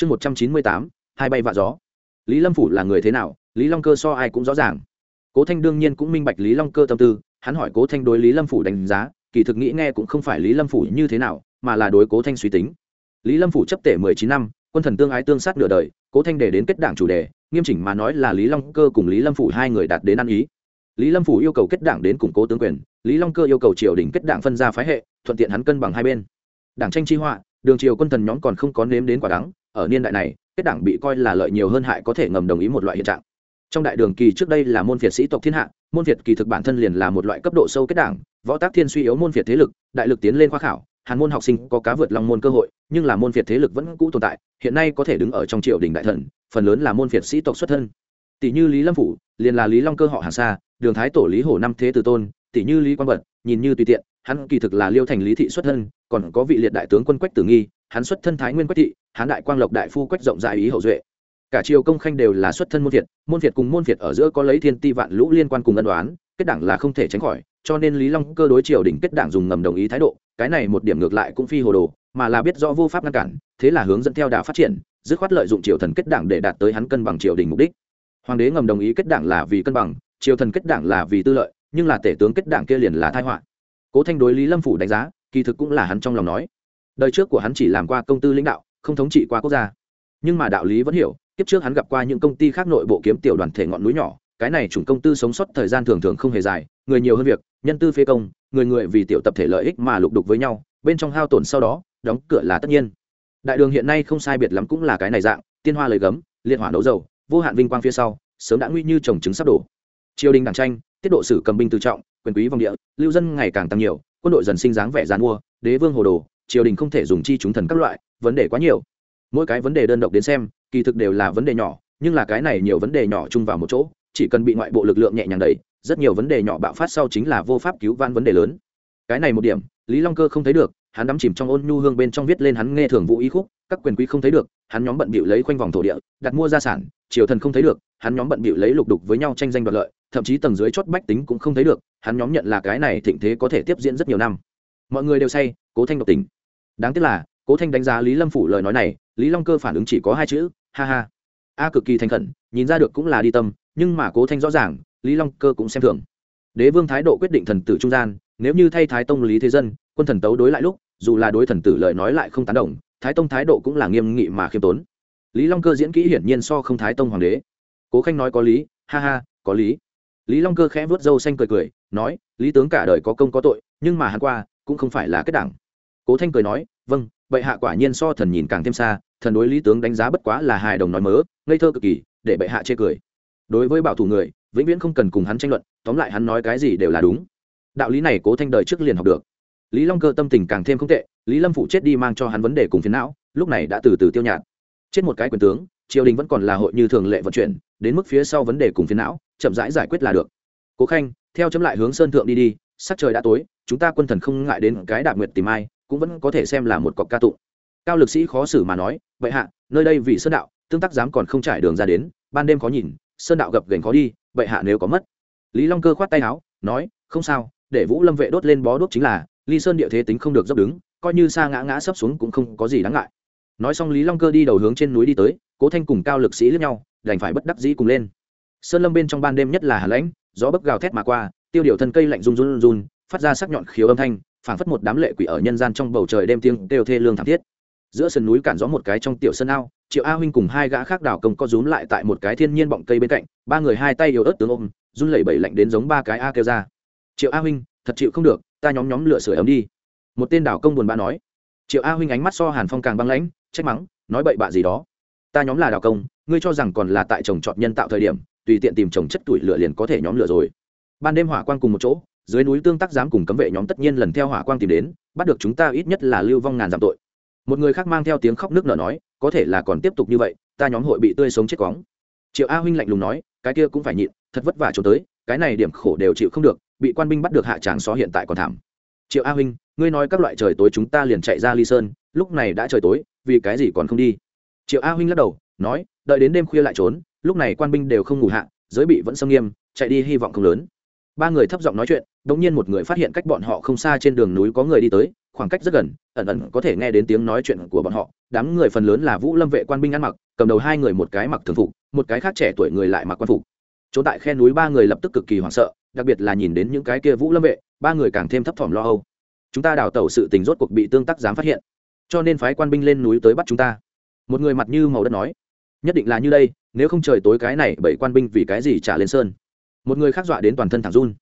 chương một trăm chín mươi tám, hai bay vạ gió. Lý lâm phủ là người thế nào? Lý long cơ so ai cũng rõ ràng. Cố thanh đương nhiên cũng minh bạch lý long cơ tâm tư, hắn hỏi cố thanh đối lý lâm phủ đánh giá, kỳ thực nghĩ nghe cũng không phải lý lâm phủ như thế nào, mà là đối cố thanh suy tính. Lý lâm phủ chấp tể mười chín năm, quân thần tương ái tương sát nửa đời, cố thanh để đến kết đảng chủ đề, nghiêm chỉnh mà nói là lý long cơ cùng lý lâm phủ hai người đạt đến ăn ý. Lý lâm phủ yêu cầu kết đảng đến củng cố tướng quyền, lý long cơ yêu cầu triều đình kết đảng phân ra phái hệ, thuận tiện hắn cân bằng hai bên. Đảng tranh chi họa, đường triều quân thần nhóm còn không có nếm đến quả đắng ở niên đại này, kết đảng bị coi là lợi nhiều hơn hại có thể ngầm đồng ý một loại hiện trạng. Trong đại đường kỳ trước đây là môn phiệt sĩ tộc thiên hạ, môn phiệt kỳ thực bản thân liền là một loại cấp độ sâu kết đảng, võ tác thiên suy yếu môn phiệt thế lực, đại lực tiến lên khoa khảo, hàn môn học sinh có cá vượt lòng môn cơ hội, nhưng là môn phiệt thế lực vẫn cũ tồn tại, hiện nay có thể đứng ở trong triều đình đại thần, phần lớn là môn phiệt sĩ tộc xuất thân. Tỷ như lý lâm phủ, liền là lý long cơ họ hàng xa đường thái tổ lý hổ năm thế từ tôn, tỷ như lý quang vật, nhìn như tùy tiện, hắn kỳ thực là liêu thành lý thị xuất thân, còn có vị liệt đại tướng quân quách tử nghi hắn xuất thân thái nguyên quách thị hắn đại quang lộc đại phu quách rộng rãi ý hậu duệ. Cả triều công khanh đều là xuất thân môn việt môn việt cùng môn việt ở giữa có lấy thiên ti vạn lũ liên quan cùng ân đoán kết đảng là không thể tránh khỏi, cho nên lý long cơ đối triều đỉnh kết đảng dùng ngầm đồng ý thái độ, cái này một điểm ngược lại cũng phi hồ đồ, mà là biết rõ vô pháp ngăn cản, thế là hướng dẫn theo đà phát triển, dứt khoát lợi dụng triều thần kết đảng để đạt tới hắn cân bằng triều đình mục đích. Hoàng đế ngầm đồng ý kết đảng là vì cân bằng, triều thần kết đảng là vì tư lợi, nhưng là tể tướng kết đảng kia liền là thái họa. Cố thanh đối lý lâm phủ đánh giá, kỳ thực cũng là hắn trong lòng nói đời trước của hắn chỉ làm qua công tư lãnh đạo, không thống trị qua quốc gia. Nhưng mà đạo lý vẫn hiểu, kiếp trước hắn gặp qua những công ty khác nội bộ kiếm tiểu đoàn thể ngọn núi nhỏ, cái này chủng công tư sống sót thời gian thường thường không hề dài, người nhiều hơn việc, nhân tư phê công, người người vì tiểu tập thể lợi ích mà lục đục với nhau, bên trong hao tổn sau đó, đóng cửa là tất nhiên. Đại đường hiện nay không sai biệt lắm cũng là cái này dạng, tiên hoa lời gấm, liên hỏa đấu dầu, vô hạn vinh quang phía sau, sớm đã nguy như trồng trứng sắp đổ. Triều đình đảng tranh, tiết độ sử cầm binh tự trọng, quyền quý vòng địa, lưu dân ngày càng tăng nhiều, quân đội dần sinh dáng vẻ giàn mua, đế vương hồ đồ triều đình không thể dùng chi chúng thần các loại, vấn đề quá nhiều. Mỗi cái vấn đề đơn độc đến xem, kỳ thực đều là vấn đề nhỏ, nhưng là cái này nhiều vấn đề nhỏ chung vào một chỗ, chỉ cần bị ngoại bộ lực lượng nhẹ nhàng đẩy, rất nhiều vấn đề nhỏ bạo phát sau chính là vô pháp cứu van vấn đề lớn. Cái này một điểm, lý long cơ không thấy được, hắn đắm chìm trong ôn nhu hương bên trong viết lên hắn nghe thường vũ ý khúc, các quyền quý không thấy được, hắn nhóm bận bịu lấy khoanh vòng thổ địa, đặt mua gia sản, triều thần không thấy được, hắn nhóm bận bịu lấy lục đục với nhau tranh danh đoạt lợi, thậm chí tầng dưới chót bách tính cũng không thấy được, hắn nhóm nhận là cái này thịnh thế có thể tiếp diễn rất nhiều năm. Mọi người đều say, cố thanh độc tình đáng tiếc là, cố thanh đánh giá lý lâm phủ lời nói này, lý long cơ phản ứng chỉ có hai chữ, ha ha. A cực kỳ thành khẩn, nhìn ra được cũng là đi tâm, nhưng mà cố thanh rõ ràng, lý long cơ cũng xem thường. Đế vương thái độ quyết định thần tử trung gian, nếu như thay thái tông lý thế dân, quân thần tấu đối lại lúc, dù là đối thần tử lời nói lại không tán đồng, thái tông thái độ cũng là nghiêm nghị mà khiêm tốn. Lý long cơ diễn kỹ hiển nhiên so không thái tông hoàng đế. Cố khanh nói có lý, ha ha, có lý. Lý long cơ khẽ vớt râu xanh cười cười, nói, lý tướng cả đời có công có tội, nhưng mà hắn qua, cũng không phải là kết đảng cố thanh cười nói vâng bệ hạ quả nhiên so thần nhìn càng thêm xa thần đối lý tướng đánh giá bất quá là hài đồng nói mớ ngây thơ cực kỳ để bệ hạ chê cười. Đối với bảo thủ người vĩnh viễn không cần cùng hắn tranh luận tóm lại hắn nói cái gì đều là đúng. Đạo lý này cố thanh đời trước liền học được. Lý long cơ tâm tình càng thêm không tệ lý lâm phụ chết đi mang cho hắn vấn đề cùng phiến não lúc này đã từ từ tiêu nhạt. Chết một cái quyền tướng triều đình vẫn còn là hội như thường lệ vận chuyển đến mức phía sau vấn đề cùng phiến não chậm rãi giải, giải quyết là được. Cố khanh theo chấm lại hướng sơn thượng đi đi sắc trời đã tối chúng ta quân thần không ngại đến cái đạp nguyệt tìm ai cũng vẫn có thể xem là một cọc ca tụng. Cao lực sĩ khó xử mà nói, vậy hạ, nơi đây vì sơn đạo, tương tác dám còn không trải đường ra đến, ban đêm khó nhìn, sơn đạo gập gành khó đi, vậy hạ nếu có mất. Lý long cơ khoát tay áo, nói, không sao, để vũ lâm vệ đốt lên bó đuốc chính là, ly sơn địa thế tính không được dốc đứng, coi như xa ngã ngã sấp xuống cũng không có gì đáng ngại. Nói xong lý long cơ đi đầu hướng trên núi đi tới, cố thanh cùng cao lực sĩ lẫn nhau, đành phải bất đắc dĩ cùng lên. Sơn lâm bên trong ban đêm nhất là hà lãnh, gió bấc gào thét mà qua, tiêu điều thân cây lạnh run run run, phát ra sắc nhọn khiếu âm thanh phảng phất một đám lệ quỷ ở nhân gian trong bầu trời đêm tiếng đều thê lương thảm thiết. Giữa sườn núi cản gió một cái trong tiểu sân ao, triệu a huynh cùng hai gã khác đảo công có rúm lại tại một cái thiên nhiên bọng cây bên cạnh, ba người hai tay yếu ớt tướng ôm, run lẩy bẩy lạnh đến giống ba cái a kêu ra. Triệu a huynh, thật chịu không được, ta nhóm nhóm lửa sưởi ấm đi. Một tên đảo công buồn bã nói. Triệu a huynh ánh mắt so hàn phong càng băng lãnh, trách mắng, nói bậy bạ gì đó? Ta nhóm là đảo công, ngươi cho rằng còn là tại trồng trọt nhân tạo thời điểm, tùy tiện tìm trồng chất tuổi lửa liền có thể nhóm lửa rồi. Ban đêm hỏa quang cùng một chỗ dưới núi tương tác dám cùng cấm vệ nhóm tất nhiên lần theo hỏa quang tìm đến, bắt được chúng ta ít nhất là lưu vong ngàn giảm tội. Một người khác mang theo tiếng khóc nước nở nói, có thể là còn tiếp tục như vậy, ta nhóm hội bị tươi sống chết cóng triệu a huynh lạnh lùng nói, cái kia cũng phải nhịn, thật vất vả trốn tới, cái này điểm khổ đều chịu không được, bị quan binh bắt được hạ tràng xó hiện tại còn thảm. Triệu a huynh, ngươi nói các loại trời tối chúng ta liền chạy ra ly sơn, lúc này đã trời tối, vì cái gì còn không đi? Triệu a huynh lắc đầu, nói, đợi đến đêm khuya lại trốn, lúc này quan binh đều không ngủ hạ, giới bị vẫn xâm nghiêm, chạy đi hy vọng không lớn ba người thấp giọng nói chuyện đ ỗ n g nhiên một người phát hiện cách bọn họ không xa trên đường núi có người đi tới, khoảng cách rất gần, ẩn ẩn có thể nghe đến tiếng nói chuyện của bọn họ. Đám người phần lớn là vũ lâm vệ quan binh ăn mặc, cầm đầu hai người một cái mặc thường phục, một cái khác trẻ tuổi người lại mặc quan phục. Chỗ tại khe núi, ba người lập tức cực kỳ hoảng sợ, đặc biệt là nhìn đến những cái kia vũ lâm vệ, ba người càng thêm thấp thỏm lo âu. Chúng ta đào tẩu sự tình rốt cuộc bị tương tác dám phát hiện, cho nên phái quan binh lên núi tới bắt chúng ta. Một người mặt như màu đất nói, nhất định là như đây, nếu không trời tối cái này, bảy quan binh vì cái gì trả lên sơn? Một người khác dọa đến toàn thân thẳng run.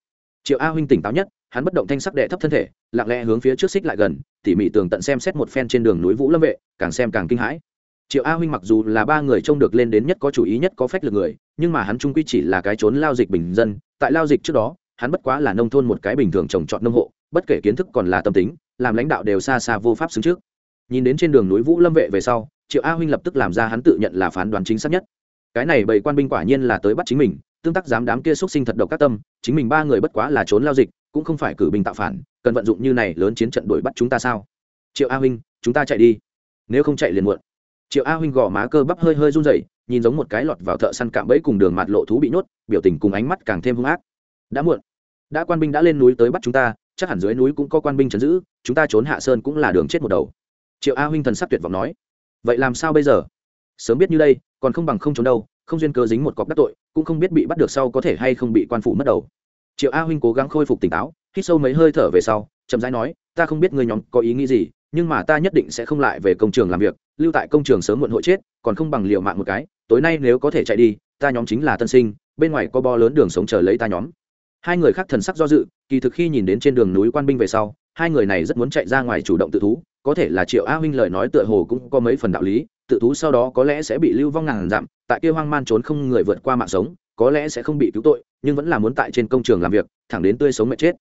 Triệu a huynh tỉnh táo nhất, hắn bất động thanh sắc đệ thấp thân thể, lặng lẽ hướng phía trước xích lại gần, tỉ mỉ tường tận xem xét một phen trên đường núi vũ lâm vệ, càng xem càng kinh hãi. Triệu a huynh mặc dù là ba người trông được lên đến nhất có chủ ý nhất có phách lực người, nhưng mà hắn trung quy chỉ là cái trốn lao dịch bình dân, tại lao dịch trước đó, hắn bất quá là nông thôn một cái bình thường trồng trọt nông hộ, bất kể kiến thức còn là tâm tính, làm lãnh đạo đều xa xa vô pháp xứng trước. Nhìn đến trên đường núi vũ lâm vệ về sau, triệu a huynh lập tức làm ra hắn tự nhận là phán đoán chính xác nhất. Cái này bảy quan binh quả nhiên là tới bắt chính mình tương tác dám đám kia xuất sinh thật độc các tâm, chính mình ba người bất quá là trốn lao dịch, cũng không phải cử binh tạo phản, cần vận dụng như này lớn chiến trận đuổi bắt chúng ta sao? Triệu a huynh, chúng ta chạy đi. Nếu không chạy liền muộn. Triệu a huynh gò má cơ bắp hơi hơi run rẩy, nhìn giống một cái lọt vào thợ săn cạm bẫy cùng đường mạt lộ thú bị nhốt, biểu tình cùng ánh mắt càng thêm hung ác. Đã muộn. Đã quan binh đã lên núi tới bắt chúng ta, chắc hẳn dưới núi cũng có quan binh chấn giữ, chúng ta trốn hạ sơn cũng là đường chết một đầu. Triệu a huynh thần sắc tuyệt vọng nói. Vậy làm sao bây giờ? Sớm biết như đây, còn không bằng không trốn đâu không duyên cơ dính một cọc đắc tội, cũng không biết bị bắt được sau có thể hay không bị quan phủ mất đầu. Triệu a huynh cố gắng khôi phục tỉnh táo, hít sâu mấy hơi thở về sau, chậm rãi nói, ta không biết người nhóm có ý nghĩ gì, nhưng mà ta nhất định sẽ không lại về công trường làm việc, lưu tại công trường sớm muộn hội chết, còn không bằng liệu mạng một cái, tối nay nếu có thể chạy đi, ta nhóm chính là tân sinh, bên ngoài có bo lớn đường sống chờ lấy ta nhóm. Hai người khác thần sắc do dự, kỳ thực khi nhìn đến trên đường núi quan binh về sau, hai người này rất muốn chạy ra ngoài chủ động tự thú, có thể là triệu a huynh lời nói tựa hồ cũng có mấy phần đạo lý tự thú sau đó có lẽ sẽ bị lưu vong ngàn dặm, tại kia hoang man trốn không người vượt qua mạng sống, có lẽ sẽ không bị cứu tội, nhưng vẫn là muốn tại trên công trường làm việc, thẳng đến tươi sống mệt chết.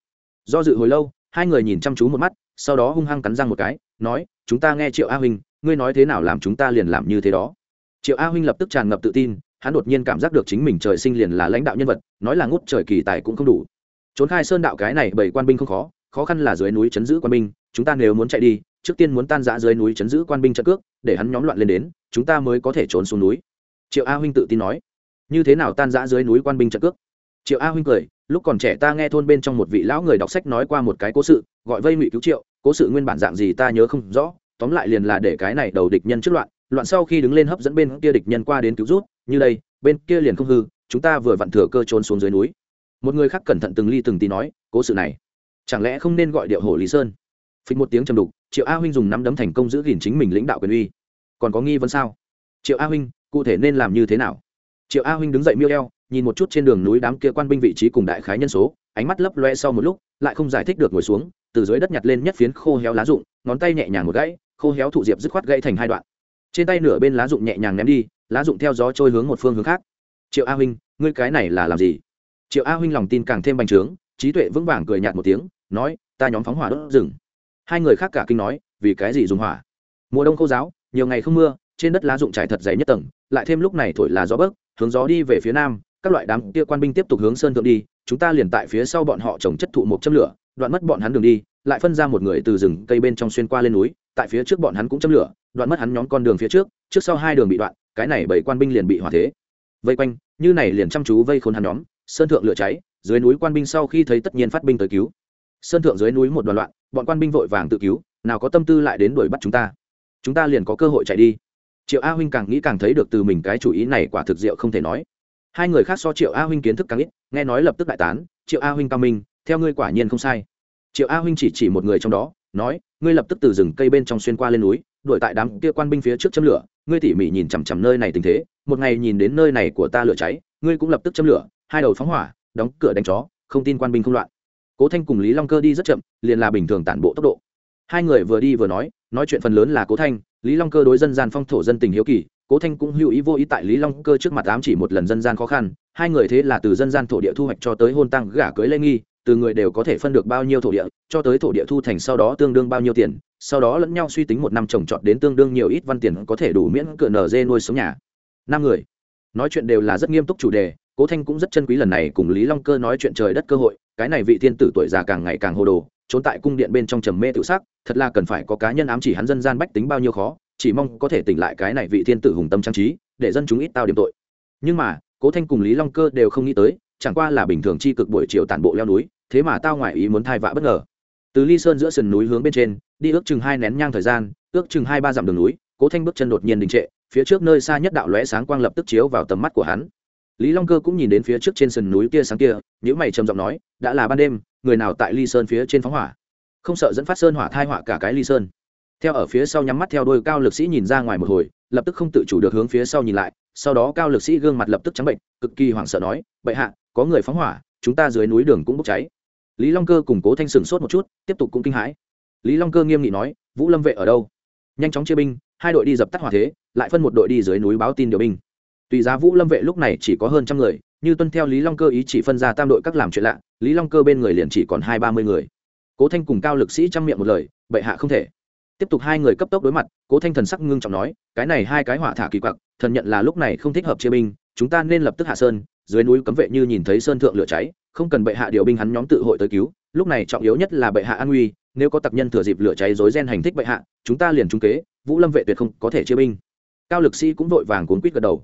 Do dự hồi lâu, hai người nhìn chăm chú một mắt, sau đó hung hăng cắn răng một cái, nói, chúng ta nghe triệu a huynh, ngươi nói thế nào làm chúng ta liền làm như thế đó. Triệu a huynh lập tức tràn ngập tự tin, hắn đột nhiên cảm giác được chính mình trời sinh liền là lãnh đạo nhân vật, nói là ngút trời kỳ tài cũng không đủ. Trốn khai sơn đạo cái này bảy quan binh không khó khó khăn là dưới núi chấn giữ quan binh, chúng ta nếu muốn chạy đi trước tiên muốn tan rã dưới núi chấn giữ quan binh trận cước, để hắn nhóm loạn lên đến, chúng ta mới có thể trốn xuống núi. Triệu a huynh tự tin nói. Như thế nào tan rã dưới núi quan binh trận cước? Triệu a huynh cười, lúc còn trẻ ta nghe thôn bên trong một vị lão người đọc sách nói qua một cái cố sự, gọi vây ngụy cứu triệu, cố sự nguyên bản dạng gì ta nhớ không rõ, tóm lại liền là để cái này đầu địch nhân trước loạn loạn sau khi đứng lên hấp dẫn bên kia địch nhân qua đến cứu rút, như đây, bên kia liền không hư, chúng ta vừa vặn thừa cơ trốn xuống dưới núi. Một người khác cẩn thận từng ly từng tí nói, cố sự này, chẳng lẽ không nên gọi điệu Hổ lý sơn? Phình một tiếng trầm đục triệu a huynh dùng nắm đấm thành công giữ gìn chính mình lãnh đạo quyền uy. Còn có nghi vấn sao? Triệu a huynh, cụ thể nên làm như thế nào? Triệu a huynh đứng dậy miêu eo, nhìn một chút trên đường núi đám kia quan binh vị trí cùng đại khái nhân số, ánh mắt lấp loe sau một lúc, lại không giải thích được ngồi xuống, từ dưới đất nhặt lên nhất phiến khô héo lá rụng, ngón tay nhẹ nhàng một gãy, khô héo thụ diệp dứt khoát gãy thành hai đoạn. Trên tay nửa bên lá rụng nhẹ nhàng ném đi, lá rụng theo gió trôi hướng một phương hướng khác. Triệu a huynh, ngươi cái này là làm gì? Triệu a huynh lòng tin càng thêm bành trướng, trí tuệ vững vàng cười nhạt một tiếng, nói, ta nhóm phóng hỏa đốt rừng hai người khác cả kinh nói, vì cái gì dùng hỏa? Mùa đông khô giáo, nhiều ngày không mưa, trên đất lá rụng trải thật dày nhất tầng, lại thêm lúc này thổi là gió bấc, hướng gió đi về phía nam, các loại đám kia quan binh tiếp tục hướng sơn thượng đi, chúng ta liền tại phía sau bọn họ trồng chất thụ một châm lửa, đoạn mất bọn hắn đường đi, lại phân ra một người từ rừng cây bên trong xuyên qua lên núi, tại phía trước bọn hắn cũng châm lửa, đoạn mất hắn nhóm con đường phía trước trước sau hai đường bị đoạn, cái này bảy quan binh liền bị hỏa thế. Vây quanh, như này liền chăm chú vây khốn hắn nhóm, sơn thượng lửa cháy, dưới núi quan binh sau khi thấy tất nhiên phát binh tới cứu sơn thượng dưới núi một đoàn loạn, bọn quan binh vội vàng tự cứu, nào có tâm tư lại đến đuổi bắt chúng ta. Chúng ta liền có cơ hội chạy đi. Triệu a huynh càng nghĩ càng thấy được từ mình cái chủ ý này quả thực diệu không thể nói. Hai người khác so triệu a huynh kiến thức càng ít, nghe nói lập tức đại tán, triệu a huynh cao minh, theo ngươi quả nhiên không sai. Triệu a huynh chỉ chỉ một người trong đó, nói, ngươi lập tức từ rừng cây bên trong xuyên qua lên núi, đuổi tại đám kia quan binh phía trước châm lửa, ngươi tỉ mỉ nhìn chằm chằm nơi này tình thế, một ngày nhìn đến nơi này của ta lửa cháy, ngươi cũng lập tức châm lửa, hai đầu phóng hỏa, đóng cửa đánh chó, không tin quan binh không loạn cố thanh cùng lý long cơ đi rất chậm, liền là bình thường tản bộ tốc độ. Hai người vừa đi vừa nói nói chuyện phần lớn là cố thanh, lý long cơ đối dân gian phong thổ dân tình hiếu kỳ, cố thanh cũng hữu ý vô ý tại lý long cơ trước mặt ám chỉ một lần dân gian khó khăn, hai người thế là từ dân gian thổ địa thu hoạch cho tới hôn tăng gả cưới lê nghi, từ người đều có thể phân được bao nhiêu thổ địa, cho tới thổ địa thu thành sau đó tương đương bao nhiêu tiền, sau đó lẫn nhau suy tính một năm trồng trọt đến tương đương nhiều ít văn tiền có thể đủ miễn cựa nở dê nuôi sống nhà. Năm người, nói chuyện đều là rất nghiêm túc chủ đề cố thanh cũng rất chân quý lần này cùng lý long cơ nói chuyện trời đất cơ hội, cái này vị thiên tử tuổi già càng ngày càng hồ đồ, trốn tại cung điện bên trong trầm mê tự sắc, thật là cần phải có cá nhân ám chỉ hắn dân gian bách tính bao nhiêu khó, chỉ mong có thể tỉnh lại cái này vị thiên tử hùng tâm trang trí, để dân chúng ít tao điểm tội. Nhưng mà, cố thanh cùng lý long cơ đều không nghĩ tới, chẳng qua là bình thường chi cực buổi chiều tản bộ leo núi, thế mà tao ngoại ý muốn thai vạ bất ngờ. Từ ly sơn giữa sườn núi hướng bên trên, đi ước chừng hai nén nhang thời gian, ước chừng hai ba dặm đường núi, cố thanh bước chân đột nhiên đình trệ, phía trước nơi xa nhất đạo lóe sáng quang lập tức chiếu vào tầm mắt của hắn lý long cơ cũng nhìn đến phía trước trên sườn núi tia sáng kia những mày trầm giọng nói, đã là ban đêm, người nào tại ly sơn phía trên phóng hỏa? Không sợ dẫn phát sơn hỏa thai họa cả cái ly sơn. Theo ở phía sau nhắm mắt theo đôi cao lực sĩ nhìn ra ngoài một hồi, lập tức không tự chủ được hướng phía sau nhìn lại, sau đó cao lực sĩ gương mặt lập tức trắng bệnh, cực kỳ hoảng sợ nói, bệ hạ, có người phóng hỏa, chúng ta dưới núi đường cũng bốc cháy. Lý long cơ củng cố thanh sừng sốt một chút, tiếp tục cũng kinh hãi. Lý long cơ nghiêm nghị nói, vũ lâm vệ ở đâu? Nhanh chóng chia binh, hai đội đi dập tắt hỏa thế, lại phân một đội đi dưới núi báo tin điều binh tùy giá vũ lâm vệ lúc này chỉ có hơn trăm người, như tuân theo lý long cơ ý chỉ phân ra tam đội các làm chuyện lạ, lý long cơ bên người liền chỉ còn hai ba mươi người. Cố thanh cùng cao lực sĩ chăm miệng một lời, bệ hạ không thể. Tiếp tục hai người cấp tốc đối mặt, cố thanh thần sắc ngưng trọng nói, cái này hai cái hỏa thả kỳ quặc, thần nhận là lúc này không thích hợp chia binh, chúng ta nên lập tức hạ sơn, dưới núi cấm vệ như nhìn thấy sơn thượng lửa cháy, không cần bệ hạ điều binh hắn nhóm tự hội tới cứu, lúc này trọng yếu nhất là bệ hạ an nguy, nếu có tặc nhân thừa dịp lửa cháy dối gen hành thích bệ hạ, chúng ta liền trung kế, vũ lâm vệ tuyệt không có thể chia binh. Cao lực sĩ cũng vội vàng cuốn quýt gật đầu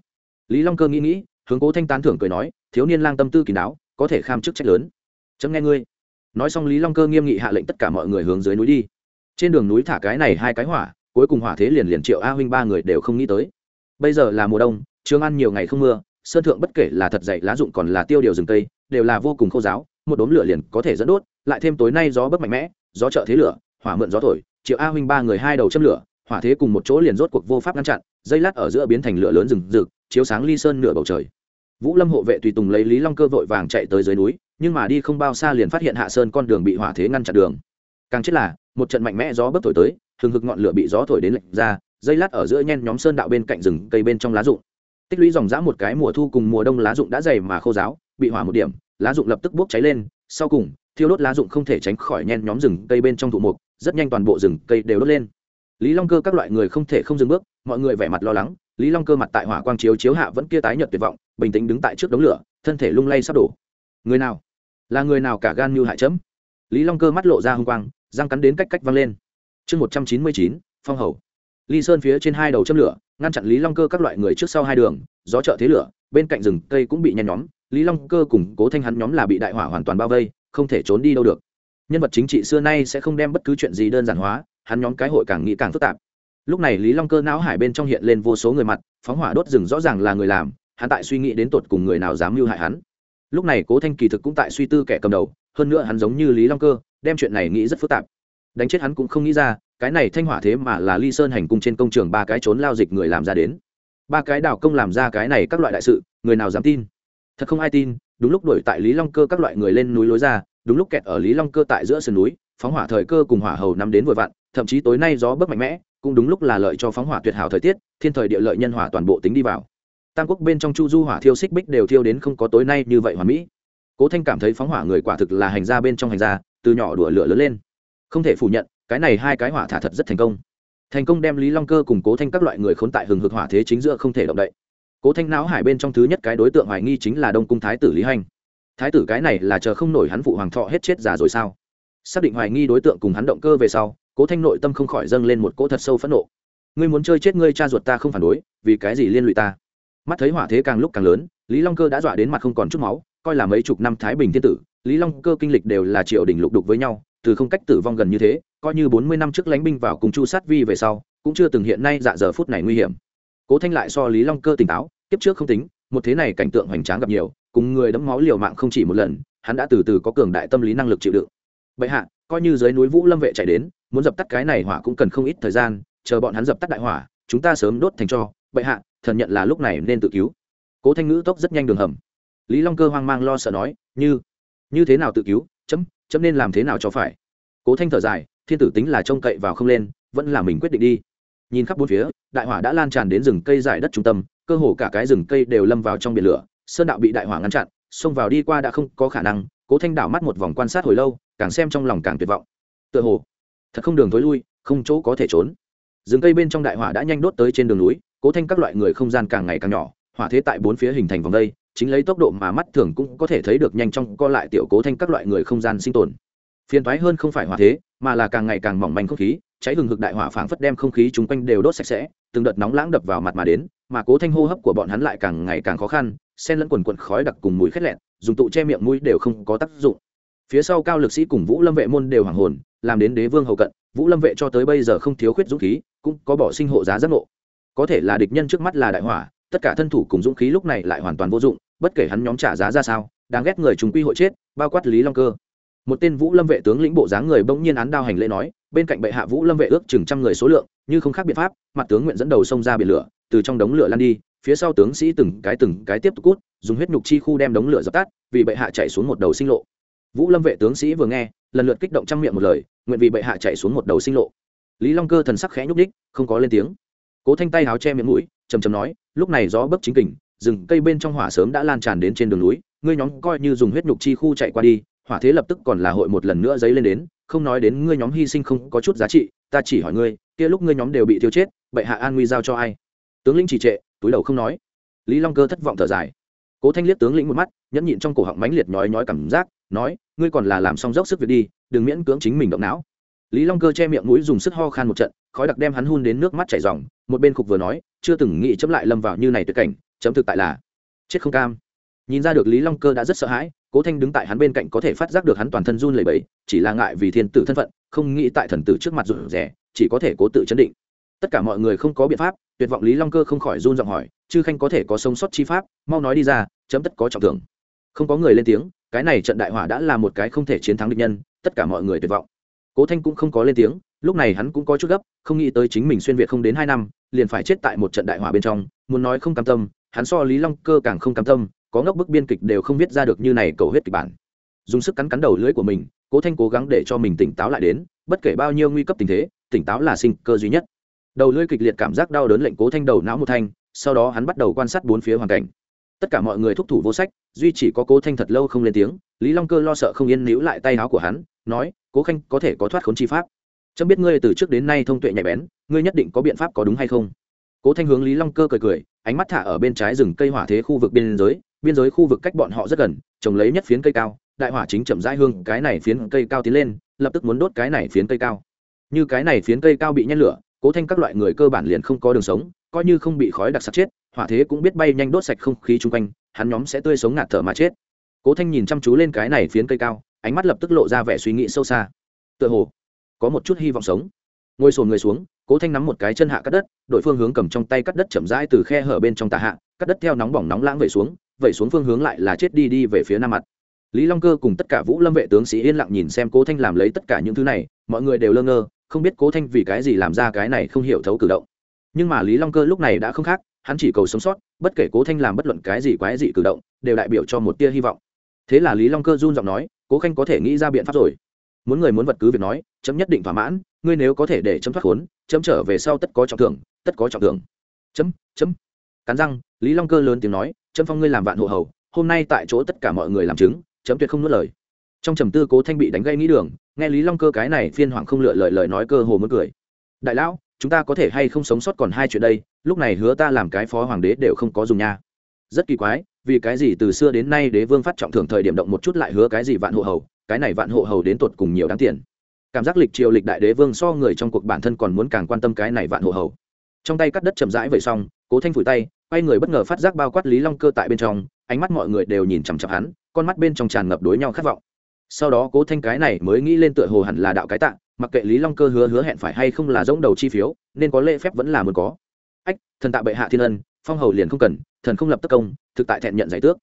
lý long cơ nghĩ nghĩ, hướng cố thanh tán thưởng cười nói, thiếu niên lang tâm tư kỳ đáo, có thể kham chức trách lớn. Chấm nghe ngươi. Nói xong lý long cơ nghiêm nghị hạ lệnh tất cả mọi người hướng dưới núi đi. Trên đường núi thả cái này hai cái hỏa, cuối cùng hỏa thế liền liền triệu a huynh ba người đều không nghĩ tới. Bây giờ là mùa đông, trường ăn nhiều ngày không mưa, sơn thượng bất kể là thật dậy lá dụng còn là tiêu điều rừng tây đều là vô cùng khô giáo, một đốm lửa liền có thể dẫn đốt, lại thêm tối nay gió bất mạnh mẽ, gió trợ thế lửa, hỏa mượn gió thổi, triệu a huynh ba người hai đầu châm lửa hỏa thế cùng một chỗ liền rốt cuộc vô pháp ngăn chặn, dây lát ở giữa biến thành lửa lớn rừng rực, chiếu sáng ly sơn nửa bầu trời. Vũ lâm hộ vệ tùy tùng lấy lý long cơ vội vàng chạy tới dưới núi, nhưng mà đi không bao xa liền phát hiện hạ sơn con đường bị hỏa thế ngăn chặn đường. Càng chết là, một trận mạnh mẽ gió bấc thổi tới, hừng hực ngọn lửa bị gió thổi đến lạnh ra, dây lát ở giữa nhen nhóm sơn đạo bên cạnh rừng cây bên trong lá rụng. Tích lũy dòng dã một cái mùa thu cùng mùa đông lá rụng đã dày mà khô giáo bị hỏa một điểm, lá rụng lập tức bốc cháy lên, sau cùng, thiêu đốt lá rụng không thể tránh khỏi nhen nhóm rừng cây bên trong thụ mục, rất nhanh toàn bộ rừng cây đều đốt lên lý long cơ các loại người không thể không dừng bước, mọi người vẻ mặt lo lắng, lý long cơ mặt tại hỏa quang chiếu chiếu hạ vẫn kia tái nhợt tuyệt vọng, bình tĩnh đứng tại trước đống lửa, thân thể lung lay sắp đổ. Người nào? Là người nào cả gan như hại chấm? Lý long cơ mắt lộ ra h ư n g quang, răng cắn đến cách cách văng lên. Chương một trăm chín mươi chín, phong hầu. Ly sơn phía trên hai đầu châm lửa, ngăn chặn lý long cơ các loại người trước sau hai đường, gió trợ thế lửa, bên cạnh rừng cây cũng bị nhen nhóm, lý long cơ củng cố thanh hắn nhóm là bị đại hỏa hoàn toàn bao vây, không thể trốn đi đâu được. Nhân vật chính trị xưa nay sẽ không đem bất cứ chuyện gì đơn giản hóa hắn nhóm cái hội càng nghĩ càng phức tạp. Lúc này lý long cơ não hải bên trong hiện lên vô số người mặt, phóng hỏa đốt rừng rõ ràng là người làm, hắn tại suy nghĩ đến tột cùng người nào dám mưu hại hắn. Lúc này cố thanh kỳ thực cũng tại suy tư kẻ cầm đầu, hơn nữa hắn giống như lý long cơ, đem chuyện này nghĩ rất phức tạp. Đánh chết hắn cũng không nghĩ ra, cái này thanh hỏa thế mà là ly sơn hành cung trên công trường ba cái trốn lao dịch người làm ra đến. Ba cái đào công làm ra cái này các loại đại sự, người nào dám tin? Thật không ai tin, đúng lúc đuổi tại lý long cơ các loại người lên núi lối ra, đúng lúc kẹt ở lý long cơ tại giữa sườn núi, phóng hỏa thời cơ cùng hỏa hầu nắm đến vội vặn thậm chí tối nay gió bấc mạnh mẽ, cũng đúng lúc là lợi cho phóng hỏa tuyệt hảo thời tiết, thiên thời địa lợi nhân hỏa toàn bộ tính đi vào. Tam quốc bên trong chu du hỏa thiêu xích bích đều thiêu đến không có tối nay như vậy hòa mỹ. Cố thanh cảm thấy phóng hỏa người quả thực là hành gia bên trong hành gia, từ nhỏ đùa lửa lớn lên. Không thể phủ nhận, cái này hai cái hỏa thả thật rất thành công. Thành công đem lý long cơ cùng cố thanh các loại người khốn tại hừng hực hỏa thế chính giữa không thể động đậy. Cố thanh não hải bên trong thứ nhất cái đối tượng hoài nghi chính là đông cung thái tử lý hành. Thái tử cái này là chờ không nổi hắn phụ hoàng thọ hết chết già rồi sao? Xác định hoài nghi đối tượng cùng hắn động cơ về sau cố thanh nội tâm không khỏi dâng lên một cỗ thật sâu phẫn nộ. Ngươi muốn chơi chết ngươi cha ruột ta không phản đối, vì cái gì liên lụy ta? Mắt thấy hỏa thế càng lúc càng lớn, lý long cơ đã dọa đến mặt không còn chút máu, coi là mấy chục năm thái bình thiên tử, lý long cơ kinh lịch đều là triều đình lục đục với nhau, từ không cách tử vong gần như thế, coi như bốn mươi năm trước lánh binh vào cùng chu sát vi về sau, cũng chưa từng hiện nay dạ giờ phút này nguy hiểm. Cố thanh lại so lý long cơ tỉnh táo, kiếp trước không tính, một thế này cảnh tượng hoành tráng gặp nhiều, cùng người đẫm máu liều mạng không chỉ một lần, hắn đã từ từ có cường đại tâm lý năng lực chịu đựng. Bệ hạ coi như dưới núi vũ lâm vệ chạy đến, muốn dập tắt cái này hỏa cũng cần không ít thời gian, chờ bọn hắn dập tắt đại hỏa, chúng ta sớm đốt thành cho. Bệ hạ, thần nhận là lúc này nên tự cứu. Cố thanh ngữ tốc rất nhanh đường hầm. Lý long cơ hoang mang lo sợ nói, như như thế nào tự cứu? Chấm chấm nên làm thế nào cho phải? Cố thanh thở dài, thiên tử tính là trông cậy vào không lên, vẫn là mình quyết định đi. Nhìn khắp bốn phía, đại hỏa đã lan tràn đến rừng cây dài đất trung tâm, cơ hồ cả cái rừng cây đều lâm vào trong biển lửa. Sơn đạo bị đại hỏa ngăn chặn, xông vào đi qua đã không có khả năng. Cố thanh đảo mắt một vòng quan sát hồi lâu càng xem trong lòng càng tuyệt vọng. Tựa hồ, thật không đường thối lui, không chỗ có thể trốn. Rừng cây bên trong đại hỏa đã nhanh đốt tới trên đường núi, cố thanh các loại người không gian càng ngày càng nhỏ, hỏa thế tại bốn phía hình thành vòng đây, chính lấy tốc độ mà mắt thường cũng có thể thấy được nhanh trong co lại tiểu cố thanh các loại người không gian sinh tồn. Phiền toái hơn không phải hỏa thế, mà là càng ngày càng mỏng manh không khí, cháy hừng hực đại hỏa phảng phất đem không khí chung quanh đều đốt sạch sẽ, từng đợt nóng lãng đập vào mặt mà đến, mà cố thanh hô hấp của bọn hắn lại càng ngày càng khó khăn sen lẫn quần quần khói đặc cùng mùi khét lẹn dùng tụ che miệng mũi đều không có tác dụng phía sau cao lực sĩ cùng vũ lâm vệ môn đều hoàng hồn, làm đến đế vương hậu cận, vũ lâm vệ cho tới bây giờ không thiếu khuyết dũng khí, cũng có bỏ sinh hộ giá giác ngộ. Có thể là địch nhân trước mắt là đại hỏa, tất cả thân thủ cùng dũng khí lúc này lại hoàn toàn vô dụng, bất kể hắn nhóm trả giá ra sao, đáng ghét người chúng quy hội chết, bao quát lý long cơ. Một tên vũ lâm vệ tướng lĩnh bộ dáng người bỗng nhiên án đao hành lễ nói, bên cạnh bệ hạ vũ lâm vệ ước chừng trăm người số lượng, như không khác biện pháp, mặt tướng nguyện dẫn đầu xông ra biển lửa, từ trong đống lửa lan đi, phía sau tướng sĩ từng cái từng cái tiếp tục cút, dùng huyết nhục chi khu đem đống lửa dập tắt, vì bệ hạ chạy xuống một đầu sinh lộ vũ lâm vệ tướng sĩ vừa nghe, lần lượt kích động trăm miệng một lời, nguyện vì bệ hạ chạy xuống một đầu sinh lộ. Lý long cơ thần sắc khẽ nhúc đích không có lên tiếng. Cố thanh tay háo che miệng mũi chầm chầm nói, lúc này gió bấc chính kình, rừng cây bên trong hỏa sớm đã lan tràn đến trên đường núi, ngươi nhóm coi như dùng huyết nhục chi khu chạy qua đi, hỏa thế lập tức còn là hội một lần nữa dấy lên đến, không nói đến ngươi nhóm hy sinh không có chút giá trị, ta chỉ hỏi ngươi, kia lúc ngươi nhóm đều bị tiêu chết, bệ hạ an nguy giao cho ai? Tướng lĩnh chỉ trệ, túi đầu không nói. Lý long cơ thất vọng thở dài. Cố thanh liếc tướng lĩnh một mắt, nhẫn nhịn trong cổ họng mãnh liệt nhói nhói cảm giác nói, ngươi còn là làm xong dốc sức việc đi, đừng miễn cưỡng chính mình động não. Lý long cơ che miệng mũi dùng sức ho khan một trận, khói đặc đem hắn hun đến nước mắt chảy ròng, một bên khục vừa nói, chưa từng nghĩ chấm lại lâm vào như này tuyệt cảnh, chấm thực tại là chết không cam. Nhìn ra được lý long cơ đã rất sợ hãi, cố thanh đứng tại hắn bên cạnh có thể phát giác được hắn toàn thân run lẩy bẩy, chỉ là ngại vì thiên tử thân phận, không nghĩ tại thần tử trước mặt rụt rẻ chỉ có thể cố tự chấn định. Tất cả mọi người không có biện pháp, tuyệt vọng lý long cơ không khỏi run giọng hỏi, chư khanh có thể có sống sót chi pháp, mau nói đi ra, chấm tất có trọng thưởng. Không có người lên tiếng cái này trận đại hỏa đã là một cái không thể chiến thắng địch nhân, tất cả mọi người tuyệt vọng. Cố thanh cũng không có lên tiếng, lúc này hắn cũng có chút gấp, không nghĩ tới chính mình xuyên việt không đến hai năm, liền phải chết tại một trận đại hỏa bên trong, muốn nói không cam tâm, hắn so lý long cơ càng không cam tâm, có ngốc bức biên kịch đều không viết ra được như này cầu huyết kịch bản. Dùng sức cắn cắn đầu lưỡi của mình, cố thanh cố gắng để cho mình tỉnh táo lại đến, bất kể bao nhiêu nguy cấp tình thế, tỉnh táo là sinh cơ duy nhất. Đầu lưỡi kịch liệt cảm giác đau đớn lệnh cố thanh đầu não một thanh, sau đó hắn bắt đầu quan sát bốn phía hoàn cảnh tất cả mọi người thúc thủ vô sách, duy chỉ có cố thanh thật lâu không lên tiếng, lý long cơ lo sợ không yên níu lại tay áo của hắn, nói, cố khanh, có thể có thoát khốn chi pháp. Chấm biết ngươi từ trước đến nay thông tuệ nhạy bén, ngươi nhất định có biện pháp có đúng hay không? Cố thanh hướng lý long cơ cười cười, ánh mắt thả ở bên trái rừng cây hỏa thế khu vực biên giới biên giới khu vực cách bọn họ rất gần, trồng lấy nhất phiến cây cao, đại hỏa chính chậm rãi hương cái này phiến cây cao tiến lên, lập tức muốn đốt cái này phiến cây cao. Như cái này phiến cây cao bị nhét lửa cố thanh các loại người cơ bản liền không có đường sống, coi như không bị khói đặc sạt chết, hỏa thế cũng biết bay nhanh đốt sạch không khí chung quanh, hắn nhóm sẽ tươi sống ngạt thở mà chết. Cố thanh nhìn chăm chú lên cái này phiến cây cao, ánh mắt lập tức lộ ra vẻ suy nghĩ sâu xa. Tựa hồ, có một chút hy vọng sống. Ngồi sồn người xuống, cố thanh nắm một cái chân hạ cắt đất đội phương hướng cầm trong tay cắt đất chậm rãi từ khe hở bên trong tà hạ, cắt đất theo nóng bỏng nóng lãng về xuống, vẩy xuống phương hướng lại là chết đi đi về phía nam mặt. Lý long cơ cùng tất cả vũ lâm vệ tướng sĩ yên lặng nhìn xem cố thanh làm lấy tất cả những thứ này, mọi người đều lơ ngơ không biết cố thanh vì cái gì làm ra cái này không hiểu thấu cử động. Nhưng mà lý long cơ lúc này đã không khác, hắn chỉ cầu sống sót, bất kể cố thanh làm bất luận cái gì quái dị cử động, đều đại biểu cho một tia hy vọng. Thế là lý long cơ run giọng nói, cố khanh có thể nghĩ ra biện pháp rồi. Muốn người muốn vật cứ việc nói, chấm nhất định thỏa mãn, ngươi nếu có thể để chấm thoát khốn, chấm trở về sau tất có trọng thưởng, tất có trọng thưởng. Chấm chấm. Cắn răng, lý long cơ lớn tiếng nói, chấm phong ngươi làm vạn hộ hầu, hôm nay tại chỗ tất cả mọi người làm chứng, chấm tuyệt không nuốt lời trong trầm tư cố thanh bị đánh gây nghĩ đường, nghe lý long cơ cái này phiên hoàng không lựa lời lời nói cơ hồ mất cười. Đại lão, chúng ta có thể hay không sống sót còn hai chuyện đây, lúc này hứa ta làm cái phó hoàng đế đều không có dùng nha. Rất kỳ quái, vì cái gì từ xưa đến nay đế vương phát trọng thưởng thời điểm động một chút lại hứa cái gì vạn hộ hầu, cái này vạn hộ hầu đến tột cùng nhiều đáng tiền. Cảm giác lịch triều lịch đại đế vương so người trong cuộc bản thân còn muốn càng quan tâm cái này vạn hộ hầu. Trong tay cắt đất chậm rãi vậy xong, cố thanh phủi tay, quay người bất ngờ phát giác bao quát lý long cơ tại bên trong, ánh mắt mọi người đều nhìn chằm chặp hắn, con mắt bên trong tràn ngập đối nhau khát vọng sau đó cố thanh cái này mới nghĩ lên tựa hồ hẳn là đạo cái tạ, mặc kệ lý long cơ hứa hứa hẹn phải hay không là giống đầu chi phiếu, nên có lễ phép vẫn là muốn có. Ách, thần tạ bệ hạ thiên ân, phong hầu liền không cần, thần không lập tất công, thực tại thẹn nhận giải tước.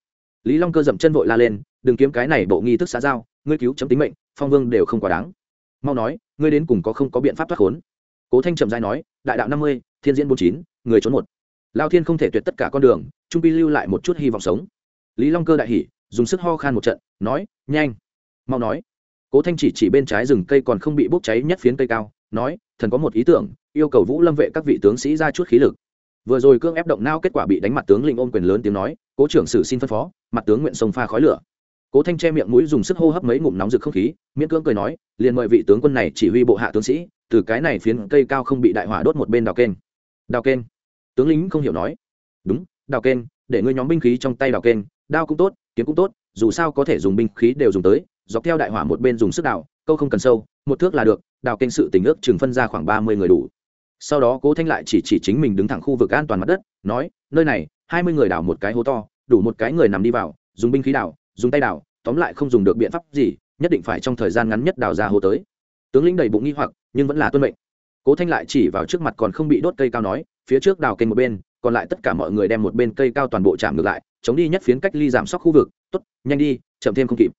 Lý long cơ dậm chân vội la lên, đừng kiếm cái này bộ nghi thức xã giao, ngươi cứu chấm tính mệnh, phong vương đều không quá đáng. Mau nói, ngươi đến cùng có không có biện pháp thoát khốn? Cố thanh trầm dai nói, đại đạo năm mươi, thiên diễn bốn chín, người trốn một. Lao thiên không thể tuyệt tất cả con đường, trung pi lưu lại một chút hy vọng sống. Lý long cơ đại hỉ, dùng sức ho khan một trận, nói, nhanh mau nói. Cố thanh chỉ chỉ bên trái rừng cây còn không bị bốc cháy nhất phiến cây cao, nói, thần có một ý tưởng, yêu cầu vũ lâm vệ các vị tướng sĩ ra chút khí lực. Vừa rồi cương ép động nao kết quả bị đánh mặt tướng linh ôm quyền lớn tiếng nói, cố trưởng sử xin phân phó, mặt tướng nguyện sông pha khói lửa. Cố thanh che miệng mũi dùng sức hô hấp mấy ngụm nóng rực không khí, miễn cưỡng cười nói, liền mời vị tướng quân này chỉ huy bộ hạ tướng sĩ, từ cái này phiến cây cao không bị đại hỏa đốt một bên đào kênh. Đào kênh? Tướng lính không hiểu nói. Đúng, đào kênh, để ngươi nhóm binh khí trong tay đào kênh, đao cũng tốt, kiếm cũng tốt, dù sao có thể dùng binh khí đều dùng tới dọc theo đại hỏa một bên dùng sức đào, câu không cần sâu, một thước là được, đào kênh sự tình ước chừng phân ra khoảng ba mươi người đủ. Sau đó cố thanh lại chỉ chỉ chính mình đứng thẳng khu vực an toàn mặt đất, nói, nơi này, hai mươi người đào một cái hố to, đủ một cái người nằm đi vào, dùng binh khí đào, dùng tay đào, tóm lại không dùng được biện pháp gì, nhất định phải trong thời gian ngắn nhất đào ra hồ tới. Tướng lĩnh đầy bụng nghi hoặc, nhưng vẫn là tuân mệnh. Cố thanh lại chỉ vào trước mặt còn không bị đốt cây cao nói, phía trước đào kênh một bên, còn lại tất cả mọi người đem một bên cây cao toàn bộ chạm ngược lại, chống đi nhất phiến cách ly giảm sóc khu vực, tốt, nhanh đi, chậm thêm không kịp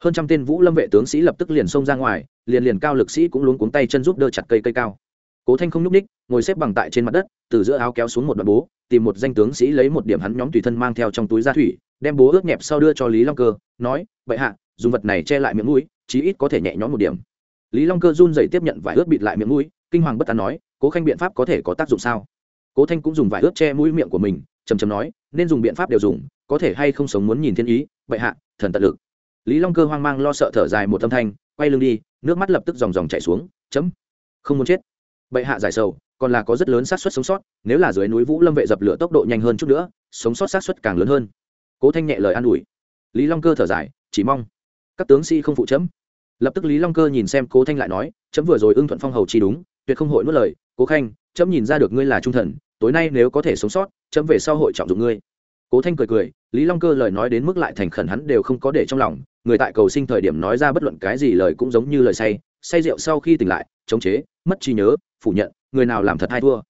hơn trăm tên vũ lâm vệ tướng sĩ lập tức liền xông ra ngoài, liền liền cao lực sĩ cũng luống cuống tay chân giúp đỡ chặt cây cây cao. Cố thanh không nhúc ních ngồi xếp bằng tại trên mặt đất, từ giữa áo kéo xuống một đoạn bố, tìm một danh tướng sĩ lấy một điểm hắn nhóm tùy thân mang theo trong túi gia thủy, đem bố ướt nhẹp sau đưa cho lý long cơ, nói vậy hạ, dùng vật này che lại miệng mũi, chí ít có thể nhẹ nhõm một điểm. Lý long cơ run dày tiếp nhận vải ướt bịt lại miệng mũi, kinh hoàng bất tán nói, cố khanh biện pháp có thể có tác dụng sao? Cố thanh cũng dùng vải ướt che mũi miệng của mình chầm chầm nói, nên dùng biện pháp đều dùng, có thể hay không sống muốn nhìn thiên ý vậy hạ, thần tận lực lý long cơ hoang mang lo sợ thở dài một âm thanh, quay lưng đi, nước mắt lập tức dòng dòng chảy xuống, chấm. Không muốn chết. Bệ hạ giải sầu, còn là có rất lớn xác suất sống sót, nếu là dưới núi vũ lâm vệ dập lửa tốc độ nhanh hơn chút nữa, sống sót xác suất càng lớn hơn. Cố thanh nhẹ lời an ủi. Lý long cơ thở dài, chỉ mong các tướng sĩ không phụ chấm. Lập tức lý long cơ nhìn xem cố thanh lại nói, chấm vừa rồi ưng thuận phong hầu chi đúng, tuyệt không hội nuốt lời. Cố khanh, chấm nhìn ra được ngươi là trung thần, tối nay nếu có thể sống sót, chấm về sau hội trọng dụng ngươi cố thanh cười cười, lý long cơ lời nói đến mức lại thành khẩn hắn đều không có để trong lòng, người tại cầu sinh thời điểm nói ra bất luận cái gì lời cũng giống như lời say say rượu sau khi tỉnh lại, chống chế, mất trí nhớ, phủ nhận, người nào làm thật hay thua.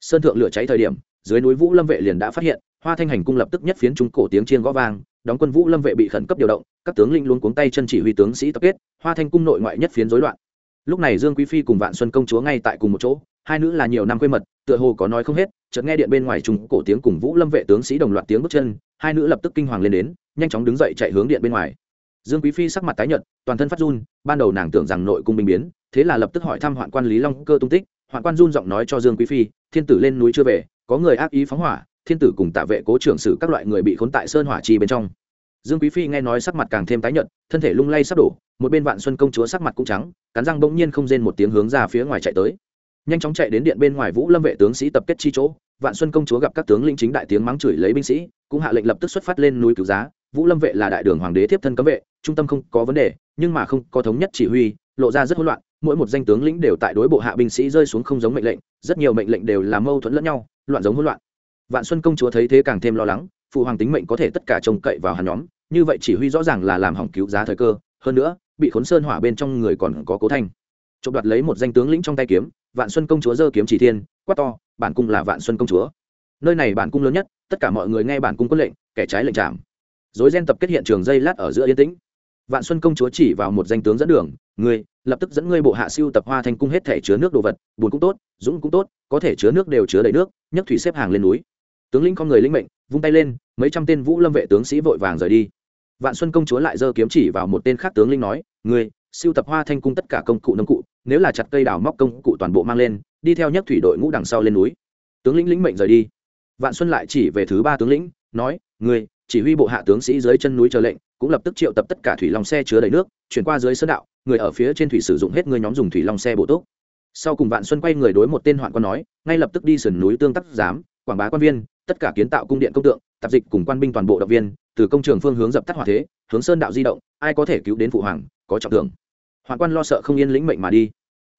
Sơn thượng lửa cháy thời điểm, dưới núi vũ lâm vệ liền đã phát hiện, hoa thanh hành cung lập tức nhất phiến trung cổ tiếng chiên gõ vang, đóng quân vũ lâm vệ bị khẩn cấp điều động, các tướng linh luôn cuống tay chân chỉ huy tướng sĩ tập kết, hoa thanh cung nội ngoại nhất phiến rối loạn. Lúc này dương quý phi cùng vạn xuân công chúa ngay tại cùng một chỗ hai nữ là nhiều năm quê mật, tựa hồ có nói không hết, chợt nghe điện bên ngoài trùng cổ tiếng cùng vũ lâm vệ tướng sĩ đồng loạt tiếng bước chân, hai nữ lập tức kinh hoàng lên đến, nhanh chóng đứng dậy chạy hướng điện bên ngoài. Dương quý phi sắc mặt tái nhợt, toàn thân phát run, ban đầu nàng tưởng rằng nội cung bình biến, thế là lập tức hỏi thăm hoạn quan lý long cơ tung tích, hoạn quan run giọng nói cho dương quý phi, thiên tử lên núi chưa về, có người ác ý phóng hỏa, thiên tử cùng tạ vệ cố trưởng sử các loại người bị khốn tại sơn hỏa chi bên trong. Dương quý phi nghe nói sắc mặt càng thêm tái nhợt, thân thể lung lay sắp đổ, một bên vạn xuân công chúa sắc mặt cũng trắng, cắn răng bỗng nhiên không rên một tiếng hướng ra phía ngoài chạy tới nhanh chóng chạy đến điện bên ngoài vũ lâm vệ tướng sĩ tập kết chi chỗ, vạn xuân công chúa gặp các tướng lĩnh chính đại tiếng mắng chửi lấy binh sĩ, cũng hạ lệnh lập tức xuất phát lên núi cứu giá. Vũ lâm vệ là đại đường hoàng đế tiếp thân cấm vệ, trung tâm không có vấn đề, nhưng mà không có thống nhất chỉ huy, lộ ra rất hỗn loạn, mỗi một danh tướng lĩnh đều tại đối bộ hạ binh sĩ rơi xuống không giống mệnh lệnh, rất nhiều mệnh lệnh đều là mâu thuẫn lẫn nhau, loạn giống hỗn loạn. Vạn xuân công chúa thấy thế càng thêm lo lắng, phụ hoàng tính mệnh có thể tất cả trông cậy vào hắn nhóm, như vậy chỉ huy rõ ràng là làm hỏng cứu giá thời cơ, hơn nữa, bị khốn sơn hỏa bên trong người còn có cố thanh trộm đoạt lấy một danh tướng lĩnh trong tay kiếm, vạn xuân công chúa giơ kiếm chỉ thiên, quát to, bản cung là vạn xuân công chúa. Nơi này bản cung lớn nhất, tất cả mọi người nghe bản cung quân lệnh, kẻ trái lệnh trảm dối gen tập kết hiện trường dây lát ở giữa yên tĩnh. Vạn xuân công chúa chỉ vào một danh tướng dẫn đường, ngươi, lập tức dẫn ngươi bộ hạ siêu tập hoa thành cung hết thể chứa nước đồ vật bùn cũng tốt, dũng cũng tốt, có thể chứa nước đều chứa đầy nước, nhấc thủy xếp hàng lên núi. Tướng lĩnh con người linh mệnh, vung tay lên, mấy trăm tên vũ lâm vệ tướng sĩ vội vàng rời đi. Vạn xuân công chúa lại giơ kiếm chỉ vào một tên khác tướng lĩnh nói, ngươi siêu tập hoa thanh cung tất cả công cụ nông cụ, nếu là chặt cây đào móc công cụ toàn bộ mang lên, đi theo nhất thủy đội ngũ đằng sau lên núi. Tướng lĩnh lĩnh mệnh rời đi. Vạn xuân lại chỉ về thứ ba tướng lĩnh, nói người chỉ huy bộ hạ tướng sĩ dưới chân núi chờ lệnh, cũng lập tức triệu tập tất cả thủy long xe chứa đầy nước, chuyển qua dưới sơn đạo, người ở phía trên thủy sử dụng hết người nhóm dùng thủy long xe bổ túc. Sau cùng vạn xuân quay người đối một tên hoạn quan nói, ngay lập tức đi sườn núi tương tác giám, quảng bá quan viên, tất cả kiến tạo cung điện công tượng, tạp dịch cùng quan binh toàn bộ động viên, từ công trường phương hướng dập tắt hỏa thế, hướng sơn đạo di động, ai có thể cứu đến phụ hoàng, có trọng thưởng hoạn quan lo sợ không yên lĩnh mệnh mà đi.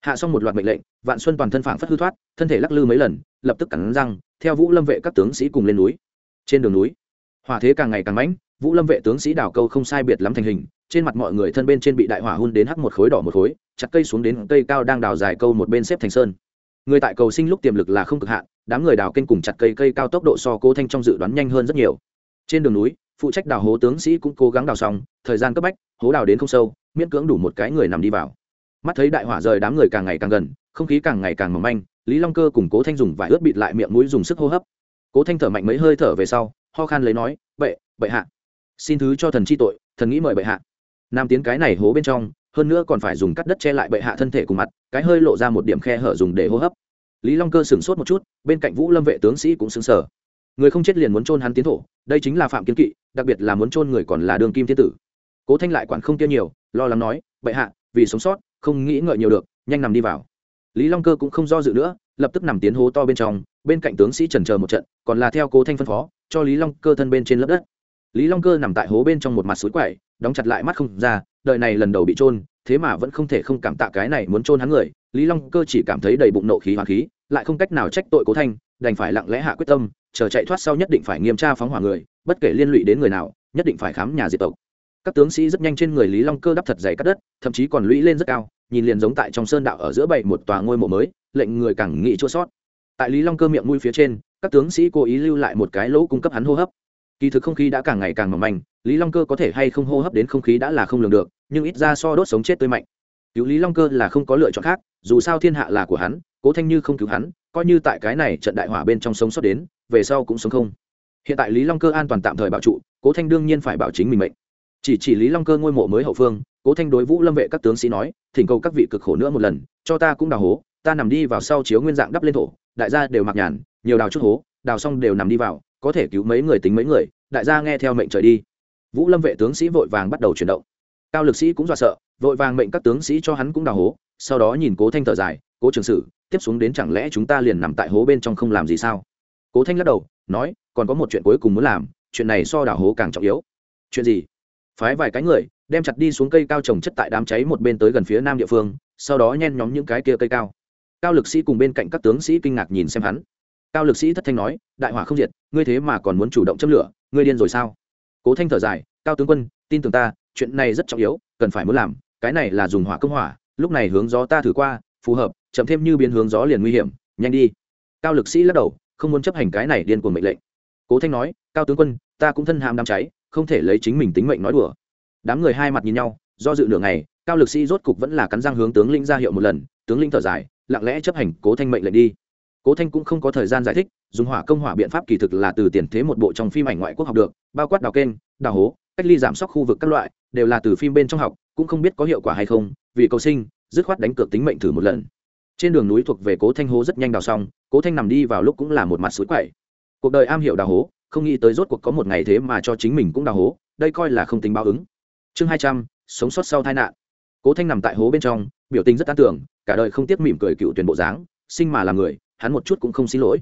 Hạ xong một loạt mệnh lệnh, vạn xuân toàn thân phảng phất hư thoát, thân thể lắc lư mấy lần, lập tức cắn răng, theo vũ lâm vệ các tướng sĩ cùng lên núi. Trên đường núi, hỏa thế càng ngày càng mãnh, vũ lâm vệ tướng sĩ đào câu không sai biệt lắm thành hình, trên mặt mọi người thân bên trên bị đại hỏa hun đến hắc một khối đỏ một khối, chặt cây xuống đến cây cao đang đào dài câu một bên xếp thành sơn. Người tại cầu sinh lúc tiềm lực là không cực hạn, đám người đào kênh cùng chặt cây cây cao tốc độ so cố thanh trong dự đoán nhanh hơn rất nhiều. Trên đường núi, phụ trách đào hố tướng sĩ cũng cố gắng đào xong, thời gian cấp bách hố đào đến không sâu, miễn cưỡng đủ một cái người nằm đi vào. Mắt thấy đại hỏa rời đám người càng ngày càng gần, không khí càng ngày càng mỏng manh, lý long cơ cùng cố thanh dùng vải ướt bịt lại miệng mũi dùng sức hô hấp. Cố thanh thở mạnh mấy hơi thở về sau, ho khan lấy nói, bệ bệ hạ. Xin thứ cho thần chi tội, thần nghĩ mời bệ hạ. Nam tiến cái này hố bên trong, hơn nữa còn phải dùng cắt đất che lại bệ hạ thân thể cùng mặt, cái hơi lộ ra một điểm khe hở dùng để hô hấp. Lý long cơ sửng sốt một chút, bên cạnh vũ lâm vệ tướng sĩ cũng xứng sở người không chết liền muốn trôn hắn tiến thổ, đây chính là phạm kiến kỵ, đặc biệt là muốn trôn người còn là đường kim thiên tử cố thanh lại quản không kia nhiều, lo lắng nói, bệ hạ, vì sống sót, không nghĩ ngợi nhiều được, nhanh nằm đi vào. Lý long cơ cũng không do dự nữa, lập tức nằm tiến hố to bên trong, bên cạnh tướng sĩ trần chờ một trận, còn là theo cố thanh phân phó, cho lý long cơ thân bên trên lớp đất. Lý long cơ nằm tại hố bên trong một mặt suối quậy, đóng chặt lại mắt không ra đợi này lần đầu bị trôn thế mà vẫn không thể không cảm tạ cái này muốn trôn hắn người. Lý long cơ chỉ cảm thấy đầy bụng nộ khí hoàng khí, lại không cách nào trách tội cố thanh, đành phải lặng lẽ hạ quyết tâm, chờ chạy thoát sau nhất định phải nghiêm tra phóng hỏa người, bất kể liên lụy đến người nào, nhất định phải khám nhà diệt tộc các tướng sĩ rất nhanh trên người lý long cơ đắp thật dày cắt đất, thậm chí còn lũy lên rất cao, nhìn liền giống tại trong sơn đạo ở giữa bảy một tòa ngôi mộ mới, lệnh người càng nghĩ chua sót. Tại lý long cơ miệng mũi phía trên, các tướng sĩ cố ý lưu lại một cái lỗ cung cấp hắn hô hấp. Kỳ thực không khí đã càng ngày càng mỏng manh, lý long cơ có thể hay không hô hấp đến không khí đã là không lường được, nhưng ít ra so đốt sống chết tươi mạnh. Cứu lý long cơ là không có lựa chọn khác, dù sao thiên hạ là của hắn, cố thanh như không cứu hắn, coi như tại cái này trận đại hỏa bên trong sống sót đến, về sau cũng sống không. Hiện tại lý long cơ an toàn tạm thời bảo trụ, cố thanh đương nhiên phải bảo chính mình mệnh chỉ chỉ lý long cơ ngôi mộ mới hậu phương, cố thanh đối vũ lâm vệ các tướng sĩ nói, thỉnh cầu các vị cực khổ nữa một lần, cho ta cũng đào hố, ta nằm đi vào sau chiếu nguyên dạng đắp lên thổ, đại gia đều mặc nhàn, nhiều đào chút hố, đào xong đều nằm đi vào, có thể cứu mấy người tính mấy người, đại gia nghe theo mệnh trời đi. Vũ lâm vệ tướng sĩ vội vàng bắt đầu chuyển động. Cao lực sĩ cũng dọa sợ, vội vàng mệnh các tướng sĩ cho hắn cũng đào hố, sau đó nhìn cố thanh thở dài, cố trường sử, tiếp xuống đến chẳng lẽ chúng ta liền nằm tại hố bên trong không làm gì sao? Cố thanh lắc đầu, nói, còn có một chuyện cuối cùng muốn làm, chuyện này so đào hố càng trọng yếu. Chuyện gì? Phái vài cái người, đem chặt đi xuống cây cao trồng chất tại đám cháy một bên tới gần phía nam địa phương, sau đó nhen nhóm những cái kia cây cao. Cao lực sĩ cùng bên cạnh các tướng sĩ kinh ngạc nhìn xem hắn. Cao lực sĩ thất thanh nói, đại hỏa không diệt, ngươi thế mà còn muốn chủ động châm lửa, ngươi điên rồi sao? Cố thanh thở dài, cao tướng quân, tin tưởng ta, chuyện này rất trọng yếu, cần phải muốn làm, cái này là dùng hỏa công hỏa, lúc này hướng gió ta thử qua, phù hợp, chậm thêm như biến hướng gió liền nguy hiểm, nhanh đi. Cao lực sĩ lắc đầu, không muốn chấp hành cái này điên cuồng mệnh lệnh. Cố thanh nói, cao tướng quân, ta cũng thân ham đám cháy không thể lấy chính mình tính mệnh nói đùa. Đám người hai mặt nhìn nhau, do dự nửa ngày, cao lực sĩ rốt cục vẫn là cắn răng hướng tướng lĩnh ra hiệu một lần, tướng lĩnh thở dài, lặng lẽ chấp hành cố thanh mệnh lệnh đi. Cố thanh cũng không có thời gian giải thích, dùng hỏa công hỏa biện pháp kỳ thực là từ tiền thế một bộ trong phim ảnh ngoại quốc học được, bao quát đào kênh, đào hố, cách ly giảm sóc khu vực các loại, đều là từ phim bên trong học, cũng không biết có hiệu quả hay không, vì cầu sinh, dứt khoát đánh cược tính mệnh thử một lần. Trên đường núi thuộc về cố thanh hố rất nhanh đào xong, cố thanh nằm đi vào lúc cũng là một mặt suối quậy cuộc đời am hiểu đào hố không nghĩ tới rốt cuộc có một ngày thế mà cho chính mình cũng đào hố, đây coi là không tính báo ứng. Chương hai trăm, sống sót sau tai nạn. Cố thanh nằm tại hố bên trong, biểu tình rất an tưởng, cả đời không tiếc mỉm cười cựu tuyển bộ dáng, sinh mà làm người, hắn một chút cũng không xin lỗi.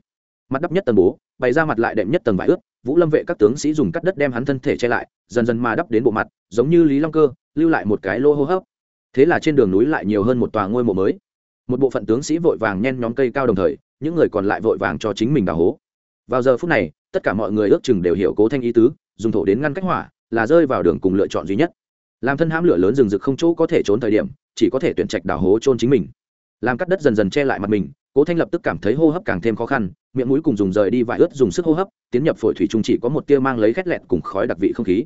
Mặt đắp nhất tầng bố, bày ra mặt lại đệm nhất tầng vải ướt, vũ lâm vệ các tướng sĩ dùng cắt đất đem hắn thân thể che lại, dần dần mà đắp đến bộ mặt, giống như lý long cơ, lưu lại một cái lô hô hấp. Thế là trên đường núi lại nhiều hơn một tòa ngôi mộ mới. Một bộ phận tướng sĩ vội vàng nhen nhóm cây cao đồng thời, những người còn lại vội vàng cho chính mình đào hố. Vào giờ phút này tất cả mọi người ước chừng đều hiểu cố thanh ý tứ, dùng thổ đến ngăn cách hỏa, là rơi vào đường cùng lựa chọn duy nhất. Làm thân hãm lửa lớn rừng rực không chỗ có thể trốn thời điểm, chỉ có thể tuyển trạch đào hố trôn chính mình. Làm cắt đất dần dần che lại mặt mình, cố thanh lập tức cảm thấy hô hấp càng thêm khó khăn, miệng mũi cùng dùng rời đi vài ướt dùng sức hô hấp, tiến nhập phổi thủy trung chỉ có một tia mang lấy khét lẹn cùng khói đặc vị không khí.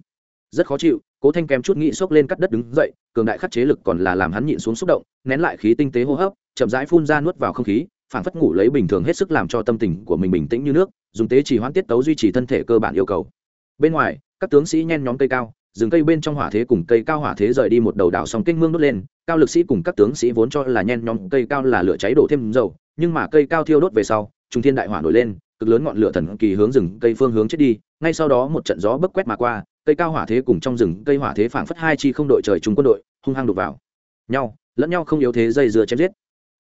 Rất khó chịu, cố thanh kém chút nghĩ xốc lên cắt đất đứng dậy, cường đại khắc chế lực còn là làm hắn nhịn xuống xúc động, nén lại khí tinh tế hô hấp, chậm rãi phun ra nuốt vào không khí phản phất ngủ lấy bình thường hết sức làm cho tâm tình của mình bình tĩnh như nước, dùng tế chỉ hoãn tiết tấu duy trì thân thể cơ bản yêu cầu. Bên ngoài, các tướng sĩ nhen nhóm cây cao, rừng cây bên trong hỏa thế cùng cây cao hỏa thế rời đi một đầu đảo sóng kinh mương đốt lên, cao lực sĩ cùng các tướng sĩ vốn cho là nhen nhóm cây cao là lửa cháy đổ thêm dầu, nhưng mà cây cao thiêu đốt về sau, trung thiên đại hỏa nổi lên, cực lớn ngọn lửa thần kỳ hướng rừng cây phương hướng chết đi, ngay sau đó một trận gió bấc quét mà qua, cây cao hỏa thế cùng trong rừng cây hỏa thế phảng phất hai chi không đội trời chung quân đội, hung hăng đục vào nhau, lẫn nhau không yếu thế dây dưa chém giết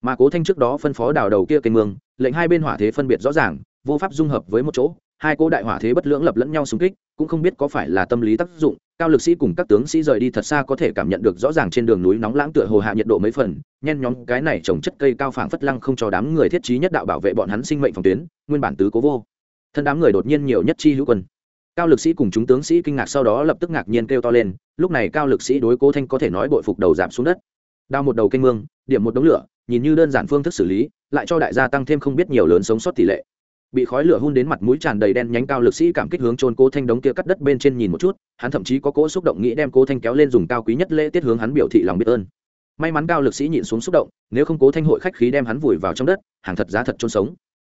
mà cố thanh trước đó phân phó đào đầu kia kênh mương, lệnh hai bên hỏa thế phân biệt rõ ràng, vô pháp dung hợp với một chỗ. Hai cố đại hỏa thế bất lưỡng lập lẫn nhau xung kích, cũng không biết có phải là tâm lý tác dụng, cao lực sĩ cùng các tướng sĩ rời đi thật xa có thể cảm nhận được rõ ràng trên đường núi nóng lãng tựa hồ hạ nhiệt độ mấy phần, nhen nhóm cái này trồng chất cây cao phảng phất lăng không cho đám người thiết trí nhất đạo bảo vệ bọn hắn sinh mệnh phòng tuyến, nguyên bản tứ cố vô. Thân đám người đột nhiên nhiều nhất chi hữu quân. Cao lực sĩ cùng chúng tướng sĩ kinh ngạc sau đó lập tức ngạc nhiên kêu to lên, lúc này cao lực sĩ đối cố thanh có thể nói bội phục đầu giảm xuống đất đao một đầu canh mương, điểm một đống lửa, nhìn như đơn giản phương thức xử lý, lại cho đại gia tăng thêm không biết nhiều lớn sống sót tỷ lệ. Bị khói lửa hun đến mặt mũi tràn đầy đen nhánh cao lực sĩ cảm kích hướng trôn cố thanh đống kia cắt đất bên trên nhìn một chút, hắn thậm chí có cỗ xúc động nghĩ đem cố thanh kéo lên dùng cao quý nhất lễ tiết hướng hắn biểu thị lòng biết ơn. May mắn cao lực sĩ nhịn xuống xúc động, nếu không cố thanh hội khách khí đem hắn vùi vào trong đất, hàng thật giá thật trôn sống.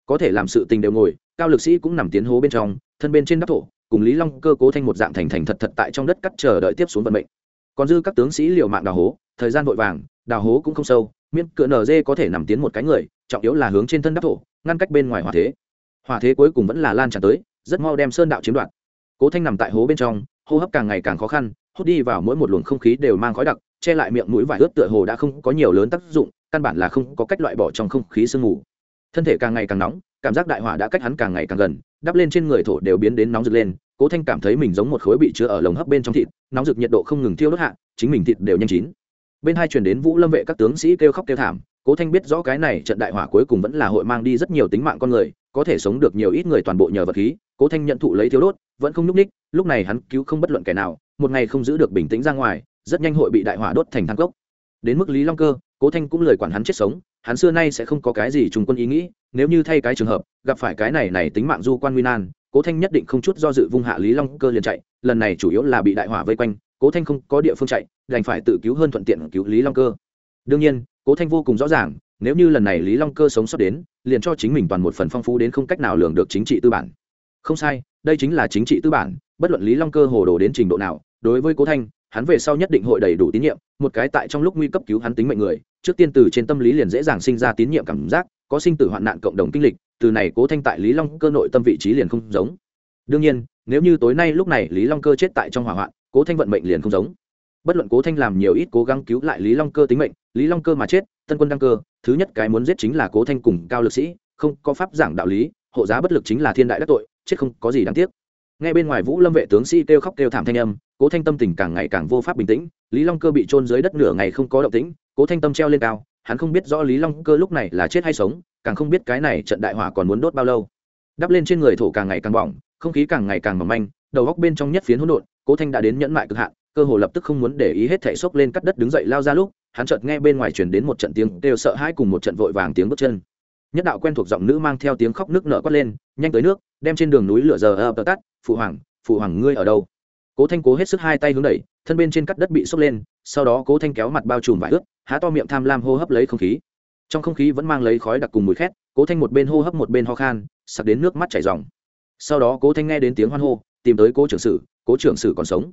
Có thể làm sự tình đều ngồi, cao lực sĩ cũng nằm tiến hố bên trong, thân bên trên đắp thổ, cùng lý long cơ cố thanh một dạng thành thành thật thật tại trong đất cắt chờ đợi tiếp xuống vận mệnh. Còn dư các tướng sĩ liều mạng đào hố thời gian vội vàng, đào hố cũng không sâu, miễn cựa nở dê có thể nằm tiến một cái người, trọng yếu là hướng trên thân đắp thổ, ngăn cách bên ngoài hỏa thế. Hỏa thế cuối cùng vẫn là lan tràn tới, rất mau đem sơn đạo chiếm đoạt. Cố thanh nằm tại hố bên trong, hô hấp càng ngày càng khó khăn, hút đi vào mỗi một luồng không khí đều mang khói đặc, che lại miệng mũi vải ướt tựa hồ đã không có nhiều lớn tác dụng, căn bản là không có cách loại bỏ trong không khí sương mù. Thân thể càng ngày càng nóng, cảm giác đại hỏa đã cách hắn càng ngày càng gần, đắp lên trên người thổ đều biến đến nóng rực lên, cố thanh cảm thấy mình giống một khối bị chứa ở lồng hấp bên trong thịt, nóng rực nhiệt độ không ngừng thiêu đốt hạ, chính mình thịt đều nhanh chín bên hai chuyển đến vũ lâm vệ các tướng sĩ kêu khóc kêu thảm, cố thanh biết rõ cái này trận đại hỏa cuối cùng vẫn là hội mang đi rất nhiều tính mạng con người, có thể sống được nhiều ít người toàn bộ nhờ vật khí, cố thanh nhận thụ lấy thiếu đốt, vẫn không nhúc ních lúc này hắn cứu không bất luận kẻ nào, một ngày không giữ được bình tĩnh ra ngoài, rất nhanh hội bị đại hỏa đốt thành thang cốc. Đến mức lý long cơ, cố thanh cũng lời quản hắn chết sống, hắn xưa nay sẽ không có cái gì trùng quân ý nghĩ, nếu như thay cái trường hợp, gặp phải cái này này tính mạng du quan nguy nan, cố thanh nhất định không chút do dự vung hạ lý long cơ liền chạy, lần này chủ yếu là bị đại hỏa vây quanh cố thanh không có địa phương chạy, đành phải tự cứu hơn thuận tiện cứu lý long cơ. Đương nhiên, cố thanh vô cùng rõ ràng, nếu như lần này lý long cơ sống sót đến, liền cho chính mình toàn một phần phong phú đến không cách nào lường được chính trị tư bản. Không sai, đây chính là chính trị tư bản, bất luận lý long cơ hồ đồ đến trình độ nào, đối với cố thanh, hắn về sau nhất định hội đầy đủ tín nhiệm, một cái tại trong lúc nguy cấp cứu hắn tính mệnh người, trước tiên từ trên tâm lý liền dễ dàng sinh ra tín nhiệm cảm giác, có sinh tử hoạn nạn cộng đồng kinh lịch, từ này cố thanh tại lý long cơ nội tâm vị trí liền không giống. Đương nhiên, nếu như tối nay lúc này lý long cơ chết tại trong hỏa hoạn cố thanh vận mệnh liền không giống. Bất luận cố thanh làm nhiều ít cố gắng cứu lại lý long cơ tính mệnh, lý long cơ mà chết, tân quân đăng cơ, thứ nhất cái muốn giết chính là cố thanh cùng cao lực sĩ, không có pháp giảng đạo lý, hộ giá bất lực chính là thiên đại đắc tội, chết không có gì đáng tiếc. Ngay bên ngoài vũ lâm vệ tướng sĩ kêu khóc kêu thảm thanh âm, cố thanh tâm tình càng ngày càng vô pháp bình tĩnh, lý long cơ bị trôn dưới đất nửa ngày không có động tĩnh, cố thanh tâm treo lên cao, hắn không biết rõ lý long cơ lúc này là chết hay sống, càng không biết cái này trận đại hỏa còn muốn đốt bao lâu. Đắp lên trên người thổ càng ngày càng bỏng, không khí càng ngày càng mỏng manh, đầu góc bên trong nhất phiến hỗn độn cố thanh đã đến nhẫn mại cực hạn, cơ hồ lập tức không muốn để ý hết thảy xốc lên cắt đất đứng dậy lao ra lúc, hắn chợt nghe bên ngoài truyền đến một trận tiếng đều sợ hãi cùng một trận vội vàng tiếng bước chân. Nhất đạo quen thuộc giọng nữ mang theo tiếng khóc nước nở quát lên, nhanh tới nước, đem trên đường núi lửa giờ ờ, ập tắt, phụ hoàng phụ hoàng ngươi ở đâu? Cố thanh cố hết sức hai tay hướng đẩy, thân bên trên cắt đất bị sốc lên, sau đó cố thanh kéo mặt bao trùm vải ướt, há to miệng tham lam hô hấp lấy không khí. Trong không khí vẫn mang lấy khói đặc cùng mùi khét, cố thanh một bên hô hấp một bên ho khan, sặc đến nước mắt chảy ròng. sau đó cố thanh nghe đến tiếng hoan hô, tìm tới cố trưởng sử cố trưởng sử còn sống.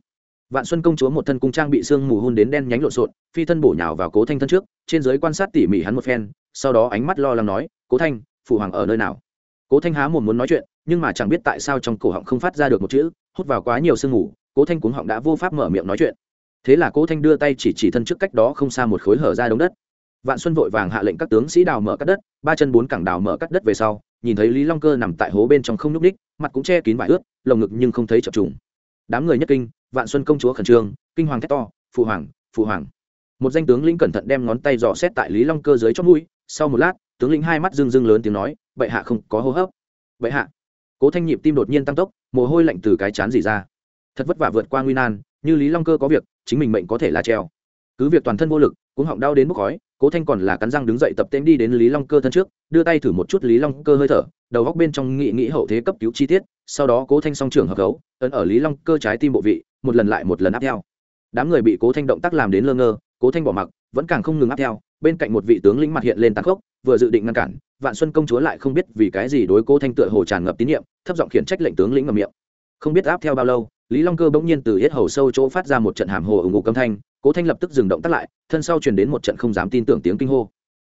Vạn xuân công chúa một thân cung trang bị sương mù hôn đến đen nhánh lộn xộn, phi thân bổ nhào vào cố thanh thân trước, trên giới quan sát tỉ mỉ hắn một phen, sau đó ánh mắt lo lắng nói, cố thanh, phụ hoàng ở nơi nào? Cố thanh há mồm muốn nói chuyện, nhưng mà chẳng biết tại sao trong cổ họng không phát ra được một chữ, hút vào quá nhiều sương mù, cố thanh cuống họng đã vô pháp mở miệng nói chuyện. Thế là cố thanh đưa tay chỉ chỉ thân trước cách đó không xa một khối hở ra đống đất. Vạn xuân vội vàng hạ lệnh các tướng sĩ đào mở cắt đất, ba chân bốn cẳng đào mở cắt đất về sau, nhìn thấy lý long cơ nằm tại hố bên trong không nhúc ních, mặt cũng che kín vải ướt, lồng ngực nhưng không thấy chập trùng đám người nhất kinh, vạn xuân công chúa khẩn trương, kinh hoàng thét to, phụ hoàng phụ hoàng. Một danh tướng lĩnh cẩn thận đem ngón tay dò xét tại lý long cơ dưới chót mũi, sau một lát, tướng lĩnh hai mắt rưng rưng lớn tiếng nói, bệ hạ không có hô hấp. Bệ hạ. Cố thanh nhịp tim đột nhiên tăng tốc, mồ hôi lạnh từ cái chán dỉ ra. Thật vất vả vượt qua nguy nan, như lý long cơ có việc, chính mình mệnh có thể là treo. Cứ việc toàn thân vô lực cũng họng đau đến bốc khói, cố thanh còn là cắn răng đứng dậy tập tên đi đến lý long cơ thân trước, đưa tay thử một chút lý long cơ hơi thở, đầu góc bên trong nghị nghĩ hậu thế cấp cứu chi tiết, sau đó cố thanh song trường hợp gấu, ấn ở lý long cơ trái tim bộ vị, một lần lại một lần áp theo. Đám người bị cố thanh động tác làm đến lơ ngơ, cố thanh bỏ mặc, vẫn càng không ngừng áp theo, bên cạnh một vị tướng lĩnh mặt hiện lên tàn khốc, vừa dự định ngăn cản, vạn xuân công chúa lại không biết vì cái gì đối cố thanh tựa hồ tràn ngập tín nhiệm, thấp giọng khiển trách lệnh tướng lĩnh ngầm miệng. Không biết áp theo bao lâu lý long cơ bỗng nhiên từ hết hầu sâu chỗ phát ra một trận hàm hồ ủng hộ âm thanh, cố thanh lập tức dừng động tắt lại, thân sau truyền đến một trận không dám tin tưởng tiếng kinh hô.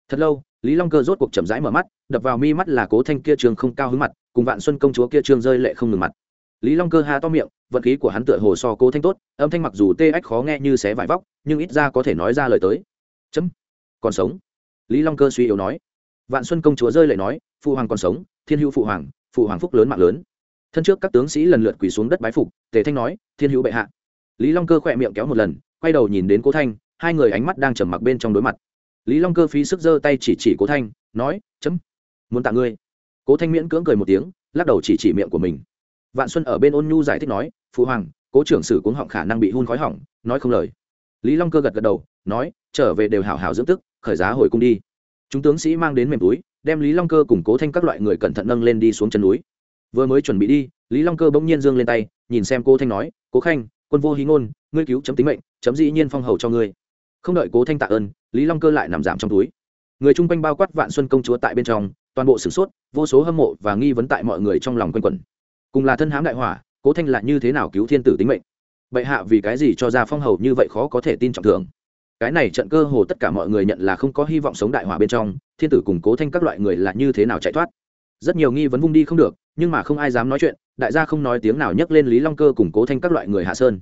Thật lâu, lý long cơ rốt cuộc chậm rãi mở mắt, đập vào mi mắt là cố thanh kia trường không cao hứng mặt, cùng vạn xuân công chúa kia trường rơi lệ không ngừng mặt. Lý long cơ ha to miệng, vận khí của hắn tựa hồ so cố thanh tốt, âm thanh mặc dù tê ách khó nghe như xé vải vóc, nhưng ít ra có thể nói ra lời tới. Chấm, còn sống. Lý long cơ suy yếu nói. Vạn xuân công chúa rơi lệ nói, phụ hoàng còn sống, thiên hữu phụ hoàng phụ hoàng phúc lớn mạng lớn thân trước các tướng sĩ lần lượt quỳ xuống đất bái phục, tề thanh nói, thiên hữu bệ hạ. Lý long cơ khỏe miệng kéo một lần, quay đầu nhìn đến cố thanh, hai người ánh mắt đang trầm mặc bên trong đối mặt. Lý long cơ phí sức giơ tay chỉ chỉ cố thanh, nói, chấm, muốn tạ ngươi. Cố thanh miễn cưỡng cười một tiếng, lắc đầu chỉ chỉ miệng của mình. Vạn xuân ở bên ôn nhu giải thích nói phụ hoàng, cố trưởng sử cuống họng khả năng bị hun khói hỏng, nói không lời. Lý long cơ gật gật đầu, nói, trở về đều hảo hảo dưỡng tức, khởi giá hồi cung đi. Chúng tướng sĩ mang đến mềm túi, đem lý long cơ cùng cố thanh các loại người cẩn thận nâng lên đi xuống chân núi vừa mới chuẩn bị đi, lý long cơ bỗng nhiên dương lên tay, nhìn xem cô thanh nói, cố khanh, quân vô hí ngôn, ngươi cứu chấm tính mệnh, chấm dĩ nhiên phong hầu cho ngươi. Không đợi cố thanh tạ ơn, lý long cơ lại nằm giảm trong túi. Người chung quanh bao quát vạn xuân công chúa tại bên trong, toàn bộ sửng sốt, vô số hâm mộ và nghi vấn tại mọi người trong lòng quanh quẩn. Cùng là thân hám đại hỏa, cố thanh lại như thế nào cứu thiên tử tính mệnh? Bệ hạ vì cái gì cho ra phong hầu như vậy khó có thể tin trọng thượng cái này trận cơ hồ tất cả mọi người nhận là không có hy vọng sống đại hỏa bên trong, thiên tử cùng cố thanh các loại người là như thế nào chạy thoát? Rất nhiều nghi vấn vung đi không được, nhưng mà không ai dám nói chuyện, đại gia không nói tiếng nào nhắc lên lý long cơ củng cố thanh các loại người hạ sơn.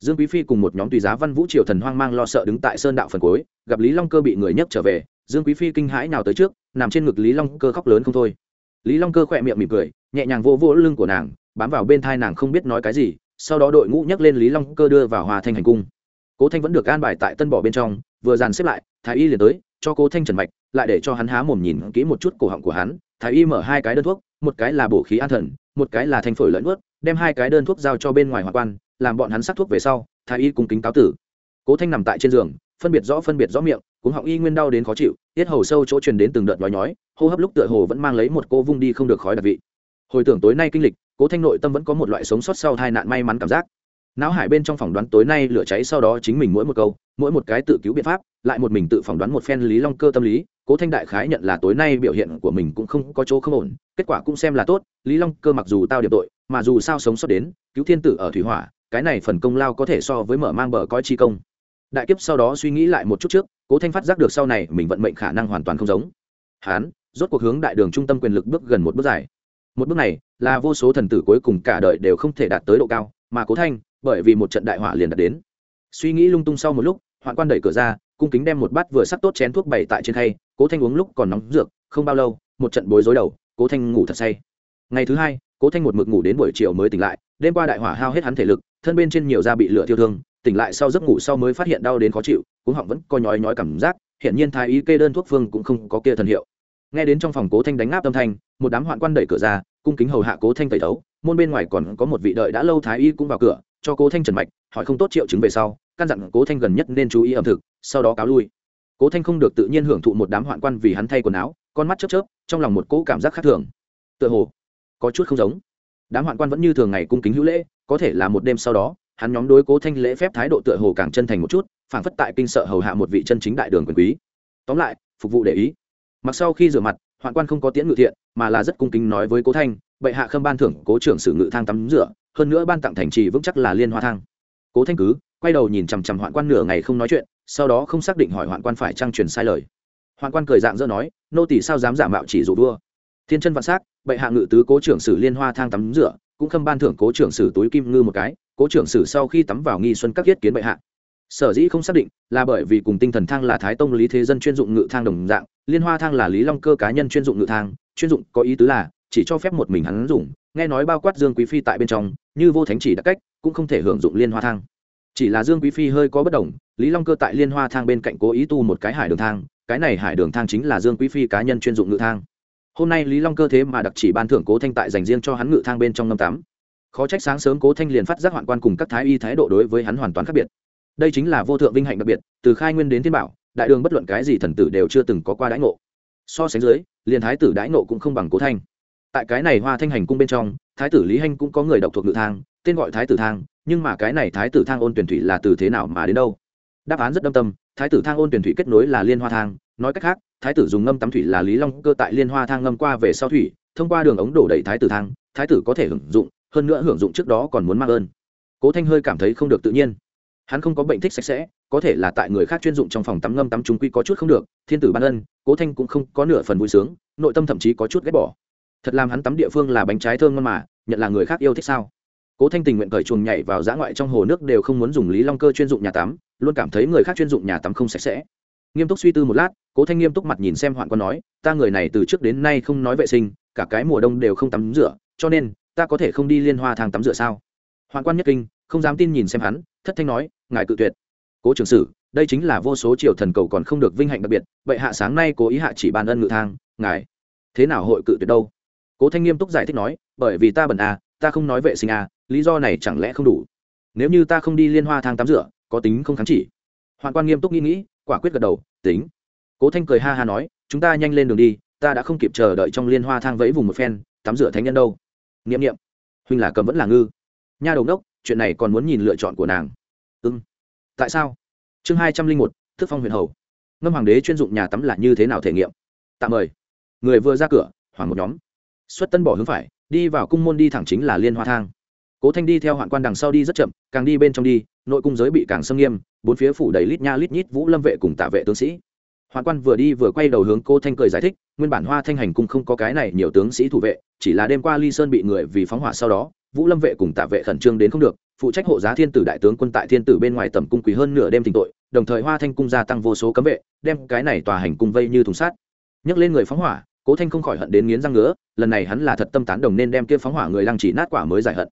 Dương quý phi cùng một nhóm tùy giá văn vũ triều thần hoang mang lo sợ đứng tại sơn đạo phần cuối, gặp lý long cơ bị người nhấc trở về, dương quý phi kinh hãi nào tới trước, nằm trên ngực lý long cơ khóc lớn không thôi. Lý long cơ khỏe miệng mỉm cười, nhẹ nhàng vô vô lưng của nàng, bám vào bên thai nàng không biết nói cái gì, sau đó đội ngũ nhắc lên lý long cơ đưa vào hòa thanh hành cung. Cố thanh vẫn được an bài tại tân bỏ bên trong, vừa dàn xếp lại, thái y liền tới, cho cố thanh trần mạch, lại để cho hắn há mồm nhìn kỹ một chút cổ họng của hắn thái y mở hai cái đơn thuốc, một cái là bổ khí an thần, một cái là thanh phổi lẫn ướt, đem hai cái đơn thuốc giao cho bên ngoài hòa quan, làm bọn hắn sắc thuốc về sau, thái y cùng kính cáo tử. Cố thanh nằm tại trên giường, phân biệt rõ phân biệt rõ miệng, cuống họng y nguyên đau đến khó chịu, tiết hầu sâu chỗ truyền đến từng đợt nhói nhói, hô hấp lúc tựa hồ vẫn mang lấy một cô vung đi không được khói đặc vị. Hồi tưởng tối nay kinh lịch, cố thanh nội tâm vẫn có một loại sống sót sau tai nạn may mắn cảm giác. Não hải bên trong phỏng đoán tối nay lửa cháy sau đó chính mình mỗi một câu, mỗi một cái tự cứu biện pháp, lại một mình tự phỏng đoán một phen lý long cơ tâm lý cố thanh đại khái nhận là tối nay biểu hiện của mình cũng không có chỗ không ổn, kết quả cũng xem là tốt, lý long cơ mặc dù tao điệp tội, mà dù sao sống sót đến, cứu thiên tử ở thủy hỏa, cái này phần công lao có thể so với mở mang bờ coi chi công. Đại kiếp sau đó suy nghĩ lại một chút trước, cố thanh phát giác được sau này mình vận mệnh khả năng hoàn toàn không giống. Hán, rốt cuộc hướng đại đường trung tâm quyền lực bước gần một bước dài. Một bước này là vô số thần tử cuối cùng cả đời đều không thể đạt tới độ cao, mà cố thanh, bởi vì một trận đại hỏa liền đạt đến. Suy nghĩ lung tung sau một lúc, hoạn quan đẩy cửa ra, cung kính đem một bát vừa sắc tốt chén thuốc bày tại trên khay cố thanh uống lúc còn nóng dược, không bao lâu, một trận bối rối đầu, cố thanh ngủ thật say. Ngày thứ hai, cố thanh một mực ngủ đến buổi chiều mới tỉnh lại, đêm qua đại hỏa hao hết hắn thể lực, thân bên trên nhiều da bị lửa thiêu thương, tỉnh lại sau giấc ngủ sau mới phát hiện đau đến khó chịu cũng họng vẫn co nhói nhói cảm giác hiện nhiên thái y kê đơn thuốc phương cũng không có kia thần hiệu. Nghe đến trong phòng cố thanh đánh ngáp âm thanh, một đám hoạn quan đẩy cửa ra, cung kính hầu hạ cố thanh tẩy thấu, môn bên ngoài còn có một vị đợi đã lâu thái y cũng vào cửa, cho cố thanh trần mạch, hỏi không tốt triệu chứng về sau, căn dặn cố thanh gần nhất nên chú ý ẩm thực, sau đó cáo lui cố thanh không được tự nhiên hưởng thụ một đám hoạn quan vì hắn thay quần áo, con mắt chớp chớp, trong lòng một cỗ cảm giác khác thường. Tựa hồ, có chút không giống. Đám hoạn quan vẫn như thường ngày cung kính hữu lễ, có thể là một đêm sau đó, hắn nhóm đối cố thanh lễ phép thái độ tựa hồ càng chân thành một chút, phảng phất tại kinh sợ hầu hạ một vị chân chính đại đường quyền quý. Tóm lại, phục vụ để ý. Mặc sau khi rửa mặt, hoạn quan không có tiễn ngự thiện, mà là rất cung kính nói với cố thanh, bệ hạ khâm ban thưởng cố trưởng sử ngự thang tắm rửa, hơn nữa ban tặng thành trì vững chắc là liên hoa thang. Cố thanh cứ quay đầu nhìn chằm chằm hoạn quan nửa ngày không nói chuyện sau đó không xác định hỏi hoạn quan phải trang truyền sai lời. Hoạn quan cười dạng dỡ nói, nô tỷ sao dám giả mạo chỉ dụ vua? Thiên chân vạn s á c bệ hạ ngự tứ cố trưởng sử liên hoa thang tắm rửa, cũng khâm ban thưởng cố trưởng sử túi kim ngư một cái, cố trưởng sử sau khi tắm vào nghi xuân các thiết kiến bệ hạ. Sở dĩ không xác định, là bởi vì cùng tinh thần thang là thái tông lý thế dân chuyên dụng ngự thang đồng dạng, liên hoa thang là lý long cơ cá nhân chuyên dụng ngự thang, chuyên dụng có ý tứ là, chỉ cho phép một mình hắn dùng, nghe nói bao quát dương quý phi tại bên trong, như vô thánh chỉ đặc cách, cũng không thể hưởng dụng liên hoa thang chỉ là dương quý phi hơi có bất đồng, lý long cơ tại liên hoa thang bên cạnh cố ý tu một cái hải đường thang, cái này hải đường thang chính là dương quý phi cá nhân chuyên dụng ngự thang. Hôm nay lý long cơ thế mà đặc chỉ ban thưởng cố thanh tại dành riêng cho hắn ngự thang bên trong năm tám khó trách sáng sớm cố thanh liền phát giác hoạn quan cùng các thái y thái độ đối với hắn hoàn toàn khác biệt. Đây chính là vô thượng vinh hạnh đặc biệt, từ khai nguyên đến thiên bảo, đại đường bất luận cái gì thần tử đều chưa từng có qua đãi ngộ. So sánh dưới, liền thái tử đãi ngộ cũng không bằng cố thanh. Tại cái này hoa thanh hành cung bên trong, thái tử lý hanh cũng có người độc thuộc ngự thang tên gọi thái tử thang, nhưng mà cái này thái tử thang ôn tuyển thủy là từ thế nào mà đến đâu? Đáp án rất đâm tâm, thái tử thang ôn tuyển thủy kết nối là liên hoa thang, nói cách khác, thái tử dùng ngâm tắm thủy là lý long cơ tại liên hoa thang ngâm qua về sau thủy, thông qua đường ống đổ đầy thái tử thang, thái tử có thể hưởng dụng, hơn nữa hưởng dụng trước đó còn muốn mang ơn. Cố thanh hơi cảm thấy không được tự nhiên. Hắn không có bệnh thích sạch sẽ, có thể là tại người khác chuyên dụng trong phòng tắm ngâm tắm chúng quy có chút không được, thiên tử ban ân, cố thanh cũng không có nửa phần vui sướng, nội tâm thậm chí có chút ghét bỏ. Thật làm hắn tắm địa phương là bánh trái thơm ngon mà, nhận là người khác yêu thích sao? Cố thanh tình nguyện cởi chuồng nhảy vào dã ngoại trong hồ nước đều không muốn dùng lý long cơ chuyên dụng nhà tắm, luôn cảm thấy người khác chuyên dụng nhà tắm không sạch sẽ. Nghiêm túc suy tư một lát, cố thanh nghiêm túc mặt nhìn xem hoạn quan nói, ta người này từ trước đến nay không nói vệ sinh, cả cái mùa đông đều không tắm rửa, cho nên, ta có thể không đi liên hoa thang tắm rửa sao? Hoạn quan nhất kinh, không dám tin nhìn xem hắn, thất thanh nói, ngài cự tuyệt. Cố trưởng sử, đây chính là vô số triều thần cầu còn không được vinh hạnh đặc biệt, vậy hạ sáng nay cố ý hạ chỉ ban ân ngự thang, ngài, thế nào hội cự tuyệt đâu? Cố thanh nghiêm túc giải thích nói, bởi vì ta bẩn à ta không nói vệ sinh à lý do này chẳng lẽ không đủ? Nếu như ta không đi liên hoa thang tắm rửa, có tính không kháng chỉ? Hoàn quan nghiêm túc nghĩ nghĩ, quả quyết gật đầu, tính. Cố thanh cười ha ha nói, chúng ta nhanh lên đường đi, ta đã không kịp chờ đợi trong liên hoa thang vẫy vùng một phen, tắm rửa thánh nhân đâu. N i ệ m n i ệ m huynh là cầm vẫn là ngư. Nha đầu đốc, chuyện này còn muốn nhìn lựa chọn của nàng. Ưng tại sao? Chương hai trăm linh một, thức phong huyền hầu. Ngâm hoàng đế chuyên dụng nhà tắm là như thế nào thể nghiệm? Tạm mời. Người vừa ra cửa hoàng một nhóm. Xuất tân bỏ hướng phải đi vào cung môn đi thẳng chính là liên hoa thang. Cố thanh đi theo hoạn quan đằng sau đi rất chậm, càng đi bên trong đi, nội cung giới bị càng xâm nghiêm, bốn phía phủ đầy lít nha lít nhít vũ lâm vệ cùng tạ vệ tướng sĩ. Hoạn quan vừa đi vừa quay đầu hướng cô thanh cười giải thích, nguyên bản hoa thanh hành cung không có cái này nhiều tướng sĩ thủ vệ, chỉ là đêm qua ly sơn bị người vì phóng hỏa sau đó, vũ lâm vệ cùng tạ vệ khẩn trương đến không được, phụ trách hộ giá thiên tử đại tướng quân tại thiên tử bên ngoài tầm cung quý hơn nửa đêm tình tội, đồng thời hoa thanh cung gia tăng vô số cấm vệ, đem cái này tòa hành cung vây như thùng sát nhấc lên người phóng hỏa cố thanh không khỏi hận đến nghiến răng ngứa, lần này hắn là thật tâm tán đồng nên đem kia phóng hỏa người lăng chỉ nát quả mới giải hận.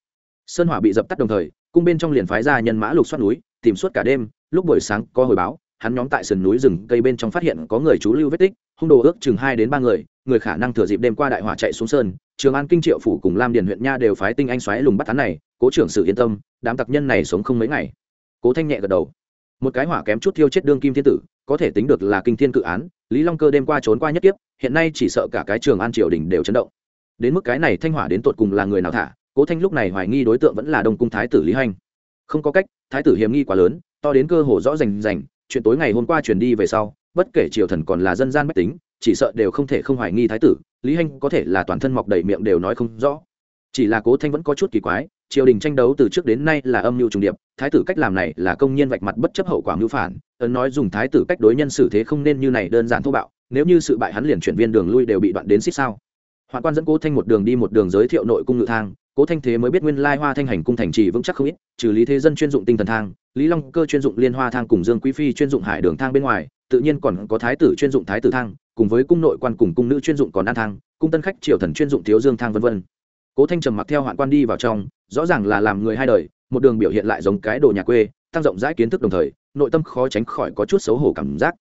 Sơn hỏa bị dập tắt đồng thời, cung bên trong liền phái ra nhân mã lục xoát núi, tìm suốt cả đêm, lúc buổi sáng có hồi báo, hắn nhóm tại sườn núi rừng cây bên trong phát hiện có người trú lưu vết tích, hung đồ ước chừng hai đến ba người người khả năng thừa dịp đêm qua đại hỏa chạy xuống sơn, trường an kinh triệu phủ cùng lam điền huyện nha đều phái tinh anh xoáy lùng bắt hắn này, cố trưởng sự yên tâm, đám tặc nhân này sống không mấy ngày. Cố thanh nhẹ gật đầu. Một cái hỏa kém chút thiêu chết đương kim thiên tử có thể tính được là kinh thiên cự án, lý long cơ đêm qua trốn qua nhất tiếp hiện nay chỉ sợ cả cái trường an triều đình đều chấn động. Đến mức cái này thanh hỏa đến tột cùng là người nào thả, cố thanh lúc này hoài nghi đối tượng vẫn là đông cung thái tử lý hanh không có cách, thái tử hiểm nghi quá lớn, to đến cơ hồ rõ rành rành, chuyện tối ngày hôm qua truyền đi về sau, bất kể triều thần còn là dân gian mách tính, chỉ sợ đều không thể không hoài nghi thái tử, lý hanh có thể là toàn thân mọc đầy miệng đều nói không rõ. Chỉ là cố thanh vẫn có chút kỳ quái triều đình tranh đấu từ trước đến nay là âm mưu trùng điệp, thái tử cách làm này là công nhiên vạch mặt bất chấp hậu quả mưu phản, ấn nói dùng thái tử cách đối nhân xử thế không nên như này đơn giản thô bạo, nếu như sự bại hắn liền chuyển viên đường lui đều bị đoạn đến xích sao. Hoạn quan dẫn cố thanh một đường đi một đường giới thiệu nội cung ngự thang, cố thanh thế mới biết nguyên lai hoa thanh hành cung thành trì vững chắc không ít, trừ lý thế dân chuyên dụng tinh thần thang, lý long cơ chuyên dụng liên hoa thang cùng dương quý phi chuyên dụng hải đường thang bên ngoài, tự nhiên còn có thái tử chuyên dụng thái tử thang, cùng với cung nội quan cùng cung nữ chuyên dụng còn an thang, cung tân khách triều thần chuyên dụng thiếu dương thang vân vân cố thanh trầm mặc theo hoạn quan đi vào trong, rõ ràng là làm người hai đời, một đường biểu hiện lại giống cái đồ nhà quê, tăng rộng rãi kiến thức đồng thời, nội tâm khó tránh khỏi có chút xấu hổ cảm giác.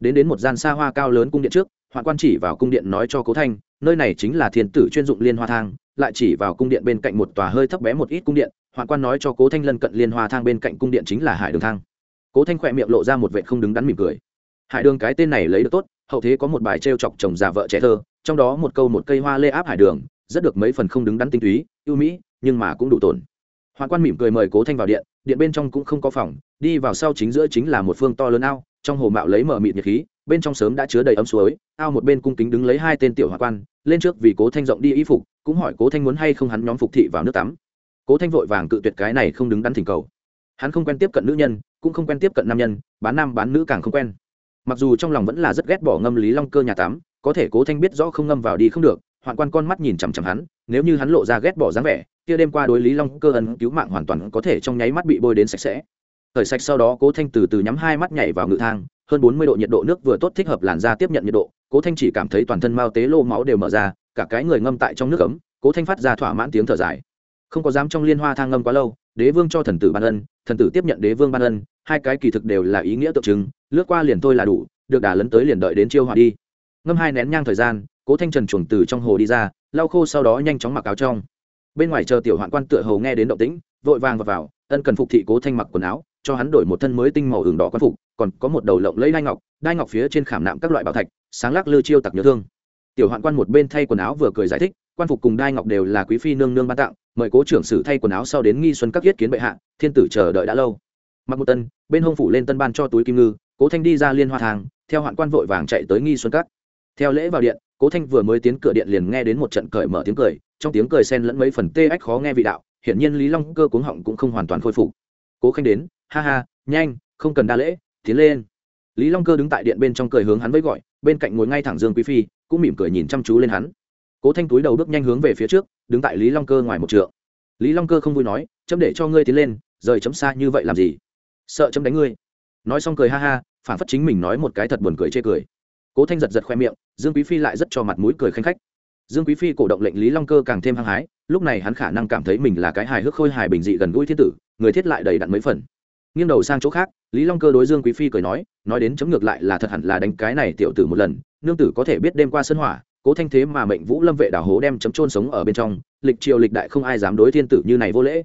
Đến đến một gian xa hoa cao lớn cung điện trước, hoạn quan chỉ vào cung điện nói cho cố thanh, nơi này chính là thiên tử chuyên dụng liên hoa thang, lại chỉ vào cung điện bên cạnh một tòa hơi thấp bé một ít cung điện, hoạn quan nói cho cố thanh lân cận liên hoa thang bên cạnh cung điện chính là hải đường thang. Cố thanh khỏe miệng lộ ra một vệ không đứng đắn mỉm cười. Hải đường cái tên này lấy được tốt, hậu thế có một bài t r e o chọc chồng già vợ trẻ thơ, trong đó một câu một cây hoa lê áp hải đường rất được mấy phần không đứng đắn tinh túy, ưu mỹ, nhưng mà cũng đủ tổn. Hoàng quan mỉm cười mời cố thanh vào điện điện bên trong cũng không có phòng, đi vào sau chính giữa chính là một phương to lớn ao, trong hồ mạo lấy mở mịt nhiệt khí, bên trong sớm đã chứa đầy ấm suối, ao một bên cung kính đứng lấy hai tên tiểu hoạn quan, lên trước vì cố thanh rộng đi y phục, cũng hỏi cố thanh muốn hay không hắn nhóm phục thị vào nước tắm. Cố thanh vội vàng cự tuyệt cái này không đứng đắn thỉnh cầu. Hắn không quen tiếp cận nữ nhân, cũng không quen tiếp cận nam nhân, bán nam bán nữ càng không quen. Mặc dù trong lòng vẫn là rất ghét bỏ ngâm lý long cơ nhà tắm, có thể cố thanh biết rõ không ngâm vào đi không được hoạn quan con mắt nhìn chằm chằm hắn, nếu như hắn lộ ra ghét bỏ dáng vẻ, kia đêm qua đối lý long cơ ân cứu mạng hoàn toàn có thể trong nháy mắt bị bôi đến sạch sẽ. Thời sạch sau đó, cố thanh từ từ nhắm hai mắt nhảy vào ngự thang, hơn bốn mươi độ nhiệt độ nước vừa tốt thích hợp làn da tiếp nhận nhiệt độ, cố thanh chỉ cảm thấy toàn thân mao tế lô máu đều mở ra, cả cái người ngâm tại trong nước ấm, cố thanh phát ra thỏa mãn tiếng thở dài. Không có dám trong liên hoa thang ngâm quá lâu, đế vương cho thần tử ban ân, thần tử tiếp nhận đế vương ban ân, hai cái kỳ thực đều là ý nghĩa tượng trưng, lướt qua liền thôi là đủ, được đà lấn tới liền đợi đến chiêu hòa đi. Ngâm hai nén nhang thời gian cố thanh trần chuồng từ trong hồ đi ra lau khô sau đó nhanh chóng mặc áo trong. Bên ngoài chờ tiểu hoạn quan tựa hầu nghe đến động tĩnh vội vàng vào, vào ân cần phục thị cố thanh mặc quần áo cho hắn đổi một thân mới tinh màu hưởng đỏ quan phục còn có một đầu lộng lấy đai ngọc đai ngọc phía trên khảm nạm các loại bảo thạch sáng lắc lư chiêu tặc nhớ thương. Tiểu hoạn quan một bên thay quần áo vừa cười giải thích quan phục cùng đai ngọc đều là quý phi nương nương ban tặng mời cố trưởng sử thay quần áo sau đến nghi xuân các yết kiến bệ hạ thiên tử chờ đợi đã lâu. Mặc một tân bên hông phủ lên tân ban cho túi kim ngư cố thanh đi ra liên hoa thang theo hoạn quan vội vàng chạy tới nghi xuân các. Theo lễ vào điện cố thanh vừa mới tiến cửa điện liền nghe đến một trận cởi mở tiếng cười, trong tiếng cười xen lẫn mấy phần tê ách khó nghe vị đạo, hiển nhiên lý long cơ cuống họng cũng không hoàn toàn khôi phục. Cố khanh đến, ha ha, nhanh, không cần đa lễ, tiến lên. Lý long cơ đứng tại điện bên trong cười hướng hắn với gọi, bên cạnh ngồi ngay thẳng dương quý phi, cũng mỉm cười nhìn chăm chú lên hắn. Cố thanh túi đầu bước nhanh hướng về phía trước, đứng tại lý long cơ ngoài một trượng. Lý long cơ không vui nói, chấm để cho ngươi tiến lên, rời chấm xa như vậy làm gì? Sợ chấm đánh ngươi. Nói xong cười ha ha, phản phất chính mình nói một cái thật buồn cười chê cười cố thanh giật giật khoe miệng, dương quý phi lại rất cho mặt mũi cười khanh khách. Dương quý phi cổ động lệnh lý long cơ càng thêm hăng hái, lúc này hắn khả năng cảm thấy mình là cái hài hước khôi hài bình dị gần gũi thiên tử, người thiết lại đầy đặn mấy phần. Nghiêng đầu sang chỗ khác, lý long cơ đối dương quý phi cười nói nói đến chấm ngược lại là thật hẳn là đánh cái này tiểu tử một lần, nương tử có thể biết đêm qua sân hỏa, cố thanh thế mà mệnh vũ lâm vệ đảo hố đem chấm trôn sống ở bên trong, lịch triều lịch đại không ai dám đối thiên tử như này vô lễ.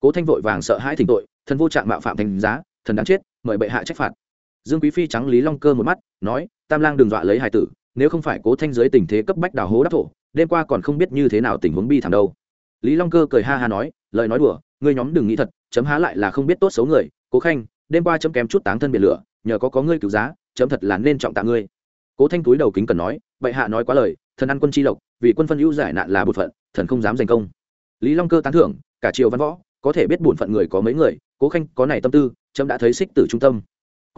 Cố thanh vội vàng sợ hãi thỉnh tội, thần vô trạng mạo phạm thành giá, thần đáng chết, mời bệ hạ trách phạt. Dương quý phi trắng lý long cơ một mắt, nói tam lang đừng dọa lấy hải tử, nếu không phải cố thanh giới tình thế cấp bách đào hố đắc thổ, đêm qua còn không biết như thế nào tình huống bi thảm đâu. Lý long cơ cười ha ha nói, lời nói đùa, ngươi nhóm đừng nghĩ thật, chấm há lại là không biết tốt xấu người. Cố khanh, đêm qua chấm kém chút táng thân biệt lửa, nhờ có có ngươi cứu giá, chấm thật là nên trọng tạ ngươi. Cố thanh túi đầu kính cần nói, bệ hạ nói quá lời, thần ăn quân chi lộc, vì quân phân ưu giải nạn là bột phận, thần không dám giành công. Lý long cơ tán thưởng, cả triều văn võ, có thể biết bổn phận người có mấy người, cố khanh có này tâm tư, chấm đã thấy xích tử trung tâm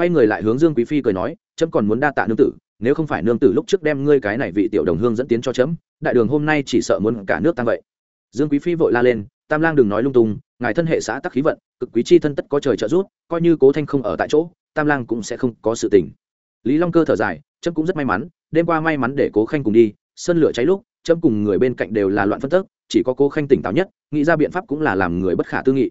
quay người lại hướng dương quý phi cười nói trẫm còn muốn đa tạ nương tử, nếu không phải nương tử lúc trước đem ngươi cái này vị tiểu đồng hương dẫn tiến cho trẫm đại đường hôm nay chỉ sợ muốn cả nước tăng vậy. Dương quý phi vội la lên, tam lang đừng nói lung tung, ngài thân hệ xã tắc khí vận, cực quý chi thân tất có trời trợ giúp, coi như cố thanh không ở tại chỗ, tam lang cũng sẽ không có sự tình. Lý long cơ thở dài trẫm cũng rất may mắn, đêm qua may mắn để cố khanh cùng đi sân lửa cháy lúc trẫm cùng người bên cạnh đều là loạn phân tức, chỉ có cố khanh tỉnh táo nhất, nghĩ ra biện pháp cũng là làm người bất khả tư nghị.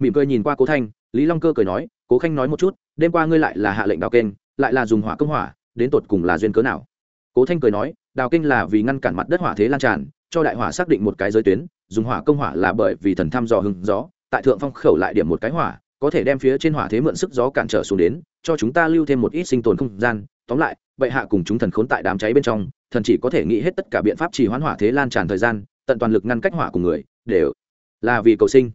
Mỉm cười nhìn qua cố thanh, lý long cơ cười nói cố khanh nói một chút, đêm qua ngươi lại là hạ lệnh đào kênh, lại là dùng hỏa công hỏa, đến tột cùng là duyên cớ nào? Cố thanh cười nói, đào kinh là vì ngăn cản mặt đất hỏa thế lan tràn, cho đại hỏa xác định một cái giới tuyến, dùng hỏa công hỏa là bởi vì thần thăm dò hưng gió, tại thượng phong khẩu lại điểm một cái hỏa, có thể đem phía trên hỏa thế mượn sức gió cản trở xuống đến, cho chúng ta lưu thêm một ít sinh tồn không gian. Tóm lại, bệ hạ cùng chúng thần khốn tại đám cháy bên trong, thần chỉ có thể nghĩ hết tất cả biện pháp trì hoãn hỏa thế lan tràn thời gian, tận toàn lực ngăn cách hỏa của người, đều là vì cầu sinh.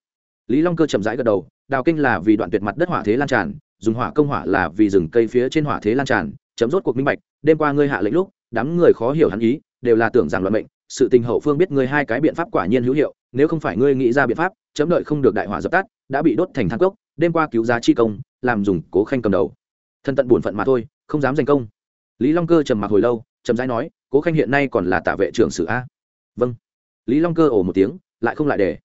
Lý long cơ chậm rãi gật đầu đào kinh là vì đoạn tuyệt mặt đất hỏa thế lan tràn, dùng hỏa công hỏa là vì rừng cây phía trên hỏa thế lan tràn, chấm rốt cuộc minh bạch, đêm qua ngươi hạ lệnh lúc, đám người khó hiểu hắn ý, đều là tưởng rằng luận mệnh, sự tình hậu phương biết ngươi hai cái biện pháp quả nhiên hữu hiệu, nếu không phải ngươi nghĩ ra biện pháp, chấm đợi không được đại hỏa dập tắt, đã bị đốt thành thang cốc, đêm qua cứu giá chi công, làm dùng cố khanh cầm đầu. Thân tận bổn phận mà thôi, không dám giành công. Lý long cơ trầm mặc hồi lâu trầm rãi nói, cố khanh hiện nay còn là tả vệ trưởng sử a. Vâng. Lý long cơ ổ một tiếng, lại không lại để.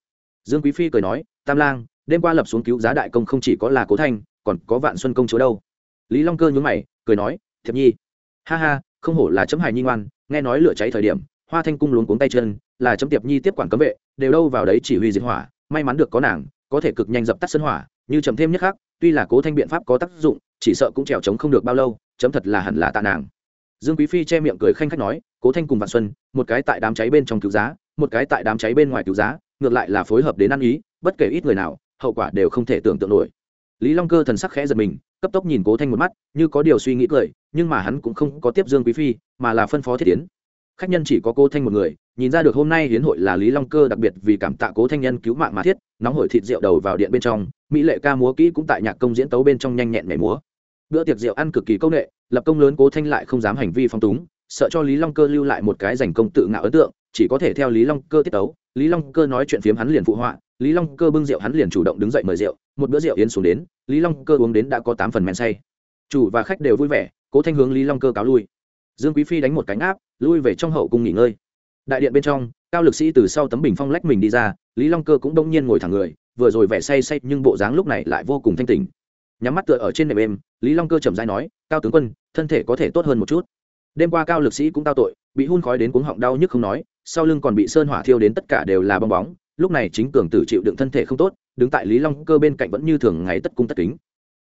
Dương quý phi cười nói, tam lang đêm qua lập xuống cứu giá đại công không chỉ có là cố thanh, còn có vạn xuân công chúa đâu. Lý long cơ nhún mày, cười nói, thiệp nhi. Ha ha, không hổ là chấm hài nhi ngoan, nghe nói lửa cháy thời điểm, hoa thanh cung luống cuống tay chân, là chấm tiệp nhi tiếp quản cấm vệ, đều đâu vào đấy chỉ huy diệt hỏa, may mắn được có nàng, có thể cực nhanh dập tắt sân hỏa, như chấm thêm nhất khác tuy là cố thanh biện pháp có tác dụng, chỉ sợ cũng trèo trống không được bao lâu, chấm thật là hẳn là tạ nàng. Dương quý phi che miệng cười khanh khách nói, cố thanh cùng vạn xuân, một cái tại đám cháy bên trong cứu giá, một cái tại đám cháy bên ngoài cứu giá, ngược lại là phối hợp đến ăn ý, bất kể ít người nào hậu quả đều không thể tưởng tượng nổi. Lý long cơ thần sắc khẽ giật mình, cấp tốc nhìn cố thanh một mắt, như có điều suy nghĩ cười, nhưng mà hắn cũng không có tiếp dương quý phi, mà là phân phó thiết tiến khách nhân chỉ có cô thanh một người, nhìn ra được hôm nay hiến hội là lý long cơ đặc biệt vì cảm tạ cố thanh nhân cứu mạng mà thiết, nóng hổi thịt rượu đầu vào điện bên trong, mỹ lệ ca múa kỹ cũng tại nhạc công diễn tấu bên trong nhanh nhẹn nhảy múa. Bữa tiệc rượu ăn cực kỳ công nghệ, lập công lớn cố thanh lại không dám hành vi phong túng, sợ cho lý long cơ lưu lại một cái giành công tự ngạo ấn tượng, chỉ có thể theo lý long cơ tiết tấu. Lý long cơ nói chuyện phiếm hắn liền phụ họa lý long cơ bưng rượu hắn liền chủ động đứng dậy mời rượu, một bữa rượu yến xuống đến, lý long cơ uống đến đã có tám phần men say. Chủ và khách đều vui vẻ, cố thanh hướng lý long cơ cáo lui. Dương quý phi đánh một cánh áp, lui về trong hậu cung nghỉ ngơi. Đại điện bên trong, cao lực sĩ từ sau tấm bình phong lách mình đi ra, lý long cơ cũng đông nhiên ngồi thẳng người, vừa rồi vẻ say say nhưng bộ dáng lúc này lại vô cùng thanh tình nhắm mắt tựa ở trên nệm êm, lý long cơ chậm dai nói, cao tướng quân, thân thể có thể tốt hơn một chút. Đêm qua cao lực sĩ cũng tao tội, bị hun khói đến cuống họng đau nhức không nói, sau lưng còn bị sơn hỏa thiêu đến tất cả đều là bong bóng lúc này chính cường tử chịu đựng thân thể không tốt, đứng tại lý long cơ bên cạnh vẫn như thường ngày tất cung tất kính.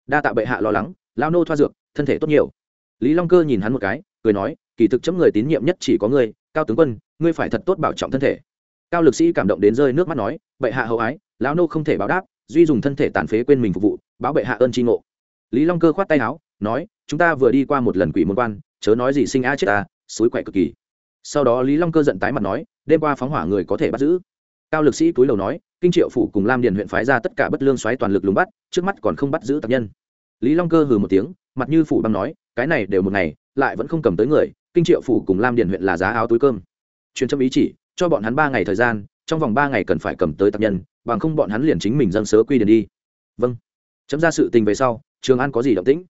Đa tạ bệ hạ lo lắng lao nô thoa dược, thân thể tốt nhiều. Lý long cơ nhìn hắn một cái, cười nói, kỳ thực chấm người tín nhiệm nhất chỉ có ngươi, cao tướng quân, ngươi phải thật tốt bảo trọng thân thể. Cao lực sĩ cảm động đến rơi nước mắt nói, bệ hạ hậu ái, lão nô không thể báo đáp, duy dùng thân thể tàn phế quên mình phục vụ, báo bệ hạ ơn tri ngộ. Lý long cơ khoát tay áo, nói, chúng ta vừa đi qua một lần quỷ môn quan, chớ nói gì sinh a chết ta, suối quậy cực kỳ. Sau đó lý long cơ giận tái mặt nói, đêm qua phóng hỏa người có thể bắt giữ cao lực sĩ túi đầu nói, kinh triệu phủ cùng lam điền huyện phái ra tất cả bất lương xoáy toàn lực lùng bắt, trước mắt còn không bắt giữ tập nhân. Lý long cơ hừ một tiếng, mặt như phủ băng nói, cái này đều một ngày, lại vẫn không cầm tới người, kinh triệu phủ cùng lam điền huyện là giá áo túi cơm. Truyền trâm ý chỉ, cho bọn hắn ba ngày thời gian, trong vòng ba ngày cần phải cầm tới tập nhân, bằng không bọn hắn liền chính mình dâng sớ quy điền đi. Vâng. Chấm ra sự tình về sau, trường an có gì động tĩnh?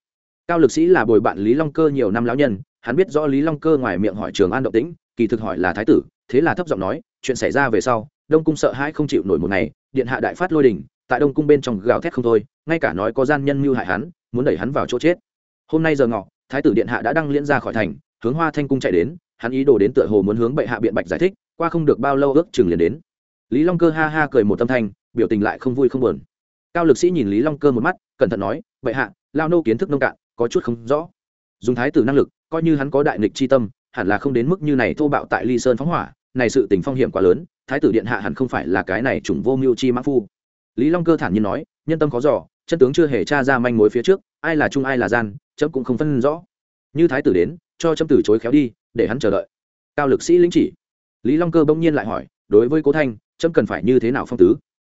Cao lực sĩ là bồi bạn lý long cơ nhiều năm lão nhân, hắn biết rõ lý long cơ ngoài miệng hỏi trường an động tĩnh, kỳ thực hỏi là thái tử, thế là thấp giọng nói, chuyện xảy ra về sau đông cung sợ hãi không chịu nổi một ngày, điện hạ đại phát lôi đình, tại đông cung bên trong gào thét không thôi, ngay cả nói có gian nhân mưu hại hắn, muốn đẩy hắn vào chỗ chết. Hôm nay giờ ngọ, thái tử điện hạ đã đăng liễn ra khỏi thành, hướng hoa thanh cung chạy đến, hắn ý đồ đến tựa hồ muốn hướng bệ hạ biện bạch giải thích, qua không được bao lâu ước chừng liền đến. Lý long cơ ha ha cười một tâm thanh, biểu tình lại không vui không buồn. Cao lực sĩ nhìn lý long cơ một mắt, cẩn thận nói, bệ hạ, lao nô kiến thức nông cạn, có chút không rõ. Dùng thái tử năng lực, coi như hắn có đại nghịch chi tâm, hẳn là không đến mức như này thô bạo tại ly sơn phóng hỏa này sự tình phong hiểm quá lớn, thái tử điện hạ hẳn không phải là cái này chủng vô mưu chi mã phu. Lý long cơ thản nhiên nói, nhân tâm có dò, chân tướng chưa hề tra ra manh mối phía trước, ai là trung ai là gian, chấm cũng không phân rõ. Như thái tử đến, cho chấm từ chối khéo đi, để hắn chờ đợi. Cao lực sĩ lĩnh chỉ. Lý long cơ bỗng nhiên lại hỏi, đối với cố thanh, chấm cần phải như thế nào phong tứ?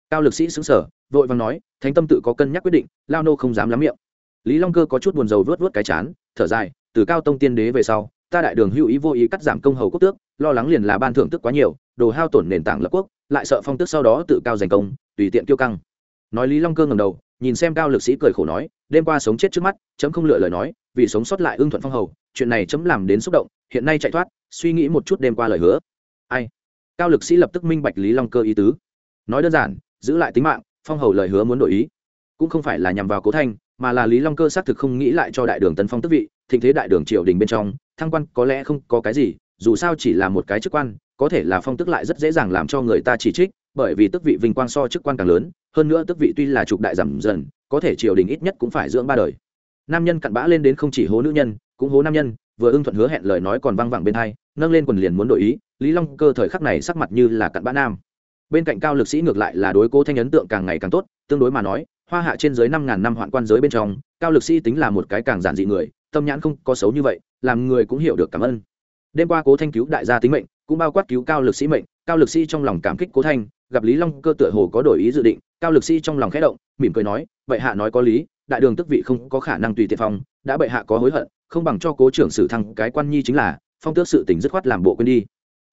Cao lực sĩ xứng sở vội vàng nói, thánh tâm tự có cân nhắc quyết định, lao nô không dám lắm miệng. Lý long cơ có chút buồn rầu vớt vớt cái chán, thở dài, từ cao tông tiên đế về sau, ta đại đường hữu ý vô ý cắt giảm công hầu quốc tước lo lắng liền là ban thưởng tức quá nhiều, đồ hao tổn nền tảng lập quốc, lại sợ phong tước sau đó tự cao giành công, tùy tiện tiêu căng. Nói lý long cơ ngầm đầu, nhìn xem cao lực sĩ cười khổ nói, đêm qua sống chết trước mắt, chấm không lựa lời nói, vì sống sót lại ưng thuận phong hầu, chuyện này chấm làm đến xúc động, hiện nay chạy thoát, suy nghĩ một chút đêm qua lời hứa. Ai? Cao lực sĩ lập tức minh bạch lý long cơ ý tứ. Nói đơn giản, giữ lại tính mạng, phong hầu lời hứa muốn đổi ý. Cũng không phải là nhằm vào cố thanh, mà là lý long cơ xác thực không nghĩ lại cho đại đường tấn phong tức vị, thịnh thế đại đường triều đình bên trong, thăng quan có lẽ không có cái gì dù sao chỉ là một cái chức quan, có thể là phong tức lại rất dễ dàng làm cho người ta chỉ trích, bởi vì tức vị vinh quang so chức quan càng lớn, hơn nữa tức vị tuy là trục đại giảm dần, có thể triều đình ít nhất cũng phải dưỡng ba đời. Nam nhân cặn bã lên đến không chỉ hố nữ nhân, cũng hố nam nhân, vừa ưng thuận hứa hẹn lời nói còn văng vẳng bên hai, nâng lên quần liền muốn đổi ý, lý long cơ thời khắc này sắc mặt như là cặn bã nam. Bên cạnh cao lực sĩ ngược lại là đối cố thanh ấn tượng càng ngày càng tốt, tương đối mà nói, hoa hạ trên dưới năm ngàn năm hoạn quan giới bên trong, cao lực sĩ tính là một cái càng giản dị người, tâm nhãn không có xấu như vậy, làm người cũng hiểu được cảm ơn đêm qua cố thanh cứu đại gia tính mệnh, cũng bao quát cứu cao lực sĩ mệnh, cao lực sĩ trong lòng cảm kích cố thanh, gặp lý long cơ tựa hồ có đổi ý dự định, cao lực sĩ trong lòng khẽ động, mỉm cười nói vậy hạ nói có lý, đại đường tức vị không có khả năng tùy tiện phong, đã bệ hạ có hối hận, không bằng cho cố trưởng sử thăng cái quan nhi chính là, phong tước sự tình dứt khoát làm bộ quên đi.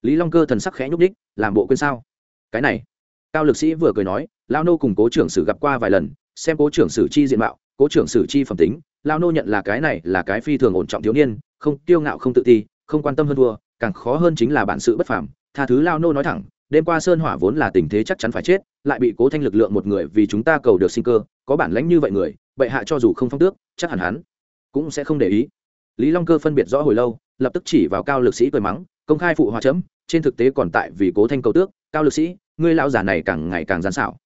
Lý long cơ thần sắc khẽ nhúc đích làm bộ quên sao? Cái này. Cao lực sĩ vừa cười nói lao nô cùng cố trưởng sử gặp qua vài lần, xem cố trưởng sử chi diện mạo, cố trưởng sử chi phẩm tính lao nô nhận là cái này là cái phi thường ổn trọng thiếu niên, không, kiêu ngạo không tự ti không quan tâm hơn thua, càng khó hơn chính là bản sự bất phàm. Tha thứ lao nô nói thẳng, đêm qua sơn hỏa vốn là tình thế chắc chắn phải chết, lại bị cố thanh lực lượng một người vì chúng ta cầu được sinh cơ, có bản lãnh như vậy người, bệ hạ cho dù không phong tước, chắc hẳn hắn cũng sẽ không để ý. Lý long cơ phân biệt rõ hồi lâu, lập tức chỉ vào cao lực sĩ cười mắng, công khai phụ hòa chấm, trên thực tế còn tại vì cố thanh cầu tước, cao lực sĩ, ngươi lão già này càng ngày càng gian xảo.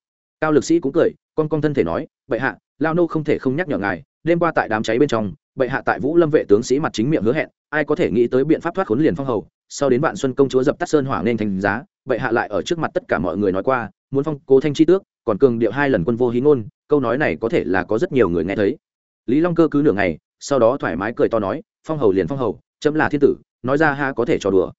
Cao lực sĩ cũng cười, con con thân thể nói, bệ hạ, lao nô không thể không nhắc nhở ngài, đêm qua tại đám cháy bên trong bệ hạ tại vũ lâm vệ tướng sĩ mặt chính miệng hứa hẹn, ai có thể nghĩ tới biện pháp thoát khốn liền phong hầu, sau đến bạn xuân công chúa dập tắt sơn hỏa nên thành giá, bệ hạ lại ở trước mặt tất cả mọi người nói qua, muốn phong cố thanh chi tước, còn cường điệu hai lần quân vô hí ngôn, câu nói này có thể là có rất nhiều người nghe thấy. Lý long cơ cứ nửa ngày, sau đó thoải mái cười to nói, phong hầu liền phong hầu, chấm là thiên tử, nói ra ha có thể trò đùa.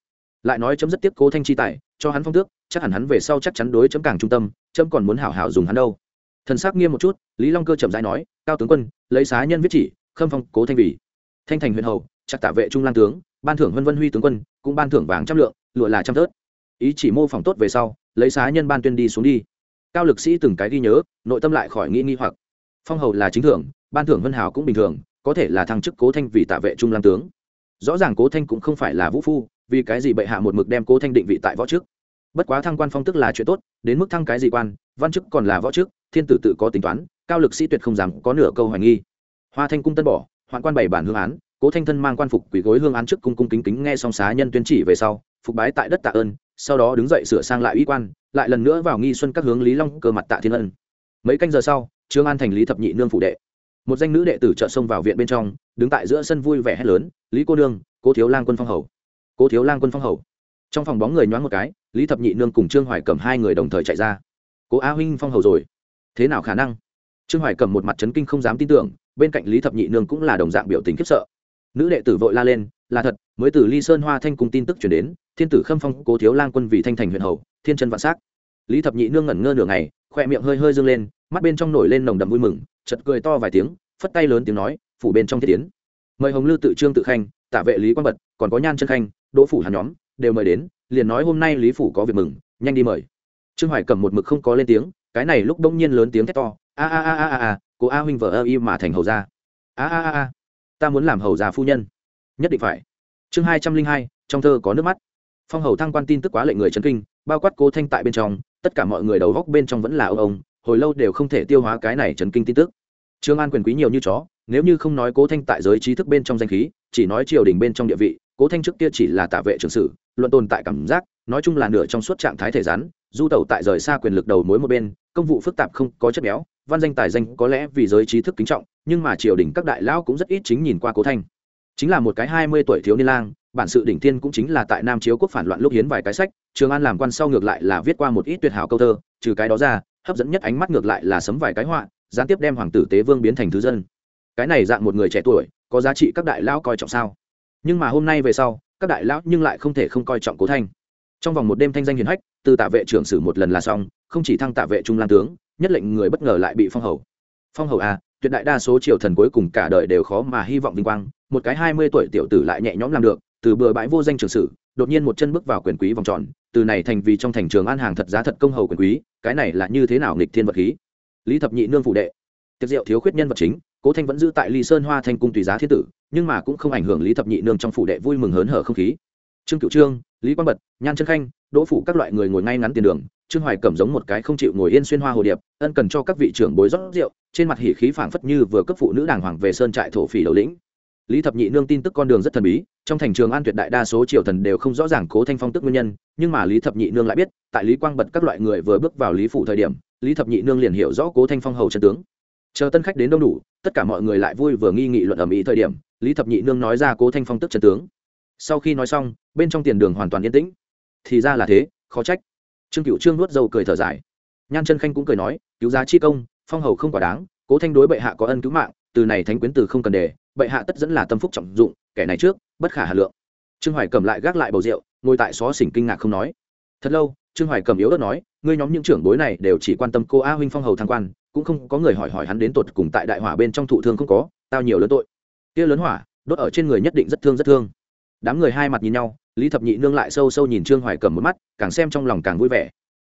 Lại nói chấm rất tiếc cố thanh chi tài, cho hắn phong tước, chắc hẳn hắn về sau chắc chắn đối chấm càng trung tâm, chấm còn muốn hảo hảo dùng hắn đâu. Thần sắc nghiêm một chút, lý long cơ chậm rãi nói, cao tướng quân, lấy xá nhân viết chỉ khâm phong cố thanh vì thanh thành huyện hầu chắc tả vệ trung lang tướng ban thưởng vân vân huy tướng quân cũng ban thưởng vàng trăm lượng lụa là trăm thớt ý chỉ mô phỏng tốt về sau lấy xá nhân ban tuyên đi xuống đi cao lực sĩ từng cái ghi nhớ nội tâm lại khỏi nghĩ nghi hoặc phong hầu là chính thưởng ban thưởng vân hào cũng bình thường có thể là thăng chức cố thanh vì tạ vệ trung lang tướng rõ ràng cố thanh cũng không phải là vũ phu vì cái gì bệ hạ một mực đem cố thanh định vị tại võ trước bất quá thăng quan phong tức là chuyện tốt đến mức thăng cái gì quan văn chức còn là võ chức thiên tử tự có tính toán cao lực sĩ tuyệt không dám có nửa câu hoài nghi hoa thanh cung tân bỏ, hoạn quan bảy bản hương án, cố thanh thân mang quan phục quỷ gối hương án trước cung cung kính kính nghe song xá nhân tuyên chỉ về sau, phục bái tại đất tạ ơn, sau đó đứng dậy sửa sang lại uy quan, lại lần nữa vào nghi xuân các hướng lý long cơ mặt tạ thiên ân. Mấy canh giờ sau, trương an thành lý thập nhị nương phụ đệ. Một danh nữ đệ tử trợ xông vào viện bên trong, đứng tại giữa sân vui vẻ hét lớn, lý cô nương, cố thiếu lang quân phong hầu. Cố thiếu lang quân phong hầu. Trong phòng bóng người nhoáng một cái, lý thập nhị nương cùng trương hoài cầm hai người đồng thời chạy ra. Cố a huynh phong hầu rồi. Thế nào khả năng? Trương hoài cầm một mặt trấn kinh không dám tin tưởng bên cạnh lý thập nhị nương cũng là đồng dạng biểu tình khiếp sợ nữ đệ tử vội la lên là thật mới từ ly sơn hoa thanh cùng tin tức chuyển đến thiên tử khâm phong cố thiếu lang quân vì thanh thành huyện hầu thiên chân vạn s á c lý thập nhị nương ngẩn ngơ nửa ngày khoe miệng hơi hơi dâng lên mắt bên trong nổi lên nồng đầm vui mừng chật cười to vài tiếng phất tay lớn tiếng nói phủ bên trong thiết tiến mời hồng lư tự trương tự khanh tả vệ lý quang bật còn có nhan chân khanh đỗ phủ hàn nhóm đều mời đến liền nói hôm nay lý phủ có việc mừng nhanh đi mời trương hoài cầm một mực không có lên tiếng cái này lúc đông nhiên lớn tiếng thét to a a a a a cô a huynh vợ ơ y mà thành hầu gia. A a a a. Ta muốn làm hầu già phu nhân. Nhất định phải. Chương hai trăm linh hai, trong thơ có nước mắt. Phong hầu thăng quan tin tức quá lệnh người chấn kinh, bao quát cố thanh tại bên trong, tất cả mọi người đầu góc bên trong vẫn là ông ông, hồi lâu đều không thể tiêu hóa cái này chấn kinh tin tức. Trương an quyền quý nhiều như chó, nếu như không nói cố thanh tại giới trí thức bên trong danh khí, chỉ nói triều đình bên trong địa vị, cố thanh trước kia chỉ là tạ vệ trường sử, luận tồn tại cảm giác, nói chung là nửa trong suốt trạng thái thể rắn, du tẩu tại rời xa quyền lực đầu mối một bên công vụ phức tạp không có chất béo, văn danh tài danh có lẽ vì giới trí thức kính trọng, nhưng mà triều đình các đại lão cũng rất ít chính nhìn qua cố thanh. Chính là một cái hai mươi tuổi thiếu niên lang, bản sự đỉnh thiên cũng chính là tại nam chiếu quốc phản loạn lúc hiến vài cái sách, trường an làm quan sau ngược lại là viết qua một ít tuyệt hảo câu thơ, trừ cái đó ra, hấp dẫn nhất ánh mắt ngược lại là sấm vài cái họa, gián tiếp đem hoàng tử tế vương biến thành thứ dân. Cái này dạng một người trẻ tuổi, có giá trị các đại lão coi trọng sao? Nhưng mà hôm nay về sau, các đại lão nhưng lại không thể không coi trọng cố thanh. Trong vòng một đêm thanh danh hiền hách, từ tạ vệ trưởng sử một lần là xong không chỉ thăng tạ vệ trung lan tướng, nhất lệnh người bất ngờ lại bị phong hầu. Phong hầu à tuyệt đại đa số triều thần cuối cùng cả đời đều khó mà hy vọng vinh quang, một cái hai mươi tuổi tiểu tử lại nhẹ nhõm làm được, từ bừa bãi vô danh trường sử, đột nhiên một chân bước vào quyền quý vòng tròn, từ này thành vì trong thành trường an hàng thật giá thật công hầu quyền quý, cái này là như thế nào nghịch thiên vật khí? Lý thập nhị nương phụ đệ. Tiệc rượu thiếu khuyết nhân vật chính, cố thanh vẫn giữ tại ly sơn hoa thanh cung tùy giá thiên tử, nhưng mà cũng không ảnh hưởng lý thập nhị nương trong phụ đệ vui mừng hớn hở không khí. Trương cựu trương, lý quang bật, nhan trân khanh, đỗ phủ các loại người ngồi ngay ngắn tiền đường trương hoài cẩm giống một cái không chịu ngồi yên xuyên hoa hồ điệp, ân cần cho các vị trưởng bối rót rượu, trên mặt hỉ khí phảng phất như vừa cấp phụ nữ đàng hoàng về sơn trại thổ phỉ đầu lĩnh. Lý thập nhị nương tin tức con đường rất thần bí, trong thành trường an tuyệt đại đa số triều thần đều không rõ ràng cố thanh phong tức nguyên nhân, nhưng mà lý thập nhị nương lại biết, tại lý quang bật các loại người vừa bước vào lý phủ thời điểm, lý thập nhị nương liền hiểu rõ cố thanh phong hầu trần tướng. Chờ tân khách đến đông đủ, tất cả mọi người lại vui vừa nghi nghị luận ở mỹ thời điểm, lý thập nhị nương nói ra cố thanh phong tức trần tướng. Sau khi nói xong, bên trong tiền đường hoàn toàn yên tĩnh. Thì ra là thế, khó trách trương cựu trương nuốt dâu cười thở dài. Nhan chân khanh cũng cười nói, cứu giá chi công, phong hầu không quả đáng, cố thanh đối bệ hạ có ân cứu mạng, từ này thánh quyến từ không cần đề, bệ hạ tất dẫn là tâm phúc trọng dụng, kẻ này trước, bất khả hà lượng. Trương hoài cầm lại gác lại bầu rượu, ngồi tại xó xỉnh kinh ngạc không nói. Thật lâu, trương hoài cầm yếu ớt nói, ngươi nhóm những trưởng bối này đều chỉ quan tâm cô a huynh phong hầu thăng quan, cũng không có người hỏi hỏi hắn đến tột cùng tại đại hỏa bên trong thụ thương không có, tao nhiều lớn tội. Kia lớn hỏa, đốt ở trên người nhất định rất thương rất thương. Đám người hai mặt nhìn nhau lý thập nhị nương lại sâu sâu nhìn trương hoài cầm một mắt, càng xem trong lòng càng vui vẻ.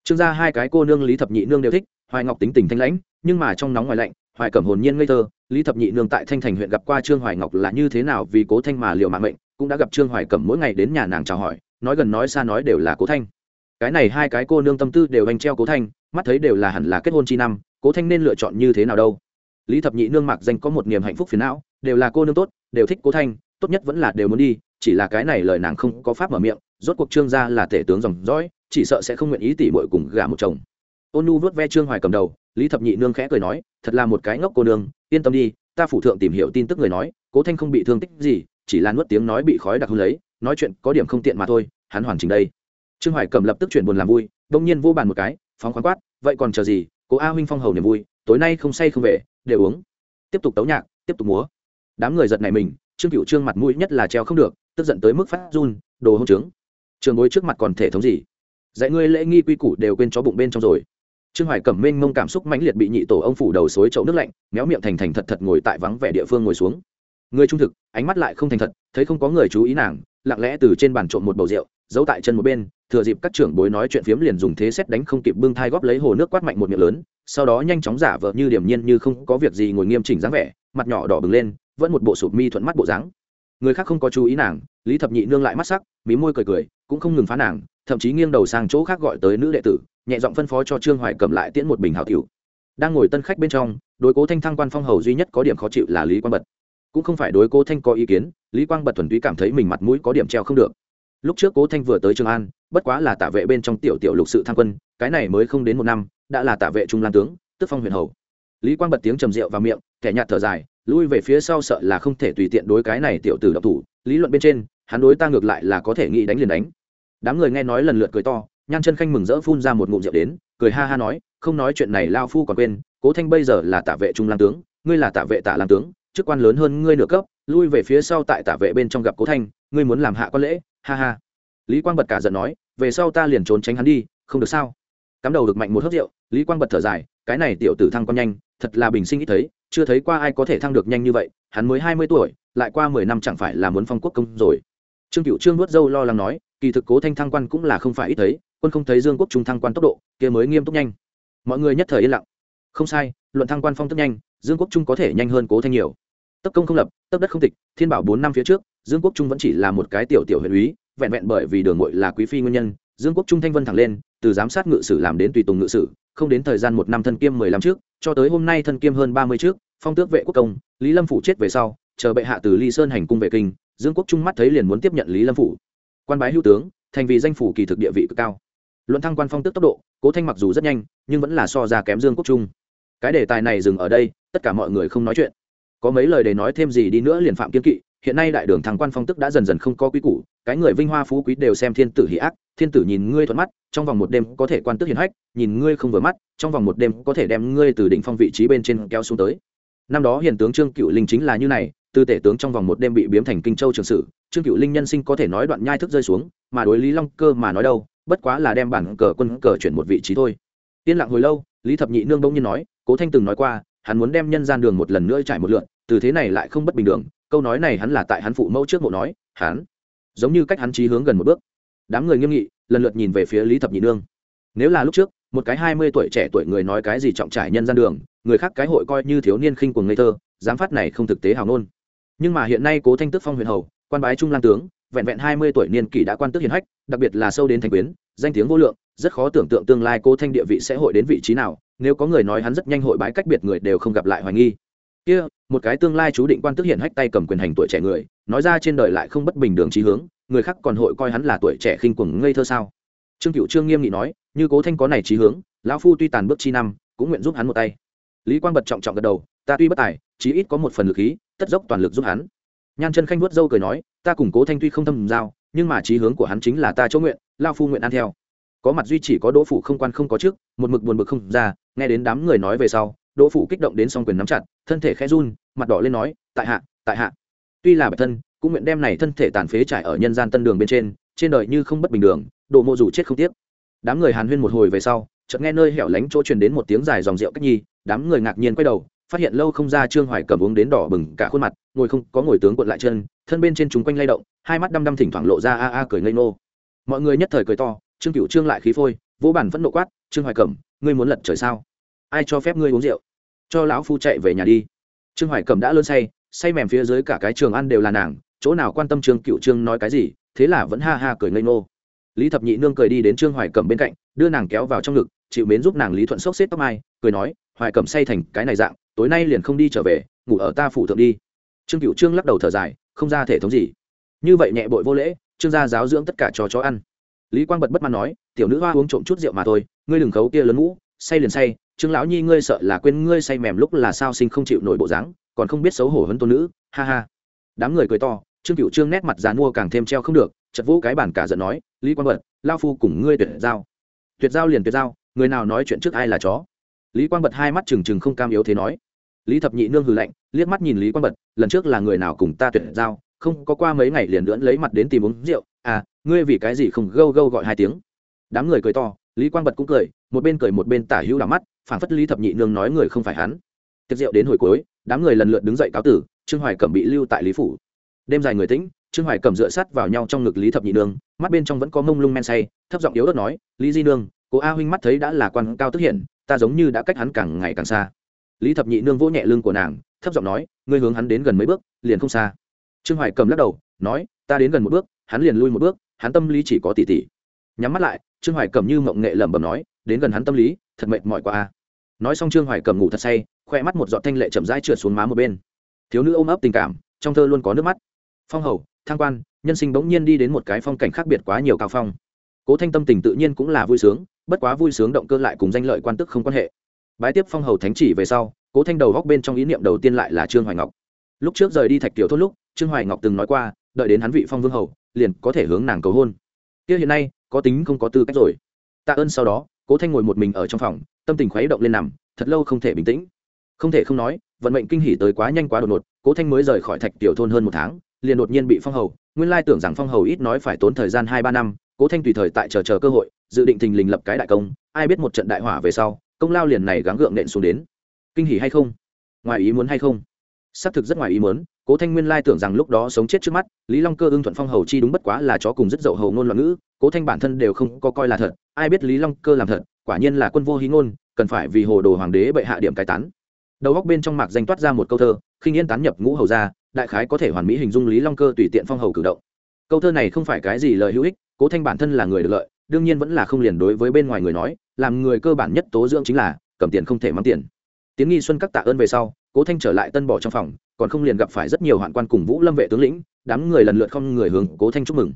Trương gia hai cái cô nương lý thập nhị nương đều thích, hoài ngọc tính tình thanh lãnh, nhưng mà trong nóng ngoài lạnh, hoài cẩm hồn nhiên ngây thơ. Lý thập nhị nương tại thanh thành huyện gặp qua trương hoài ngọc là như thế nào vì cố thanh mà liệu mạng mệnh, cũng đã gặp trương hoài cẩm mỗi ngày đến nhà nàng chào hỏi, nói gần nói xa nói đều là cố thanh. Cái này hai cái cô nương tâm tư đều anh treo cố thanh, mắt thấy đều là hẳn là kết hôn chi năm, cố thanh nên lựa chọn như thế nào đâu. Lý thập nhị nương mặc danh có một niềm hạnh phúc phiền não, đều là cô nương tốt, đều thích cố thanh, tốt nhất vẫn là đều muốn đi chỉ là cái này lời nàng không có pháp mở miệng, rốt cuộc trương gia là tể tướng dòng dõi, chỉ sợ sẽ không nguyện ý tỉ bội cùng gả một chồng. Ôn nu vớt ve trương hoài cầm đầu, lý thập nhị nương khẽ cười nói, thật là một cái ngốc cô nương, yên tâm đi, ta phủ thượng tìm hiểu tin tức người nói, cố thanh không bị thương tích gì, chỉ là nuốt tiếng nói bị khói đặc hưng lấy, nói chuyện có điểm không tiện mà thôi, hắn hoàn chỉnh đây. Trương hoài cầm lập tức chuyển buồn làm vui, đông nhiên vô bàn một cái, phóng khoáng quát, vậy còn chờ gì, cố a huynh phong hầu niềm vui, tối nay không say không về, đều uống. Tiếp tục tấu nhạc, tiếp tục múa. Đám người giật này mình, trương cựu trương mặt mũi nhất là treo không được tức giận tới mức phát run, đồ hông trướng. Trường bối trước mặt còn thể thống gì? Dạy ngươi lễ nghi quy củ đều quên chó bụng bên trong rồi. Trương hoài cẩm mênh mông cảm xúc mãnh liệt bị nhị tổ ông phủ đầu xối chậu nước lạnh, méo miệng thành thành thật thật ngồi tại vắng vẻ địa phương ngồi xuống. Người trung thực, ánh mắt lại không thành thật, thấy không có người chú ý nàng, lặng lẽ từ trên bàn trộm một bầu rượu, giấu tại chân một bên, thừa dịp các trưởng bối nói chuyện phiếm liền dùng thế xét đánh không kịp bưng thai góp lấy hồ nước quát mạnh một miệng lớn, sau đó nhanh chóng giả vờ như điểm nhiên như không có việc gì ngồi nghiêm chỉnh dáng vẻ, mặt nhỏ đỏ bừng lên, vẫn một bộ sụp mi thuận mắt bộ dáng người khác không có chú ý nàng, lý thập nhị nương lại mắt sắc, mí môi cười cười, cũng không ngừng phá nàng, thậm chí nghiêng đầu sang chỗ khác gọi tới nữ đệ tử, nhẹ giọng phân phó cho trương hoài cầm lại tiễn một bình hào cựu đang ngồi tân khách bên trong, đối cố thanh thăng quan phong hầu duy nhất có điểm khó chịu là lý quang bật. Cũng không phải đối cố thanh có ý kiến, lý quang bật thuần túy cảm thấy mình mặt mũi có điểm treo không được. Lúc trước cố thanh vừa tới trường an, bất quá là tả vệ bên trong tiểu tiểu lục sự tham quân, cái này mới không đến một năm, đã là tả vệ trung lan tướng, tức phong huyền hầu. Lý quang bật tiếng trầm rượu vào miệng, kẻ nhạt thở dài lui về phía sau sợ là không thể tùy tiện đối cái này tiểu tử độc thủ, lý luận bên trên, hắn đối ta ngược lại là có thể nghĩ đánh liền đánh. Đám người nghe nói lần lượt cười to, nhan chân khanh mừng rỡ phun ra một ngụm rượu đến, cười ha ha nói, không nói chuyện này lao phu còn quên, cố thanh bây giờ là tả vệ trung lang tướng, ngươi là tả vệ tả lang tướng, chức quan lớn hơn ngươi nửa cấp, lui về phía sau tại tả vệ bên trong gặp cố thanh, ngươi muốn làm hạ có lễ, ha ha. Lý quang bật cả giận nói, về sau ta liền trốn tránh hắn đi, không được sao? Cắm đầu được mạnh một hớp rượu, lý quang bật thở dài, cái này tiểu tử thăng con nhanh, thật là bình sinh ít thấy chưa thấy qua ai có thể thăng được nhanh như vậy, hắn mới hai mươi tuổi, lại qua mười năm chẳng phải là muốn phong quốc công rồi. Trương cựu trương nuốt dâu lo lắng nói, kỳ thực cố thanh thăng quan cũng là không phải ít thấy, quân không thấy dương quốc trung thăng quan tốc độ, kia mới nghiêm túc nhanh. Mọi người nhất thời yên lặng. Không sai, luận thăng quan phong tức nhanh, dương quốc trung có thể nhanh hơn cố thanh nhiều. Tấp công không lập, tấp đất không tịch, thiên bảo bốn năm phía trước, dương quốc trung vẫn chỉ là một cái tiểu tiểu huyện úy, vẹn vẹn bởi vì đường ngội là quý phi nguyên nhân, dương quốc trung thanh vân thẳng lên, từ giám sát ngự sử làm đến tùy tùng ngự sử, không đến thời gian một năm thân kiêm mười lăm trước, cho tới hôm nay thân kiêm hơn ba mươi trước phong tước vệ quốc công, lý lâm phủ chết về sau, chờ bệ hạ từ ly sơn hành cung về kinh, dương quốc trung mắt thấy liền muốn tiếp nhận lý lâm phủ. Quan bái hữu tướng, thành vì danh phủ kỳ thực địa vị cực cao. Luận thăng quan phong tước tốc độ, cố thanh mặc dù rất nhanh, nhưng vẫn là so ra kém dương quốc trung. Cái đề tài này dừng ở đây, tất cả mọi người không nói chuyện. Có mấy lời để nói thêm gì đi nữa liền phạm kiên kỵ, hiện nay đại đường thăng quan phong tức đã dần dần không có quý củ, cái người vinh hoa phú quý đều xem thiên tử hỷ ác, thiên tử nhìn ngươi thuận mắt, trong vòng một đêm có thể quan tức hiền hách, nhìn ngươi không vừa mắt, trong vòng một đêm có thể đem ngươi từ đỉnh phong vị trí bên trên kéo xuống tới năm đó hiền tướng trương cựu linh chính là như này, từ tể tướng trong vòng một đêm bị biếm thành kinh châu trường sử, trương cựu linh nhân sinh có thể nói đoạn nhai thức rơi xuống, mà đối lý long cơ mà nói đâu, bất quá là đem bản cờ quân cờ chuyển một vị trí thôi. Yên lặng hồi lâu, lý thập nhị nương bỗng nhiên nói, cố thanh từng nói qua, hắn muốn đem nhân gian đường một lần nữa trải một lượn, từ thế này lại không bất bình đường, câu nói này hắn là tại hắn phụ mẫu trước mộ nói, hắn giống như cách hắn trí hướng gần một bước. Đám người nghiêm nghị, lần lượt nhìn về phía lý thập nhị nương. Nếu là lúc trước một cái hai mươi tuổi trẻ tuổi người nói cái gì trọng trải nhân gian đường, người khác cái hội coi như thiếu niên khinh cuồng ngây thơ, dám phát này không thực tế hào nôn nhưng mà hiện nay cố thanh tức phong huyền hầu, quan bái trung lang tướng, vẹn vẹn hai mươi tuổi niên kỷ đã quan tước hiền hách, đặc biệt là sâu đến thành quyến, danh tiếng vô lượng, rất khó tưởng tượng tương lai cố thanh địa vị sẽ hội đến vị trí nào, nếu có người nói hắn rất nhanh hội bái cách biệt người đều không gặp lại hoài nghi. Kia, một cái tương lai chú định quan tước hiển hách tay cầm quyền hành tuổi trẻ người, nói ra trên đời lại không bất bình đường trí hướng, người khác còn hội coi hắn là tuổi trẻ khinh cuồng ngây thơ sao? Trương cựu trương nghiêm nghị nói như cố thanh có này trí hướng, lão phu tuy tàn bước chi năm, cũng nguyện giúp hắn một tay. Lý quang bật trọng trọng gật đầu, ta tuy bất tài, chí ít có một phần lực khí, tất dốc toàn lực giúp hắn. Nhan chân khanh vuốt dâu cười nói, ta cùng cố thanh tuy không thâm giao, nhưng mà trí hướng của hắn chính là ta chỗ nguyện lao phu nguyện ăn theo. Có mặt duy chỉ có đỗ phủ không quan không có trước, một mực buồn bực không ra, nghe đến đám người nói về sau, đỗ phủ kích động đến song quyền nắm chặt, thân thể khẽ run, mặt đỏ lên nói, tại hạ tại hạ. Tuy là bản thân, cũng nguyện đem này thân thể tàn phế trải ở nhân gian tân đường bên trên trên đời như không bất bình đường độ mộ dù chết không tiếc đám người hàn huyên một hồi về sau, chợt nghe nơi hẻo lánh chỗ truyền đến một tiếng dài dòng rượu cách nhi, đám người ngạc nhiên quay đầu, phát hiện lâu không ra trương hoài cầm uống đến đỏ bừng cả khuôn mặt, ngồi không, có ngồi tướng cuộn lại chân, thân bên trên chúng quanh lay động, hai mắt đăm đăm thỉnh thoảng lộ ra a a cười ngây nô mọi người nhất thời cười to, trương cựu trương lại khí phôi, vỗ bản vẫn nộ quát, trương hoài cẩm, ngươi muốn lật trời sao? Ai cho phép ngươi uống rượu? Cho lão phu chạy về nhà đi. Trương hoài cẩm đã lớn say say mềm phía dưới cả cái trường ăn đều là nàng, chỗ nào quan tâm trương cựu trương nói cái gì, thế là vẫn ha ha cười ngây nô lý thập nhị nương cười đi đến trương hoài cẩm bên cạnh, đưa nàng kéo vào trong ngực, chịu mến giúp nàng lý thuận xốc xếp tóc mai, cười nói, hoài cẩm say thành cái này dạng, tối nay liền không đi trở về, ngủ ở ta phủ thượng đi. Trương cựu trương lắc đầu thở dài, không ra thể thống gì. Như vậy nhẹ bội vô lễ, trương gia giáo dưỡng tất cả cho chó ăn. Lý quang bật bất mãn nói, tiểu nữ hoa uống trộm chút rượu mà thôi, ngươi đừng khấu kia lớn mũ say liền say, trương lão nhi ngươi sợ là quên ngươi say mềm lúc là sao sinh không chịu nổi bộ dáng, còn không biết xấu hổ hơn tôn nữ, ha ha. Đám người cười to, trương cựu trương nét mặt dán mua càng thêm treo không được chật vũ cái bản cả giận nói, lý quang bật, lao phu cùng ngươi tuyệt giao. Tuyệt giao liền tuyệt giao, người nào nói chuyện trước ai là chó? Lý quang bật hai mắt trừng trừng không cam yếu thế nói. Lý thập nhị nương hừ lạnh, liếc mắt nhìn lý quang bật, lần trước là người nào cùng ta tuyệt giao, không có qua mấy ngày liền lưỡn lấy mặt đến tìm uống rượu. À ngươi vì cái gì không gâu gâu gọi hai tiếng? Đám người cười to, lý quang bật cũng cười, một bên cười một bên tả hữu đảo mắt phản phất lý thập nhị nương nói người không phải hắn. Tiệc rượu đến hồi cuối, đám người lần lượt đứng dậy cáo tử, trương hoài cẩm bị lưu tại lý phủ. Đêm dài người tĩnh trương hoài cẩm dựa sát vào nhau trong ngực lý thập nhị nương, mắt bên trong vẫn có mông lung men say, thấp giọng yếu ớt nói, lý di nương, cô a huynh mắt thấy đã là quan cao tức hiện ta giống như đã cách hắn càng ngày càng xa. Lý thập nhị nương vỗ nhẹ lưng của nàng, thấp giọng nói, ngươi hướng hắn đến gần mấy bước, liền không xa. Trương hoài cầm lắc đầu, nói, ta đến gần một bước, hắn liền lui một bước, hắn tâm lý chỉ có tỷ tỷ nhắm mắt lại, trương hoài cầm như mộng nghệ lẩm bẩm nói, đến gần hắn tâm lý, thật mệt mỏi quá a. Nói xong trương hoài cầm ngủ thật say, khoe mắt một giọt thanh lệ chậm rãi trượt xuống má một bên. Thiếu nữ ôm ấp tình cảm, trong thơ luôn có nước mắt. Phong hầu thang quan, nhân sinh bỗng nhiên đi đến một cái phong cảnh khác biệt quá nhiều cao phong. Cố thanh tâm tình tự nhiên cũng là vui sướng, bất quá vui sướng động cơ lại cùng danh lợi quan tức không quan hệ. Bái tiếp phong hầu thánh chỉ về sau, cố thanh đầu góc bên trong ý niệm đầu tiên lại là trương hoài ngọc. Lúc trước rời đi thạch tiểu thốt lúc, trương hoài ngọc từng nói qua, đợi đến hắn vị phong vương hầu, liền có thể hướng nàng cầu hôn. Kia hiện nay, có tính không có tư cách rồi. Tạ ơn sau đó, cố thanh ngồi một mình ở trong phòng, tâm tình khuấy động lên nằm, thật lâu không thể bình tĩnh. Không thể không nói, vận mệnh kinh hỉ tới quá nhanh quá đột ngột, cố thanh mới rời khỏi thạch tiểu thôn hơn một tháng liền đột nhiên bị phong hầu. Nguyên lai tưởng rằng phong hầu ít nói phải tốn thời gian hai ba năm, cố thanh tùy thời tại chờ chờ cơ hội, dự định thình lình lập cái đại công, ai biết một trận đại hỏa về sau, công lao liền này gắng gượng nện xuống đến. Kinh hỉ hay không? Ngoài ý muốn hay không? Xác thực rất ngoài ý muốn, cố thanh nguyên lai tưởng rằng lúc đó sống chết trước mắt, lý long cơ ưng thuận phong hầu chi đúng bất quá là chó cùng rất dậu hầu ngôn loạn ngữ, cố thanh bản thân đều không có coi là thật, ai biết lý long cơ làm thật, quả nhiên là quân vô hí ngôn, cần phải vì hồ đồ hoàng đế bệ hạ điểm cai tán. Đầu góc bên trong mạc danh toát ra một câu thơ, khinh yên tán nhập ngũ hầu ra đại khái có thể hoàn mỹ hình dung lý long cơ tùy tiện phong hầu cử động. Câu thơ này không phải cái gì lời hữu ích, cố thanh bản thân là người được lợi, đương nhiên vẫn là không liền đối với bên ngoài người nói, làm người cơ bản nhất tố dưỡng chính là, cầm tiền không thể mắng tiền. Tiến nghi xuân các tạ ơn về sau, cố thanh trở lại tân bỏ trong phòng, còn không liền gặp phải rất nhiều hoạn quan cùng vũ lâm vệ tướng lĩnh, đám người lần lượt không người hướng cố thanh chúc mừng.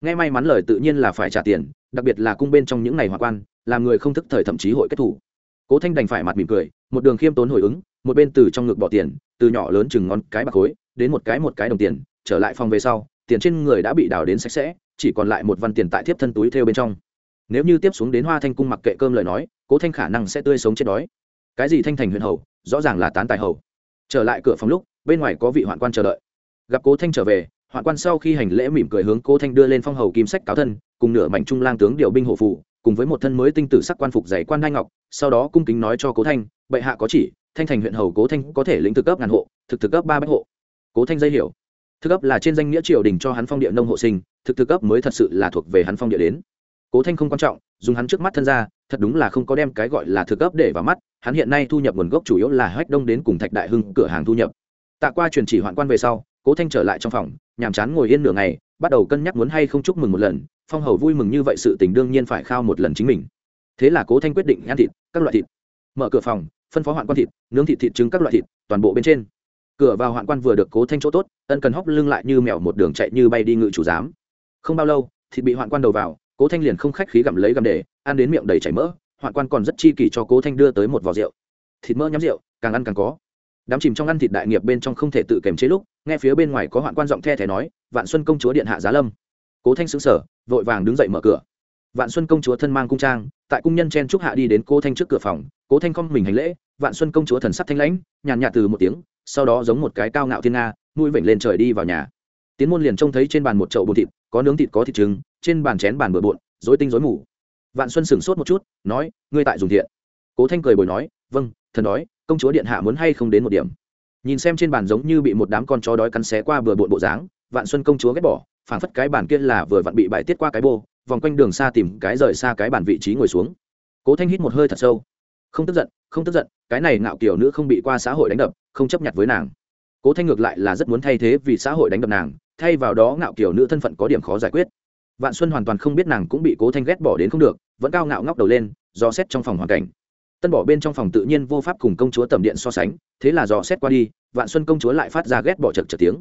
Nghe may mắn lời tự nhiên là phải trả tiền, đặc biệt là cung bên trong những ngày hoạn quan, làm người không thức thời thậm chí hội kết thủ. Cố thanh đành phải mặt mỉm cười, một đường khiêm tốn hồi ứng, một bên từ trong ngực bỏ tiền, từ nhỏ lớn chừng ngón cái bạc khối đến một cái một cái đồng tiền, trở lại phòng về sau, tiền trên người đã bị đào đến sạch sẽ, chỉ còn lại một văn tiền tại thiếp thân túi theo bên trong. Nếu như tiếp xuống đến hoa thanh cung mặc kệ cơm lời nói, cố thanh khả năng sẽ tươi sống chết đói. Cái gì thanh thành huyện hầu, rõ ràng là tán tài hầu. Trở lại cửa phòng lúc, bên ngoài có vị hoạn quan chờ đợi. Gặp cố thanh trở về, hoạn quan sau khi hành lễ mỉm cười hướng cố thanh đưa lên phong hầu kim sách cáo thân, cùng nửa mảnh trung lang tướng điều binh hộ phụ cùng với một thân mới tinh tử sắc quan phục dày quan hai ngọc, sau đó cung kính nói cho cố thanh, bệ hạ có chỉ, thanh thành huyện hầu cố thanh có thể lĩnh thực cấp ngàn hộ, thực thực cấp ba bách hộ cố thanh dây hiểu. Thực cấp là trên danh nghĩa triều đình cho hắn phong địa nông hộ sinh, thực thực cấp mới thật sự là thuộc về hắn phong địa đến. Cố thanh không quan trọng, dùng hắn trước mắt thân ra, thật đúng là không có đem cái gọi là thực cấp để vào mắt, hắn hiện nay thu nhập nguồn gốc chủ yếu là hách đông đến cùng thạch đại hưng cửa hàng thu nhập. Tạ qua truyền chỉ hoạn quan về sau, cố thanh trở lại trong phòng, nhàm chán ngồi yên nửa ngày, bắt đầu cân nhắc muốn hay không chúc mừng một lần, phong hầu vui mừng như vậy sự tình đương nhiên phải khao một lần chính mình. Thế là cố thanh quyết định ăn thịt, các loại thịt. Mở cửa phòng, phân phó hoạn quan thịt, nướng thịt thịt trứng các loại thịt, toàn bộ bên trên cửa vào hoạn quan vừa được cố thanh chỗ tốt, ân cần hóc lưng lại như mèo một đường chạy như bay đi ngự chủ giám. Không bao lâu, thịt bị hoạn quan đầu vào, cố thanh liền không khách khí gặm lấy gặm để, ăn đến miệng đầy chảy mỡ, hoạn quan còn rất chi kỳ cho cố thanh đưa tới một vò rượu. Thịt mỡ nhắm rượu, càng ăn càng có. Đám chìm trong ăn thịt đại nghiệp bên trong không thể tự kiềm chế lúc, nghe phía bên ngoài có hoạn quan giọng the thé nói, vạn xuân công chúa điện hạ giá lâm. Cố thanh xứng sở vội vàng đứng dậy mở cửa. Vạn xuân công chúa thân mang cung trang, tại cung nhân chen trúc hạ đi đến cố thanh trước cửa phòng, cố thanh không mình hành lễ, vạn xuân công chúa thần sắc thanh lãnh, nhàn nhạt từ một tiếng sau đó giống một cái cao ngạo thiên nga, mũi vểnh lên trời đi vào nhà. Tiến môn liền trông thấy trên bàn một chậu bột thịt, có nướng thịt, có thịt trứng, trên bàn chén bàn bừa bộn dối tinh dối mù. Vạn xuân sửng sốt một chút, nói, ngươi tại dùng thiện. Cố thanh cười bồi nói vâng thần đói, công chúa điện hạ muốn hay không đến một điểm? Nhìn xem trên bàn giống như bị một đám con chó đói cắn xé qua vừa bộn bộ dáng, vạn xuân công chúa ghét bỏ, phảng phất cái bàn kia là vừa vặn bị bại tiết qua cái bô, vòng quanh đường xa tìm cái rời xa cái bàn vị trí ngồi xuống. Cố thanh hít một hơi thật sâu. Không tức giận, không tức giận cái này ngạo kiểu nữ không bị qua xã hội đánh đập, không chấp nhận với nàng. Cố thanh ngược lại là rất muốn thay thế vì xã hội đánh đập nàng, thay vào đó ngạo kiểu nữ thân phận có điểm khó giải quyết. Vạn xuân hoàn toàn không biết nàng cũng bị cố thanh ghét bỏ đến không được, vẫn cao ngạo ngóc đầu lên do xét trong phòng hoàn cảnh. Tân bỏ bên trong phòng tự nhiên vô pháp cùng công chúa tầm điện so sánh, thế là dò xét qua đi, vạn xuân công chúa lại phát ra ghét bỏ chật chật tiếng.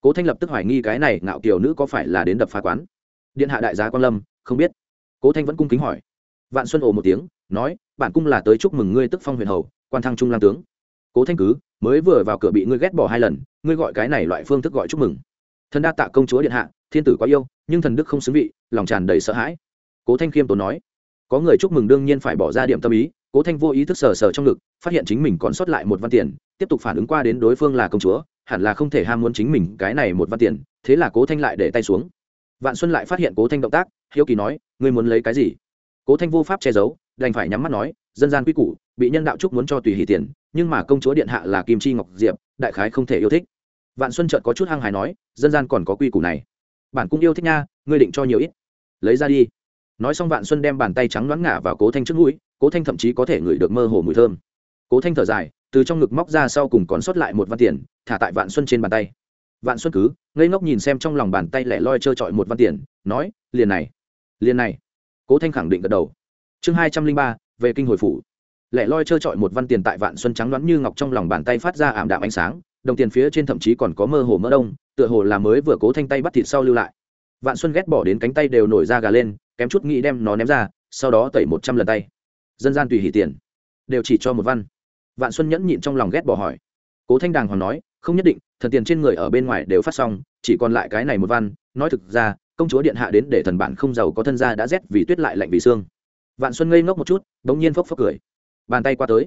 Cố thanh lập tức hoài nghi cái này ngạo kiều nữ có phải là đến đập phá quán. Điện hạ đại gia quan lâm, không biết. Cố thanh vẫn cung kính hỏi. Vạn xuân ồ một tiếng, nói bản cung là tới chúc mừng ngươi tức phong huyền hầu, quan thăng trung lang tướng. Cố thanh cứ, mới vừa vào cửa bị ngươi ghét bỏ hai lần, ngươi gọi cái này loại phương thức gọi chúc mừng. Thần đa tạ công chúa điện hạ, thiên tử quá yêu, nhưng thần đức không xứng vị, lòng tràn đầy sợ hãi. Cố thanh khiêm tốn nói, có người chúc mừng đương nhiên phải bỏ ra điểm tâm ý, cố thanh vô ý thức sờ sờ trong ngực, phát hiện chính mình còn sót lại một văn tiền, tiếp tục phản ứng qua đến đối phương là công chúa, hẳn là không thể ham muốn chính mình cái này một văn tiền, thế là cố thanh lại để tay xuống. Vạn xuân lại phát hiện cố thanh động tác, hiếu kỳ nói, ngươi muốn lấy cái gì? Cố thanh vô pháp che giấu đành phải nhắm mắt nói, dân gian quy củ, bị nhân đạo trúc muốn cho tùy hỷ tiền, nhưng mà công chúa điện hạ là kim chi ngọc diệp, đại khái không thể yêu thích. Vạn xuân chợt có chút hăng hài nói, dân gian còn có quy củ này. Bản cũng yêu thích nha, ngươi định cho nhiều ít. Lấy ra đi. Nói xong vạn xuân đem bàn tay trắng loãng ngả vào cố thanh trước mũi, cố thanh thậm chí có thể ngửi được mơ hồ mùi thơm. Cố thanh thở dài, từ trong ngực móc ra sau cùng còn sót lại một văn tiền, thả tại vạn xuân trên bàn tay. Vạn xuân cứ, ngây ngốc nhìn xem trong lòng bàn tay lẻ loi trơ trọi một văn tiền, nói, liền này liền này. Cố thanh khẳng định gật đầu chương hai trăm linh ba, về kinh hồi phủ. Lẻ loi trơ trọi một văn tiền tại vạn xuân trắng đoán như ngọc trong lòng bàn tay phát ra ảm đạm ánh sáng, đồng tiền phía trên thậm chí còn có mơ hồ mỡ đông, tựa hồ là mới vừa cố thanh tay bắt thịt sau lưu lại. Vạn xuân ghét bỏ đến cánh tay đều nổi ra gà lên, kém chút nghĩ đem nó ném ra, sau đó tẩy một trăm lần tay. Dân gian tùy hỷ tiền, đều chỉ cho một văn. Vạn xuân nhẫn nhịn trong lòng ghét bỏ hỏi. Cố thanh đàng hoàng nói, không nhất định, thần tiền trên người ở bên ngoài đều phát xong, chỉ còn lại cái này một văn, nói thực ra, công chúa điện hạ đến để thần bạn không giàu có thân gia đã rét vì tuyết lại lạnh vì xương vạn xuân ngây ngốc một chút đ ỗ n g nhiên phốc phốc cười. Bàn tay qua tới.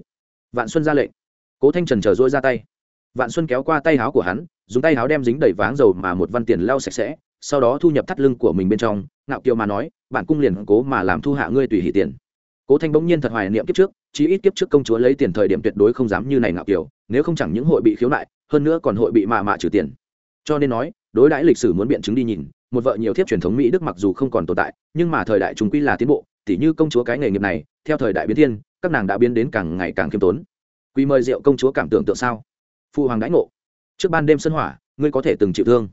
Vạn xuân ra lệnh. Cố thanh trần chờ dôi ra tay. Vạn xuân kéo qua tay háo của hắn dùng tay háo đem dính đầy váng dầu mà một văn tiền lau sạch sẽ sau đó thu nhập thắt lưng của mình bên trong ngạo kiều mà nói bạn cung liền cố mà làm thu hạ ngươi tùy hỷ tiền. Cố thanh bỗng nhiên thật hoài niệm kiếp trước chí ít kiếp trước công chúa lấy tiền thời điểm tuyệt đối không dám như này ngạo kiều, nếu không chẳng những hội bị khiếu nại hơn nữa còn hội bị mạ mạ trừ tiền. Cho nên nói đối đãi lịch sử muốn biện chứng đi nhìn một vợ nhiều thiếp truyền thống mỹ đức mặc dù không còn tồn tại nhưng mà thời đại chúng quy là tiến bộ tỉ như công chúa cái nghề nghiệp này, theo thời đại biến thiên, các nàng đã biến đến càng ngày càng khiêm tốn. Quy mời rượu công chúa cảm tưởng tượng sao? Phụ hoàng đãi ngộ. Trước ban đêm sân hỏa, ngươi có thể từng chịu thương.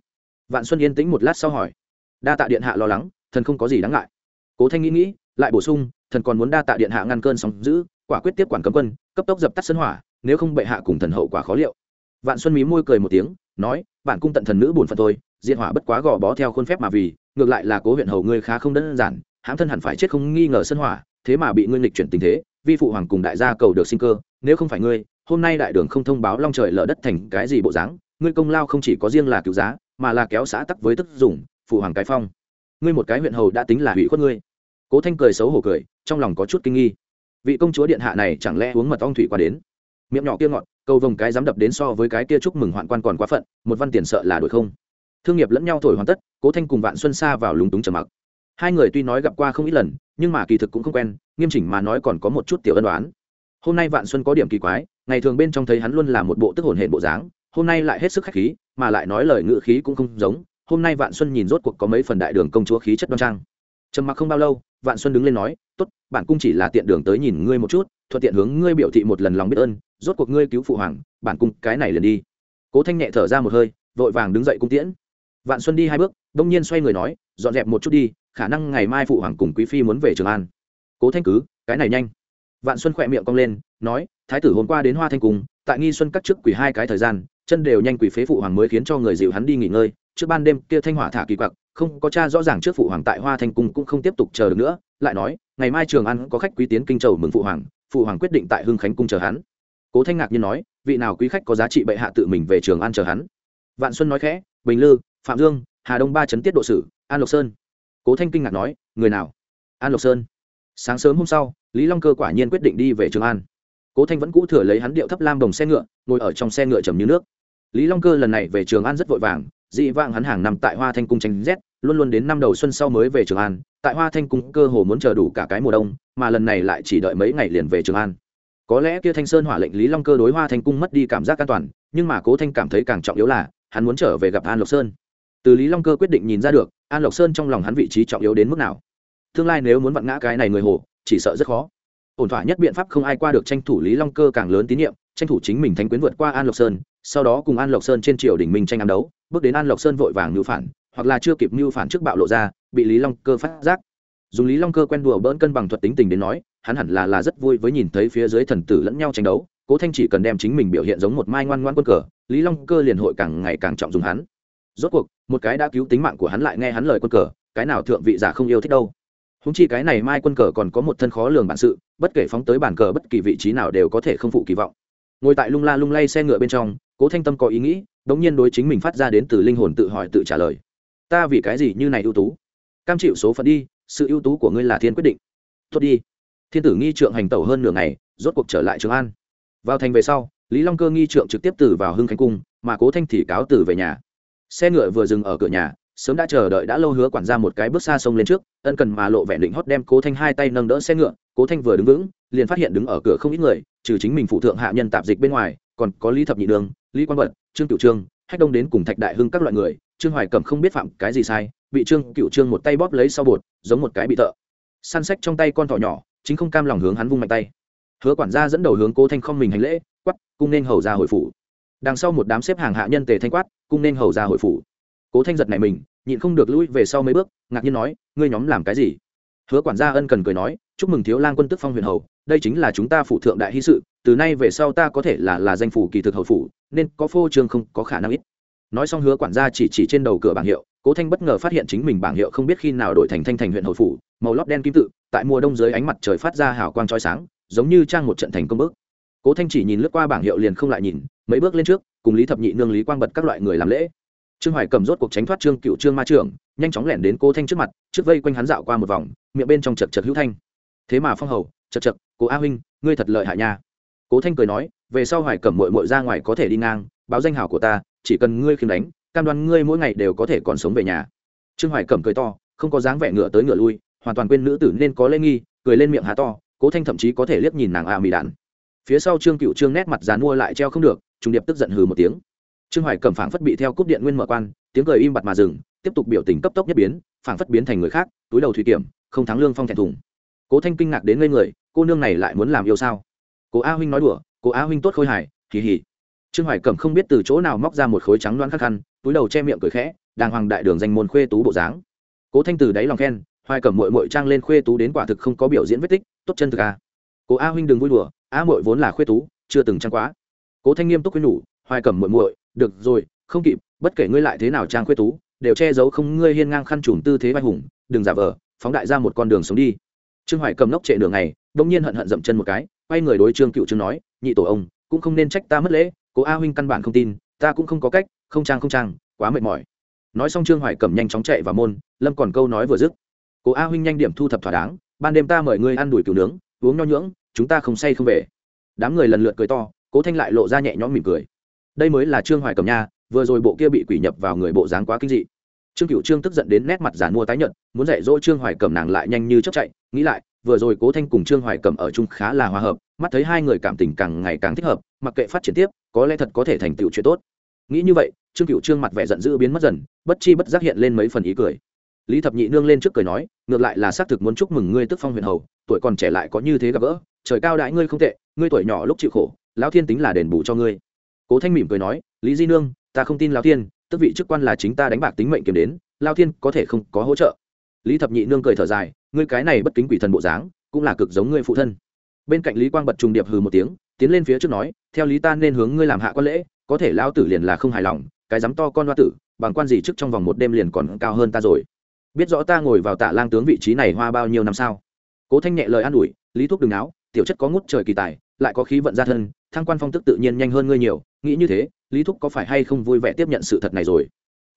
Vạn xuân yên tĩnh một lát sau hỏi. Đa tạ điện hạ lo lắng, thần không có gì đáng ngại. Cố thanh nghĩ nghĩ, lại bổ sung, thần còn muốn đa tạ điện hạ ngăn cơn sóng giữ quả quyết tiếp quản cấm quân, cấp tốc dập tắt sân hỏa, nếu không bệ hạ cùng thần hậu quả khó liệu. Vạn xuân mí môi cười một tiếng, nói, bản cung tận thần nữ buồn phận thôi, diện hỏa bất quá gò bó theo khuôn phép mà vì, ngược lại là cố huyện hầu ngươi khá không đơn giản hãm thân hẳn phải chết không nghi ngờ sân hỏa, thế mà bị ngươi nghịch chuyển tình thế, vi phụ hoàng cùng đại gia cầu được sinh cơ, nếu không phải ngươi, hôm nay đại đường không thông báo long trời lở đất thành cái gì bộ dáng, ngươi công lao không chỉ có riêng là cứu giá, mà là kéo xã tắc với tức dùng, phụ hoàng cái phong. Ngươi một cái huyện hầu đã tính là hủy khuất ngươi. Cố thanh cười xấu hổ cười, trong lòng có chút kinh nghi. Vị công chúa điện hạ này chẳng lẽ uống mật ong thủy qua đến? Miệng nhỏ kia ngọn cầu vồng cái dám đập đến so với cái kia chúc mừng hoạn quan còn quá phận, một văn tiền sợ là đổi không. Thương nghiệp lẫn nhau thổi hoàn tất, cố thanh cùng vạn xuân xa vào lúng túng trầm mặc hai người tuy nói gặp qua không ít lần, nhưng mà kỳ thực cũng không quen, nghiêm chỉnh mà nói còn có một chút tiểu ân đoán hôm nay vạn xuân có điểm kỳ quái, ngày thường bên trong thấy hắn luôn là một bộ tức hồn hển bộ dáng, hôm nay lại hết sức khách khí, mà lại nói lời ngự khí cũng không giống. Hôm nay vạn xuân nhìn rốt cuộc có mấy phần đại đường công chúa khí chất đoan trang. Trầm mặc không bao lâu, vạn xuân đứng lên nói, tốt bản cung chỉ là tiện đường tới nhìn ngươi một chút, thuận tiện hướng ngươi biểu thị một lần lòng biết ơn, rốt cuộc ngươi cứu phụ hoàng bản cung cái này liền đi. Cố thanh nhẹ thở ra một hơi, vội vàng đứng dậy cung tiễn. Vạn xuân đi hai bước, đông nhiên xoay người nói, dọn dẹp một chút đi khả năng ngày mai phụ hoàng cùng quý phi muốn về trường an. Cố thanh cứ, cái này nhanh. Vạn xuân khỏe miệng cong lên, nói, thái tử hôm qua đến hoa thanh cung tại nghi xuân cắt trước quỷ hai cái thời gian, chân đều nhanh quỷ phế phụ hoàng mới khiến cho người dịu hắn đi nghỉ ngơi. Trước ban đêm kia thanh hỏa thả kỳ quặc, không có cha rõ ràng trước phụ hoàng tại hoa thanh cung cũng không tiếp tục chờ được nữa, lại nói, ngày mai trường ăn có khách quý tiến kinh châu mừng phụ hoàng phụ hoàng quyết định tại hưng khánh cung chờ hắn. Cố thanh ngạc nhiên nói, vị nào quý khách có giá trị bệ hạ tự mình về trường an chờ hắn? Vạn xuân nói khẽ, bình lư, phạm dương, hà đông ba chấn tiết độ sử, an lộc sơn cố thanh kinh ngạc nói, người nào? An lộc sơn. Sáng sớm hôm sau, lý long cơ quả nhiên quyết định đi về trường an. Cố thanh vẫn cũ thừa lấy hắn điệu thấp lam đồng xe ngựa, ngồi ở trong xe ngựa trầm như nước. Lý long cơ lần này về trường an rất vội vàng, dị vãng hắn hàng năm tại hoa thanh cung tranh rét, luôn luôn đến năm đầu xuân sau mới về trường an, tại hoa thanh cung cơ hồ muốn chờ đủ cả cái mùa đông, mà lần này lại chỉ đợi mấy ngày liền về trường an. Có lẽ kia thanh sơn hỏa lệnh lý long cơ đối hoa thanh cung mất đi cảm giác an toàn, nhưng mà cố thanh cảm thấy càng trọng yếu là, hắn muốn trở về gặp an lộc sơn. Từ lý long cơ quyết định nhìn ra được an lộc sơn trong lòng hắn vị trí trọng yếu đến mức nào? Tương lai nếu muốn vặn ngã cái này người hồ, chỉ sợ rất khó. Ổn thỏa nhất biện pháp không ai qua được tranh thủ lý long cơ càng lớn tín nhiệm, tranh thủ chính mình thánh quyến vượt qua an lộc sơn, sau đó cùng an lộc sơn trên triều đình minh tranh ám đấu, bước đến an lộc sơn vội vàng mưu phản, hoặc là chưa kịp mưu phản trước bạo lộ ra, bị lý long cơ phát giác. Dùng lý long cơ quen đùa bỡn cân bằng thuật tính tình đến nói, hắn hẳn là là rất vui với nhìn thấy phía dưới thần tử lẫn nhau tranh đấu, cố thanh chỉ cần đem chính mình biểu hiện giống một mai ngoan ngoan quân cờ, lý long cơ liền hội càng ngày càng trọng dùng hắn rốt cuộc, một cái đã cứu tính mạng của hắn lại nghe hắn lời quân cờ, cái nào thượng vị giả không yêu thích đâu. Húng chi cái này mai quân cờ còn có một thân khó lường bản sự, bất kể phóng tới bản cờ bất kỳ vị trí nào đều có thể không phụ kỳ vọng. Ngồi tại lung la lung lay xe ngựa bên trong, cố thanh tâm có ý nghĩ, đống nhiên đối chính mình phát ra đến từ linh hồn tự hỏi tự trả lời. Ta vì cái gì như này ưu tú? Cam chịu số phận đi, sự ưu tú của ngươi là thiên quyết định. Tốt đi. Thiên tử nghi trượng hành tẩu hơn nửa ngày, rốt cuộc trở lại trường an. Vào thành về sau, lý long cơ nghi trượng trực tiếp từ vào hưng khánh cung, mà cố thanh thì cáo từ về nhà xe ngựa vừa dừng ở cửa nhà, sớm đã chờ đợi đã lâu hứa quản ra một cái bước xa sông lên trước, ân cần mà lộ vẻ định hót đem cố thanh hai tay nâng đỡ xe ngựa, cố thanh vừa đứng vững, liền phát hiện đứng ở cửa không ít người, trừ chính mình phụ thượng hạ nhân tạp dịch bên ngoài, còn có lý thập nhị đường, lý quang vật, trương cựu trương, hách đông đến cùng thạch đại hưng các loại người, trương hoài cẩm không biết phạm cái gì sai, bị trương cựu trương một tay bóp lấy sau bột, giống một cái bị thợ. Săn sách trong tay con thỏ nhỏ, chính không cam lòng hướng hắn vung mạnh tay. Hứa quản gia dẫn đầu hướng cố thanh không mình hành lễ quắp cung nên hầu ra hồi phủ đằng sau một đám xếp hàng hạ nhân tề thanh quát cung nên hầu ra hội phủ. Cố thanh giật này mình, nhịn không được lui về sau mấy bước, ngạc nhiên nói, ngươi nhóm làm cái gì? Hứa quản gia ân cần cười nói, chúc mừng thiếu lang quân tức phong huyền hầu, đây chính là chúng ta phụ thượng đại hy sự, từ nay về sau ta có thể là là danh phủ kỳ thực hầu phủ, nên có phô trương không có khả năng ít. Nói xong hứa quản gia chỉ chỉ trên đầu cửa bảng hiệu, cố thanh bất ngờ phát hiện chính mình bảng hiệu không biết khi nào đổi thành thanh thành huyện hầu phủ, màu lót đen kim tự, tại mùa đông dưới ánh mặt trời phát ra hào quang trói sáng, giống như trang một trận thành công bước. Cố thanh chỉ nhìn lướt qua bảng hiệu liền không lại nhìn mấy bước lên trước, cùng lý thập nhị nương lý quang bật các loại người làm lễ. Trương hoài cầm rốt cuộc tránh thoát trương cựu trương ma trưởng, nhanh chóng lẻn đến cố thanh trước mặt, trước vây quanh hắn dạo qua một vòng, miệng bên trong chật chật hữu thanh. Thế mà phong hầu, chật chật, cố a huynh, ngươi thật lợi hại nha. Cố thanh cười nói, về sau hoài cầm mội mội ra ngoài có thể đi ngang, báo danh hảo của ta, chỉ cần ngươi khiêm đánh, cam đoan ngươi mỗi ngày đều có thể còn sống về nhà. Trương hoài cẩm cười to, không có dáng vẻ ngựa tới ngựa lui, hoàn toàn quên nữ tử nên có lễ nghi, cười lên miệng há to, cố thanh thậm chí có thể liếc nhìn nàng a à mì đạn phía sau trương cựu trương nét mặt dán mua lại treo không được trung điệp tức giận hừ một tiếng. Trương hoài cẩm phảng phất bị theo cúp điện nguyên mở quan, tiếng cười im bặt mà dừng, tiếp tục biểu tình cấp tốc nhất biến, phảng phất biến thành người khác, túi đầu thủy kiểm, không thắng lương phong thẹn thùng. Cố thanh kinh ngạc đến ngây người, cô nương này lại muốn làm yêu sao? Cố a huynh nói đùa, cố a huynh tốt khôi hài kỳ hỉ trương hoài cẩm không biết từ chỗ nào móc ra một khối trắng loan khắc khăn, túi đầu che miệng cười khẽ, đàng hoàng đại đường danh môn khuê tú bộ dáng. Cố thanh từ đáy lòng khen, hoài cẩm mội mội trang lên khuê tú đến quả thực không có biểu diễn vết tích, tốt chân thực à. cố a huynh đừng vui đùa, a mội vốn là khuê tú, chưa từng trang quá cố thanh nghiêm túc khuyên nhủ hoài cẩm muội muội, được rồi không kịp bất kể ngươi lại thế nào trang khuê tú đều che giấu không ngươi hiên ngang khăn trùm tư thế vai hùng đừng giả vờ phóng đại ra một con đường sống đi. Trương hoài cầm nốc trệ đường này đông nhiên hận hận dậm chân một cái quay người đối trương cựu trương nói nhị tổ ông cũng không nên trách ta mất lễ cố a huynh căn bản không tin ta cũng không có cách không trang không trang quá mệt mỏi. Nói xong trương hoài cầm nhanh chóng chạy vào môn lâm còn câu nói vừa dứt cố a huynh nhanh điểm thu thập thỏa đáng ban đêm ta mời ngươi ăn đuổi cừu nướng uống nho nhưỡng chúng ta không say không về. Đám người lần lượt cười to cố thanh lại lộ ra nhẹ nhõm mỉm cười đây mới là trương hoài cầm nha vừa rồi bộ kia bị quỷ nhập vào người bộ dáng quá kinh dị trương cựu trương tức giận đến nét mặt giàn mua tái nhợt muốn dạy dỗ trương hoài cầm nàng lại nhanh như chấp chạy nghĩ lại vừa rồi cố thanh cùng trương hoài cầm ở chung khá là hòa hợp mắt thấy hai người cảm tình càng ngày càng thích hợp mặc kệ phát triển tiếp có lẽ thật có thể thành tựu chuyện tốt nghĩ như vậy trương cựu trương mặt vẻ giận dữ biến mất dần bất chi bất giác hiện lên mấy phần ý cười lý thập nhị nương lên trước cười nói ngược lại là xác thực muốn chúc mừng ngươi tức phong huyền hầu tuổi còn trẻ lại có như thế gặp gỡ trời cao đãi ngươi không tệ ngươi tuổi nhỏ lúc chịu khổ lão thiên tính là đền bù cho ngươi. Cố thanh mỉm cười nói, lý di nương, ta không tin lão thiên, tức vị chức quan là chính ta đánh bạc tính mệnh kiếm đến lao thiên có thể không có hỗ trợ. Lý thập nhị nương cười thở dài, ngươi cái này bất kính quỷ thần bộ dáng, cũng là cực giống ngươi phụ thân. Bên cạnh lý quang bật trùng điệp hừ một tiếng, tiến lên phía trước nói, theo lý ta nên hướng ngươi làm hạ quan lễ, có thể lao tử liền là không hài lòng, cái dám to con hoa tử, bằng quan gì trước trong vòng một đêm liền còn cao hơn ta rồi. Biết rõ ta ngồi vào tạ lang tướng vị trí này hoa bao nhiêu năm sao? Cố thanh nhẹ lời an ủi, lý thuốc đừng áo tiểu chất có ngút trời kỳ tài, lại có khí vận gia thân thăng quan phong tức tự nhiên nhanh hơn ngươi nhiều, nghĩ như thế, lý thúc có phải hay không vui vẻ tiếp nhận sự thật này rồi?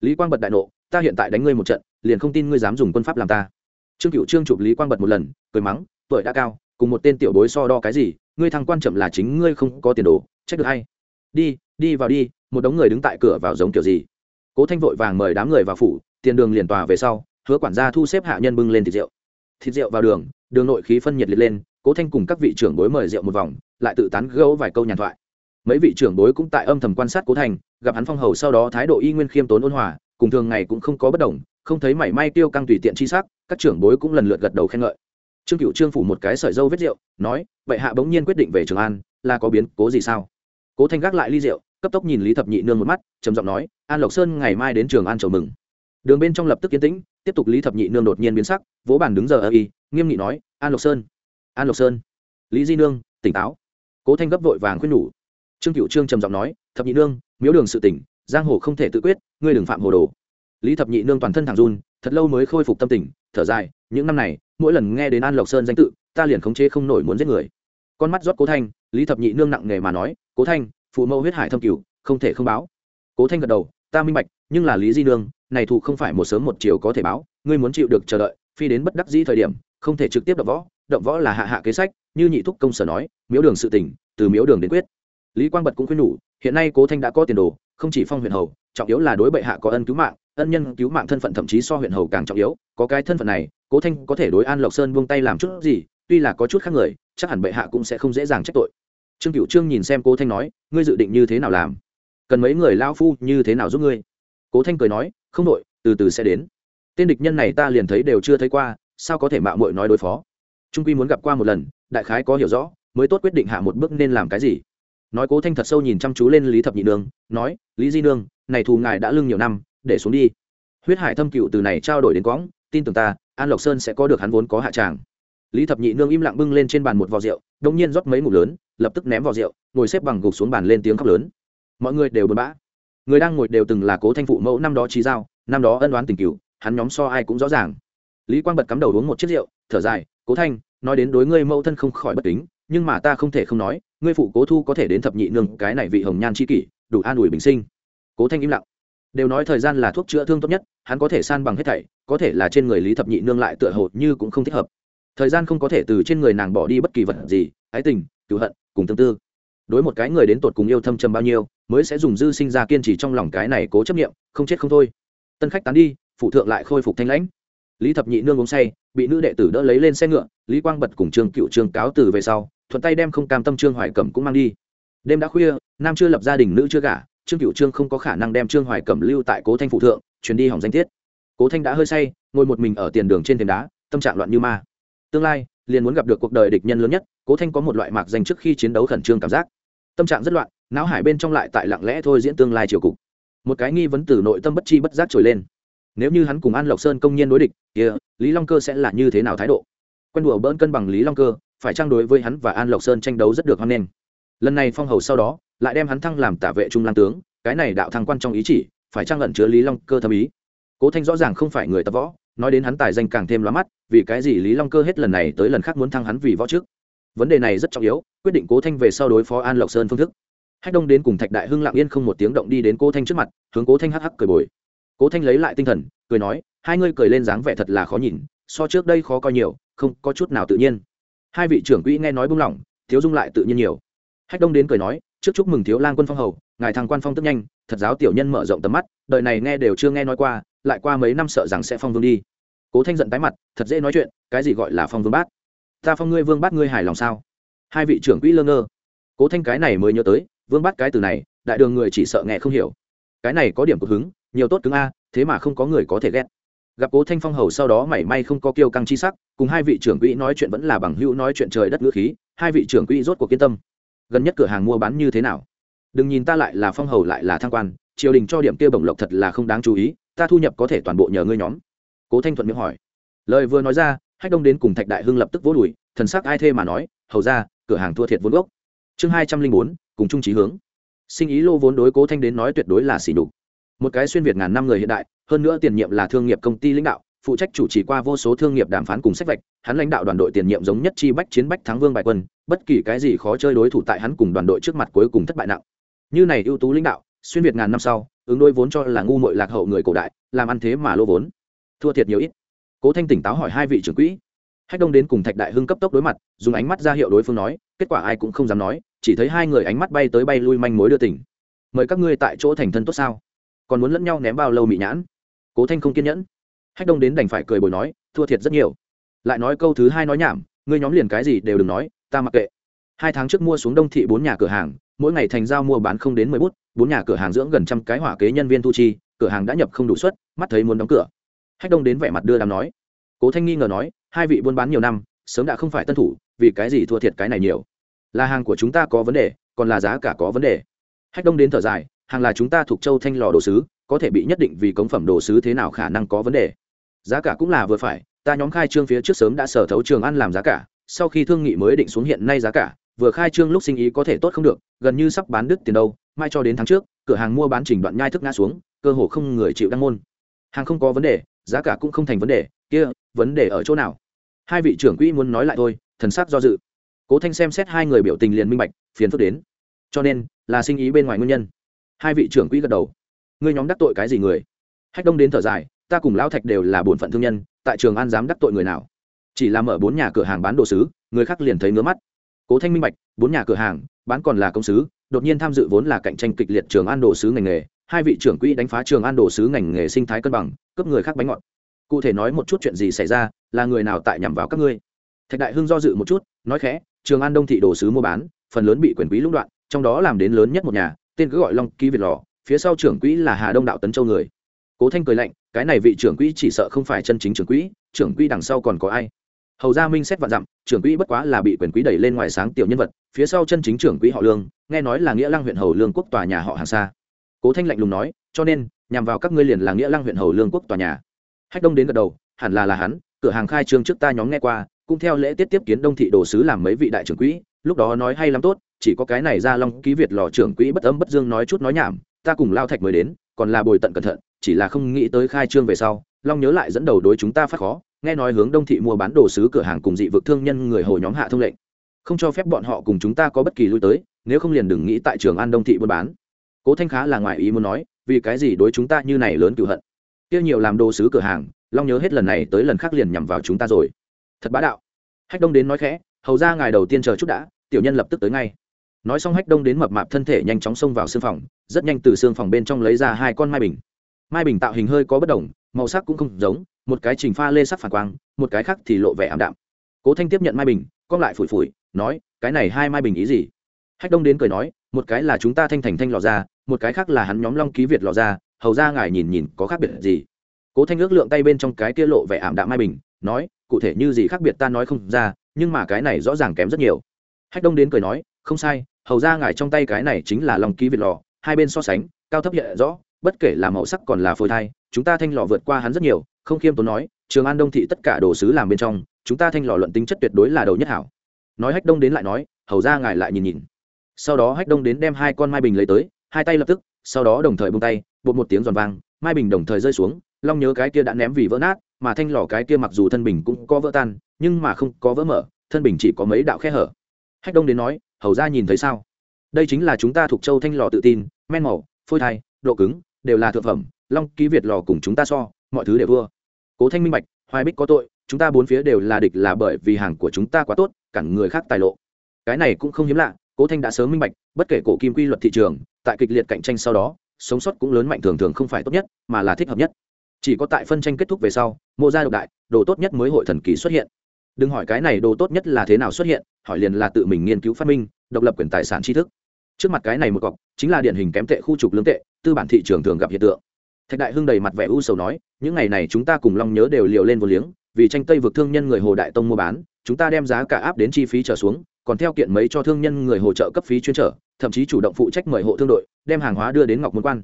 Lý quang bật đại nộ, ta hiện tại đánh ngươi một trận, liền không tin ngươi dám dùng quân pháp làm ta. Trương cựu trương chụp lý quang bật một lần, cười mắng, tuổi đã cao, cùng một tên tiểu bối so đo cái gì, ngươi thăng quan chậm là chính ngươi không có tiền đồ, trách được hay? Đi đi vào đi, một đống người đứng tại cửa vào giống kiểu gì? Cố thanh vội vàng mời đám người vào phủ, tiền đường liền tòa về sau, hứa quản gia thu xếp hạ nhân bưng lên thịt rượu. Thịt rượu vào đường đường nội khí phân nhiệt liệt lên, cố thanh cùng các vị trưởng bối mời rượu một vòng lại tự tán gẫu vài câu nhàn thoại. Mấy vị trưởng bối cũng tại âm thầm quan sát cố thành, gặp hắn phong hầu sau đó thái độ y nguyên khiêm tốn ôn hòa, cùng thường ngày cũng không có bất đồng, không thấy mảy may tiêu căng tùy tiện chi sắc, các trưởng bối cũng lần lượt gật đầu khen ngợi. Trương cựu trương phủ một cái sợi dâu vết rượu, nói, vậy hạ bỗng nhiên quyết định về trường an, là có biến cố gì sao? Cố thanh gác lại ly rượu, cấp tốc nhìn lý thập nhị nương một mắt, trầm giọng nói, an lộc sơn ngày mai đến trường an chầu mừng. Đường bên trong lập tức yên tĩnh, tiếp tục lý thập nhị nương đột nhiên biến sắc, vỗ bàn đứng giờ ở y, nghiêm nghị nói, an lộc sơn, an lộc sơn. Lý di nương, tỉnh táo cố thanh gấp vội vàng khuyên nhủ. Trương cựu trương trầm giọng nói, thập nhị nương, miếu đường sự tỉnh giang hồ không thể tự quyết, ngươi đừng phạm hồ đồ. Lý thập nhị nương toàn thân thẳng run, thật lâu mới khôi phục tâm tình, thở dài, những năm này, mỗi lần nghe đến an lộc sơn danh tự, ta liền khống chế không nổi muốn giết người. Con mắt rót cố thanh, lý thập nhị nương nặng nề mà nói, cố thanh, phụ mẫu huyết hải thâm cửu, không thể không báo. Cố thanh gật đầu, ta minh bạch, nhưng là lý di nương, này thù không phải một sớm một chiều có thể báo, ngươi muốn chịu được chờ đợi, phi đến bất đắc dĩ thời điểm, không thể trực tiếp đập võ động võ là hạ hạ kế sách, như nhị thúc công sở nói, miếu đường sự tỉnh từ miếu đường đến quyết. Lý quang bật cũng khuyên nhủ hiện nay cố thanh đã có tiền đồ, không chỉ phong huyện hầu, trọng yếu là đối bệ hạ có ân cứu mạng, ân nhân cứu mạng thân phận thậm chí so huyện hầu càng trọng yếu, có cái thân phận này, cố thanh có thể đối an lộc sơn buông tay làm chút gì, tuy là có chút khác người, chắc hẳn bệ hạ cũng sẽ không dễ dàng trách tội. Trương cựu trương nhìn xem cố thanh nói, ngươi dự định như thế nào làm? Cần mấy người lao phu như thế nào giúp ngươi? Cố thanh cười nói, không đội từ từ sẽ đến. Tên địch nhân này ta liền thấy đều chưa thấy qua, sao có thể mạo muội nói đối phó? Trung quy muốn gặp qua một lần đại khái có hiểu rõ mới tốt quyết định hạ một bước nên làm cái gì. Nói cố thanh thật sâu nhìn chăm chú lên lý thập nhị nương nói lý di nương này thù ngài đã lưng nhiều năm để xuống đi. Huyết hải thâm cựu từ này trao đổi đến quõng tin tưởng ta an lộc sơn sẽ có được hắn vốn có hạ tràng. Lý thập nhị nương im lặng bưng lên trên bàn một vò rượu đông nhiên rót mấy ngủ lớn lập tức ném vào rượu ngồi xếp bằng gục xuống bàn lên tiếng khóc lớn. Mọi người đều buồn bã. Người đang ngồi đều từng là cố thanh phụ mẫu năm đó trí dao, năm đó ân đoán tình cựu hắn nhóm so ai cũng rõ ràng. Lý quang bật cắm đầu uống một chiếc rượu thở dài cố thanh, nói đến đối ngươi mẫu thân không khỏi bất kính, nhưng mà ta không thể không nói, ngươi phụ cố thu có thể đến thập nhị nương cái này vị hồng nhan c kỷ, đủ an ủi bình sinh. Cố thanh im lặng. Đều nói thời gian là thuốc chữa thương tốt nhất, hắn có thể san bằng hết thảy, có thể là trên người lý thập nhị nương lại tựa hồ như cũng không thích hợp. Thời gian không có thể từ trên người nàng bỏ đi bất kỳ vật gì, ái tình cựu hận, cùng tương tư. Đối một cái người đến tột cùng yêu thâm trầm bao nhiêu, mới sẽ dùng dư sinh ra kiên trì trong lòng cái này cố chấp nghiệm không chết không thôi. Tân khách tán đi, phụ thượng lại khôi phục thanh lãnh. Lý thập nhị nương uống say bị nữ đệ tử đỡ lấy lên xe ngựa, lý quang bật cùng trương cựu trương cáo từ về sau, thuận tay đem không cam tâm trương hoài cẩm cũng mang đi. Đêm đã khuya, nam chưa lập gia đình, nữ chưa gả, trương cựu trương không có khả năng đem trương hoài cẩm lưu tại cố thanh phụ thượng chuyến đi hỏng danh tiết. Cố thanh đã hơi say, ngồi một mình ở tiền đường trên thềm đá, tâm trạng loạn như ma. Tương lai, liền muốn gặp được cuộc đời địch nhân lớn nhất, cố thanh có một loại mạc danh trước khi chiến đấu khẩn trương cảm giác. Tâm trạng rất loạn, não hải bên trong lại tại lặng lẽ thôi diễn tương lai triều cục. Một cái nghi vấn từ nội tâm bất chi bất giác trồi lên nếu như hắn cùng an lộc sơn công nhiên đối địch, kia, lý long cơ sẽ là như thế nào thái độ? Quen đùa bỡn cân bằng lý long cơ, phải trang đối với hắn và an lộc sơn tranh đấu rất được hoan nghênh? Lần này phong hầu sau đó, lại đem hắn thăng làm tả vệ trung lang tướng, cái này đạo thăng quan trong ý chỉ, phải trang ẩn chứa lý long cơ thâm ý? Cố thanh rõ ràng không phải người tập võ, nói đến hắn tài danh càng thêm lóa mắt, vì cái gì lý long cơ hết lần này tới lần khác muốn thăng hắn vì võ trước? Vấn đề này rất trọng yếu, quyết định cố thanh về sau đối phó an lộc sơn phương thức. Hách đông đến cùng thạch đại hưng lặng yên không một tiếng động đi đến cố thanh trước mặt, hướng cố thanh hắc hắc cười bồi cố thanh lấy lại tinh thần, cười nói, hai ngươi cười lên dáng vẻ thật là khó nhìn, so trước đây khó coi nhiều, không có chút nào tự nhiên. Hai vị trưởng quỹ nghe nói buông lỏng, thiếu dung lại tự nhiên nhiều. Hách đông đến cười nói, trước chúc mừng thiếu lang quân phong hầu, ngài thăng quan phong tức nhanh, thật giáo tiểu nhân mở rộng tầm mắt, đời này nghe đều chưa nghe nói qua, lại qua mấy năm sợ rằng sẽ phong vương đi. Cố thanh giận tái mặt, thật dễ nói chuyện, cái gì gọi là phong vương bát? Ta phong ngươi vương bát ngươi hài lòng sao? Hai vị trưởng quỹ lơ ngơ. Cố thanh cái này mới nhớ tới, vương bát cái từ này, đại đường người chỉ sợ nghe không hiểu. Cái này có điểm cực hứng nhiều tốt cứng a, thế mà không có người có thể ghét. Gặp cố thanh phong hầu sau đó mảy may không có kiêu căng chi sắc, cùng hai vị trưởng quỹ nói chuyện vẫn là bằng hữu nói chuyện trời đất ngữ khí, hai vị trưởng quỹ rốt cuộc kiên tâm. Gần nhất cửa hàng mua bán như thế nào? Đừng nhìn ta lại là phong hầu lại là thăng quan, triều đình cho điểm kia bổng lộc thật là không đáng chú ý, ta thu nhập có thể toàn bộ nhờ ngươi nhóm. Cố thanh thuận miệng hỏi. Lời vừa nói ra, hách đông đến cùng thạch đại hưng lập tức vỗ đùi, thần sắc ai thê mà nói, hầu ra, cửa hàng thua thiệt vốn gốc. Chương hai trăm linh bốn, cùng chung trí hướng. Sinh ý lô vốn đối cố thanh đến nói tuyệt đối là xỉ đục một cái xuyên việt ngàn năm người hiện đại, hơn nữa tiền nhiệm là thương nghiệp công ty lãnh đạo, phụ trách chủ trì qua vô số thương nghiệp đàm phán cùng sách vạch, hắn lãnh đạo đoàn đội tiền nhiệm giống nhất chi bách chiến bách thắng vương bại quân, bất kỳ cái gì khó chơi đối thủ tại hắn cùng đoàn đội trước mặt cuối cùng thất bại nặng. Như này ưu tú lãnh đạo, xuyên việt ngàn năm sau, ứng đôi vốn cho là ngu mội lạc hậu người cổ đại, làm ăn thế mà lô vốn. Thua thiệt nhiều ít. Cố thanh tỉnh táo hỏi hai vị trưởng quỹ. Hách đông đến cùng thạch đại hưng cấp tốc đối mặt, dùng ánh mắt ra hiệu đối phương nói, kết quả ai cũng không dám nói, chỉ thấy hai người ánh mắt bay tới bay lui manh mối đưa tỉnh. Mời các ngươi tại chỗ thành thân tốt sao? Còn muốn lẫn nhau ném bao lâu mị nhãn. Cố thanh không kiên nhẫn. Hách đông đến đành phải cười bồi nói, thua thiệt rất nhiều. Lại nói câu thứ hai nói nhảm, ngươi nhóm liền cái gì đều đừng nói, ta mặc kệ. Hai tháng trước mua xuống đông thị bốn nhà cửa hàng, mỗi ngày thành giao mua bán không đến mười bút, bốn nhà cửa hàng dưỡng gần trăm cái hỏa kế nhân viên thu chi, cửa hàng đã nhập không đủ suất, mắt thấy muốn đóng cửa. Hách đông đến vẻ mặt đưa đàm nói. Cố thanh nghi ngờ nói, hai vị buôn bán nhiều năm, sớm đã không phải tân thủ, vì cái gì thua thiệt cái này nhiều? Là hàng của chúng ta có vấn đề, còn là giá cả có vấn đề. Hách đông đến thở dài hàng là chúng ta thuộc châu thanh lò đồ sứ, có thể bị nhất định vì cống phẩm đồ sứ thế nào khả năng có vấn đề. Giá cả cũng là vừa phải, ta nhóm khai trương phía trước sớm đã sở thấu trường ăn làm giá cả, sau khi thương nghị mới định xuống hiện nay giá cả, vừa khai trương lúc sinh ý có thể tốt không được, gần như sắp bán đứt tiền đâu, mai cho đến tháng trước, cửa hàng mua bán trình đoạn nhai thức ngã xuống, cơ hồ không người chịu đăng môn. Hàng không có vấn đề, giá cả cũng không thành vấn đề, kia, vấn đề ở chỗ nào? Hai vị trưởng quỹ muốn nói lại thôi, thần sắc do dự. Cố thanh xem xét hai người biểu tình liền minh bạch, phiền phức đến. Cho nên, là sinh ý bên ngoài nguyên nhân hai vị trưởng quỹ gật đầu. Ngươi nhóm đắc tội cái gì người? Hách đông đến thở dài, ta cùng lão thạch đều là bổn phận thương nhân, tại trường an dám đắc tội người nào? Chỉ là mở bốn nhà cửa hàng bán đồ sứ, người khác liền thấy ngứa mắt. Cố thanh minh bạch, bốn nhà cửa hàng, bán còn là công sứ, đột nhiên tham dự vốn là cạnh tranh kịch liệt trường an đồ sứ ngành nghề, hai vị trưởng quỹ đánh phá trường an đồ sứ ngành nghề sinh thái cân bằng cấp người khác bánh ngọt. Cụ thể nói một chút chuyện gì xảy ra, là người nào tại nhằm vào các ngươi? Thạch đại hưng do dự một chút, nói khẽ, trường an đông thị đồ sứ mua bán, phần lớn bị quyền quý lũng đoạn, trong đó làm đến lớn nhất một nhà tên cứ gọi long ký việt lò, phía sau trưởng quỹ là hà đông đạo tấn châu người. Cố thanh cười lạnh, cái này vị trưởng quỹ chỉ sợ không phải chân chính trưởng quỹ trưởng quỹ đằng sau còn có ai? Hầu gia minh xét vạn dặm, trưởng quỹ bất quá là bị quyền quý đẩy lên ngoài sáng tiểu nhân vật, phía sau chân chính trưởng quỹ họ lương, nghe nói là nghĩa lăng huyện hầu lương quốc tòa nhà họ hàng xa. Cố thanh lạnh lùng nói, cho nên, nhằm vào các ngươi liền là nghĩa lăng huyện hầu lương quốc tòa nhà. Hách đông đến gật đầu, hẳn là là hắn, cửa hàng khai trương trước ta nhóm nghe qua, cũng theo lễ tiết tiếp kiến đông thị đồ sứ làm mấy vị đại trưởng quỹ, lúc đó nói hay lắm tốt chỉ có cái này ra long ký việt lò trưởng quỹ bất âm bất dương nói chút nói nhảm, ta cùng lao thạch mới đến, còn là bồi tận cẩn thận, chỉ là không nghĩ tới khai trương về sau, long nhớ lại dẫn đầu đối chúng ta phát khó, nghe nói hướng đông thị mua bán đồ sứ cửa hàng cùng dị vực thương nhân người hồ nhóm hạ thông lệnh. Không cho phép bọn họ cùng chúng ta có bất kỳ lui tới, nếu không liền đừng nghĩ tại trường an đông thị buôn bán. Cố thanh khá là ngoài ý muốn nói, vì cái gì đối chúng ta như này lớn cựu hận? Kia nhiều làm đồ sứ cửa hàng, long nhớ hết lần này tới lần khác liền nhằm vào chúng ta rồi. Thật bá đạo. Hách đông đến nói khẽ, hầu ra ngài đầu tiên chờ chút đã, tiểu nhân lập tức tới ngay nói xong hách đông đến mập mạp thân thể nhanh chóng xông vào xương phòng, rất nhanh từ xương phòng bên trong lấy ra hai con mai bình. Mai bình tạo hình hơi có bất đồng, màu sắc cũng không giống, một cái trình pha lê sắc phản quang, một cái khác thì lộ vẻ ảm đạm. Cố thanh tiếp nhận mai bình, con lại phủi phủi, nói, cái này hai mai bình ý gì? Hách đông đến cười nói, một cái là chúng ta thanh thành thanh lò ra, một cái khác là hắn nhóm long ký việt lò ra, hầu ra ngài nhìn nhìn có khác biệt gì? Cố thanh ước lượng tay bên trong cái kia lộ vẻ ảm đạm mai bình, nói, cụ thể như gì khác biệt ta nói không ra, nhưng mà cái này rõ ràng kém rất nhiều. Hách đông đến cười nói, không sai hầu ra ngài trong tay cái này chính là long ký việt lò, hai bên so sánh, cao thấp hiện rõ, bất kể là màu sắc còn là phôi thai, chúng ta thanh lò vượt qua hắn rất nhiều, không khiêm tốn nói, trường an đông thị tất cả đồ sứ làm bên trong, chúng ta thanh lò luận tính chất tuyệt đối là đầu nhất hảo. Nói hách đông đến lại nói, hầu ra ngài lại nhìn nhìn. Sau đó hách đông đến đem hai con mai bình lấy tới, hai tay lập tức, sau đó đồng thời bung tay, bột một tiếng giòn vang, mai bình đồng thời rơi xuống, long nhớ cái kia đã ném vì vỡ nát, mà thanh lò cái kia mặc dù thân bình cũng có vỡ tan, nhưng mà không có vỡ mở, thân bình chỉ có mấy đạo khe hở. Hách đông đến nói hầu ra nhìn thấy sao? Đây chính là chúng ta thuộc châu thanh lò tự tin, men màu, phôi thai, độ cứng, đều là thượng phẩm, long, ký việt lò cùng chúng ta so, mọi thứ đều vừa. cố thanh minh bạch, hoài bích có tội, chúng ta bốn phía đều là địch là bởi vì hàng của chúng ta quá tốt, cản người khác tài lộ. Cái này cũng không hiếm lạ, cố thanh đã sớm minh bạch, bất kể cổ kim quy luật thị trường, tại kịch liệt cạnh tranh sau đó, sống sót cũng lớn mạnh thường thường không phải tốt nhất, mà là thích hợp nhất. Chỉ có tại phân tranh kết thúc về sau mô gia độc đại, đồ tốt nhất mới hội thần kỳ xuất hiện đừng hỏi cái này đồ tốt nhất là thế nào xuất hiện, hỏi liền là tự mình nghiên cứu phát minh, độc lập quyền tài sản tri thức. Trước mặt cái này một cọc, chính là điển hình kém tệ khu trục lương tệ, tư bản thị trường thường gặp hiện tượng. Thạch đại hưng đầy mặt vẻ u sầu nói, những ngày này chúng ta cùng long nhớ đều liều lên vô liếng, vì tranh tây vực thương nhân người hồ đại tông mua bán, chúng ta đem giá cả áp đến chi phí trở xuống, còn theo kiện mấy cho thương nhân người hỗ trợ cấp phí chuyên trở, thậm chí chủ động phụ trách mời hộ thương đội, đem hàng hóa đưa đến ngọc môn quan.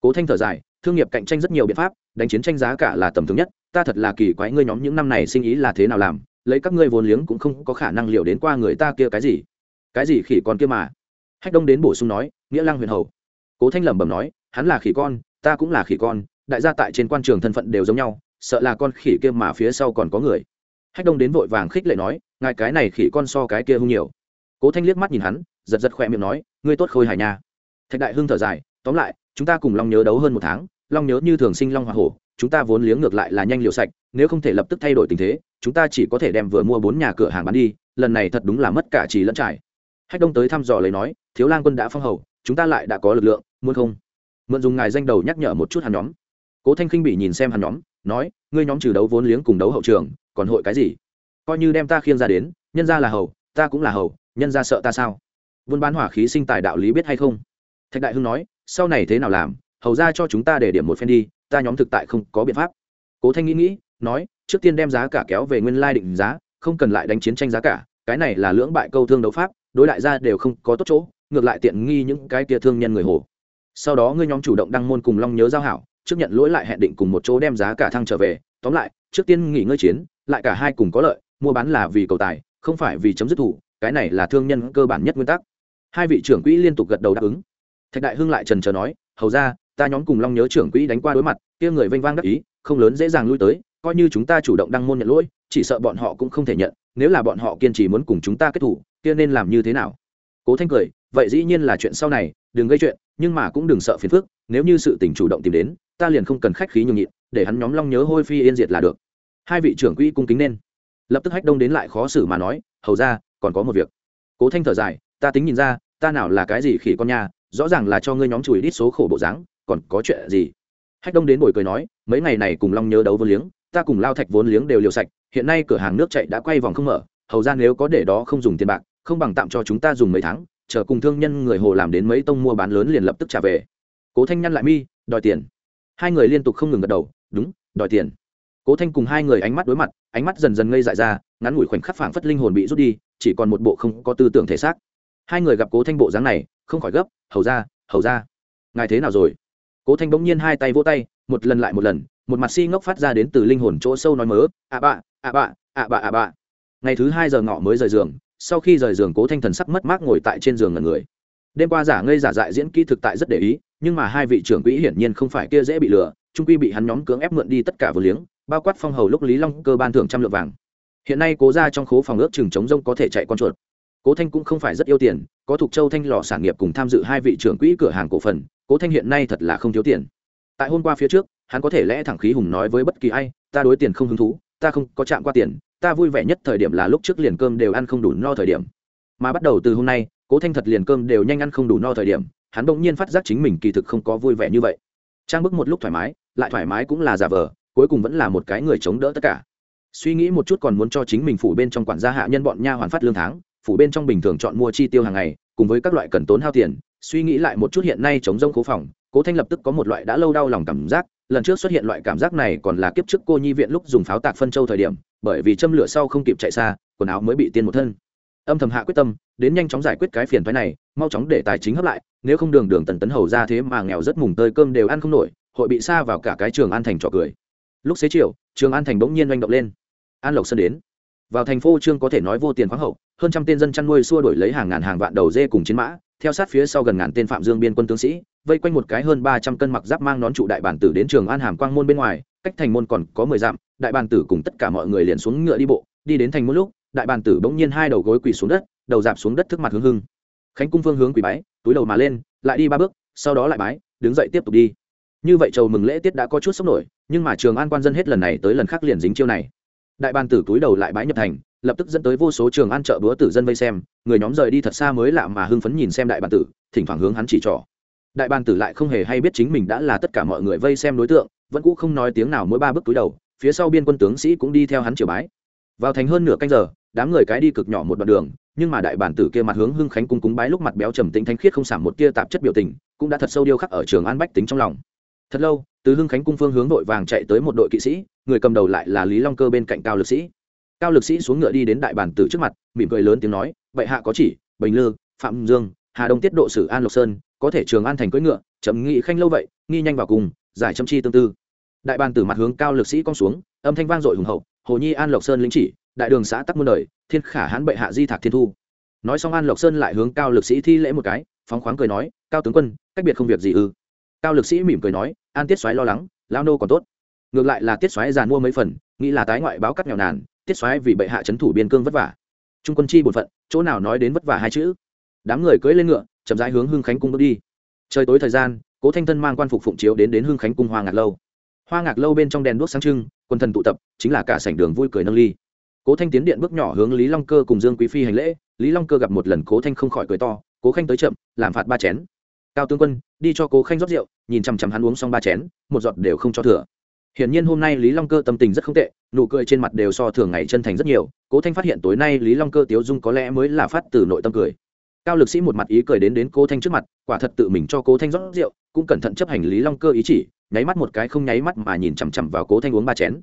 Cố thanh thở dài, thương nghiệp cạnh tranh rất nhiều biện pháp, đánh chiến tranh giá cả là tầm thường nhất, ta thật là kỳ quái ngươi nhóm những năm này sinh ý là thế nào làm lấy các ngươi vốn liếng cũng không có khả năng liệu đến qua người ta kia cái gì. Cái gì khỉ con kia mà? Hách đông đến bổ sung nói, nghĩa Lang huyền hầu. Cố thanh lẩm bẩm nói, hắn là khỉ con, ta cũng là khỉ con, đại gia tại trên quan trường thân phận đều giống nhau, sợ là con khỉ kia mà phía sau còn có người. Hách đông đến vội vàng khích lệ nói, ngài cái này khỉ con so cái kia hung nhiều. Cố thanh liếc mắt nhìn hắn, giật giật khỏe miệng nói, ngươi tốt khôi hài nha. Thạch đại hưng thở dài, tóm lại, chúng ta cùng long nhớ đấu hơn một tháng, long nhớ như thường sinh long hoa hổ chúng ta vốn liếng ngược lại là nhanh liều sạch, nếu không thể lập tức thay đổi tình thế, chúng ta chỉ có thể đem vừa mua bốn nhà cửa hàng bán đi, lần này thật đúng là mất cả trì lẫn trải. Hách đông tới thăm dò lấy nói, thiếu lang quân đã phong hầu, chúng ta lại đã có lực lượng, muốn không? Mượn dùng ngài danh đầu nhắc nhở một chút hắn nhóm. Cố thanh khinh bị nhìn xem hắn nhóm, nói, ngươi nhóm trừ đấu vốn liếng cùng đấu hậu trường, còn hội cái gì? Coi như đem ta khiêng ra đến, nhân ra là hầu, ta cũng là hầu, nhân ra sợ ta sao? Buôn bán hỏa khí sinh tài đạo lý biết hay không? Thạch đại hưng nói, sau này thế nào làm, hầu ra cho chúng ta để điểm một phen đi ta nhóm thực tại không có biện pháp. Cố thanh nghĩ nghĩ, nói, trước tiên đem giá cả kéo về nguyên lai định giá, không cần lại đánh chiến tranh giá cả, cái này là lưỡng bại câu thương đấu pháp, đối đại gia đều không có tốt chỗ, ngược lại tiện nghi những cái kia thương nhân người hồ. Sau đó ngươi nhóm chủ động đăng môn cùng long nhớ giao hảo, trước nhận lỗi lại hẹn định cùng một chỗ đem giá cả thăng trở về, tóm lại, trước tiên nghỉ ngơi chiến, lại cả hai cùng có lợi, mua bán là vì cầu tài, không phải vì chấm dứt thủ, cái này là thương nhân cơ bản nhất nguyên tắc. Hai vị trưởng quỹ liên tục gật đầu đáp ứng. Thạch đại hưng lại trần trờ nói, hầu ra ta nhóm cùng long nhớ trưởng quỹ đánh qua đối mặt, kia người vênh vang đắc ý, không lớn dễ dàng lui tới, coi như chúng ta chủ động đăng môn nhận lỗi, chỉ sợ bọn họ cũng không thể nhận, nếu là bọn họ kiên trì muốn cùng chúng ta kết thủ, kia nên làm như thế nào? Cố thanh cười, vậy dĩ nhiên là chuyện sau này, đừng gây chuyện, nhưng mà cũng đừng sợ phiền phức, nếu như sự tình chủ động tìm đến, ta liền không cần khách khí nhường nhịn, để hắn nhóm long nhớ hôi phi yên diệt là được. Hai vị trưởng quỹ cung kính nên. Lập tức hách đông đến lại khó xử mà nói, hầu ra còn có một việc. Cố thanh thở dài, ta tính nhìn ra, ta nào là cái gì khỉ con nhà rõ ràng là cho ngươi nhóm chùi đít số khổ bộ dáng còn có chuyện gì? Hách đông đến bồi cười nói, mấy ngày này cùng long nhớ đấu vốn liếng, ta cùng lao thạch vốn liếng đều liều sạch, hiện nay cửa hàng nước chạy đã quay vòng không mở, hầu ra nếu có để đó không dùng tiền bạc, không bằng tạm cho chúng ta dùng mấy tháng, chờ cùng thương nhân người hồ làm đến mấy tông mua bán lớn liền lập tức trả về. Cố thanh nhăn lại mi, đòi tiền. Hai người liên tục không ngừng gật đầu, đúng, đòi tiền. Cố thanh cùng hai người ánh mắt đối mặt, ánh mắt dần dần ngây dại ra, ngắn ngủi khoảnh khắc phảng phất linh hồn bị rút đi, chỉ còn một bộ không có tư tưởng thể xác. Hai người gặp cố thanh bộ dáng này, không khỏi gấp, hầu ra hầu ra, ngài thế nào rồi? Cố thanh bỗng nhiên hai tay vỗ tay, một lần lại một lần, một mặt si ngốc phát ra đến từ linh hồn chỗ sâu nói mớ ạ bạ ạ bạ ạ bạ ạ bạ ngày thứ hai giờ ngọ mới rời giường, sau khi rời giường cố thanh thần sắc mất mát ngồi tại trên giường ngần người. Đêm qua giả ngây giả dại diễn kỹ thực tại rất để ý, nhưng mà hai vị trưởng quỹ hiển nhiên không phải kia dễ bị lừa trung quy bị hắn nhóm cưỡng ép mượn đi tất cả vừa liếng, bao quát phong hầu lúc lý long cơ ban thưởng trăm lượng vàng. Hiện nay cố ra trong khố phòng ước chừng chống rông có thể chạy con chuột. Cố thanh cũng không phải rất yêu tiền, có thuộc châu thanh lò sản nghiệp cùng tham dự hai vị trưởng quỹ cửa hàng cổ phần cố thanh hiện nay thật là không thiếu tiền. Tại hôm qua phía trước, hắn có thể lẽ thẳng khí hùng nói với bất kỳ ai, ta đối tiền không hứng thú, ta không có chạm qua tiền, ta vui vẻ nhất thời điểm là lúc trước liền cơm đều ăn không đủ no thời điểm. Mà bắt đầu từ hôm nay, cố thanh thật liền cơm đều nhanh ăn không đủ no thời điểm, hắn bỗng nhiên phát giác chính mình kỳ thực không có vui vẻ như vậy. Trang bức một lúc thoải mái, lại thoải mái cũng là giả vờ, cuối cùng vẫn là một cái người chống đỡ tất cả. Suy nghĩ một chút còn muốn cho chính mình phủ bên trong quản gia hạ nhân bọn nha hoàn phát lương tháng, phủ bên trong bình thường chọn mua chi tiêu hàng ngày, cùng với các loại cần tốn hao tiền suy nghĩ lại một chút hiện nay chống rông cố phòng, cố thanh lập tức có một loại đã lâu đau lòng cảm giác, lần trước xuất hiện loại cảm giác này còn là kiếp trước cô nhi viện lúc dùng pháo tạc phân châu thời điểm, bởi vì châm lửa sau không kịp chạy xa, quần áo mới bị tiên một thân. Âm thầm hạ quyết tâm, đến nhanh chóng giải quyết cái phiền thoái này, mau chóng để tài chính hấp lại, nếu không đường đường tần tấn hầu ra thế mà nghèo rất mùng tơi cơm đều ăn không nổi, hội bị xa vào cả cái trường an thành trò cười. Lúc xế chiều, trường an thành bỗng nhiên manh động lên. An lộc sơn đến. Vào thành phố trương có thể nói vô tiền khoáng hậu, hơn trăm tên dân chăn nuôi xua đổi lấy hàng ngàn hàng vạn đầu dê cùng chiến mã theo sát phía sau gần ngàn tên phạm dương biên quân tướng sĩ, vây quanh một cái hơn ba trăm cân mặc giáp mang nón trụ đại bản tử đến trường an hàm quang môn bên ngoài, cách thành môn còn có mười dặm, đại bản tử cùng tất cả mọi người liền xuống ngựa đi bộ. Đi đến thành môn lúc, đại bản tử bỗng nhiên hai đầu gối quỳ xuống đất, đầu dạp xuống đất thức mặt hướng hưng. Khánh cung phương hướng quỳ bái, túi đầu mà lên, lại đi ba bước, sau đó lại bái, đứng dậy tiếp tục đi. Như vậy chầu mừng lễ tiết đã có chút sốc nổi, nhưng mà trường an quan dân hết lần này tới lần khác liền dính chiêu này. Đại bản tử túi đầu lại bái nhập thành lập tức dẫn tới vô số trường an chợ búa tử dân vây xem, người nhóm rời đi thật xa mới lạ mà hưng phấn nhìn xem đại bàn tử, thỉnh thoảng hướng hắn chỉ trỏ. Đại bàn tử lại không hề hay biết chính mình đã là tất cả mọi người vây xem đối tượng, vẫn cũ không nói tiếng nào mỗi ba bước túi đầu, phía sau biên quân tướng sĩ cũng đi theo hắn triều bái. Vào thành hơn nửa canh giờ, đám người cái đi cực nhỏ một đoạn đường, nhưng mà đại bản tử kia mặt hướng hưng khánh cung cúng bái lúc mặt béo trầm tĩnh thanh khiết không giảm một tia tạp chất biểu tình, cũng đã thật sâu điêu khắc ở trường an bách tính trong lòng. Thật lâu, từ hưng khánh cung phương hướng đội vàng chạy tới một đội kỵ sĩ, người cầm đầu lại là lý long cơ bên cạnh cao lực sĩ cao lực sĩ xuống ngựa đi đến đại bản tử trước mặt, mỉm cười lớn tiếng nói, bệ hạ có chỉ, bình lư, phạm dương, hà đông tiết độ sử an lộc sơn, có thể trường an thành cưỡi ngựa chấm nghị khanh lâu vậy, nghi nhanh vào cùng, giải châm chi tương tư. Đại bàn tử mặt hướng cao lực sĩ cong xuống, âm thanh vang dội hùng hậu, hồ nhi an lộc sơn lính chỉ, đại đường xã tắc muôn đời, thiên khả hãn bệ hạ di thạc thiên thu. Nói xong an lộc sơn lại hướng cao lực sĩ thi lễ một cái, phóng khoáng cười nói, cao tướng quân, cách biệt không việc gì ư? Cao lực sĩ mỉm cười nói, an tiết xoáy lo lắng lao nô còn tốt. Ngược lại là tiết xoáy giàn mua mấy phần, nghĩ là tái ngoại báo cắt nghèo nàn tiết xoáy vì bệ hạ trấn thủ biên cương vất vả. Trung quân chi bổn phận, chỗ nào nói đến vất vả hai chữ? Đám người cưỡi lên ngựa, chậm rãi hướng hưng khánh cung bước đi. Trời tối thời gian, cố thanh thân mang quan phục phụng chiếu đến đến hưng khánh cung hoa ngạc lâu. Hoa ngạc lâu bên trong đèn đuốc sáng trưng, quân thần tụ tập, chính là cả sảnh đường vui cười nâng ly. Cố thanh tiến điện bước nhỏ hướng lý long cơ cùng dương quý phi hành lễ. Lý long cơ gặp một lần cố thanh không khỏi cười to, cố khanh tới chậm, làm phạt ba chén. Cao tướng quân, đi cho cố khanh rót rượu, nhìn chằm chằm hắn uống xong ba chén, một giọt đều không cho thừa hiển nhiên hôm nay lý long cơ tâm tình rất không tệ, nụ cười trên mặt đều so thường ngày chân thành rất nhiều. Cố thanh phát hiện tối nay lý long cơ tiếu dung có lẽ mới là phát từ nội tâm cười. Cao lực sĩ một mặt ý cười đến đến cố thanh trước mặt, quả thật tự mình cho cố thanh rót rượu, cũng cẩn thận chấp hành lý long cơ ý chỉ, nháy mắt một cái không nháy mắt mà nhìn chằm chằm vào cố thanh uống ba chén.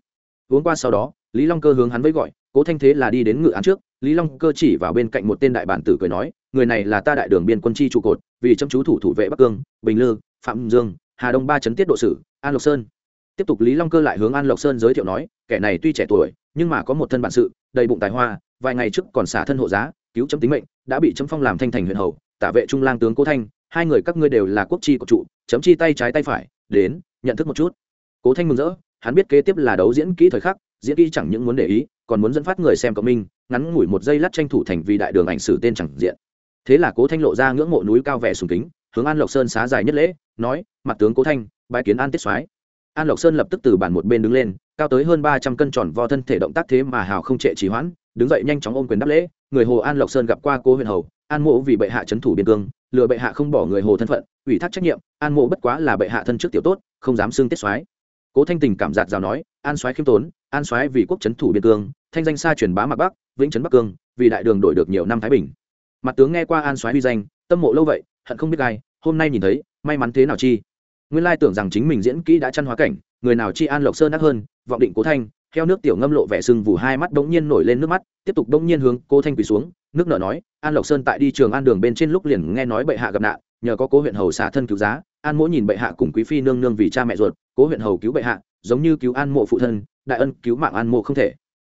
Uống qua sau đó, lý long cơ hướng hắn với gọi, cố thanh thế là đi đến ngự án trước. Lý long cơ chỉ vào bên cạnh một tên đại bản tử cười nói, người này là ta đại đường biên quân chi trụ cột, vì chăm chú thủ thủ vệ bắc cương, bình lư, phạm dương, hà đông ba chấn tiết độ sử, an lộc sơn tiếp tục lý long cơ lại hướng an lộc sơn giới thiệu nói, kẻ này tuy trẻ tuổi, nhưng mà có một thân bản sự, đầy bụng tài hoa, vài ngày trước còn xả thân hộ giá, cứu chấm tính mệnh, đã bị chấm phong làm thanh thành huyện hầu, tả vệ trung lang tướng cố thanh, hai người các ngươi đều là quốc chi của trụ, chấm chi tay trái tay phải, đến, nhận thức một chút. Cố thanh mừng rỡ, hắn biết kế tiếp là đấu diễn kỹ thời khắc, diễn kỹ chẳng những muốn để ý, còn muốn dẫn phát người xem cộng minh, ngắn ngủi một giây lát tranh thủ thành vì đại đường ảnh sử tên chẳng diện. Thế là cố thanh lộ ra ngưỡng mộ núi cao vẻ sùng kính, hướng an lộc sơn xá dài nhất lễ, nói, mặt tướng cố thanh bãi kiến an tiết soái an lộc sơn lập tức từ bản một bên đứng lên, cao tới hơn ba trăm cân tròn vo thân thể động tác thế mà hào không trệ trì hoãn, đứng dậy nhanh chóng ôm quyền đáp lễ, người hồ an lộc sơn gặp qua cố huyện hầu, an mộ vì bệ hạ trấn thủ biên cương, lừa bệ hạ không bỏ người hồ thân phận, ủy thác trách nhiệm, an mộ bất quá là bệ hạ thân trước tiểu tốt, không dám xưng tiết soái. Cố thanh tình cảm giạt rào nói, an soái khiêm tốn, an soái vì quốc trấn thủ biên cương, thanh danh xa truyền bá mặt bắc, vĩnh trấn bắc cương, vì đại đường đổi được nhiều năm thái bình. Mặt tướng nghe qua an soái huy danh, tâm mộ lâu vậy, hận không biết ai, hôm nay nhìn thấy, may mắn thế nào chi? Nguyên lai tưởng rằng chính mình diễn kỹ đã chăn hóa cảnh, người nào chi an lộc sơn đắc hơn, vọng định cố thanh theo nước tiểu ngâm lộ vẻ sưng vù hai mắt đống nhiên nổi lên nước mắt, tiếp tục đống nhiên hướng cố thanh quỳ xuống, nước nở nói, an lộc sơn tại đi trường an đường bên trên lúc liền nghe nói bệ hạ gặp nạn, nhờ có cố huyện hầu xả thân cứu giá, an mỗ nhìn bệ hạ cùng quý phi nương nương vì cha mẹ ruột, cố huyện hầu cứu bệ hạ, giống như cứu an mộ phụ thân, đại ân cứu mạng an mộ không thể.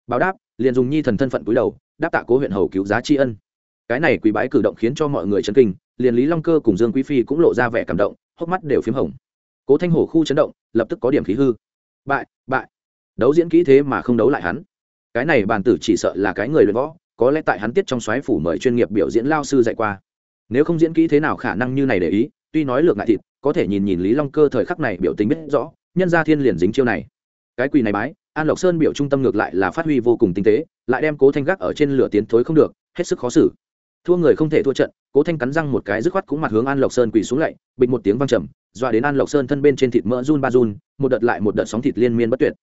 Báo đáp, liền dùng nhi thần thân phận cúi đầu, đáp tạ cố huyện hầu cứu giá tri ân. Cái này quý bái cử động khiến cho mọi người chấn kinh, liền lý long cơ cùng dương quý phi cũng lộ ra vẻ cảm động, hốc mắt đều p h í m hồng cố thanh hổ khu chấn động, lập tức có điểm khí hư. Bại bại. Đấu diễn kỹ thế mà không đấu lại hắn. Cái này bàn tử chỉ sợ là cái người luyện võ, có lẽ tại hắn tiết trong xoáy phủ mời chuyên nghiệp biểu diễn lao sư dạy qua. Nếu không diễn kỹ thế nào khả năng như này để ý, tuy nói lược ngại thịt, có thể nhìn nhìn lý long cơ thời khắc này biểu tình biết rõ, nhân gia thiên liền dính chiêu này. Cái quỳ này bái, an lộc sơn biểu trung tâm ngược lại là phát huy vô cùng tinh tế, lại đem cố thanh gác ở trên lửa tiến thối không được, hết sức khó xử. Thua người không thể thua trận, cố thanh cắn răng một cái dứt khoát cũng mặt hướng an lộc sơn quỳ xuống lạy bịch một tiếng văng trầm dọa đến an lộc sơn thân bên trên thịt mỡ run ba run, một đợt lại một đợt sóng thịt liên miên bất tuyệt.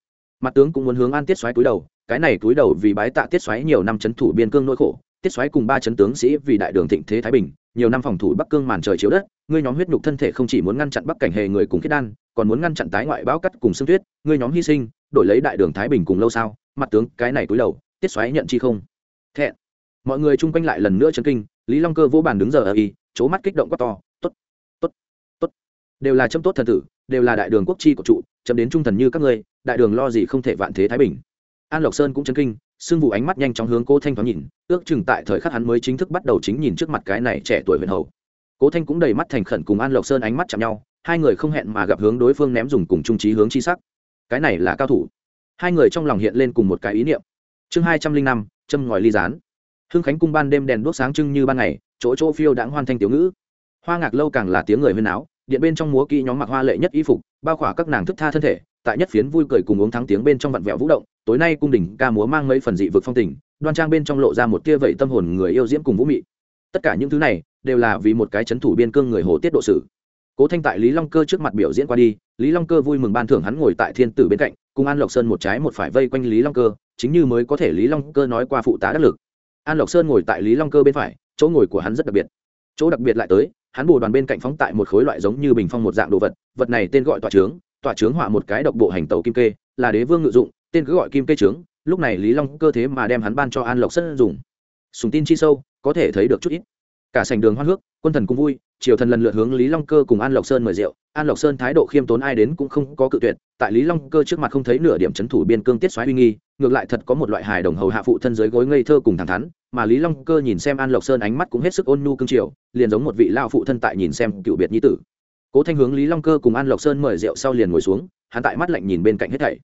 Mặt tướng cũng muốn hướng an tiết xoáy túi đầu, cái này túi đầu vì bái tạ tiết xoáy nhiều năm c thủ biên cương nỗi khổ, tiết xoáy cùng ba chấn tướng sĩ vì đại đường thịnh thế thái bình, nhiều năm phòng thủ bắc cương màn trời chiếu đất, ngươi nhóm huyết nhục thân thể không chỉ muốn ngăn chặn bắc cảnh hề người cùng khiết đan, còn muốn ngăn chặn tái ngoại bão cắt cùng xương tuyết, ngươi nhóm hy sinh, đổi lấy đại đường thái bình cùng lâu sao, mặt tướng, cái này túi đầu, tiết xoáy nhận chi không? Thẹn. Mọi người chung quanh lại lần nữa chấn kinh, lý long cơ vô bàn đứng giờ ở y chỗ mắt kích động quá to t ố t t ố t t ố t đều là châm tốt thần tử, đều là đại đường quốc chi của trụ, chấm đến trung thần như các ngươi, đại đường lo gì không thể vạn thế thái bình. An lộc sơn cũng chấn kinh, sương vụ ánh mắt nhanh chóng hướng cố thanh thoáng nhìn, ước chừng tại thời khắc hắn mới chính thức bắt đầu chính nhìn trước mặt cái này trẻ tuổi huyền hầu. Cố thanh cũng đầy mắt thành khẩn cùng an lộc sơn ánh mắt chạm nhau, hai người không hẹn mà gặp hướng đối phương ném dùng cùng trung trí hướng chi sắc. Cái này là cao thủ. Hai người trong lòng hiện lên cùng một cái ý niệm. Chương hai trăm linh năm, châm ngòi ly gián. Hưng khánh cung ban đêm đèn đuốc sáng trưng như ban ngày, chỗ chỗ phiêu đãng hoan thanh tiểu ngữ. Hoa ngạc lâu càng là tiếng người huyên áo điện bên trong múa kỹ nhóm mặc hoa lệ nhất y phục, bao khỏa các nàng thức tha thân thể, tại nhất phiến vui cười cùng uống thắng tiếng bên trong vặn vẹo vũ động, tối nay cung đình ca múa mang mấy phần dị vực phong tình, đoan trang bên trong lộ ra một tia vẩy tâm hồn người yêu diễm cùng vũ mị. Tất cả những thứ này đều là vì một cái chấn thủ biên cương người hồ tiết độ sử cố thanh tại lý long cơ trước mặt biểu diễn qua đi, lý long cơ vui mừng ban thưởng hắn ngồi tại thiên tử bên cạnh, cùng an lộc sơn một trái một phải vây quanh lý long cơ, chính như mới có thể lý long cơ nói qua phụ tá đắc lực. An lộc sơn ngồi tại lý long cơ bên phải, chỗ ngồi của hắn rất đặc biệt. Chỗ đặc biệt lại tới hắn bồ đoàn bên cạnh phóng tại một khối loại giống như bình phong một dạng đồ vật vật này tên gọi tọa trướng tọa trướng họa một cái độc bộ hành tàu kim kê, là đế vương ngự dụng, tên cứ gọi kim kê trướng, lúc này lý long cơ thế mà đem hắn ban cho an lộc sơn dùng. Sùng tin chi sâu, có thể thấy được chút ít. Cả sành đường hoan hước, quân thần cũng vui, triều thần lần lượt hướng lý long cơ cùng an lộc sơn mời rượu. An lộc sơn thái độ khiêm tốn ai đến cũng không có cự tuyệt, tại lý long cơ trước mặt không thấy nửa điểm c h ấ n thủ biên cương tiết xoáy uy nghi, ngược lại thật có một loại hài đồng hầu hạ phụ thân giới gối ngây thơ cùng thẳng thắn mà lý long cơ nhìn xem an lộc sơn ánh mắt cũng hết sức ôn nhu cương triều, liền giống một vị lao phụ thân tại nhìn xem cựu biệt nhi tử. Cố thanh hướng lý long cơ cùng an lộc sơn mời rượu sau liền ngồi xuống, hắn tại mắt lạnh nhìn bên cạnh hết thảy.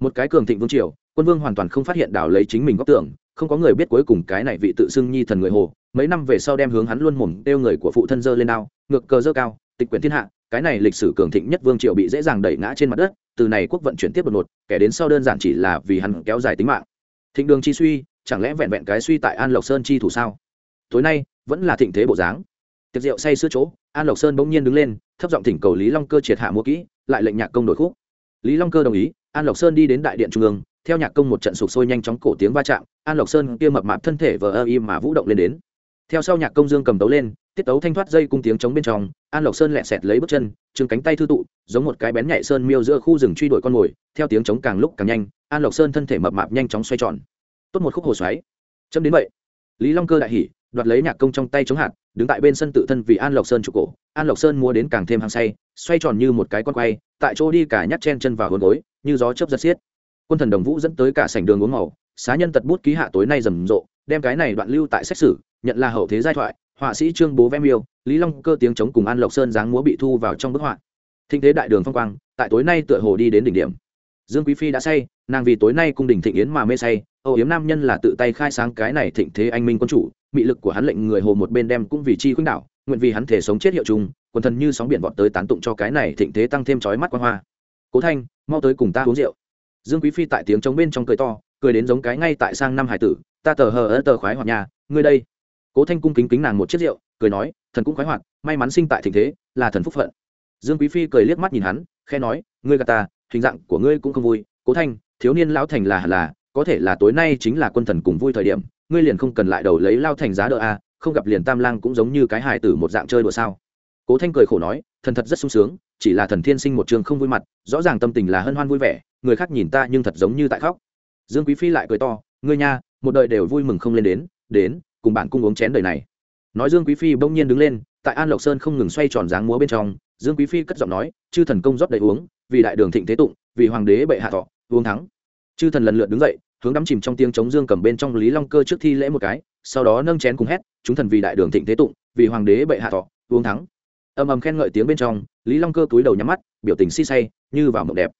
Một cái cường thịnh vương triều, quân vương hoàn toàn không phát hiện đảo lấy chính mình góc tưởng, không có người biết cuối cùng cái này vị tự xưng nhi thần người hồ. Mấy năm về sau đem hướng hắn luôn mồm đeo người của phụ thân dơ lên đao, ngược cờ dơ cao, tịch quyển thiên hạ, cái này lịch sử cường thịnh nhất vương triều bị dễ dàng đẩy ngã trên mặt đất, từ này quốc vận chuyển tiếp đột ngột, kẻ đến sau đơn giản chỉ là vì hắn kéo dài tính mạng. Thịnh đường chi suy chẳng lẽ vẹn vẹn cái suy tại an lộc sơn chi thủ sao? Tối nay, vẫn là thịnh thế bộ dáng. Tiệc rượu say sưa chỗ, an lộc sơn bỗng nhiên đứng lên, thấp giọng thỉnh cầu lý long cơ triệt hạ mua kỹ, lại lệnh nhạc công đổi khúc. Lý long cơ đồng ý, an lộc sơn đi đến đại điện trung ương, theo nhạc công một trận sụp sôi nhanh chóng cổ tiếng va chạm, an lộc sơn kia mập mạp thân thể vờ ơ y mà vũ động lên đến. Theo sau nhạc công dương cầm tấu lên, tiết tấu thanh thoát dây cung tiếng chống bên trong, an lộc sơn lẹ sẹt lấy bước chân chừng cánh tay thư tụ, giống một cái bén nhạy sơn miêu giữa khu rừng truy đuổi con mồi, theo tiếng chống càng lúc càng nhanh, an lộc sơn thân thể mập mạp nhanh chóng xoay tròn tốt một khúc hồ xoáy. Chấm đến vậy. Lý long cơ đại hỉ, đoạt lấy nhạc công trong tay chống hạt, đứng tại bên sân tự thân vì an lộc sơn trụ cổ. An lộc sơn mua đến càng thêm hăng say, xoay tròn như một cái con quay, tại chỗ đi cả nhát chen chân vào hồn gối, như gió chớp giật xiết. Quân thần đồng vũ dẫn tới cả sảnh đường uống màu, xá nhân tật bút ký hạ tối nay rầm rộ, đem cái này đoạn lưu tại xét xử, nhận là hậu thế giai thoại, họa sĩ trương bố vem yêu lý long cơ tiếng chống cùng an lộc sơn dáng múa bị thu vào trong bức họa. Thinh thế đại đường phong quang, tại tối nay tựa hồ đi đến đỉnh điểm. Dương quý phi đã say nàng vì tối nay cung đình thịnh yến mà mê say, âu yếm nam nhân là tự tay khai sáng cái này thịnh thế anh minh quân chủ, mị lực của hắn lệnh người hồ một bên đem cũng vì chi khuynh đảo, nguyện vì hắn thể sống chết hiệu chung, quần thần như sóng biển vọt tới tán tụng cho cái này thịnh thế tăng thêm chói mắt quan hoa. Cố thanh, mau tới cùng ta uống rượu. Dương quý phi tại tiếng trống bên trong cười to, cười đến giống cái ngay tại sang năm hải tử, ta tờ hờ ơ tờ khoái hoặc nhà, ngươi đây. Cố thanh cung kính kính nàng một chiếc rượu, cười nói, thần cũng khoái hoạt, may mắn sinh tại thịnh thế, là thần phúc phận. Dương quý phi cười liếc mắt nhìn hắn khe nói, ngươi gà ta, hình dạng của ngươi cũng không vui. Cố thanh thiếu niên lão thành là là, có thể là tối nay chính là quân thần cùng vui thời điểm, ngươi liền không cần lại đầu lấy lao thành giá đỡ a, không gặp liền tam lang cũng giống như cái hài tử một dạng chơi đùa sao? Cố thanh cười khổ nói, thần thật rất sung sướng, chỉ là thần thiên sinh một trường không vui mặt, rõ ràng tâm tình là hân hoan vui vẻ, người khác nhìn ta nhưng thật giống như tại khóc. Dương quý phi lại cười to, ngươi nha, một đời đều vui mừng không lên đến đến, cùng bạn cung uống chén đời này. Nói dương quý phi bỗng nhiên đứng lên, tại an lộc sơn không ngừng xoay tròn dáng múa bên trong, dương quý phi cất giọng nói, chư thần công rót đầy uống, vì đại đường thịnh thế tụng, vì hoàng đế bệ hạ thọ uống thắng. Chư thần lần lượt đứng dậy, hướng đắm chìm trong tiếng chống dương cầm bên trong lý long cơ trước thi lễ một cái, sau đó nâng chén cùng hét, chúng thần vì đại đường thịnh thế tụng, vì hoàng đế bệ hạ thọ, uống thắng. Ầm ầm khen ngợi tiếng bên trong, lý long cơ túi đầu nhắm mắt, biểu tình si say, như vào mộng đẹp.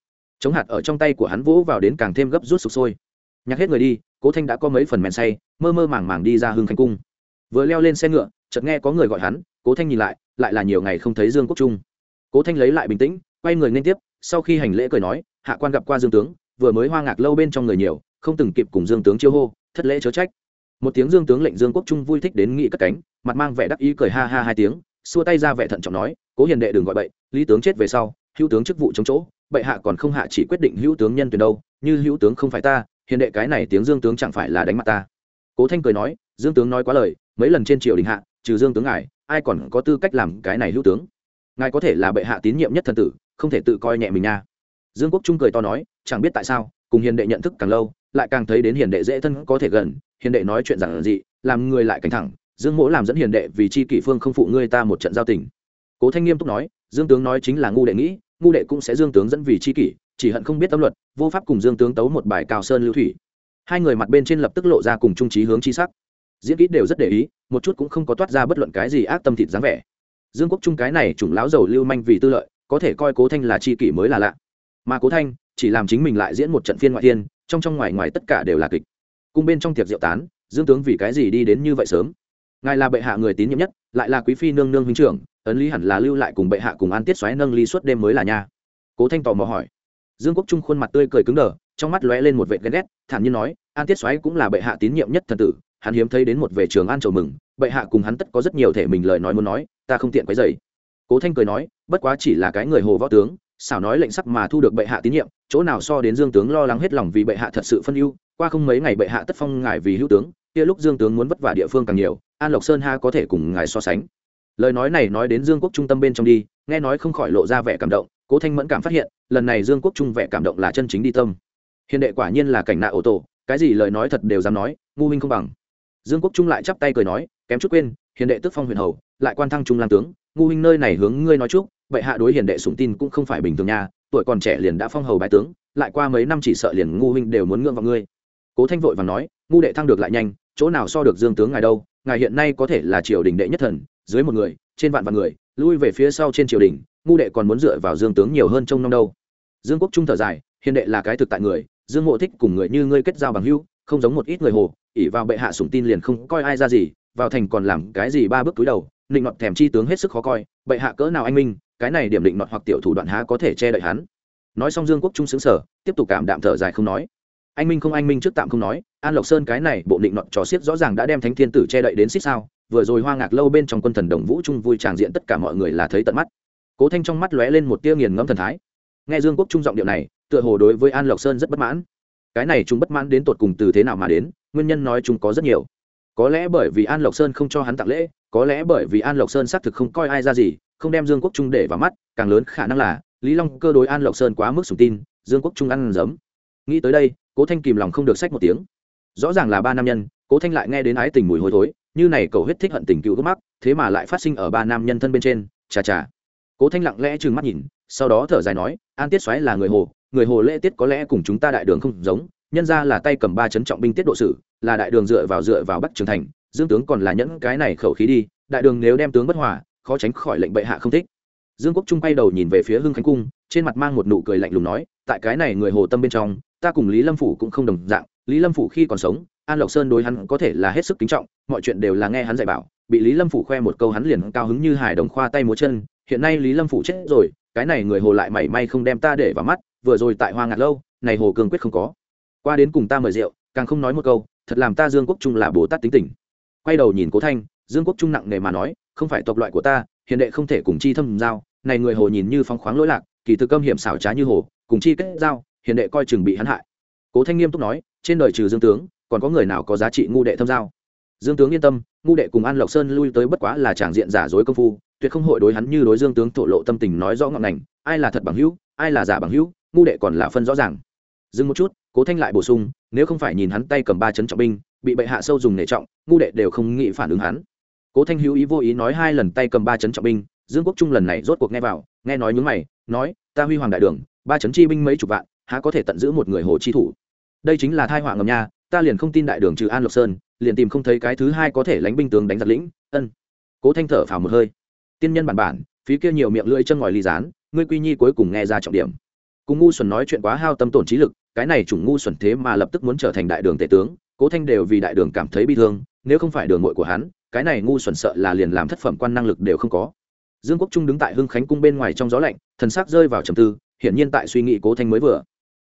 Chống hạt ở trong tay của hắn vỗ vào đến càng thêm gấp rút sụp sôi. Nhắc hết người đi, cố thanh đã có mấy phần men say, mơ mơ màng màng đi ra hương khánh cung. Vừa leo lên xe ngựa, chợt nghe có người gọi hắn, cố thanh nhìn lại lại là nhiều ngày không thấy dương quốc trung. Cố thanh lấy lại bình tĩnh, quay người nên tiếp, sau khi hành lễ cười nói, hạ quan gặp qua dương tướng vừa mới hoa ngạc lâu bên trong người nhiều, không từng kịp cùng dương tướng chiêu hô, thất lễ chớ trách. Một tiếng dương tướng lệnh dương quốc trung vui thích đến nghị cất cánh, mặt mang vẻ đắc ý cười ha ha hai tiếng, xua tay ra vẻ thận trọng nói, cố hiền đệ đừng gọi bậy, lý tướng chết về sau, hữu tướng chức vụ chống chỗ, bệ hạ còn không hạ chỉ quyết định hữu tướng nhân tuyển đâu, như hữu tướng không phải ta, hiền đệ cái này tiếng dương tướng chẳng phải là đánh mặt ta. Cố thanh cười nói, dương tướng nói quá lời, mấy lần trên triều đình hạ, trừ dương tướng ngài, ai còn có tư cách làm cái này hữu tướng? Ngài có thể là bệ hạ tín nhiệm nhất thần tử, không thể tự coi nhẹ mình nha. Dương quốc trung cười to nói chẳng biết tại sao, cùng hiền đệ nhận thức càng lâu, lại càng thấy đến hiền đệ dễ thân có thể gần, hiền đệ nói chuyện giản dị, làm người lại cảnh thẳng, dương mỗ làm dẫn hiền đệ vì chi kỷ phương không phụ ngươi ta một trận giao tình. Cố thanh nghiêm túc nói, dương tướng nói chính là ngu đệ nghĩ, ngu đệ cũng sẽ dương tướng dẫn vì chi kỷ, chỉ hận không biết tâm luật, vô pháp cùng dương tướng tấu một bài cao sơn lưu thủy. Hai người mặt bên trên lập tức lộ ra cùng trung trí hướng chi sắc. Diễn kỹ đều rất để ý, một chút cũng không có toát ra bất luận cái gì ác tâm thịt dáng vẻ. Dương quốc trung cái này chủng lão dầu lưu manh vì tư lợi, có thể coi cố thanh là chi kỷ mới là lạ. Mà cố thanh chỉ làm chính mình lại diễn một trận phiên ngoại thiên, trong trong ngoài ngoài tất cả đều là kịch. Cung bên trong tiệc diệu tán, dương tướng vì cái gì đi đến như vậy sớm? Ngài là bệ hạ người tín nhiệm nhất, lại là quý phi nương nương huynh trưởng, ấn lý hẳn là lưu lại cùng bệ hạ cùng an tiết xoáy nâng ly suốt đêm mới là nha. Cố thanh tò mò hỏi. Dương quốc trung khuôn mặt tươi cười cứng đờ, trong mắt lóe lên một vệ ghen ghét, thản nhiên nói, an tiết xoáy cũng là bệ hạ tín nhiệm nhất thần tử, hắn hiếm thấy đến một về trường an chầu mừng, bệ hạ cùng hắn tất có rất nhiều thể mình lời nói muốn nói, ta không tiện quấy dày cố thanh cười nói, bất quá chỉ là cái người hồ võ tướng xảo nói lệnh sắc mà thu được bệ hạ tín nhiệm, chỗ nào so đến dương tướng lo lắng hết lòng vì bệ hạ thật sự phân ưu, qua không mấy ngày bệ hạ tất phong ngài vì hữu tướng, kia lúc dương tướng muốn vất vả địa phương càng nhiều, an lộc sơn ha có thể cùng ngài so sánh lời nói này nói đến dương quốc trung tâm bên trong đi, nghe nói không khỏi lộ ra vẻ cảm động, cố thanh mẫn cảm phát hiện, lần này dương quốc trung vẻ cảm động là chân chính đi tâm hiện đệ quả nhiên là cảnh nạ ô tô cái gì lời nói thật đều dám nói, ngu minh không bằng dương quốc trung lại chắp tay cười nói, kém chút quên, hiền đệ tức phong huyền hầu, lại quan thăng trung lan tướng, ngu minh nơi này hướng ngươi nói trước. Bệ hạ đối hiền đệ sủng tin cũng không phải bình thường nha, tuổi còn trẻ liền đã phong hầu bái tướng, lại qua mấy năm chỉ sợ liền ngu huynh đều muốn ngưỡng vào ngươi. Cố thanh vội và nói, ngu đệ thăng được lại nhanh, chỗ nào so được dương tướng ngài đâu, ngài hiện nay có thể là triều đình đệ nhất thần, dưới một người, trên vạn vạn người, lui về phía sau trên triều đình, ngu đệ còn muốn dựa vào dương tướng nhiều hơn trong năm đâu. Dương quốc trung thở dài, hiền đệ là cái thực tại người, dương mộ thích cùng người như ngươi kết giao bằng hữu, không giống một ít người hồ ỉ vào bệ hạ sủng tin liền không coi ai ra gì, vào thành còn làm cái gì ba bước túi đầu định ngọt thèm chi tướng hết sức khó coi, bệ hạ cỡ nào anh minh cái này điểm định nọt hoặc tiểu thủ đoạn há có thể che đậy hắn. Nói xong dương quốc trung xứng sở tiếp tục cảm đạm thở dài không nói. Anh minh không anh minh trước tạm không nói, an lộc sơn cái này bộ định nọt trò xiết rõ ràng đã đem thánh thiên tử che đậy đến xích sao, vừa rồi hoa ngạc lâu bên trong quân thần đồng vũ trung vui tràng diện tất cả mọi người là thấy tận mắt. Cố thanh trong mắt lóe lên một tia nghiền ngẫm thần thái. Nghe dương quốc trung giọng điệu này, tựa hồ đối với an lộc sơn rất bất mãn. Cái này chúng bất mãn đến tột cùng từ thế nào mà đến, nguyên nhân nói chúng có rất nhiều. Có lẽ bởi vì an lộc sơn không cho hắn tặng lễ, có lẽ bởi vì an lộc sơn xác thực không coi ai ra gì không đem dương quốc trung để vào mắt, càng lớn khả năng là, lý long cơ đối an lộc sơn quá mức sùng tin, dương quốc trung ăn giấm. Nghĩ tới đây, cố thanh kìm lòng không được sách một tiếng. Rõ ràng là ba nam nhân, cố thanh lại nghe đến ái tình mùi hôi thối, như này cầu huyết thích hận tình cựu gốc mắc, thế mà lại phát sinh ở ba nam nhân thân bên trên, chà chà. Cố thanh lặng lẽ trừng mắt nhìn, sau đó thở dài nói, an tiết xoáy là người hồ người hồ lễ tiết có lẽ cùng chúng ta đại đường không giống, nhân ra là tay cầm ba chấn trọng binh tiết độ sử, là đại đường dựa vào dựa vào bắc trường thành, dương tướng còn là nhẫn cái này khẩu khí đi, đại đường nếu đem tướng bất hòa khó tránh khỏi lệnh bệ hạ không thích. Dương quốc trung quay đầu nhìn về phía hưng khánh cung, trên mặt mang một nụ cười lạnh lùng nói, tại cái này người hồ tâm bên trong, ta cùng lý lâm phủ cũng không đồng dạng. Lý lâm phủ khi còn sống, an lộc sơn đối hắn có thể là hết sức kính trọng, mọi chuyện đều là nghe hắn dạy bảo. Bị lý lâm phủ khoe một câu hắn liền cao hứng như hải đồng khoa tay múa chân, hiện nay lý lâm phủ chết rồi, cái này người hồ lại mảy may không đem ta để vào mắt, vừa rồi tại hoa ngạt lâu, này hồ cường quyết không có. Qua đến cùng ta mời rượu, càng không nói một câu, thật làm ta dương quốc trung là bồ tát tính tình. Quay đầu nhìn cố thanh, dương quốc trung nặng nề mà nói không phải tộc loại của ta hiện đệ không thể cùng chi thâm giao, này người hồ nhìn như phong khoáng lỗi lạc, kỳ thực âm hiểm xảo trá như hồ, cùng chi kết giao hiện đệ coi chừng bị hắn hại. Cố thanh nghiêm túc nói, trên đời trừ dương tướng, còn có người nào có giá trị ngu đệ thâm giao? Dương tướng yên tâm, ngu đệ cùng an lộc sơn lui tới bất quá là tràng diện giả dối công phu, tuyệt không hội đối hắn như đối dương tướng thổ lộ tâm tình nói rõ ngọn ngành, ai là thật bằng hữu, ai là giả bằng hữu, ngu đệ còn là phân rõ ràng. Dừng một chút, cố thanh lại bổ sung, nếu không phải nhìn hắn tay cầm ba chấn trọng binh, bị bệ hạ sâu dùng nể trọng, ngu đệ đều không nghĩ phản ứng hắn cố thanh hữu ý vô ý nói hai lần tay cầm ba chấn trọng binh, dương quốc trung lần này rốt cuộc nghe vào, nghe nói nhúng mày, nói, ta huy hoàng đại đường, ba chấn chi binh mấy chục vạn, há có thể tận giữ một người hồ chi thủ? Đây chính là thai họa ngầm nha, ta liền không tin đại đường trừ an lộc sơn, liền tìm không thấy cái thứ hai có thể lánh binh tướng đánh giặc lĩnh, ân. Cố thanh thở phào một hơi. Tiên nhân bản bản, phía kia nhiều miệng lưỡi chân ngòi ly rán ngươi quy nhi cuối cùng nghe ra trọng điểm. Cùng ngu xuẩn nói chuyện quá hao tâm tổn trí lực, cái này chủng ngu xuẩn thế mà lập tức muốn trở thành đại đường tể tướng, cố thanh đều vì đại đường cảm thấy bi thương, nếu không phải đường ngội của hắn cái này ngu xuẩn sợ là liền làm thất phẩm quan năng lực đều không có. Dương quốc trung đứng tại hưng khánh cung bên ngoài trong gió lạnh, thần sắc rơi vào trầm tư, hiển nhiên tại suy nghĩ cố thanh mới vừa.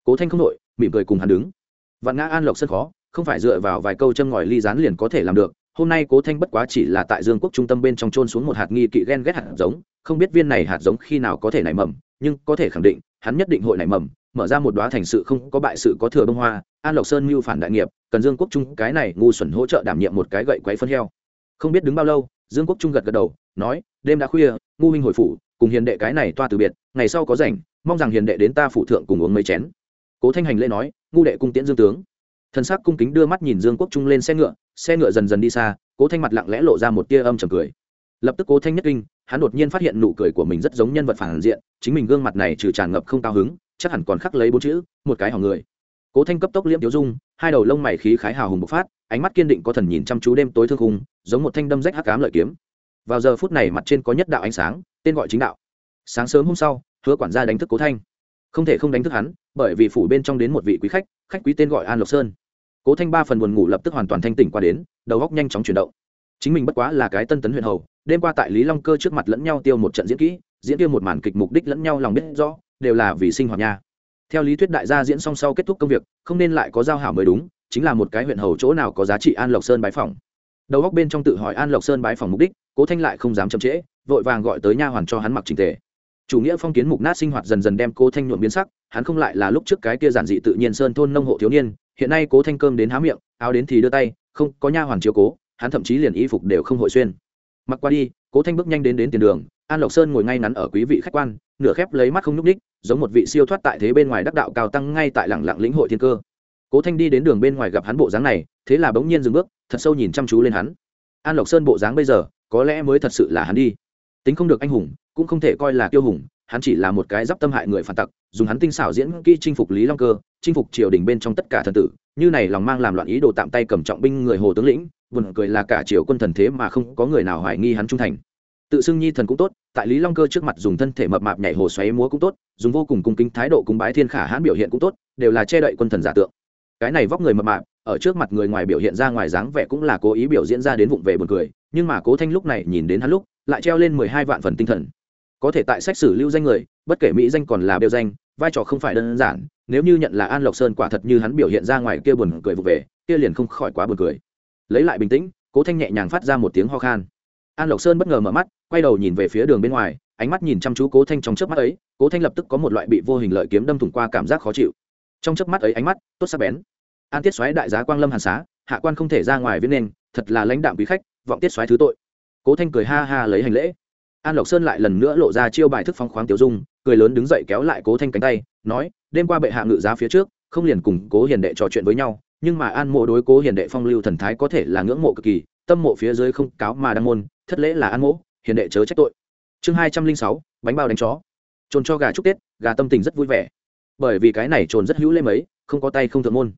Cố thanh không nội mỉm cười cùng hắn đứng. Vạn ngã an lộc sân khó, không phải dựa vào vài câu châm ngòi ly rán liền có thể làm được, hôm nay cố thanh bất quá chỉ là tại dương quốc trung tâm bên trong trôn xuống một hạt nghi kỵ ghen ghét hạt giống, không biết viên này hạt giống khi nào có thể nảy mầm, nhưng có thể khẳng định, hắn nhất định hội nảy mầm, mở ra một đoá thành sự không có bại sự có thừa bông hoa, an lộc sơn mưu phản đại nghiệp, cần dương quốc trung cái này ngu xuẩn hỗ trợ đảm nhiệm một cái gậy quấy phân heo không biết đứng bao lâu, dương quốc trung gật gật đầu, nói, đêm đã khuya, ngu minh hồi phủ, cùng hiền đệ cái này toa từ biệt, ngày sau có rảnh, mong rằng hiền đệ đến ta phụ thượng cùng uống mấy chén. Cố thanh hành lễ nói, ngu đệ cung tiễn dương tướng. Thân sắc cung kính đưa mắt nhìn dương quốc trung lên xe ngựa xe ngựa dần dần đi xa, cố thanh mặt lặng lẽ lộ ra một tia âm trầm cười. Lập tức cố thanh nhất kinh, hắn đột nhiên phát hiện nụ cười của mình rất giống nhân vật phản diện, chính mình gương mặt này trừ tràn ngập không cao hứng, chắc hẳn còn khắc lấy bốn chữ, một cái hỏng người. Cố thanh cấp tốc liễm tiêu dung, hai đầu lông mày khí khái hào hùng bộc phát ánh mắt kiên định có thần nhìn chăm chú đêm tối thương khung, giống một thanh đâm rách hắc cám lợi kiếm. Vào giờ phút này mặt trên có nhất đạo ánh sáng, tên gọi chính đạo. Sáng sớm hôm sau, hứa quản gia đánh thức cố thanh. Không thể không đánh thức hắn, bởi vì phủ bên trong đến một vị quý khách khách quý tên gọi an lộc sơn. Cố thanh ba phần buồn ngủ lập tức hoàn toàn thanh tỉnh qua đến, đầu góc nhanh chóng chuyển động. Chính mình bất quá là cái tân tấn huyện hầu, đêm qua tại lý long cơ trước mặt lẫn nhau tiêu một trận diễn kỹ, diễn tiêu một màn kịch mục đích lẫn nhau lòng biết rõ, đều là vì sinh hoạt nha theo lý thuyết đại gia diễn xong sau kết thúc công việc, không nên lại có giao hảo mới đúng chính là một cái huyện hầu chỗ nào có giá trị an lộc sơn bái phòng đầu góc bên trong tự hỏi an lộc sơn bái phòng mục đích, cố thanh lại không dám chậm trễ, vội vàng gọi tới nha hoàn cho hắn mặc trình tề. Chủ nghĩa phong kiến mục nát sinh hoạt dần dần đem cố thanh nhuộm biến sắc, hắn không lại là lúc trước cái kia giản dị tự nhiên sơn thôn nông hộ thiếu niên, hiện nay cố thanh cơm đến há miệng, áo đến thì đưa tay, không, có nha hoàn chiếu cố, hắn thậm chí liền y phục đều không hội xuyên. Mặc qua đi, cố thanh bước nhanh đến đến tiền đường, an lộc sơn ngồi ngay ngắn ở quý vị khách quan, nửa khép lấy mắt không nhúc ních giống một vị siêu thoát tại thế bên ngoài đắc đạo cao tăng ngay tại lẳng lặng lĩnh hội thiên cơ cố thanh đi đến đường bên ngoài gặp hắn bộ dáng này, thế là bỗng nhiên dừng bước, thật sâu nhìn chăm chú lên hắn. An lộc sơn bộ dáng bây giờ, có lẽ mới thật sự là hắn đi. Tính không được anh hùng, cũng không thể coi là kiêu hùng, hắn chỉ là một cái d tâm hại người phản tặc, dùng hắn tinh xảo diễn kỹ chinh phục lý long cơ, chinh phục triều đình bên trong tất cả thần tử, như này lòng mang làm loạn ý đồ tạm tay cầm trọng binh người hồ tướng lĩnh, buồn cười là cả triều quân thần thế mà không có người nào hoài nghi hắn trung thành. Tự xưng nhi thần cũng tốt, tại lý long cơ trước mặt dùng thân thể mập mạp nhảy hồ xoáy múa cũng tốt, dùng vô cùng cung kính thái độ cúng bái thiên khả hãn biểu hiện cũng tốt, đều là che đậy quân thần giả tượng cái này vóc người mập mạp, ở trước mặt người ngoài biểu hiện ra ngoài dáng vẻ cũng là cố ý biểu diễn ra đến vụng về buồn cười, nhưng mà cố thanh lúc này nhìn đến hắn lúc, lại treo lên mười hai vạn phần tinh thần. Có thể tại sách sử lưu danh người, bất kể mỹ danh còn là biểu danh, vai trò không phải đơn giản, nếu như nhận là an lộc sơn quả thật như hắn biểu hiện ra ngoài kia buồn cười vụng về, kia liền không khỏi quá buồn cười. Lấy lại bình tĩnh, cố thanh nhẹ nhàng phát ra một tiếng ho khan. An lộc sơn bất ngờ mở mắt, quay đầu nhìn về phía đường bên ngoài, ánh mắt nhìn chăm chú cố thanh trong chớp mắt ấy, cố thanh lập tức có một loại bị vô hình lợi kiếm đâm thủng qua cảm giác khó chịu. Trong chớp mắt ấy ánh mắt tốt sắc bén an tiết xoáy đại giá quang lâm hàn xá, hạ quan không thể ra ngoài viết nên, thật là lãnh đạm quý khách, vọng tiết xoáy thứ tội. Cố thanh cười ha ha lấy hành lễ. An lộc sơn lại lần nữa lộ ra chiêu bài thức phong khoáng tiểu dung, cười lớn đứng dậy kéo lại cố thanh cánh tay, nói, đêm qua bệ hạ ngự giá phía trước, không liền cùng cố hiền đệ trò chuyện với nhau, nhưng mà an mộ đối cố hiền đệ phong lưu thần thái có thể là ngưỡng mộ cực kỳ, tâm mộ phía dưới không cáo mà đăng môn, thất lễ là an mộ, hiền đệ chớ trách tội. Chương hai trăm linh sáu, bánh bao đánh chó. Trồn cho gà chúc tết, gà tâm tình rất vui vẻ. Bởi vì cái này trồn rất hữu lễ mấy, không có tay không thượng môn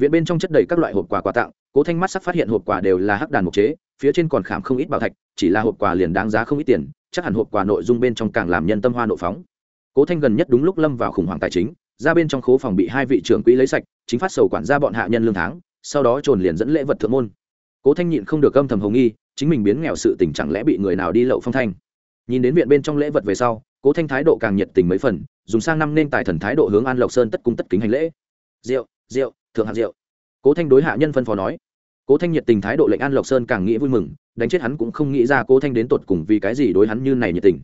viện bên trong chất đầy các loại hộp quà quà tặng, cố thanh mắt sắc phát hiện hộp quà đều là hắc đàn mục chế, phía trên còn khảm không ít bảo thạch, chỉ là hộp quà liền đáng giá không ít tiền, chắc hẳn hộp quà nội dung bên trong càng làm nhân tâm hoa nộ phóng. Cố thanh gần nhất đúng lúc lâm vào khủng hoảng tài chính, ra bên trong khố phòng bị hai vị trưởng quỹ lấy sạch, chính phát sầu quản ra bọn hạ nhân lương tháng, sau đó trồn liền dẫn lễ vật thượng môn. Cố thanh nhịn không được âm thầm hồng nghi, chính mình biến nghèo sự tình chẳng lẽ bị người nào đi lậu phong thanh? Nhìn đến viện bên trong lễ vật về sau, cố thanh thái độ càng nhiệt tình mấy phần, dùng sang năm nên tài thần thái độ hướng an lộc sơn tất cung tất kính hành lễ. Rượu rượu, thượng hạng rượu. Cố thanh đối hạ nhân phân phó nói. Cố thanh nhiệt tình thái độ lệnh an lộc sơn càng nghĩ vui mừng, đánh chết hắn cũng không nghĩ ra cố thanh đến tột cùng vì cái gì đối hắn như này nhiệt tình.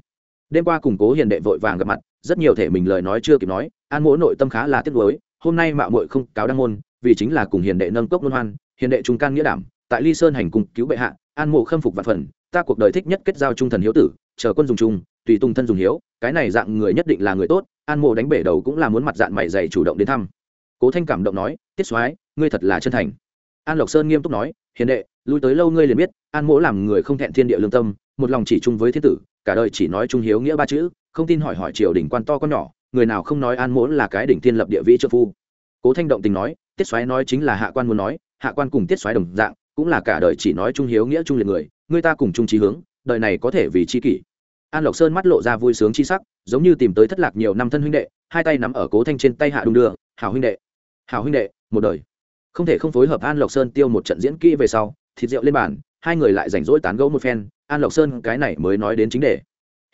Đêm qua cùng cố hiền đệ vội vàng gặp mặt, rất nhiều thể mình lời nói chưa kịp nói, an mỗi nội tâm khá là tiếc nuối, hôm nay mạo muội không cáo đăng môn, vì chính là cùng hiền đệ nâng cốc luân hoan, hiền đệ trung can nghĩa đảm, tại ly sơn hành cùng cứu bệ hạ, an mộ khâm phục vạn phần, ta cuộc đời thích nhất kết giao trung thần hiếu tử, chờ quân dùng chung, tùy tung thân dùng hiếu, cái này dạng người nhất định là người tốt, an mộ đánh bể đầu cũng là muốn mặt dạng mày dày chủ động đến thăm cố thanh cảm động nói, tiết soái, ngươi thật là chân thành. An lộc sơn nghiêm túc nói, hiền đệ, lui tới lâu ngươi liền biết, an mỗ làm người không thẹn thiên địa lương tâm, một lòng chỉ chung với thiên tử, cả đời chỉ nói trung hiếu nghĩa ba chữ, không tin hỏi hỏi triều đình quan to con nhỏ, người nào không nói an mỗ là cái đỉnh thiên lập địa vĩ trợ phu. Cố thanh động tình nói, tiết xoáy nói chính là hạ quan muốn nói, hạ quan cùng tiết xoáy đồng dạng, cũng là cả đời chỉ nói trung hiếu nghĩa trung liệt người người ta cùng chung trí hướng, đời này có thể vì chi kỷ. An lộc sơn mắt lộ ra vui sướng chi sắc, giống như tìm tới thất lạc nhiều năm thân huynh đệ, hai tay nắm ở cố thanh trên tay hạ đung đưa, hảo huynh đệ hảo huynh đệ, một đời. Không thể không phối hợp an lộc sơn tiêu một trận diễn kỹ về sau, thịt rượu lên bàn, hai người lại rảnh rỗi tán gẫu một phen, an lộc sơn cái này mới nói đến chính đề.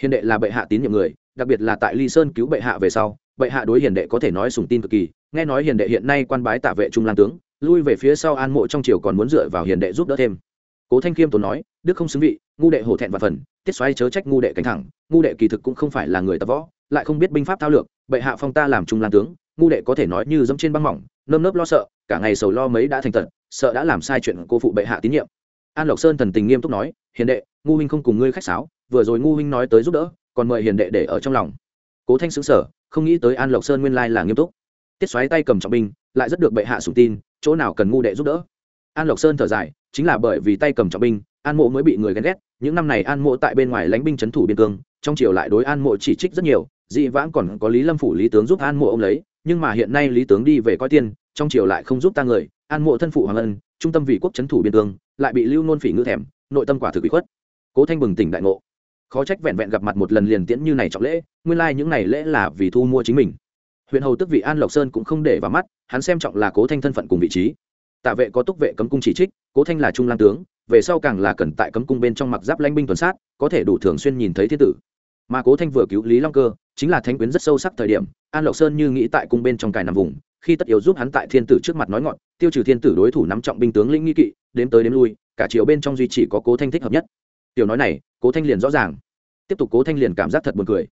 Hiền đệ là bệ hạ tín nhiệm người, đặc biệt là tại ly sơn cứu bệ hạ về sau, bệ hạ đối hiền đệ có thể nói sùng tin cực kỳ, nghe nói hiền đệ hiện nay quan bái tạ vệ trung lan tướng, lui về phía sau an mộ trong triều còn muốn dựa vào hiền đệ giúp đỡ thêm. Cố thanh khiêm tốn nói, đức không xứng vị, ngu đệ hổ thẹn và phần, tiết xoáy chớ trách ngu đệ cánh thẳng, ngu đệ kỳ thực cũng không phải là người tập võ, lại không biết binh pháp thao lược, bệ hạ phong ta làm trung lan tướng ngu đệ có thể nói như dẫm trên băng mỏng, nơm nớp lo sợ, cả ngày sầu lo mấy đã thành tật sợ đã làm sai chuyện cô phụ bệ hạ tín nhiệm. An lộc sơn thần tình nghiêm túc nói, hiền đệ, ngu huynh không cùng ngươi khách sáo, vừa rồi ngu huynh nói tới giúp đỡ, còn mời hiền đệ để ở trong lòng. Cố thanh xứng sở không nghĩ tới an lộc sơn nguyên lai là nghiêm túc. Tiết xoáy tay cầm trọng binh, lại rất được bệ hạ sủng tin, chỗ nào cần ngu đệ giúp đỡ. An lộc sơn thở dài, chính là bởi vì tay cầm trọng binh, an mộ mới bị người ghen ghét, những năm này an mộ tại bên ngoài lánh binh c h ấ n thủ biên cương, trong triều lại đối an mộ chỉ trích rất nhiều, dị vãng còn có lý lâm phủ lý tướng giúp an mộ ông lấy nhưng mà hiện nay lý tướng đi về coi tiên, trong triều lại không giúp ta người, an mộ thân phụ hoàng ân, trung tâm vì quốc chấn thủ biên cương, lại bị lưu nôn phỉ ngữ thèm, nội tâm quả thực bị khuất. Cố thanh bừng tỉnh đại ngộ. Khó trách vẹn vẹn gặp mặt một lần liền tiễn như này trọng lễ, nguyên lai、like、những này lễ là vì thu mua chính mình. Huyện hầu tức vị an lộc sơn cũng không để vào mắt, hắn xem trọng là cố thanh thân phận cùng vị trí. Tạ vệ có túc vệ cấm cung chỉ trích, cố thanh là trung lang tướng, về sau càng là cần tại cấm cung bên trong mặc giáp lanh binh tuần sát, có thể đủ thường xuyên nhìn thấy thiên tử. Mà cố thanh vừa cứu lý long cơ chính là thánh quyến rất sâu sắc thời điểm, an lộc sơn như nghĩ tại cung bên trong cài nằm vùng, khi tất yếu giúp hắn tại thiên tử trước mặt nói ngọn, tiêu trừ thiên tử đối thủ nắm trọng binh tướng lĩnh nghi kỵ, đếm tới đếm lui, cả triệu bên trong duy chỉ có cố thanh thích hợp nhất. Tiểu nói này, cố thanh liền rõ ràng. Tiếp tục cố thanh liền cảm giác thật buồn cười.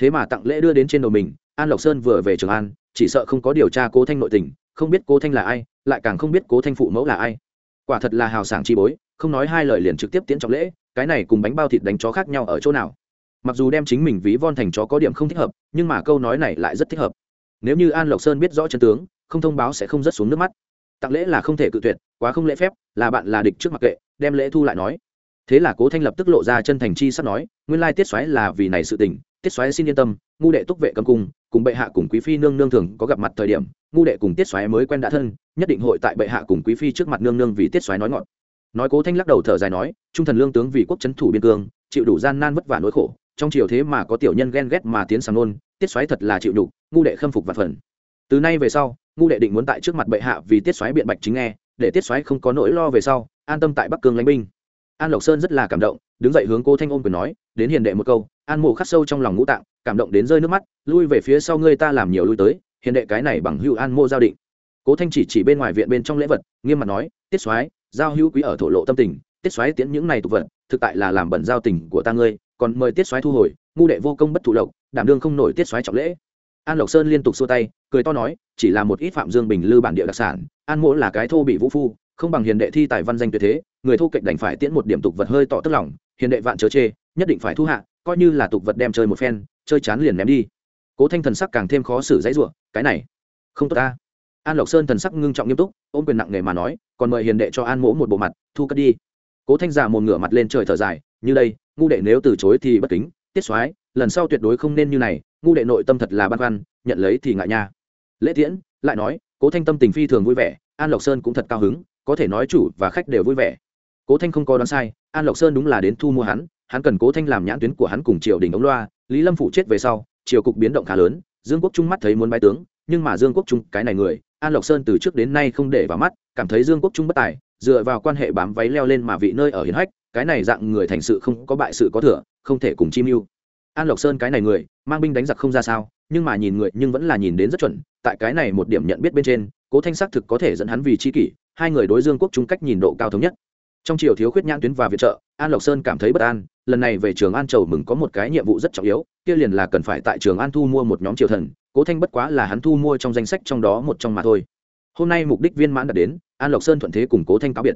Thế mà tặng lễ đưa đến trên đầu mình, an lộc sơn vừa về trường an, chỉ sợ không có điều tra cố thanh nội tình, không biết cố thanh là ai, lại càng không biết cố thanh phụ mẫu là ai. Quả thật là hào sảng chi bối, không nói hai lời liền trực tiếp tiến trọng lễ, cái này cùng bánh bao thịt đánh chó khác nhau ở chỗ nào mặc dù đem chính mình ví von thành chó có điểm không thích hợp, nhưng mà câu nói này lại rất thích hợp. Nếu như an lộc sơn biết rõ chân tướng, không thông báo sẽ không rớt xuống nước mắt. Tặng lễ là không thể cự tuyệt, quá không lễ phép, là bạn là địch trước mặt kệ, đem lễ thu lại nói. Thế là cố thanh lập tức lộ ra chân thành chi sắp nói, nguyên lai tiết xoáy là vì này sự tình, tiết xoáy xin yên tâm, ngu đệ túc vệ cầm cung, cùng bệ hạ cùng quý phi nương nương thường có gặp mặt thời điểm, ngu đệ cùng tiết xoáy mới quen đã thân, nhất định hội tại bệ hạ cùng quý phi trước mặt nương nương vì tiết xoáy nói ngọn. Nói cố thanh lắc đầu thở dài nói, trung thần lương tướng vì quốc trấn thủ biên cương, chịu đủ gian nan vất vả nỗi khổ trong chiều thế mà có tiểu nhân ghen ghét mà tiến sàng nôn, tiết xoáy thật là chịu đủ ngu đệ khâm phục và phần. Từ nay về sau, ngu đệ định muốn tại trước mặt bệ hạ vì tiết xoáy biện bạch chính nghe, để tiết xoáy không có nỗi lo về sau, an tâm tại bắc cương lãnh binh. An lộc sơn rất là cảm động, đứng dậy hướng cô thanh ôm quyền nói, đến hiền đệ một câu. An mộ khắc sâu trong lòng ngũ tạng, cảm động đến rơi nước mắt, lui về phía sau ngươi ta làm nhiều lui tới, hiền đệ cái này bằng hữu an mô giao định. Cố thanh chỉ chỉ bên ngoài viện bên trong lễ vật, nghiêm mặt nói, tiết soái, giao hữu quý ở thổ lộ tâm tình tiết soái tiễn những này tục vật, thực tại là làm bẩn giao tình của ta ngươi, còn mời tiết soái thu hồi, ngu đệ vô công bất thụ lộc, đảm đương không nổi tiết soái trọng lễ. An lộc sơn liên tục xua tay, cười to nói, chỉ là một ít phạm dương bình lư bản địa đặc sản, an mỗ là cái thô bị vũ phu, không bằng hiền đệ thi tài văn danh tuyệt thế, người thu kệch đành phải tiễn một điểm tục vật hơi tỏ tức lòng, hiền đệ vạn chớ chê, nhất định phải thu hạ, coi như là tục vật đem chơi một phen, chơi chán liền ném đi. Cố thanh thần sắc càng thêm khó xử dãy ruộng, cái này, không tốt ta. An lộc sơn thần sắc ngưng trọng nghiêm túc, ôm quyền nặng nề mà nói, còn mời hiền đệ cho an mỗ một bộ mặt, thu cất đi cố thanh giả một ngửa mặt lên trời thở dài, như đây, ngu đệ nếu từ chối thì bất kính, tiết soái, lần sau tuyệt đối không nên như này, ngu đệ nội tâm thật là băn khoăn, nhận lấy thì ngại nha. Lễ tiễn lại nói, cố thanh tâm tình phi thường vui vẻ, an lộc sơn cũng thật cao hứng, có thể nói chủ và khách đều vui vẻ. Cố thanh không có đoán sai, an lộc sơn đúng là đến thu mua hắn hắn cần cố thanh làm nhãn tuyến của hắn cùng triều đình ống loa, lý lâm phụ chết về sau, triều cục biến động khá lớn, dương quốc trung mắt thấy muốn bái tướng, nhưng mà dương quốc trung, cái này người, an lộc sơn từ trước đến nay không để vào mắt, cảm thấy dương quốc trung bất tài dựa vào quan hệ bám váy leo lên mà vị nơi ở hiến hách, cái này dạng người thành sự không có bại sự có thừa, không thể cùng chi mưu an lộc sơn cái này người, mang binh đánh giặc không ra sao, nhưng mà nhìn người nhưng vẫn là nhìn đến rất chuẩn, tại cái này một điểm nhận biết bên trên, cố thanh xác thực có thể dẫn hắn vì chi kỷ, hai người đối dương quốc trung cách nhìn độ cao thống nhất. Trong chiều thiếu khuyết nhãn tuyến và viện trợ, an lộc sơn cảm thấy bất an, lần này về trường an chầu mừng có một cái nhiệm vụ rất trọng yếu, kia liền là cần phải tại trường an thu mua một nhóm triều thần, cố thanh bất quá là hắn thu mua trong danh sách trong đó một trong mà thôi hôm nay mục đích viên mãn đạt đến, an lộc sơn thuận thế cùng cố thanh cáo biệt.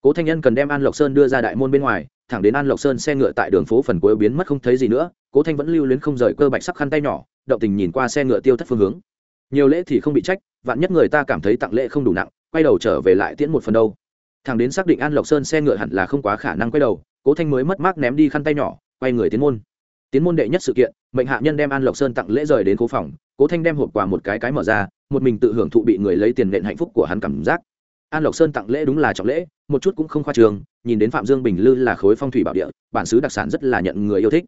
Cố thanh nhân cần đem an lộc sơn đưa ra đại môn bên ngoài, thẳng đến an lộc sơn xe ngựa tại đường phố phần cuối biến mất không thấy gì nữa, cố thanh vẫn lưu luyến không rời cơ bạch sắc khăn tay nhỏ, động tình nhìn qua xe ngựa tiêu thất phương hướng. Nhiều lễ thì không bị trách, vạn nhất người ta cảm thấy tặng lễ không đủ nặng, quay đầu trở về lại tiễn một phần đâu. Thằng đến xác định an lộc sơn xe ngựa hẳn là không quá khả năng quay đầu, cố thanh mới mất mát ném đi khăn tay nhỏ, quay người tiến môn tiến môn đệ nhất sự kiện, mệnh hạ nhân đem an lộc sơn tặng lễ rời đến cố phòng, cố thanh đem hộp quà một cái cái mở ra, một mình tự hưởng thụ bị người lấy tiền nện hạnh phúc của hắn cảm giác. An lộc sơn tặng lễ đúng là trọng lễ, một chút cũng không khoa trường, nhìn đến phạm dương bình lư là khối phong thủy bảo địa, bản xứ đặc sản rất là nhận người yêu thích.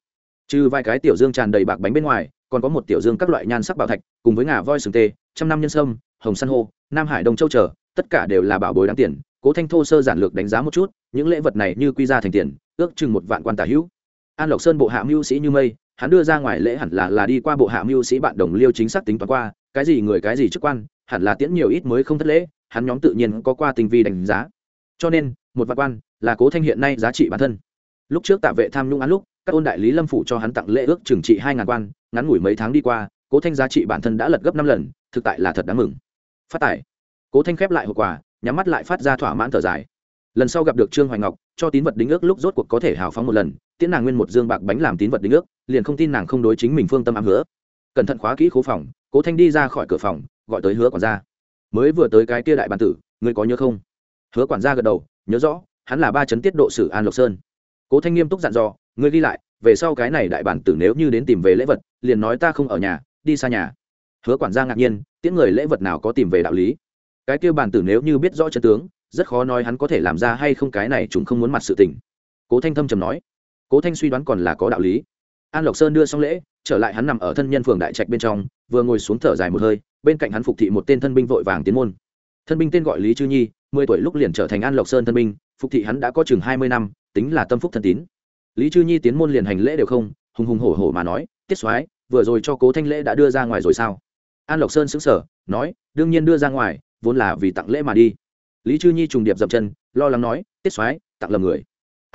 Trừ vài cái tiểu dương tràn đầy bạc bánh bên ngoài, còn có một tiểu dương các loại nhan sắc bảo thạch, cùng với ngà voi sừng tê, trăm năm nhân sâm, hồng san hô, nam hải đông châu trở, tất cả đều là bảo bối đáng tiền. Cố thanh thô sơ giản lược đánh giá một chút, những lễ vật này như quy ra thành tiền, ước chừng một vạn quan tả hữu an lộc sơn bộ hạ mưu sĩ như mây, hắn đưa ra ngoài lễ hẳn là là đi qua bộ hạ mưu sĩ bạn đồng liêu chính xác tính toán qua, cái gì người cái gì chức quan, hẳn là tiễn nhiều ít mới không thất lễ, hắn nhóm tự nhiên có qua tình vi đánh giá. Cho nên, một vạn quan là cố thanh hiện nay giá trị bản thân. Lúc trước tạ vệ tham nhũng án lúc, các ôn đại lý lâm phủ cho hắn tặng lễ ước trừng trị hai ngàn quan, ngắn ngủi mấy tháng đi qua, cố thanh giá trị bản thân đã lật gấp năm lần, thực tại là thật đáng mừng. Phát tải cố thanh khép lại hậu quả, nhắm mắt lại phát ra thỏa mãn thở dài. Lần sau gặp được trương hoài ngọc, cho tín vật đính ước lúc rốt cuộc có thể hào phóng một lần tiễn nàng nguyên một dương bạc bánh làm tín vật đính ước, liền không tin nàng không đối chính mình phương tâm ám hứa. Cẩn thận khóa kỹ khố phòng, cố thanh đi ra khỏi cửa phòng, gọi tới hứa quản gia. Mới vừa tới cái kia đại bản tử, ngươi có nhớ không? Hứa quản gia gật đầu, nhớ rõ, hắn là ba chấn tiết độ sử an lộc sơn. Cố thanh nghiêm túc dặn dò, ngươi ghi lại, về sau cái này đại bản tử nếu như đến tìm về lễ vật, liền nói ta không ở nhà, đi xa nhà. Hứa quản gia ngạc nhiên, tiễn người lễ vật nào có tìm về đạo lý? Cái kia bản tử nếu như biết rõ chân tướng, rất khó nói hắn có thể làm ra hay không cái này, chúng không muốn mặt sự tình. Cố thanh thâm trầm nói cố thanh suy đoán còn là có đạo lý. An lộc sơn đưa xong lễ, trở lại hắn nằm ở thân nhân phường đại trạch bên trong, vừa ngồi xuống thở dài một hơi, bên cạnh hắn phục thị một tên thân binh vội vàng tiến môn. Thân binh tên gọi lý chư nhi, mười tuổi lúc liền trở thành an lộc sơn thân binh, phục thị hắn đã có chừng hai mươi năm, tính là tâm phúc thân tín. Lý chư nhi tiến môn liền hành lễ đều không, hùng hùng hổ hổ mà nói, tiết soái, vừa rồi cho cố thanh lễ đã đưa ra ngoài rồi sao? An lộc sơn xứng sở nói, đương nhiên đưa ra ngoài, vốn là vì tặng lễ mà đi. Lý chư nhi trùng điệp dậm chân, lo lắng nói, tiết soái, tặng lầm người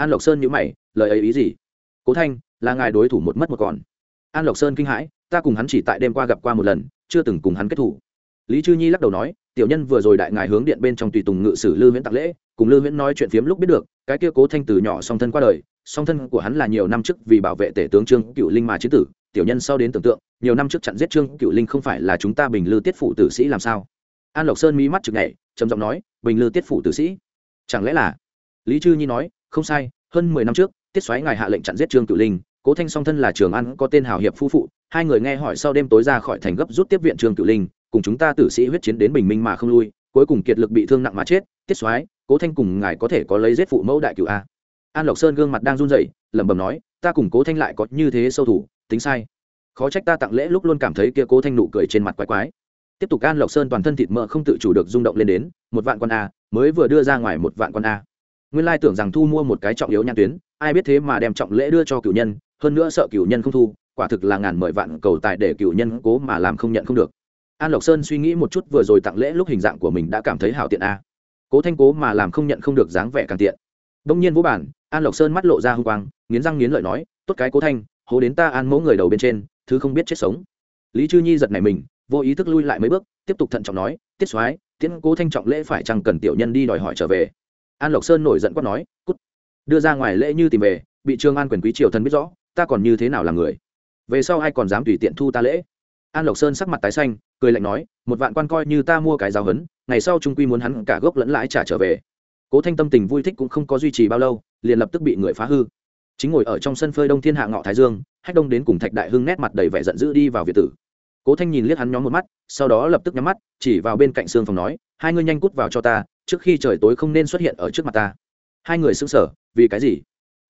an lộc sơn nhữ mày, lời ấy ý gì? Cố thanh, là ngài đối thủ một mất một còn. An lộc sơn kinh hãi, ta cùng hắn chỉ tại đêm qua gặp qua một lần, chưa từng cùng hắn kết thủ. Lý chư nhi lắc đầu nói, tiểu nhân vừa rồi đại ngài hướng điện bên trong tùy tùng ngự sử lư viễn tạc lễ, cùng lư viễn nói chuyện phiếm lúc biết được, cái kia cố thanh từ nhỏ song thân qua đời, song thân của hắn là nhiều năm trước vì bảo vệ tể tướng trương cựu linh mà chiến tử, tiểu nhân sau đến tưởng tượng, nhiều năm trước chặn giết trương cựu linh không phải là chúng ta bình lư tiết phủ tử sĩ làm sao? An lộc sơn mí mắt chực nhảy, trầm giọng nói, bình lư tiết phủ tử sĩ? Chẳng lẽ là? Lý chư nhi nói không sai, hơn mười năm trước, tiết xoáy ngài hạ lệnh chặn giết trương Cửu linh, cố thanh song thân là trường an có tên hào hiệp phu phụ, hai người nghe hỏi sau đêm tối ra khỏi thành gấp rút tiếp viện trương Cửu linh, cùng chúng ta tử sĩ huyết chiến đến bình minh mà không lui, cuối cùng kiệt lực bị thương nặng mà chết, tiết xoáy cố thanh cùng ngài có thể có lấy giết phụ mẫu đại cựu a. An lộc sơn gương mặt đang run rẩy, lẩm bẩm nói, ta cùng cố thanh lại có như thế sâu thủ, tính sai. Khó trách ta tặng lễ lúc luôn cảm thấy kia cố thanh nụ cười trên mặt quái quái. Tiếp tục an lộc sơn toàn thân thịt mỡ không tự chủ được rung động lên đến, một vạn con a, mới vừa đưa ra ngoài một vạn con a nguyên lai tưởng rằng thu mua một cái trọng yếu nhãn tuyến, ai biết thế mà đem trọng lễ đưa cho cựu nhân, hơn nữa sợ cựu nhân không thu, quả thực là ngàn mười vạn cầu tài để cựu nhân cố mà làm không nhận không được. An lộc sơn suy nghĩ một chút vừa rồi tặng lễ lúc hình dạng của mình đã cảm thấy hảo tiện a. Cố thanh cố mà làm không nhận không được dáng vẻ càng tiện. Đông nhiên vũ bản, an lộc sơn mắt lộ ra h ư n g quang, nghiến răng nghiến lợi nói, tốt cái cố thanh, hố đến ta an mẫu người đầu bên trên, thứ không biết chết sống. Lý chư nhi giật này mình, vô ý thức lui lại mấy bước, tiếp tục thận trọng nói, tiết soái, tiễn cố thanh trọng lễ phải chăng cần tiểu nhân đi đòi hỏi trở về? An lộc sơn nổi giận quát nói, cút! Đưa ra ngoài lễ như tìm về, bị trương an quyền quý triều thần biết rõ, ta còn như thế nào là người? Về sau ai còn dám tùy tiện thu ta lễ? An lộc sơn sắc mặt tái xanh, cười lạnh nói, một vạn quan coi như ta mua cái giáo hấn, ngày sau trung quy muốn hắn cả gốc lẫn lãi trả trở về. Cố thanh tâm tình vui thích cũng không có duy trì bao lâu, liền lập tức bị người phá hư. Chính ngồi ở trong sân phơi đông thiên hạ ngọ thái dương, hách đông đến cùng thạch đại hưng nét mặt đầy vẻ giận dữ đi vào việt tử. Cố thanh nhìn liếc hắn nhóm một mắt, sau đó lập tức nhắm mắt, chỉ vào bên cạnh xương phòng nói, hai ngươi nhanh cút vào cho ta trước khi trời tối không nên xuất hiện ở trước mặt ta. Hai người xứng sở vì cái gì?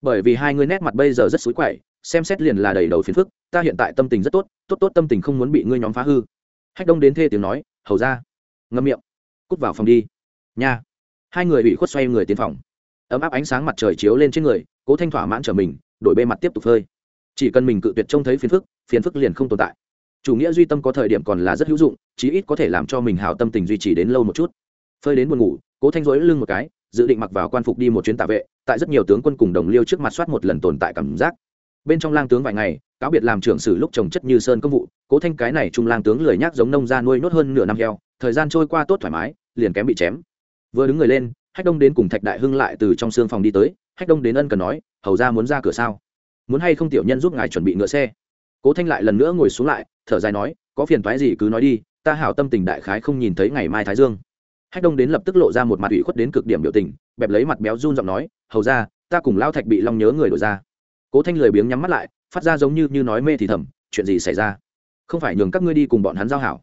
Bởi vì hai ngươi nét mặt bây giờ rất xối quậy, xem xét liền là đầy đầu phiền phức, ta hiện tại tâm tình rất tốt tốt tốt tâm tình không muốn bị ngươi nhóm phá hư. Hách đông đến thê tiếng nói, hầu ra. Ngâm miệng. Cút vào phòng đi. Nha. Hai người bị khuất xoay người tiến phòng. Ấm áp ánh sáng mặt trời chiếu lên trên người, cố thanh thỏa mãn trở mình, đổi bề mặt tiếp tục phơi. Chỉ cần mình cự tuyệt trông thấy phiền phức phiền phức liền không tồn tại. Chủ nghĩa duy tâm có thời điểm còn là rất hữu dụng, chí ít có thể làm cho mình hào tâm tình duy trì đến lâu một chút phơi đến buồn ngủ, cố thanh dối lưng một cái, dự định mặc vào quan phục đi một chuyến tạ vệ, tại rất nhiều tướng quân cùng đồng liêu trước mặt soát một lần tồn tại cảm giác. Bên trong lang tướng vài ngày, cáo biệt làm trưởng sử lúc trồng chất như sơn công vụ, cố thanh cái này trung lang tướng lười nhác giống nông ra nuôi nốt hơn nửa năm heo, thời gian trôi qua tốt thoải mái, liền kém bị chém. Vừa đứng người lên, hách đông đến cùng thạch đại hưng lại từ trong xương phòng đi tới, hách đông đến ân cần nói, hầu ra muốn ra cửa sao? Muốn hay không tiểu nhân giúp ngài chuẩn bị ngựa xe? Cố thanh lại lần nữa ngồi xuống lại, thở dài nói, có phiền thoái gì cứ nói đi, ta hảo tâm tình đại khái không nhìn thấy ngày mai thái dương hách đông đến lập tức lộ ra một mặt ủy khuất đến cực điểm biểu tình, bẹp lấy mặt béo run giọng nói, hầu ra ta cùng lao thạch bị long nhớ người đổi ra. Cố thanh lười biếng nhắm mắt lại, phát ra giống như như nói mê thì thầm, chuyện gì xảy ra? Không phải nhường các ngươi đi cùng bọn hắn giao hảo.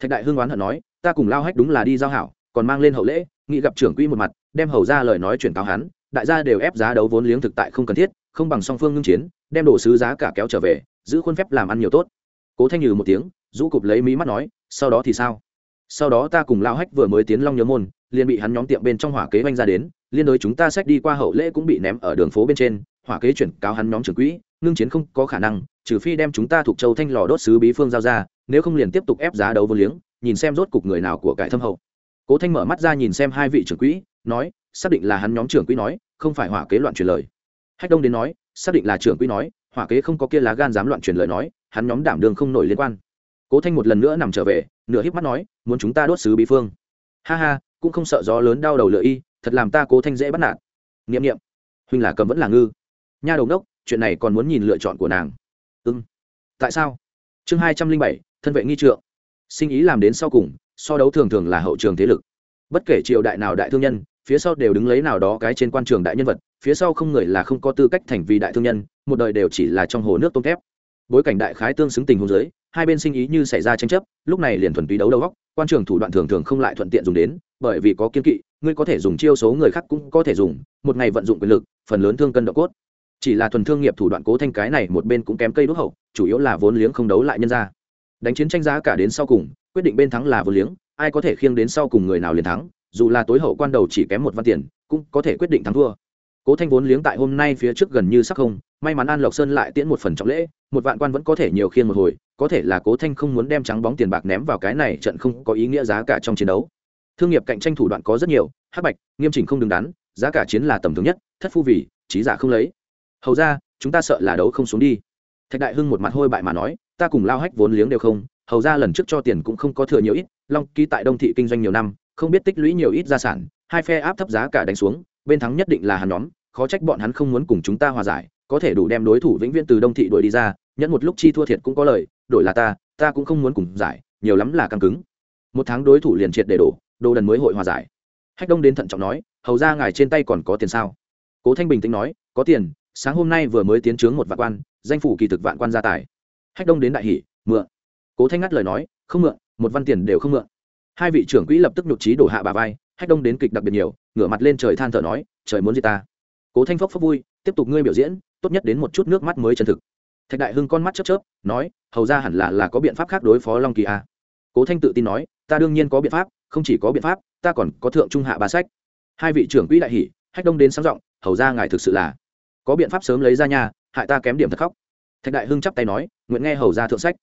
Thạch đại hương oán hận nói, ta cùng lao hách đúng là đi giao hảo, còn mang lên hậu lễ, nghị gặp trưởng quỹ một mặt, đem hầu ra lời nói chuyển cáo hắn, đại gia đều ép giá đấu vốn liếng thực tại không cần thiết, không bằng song phương ngưng chiến, đem đồ sứ giá cả kéo trở về, giữ khuôn phép làm ăn nhiều tốt. Cố thanh nhừ một tiếng, rũ cụp lấy mí mắt nói, sau đó thì sao? Sau đó ta cùng lao hách vừa mới tiến long nhớ môn, liền bị hắn nhóm tiệm bên trong hỏa kế oanh ra đến, liên đối chúng ta xách đi qua hậu lễ cũng bị ném ở đường phố bên trên, hỏa kế chuyển cáo hắn nhóm trưởng quỹ, ngưng chiến không có khả năng, trừ phi đem chúng ta thuộc châu thanh lò đốt sứ bí phương giao ra, nếu không liền tiếp tục ép giá đấu vô liếng, nhìn xem rốt cục người nào của cải thâm hậu. Cố thanh mở mắt ra nhìn xem hai vị trưởng quỹ, nói, xác định là hắn nhóm trưởng quỹ nói, không phải hỏa kế loạn truyền lời. Hách đông đến nói, xác định là trưởng quỹ nói, hỏa kế không có kia lá gan dám loạn truyền lời nói, hắn nhóm đảm đường không nổi liên quan. Cố thanh một lần nữa nằm trở về nửa híp mắt nói, muốn chúng ta đốt sứ bí phương. Ha ha, cũng không sợ gió lớn đau đầu lựa y, thật làm ta cố thanh dễ bắt nạt. Nghiệm nghiệm huynh là cầm vẫn là ngư. Nha đầu đốc chuyện này còn muốn nhìn lựa chọn của nàng. Ưng ừ. tại sao? Chương hai trăm linh bảy, thân vệ nghi trượng. Sinh ý làm đến sau cùng, so đấu thường thường là hậu trường thế lực. Bất kể triều đại nào đại thương nhân, phía sau đều đứng lấy nào đó cái trên quan trường đại nhân vật, phía sau không người là không có tư cách thành vì đại thương nhân, một đời đều chỉ là trong hồ nước tôm thép bối cảnh đại khái tương xứng tình huống dưới, hai bên sinh ý như xảy ra tranh chấp, lúc này liền thuần túy đấu đầu góc, quan trường thủ đoạn thường thường không lại thuận tiện dùng đến, bởi vì có kiên kỵ, ngươi có thể dùng chiêu số người khác cũng có thể dùng, một ngày vận dụng quyền lực, phần lớn thương cân độ cốt. Chỉ là thuần thương nghiệp thủ đoạn cố thanh cái này một bên cũng kém cây đốt hậu, chủ yếu là vốn liếng không đấu lại nhân ra. Đánh chiến tranh giá cả đến sau cùng, quyết định bên thắng là vốn liếng, ai có thể khiêng đến sau cùng người nào liền thắng, dù là tối hậu quan đầu chỉ kém một văn tiền, cũng có thể quyết định thắng thua cố thanh vốn liếng tại hôm nay phía trước gần như sắc không, may mắn an lộc sơn lại tiễn một phần trọng lễ, một vạn quan vẫn có thể nhiều khiên một hồi, có thể là cố thanh không muốn đem trắng bóng tiền bạc ném vào cái này trận không có ý nghĩa giá cả trong chiến đấu. Thương nghiệp cạnh tranh thủ đoạn có rất nhiều, hắc bạch, nghiêm chỉnh không đứng đắn, giá cả chiến là tầm thường nhất, thất phu vì, trí giả không lấy. Hầu ra, chúng ta sợ là đấu không xuống đi. Thạch đại hưng một mặt hôi bại mà nói, ta cùng lao hách vốn liếng đều không, hầu ra lần trước cho tiền cũng không có thừa nhiều ít, long ký tại đông thị kinh doanh nhiều năm, không biết tích lũy nhiều ít gia sản, hai phe áp thấp giá cả đánh xuống bên thắng nhất định là hắn nhóm, khó trách bọn hắn không muốn cùng chúng ta hòa giải, có thể đủ đem đối thủ vĩnh viễn từ đông thị đuổi đi ra, nhẫn một lúc chi thua thiệt cũng có lời, đổi là ta ta cũng không muốn cùng giải, nhiều lắm là căng cứng. Một tháng đối thủ liền triệt để đổ, đồ đần mới hội hòa giải. Hách đông đến thận trọng nói, hầu ra ngài trên tay còn có tiền sao? Cố thanh bình tĩnh nói, có tiền, sáng hôm nay vừa mới tiến trướng một vạn quan, danh phủ kỳ thực vạn quan gia tài. Hách đông đến đại hỷ mượn. Cố thanh ngắt lời nói, không mượn, một văn tiền đều không mượn. Hai vị trưởng quỹ lập tức nhục trí đổ hạ bà vai hách đông đến kịch đặc biệt nhiều, ngửa mặt lên trời than thở nói, trời muốn gì ta. Cố thanh phốc phốc vui, tiếp tục ngươi biểu diễn, tốt nhất đến một chút nước mắt mới chân thực. Thạch đại hưng con mắt chớp chớp, nói, hầu ra hẳn là là có biện pháp khác đối phó long kỳ a cố thanh tự tin nói, ta đương nhiên có biện pháp, không chỉ có biện pháp, ta còn có thượng trung hạ ba sách. Hai vị trưởng quỹ đại hỷ hách đông đến sáng giọng, hầu ra ngài thực sự là có biện pháp sớm lấy ra nhà hại ta kém điểm thật khóc. Thạch đại hưng chắp tay nói, nguyện nghe hầu ra thượng sách.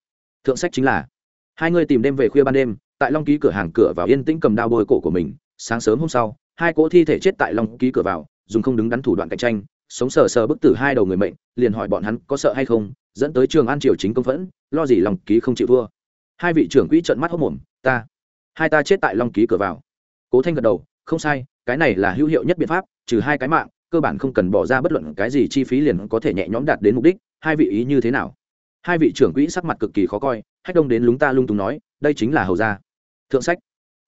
Thượng sách chính là, hai người tìm đêm về khuya ban đêm, tại long ký cửa hàng cửa vào yên tĩnh cầm đao bôi cổ của mình sáng sớm hôm sau, hai cỗ thi thể chết tại long ký cửa vào, dùng không đứng đắn thủ đoạn cạnh tranh, sống sờ sờ bức tử hai đầu người mệnh, liền hỏi bọn hắn có sợ hay không, dẫn tới trường an triều chính công phẫn, lo gì lòng ký không chịu thua. Hai vị trưởng quỹ trợn mắt hốc mồm, ta, hai ta chết tại long ký cửa vào. Cố thanh gật đầu, không sai, cái này là hữu hiệu nhất biện pháp, trừ hai cái mạng, cơ bản không cần bỏ ra bất luận cái gì chi phí liền có thể nhẹ nhõm đạt đến mục đích, hai vị ý như thế nào? Hai vị trưởng quỹ sắc mặt cực kỳ khó coi, hách đông đến lúng ta lung túng nói, đây chính là hầu gia. Thượng sách,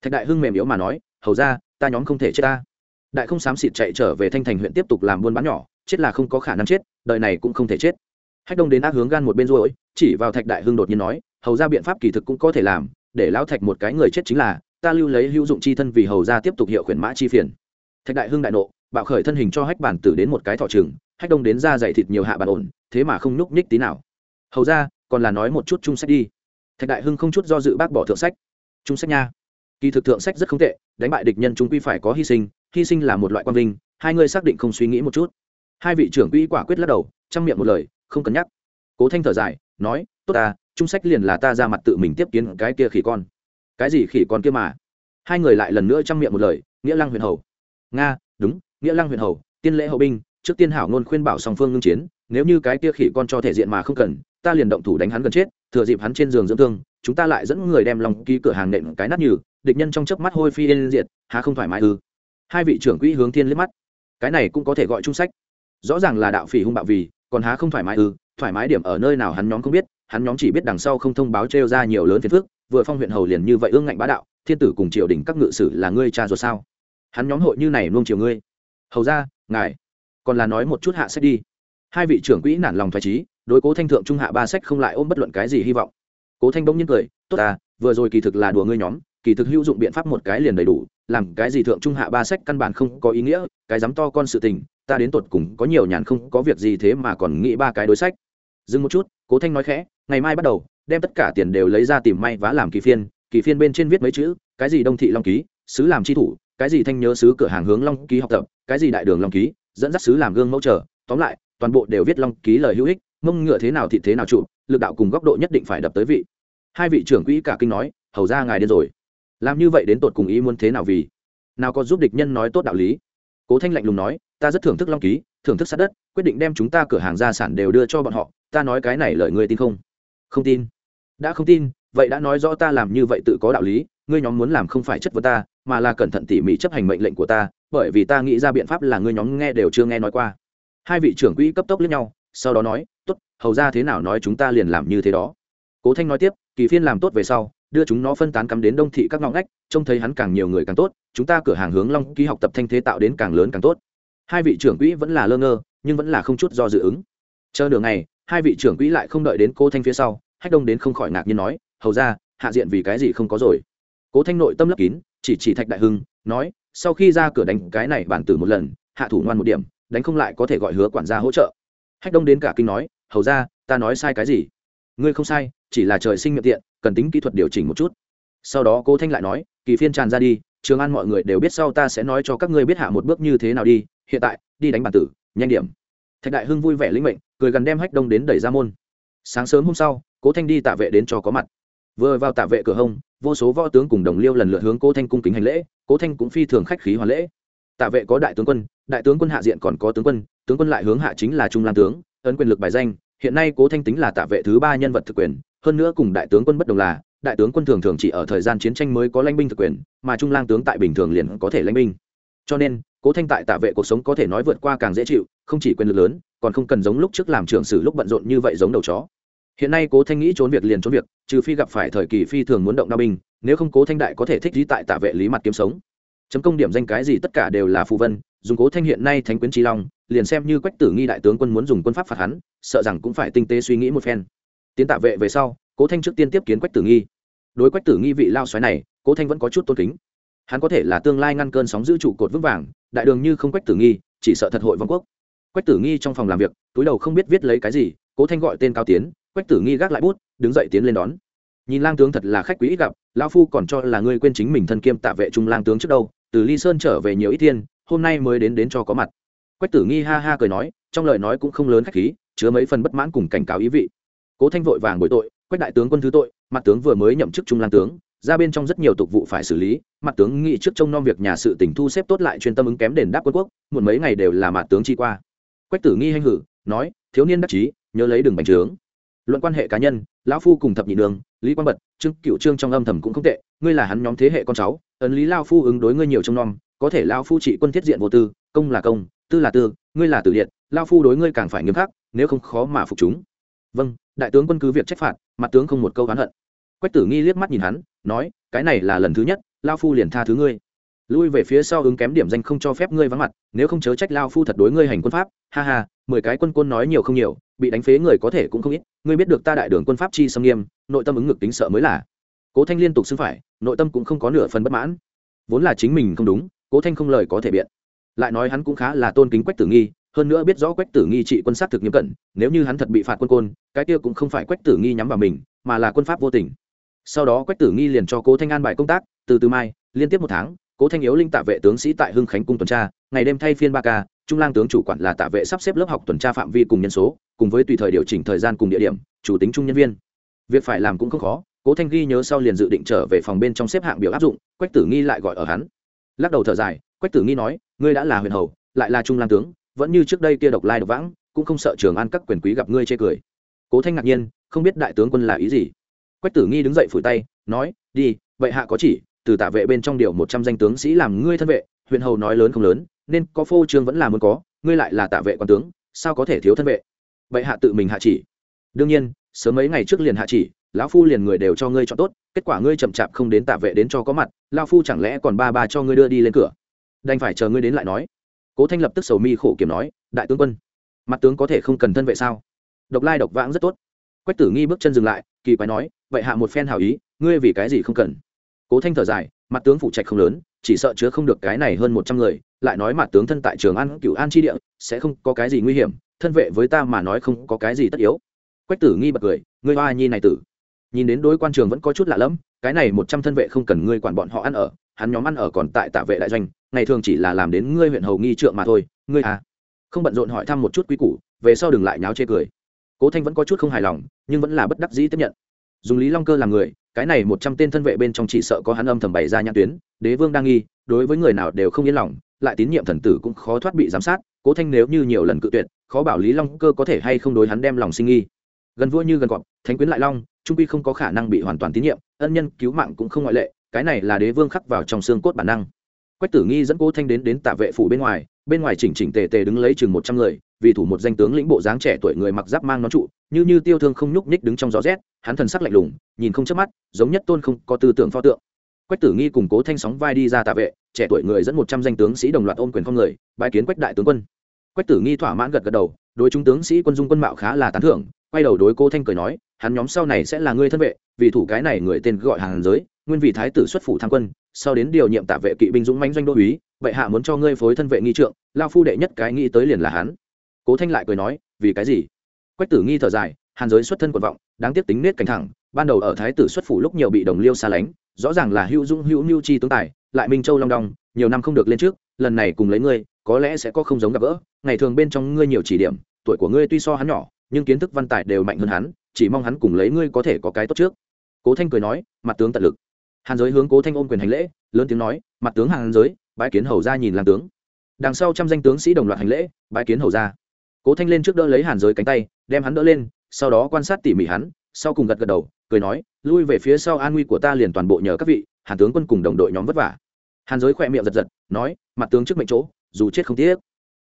thạch đại hưng mềm yếu mà nói hầu gia ta nhóm không thể chết ta. Đại không xám xịt chạy trở về thanh thành huyện tiếp tục làm buôn bán nhỏ, chết là không có khả năng chết, đời này cũng không thể chết. Hách đông đến ác hướng gan một bên ruỗi chỉ vào thạch đại hưng đột nhiên nói, hầu ra biện pháp kỳ thực cũng có thể làm, để lão thạch một cái người chết chính là, ta lưu lấy hữu dụng chi thân vì hầu ra tiếp tục hiệu khuyển mã chi phiền. Thạch đại hưng đại nộ, bạo khởi thân hình cho hách bản tử đến một cái thọ trừng hách đông đến ra dạy thịt nhiều hạ bản ổn, thế mà không nhúc nhích tí nào. Hầu ra, còn là nói một chút chung sách đi. Thạch đại hưng không chút do dự bác bỏ thượng sách. Chung sách nha kỳ thực thượng sách rất không tệ, đánh bại địch nhân chúng quy phải có hy sinh hy sinh là một loại quan vinh, hai người xác định không suy nghĩ một chút. Hai vị trưởng quỹ quả quyết lắc đầu, chăm miệng một lời, không cần nhắc. Cố thanh thở dài, nói, tốt ta, trung sách liền là ta ra mặt tự mình tiếp kiến cái kia khỉ con. Cái gì khỉ con kia mà? Hai người lại lần nữa chăm miệng một lời, nghĩa lăng huyền hầu. Nga, đúng, nghĩa lăng huyền hầu, tiên lễ hậu binh, trước tiên hảo ngôn khuyên bảo song phương ngưng chiến, nếu như cái kia khỉ con cho thể diện mà không cần, ta liền động thủ đánh hắn gần chết, thừa dịp hắn trên giường dưỡng thương chúng ta lại dẫn người đem lòng ký cửa hàng nện cái nát như địch nhân trong chớp mắt hôi phi yên diệt, há không thoải mái ư? Hai vị trưởng quỹ hướng thiên liếc mắt. Cái này cũng có thể gọi trung sách. Rõ ràng là đạo phỉ hung bạo vì, còn há không thoải mái ư? Thoải mái điểm ở nơi nào hắn nhóm không biết, hắn nhóm chỉ biết đằng sau không thông báo trêu ra nhiều lớn phiền phức, vừa phong huyện hầu liền như vậy ương ngạnh bá đạo, thiên tử cùng triều đình các ngự sử là ngươi cha ruột sao? Hắn nhóm hội như này nuông chiều ngươi. Hầu ra, ngài, còn là nói một chút hạ sách đi. Hai vị trưởng quỹ nản lòng thoải trí đối cố thanh thượng trung hạ ba sách không lại ôm bất luận cái gì hy vọng cố thanh bỗng nhiên cười tốt à, vừa rồi kỳ thực là đùa ngươi nhóm kỳ thực hữu dụng biện pháp một cái liền đầy đủ làm cái gì thượng trung hạ ba sách căn bản không có ý nghĩa cái dám to con sự tình ta đến tột cùng có nhiều nhàn không có việc gì thế mà còn nghĩ ba cái đối sách. Dừng một chút cố thanh nói khẽ ngày mai bắt đầu đem tất cả tiền đều lấy ra tìm may vá làm kỳ phiên kỳ phiên bên trên viết mấy chữ cái gì đông thị long ký sứ làm chi thủ cái gì thanh nhớ sứ cửa hàng hướng long ký học tập cái gì đại đường long ký dẫn dắt sứ làm gương mẫu trở tóm lại toàn bộ đều viết long ký lời hữu ích mông ngựa thế nào thị thế nào trụ lực đạo cùng góc độ nhất định phải đập tới vị. Hai vị trưởng quỹ cả kinh nói, hầu ra ngài điên rồi. Làm như vậy đến tột cùng ý muốn thế nào vì? Nào có giúp địch nhân nói tốt đạo lý. Cố thanh lạnh lùng nói, ta rất thưởng thức long ký, thưởng thức sát đất, quyết định đem chúng ta cửa hàng gia sản đều đưa cho bọn họ. Ta nói cái này lời ngươi tin không? Không tin. Đã không tin, vậy đã nói rõ ta làm như vậy tự có đạo lý. Ngươi nhóm muốn làm không phải chất vấn ta, mà là cẩn thận tỉ mỉ chấp hành mệnh lệnh của ta, bởi vì ta nghĩ ra biện pháp là ngươi nhóm nghe đều chưa nghe nói qua. Hai vị trưởng quỹ cấp tốc lẫn nhau, sau đó nói tốt, hầu ra thế nào nói chúng ta liền làm như thế đó. Cố thanh nói tiếp, kỳ phiên làm tốt về sau, đưa chúng nó phân tán cắm đến đông thị các ngõ ngách, trông thấy hắn càng nhiều người càng tốt, chúng ta cửa hàng hướng long ký học tập thanh thế tạo đến càng lớn càng tốt. Hai vị trưởng quỹ vẫn là lơ ngơ, nhưng vẫn là không chút do dự ứng. Chờ đường này hai vị trưởng quỹ lại không đợi đến cố thanh phía sau, hách đông đến không khỏi ngạc nhiên nói, hầu ra, hạ diện vì cái gì không có rồi? Cố thanh nội tâm lấp kín, chỉ chỉ thạch đại hưng, nói, sau khi ra cửa đánh cái này bản tử một lần, hạ thủ ngoan một điểm, đánh không lại có thể gọi hứa quản gia hỗ trợ. Hách đông đến cả kinh nói hầu ra, ta nói sai cái gì? Ngươi không sai, chỉ là trời sinh miệng tiện, cần tính kỹ thuật điều chỉnh một chút. Sau đó cố thanh lại nói, kỳ phiên tràn ra đi, trường an mọi người đều biết sau ta sẽ nói cho các ngươi biết hạ một bước như thế nào đi, hiện tại, đi đánh bản tử, nhanh điểm. Thạch đại hưng vui vẻ lĩnh mệnh, cười gần đem hách đông đến đẩy ra môn. Sáng sớm hôm sau, cố thanh đi tạ vệ đến cho có mặt. Vừa vào tạ vệ cửa hông, vô số võ tướng cùng đồng liêu lần lượt hướng cố thanh cung kính hành lễ, cố thanh cũng phi thường khách khí hoàn lễ. Tạ vệ có đại tướng quân, đại tướng quân hạ diện còn có tướng quân tướng quân lại hướng hạ chính là trung lan tướng ấn quyền lực bài danh, hiện nay cố thanh tính là tạ vệ thứ ba nhân vật thực quyền, hơn nữa cùng đại tướng quân bất đồng là, đại tướng quân thường thường chỉ ở thời gian chiến tranh mới có lãnh binh thực quyền, mà trung lang tướng tại bình thường liền có thể lãnh binh. Cho nên, cố thanh tại tạ vệ cuộc sống có thể nói vượt qua càng dễ chịu, không chỉ quyền lực lớn, còn không cần giống lúc trước làm trưởng sử lúc bận rộn như vậy giống đầu chó. Hiện nay cố thanh nghĩ trốn việc liền trốn việc, trừ phi gặp phải thời kỳ phi thường muốn động đao binh, nếu không cố thanh đại có thể thích lý tại tạ vệ lý mặt kiếm sống chấm công điểm danh cái gì tất cả đều là phù vân, dùng cố thanh hiện nay thánh quyến trí long, liền xem như quách tử nghi đại tướng quân muốn dùng quân pháp phạt hắn, sợ rằng cũng phải tinh tế suy nghĩ một phen. Tiến tạ vệ về sau, cố thanh trước tiên tiếp kiến quách tử nghi. Đối quách tử nghi vị lao xoáy này, cố thanh vẫn có chút tôn kính. Hắn có thể là tương lai ngăn cơn sóng giữ trụ cột vững vàng, đại đường như không quách tử nghi, chỉ sợ thật hội vong quốc. Quách tử nghi trong phòng làm việc, túi đầu không biết viết lấy cái gì, cố thanh gọi tên cao tiến, quách tử nghi gác lại bút, đứng dậy tiến lên đón. Nhìn lang tướng thật là khách quý ít gặp, lão phu còn cho là ngươi quên chính mình thân kiêm tạ vệ trung lang tướng trước đâu từ ly sơn trở về nhiều ít thiên, hôm nay mới đến đến cho có mặt. Quách tử nghi ha ha cười nói, trong lời nói cũng không lớn khách khí, chứa mấy phần bất mãn cùng cảnh cáo ý vị. Cố thanh vội vàng bội tội, quách đại tướng quân thứ tội, mặt tướng vừa mới nhậm chức trung lang tướng, ra bên trong rất nhiều tục vụ phải xử lý, mặt tướng nghĩ trước trông nom việc nhà sự tỉnh thu xếp tốt lại chuyên tâm ứng kém đền đáp quân quốc một mấy ngày đều là mặt tướng chi qua. Quách tử nghi hanh hử, nói, thiếu niên đắc chí, nhớ lấy đường bành trướng. Luận quan hệ cá nhân, lão phu cùng thập nhị đường, lý quang bật, trương cựu trương trong âm thầm cũng không tệ, ngươi là hắn nhóm thế hệ con cháu ấn lý lao phu ứng đối ngươi nhiều trong nom, có thể lao phu trị quân thiết diện vô tư, công là công, tư là tư, ngươi là tử điện, lao phu đối ngươi càng phải nghiêm khắc, nếu không khó mà phục chúng. Vâng đại tướng quân cứ việc trách phạt, mặt tướng không một câu oán hận. Quách tử nghi liếc mắt nhìn hắn, nói, cái này là lần thứ nhất, lao phu liền tha thứ ngươi. Lui về phía sau ứng kém điểm danh không cho phép ngươi vắng mặt, nếu không chớ trách lao phu thật đối ngươi hành quân pháp, ha ha, mười cái quân côn nói nhiều không nhiều, bị đánh phế người có thể cũng không ít, ngươi biết được ta đại đường quân pháp chi xâm nghiêm, nội tâm ứng ngực tính sợ mới là cố thanh liên tục xưng phải, nội tâm cũng không có nửa phần bất mãn. Vốn là chính mình không đúng, cố thanh không lời có thể biện. Lại nói hắn cũng khá là tôn kính quách tử nghi, hơn nữa biết rõ quách tử nghi trị quân sát thực nghiêm cẩn, nếu như hắn thật bị phạt quân côn, cái kia cũng không phải quách tử nghi nhắm vào mình, mà là quân pháp vô tình. Sau đó quách tử nghi liền cho cố thanh an bài công tác, từ từ mai, liên tiếp một tháng, cố thanh yếu linh tạ vệ tướng sĩ tại hưng khánh cung tuần tra, ngày đêm thay phiên ba ca, trung lang tướng chủ quản là tạ vệ sắp xếp lớp học tuần tra phạm vi cùng nhân số, cùng với tùy thời điều chỉnh thời gian cùng địa điểm, chủ tính trung nhân viên. Việc phải làm cũng không khó cố thanh ghi nhớ sau liền dự định trở về phòng bên trong xếp hạng biểu áp dụng, quách tử nghi lại gọi ở hắn. Lắc đầu thở dài, quách tử nghi nói, ngươi đã là huyền hầu, lại là trung Lan tướng, vẫn như trước đây kia độc lai độc vãng, cũng không sợ trường an các quyền quý gặp ngươi chê cười. Cố thanh ngạc nhiên, không biết đại tướng quân là ý gì. Quách tử nghi đứng dậy phủi tay, nói, đi, vậy hạ có chỉ, từ tạ vệ bên trong điều một trăm danh tướng sĩ làm ngươi thân vệ huyện hầu nói lớn không lớn, nên có phô trương vẫn là muốn có, ngươi lại là tạ vệ quan tướng, sao có thể thiếu thân vệ? Vậy hạ tự mình hạ chỉ. Đương nhiên, sớm mấy ngày trước liền hạ chỉ lão phu liền người đều cho ngươi chọn tốt, kết quả ngươi chậm chạp không đến tạ vệ đến cho có mặt lao phu chẳng lẽ còn ba ba cho ngươi đưa đi lên cửa? Đành phải chờ ngươi đến lại nói. Cố thanh lập tức sầu mi khổ kiểm nói, đại tướng quân, mặt tướng có thể không cần thân vệ sao? Độc lai độc vãng rất tốt. Quách tử nghi bước chân dừng lại, kỳ quái nói, vậy hạ một phen hào ý, ngươi vì cái gì không cần? Cố thanh thở dài, mặt tướng phụ trạch không lớn, chỉ sợ chứa không được cái này hơn một trăm người, lại nói mặt tướng thân tại trường an, cửu an tri địa, sẽ không có cái gì nguy hiểm, thân vệ với ta mà nói không có cái gì tất yếu. Quách tử nghi bật cười, ngươi hoa nhi này tử nhìn đến đối quan trường vẫn có chút lạ lẫm, cái này một trăm thân vệ không cần ngươi quản bọn họ ăn ở, hắn nhóm ăn ở còn tại tạ vệ đại doanh, ngày thường chỉ là làm đến ngươi huyện hầu nghi trượng mà thôi, ngươi à. Không bận rộn hỏi thăm một chút quý củ, về sau đừng lại nháo chê cười. Cố thanh vẫn có chút không hài lòng, nhưng vẫn là bất đắc dĩ tiếp nhận. Dùng lý long cơ làm người, cái này một trăm tên thân vệ bên trong chỉ sợ có hắn âm thầm bày ra nhãn tuyến, đế vương đang nghi, đối với người nào đều không yên lòng, lại tín nhiệm thần tử cũng khó thoát bị giám sát, cố thanh nếu như nhiều lần cự tuyệt, khó bảo lý long cơ có thể hay không đối hắn đem lòng sinh nghi. Gần vua như gần cọp, thánh quyến lại long trung quy không có khả năng bị hoàn toàn tín nhiệm, ân nhân cứu mạng cũng không ngoại lệ, cái này là đế vương khắc vào trong xương cốt bản năng. Quách tử nghi dẫn cố thanh đến đến tạ vệ phủ bên ngoài bên ngoài chỉnh chỉnh tề tề đứng lấy chừng một trăm người, vì thủ một danh tướng lĩnh bộ dáng trẻ tuổi người mặc giáp mang nón trụ, như như tiêu thương không nhúc nhích đứng trong gió rét, hắn thần sắc lạnh lùng, nhìn không chớp mắt, giống nhất tôn không có tư tưởng pho tượng. Quách tử nghi cùng cố thanh sóng vai đi ra tạ vệ, trẻ tuổi người dẫn một trăm danh tướng sĩ đồng loạt ôm quyền không người bãi kiến quách đại tướng quân. Quách tử nghi thỏa mãn gật gật đầu, đối chúng tướng sĩ quân dung quân mạo khá là tán thưởng quay đầu đối cố thanh cười nói, hắn nhóm sau này sẽ là người thân vệ, vì thủ cái này người tên gọi hàng giới, nguyên vị thái tử xuất phủ tham quân, sau đến điều nhiệm tạ vệ kỵ binh dũng mãnh doanh đô úy, vậy hạ muốn cho ngươi phối thân vệ nghi trượng, lao phu đệ nhất cái nghĩ tới liền là hắn. Cố thanh lại cười nói, vì cái gì? Quách tử nghi thở dài, hàn giới xuất thân quần vọng, đáng tiếc tính nết cảnh thẳng, ban đầu ở thái tử xuất phủ lúc nhiều bị đồng liêu xa lánh, rõ ràng là hữu dung hữu mưu chi tướng tài, lại minh châu long đong, nhiều năm không được lên trước, lần này cùng lấy ngươi, có lẽ sẽ có không giống gặp gỡ, ngày thường bên trong ngươi nhiều chỉ điểm, tuổi của ngươi tuy so hắn nhỏ nhưng kiến thức văn tài đều mạnh hơn hắn, chỉ mong hắn cùng lấy ngươi có thể có cái tốt trước. Cố thanh cười nói, mặt tướng tận lực. Hàn giới hướng cố thanh ôm quyền hành lễ, lớn tiếng nói, mặt tướng hàn giới, bái kiến hầu ra nhìn làm tướng. Đằng sau trăm danh tướng sĩ đồng loạt hành lễ, bái kiến hầu ra cố thanh lên trước đỡ lấy hàn giới cánh tay, đem hắn đỡ lên, sau đó quan sát tỉ mỉ hắn, sau cùng gật gật đầu, cười nói, lui về phía sau an nguy của ta liền toàn bộ nhờ các vị, hàn tướng quân cùng đồng đội nhóm vất vả. Hàn giới khỏe miệng giật giật, nói, mặt tướng trước mệnh chỗ, dù chết không tiếc.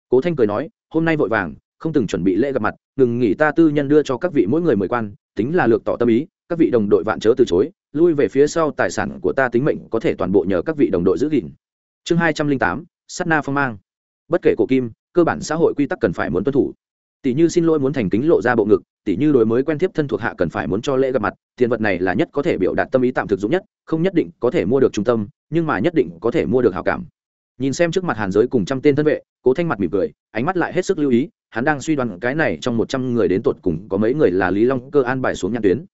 Cố thanh cười nói, hôm nay vội vàng không từng chuẩn bị lễ gặp mặt, ngừng nghỉ ta tư nhân đưa cho các vị mỗi người mười quan, tính là lược tỏ tâm ý, các vị đồng đội vạn chớ từ chối, lui về phía sau tài sản của ta tính mệnh có thể toàn bộ nhờ các vị đồng đội giữ gìn. Chương hai trăm linh tám sắt na phong mang. Bất kể cổ kim, cơ bản xã hội quy tắc cần phải muốn tuân thủ. Tỷ như xin lỗi muốn thành kính lộ ra bộ ngực, tỷ như đối mới quen thiếp thân thuộc hạ cần phải muốn cho lễ gặp mặt, tiền vật này là nhất có thể biểu đạt tâm ý tạm thực dụng nhất, không nhất định có thể mua được trung tâm, nhưng mà nhất định có thể mua được hào cảm. Nhìn xem trước mặt hàn giới cùng trăm tên thân vệ, cố thanh mặt mỉm cười, ánh mắt lại hết sức lưu ý hắn đang suy đoán cái này trong một trăm người đến tột cùng có mấy người là lý long cơ an bài xuống nhãn tuyến.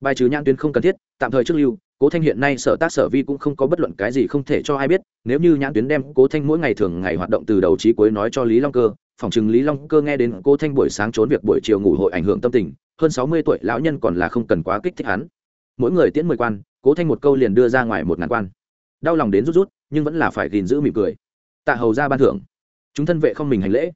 Bài trừ nhãn tuyến không cần thiết, tạm thời trước lưu, cố thanh hiện nay sở tác sở vi cũng không có bất luận cái gì không thể cho ai biết, nếu như nhãn tuyến đem cố thanh mỗi ngày thường ngày hoạt động từ đầu trí cuối nói cho lý long cơ, phòng chừng lý long cơ nghe đến cố thanh buổi sáng trốn việc buổi chiều ngủ hội ảnh hưởng tâm tình, hơn sáu mươi tuổi lão nhân còn là không cần quá kích thích hắn. Mỗi người tiễn mười quan, cố thanh một câu liền đưa ra ngoài một ngàn quan. Đau lòng đến rút rút, nhưng vẫn là phải gìn giữ mỉm cười. Tạ hầu ra ban thưởng. Chúng thân vệ không mình hành lễ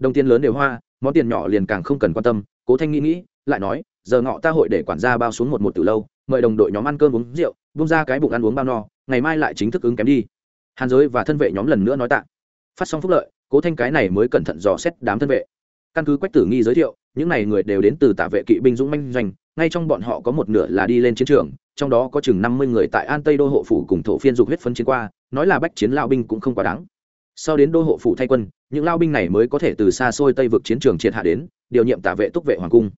đồng tiền lớn đều hoa, món tiền nhỏ liền càng không cần quan tâm, cố thanh nghĩ nghĩ, lại nói, giờ ngọ ta hội để quản gia bao xuống một một từ lâu, mời đồng đội nhóm ăn cơm uống rượu bung ra cái bụng ăn uống bao no, ngày mai lại chính thức ứng kém đi. Hàn giới và thân vệ nhóm lần nữa nói tạ. Phát xong phúc lợi, cố thanh cái này mới cẩn thận dò xét đám thân vệ. Căn cứ quách tử nghi giới thiệu, những n à y người đều đến từ tạ vệ kỵ binh dũng manh doanh, ngay trong bọn họ có một nửa là đi lên chiến trường, trong đó có chừng năm mươi người tại an tây đô hộ phủ cùng thổ phiên dục huyết phân chiến qua, nói là bách chiến lao binh cũng không quá đáng sau đến đô hộ phủ thay quân, những lao binh này mới có thể từ xa xôi tây vực chiến trường triệt hạ đến, điều nhiệm tả vệ túc vệ hoàng cung.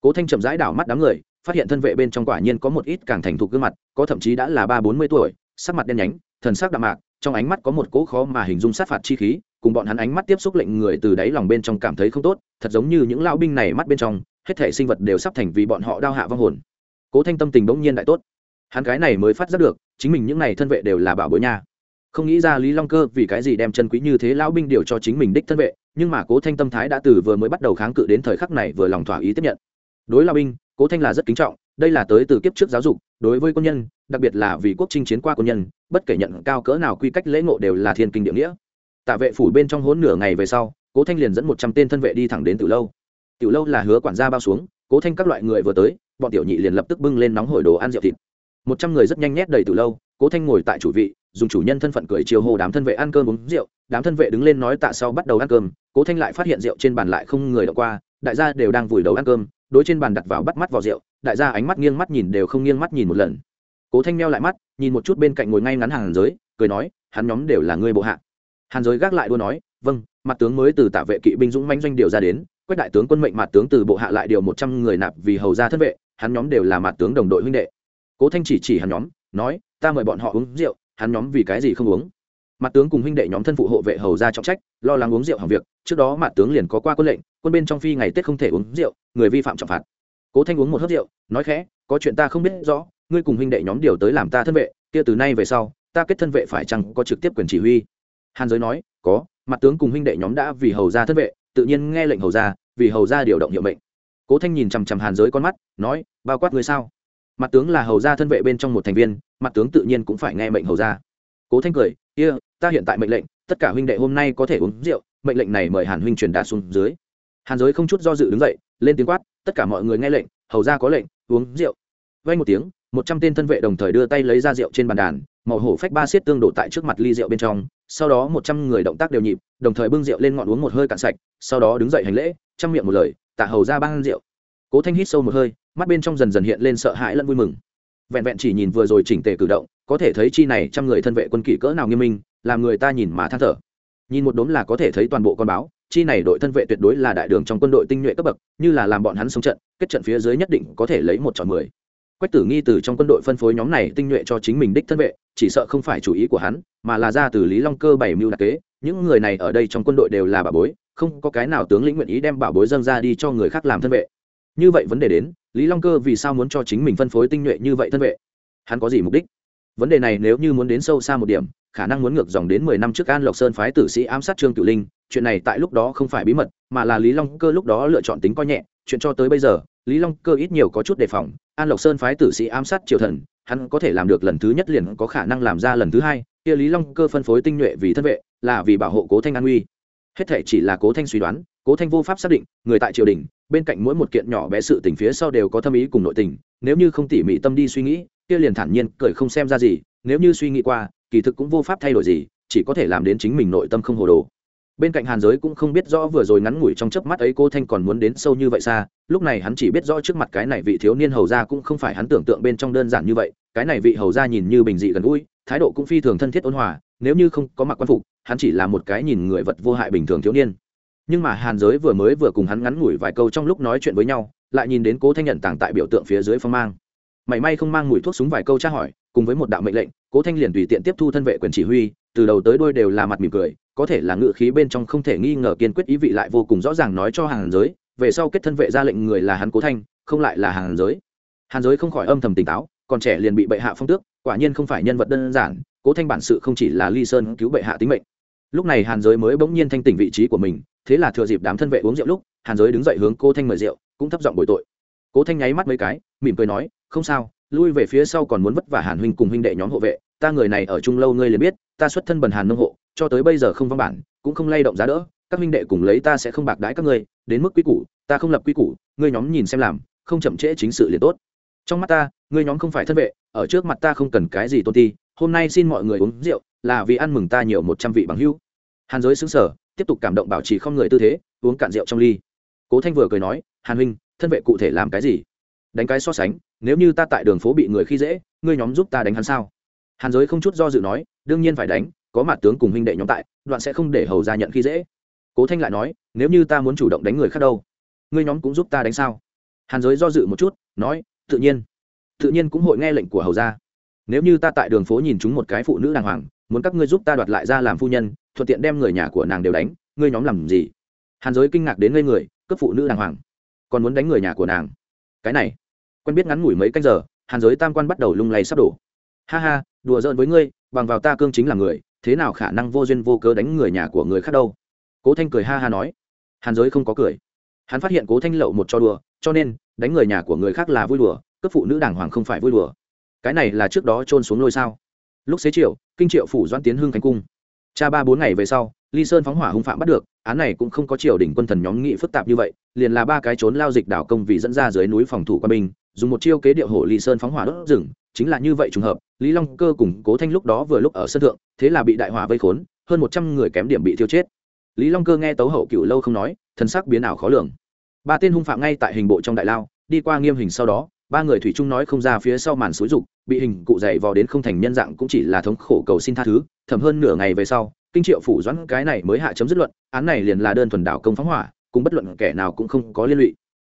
Cố thanh chậm rãi đảo mắt đám người, phát hiện thân vệ bên trong quả nhiên có một ít càng thành thục gương mặt, có thậm chí đã là ba bốn mươi tuổi, sắc mặt đen nhánh, thần sắc đạm mạc, trong ánh mắt có một cỗ khó mà hình dung sát phạt chi khí, cùng bọn hắn ánh mắt tiếp xúc lệnh người từ đáy lòng bên trong cảm thấy không tốt, thật giống như những lao binh này mắt bên trong, hết thể sinh vật đều sắp thành vì bọn họ đau hạ vong hồn. Cố thanh tâm tình bỗng nhiên đại tốt. Hắn cái này mới phát giác được, chính mình những n à y thân vệ đều là bảo bối nha không nghĩ ra lý long cơ vì cái gì đem chân quý như thế lão binh điều cho chính mình đích thân vệ, nhưng mà cố thanh tâm thái đã từ vừa mới bắt đầu kháng cự đến thời khắc này vừa lòng thỏa ý tiếp nhận. Đối lao binh, cố thanh là rất kính trọng, đây là tới từ kiếp trước giáo dục, đối với quân nhân, đặc biệt là vì quốc chinh chiến qua quân nhân, bất kể nhận cao cỡ nào quy cách lễ ngộ đều là thiên kinh địa nghĩa. Tạ vệ phủ bên trong hốn nửa ngày về sau, cố thanh liền dẫn một trăm tên thân vệ đi thẳng đến từ lâu. Từ lâu là hứa quản gia bao xuống, cố thanh các loại người vừa tới, bọn tiểu nhị liền lập tức bưng lên nóng hổi đồ ăn rượu thịt. Một trăm người rất nhanh nhét đầy từ lâu, cố thanh ngồi tại chủ vị dùng chủ nhân thân phận cười chiều hồ đám thân vệ ăn cơm uống rượu, đám thân vệ đứng lên nói tạ sau bắt đầu ăn cơm, cố thanh lại phát hiện rượu trên bàn lại không người đọc qua, đại gia đều đang vùi đầu ăn cơm, đối trên bàn đặt vào bắt mắt vào rượu, đại gia ánh mắt nghiêng mắt nhìn đều không nghiêng mắt nhìn một lần. Cố thanh meo lại mắt, nhìn một chút bên cạnh ngồi ngay ngắn hàng giới, cười nói, hắn nhóm đều là người bộ hạ. Hàn giới gác lại đua nói vâng mặt tướng mới từ tạ vệ kỵ binh dũng manh doanh điều ra đến, quách đại tướng quân mệnh mặt tướng từ bộ hạ lại điều một trăm người nạp vì hầu ra thân vệ, hắn nhóm đều là mặt tướng đồng đội huynh đệ. Cố thanh chỉ chỉ hắn nhóm, nói, ta mời bọn họ uống rượu hắn nhóm vì cái gì không uống? Mặt tướng cùng huynh đệ nhóm thân phụ hộ vệ hầu ra trọng trách, lo lắng uống rượu hàng việc, trước đó mặt tướng liền có qua quân lệnh, quân bên trong phi ngày tết không thể uống rượu, người vi phạm trọng phạt. Cố thanh uống một hớp rượu, nói khẽ, có chuyện ta không biết rõ, ngươi cùng huynh đệ nhóm điều tới làm ta thân vệ, kia từ nay về sau, ta kết thân vệ phải chăng có trực tiếp quyền chỉ huy? Hàn giới nói, có, mặt tướng cùng huynh đệ nhóm đã vì hầu ra thân vệ, tự nhiên nghe lệnh hầu ra, vì hầu ra điều động hiệu mệnh. Cố thanh nhìn chằm chằm hàn giới con mắt, nói, bao quát ngươi sao? Mặt tướng là hầu gia thân vệ bên trong một thành viên mặt tướng tự nhiên cũng phải nghe mệnh hầu gia. cố thanh cười kia、yeah, ta hiện tại mệnh lệnh tất cả huynh đệ hôm nay có thể uống rượu mệnh lệnh này mời hàn huynh truyền đạt xuống dưới. Hàn giới không chút do dự đứng dậy lên tiếng quát tất cả mọi người nghe lệnh hầu ra có lệnh uống rượu. Vay một tiếng một trăm tên thân vệ đồng thời đưa tay lấy ra rượu trên bàn đàn màu hổ phách ba xiết tương đổ tại trước mặt ly rượu bên trong sau đó một trăm người động tác đều nhịp đồng thời bưng rượu lên ngọn uống một hơi cạn sạch sau đó đứng dậy hành lễ chăm miệng một lời tạ hầu ra ban rượu. Cố thanh hít sâu một hơi mắt bên trong dần dần hiện lên sợ hãi lẫn vui mừng. Vẹn vẹn chỉ nhìn vừa rồi chỉnh tề cử động, có thể thấy chi này trăm người thân vệ quân kỷ cỡ nào nghiêm minh, làm người ta nhìn mà than thở. Nhìn một đốm là có thể thấy toàn bộ con báo, chi này đội thân vệ tuyệt đối là đại đường trong quân đội tinh nhuệ cấp bậc, như là làm bọn hắn sống trận, kết trận phía dưới nhất định có thể lấy một chọn mười. Quách tử nghi từ trong quân đội phân phối nhóm này tinh nhuệ cho chính mình đích thân vệ, chỉ sợ không phải chủ ý của hắn, mà là ra từ lý long cơ bảy mưu đặc kế, những người này ở đây trong quân đội đều là bà bối, không có cái nào tướng lĩnh nguyện ý đem bảo bối dâng ra đi cho người khác làm thân vệ. Như vậy vấn đề đến lý long cơ vì sao muốn cho chính mình phân phối tinh nhuệ như vậy thân vệ? Hắn có gì mục đích? Vấn đề này nếu như muốn đến sâu xa một điểm, khả năng muốn ngược dòng đến mười năm trước an lộc sơn phái tử sĩ ám sát trương cửu linh. Chuyện này tại lúc đó không phải bí mật, mà là lý long cơ lúc đó lựa chọn tính coi nhẹ. Chuyện cho tới bây giờ, lý long cơ ít nhiều có chút đề phòng. An lộc sơn phái tử sĩ ám sát triều thần, hắn có thể làm được lần thứ nhất liền có khả năng làm ra lần thứ hai. Kia lý long cơ phân phối tinh nhuệ vì thân vệ, là vì bảo hộ cố thanh an uy. Hết thể chỉ là cố thanh suy đoán, cố thanh vô pháp xác định, người tại triều đình bên cạnh mỗi một kiện nhỏ bé sự tình phía sau đều có thâm ý cùng nội tình, nếu như không tỉ mỉ tâm đi suy nghĩ, kia liền thản nhiên cười không xem ra gì, nếu như suy nghĩ qua, kỳ thực cũng vô pháp thay đổi gì, chỉ có thể làm đến chính mình nội tâm không hồ đồ. Bên cạnh hàn giới cũng không biết rõ vừa rồi ngắn ngủi trong chớp mắt ấy cô thanh còn muốn đến sâu như vậy xa, lúc này hắn chỉ biết rõ trước mặt cái này vị thiếu niên hầu gia cũng không phải hắn tưởng tượng bên trong đơn giản như vậy, cái này vị hầu gia nhìn như bình dị gần gũi, thái độ cũng phi thường thân thiết ôn hòa, nếu như không có mặc quan phục, hắn chỉ là một cái nhìn người vật vô hại bình thường thiếu niên nhưng mà hàn giới vừa mới vừa cùng hắn ngắn ngủi vài câu trong lúc nói chuyện với nhau, lại nhìn đến cố thanh nhận tàng tại biểu tượng phía dưới phong mang. Mảy may không mang mùi thuốc súng vài câu tra hỏi, cùng với một đạo mệnh lệnh, cố thanh liền tùy tiện tiếp thu thân vệ quyền chỉ huy, từ đầu tới đôi đều là mặt mỉm cười, có thể là ngự khí bên trong không thể nghi ngờ kiên quyết ý vị lại vô cùng rõ ràng nói cho hàn giới, về sau kết thân vệ ra lệnh người là hắn cố thanh, không lại là hàn giới. Hàn giới không khỏi âm thầm tỉnh táo, còn trẻ liền bị bệ hạ phong tước, quả nhiên không phải nhân vật đơn giản, cố thanh bản sự không chỉ là ly sơn cứu bệ hạ tính mệnh. Lúc này hàn giới mới bỗng nhiên thanh tỉnh vị trí của mình thế là thừa dịp đám thân vệ uống rượu lúc, hàn giới đứng dậy hướng cô thanh mời rượu, cũng thấp giọng bồi tội. Cố thanh nháy mắt mấy cái, mỉm cười nói, không sao, lui về phía sau còn muốn vất vả hàn huynh cùng huynh đệ nhóm hộ vệ, ta người này ở chung lâu ngươi liền biết, ta xuất thân bần hàn nông hộ, cho tới bây giờ không văn bản, cũng không lay động giá đỡ, các huynh đệ cùng lấy ta sẽ không bạc đái các ngươi, đến mức quy củ, ta không lập quy củ, ngươi nhóm nhìn xem làm, không chậm trễ chính sự liền tốt. Trong mắt ta, ngươi nhóm không phải thân vệ, ở trước mặt ta không cần cái gì tôn ti, hôm nay xin mọi người uống rượu, là vì ăn mừng ta nhiều một trăm vị bằng hữu hàn giới xứng sở tiếp tục cảm động bảo trì không người tư thế, uống cạn rượu trong ly. Cố thanh vừa cười nói, hàn huynh, thân vệ cụ thể làm cái gì? Đánh cái so sánh, nếu như ta tại đường phố bị người khi dễ, ngươi nhóm giúp ta đánh hắn sao? Hàn giới không chút do dự nói, đương nhiên phải đánh, có mặt tướng cùng huynh đệ nhóm tại, đoạn sẽ không để hầu ra nhận khi dễ. Cố thanh lại nói, nếu như ta muốn chủ động đánh người khác đâu, ngươi nhóm cũng giúp ta đánh sao? Hàn giới do dự một chút, nói, tự nhiên. Tự nhiên cũng hội nghe lệnh của hầu ra nếu như ta tại đường phố nhìn chúng một cái phụ nữ đàng hoàng, muốn các ngươi giúp ta đoạt lại ra làm phu nhân, thuận tiện đem người nhà của nàng đều đánh, ngươi nhóm làm gì? Hàn giới kinh ngạc đến ngây người, cướp phụ nữ đàng hoàng. Còn muốn đánh người nhà của nàng? Cái này, quen biết ngắn ngủi mấy canh giờ, hàn giới tam quan bắt đầu lung lay sắp đổ. Ha ha, đùa giỡn với ngươi, bằng vào ta cương chính là người, thế nào khả năng vô duyên vô cớ đánh người nhà của người khác đâu? Cố thanh cười ha ha nói. Hàn giới không có cười. Hắn phát hiện cố thanh lậu một cho đùa, cho nên, đánh người nhà của người khác là vui đùa, cướp phụ nữ đàng hoàng không phải vui đùa cái này là trước đó trôn xuống lôi sao. Lúc xế chiều, kinh triệu phủ doãn tiến hưng khánh cung. Cha ba bốn ngày về sau, ly sơn phóng hỏa hung phạm bắt được, án này cũng không có triều đình quân thần nhóm nghị phức tạp như vậy, liền là ba cái trốn lao dịch đảo công vì dẫn ra dưới núi phòng thủ quân binh, dùng một chiêu kế điệu hổ ly sơn phóng hỏa đốt rừng, chính là như vậy trùng hợp, lý long cơ cùng cố thanh lúc đó vừa lúc ở sân thượng, thế là bị đại hỏa vây khốn, hơn một trăm người kém điểm bị thiêu chết. Lý long cơ nghe tấu hậu cựu lâu không nói thân sắc biến ảo khó lường. Ba tên hung phạm ngay tại hình bộ trong đại lao, đi qua nghiêm hình sau đó ba người thủy chung nói không ra phía sau màn xúi rục bị hình cụ dày vò đến không thành nhân dạng cũng chỉ là thống khổ cầu xin tha thứ, thầm hơn nửa ngày về sau, kinh triệu phủ doãn cái này mới hạ chấm dứt luận, án này liền là đơn thuần đảo công phóng hỏa, cùng bất luận kẻ nào cũng không có liên lụy.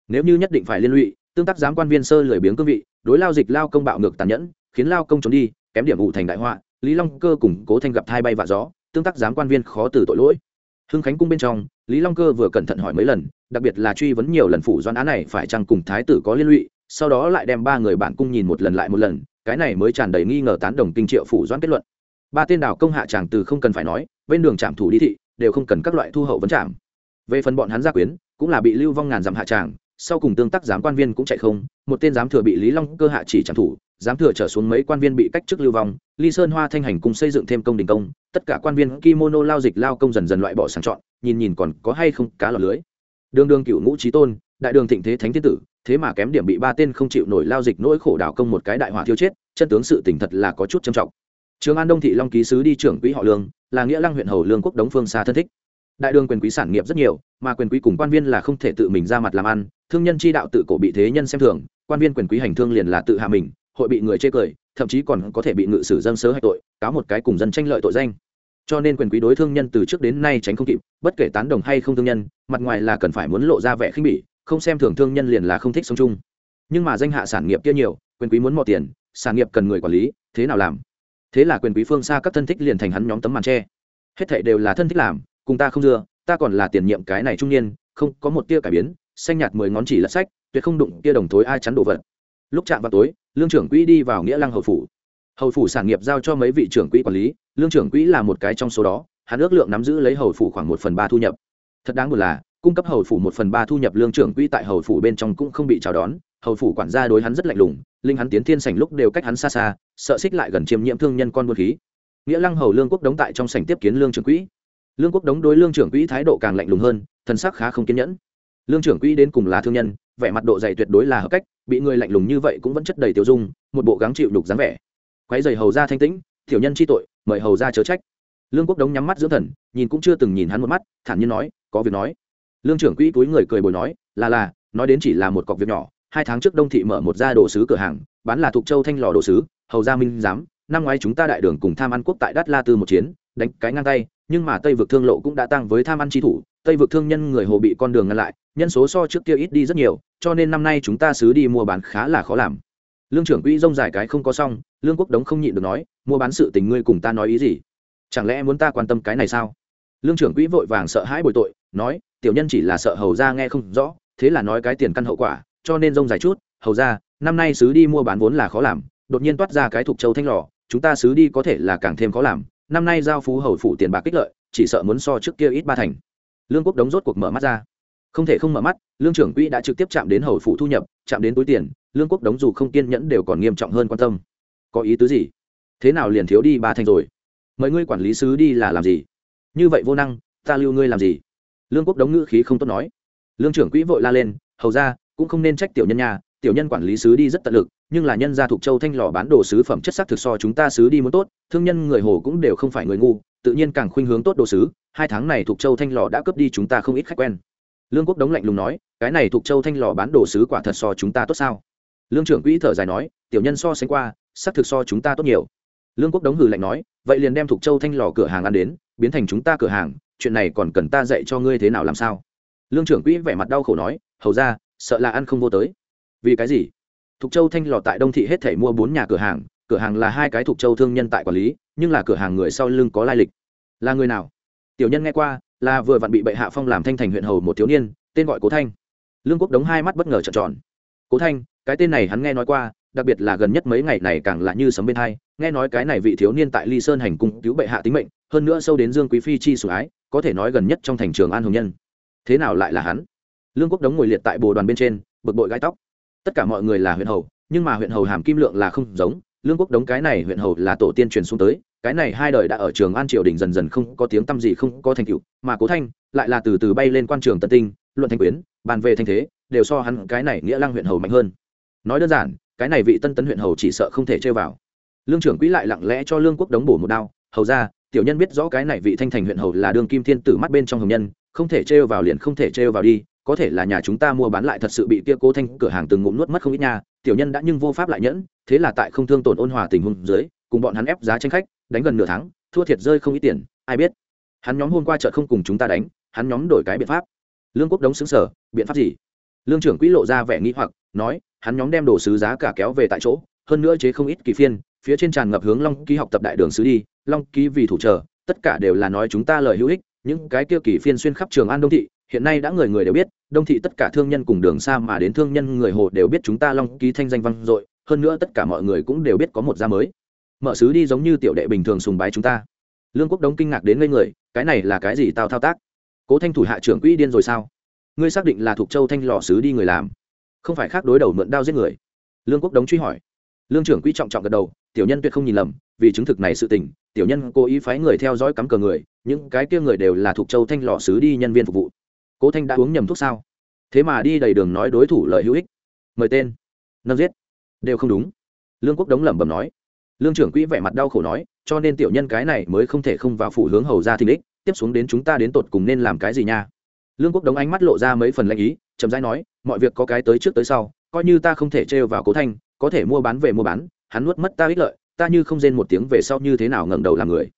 Nếu như nhất định phải liên lụy, tương tác giám quan viên sơ lười biếng cương vị, đối lao dịch lao công bạo ngược tàn nhẫn, khiến lao công trốn đi, kém điểm ủ thành đại họa, lý long cơ cùng cố thanh gặp thai bay vạ gió, tương tác giám quan viên khó từ tội lỗi. Hưng khánh cung bên trong, lý long cơ vừa cẩn thận hỏi mấy lần, đặc biệt là truy vấn nhiều lần phủ doãn án này phải chăng cùng thái tử có liên lụy sau đó lại đem ba người bản cung nhìn một lần lại một lần, cái này mới tràn đầy nghi ngờ tán đồng kinh triệu phủ doãn kết luận. Ba tên đảo công hạ tràng từ không cần phải nói, bên đường trạm thủ đi thị, đều không cần các loại thu hậu vấn trạm. Về phần bọn hắn gia quyến, cũng là bị lưu vong ngàn dặm hạ tràng, sau cùng tương tác giám quan viên cũng chạy không, một tên giám thừa bị lý long cơ hạ chỉ trạm thủ, giám thừa trở xuống mấy quan viên bị cách chức lưu vong ly sơn hoa thanh hành cùng xây dựng thêm công đình công, tất cả quan viên kimono lao dịch lao công dần dần loại bỏ sàng chọn, nhìn nhìn còn có hay không cá lọt lưới. Đường đường cựu ngũ trí tôn, đại đường thịnh thế thánh thiên tử thế mà kém điểm bị ba tên không chịu nổi lao dịch nỗi khổ đảo công một cái đại hỏa thiêu chết, chân tướng sự tỉnh thật là có chút trầm trọng. Trường an đông thị long ký sứ đi trưởng quỹ họ lương, là nghĩa lăng huyện hầu lương quốc đống phương xa thân thích. Đại đường quyền quý sản nghiệp rất nhiều, mà quyền quý cùng quan viên là không thể tự mình ra mặt làm ăn, thương nhân chi đạo tự cổ bị thế nhân xem thường, quan viên quyền quý hành thương liền là tự hạ mình, hội bị người chê cười, thậm chí còn có thể bị ngự sử dân sớ hay tội, cáo một cái cùng dân tranh lợi tội danh. Cho nên quyền quý đối thương nhân từ trước đến nay tránh không kịp, bất kể tán đồng hay không thương nhân, mặt ngoài là cần phải muốn lộ ra vẻ khinh bỉ không xem thường thương nhân liền là không thích sống chung. Nhưng mà danh hạ sản nghiệp kia nhiều, quyền quý muốn mò tiền, sản nghiệp cần người quản lý, thế nào làm? Thế là quyền quý phương xa các thân thích liền thành hắn nhóm tấm màn tre hết thảy đều là thân thích làm, cùng ta không dưa, ta còn là tiền nhiệm cái này trung niên, không có một tia cải biến, xanh nhạt mười ngón chỉ lật sách, tuyệt không đụng tia đồng thối ai chắn đồ vật. Lúc chạm vào tối, lương trưởng quỹ đi vào nghĩa lăng hầu phủ. Hầu phủ sản nghiệp giao cho mấy vị trưởng quỹ quản lý, lương trưởng quỹ là một cái trong số đó, hắn ước lượng nắm giữ lấy hầu phủ khoảng một phần ba thu nhập. Thật đáng buồn là cung cấp hầu phủ một phần ba thu nhập lương trưởng quỹ tại hầu phủ bên trong cũng không bị chào đón, hầu phủ quản gia đối hắn rất lạnh lùng, linh hắn tiến thiên sảnh lúc đều cách hắn xa xa, sợ xích lại gần chiêm nhiễm thương nhân con buôn khí. Nghĩa lăng hầu lương quốc đóng tại trong sảnh tiếp kiến lương trưởng quỹ. Lương quốc đóng đối lương trưởng quỹ thái độ càng lạnh lùng hơn thân sắc khá không kiên nhẫn. Lương trưởng quỹ đến cùng là thương nhân, vẻ mặt độ dày tuyệt đối là hợp cách, bị người lạnh lùng như vậy cũng vẫn chất đầy tiêu dung, một bộ gắng chịu đục dáng vẻ. Quái dày hầu ra thanh tĩnh, tiểu nhân chi tội, mời hầu ra chớ trách. Lương quốc đống nhắm mắt dưỡng thần, nhìn cũng chưa từng nhìn hắn một mắt, thản nhiên nói, có việc nói lương trưởng quỹ túi người cười bồi nói, là là, nói đến chỉ là một cọc việc nhỏ, hai tháng trước đông thị mở một gia đồ sứ cửa hàng, bán là thuộc châu thanh lò đồ sứ, hầu gia minh giám năm ngoái chúng ta đại đường cùng tham ăn quốc tại đát la tư một chiến, đánh cái ngang tay, nhưng mà tây vực thương lộ cũng đã tăng với tham ăn tri thủ, tây vực thương nhân người hồ bị con đường ngăn lại, nhân số so trước kia ít đi rất nhiều, cho nên năm nay chúng ta xứ đi mua bán khá là khó làm. Lương trưởng quỹ rông dài cái không có xong, lương quốc đống không nhịn được nói, mua bán sự tình ngươi cùng ta nói ý gì? Chẳng lẽ muốn ta quan tâm cái này sao? Lương trưởng quỹ vội vàng sợ hãi bồi tội, nói tiểu nhân chỉ là sợ hầu ra nghe không rõ, thế là nói cái tiền căn hậu quả, cho nên rông dài chút, hầu ra, năm nay sứ đi mua bán vốn là khó làm, đột nhiên toát ra cái thục châu thanh lò, chúng ta sứ đi có thể là càng thêm khó làm, năm nay giao phú hầu phủ tiền bạc kích lợi, chỉ sợ muốn so trước kia ít ba thành. Lương quốc đống rốt cuộc mở mắt ra. Không thể không mở mắt, lương trưởng quỹ đã trực tiếp chạm đến hầu phủ thu nhập, chạm đến túi tiền, lương quốc đống dù không kiên nhẫn đều còn nghiêm trọng hơn quan tâm. Có ý tứ gì? Thế nào liền thiếu đi ba thành rồi? Mời ngươi quản lý sứ đi là làm gì? Như vậy vô năng, ta lưu ngươi làm gì? Lương quốc đống ngữ khí không tốt nói. Lương trưởng quỹ vội la lên, hầu ra, cũng không nên trách tiểu nhân nhà, tiểu nhân quản lý sứ đi rất tận lực, nhưng là nhân gia thuộc châu thanh lò bán đồ sứ phẩm chất sắc thực so chúng ta sứ đi muốn tốt, thương nhân người hồ cũng đều không phải người ngu, tự nhiên càng khuynh hướng tốt đồ sứ, hai tháng này thuộc châu thanh lò đã cướp đi chúng ta không ít khách quen. Lương quốc đống lạnh lùng nói, cái này thuộc châu thanh lò bán đồ sứ quả thật so chúng ta tốt sao? Lương trưởng quỹ thở dài nói, tiểu nhân so sánh qua, sắc thực so chúng ta tốt nhiều. Lương quốc đống hừ lạnh nói, vậy liền đem thuộc châu thanh lò cửa hàng ăn đến, biến thành chúng ta cửa hàng chuyện này còn cần ta dạy cho ngươi thế nào làm sao? Lương trưởng quỹ vẻ mặt đau khổ nói, hầu ra, sợ là ăn không vô tới. Vì cái gì? Thục châu thanh lò tại đông thị hết thể mua bốn nhà cửa hàng cửa hàng là hai cái thục châu thương nhân tại quản lý, nhưng là cửa hàng người sau lưng có lai lịch. Là người nào? Tiểu nhân nghe qua, là vừa vặn bị bệ hạ phong làm thanh thành huyện hầu một thiếu niên, tên gọi cố thanh. Lương quốc đống hai mắt bất ngờ trợn tròn. Cố thanh, cái tên này hắn nghe nói qua, đặc biệt là gần nhất mấy ngày này càng là như sấm bên hai, nghe nói cái này vị thiếu niên tại ly sơn hành cung cứu bệ hạ tính mệnh, hơn nữa sâu đến dương quý phi chi sủng ái có thể nói gần nhất trong thành trường an hồng nhân. Thế nào lại là hắn? Lương quốc đống ngồi liệt tại bồ đoàn bên trên, bực bội gai tóc. Tất cả mọi người là huyện hầu, nhưng mà huyện hầu hàm kim lượng là không giống. Lương quốc đống cái này huyện hầu là tổ tiên truyền xuống tới, cái này hai đời đã ở trường an triều đình dần dần không có tiếng tăm gì, không có thành tựu, mà cố thanh lại là từ từ bay lên quan trường tân tinh, luận thanh quyến, bàn về thanh thế, đều so hắn cái này nghĩa lang huyện hầu mạnh hơn. Nói đơn giản, cái này vị tân tấn huyện hầu chỉ sợ không thể chơi vào. Lương trưởng quỹ lại lặng lẽ cho lương quốc đống bổ một đao, hầu ra tiểu nhân biết rõ cái này vị thanh thành huyện hầu là đường kim thiên tử mắt bên trong hồng nhân, không thể trêu vào liền không thể trêu vào đi, có thể là nhà chúng ta mua bán lại thật sự bị kia cố thanh cửa hàng từng ngụm nuốt mất không ít nha. tiểu nhân đã nhưng vô pháp lại nhẫn, thế là tại không thương tổn ôn hòa tình huống dưới, cùng bọn hắn ép giá tranh khách, đánh gần nửa tháng, thua thiệt rơi không ít tiền, ai biết hắn nhóm hôm qua chợ không cùng chúng ta đánh, hắn nhóm đổi cái biện pháp lương quốc đống xứng sở, biện pháp gì lương trưởng quỹ lộ ra vẻ nghĩ hoặc, nói, hắn nhóm đem đồ sứ giá cả kéo về tại chỗ, hơn nữa chế không ít kỳ phiên, phía trên tràn ngập hướng long ký học tập đại đường sứ đi long ký vì thủ trợ, tất cả đều là nói chúng ta lời hữu ích những cái kia kỳ phiên xuyên khắp trường an đông thị hiện nay đã người người đều biết đông thị tất cả thương nhân cùng đường xa mà đến thương nhân người hồ đều biết chúng ta long ký thanh danh văn dội hơn nữa tất cả mọi người cũng đều biết có một gia mới. Mở sứ đi giống như tiểu đệ bình thường sùng bái chúng ta. Lương quốc đống kinh ngạc đến ngây người cái này là cái gì tao thao tác? Cố thanh thủ hạ trưởng quỹ điên rồi sao? Ngươi xác định là thuộc châu thanh lò sứ đi người làm. Không phải khác đối đầu mượn đao giết người. Lương quốc đống truy hỏi. Lương trưởng quỹ trọng trọng gật đầu tiểu nhân tuyệt không nhìn lầm vì chứng thực này sự tình tiểu nhân cố ý phái người theo dõi cắm cờ người, những cái kia người đều là thuộc châu thanh lò sứ đi nhân viên phục vụ. Cố thanh đã uống nhầm thuốc sao? Thế mà đi đầy đường nói đối thủ lợi hữu ích. Mời tên. Nâng giết. Đều không đúng. Lương quốc đống lẩm bẩm nói. Lương trưởng quỹ vẻ mặt đau khổ nói, cho nên tiểu nhân cái này mới không thể không vào phủ hướng hầu ra thình đích, tiếp xuống đến chúng ta đến tột cùng nên làm cái gì nha? Lương quốc đống ánh mắt lộ ra mấy phần lanh ý, chậm rãi nói, mọi việc có cái tới trước tới sau, coi như ta không thể trêu vào cố thanh, có thể mua bán về mua bán, hắn nuốt mất ta ích lợi ta như không rên một tiếng về sau như thế nào ngẩng đầu làm người.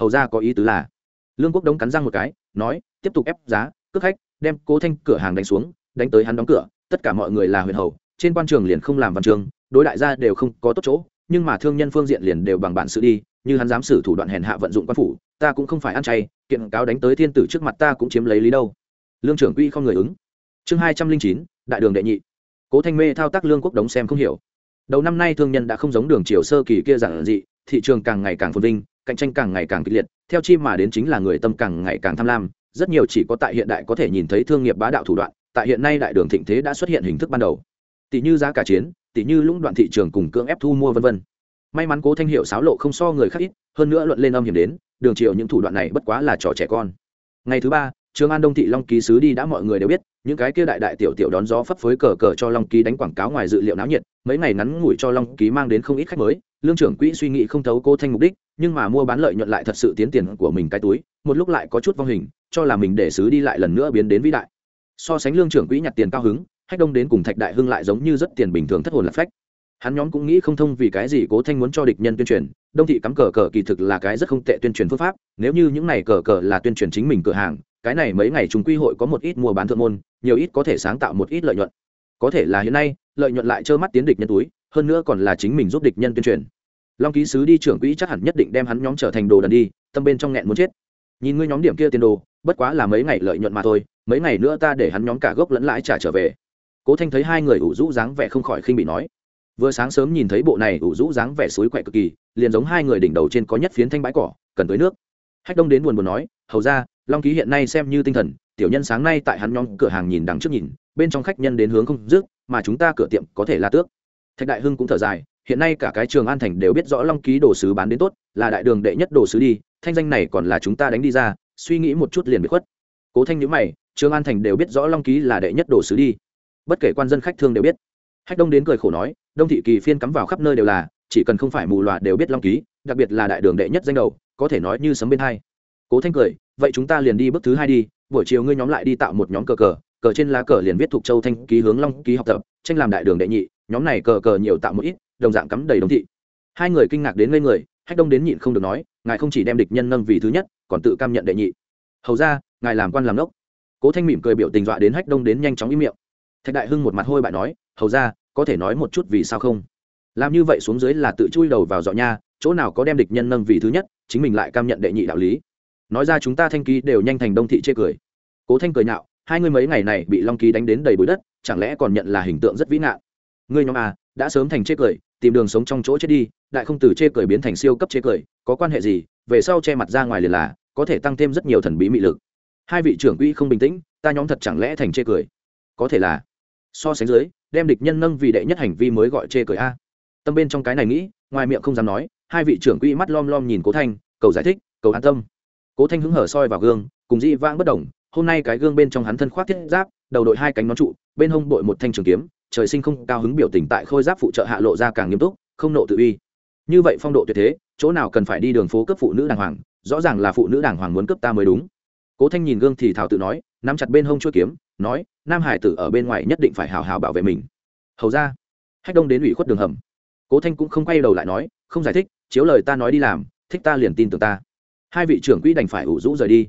Hầu ra có ý tứ là, lương quốc đống cắn răng một cái, nói, tiếp tục ép giá, cướp khách, đem cố thanh cửa hàng đánh xuống, đánh tới hắn đóng cửa, tất cả mọi người là huyền hầu, trên quan trường liền không làm văn trường đối đại gia đều không có tốt chỗ, nhưng mà thương nhân phương diện liền đều bằng bản sự đi, như hắn dám xử thủ đoạn hèn hạ vận dụng quan phủ, ta cũng không phải ăn chay, kiện cáo đánh tới thiên tử trước mặt ta cũng chiếm lấy lý đâu. Lương trưởng quy không người ứng. Chương hai trăm linh chín, đại đường đệ nhị. Cố thanh mê thao tác lương quốc đống xem không hiểu đầu năm nay thương nhân đã không giống đường triều sơ kỳ kia giản dị, thị trường càng ngày càng phồn vinh, cạnh tranh càng ngày càng kịch liệt, theo chi mà đến chính là người tâm càng ngày càng tham lam. Rất nhiều chỉ có tại hiện đại có thể nhìn thấy thương nghiệp bá đạo thủ đoạn, tại hiện nay đại đường thịnh thế đã xuất hiện hình thức ban đầu. Tỷ như giá cả chiến, tỷ như lũng đoạn thị trường cùng cưỡng ép thu mua vân vân. May mắn cố thanh hiệu sáo lộ không so người khác ít, hơn nữa luận lên âm hiểm đến, đường triều những thủ đoạn này bất quá là trò trẻ con. Ngày thứ ba trường an đông thị long ký sứ đi đã mọi người đều biết, những cái kia đại đại tiểu tiểu đón gió phấp phới cờ cờ cho long ký đánh quảng cáo ngoài dự liệu náo nhiệt, mấy ngày ngắn ngủi cho long ký mang đến không ít khách mới, lương trưởng quỹ suy nghĩ không thấu cô thanh mục đích, nhưng mà mua bán lợi nhuận lại thật sự tiến tiền của mình cái túi, một lúc lại có chút vong hình, cho là mình để sứ đi lại lần nữa biến đến vĩ đại. So sánh lương trưởng quỹ nhặt tiền cao hứng khách đông đến cùng thạch đại hưng lại giống như rất tiền bình thường thất hồn lạc phách. Hắn nhóm cũng nghĩ không thông vì cái gì cố thanh muốn cho địch nhân tuyên truyền, đông thị cắm cờ cờ kỳ thực là cái rất không tệ tuyên truyền phương pháp, nếu như những này cờ cờ là tuyên truyền chính mình cửa hàng cái này mấy ngày chúng quy hội có một ít mua bán thượng môn, nhiều ít có thể sáng tạo một ít lợi nhuận. Có thể là hiện nay, lợi nhuận lại trơ mắt tiến địch nhân túi, hơn nữa còn là chính mình giúp địch nhân tuyên truyền. Long ký sứ đi trưởng quỹ chắc hẳn nhất định đem hắn nhóm trở thành đồ đần đi, tâm bên trong nghẹn muốn chết. Nhìn ngươi nhóm điểm kia tiền đồ, bất quá là mấy ngày lợi nhuận mà thôi, mấy ngày nữa ta để hắn nhóm cả gốc lẫn lãi trả trở về. Cố thanh thấy hai người ủ rũ dáng vẻ không khỏi khinh bị nói. Vừa sáng sớm nhìn thấy bộ này ủ rũ dáng vẻ suối quậy cực kỳ, liền giống hai người đỉnh đầu trên có nhất phiến thanh bãi cỏ, cần tới nước. Hách đông đến buồn buồn nói, hầu ra long ký hiện nay xem như tinh thần, tiểu nhân sáng nay tại hắn nhóm cửa hàng nhìn đằng trước nhìn, bên trong khách nhân đến hướng không dứt, mà chúng ta cửa tiệm có thể là tước. Thạch đại hưng cũng thở dài, hiện nay cả cái trường an thành đều biết rõ long ký đồ sứ bán đến tốt, là đại đường đệ nhất đồ sứ đi, thanh danh này còn là chúng ta đánh đi ra, suy nghĩ một chút liền bị khuất. Cố thanh nhữ mày, trường an thành đều biết rõ long ký là đệ nhất đồ sứ đi. Bất kể quan dân khách thương đều biết. Hách đông đến cười khổ nói, đông thị kỳ phiên cắm vào khắp nơi đều là, chỉ cần không phải mù loà đều biết long ký, đặc biệt là đại đường đệ nhất danh đầu, có thể nói như sấm bên hai cố thanh cười, vậy chúng ta liền đi bước thứ hai đi, buổi chiều ngươi nhóm lại đi tạo một nhóm cờ cờ cờ trên lá cờ liền viết thuộc châu thanh ký hướng long ký học tập, tranh làm đại đường đệ nhị, nhóm này cờ cờ nhiều tạo một ít, đồng dạng cắm đầy đồng thị. Hai người kinh ngạc đến ngây người, hách đông đến nhịn không được nói, ngài không chỉ đem địch nhân nâng vì thứ nhất, còn tự cam nhận đệ nhị. Hầu ra, ngài làm quan làm đốc. Cố thanh mỉm cười biểu tình dọa đến hách đông đến nhanh chóng im miệng. Thạch đại hưng một mặt hôi bại nói, hầu ra, có thể nói một chút vì sao không? Làm như vậy xuống dưới là tự chui đầu vào dọ nha, chỗ nào có đem địch nhân nâng vì thứ nhất, chính mình lại cam nhận đệ nhị đạo lý nói ra chúng ta thanh ký đều nhanh thành đông thị chê cười. Cố thanh cười nhạo, hai ngươi mấy ngày này bị long ký đánh đến đầy bụi đất, chẳng lẽ còn nhận là hình tượng rất vĩ nạn ngươi nhóm à đã sớm thành chê cười, tìm đường sống trong chỗ chết đi, đại không từ chê cười biến thành siêu cấp chê cười, có quan hệ gì? Về sau che mặt ra ngoài liền là, có thể tăng thêm rất nhiều thần bí mị lực. Hai vị trưởng quỹ không bình tĩnh, ta nhóm thật chẳng lẽ thành chê cười? Có thể là. So sánh dưới, đem địch nhân nâng vì đệ nhất hành vi mới gọi chê cười a. Tâm bên trong cái này nghĩ, ngoài miệng không dám nói, hai vị trưởng quỹ mắt lom lom nhìn cố thanh, cầu giải thích, cầu an tâm cố thanh hứng hở soi vào gương, cùng dị vãng bất đồng, hôm nay cái gương bên trong hắn thân khoác thiết giáp, đầu đội hai cánh nón trụ, bên hông đội một thanh trường kiếm, trời sinh không cao hứng biểu tình tại khôi giáp phụ trợ hạ lộ ra càng nghiêm túc, không nộ tự uy. Như vậy phong độ tuyệt thế, chỗ nào cần phải đi đường phố cướp phụ nữ đàng hoàng, rõ ràng là phụ nữ đàng hoàng muốn cướp ta mới đúng. Cố thanh nhìn gương thì thảo tự nói, nắm chặt bên hông chuỗi kiếm, nói, nam hải tử ở bên ngoài nhất định phải hào hào bảo vệ mình. Hầu ra. Hách đông đến ủy khuất đường hầm. Cố thanh cũng không quay đầu lại nói, không giải thích, chiếu lời ta nói đi làm, thích ta liền tin tưởng ta hai vị trưởng quỹ đành phải ủ rũ rời đi.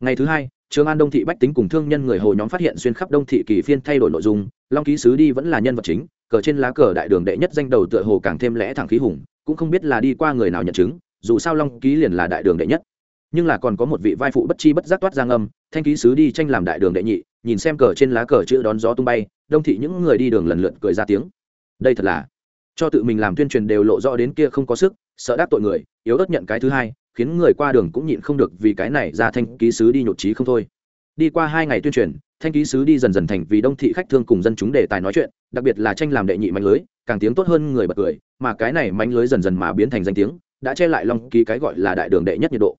Ngày thứ hai trường an đông thị bách tính cùng thương nhân người hồ nhóm phát hiện xuyên khắp đông thị kỳ phiên thay đổi nội dung, long ký sứ đi vẫn là nhân vật chính, cờ trên lá cờ đại đường đệ nhất danh đầu tựa hồ càng thêm lẽ thẳng khí hùng, cũng không biết là đi qua người nào nhận chứng, dù sao long ký liền là đại đường đệ nhất. Nhưng là còn có một vị vai phụ bất chi bất giác toát giang âm thanh ký sứ đi tranh làm đại đường đệ nhị, nhìn xem cờ trên lá cờ chữ đón gió tung bay, đông thị những người đi đường lần lượt cười ra tiếng. Đây thật là, cho tự mình làm tuyên truyền đều lộ rõ đến kia không có sức, sợ đáp tội người, yếu ớt nhận cái thứ hai khiến người qua đường cũng nhịn không được vì cái này ra thanh ký sứ đi nhột trí không thôi. Đi qua hai ngày tuyên truyền, thanh ký sứ đi dần dần thành vì đông thị khách thương cùng dân chúng đề tài nói chuyện, đặc biệt là tranh làm đệ nhị mạnh lưới, càng tiếng tốt hơn người bật cười, mà cái này mạnh lưới dần dần mà biến thành danh tiếng, đã che lại long ký cái gọi là đại đường đệ nhất nhiệt độ.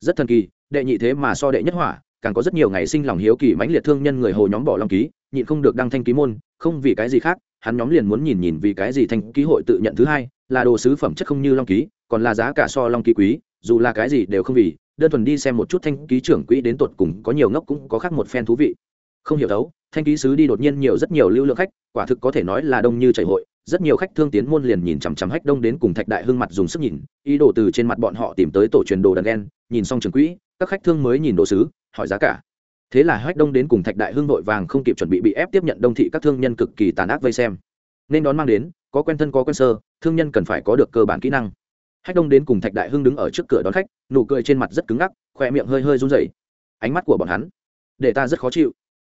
Rất thần kỳ, đệ nhị thế mà so đệ nhất hỏa, càng có rất nhiều ngày sinh lòng hiếu kỳ mãnh liệt thương nhân người hồ nhóm bỏ long ký, nhịn không được đăng thanh ký môn, không vì cái gì khác, hắn nhóm liền muốn nhìn nhìn vì cái gì thanh ký hội tự nhận thứ hai, là đồ sứ phẩm chất không như long ký, còn là giá cả so long ký quý dù là cái gì đều không vì, đơn thuần đi xem một chút thanh ký trưởng quỹ đến tột cùng có nhiều ngốc cũng có khác một phen thú vị. Không hiểu đấu, thanh ký sứ đi đột nhiên nhiều rất nhiều lưu lượng khách, quả thực có thể nói là đông như chảy hội, rất nhiều khách thương tiến môn liền nhìn chằm chằm hách đông đến cùng thạch đại hưng mặt dùng sức nhìn, ý đồ từ trên mặt bọn họ tìm tới tổ truyền đồ đần đen nhìn xong trường quỹ, các khách thương mới nhìn đồ sứ, hỏi giá cả. Thế là hách đông đến cùng thạch đại hưng vội vàng không kịp chuẩn bị bị ép tiếp nhận đông thị các thương nhân cực kỳ tàn ác vây xem. Nên đón mang đến, có quen thân có quen sơ, thương nhân cần phải có được cơ bản kỹ năng hách đông đến cùng thạch đại hưng đứng ở trước cửa đón khách, nụ cười trên mặt rất cứng ngắc khoe miệng hơi hơi run rẩy. Ánh mắt của bọn hắn để ta rất khó chịu.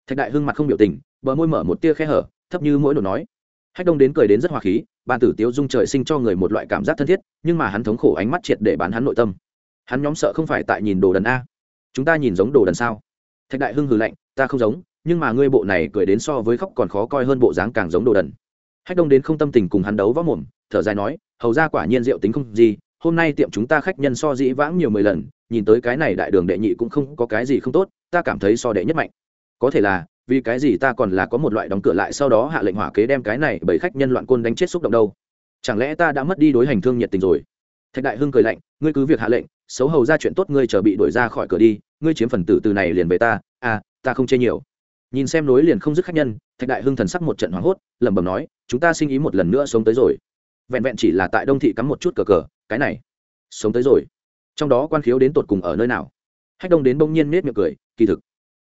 Thạch đại hưng mặt không biểu tình, bờ môi mở một tia khe hở, thấp như mỗi đồ nói. Hách đông đến cười đến rất hòa khí, bàn tử tiếu dung trời sinh cho người một loại cảm giác thân thiết, nhưng mà hắn thống khổ ánh mắt triệt để bán hắn nội tâm. Hắn nhóm sợ không phải tại nhìn đồ đần a. Chúng ta nhìn giống đồ đần sao? Thạch đại hưng hừ lạnh, ta không giống, nhưng mà ngươi bộ này cười đến so với khóc còn khó coi hơn bộ dáng càng giống đồ đần. Hách đông đến không tâm tình cùng hắn đấu võ mồm, thở dài nói hầu ra quả nhiên rượu tính không gì, hôm nay tiệm chúng ta khách nhân so dĩ vãng nhiều mười lần, nhìn tới cái này đại đường đệ nhị cũng không có cái gì không tốt, ta cảm thấy so đệ nhất mạnh. Có thể là, vì cái gì ta còn là có một loại đóng cửa lại sau đó hạ lệnh hỏa kế đem cái này bởi khách nhân loạn côn đánh chết xúc động đâu. Chẳng lẽ ta đã mất đi đối hành thương nhiệt tình rồi? Thạch đại hưng cười lạnh, ngươi cứ việc hạ lệnh, xấu hầu ra chuyện tốt ngươi chờ bị đuổi ra khỏi cửa đi, ngươi chiếm phần tử từ này liền về ta à ta không chê nhiều. Nhìn xem nối liền không dứt khách nhân, thạch đại hưng thần sắc một trận hoảng hốt, lẩm bẩm nói, chúng ta sinh ý một lần nữa sống tới rồi vẹn vẹn chỉ là tại đông thị cắm một chút cờ cờ, cái này, sống tới rồi. Trong đó quan khiếu đến tột cùng ở nơi nào? Hách đông đến bỗng nhiên nết miệng cười, kỳ thực,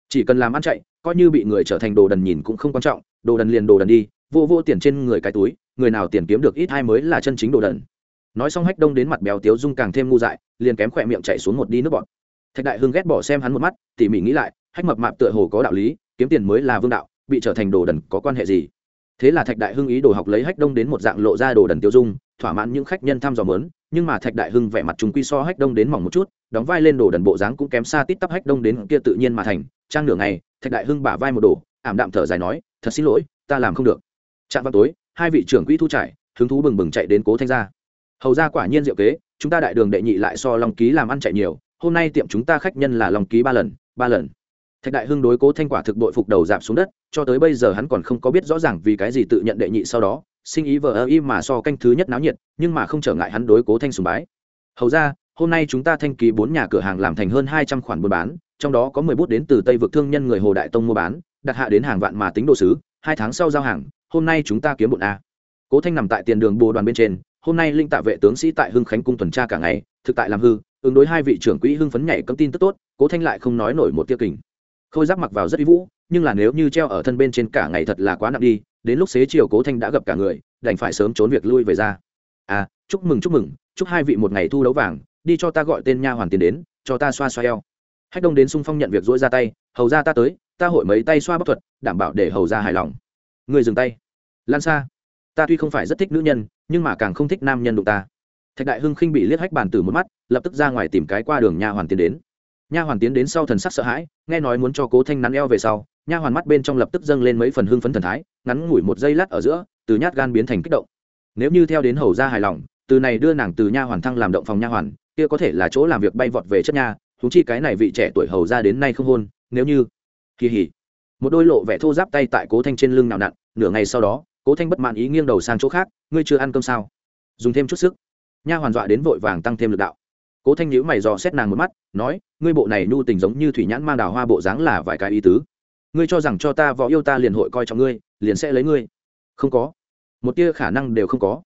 chỉ cần làm ăn chạy, coi như bị người trở thành đồ đần nhìn cũng không quan trọng, đồ đần liền đồ đần đi, vô vô tiền trên người cái túi, người nào tiền kiếm được ít hai mới là chân chính đồ đần. Nói xong hách đông đến mặt béo tiếu dung càng thêm ngu dại, liền kém khỏe miệng chạy xuống một đi nước bọt. Thạch đại hưng ghét bỏ xem hắn một mắt, tỉ mỉ nghĩ lại, hách mập mạp tựa hồ có đạo lý, kiếm tiền mới là vương đạo, bị trở thành đồ đần có quan hệ gì? Thế là thạch đại hưng ý đồ học lấy hách đông đến một dạng lộ ra đồ đần tiêu dung, thỏa mãn những khách nhân thăm dò mớn nhưng mà thạch đại hưng vẻ mặt chúng quy so hách đông đến mỏng một chút, đóng vai lên đồ đần bộ dáng cũng kém xa tít tắp hách đông đến kia tự nhiên mà thành. Trang nửa ngày, thạch đại hưng bả vai một đồ ảm đạm thở dài nói, thật xin lỗi, ta làm không được. Trạm vào tối, hai vị trưởng quỹ thu trải, hứng thú bừng bừng chạy đến cố thanh gia. Hầu ra quả nhiên diệu kế, chúng ta đại đường đệ nhị lại so long ký làm ăn chạy nhiều, hôm nay tiệm chúng ta khách nhân là long ký ba lần ba lần. Thạch đại hưng đối cố thanh quả thực đội phục đầu giảm xuống đất cho tới bây giờ hắn còn không có biết rõ ràng vì cái gì tự nhận đệ nhị sau đó, sinh ý vờ ơ y mà so canh thứ nhất náo nhiệt, nhưng mà không trở ngại hắn đối cố thanh sùng bái. Hầu ra, hôm nay chúng ta thanh ký bốn nhà cửa hàng làm thành hơn hai trăm khoản buôn bán, trong đó có mười bút đến từ tây vực thương nhân người hồ đại tông mua bán, đặt hạ đến hàng vạn mà tính đồ sứ, hai tháng sau giao hàng, hôm nay chúng ta kiếm bộn a. Cố thanh nằm tại tiền đường bồ đoàn bên trên, hôm nay linh tạ vệ tướng sĩ tại hưng khánh cung tuần tra cả ngày, thực tại làm hư, ứng đối hai vị trưởng quỹ hưng phấn nhảy cấm tin tức tốt, cố thanh lại không nói nổi một tiêu kình khôi giáp mặc vào rất uy vũ, nhưng là nếu như treo ở thân bên trên cả ngày thật là quá nặng đi, đến lúc xế chiều cố thanh đã gặp cả người, đành phải sớm trốn việc lui về ra. À chúc mừng chúc mừng, chúc hai vị một ngày thu đấu vàng, đi cho ta gọi tên nha hoàn tiền đến, cho ta xoa xoa eo. Hách đông đến sung phong nhận việc dỗi ra tay, hầu ra ta tới, ta hội mấy tay xoa bóc thuật, đảm bảo để hầu ra hài lòng. Người dừng tay. Lan xa ta tuy không phải rất thích nữ nhân, nhưng mà càng không thích nam nhân đụng ta. Thạch đại hưng khinh bị liếc hách bàn tử một mắt, lập tức ra ngoài tìm cái qua đường nha hoàn tiến đến nha hoàn tiến đến sau thần sắc sợ hãi, nghe nói muốn cho cố thanh nắn eo về sau, nha hoàn mắt bên trong lập tức dâng lên mấy phần hưng phấn thần thái, ngắn ngủi một giây lát ở giữa, từ nhát gan biến thành kích động. Nếu như theo đến hầu ra hài lòng, từ này đưa nàng từ nha hoàn thăng làm động phòng nha hoàn, kia có thể là chỗ làm việc bay vọt về chất nha thúng chi cái này vị trẻ tuổi hầu ra đến nay không hôn, nếu như, kỳ hỉ. Một đôi lộ vẻ thô giáp tay tại cố thanh trên lưng nào nặn nửa ngày sau đó, cố thanh bất mãn ý nghiêng đầu sang chỗ khác, ngươi chưa ăn cơm sao? Dùng thêm chút sức. Nha hoàn dọa đến vội vàng tăng thêm lực đạo cố thanh nhữ mày dò xét nàng một mắt, nói, ngươi bộ này nhu tình giống như thủy nhãn mang đào hoa bộ dáng là vài cái ý tứ. Ngươi cho rằng cho ta võ yêu ta liền hội coi trọng ngươi, liền sẽ lấy ngươi. Không có. Một tia khả năng đều không có.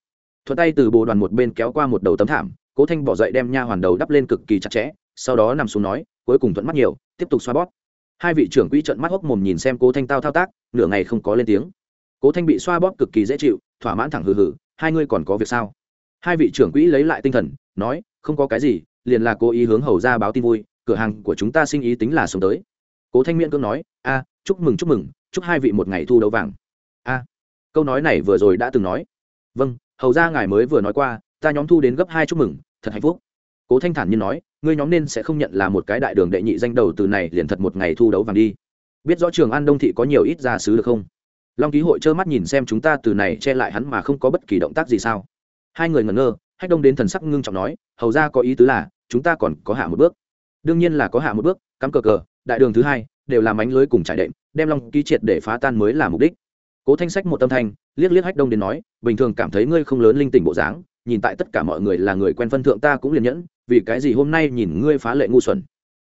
Thuận tay từ bồ đoàn một bên kéo qua một đầu tấm thảm, cố thanh bỏ dậy đem nha hoàn đầu đắp lên cực kỳ chặt chẽ, sau đó nằm xuống nói, cuối cùng thuận mắt nhiều, tiếp tục xoa bóp. Hai vị trưởng quỹ trận mắt hốc mồm nhìn xem cố thanh tao thao tác, nửa ngày không có lên tiếng. Cố thanh bị xoa bóp cực kỳ dễ chịu, thỏa mãn thẳng hừ hừ, hai ngươi còn có việc sao? Hai vị trưởng quỹ lấy lại tinh thần, nói không có cái gì, liền là cố ý hướng hầu ra báo tin vui, cửa hàng của chúng ta sinh ý tính là sống tới. Cố thanh miễn cưỡng nói, a, chúc mừng chúc mừng, chúc hai vị một ngày thu đấu vàng. A. Câu nói này vừa rồi đã từng nói. Vâng hầu ra ngài mới vừa nói qua, ta nhóm thu đến gấp hai chúc mừng, thật hạnh phúc. Cố thanh thản như nói, ngươi nhóm nên sẽ không nhận là một cái đại đường đệ nhị danh đầu từ này liền thật một ngày thu đấu vàng đi. Biết rõ trường an đông thị có nhiều ít gia sứ được không? Long ký hội trơ mắt nhìn xem chúng ta từ này che lại hắn mà không có bất kỳ động tác gì sao? Hai người ngẩn ngơ hách đông đến thần sắc ngưng trọng nói, hầu ra có ý tứ là, chúng ta còn có hạ một bước. Đương nhiên là có hạ một bước, cắm cờ cờ, đại đường thứ hai, đều làm ánh lưới cùng trải đệm, đem long ký triệt để phá tan mới là mục đích. Cố thanh sách một tâm thanh, liếc liếc hách đông đến nói, bình thường cảm thấy ngươi không lớn linh tỉnh bộ dáng, nhìn tại tất cả mọi người là người quen phân thượng ta cũng liền nhẫn, vì cái gì hôm nay nhìn ngươi phá lệ ngu xuẩn?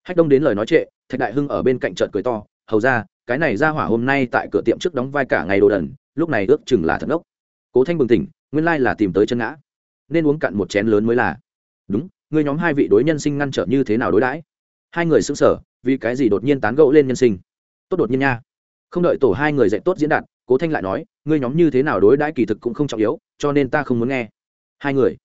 Hách đông đến lời nói trệ, thạch đại hưng ở bên cạnh trợt cười to, hầu ra cái này ra hỏa hôm nay tại cửa tiệm trước đóng vai cả ngày đồ đần, lúc này ước chừng là thật ốc cố thanh bừng tỉnh, nguyên lai là tìm tới chân ngã nên uống cạn một chén lớn mới là. Đúng ngươi nhóm hai vị đối nhân sinh ngăn trở như thế nào đối đãi? Hai người xứng sở vì cái gì đột nhiên tán gẫu lên nhân sinh? Tốt đột nhiên nha. Không đợi tổ hai người dạy tốt diễn đạt, cố thanh lại nói ngươi nhóm như thế nào đối đãi kỳ thực cũng không trọng yếu, cho nên ta không muốn nghe. Hai người.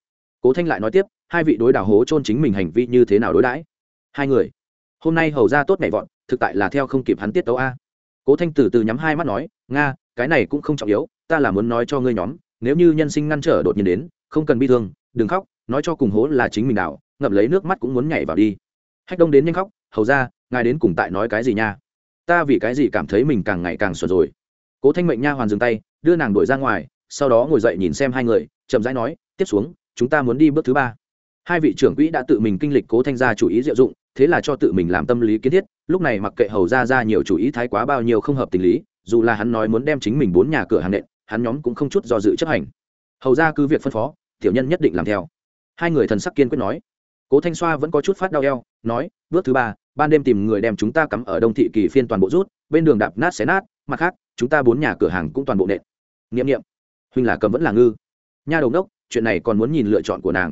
Cố thanh lại nói tiếp, hai vị đối đảo hố chôn chính mình hành vi như thế nào đối đãi? Hai người. Hôm nay hầu ra tốt nhảy vọt, thực tại là theo không kịp hắn tiết tấu a. Cố thanh từ từ nhắm hai mắt nói, nga, cái này cũng không trọng yếu, ta là muốn nói cho ngươi nhóm, nếu như nhân sinh ngăn trở đột nhiên đến không cần bi thương, đừng khóc, nói cho cùng hố là chính mình đảo, ngậm lấy nước mắt cũng muốn nhảy vào đi. Hách đông đến nhanh khóc, hầu ra ngài đến cùng tại nói cái gì nha? Ta vì cái gì cảm thấy mình càng ngày càng xuẩn rồi? Cố thanh mệnh nha hoàn dừng tay, đưa nàng đuổi ra ngoài, sau đó ngồi dậy nhìn xem hai người, chậm rãi nói, tiếp xuống, chúng ta muốn đi bước thứ ba. Hai vị trưởng quỹ đã tự mình kinh lịch cố thanh gia chủ ý diệu dụng, thế là cho tự mình làm tâm lý kiến thiết, lúc này mặc kệ hầu ra ra nhiều chủ ý thái quá bao nhiêu không hợp tình lý, dù là hắn nói muốn đem chính mình bốn nhà cửa hàng nện, hắn nhóm cũng không chút do dự chấp hành hầu ra cứ việc phân phó, tiểu nhân nhất định làm theo. Hai người thần sắc kiên quyết nói. Cố thanh xoa vẫn có chút phát đau eo, nói, bước thứ ba, ban đêm tìm người đem chúng ta cắm ở đông thị kỳ phiên toàn bộ rút, bên đường đạp nát xé nát, mặt khác, chúng ta bốn nhà cửa hàng cũng toàn bộ nện. N i ệ m n i ệ m huynh là cầm vẫn là ngư. Nha đầu đốc, chuyện này còn muốn nhìn lựa chọn của nàng.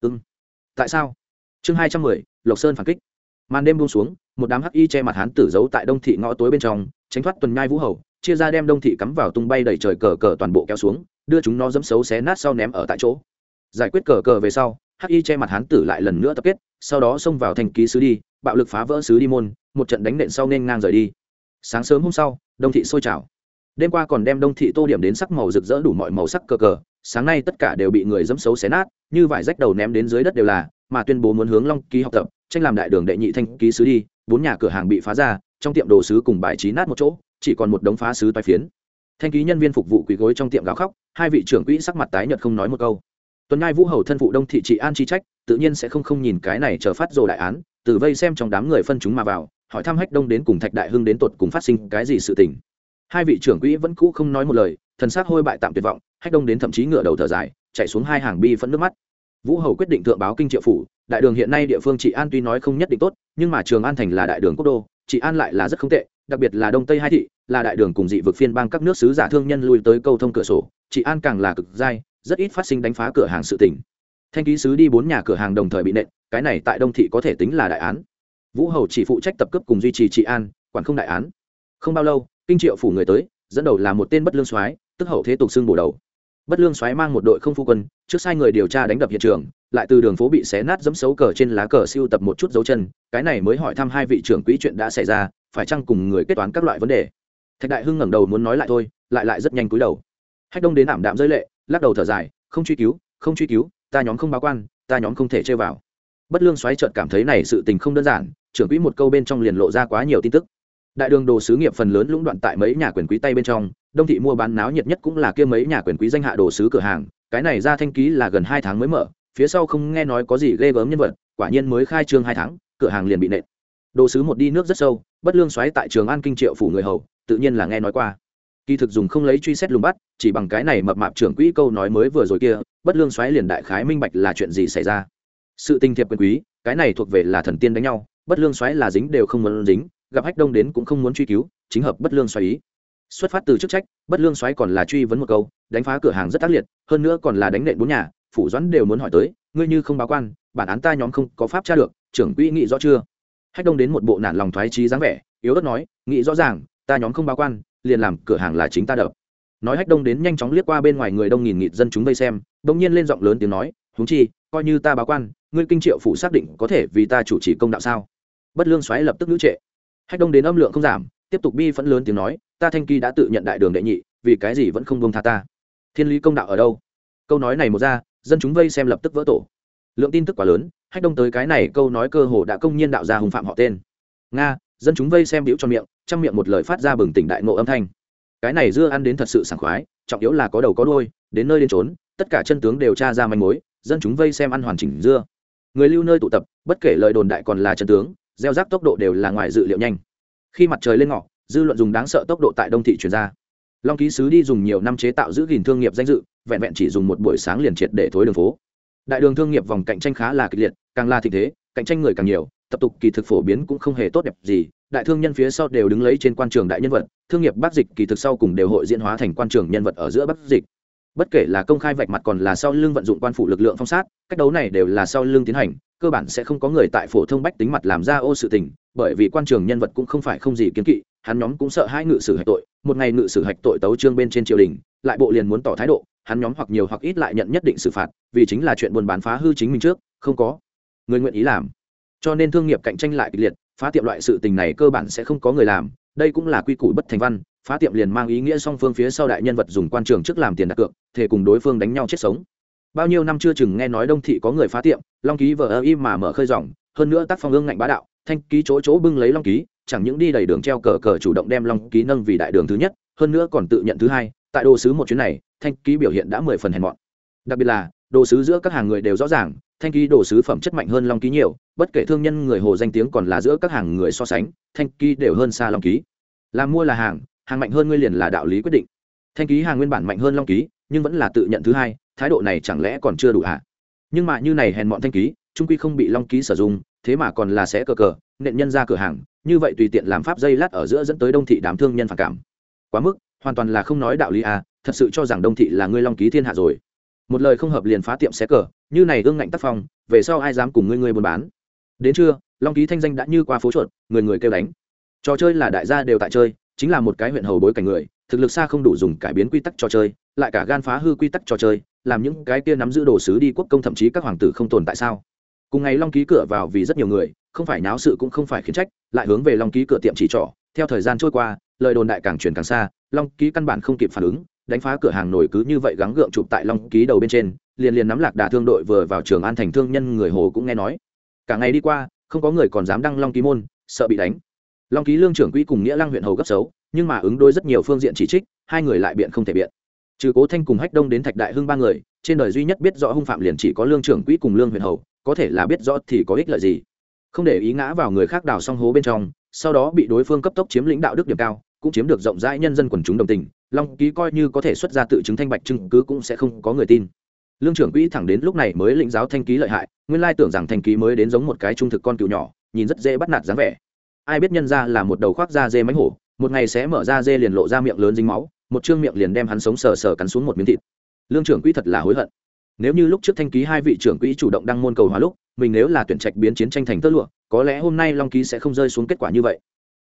Ưng tại sao? Chương hai trăm mười, lộc sơn phản kích. Màn đêm buông xuống, một đám hắc y che mặt hán tử giấu tại đông thị ngõ tối bên trong, tránh thoát tuần nhai vũ hầu, chia ra đem đông thị cắm vào tung bay đầy trời cờ cờ toàn bộ kéo xuống đưa chúng nó dẫm xấu xé nát sau ném ở tại chỗ. Giải quyết cờ cờ về sau, hắc y che mặt hán tử lại lần nữa tập kết, sau đó xông vào thành ký sứ đi, bạo lực phá vỡ sứ đi môn, một trận đánh nện sau nên ngang rời đi. Sáng sớm hôm sau, đông thị sôi trào. Đêm qua còn đem đông thị tô điểm đến sắc màu rực rỡ đủ mọi màu sắc cờ cờ, sáng nay tất cả đều bị người dẫm xấu xé nát, như vải rách đầu ném đến dưới đất đều là, mà tuyên bố muốn hướng long ký học tập, tranh làm đại đường đệ nhị thanh ký sứ đi, bốn nhà cửa hàng bị phá ra, trong tiệm đồ sứ cùng bài trí nát một chỗ, chỉ còn một đống phá sứ toai phiến. Thanh ký nhân viên phục vụ quỳ gối trong tiệm gào khóc hai vị trưởng quỹ sắc mặt tái nhợt không nói một câu. Tuần nhai vũ hầu thân phụ đông thị trị an chi trách, tự nhiên sẽ không không nhìn cái này chờ phát rồ đại án, từ vây xem trong đám người phân chúng mà vào, hỏi thăm hách đông đến cùng thạch đại hưng đến tột cùng phát sinh cái gì sự tình. Hai vị trưởng quỹ vẫn cũ không nói một lời, thần sắc hôi bại tạm tuyệt vọng, hách đông đến thậm chí ngựa đầu thở dài, chạy xuống hai hàng bi phẫn nước mắt. Vũ hầu quyết định thượng báo kinh triệu phủ, đại đường hiện nay địa phương trị an tuy nói không nhất định tốt, nhưng mà trường an thành là đại đường quốc đô, trị an lại là rất không tệ đặc biệt là đông tây hai thị, là đại đường cùng dị vực phiên bang các nước sứ giả thương nhân lui tới câu thông cửa sổ chị an càng là cực dai, rất ít phát sinh đánh phá cửa hàng sự tỉnh thanh ký sứ đi bốn nhà cửa hàng đồng thời bị nện, cái này tại đông thị có thể tính là đại án. Vũ hầu chỉ phụ trách tập cấp cùng duy trì trị an, quản không đại án. Không bao lâu, kinh triệu phủ người tới, dẫn đầu là một tên bất lương soái, tức hậu thế tục xưng bổ đầu. Bất lương soái mang một đội không phu quân, trước sai người điều tra đánh đập hiện trường, lại từ đường phố bị xé nát dẫm xấu cờ trên lá cờ siêu tập một chút dấu chân, cái này mới hỏi thăm hai vị trưởng quỹ chuyện đã xảy ra phải chăng cùng người kết toán các loại vấn đề? Thạch đại hưng ngẩng đầu muốn nói lại thôi, lại lại rất nhanh cúi đầu. Hách đông đến ảm đạm rơi lệ, lắc đầu thở dài, không truy cứu, không truy cứu, ta nhóm không báo quan, ta nhóm không thể chơi vào. Bất lương xoáy trợt cảm thấy này sự tình không đơn giản, trưởng quỹ một câu bên trong liền lộ ra quá nhiều tin tức. Đại đường đồ sứ nghiệp phần lớn lũng đoạn tại mấy nhà quyền quý tay bên trong, đông thị mua bán náo nhiệt nhất cũng là kia mấy nhà quyền quý danh hạ đồ sứ cửa hàng, cái này ra thanh ký là gần hai tháng mới mở, phía sau không nghe nói có gì ghê gớm nhân vật, quả nhiên mới khai trương hai tháng, cửa hàng liền bị nện. Đồ sứ một đi nước rất sâu bất lương xoáy tại trường an kinh triệu phủ người hầu, tự nhiên là nghe nói qua. Kỳ thực dùng không lấy truy xét lùng bắt, chỉ bằng cái này mập mạp trưởng quỹ câu nói mới vừa rồi kia, bất lương xoáy liền đại khái minh bạch là chuyện gì xảy ra. Sự tinh thiệp quyền quý, cái này thuộc về là thần tiên đánh nhau, bất lương xoáy là dính đều không muốn dính, gặp hách đông đến cũng không muốn truy cứu, chính hợp bất lương xoáy ý. Xuất phát từ chức trách, bất lương xoáy còn là truy vấn một câu, đánh phá cửa hàng rất ác liệt, hơn nữa còn là đánh nện bốn nhà, phủ doãn đều muốn hỏi tới, ngươi như không báo quan, bản án ta nhóm không có pháp tra được, trưởng quỹ nghĩ rõ chưa? Hách đông đến một bộ nản lòng thoái trí dáng vẻ, yếu ớt nói, nghĩ rõ ràng, ta nhóm không báo quan, liền làm cửa hàng là chính ta đập. Nói hách đông đến nhanh chóng liếc qua bên ngoài người đông nghìn nghịt dân chúng vây xem bỗng nhiên lên giọng lớn tiếng nói chúng chi, coi như ta báo quan, ngươi kinh triệu phủ xác định có thể vì ta chủ trì công đạo sao? Bất lương xoáy lập tức ngữ trệ. Hách đông đến âm lượng không giảm, tiếp tục bi phẫn lớn tiếng nói, ta thanh kỳ đã tự nhận đại đường đệ nhị, vì cái gì vẫn không buông tha ta? Thiên lý công đạo ở đâu? Câu nói này một ra, dân chúng vây xem lập tức vỡ tổ lượng tin tức quá lớn, hách đông tới cái này câu nói cơ hồ đã công nhiên đạo ra hùng phạm họ tên. Nga, dân chúng vây xem biểu cho miệng trong miệng một lời phát ra bừng tỉnh đại ngộ âm thanh. Cái này dưa ăn đến thật sự sảng khoái, trọng yếu là có đầu có đôi đến nơi đến trốn tất cả chân tướng đều tra ra manh mối, dân chúng vây xem ăn hoàn chỉnh dưa. Người lưu nơi tụ tập, bất kể lời đồn đại còn là chân tướng, gieo rác tốc độ đều là ngoài dự liệu nhanh. Khi mặt trời lên ngọ, dư luận dùng đáng sợ tốc độ tại đông thị chuyển ra. Long ký sứ đi dùng nhiều năm chế tạo giữ gìn thương nghiệp danh dự, vẹn vẹn chỉ dùng một buổi sáng liền triệt để thối đường phố đại đường thương nghiệp vòng cạnh tranh khá là kịch liệt, càng là thịnh thế, cạnh tranh người càng nhiều, tập tục kỳ thực phổ biến cũng không hề tốt đẹp gì, đại thương nhân phía sau đều đứng lấy trên quan trường đại nhân vật, thương nghiệp bắc dịch kỳ thực sau cùng đều hội diễn hóa thành quan trường nhân vật ở giữa bắc dịch. Bất kể là công khai vạch mặt còn là sau lưng vận dụng quan phủ lực lượng phong sát, cách đấu này đều là sau lưng tiến hành, cơ bản sẽ không có người tại phổ thông bách tính mặt làm ra ô sự tình, bởi vì quan trường nhân vật cũng không phải không gì kiến kỵ, hắn nhóm cũng sợ hai ngự sử hạch tội, một ngày ngự sử hạch tội tấu trương bên trên triều đình, lại bộ liền muốn tỏ thái độ hắn nhóm hoặc nhiều hoặc ít lại nhận nhất định xử phạt, vì chính là chuyện buôn bán phá hư chính mình trước, không có người nguyện ý làm. Cho nên thương nghiệp cạnh tranh lại kịch liệt, phá tiệm loại sự tình này cơ bản sẽ không có người làm, đây cũng là quy củ bất thành văn, phá tiệm liền mang ý nghĩa song phương phía sau đại nhân vật dùng quan trường trước làm tiền đặt cược thể cùng đối phương đánh nhau chết sống. Bao nhiêu năm chưa chừng nghe nói đông thị có người phá tiệm, long ký vờ ơ im mà mở khơi dòng, hơn nữa tác phong ương ngạnh bá đạo, thanh ký chỗ chỗ bưng lấy long ký, chẳng những đi đầy đường treo cờ cờ chủ động đem long ký nâng vì đại đường thứ nhất, hơn nữa còn tự nhận thứ hai, tại đồ sứ một chuyến này thanh ký biểu hiện đã mười phần hèn mọn. Đặc biệt là, đồ sứ giữa các hàng người đều rõ ràng, thanh ký đồ sứ phẩm chất mạnh hơn long ký nhiều, bất kể thương nhân người hồ danh tiếng còn là giữa các hàng người so sánh, thanh ký đều hơn xa long ký. Làm mua là hàng hàng mạnh hơn ngươi liền là đạo lý quyết định. Thanh ký hàng nguyên bản mạnh hơn long ký, nhưng vẫn là tự nhận thứ hai, thái độ này chẳng lẽ còn chưa đủ ạ à? nhưng mà như này hèn mọn thanh ký, trung quy không bị long ký sử dụng, thế mà còn là sẽ cờ cờ, nện nhân ra cửa hàng, như vậy tùy tiện làm pháp dây lát ở giữa dẫn tới đông thị đám thương nhân phản cảm. Quá mức hoàn toàn là không nói đạo lý à thật sự cho rằng đông thị là ngươi long ký thiên hạ rồi. Một lời không hợp liền phá tiệm xé cờ, như này ương ngạnh tác phong, về sau ai dám cùng ngươi ngươi buôn bán? Đến trưa, long ký thanh danh đã như qua phố chuột, người người kêu đánh. Trò chơi là đại gia đều tại chơi, chính là một cái huyện hầu bối cảnh người, thực lực xa không đủ dùng cải biến quy tắc trò chơi, lại cả gan phá hư quy tắc trò chơi, làm những cái kia nắm giữ đồ sứ đi quốc công thậm chí các hoàng tử không tồn tại sao? Cùng ngày long ký cửa vào vì rất nhiều người, không phải náo sự cũng không phải khiến trách, lại hướng về long ký cửa tiệm chỉ trỏ. Theo thời gian trôi qua lời đồn đại càng truyền càng xa, long ký căn bản không kịp phản ứng, đánh phá cửa hàng nổi cứ như vậy gắng gượng chụp tại long ký đầu bên trên, liền liền nắm lạc đà thương đội vừa vào trường an thành thương nhân người hồ cũng nghe nói. Cả ngày đi qua, không có người còn dám đăng long ký môn, sợ bị đánh. Long ký lương trưởng quỹ cùng nghĩa lăng huyện hầu gấp xấu, nhưng mà ứng đối rất nhiều phương diện chỉ trích, hai người lại biện không thể biện. Trừ cố thanh cùng hách đông đến thạch đại hưng ba người, trên đời duy nhất biết rõ hung phạm liền chỉ có lương trưởng quỹ cùng lương huyện hầu có thể là biết rõ thì có ích lợi gì. Không để ý ngã vào người khác đào xong hố bên trong, sau đó bị đối phương cấp tốc chiếm lĩnh đạo đức điểm cao cũng chiếm được rộng rãi nhân dân quần chúng đồng tình, long ký coi như có thể xuất ra tự chứng thanh bạch chứng cứ cũng sẽ không có người tin. Lương trưởng quỹ thẳng đến lúc này mới lĩnh giáo thanh ký lợi hại, nguyên lai tưởng rằng thanh ký mới đến giống một cái trung thực con cừu nhỏ, nhìn rất dễ bắt nạt dáng vẻ. Ai biết nhân ra là một đầu khoác da dê mánh hổ, một ngày sẽ mở ra dê liền lộ ra miệng lớn dính máu, một chương miệng liền đem hắn sống sờ sờ cắn xuống một miếng thịt. Lương trưởng quỹ thật là hối hận. Nếu như lúc trước thanh ký hai vị trưởng quỹ chủ động đăng môn cầu hóa lúc, mình nếu là tuyển trạch biến chiến tranh thành tơ lụa, có lẽ hôm nay long ký sẽ không rơi xuống kết quả như vậy.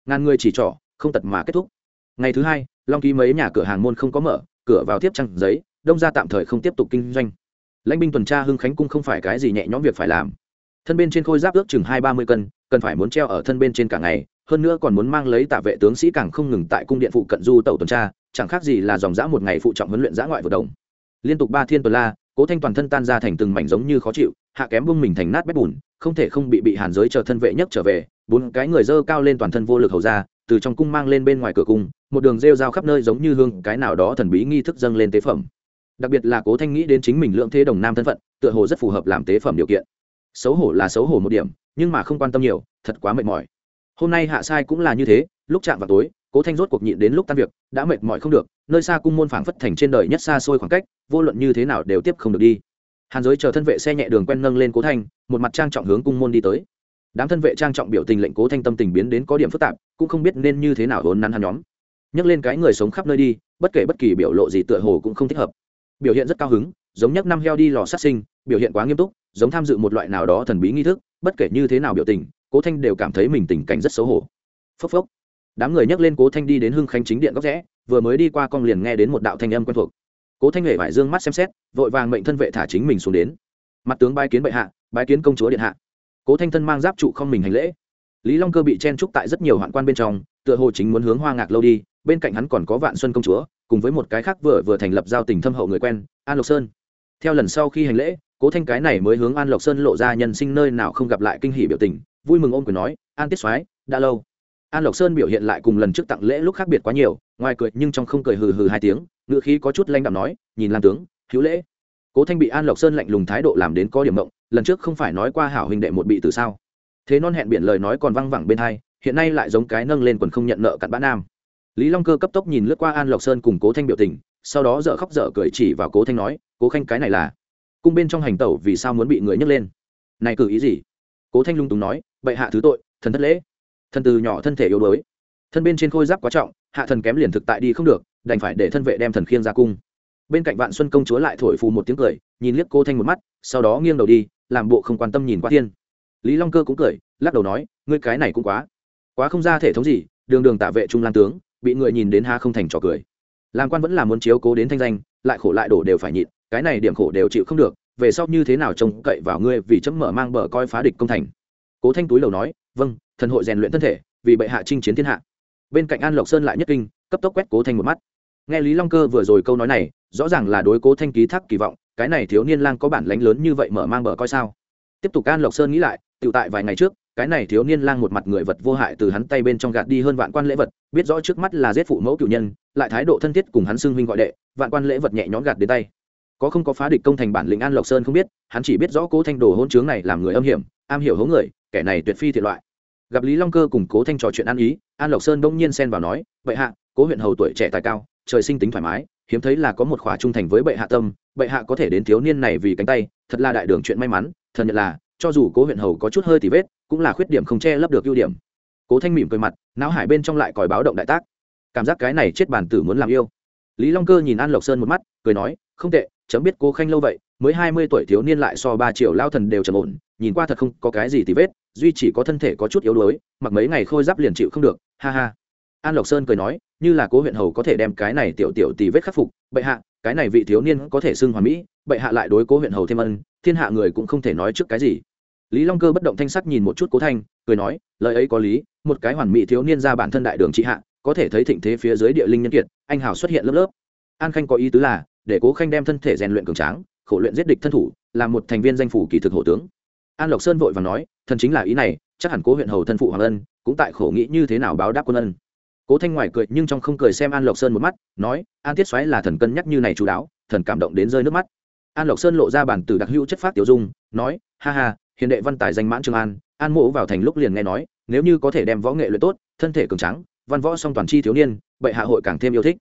Ngàn người chỉ trỏ không tật mà kết thúc. Ngày thứ hai, long ký mấy nhà cửa hàng môn không có mở, cửa vào tiếp trăng giấy, đông ra tạm thời không tiếp tục kinh doanh. Lãnh binh tuần tra hưng khánh cung không phải cái gì nhẹ nhõm việc phải làm. Thân bên trên khôi giáp ước chừng hai ba mươi cân, cần phải muốn treo ở thân bên trên cả ngày, hơn nữa còn muốn mang lấy tạ vệ tướng sĩ càng không ngừng tại cung điện phụ cận du tàu tuần tra, chẳng khác gì là dòng dã một ngày phụ trọng huấn luyện giã ngoại vận động liên tục ba thiên tuần la, cố thanh toàn thân tan ra thành từng mảnh giống như khó chịu, hạ kém bung mình thành nát bét bùn, không thể không bị bị hàn giới chờ thân vệ nhất trở về, bốn cái người dơ cao lên toàn thân vô lực hầu ra từ trong cung mang lên bên ngoài cửa cung, một đường rêu rao khắp nơi giống như hương, cái nào đó thần bí nghi thức dâng lên tế phẩm. Đặc biệt là cố thanh nghĩ đến chính mình lượng thế đồng nam thân phận, tựa hồ rất phù hợp làm tế phẩm điều kiện. Xấu hổ là xấu hổ một điểm, nhưng mà không quan tâm nhiều, thật quá mệt mỏi. Hôm nay hạ sai cũng là như thế, lúc chạm vào tối, cố thanh rốt cuộc nhịn đến lúc tan việc, đã mệt mỏi không được, nơi xa cung môn phảng phất thành trên đời nhất xa xôi khoảng cách, vô luận như thế nào đều tiếp không được đi. Hàn giới chờ thân vệ xe nhẹ đường quen nâng lên cố thanh, một mặt trang trọng hướng cung môn đi tới đám thân vệ trang trọng biểu tình lệnh cố thanh tâm tình biến đến có điểm phức tạp, cũng không biết nên như thế nào vốn nắn hắn nhóm. Nhắc lên cái người sống khắp nơi đi, bất kể bất kỳ biểu lộ gì tựa hồ cũng không thích hợp. Biểu hiện rất cao hứng, giống nhắc năm heo đi lò sát sinh, biểu hiện quá nghiêm túc, giống tham dự một loại nào đó thần bí nghi thức, bất kể như thế nào biểu tình, cố thanh đều cảm thấy mình tình cảnh rất xấu hổ. Phốc phốc. Đám người nhắc lên cố thanh đi đến hưng khánh chính điện góc rẽ, vừa mới đi qua con liền nghe đến một đạo thanh âm quen thuộc. Cố thanh nghệ vải dương mắt xem xét, vội vàng mệnh thân vệ thả chính mình xuống đến. Mặt tướng bái kiến bệ hạ, bái kiến công chúa điện hạ cố thanh thân mang giáp trụ không mình hành lễ. Lý long cơ bị chen trúc tại rất nhiều hoạn quan bên trong, tựa hồ chính muốn hướng hoa ngạc lâu đi, bên cạnh hắn còn có vạn xuân công chúa, cùng với một cái khác vừa vừa thành lập giao tình thâm hậu người quen, an lộc sơn. Theo lần sau khi hành lễ, cố thanh cái này mới hướng an lộc sơn lộ ra nhân sinh nơi nào không gặp lại kinh hỷ biểu tình, vui mừng ôm quyền nói, an tiết soái, đã lâu. An lộc sơn biểu hiện lại cùng lần trước tặng lễ lúc khác biệt quá nhiều, ngoài cười nhưng trong không cười hừ hừ hai tiếng ngựa khí có chút lanh đạm nói, nhìn làm tướng, hữu lễ. Cố thanh bị an lộc sơn lạnh lùng thái độ làm đến có điểm mộng lần trước không phải nói qua hảo huynh đệ một bị từ sao? Thế non hẹn biển lời nói còn văng vẳng bên hai, hiện nay lại giống cái nâng lên quần không nhận nợ cặn bã nam. Lý long cơ cấp tốc nhìn lướt qua an lộc sơn cùng cố thanh biểu tình, sau đó dợ khóc dở cười chỉ vào cố thanh nói, cố khanh, cái này là cung bên trong hành tẩu vì sao muốn bị người nhấc lên? Này cử ý gì? Cố thanh lung túng nói, bệ hạ thứ tội, thần thất lễ. Thần từ nhỏ thân thể yếu đuối, thân bên trên khôi giáp quá trọng, hạ thần kém liền thực tại đi không được, đành phải để thân vệ đem thần khiêng ra cung. Bên cạnh vạn xuân công chúa lại thổi phù một tiếng cười, nhìn liếc cô thanh một mắt, sau đó nghiêng đầu đi làm bộ không quan tâm nhìn qua thiên. Lý long cơ cũng cười, lắc đầu nói, ngươi cái này cũng quá quá không ra thể thống gì, đường đường tạ vệ trung lan tướng, bị người nhìn đến ha không thành trò cười. Làm quan vẫn là muốn chiếu cố đến thanh danh, lại khổ lại đổ đều phải nhịn, cái này điểm khổ đều chịu không được, về sau như thế nào trông cậy vào ngươi vì chấm mở mang bờ coi phá địch công thành? Cố thanh túi đầu nói vâng thần hội rèn luyện thân thể, vì bệ hạ chinh chiến thiên hạ. Bên cạnh an lộc sơn lại nhất kinh, cấp tốc quét cố thanh một mắt. Nghe lý long cơ vừa rồi câu nói này, rõ ràng là đối cố thanh ký thác kỳ vọng cái này thiếu niên lang có bản lánh lớn như vậy mở mang bờ coi sao? Tiếp tục an lộc sơn nghĩ lại tự tại vài ngày trước, cái này thiếu niên lang một mặt người vật vô hại từ hắn tay bên trong gạt đi hơn vạn quan lễ vật, biết rõ trước mắt là giết phụ mẫu cựu nhân, lại thái độ thân thiết cùng hắn xưng huynh gọi đệ, vạn quan lễ vật nhẹ nhõm gạt đến tay. Có không có phá địch công thành bản lĩnh an lộc sơn không biết, hắn chỉ biết rõ cố thanh đồ hôn chướng này làm người âm hiểm, am hiểu hố người, kẻ này tuyệt phi thiệt loại. Gặp lý long cơ cùng cố thanh trò chuyện ăn ý, an lộc sơn đông nhiên xen vào nói vậy hạ, cố huyện hầu tuổi trẻ tài cao, trời sinh tính thoải mái, hiếm thấy là có một khóa trung thành với bệ hạ tâm bệ hạ có thể đến thiếu niên này vì cánh tay, thật là đại đường chuyện may mắn thần nhận là, cho dù cố huyện hầu có chút hơi thì vết, cũng là khuyết điểm không che lấp được ưu điểm. Cố thanh mỉm cười mặt, não hải bên trong lại còi báo động đại tác. Cảm giác cái này chết bản tử muốn làm yêu. Lý long cơ nhìn an lộc sơn một mắt, cười nói, không tệ, chấm biết cố khanh lâu vậy, mới hai mươi tuổi thiếu niên lại so ba triệu lao thần đều trầm ổn, nhìn qua thật không có cái gì thì vết, duy chỉ có thân thể có chút yếu đuối, mặc mấy ngày khôi giáp liền chịu không được, ha ha. An lộc sơn cười nói, như là cố huyện hầu có thể đem cái này tiểu tiểu tì vết khắc phục, bệ hạ cái này vị thiếu niên có thể xưng hoàn mỹ, bệ hạ lại đối cố huyện hầu thêm ân, thiên hạ người cũng không thể nói trước cái gì. Lý long cơ bất động thanh sắc nhìn một chút cố thanh, cười nói, lời ấy có lý, một cái hoàn mỹ thiếu niên ra bản thân đại đường trị hạ, có thể thấy thịnh thế phía dưới địa linh nhân kiệt, anh hào xuất hiện lớp lớp. An khanh có ý tứ là, để cố khanh đem thân thể rèn luyện cường tráng, khổ luyện giết địch thân thủ là một thành viên danh phủ kỳ thực hộ tướng. An lộc sơn vội và nói, thần chính là ý này, chắc hẳn cố huyện hầu thân phụ hoàng ân, cũng tại khổ nghĩ như thế nào báo đáp quân ân cố thanh ngoài cười nhưng trong không cười xem an lộc sơn một mắt, nói, an tiết xoáy là thần cân nhắc như này chú đáo, thần cảm động đến rơi nước mắt. An lộc sơn lộ ra bản từ đặc hữu chất phát tiểu dung, nói, ha ha, hiền đệ văn tài danh mãn trường an an mộ vào thành lúc liền nghe nói, nếu như có thể đem võ nghệ luyện tốt, thân thể cường trắng văn võ song toàn chi thiếu niên, bệ hạ hội càng thêm yêu thích.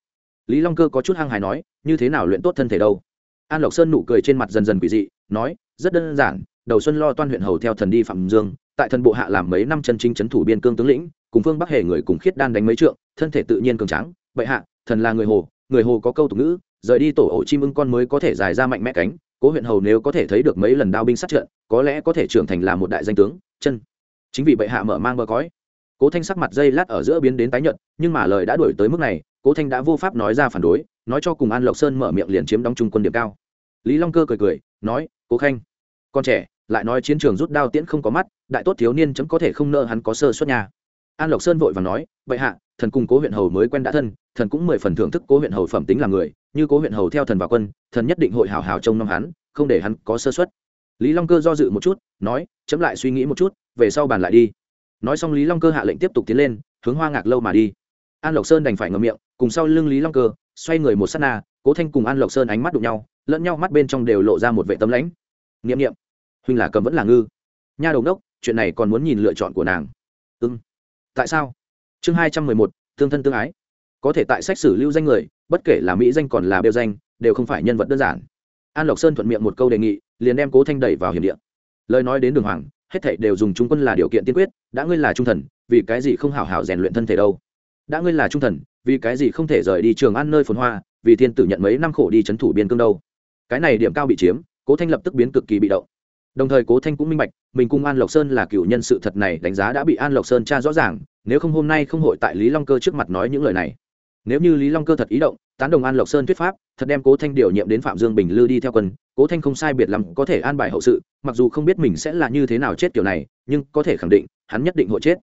Lý long cơ có chút hăng hài nói, như thế nào luyện tốt thân thể đâu? An lộc sơn nụ cười trên mặt dần dần quỷ dị, nói, rất đơn giản, đầu xuân lo toan huyện hầu theo thần đi phạm dương, tại thần bộ hạ làm mấy năm chân chính c thủ biên cương tướng lĩnh cùng phương bắc hề người cùng khiết đan đánh mấy trượng, thân thể tự nhiên cường tráng. bệ hạ, thần là người hồ người hồ có câu tục ngữ, rời đi tổ ổ chim ưng con mới có thể dài ra mạnh mẽ cánh, cố huyện hầu nếu có thể thấy được mấy lần đao binh sát trận, có lẽ có thể trưởng thành là một đại danh tướng, chân. Chính vì bệ hạ mở mang bờ cõi. Cố thanh sắc mặt dây lát ở giữa biến đến tái nhợt, nhưng mà lời đã đuổi tới mức này, cố thanh đã vô pháp nói ra phản đối, nói cho cùng an lộc sơn mở miệng liền chiếm đóng trung quân điểm cao. Lý long cơ cười cười, nói, cố khanh, con trẻ, lại nói chiến trường rút đao tiễn không có mắt, đại tốt thiếu niên chấm có thể không nợ hắn có sơ suất nhà an lộc sơn vội và nói, bệ hạ, thần cùng cố huyện hầu mới quen đã thân, thần cũng mười phần thưởng thức cố huyện hầu phẩm tính là người, như cố huyện hầu theo thần vào quân, thần nhất định hội hào hào trông nom hắn, không để hắn có sơ suất. Lý long cơ do dự một chút, nói, chấm lại suy nghĩ một chút, về sau bàn lại đi. Nói xong lý long cơ hạ lệnh tiếp tục tiến lên, hướng hoa ngạc lâu mà đi. An lộc sơn đành phải ngậm miệng, cùng sau lưng lý long cơ, xoay người một s á t na, cố thanh cùng an lộc sơn ánh mắt đụng nhau, lẫn nhau mắt bên trong đều lộ ra một vệ tấm lãnh. N i ệ m n i ệ m huynh là cầm vẫn là ngư. Nha đầu đốc, chuyện này còn muốn nhìn lựa chọn của nàng. Ưng tại sao? Chương hai trăm mười một thương thân tương ái. Có thể tại sách sử lưu danh người, bất kể là mỹ danh còn là bêu danh, đều không phải nhân vật đơn giản. An lộc sơn thuận miệng một câu đề nghị, liền đem cố thanh đẩy vào hiểm địa. Lời nói đến đường hoàng, hết thảy đều dùng trung quân là điều kiện tiên quyết, đã ngươi là trung thần, vì cái gì không hảo hảo rèn luyện thân thể đâu? Đã ngươi là trung thần, vì cái gì không thể rời đi trường ăn nơi phồn hoa, vì thiên tử nhận mấy năm khổ đi c h ấ n thủ biên cương đâu? Cái này điểm cao bị chiếm, cố thanh lập tức biến cực kỳ bị động đồng thời cố thanh cũng minh bạch, mình cùng an lộc sơn là cựu nhân sự thật này đánh giá đã bị an lộc sơn tra rõ ràng, nếu không hôm nay không hội tại lý long cơ trước mặt nói những lời này. Nếu như lý long cơ thật ý động, tán đồng an lộc sơn thuyết pháp, thật đem cố thanh điều nhiệm đến phạm dương bình lư đi theo quân, cố thanh không sai biệt lắm có thể an bài hậu sự, mặc dù không biết mình sẽ là như thế nào chết kiểu này, nhưng có thể khẳng định, hắn nhất định hội chết.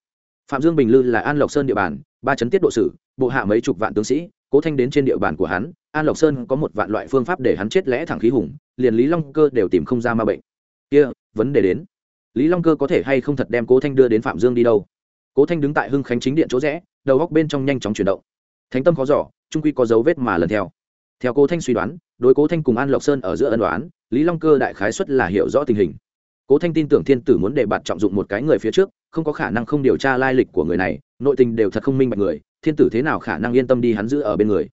Phạm dương bình lư là an lộc sơn địa bàn, ba chấn tiết độ sử, bộ hạ mấy chục vạn tướng sĩ, cố thanh đến trên địa bàn của hắn, an lộc sơn có một vạn loại phương pháp để hắn chết lẽ thẳng khí hùng, liền lý long cơ đều tìm không ra ma bệnh kia, vấn đề đến. Lý long cơ có thể hay không thật đem cố thanh đưa đến phạm dương đi đâu? Cố thanh đứng tại hưng khánh chính điện chỗ rẽ, đầu góc bên trong nhanh chóng chuyển động. Thánh tâm khó giỏ trung quy có dấu vết mà lần theo. Theo cố thanh suy đoán, đối cố thanh cùng an lộc sơn ở giữa ân đoán lý long cơ đại khái xuất là hiểu rõ tình hình. Cố thanh tin tưởng thiên tử muốn để bạn trọng dụng một cái người phía trước, không có khả năng không điều tra lai lịch của người này, nội tình đều thật không minh bạch người, thiên tử thế nào khả năng yên tâm đi hắn giữ ở bên người.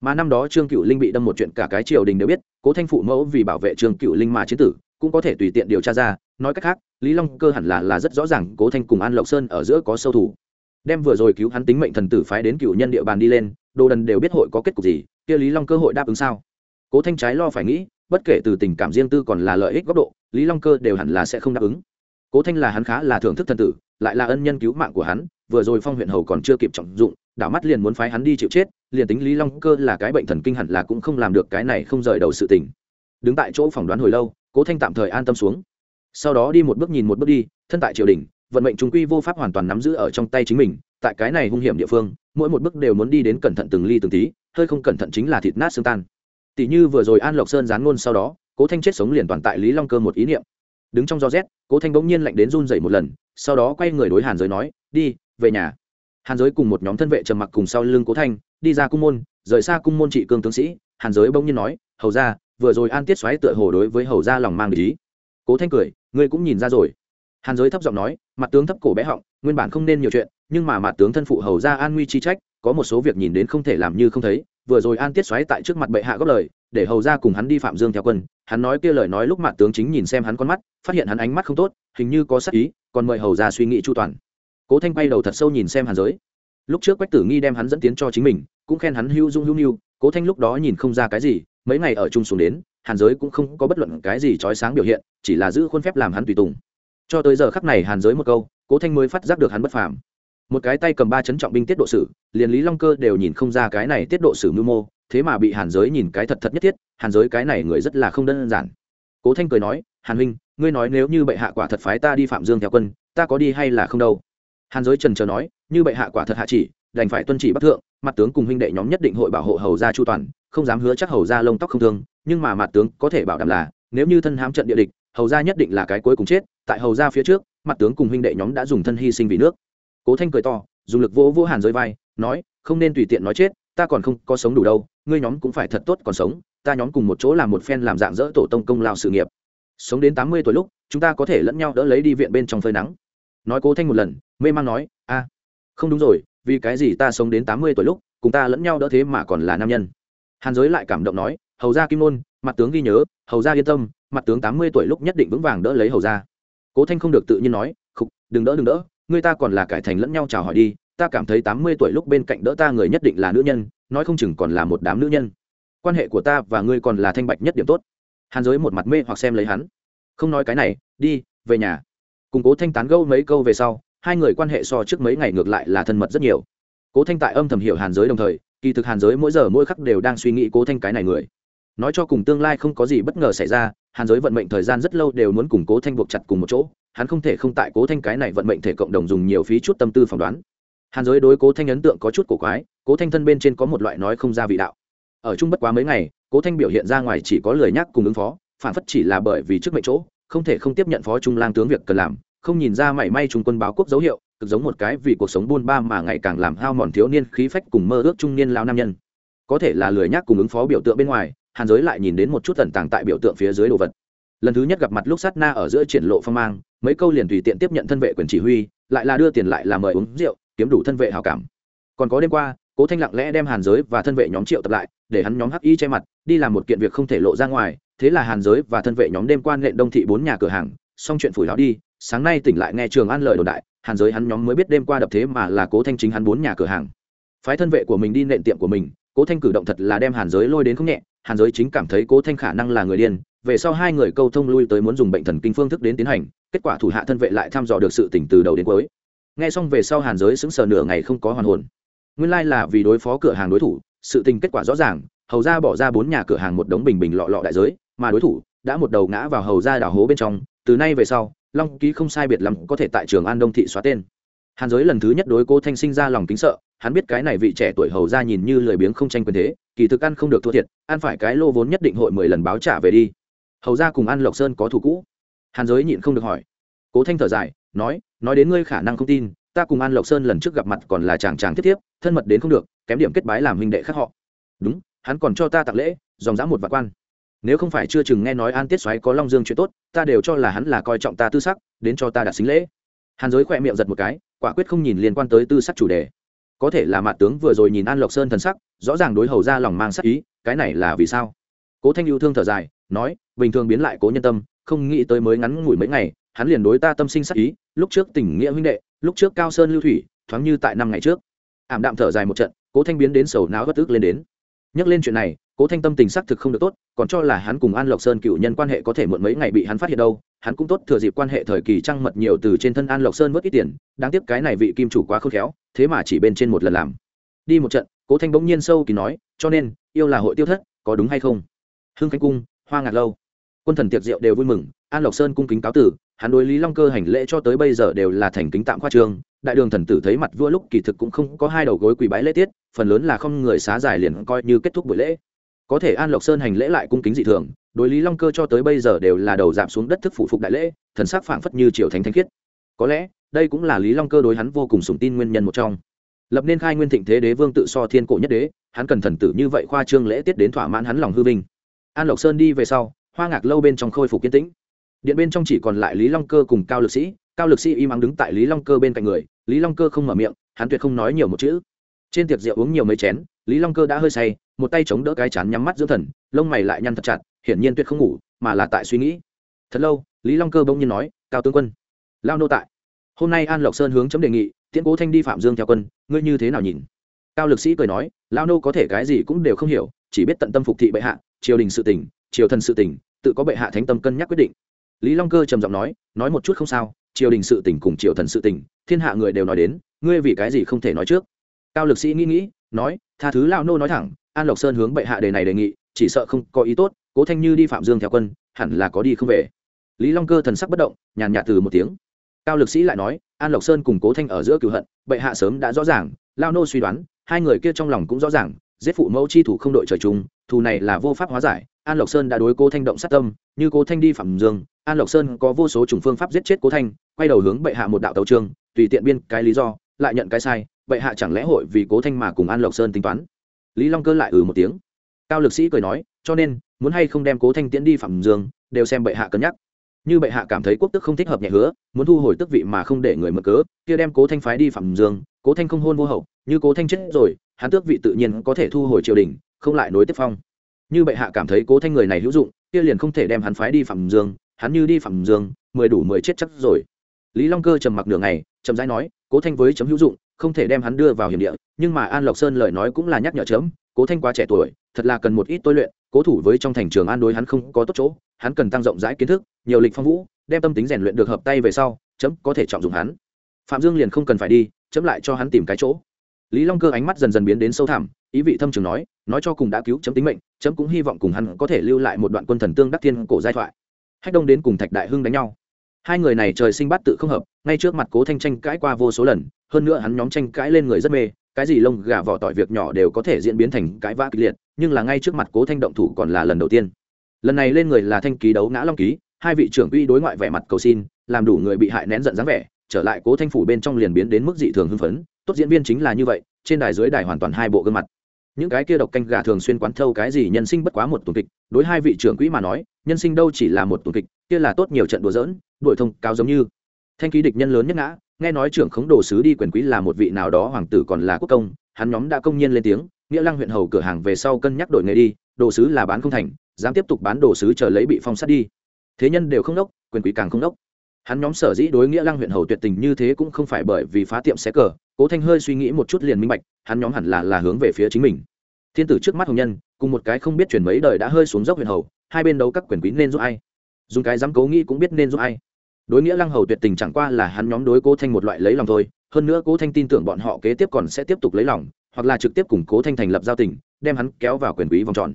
Mà năm đó trương cựu linh bị đâm một chuyện cả cái triều đình đều biết, cố thanh phụ mẫu vì bảo vệ trương cựu linh mà chế tử cũng có thể tùy tiện điều tra ra, nói cách khác, lý long cơ hẳn là là rất rõ ràng cố thanh cùng an lộc sơn ở giữa có sâu thủ. Đem vừa rồi cứu hắn tính mệnh thần tử phái đến cựu nhân địa bàn đi lên, đồ đần đều biết hội có kết cục gì, kia lý long cơ hội đáp ứng sao? Cố thanh trái lo phải nghĩ, bất kể từ tình cảm riêng tư còn là lợi ích góc độ, lý long cơ đều hẳn là sẽ không đáp ứng. Cố thanh là hắn khá là thưởng thức thần tử, lại là ân nhân cứu mạng của hắn, vừa rồi phong huyện hầu còn chưa kịp trọng dụng, đảo mắt liền muốn phái hắn đi chịu chết, liền tính lý long cơ là cái bệnh thần kinh hẳn là cũng không làm được cái này không rời đầu sự tình. Đứng tại chỗ phỏng đoán hồi lâu cố thanh tạm thời an tâm xuống. Sau đó đi một bước nhìn một bước đi, thân tại triều đình, vận mệnh chúng quy vô pháp hoàn toàn nắm giữ ở trong tay chính mình, tại cái này hung hiểm địa phương, mỗi một bước đều muốn đi đến cẩn thận từng ly từng tí, hơi không cẩn thận chính là thịt nát xương tan. Tỷ như vừa rồi an lộc sơn gián ngôn sau đó, cố thanh chết sống liền toàn tại lý long cơ một ý niệm. Đứng trong gió rét, cố thanh bỗng nhiên lạnh đến run dậy một lần, sau đó quay người đối hàn giới nói, đi, về nhà. Hàn giới cùng một nhóm thân vệ trầm mặc cùng sau lưng cố thanh, đi ra cung môn, rời xa cung môn trị cương tướng sĩ, hàn giới bỗng nhiên nói, hầu ra vừa rồi an tiết xoáy tựa hồ đối với hầu ra lòng mang lý cố thanh cười, ngươi cũng nhìn ra rồi. Hàn giới thấp giọng nói, mặt tướng thấp cổ bé họng, nguyên bản không nên nhiều chuyện, nhưng mà mặt tướng thân phụ hầu ra an nguy chi trách, có một số việc nhìn đến không thể làm như không thấy. Vừa rồi an tiết xoáy tại trước mặt bệ hạ góp lời, để hầu ra cùng hắn đi phạm dương theo quân. Hắn nói kia lời nói lúc mặt tướng chính nhìn xem hắn con mắt, phát hiện hắn ánh mắt không tốt, hình như có sắc ý, còn mời hầu ra suy nghĩ chu toàn. Cố thanh bay đầu thật sâu nhìn xem hàn giới. Lúc trước quách tử nghi đem hắn dẫn tiến cho chính mình, cũng khen hắn hưu dung hưu nhu cố thanh lúc đó nhìn không ra cái gì mấy ngày ở chung xuống đến, hàn giới cũng không có bất luận cái gì trói sáng biểu hiện, chỉ là giữ khuôn phép làm hắn tùy tùng. Cho tới giờ khắc này hàn giới một câu, cố thanh mới phát giác được hắn bất phàm. Một cái tay cầm ba chấn trọng binh tiết độ sử, liền lý long cơ đều nhìn không ra cái này tiết độ sử mưu mô, thế mà bị hàn giới nhìn cái thật thật nhất thiết, hàn giới cái này người rất là không đơn giản. Cố thanh cười nói, hàn huynh, ngươi nói nếu như bệ hạ quả thật phái ta đi phạm dương theo quân, ta có đi hay là không đâu? Hàn giới trần chờ nói, như bệ hạ quả thật hạ chỉ, đành phải tuân chỉ bắc thượng, mặt tướng cùng huynh đệ nhóm nhất định hội bảo hộ hầu gia chu toàn không dám hứa chắc hầu gia lông tóc không thương, nhưng mà mặt tướng có thể bảo đảm là, nếu như thân hám trận địa địch, hầu gia nhất định là cái cuối cùng chết. Tại hầu gia phía trước, mặt tướng cùng huynh đệ nhóm đã dùng thân hy sinh vì nước. Cố thanh cười to, dùng lực vỗ vỗ hàn rơi vai, nói, không nên tùy tiện nói chết, ta còn không có sống đủ đâu, ngươi nhóm cũng phải thật tốt còn sống, ta nhóm cùng một chỗ làm một phen làm dạng dỡ tổ tông công lao sự nghiệp. Sống đến tám mươi tuổi lúc, chúng ta có thể lẫn nhau đỡ lấy đi viện bên trong phơi nắng. Nói cố thanh một lần, mê man nói a không đúng rồi, vì cái gì ta sống đến tám mươi tuổi lúc, cùng ta lẫn nhau đỡ thế mà còn là nam nhân? Hàn giới lại cảm động nói, hầu ra kim nôn, mặt tướng ghi nhớ, hầu ra yên tâm, mặt tướng tám mươi tuổi lúc nhất định vững vàng đỡ lấy hầu ra cố thanh không được tự nhiên nói, khục, đừng đỡ đừng đỡ, người ta còn là cải thành lẫn nhau chào hỏi đi, ta cảm thấy tám mươi tuổi lúc bên cạnh đỡ ta người nhất định là nữ nhân, nói không chừng còn là một đám nữ nhân. Quan hệ của ta và ngươi còn là thanh bạch nhất điểm tốt. Hàn giới một mặt mê hoặc xem lấy hắn. Không nói cái này, đi, về nhà. Cùng cố thanh tán gâu mấy câu về sau, hai người quan hệ so trước mấy ngày ngược lại là thân mật rất nhiều. Cố thanh tại âm thầm hiểu hàn giới đồng thời kỳ thực hàn giới mỗi giờ mỗi khắc đều đang suy nghĩ cố thanh cái này người. Nói cho cùng tương lai không có gì bất ngờ xảy ra, hàn giới vận mệnh thời gian rất lâu đều muốn củng cố thanh buộc chặt cùng một chỗ, hắn không thể không tại cố thanh cái này vận mệnh thể cộng đồng dùng nhiều phí chút tâm tư phỏng đoán. Hàn giới đối cố thanh ấn tượng có chút cổ quái, cố thanh thân bên trên có một loại nói không ra vị đạo. Ở chung bất quá mấy ngày, cố thanh biểu hiện ra ngoài chỉ có lời nhắc cùng ứng phó, phản phất chỉ là bởi vì trước mệnh chỗ, không thể không tiếp nhận phó trung lang tướng việc cần làm, không nhìn ra mảy may trung quân báo quốc dấu hiệu cực giống một cái vì cuộc sống buôn ba mà ngày càng làm hao mòn thiếu niên khí phách cùng mơ ước trung niên lao nam nhân. Có thể là lười nhác cùng ứng phó biểu tượng bên ngoài, hàn giới lại nhìn đến một chút tần tàng tại biểu tượng phía dưới đồ vật. Lần thứ nhất gặp mặt lúc sát na ở giữa triển lộ phong mang, mấy câu liền tùy tiện tiếp nhận thân vệ quyền chỉ huy, lại là đưa tiền lại là mời uống rượu, kiếm đủ thân vệ hào cảm. Còn có đêm qua, cố thanh lặng lẽ đem hàn giới và thân vệ nhóm triệu tập lại, để hắn nhóm hắc y che mặt, đi làm một kiện việc không thể lộ ra ngoài, thế là hàn giới và thân vệ nhóm đêm quan lệnh đông thị bốn nhà cửa hàng, xong chuyện phủi láo đi, sáng nay tỉnh lại nghe trường an lời đồn đại hàn giới hắn nhóm mới biết đêm qua đập thế mà là cố thanh chính hắn bốn nhà cửa hàng. Phái thân vệ của mình đi nện tiệm của mình, cố thanh cử động thật là đem hàn giới lôi đến không nhẹ, hàn giới chính cảm thấy cố thanh khả năng là người điên, về sau hai người câu thông lui tới muốn dùng bệnh thần kinh phương thức đến tiến hành, kết quả thủ hạ thân vệ lại thăm dò được sự tỉnh từ đầu đến cuối. Nghe xong về sau hàn giới sững sờ nửa ngày không có hoàn hồn. Nguyên lai là vì đối phó cửa hàng đối thủ, sự tình kết quả rõ ràng, hầu ra bỏ ra bốn nhà cửa hàng một đống bình bình lọ lọ đại giới, mà đối thủ đã một đầu ngã vào hầu ra đảo hố bên trong, từ nay về sau long ký không sai biệt lắm có thể tại trường an đông thị xóa tên. Hàn giới lần thứ nhất đối cô thanh sinh ra lòng kính sợ, hắn biết cái này vị trẻ tuổi hầu ra nhìn như lười biếng không tranh quyền thế, kỳ thực ăn không được thua thiệt, ăn phải cái lô vốn nhất định hội mười lần báo trả về đi. Hầu ra cùng ăn lộc sơn có thủ cũ. Hàn giới nhịn không được hỏi. Cố thanh thở dài, nói nói đến ngươi khả năng không tin, ta cùng an lộc sơn lần trước gặp mặt còn là chàng chàng tiếp tiếp thân mật đến không được, kém điểm kết bái làm huynh đệ khác họ. Đúng, hắn còn cho ta tặng lễ, dòng dã một vạn quan nếu không phải chưa chừng nghe nói an tiết xoáy có long dương chuyện tốt, ta đều cho là hắn là coi trọng ta tư sắc, đến cho ta đặt xính lễ. Hàn giới khỏe miệng giật một cái, quả quyết không nhìn liên quan tới tư sắc chủ đề. Có thể là Mạn tướng vừa rồi nhìn an lộc sơn thần sắc, rõ ràng đối hầu ra lòng mang sắc ý, cái này là vì sao? Cố thanh yêu thương thở dài, nói, bình thường biến lại cố nhân tâm, không nghĩ tới mới ngắn ngủi mấy ngày, hắn liền đối ta tâm sinh sắc ý, lúc trước tình nghĩa huynh đệ, lúc trước cao sơn lưu thủy, thoáng như tại năm ngày trước. Ảm đạm thở dài một trận, cố thanh biến đến sầu não bất ức lên đến. Nhắc lên chuyện này cố thanh tâm tình xác thực không được tốt, còn cho là hắn cùng an lộc sơn cựu nhân quan hệ có thể muộn mấy ngày bị hắn phát hiện đâu, hắn cũng tốt thừa dịp quan hệ thời kỳ trăng mật nhiều từ trên thân an lộc sơn vớt ít tiền, đáng tiếc cái này vị kim chủ quá khôn khéo, thế mà chỉ bên trên một lần làm. Đi một trận, cố thanh bỗng nhiên sâu kỳ nói, cho nên, yêu là hội tiêu thất, có đúng hay không? Hưng khánh cung, hoa ngạt lâu. Quân thần tiệc rượu đều vui mừng, an lộc sơn cung kính cáo tử hắn đối lý long cơ hành lễ cho tới bây giờ đều là thành kính tạm khoa trương, đại đường thần tử thấy mặt vua lúc kỳ thực cũng không có hai đầu gối quỳ bái lễ tiết, phần lớn là không người xá giải liền coi như kết thúc buổi lễ có thể an lộc sơn hành lễ lại cung kính dị thường, đối lý long cơ cho tới bây giờ đều là đầu giảm xuống đất thức phủ phục đại lễ, thần sắc phảng phất như triều thánh thanh khiết. Có lẽ, đây cũng là lý long cơ đối hắn vô cùng sùng tin nguyên nhân một trong. Lập nên khai nguyên thịnh thế đế vương tự so thiên cổ nhất đế, hắn cần thần tử như vậy khoa trương lễ tiết đến thỏa mãn hắn lòng hư vinh. An lộc sơn đi về sau, hoa ngạc lâu bên trong khôi phục kiên tĩnh. Điện bên trong chỉ còn lại lý long cơ cùng cao lực sĩ, cao lực sĩ im ắng đứng tại lý long cơ bên cạnh người, lý long cơ không mở miệng, hắn tuyệt không nói nhiều một chữ. Trên tiệc rượu uống nhiều mấy chén lý long cơ đã hơi say, một tay chống đỡ cái chán nhắm mắt dưỡng thần, lông mày lại nhăn thật chặt, hiển nhiên tuyệt không ngủ, mà là tại suy nghĩ. Thật lâu, lý long cơ bỗng nhiên nói, cao tướng quân, lao nô tại. Hôm nay an lộc sơn hướng chấm đề nghị, tiễn cố thanh đi phạm dương theo quân, ngươi như thế nào nhìn? Cao lực sĩ cười nói, lao nô có thể cái gì cũng đều không hiểu, chỉ biết tận tâm phục thị bệ hạ, triều đình sự tỉnh triều thần sự tỉnh tự có bệ hạ thánh tâm cân nhắc quyết định. Lý long cơ trầm giọng nói nói một chút không sao, triều đình sự tỉnh cùng triều thần sự tỉnh thiên hạ người đều nói đến, ngươi vì cái gì không thể nói trước? Cao lực sĩ nghĩ nghĩ, nói tha thứ lao nô nói thẳng, an lộc sơn hướng bệ hạ đề này đề nghị, chỉ sợ không có ý tốt, cố thanh như đi phạm dương theo quân, hẳn là có đi không về. Lý long cơ thần sắc bất động, nhàn nhạt từ một tiếng. Cao lực sĩ lại nói, an lộc sơn cùng cố thanh ở giữa cựu hận, bệ hạ sớm đã rõ ràng lao nô suy đoán, hai người kia trong lòng cũng rõ ràng, giết phụ mẫu chi thủ không đội trời chung, thù này là vô pháp hóa giải, an lộc sơn đã đối cố thanh động sát tâm, như cố thanh đi phạm dương, an lộc sơn có vô số chủng phương pháp giết chết cố thanh, quay đầu hướng bệ hạ một đạo tấu trương tùy tiện biên cái lý do, lại nhận cái sai bệ hạ chẳng lẽ hội vì cố thanh mà cùng an lộc sơn tính toán lý long cơ lại ừ một tiếng cao lực sĩ cười nói cho nên muốn hay không đem cố thanh tiễn đi phạm dương đều xem bệ hạ cân nhắc như bệ hạ cảm thấy quốc tức không thích hợp nhẹ hứa muốn thu hồi tức vị mà không để người mở cớ kia đem cố thanh phái đi phạm dương cố thanh không hôn vô hậu như cố thanh chết rồi hắn tước vị tự nhiên có thể thu hồi triều đình không lại nối tiếp phong như bệ hạ cảm thấy cố thanh người này hữu dụng kia liền không thể đem hắn phái đi phạm dương hắn như đi phạm dương mười đủ mười chết chắc rồi lý long cơ trầm mặc nửa ngày trầm rãi nói cố thanh với chấm hữu dụng không thể đem hắn đưa vào hiểm địa, nhưng mà an lộc sơn lời nói cũng là nhắc nhở chấm, cố thanh quá trẻ tuổi, thật là cần một ít tôi luyện, cố thủ với trong thành trường an đối hắn không có tốt chỗ, hắn cần tăng rộng rãi kiến thức, nhiều lịch phong vũ, đem tâm tính rèn luyện được hợp tay về sau, chấm có thể trọng dụng hắn. Phạm dương liền không cần phải đi, chấm lại cho hắn tìm cái chỗ. Lý long cơ ánh mắt dần dần biến đến sâu thẳm, ý vị thâm trường nói nói cho cùng đã cứu chấm tính mệnh, chấm cũng hy vọng cùng hắn có thể lưu lại một đoạn quân thần tương đắc thiên cổ giai thoại. Hách đông đến cùng thạch đại hưng đánh nhau. Hai người này trời sinh bắt tự không hợp ngay trước mặt cố thanh tranh cãi qua vô số lần, hơn nữa hắn nhóm tranh cãi lên người rất mê, cái gì lông gà vỏ tỏi việc nhỏ đều có thể diễn biến thành cãi vã kịch liệt, nhưng là ngay trước mặt cố thanh động thủ còn là lần đầu tiên. Lần này lên người là thanh ký đấu ngã long ký, hai vị trưởng uy đối ngoại vẻ mặt cầu xin, làm đủ người bị hại nén giận dáng vẻ, trở lại cố thanh phủ bên trong liền biến đến mức dị thường hưng phấn, tốt diễn viên chính là như vậy, trên đài dưới đài hoàn toàn hai bộ gương mặt. Những cái kia độc canh gà thường xuyên quán thâu cái gì nhân sinh bất quá một tuần kịch, đối hai vị trưởng quỹ mà nói, nhân sinh đâu chỉ là một tuần kịch, kia là tốt nhiều trận đùa dỡn đuổi thông cao giống như thanh ký địch nhân lớn nhất ngã, nghe nói trưởng khống đồ sứ đi quyền quý là một vị nào đó hoàng tử còn là quốc công, hắn nhóm đã công nhiên lên tiếng, nghĩa lăng huyện hầu cửa hàng về sau cân nhắc đổi nghề đi, đồ sứ là bán không thành, dám tiếp tục bán đồ sứ chờ lấy bị phong sát đi. Thế nhân đều không đốc, quyền quý càng không đốc. Hắn nhóm sở dĩ đối nghĩa lăng huyện hầu tuyệt tình như thế cũng không phải bởi vì phá tiệm xé cờ, cố thanh hơi suy nghĩ một chút liền minh bạch, hắn nhóm hẳn là là hướng về phía chính mình. Thiên tử trước mắt hồng nhân, cùng một cái không biết chuyển mấy đời đã hơi xuống dốc huyện hầu, hai bên đấu các quyền quý nên giúp ai? Dùng cái dám cố nghĩ cũng biết nên giúp ai đối nghĩa lăng hầu tuyệt tình chẳng qua là hắn nhóm đối cố thanh một loại lấy lòng thôi, hơn nữa cố thanh tin tưởng bọn họ kế tiếp còn sẽ tiếp tục lấy lòng, hoặc là trực tiếp củng cố thanh thành lập giao tình, đem hắn kéo vào quyền quý vòng tròn.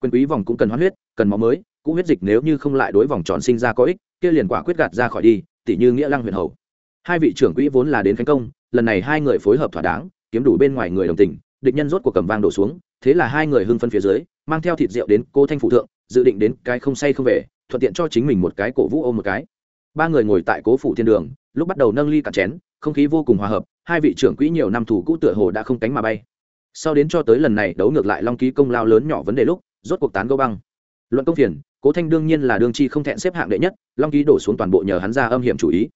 Quyền quý vòng cũng cần hoán huyết, cần máu mới, cũng huyết dịch nếu như không lại đối vòng tròn sinh ra có ích, kia liền quả quyết gạt ra khỏi đi tỷ như nghĩa lăng huyền hầu. Hai vị trưởng quỹ vốn là đến khánh công, lần này hai người phối hợp thỏa đáng, kiếm đủ bên ngoài người đồng tình, địch nhân rốt của cầm vang đổ xuống, thế là hai người hưng phân phía dưới, mang theo thịt rượu đến cô thanh phụ thượng, dự định đến cái không say không về, thuận tiện cho chính mình một cái cổ vũ ôm một cái ba người ngồi tại cố phủ thiên đường, lúc bắt đầu nâng ly cạn chén, không khí vô cùng hòa hợp, hai vị trưởng quỹ nhiều năm thủ cũ tựa hồ đã không cánh mà bay. Sau đến cho tới lần này đấu ngược lại long ký công lao lớn nhỏ vấn đề lúc, rốt cuộc tán gâu băng. Luận công phiền, cố thanh đương nhiên là đương chi không thẹn xếp hạng đệ nhất, long ký đổ xuống toàn bộ nhờ hắn ra âm hiểm chủ ý.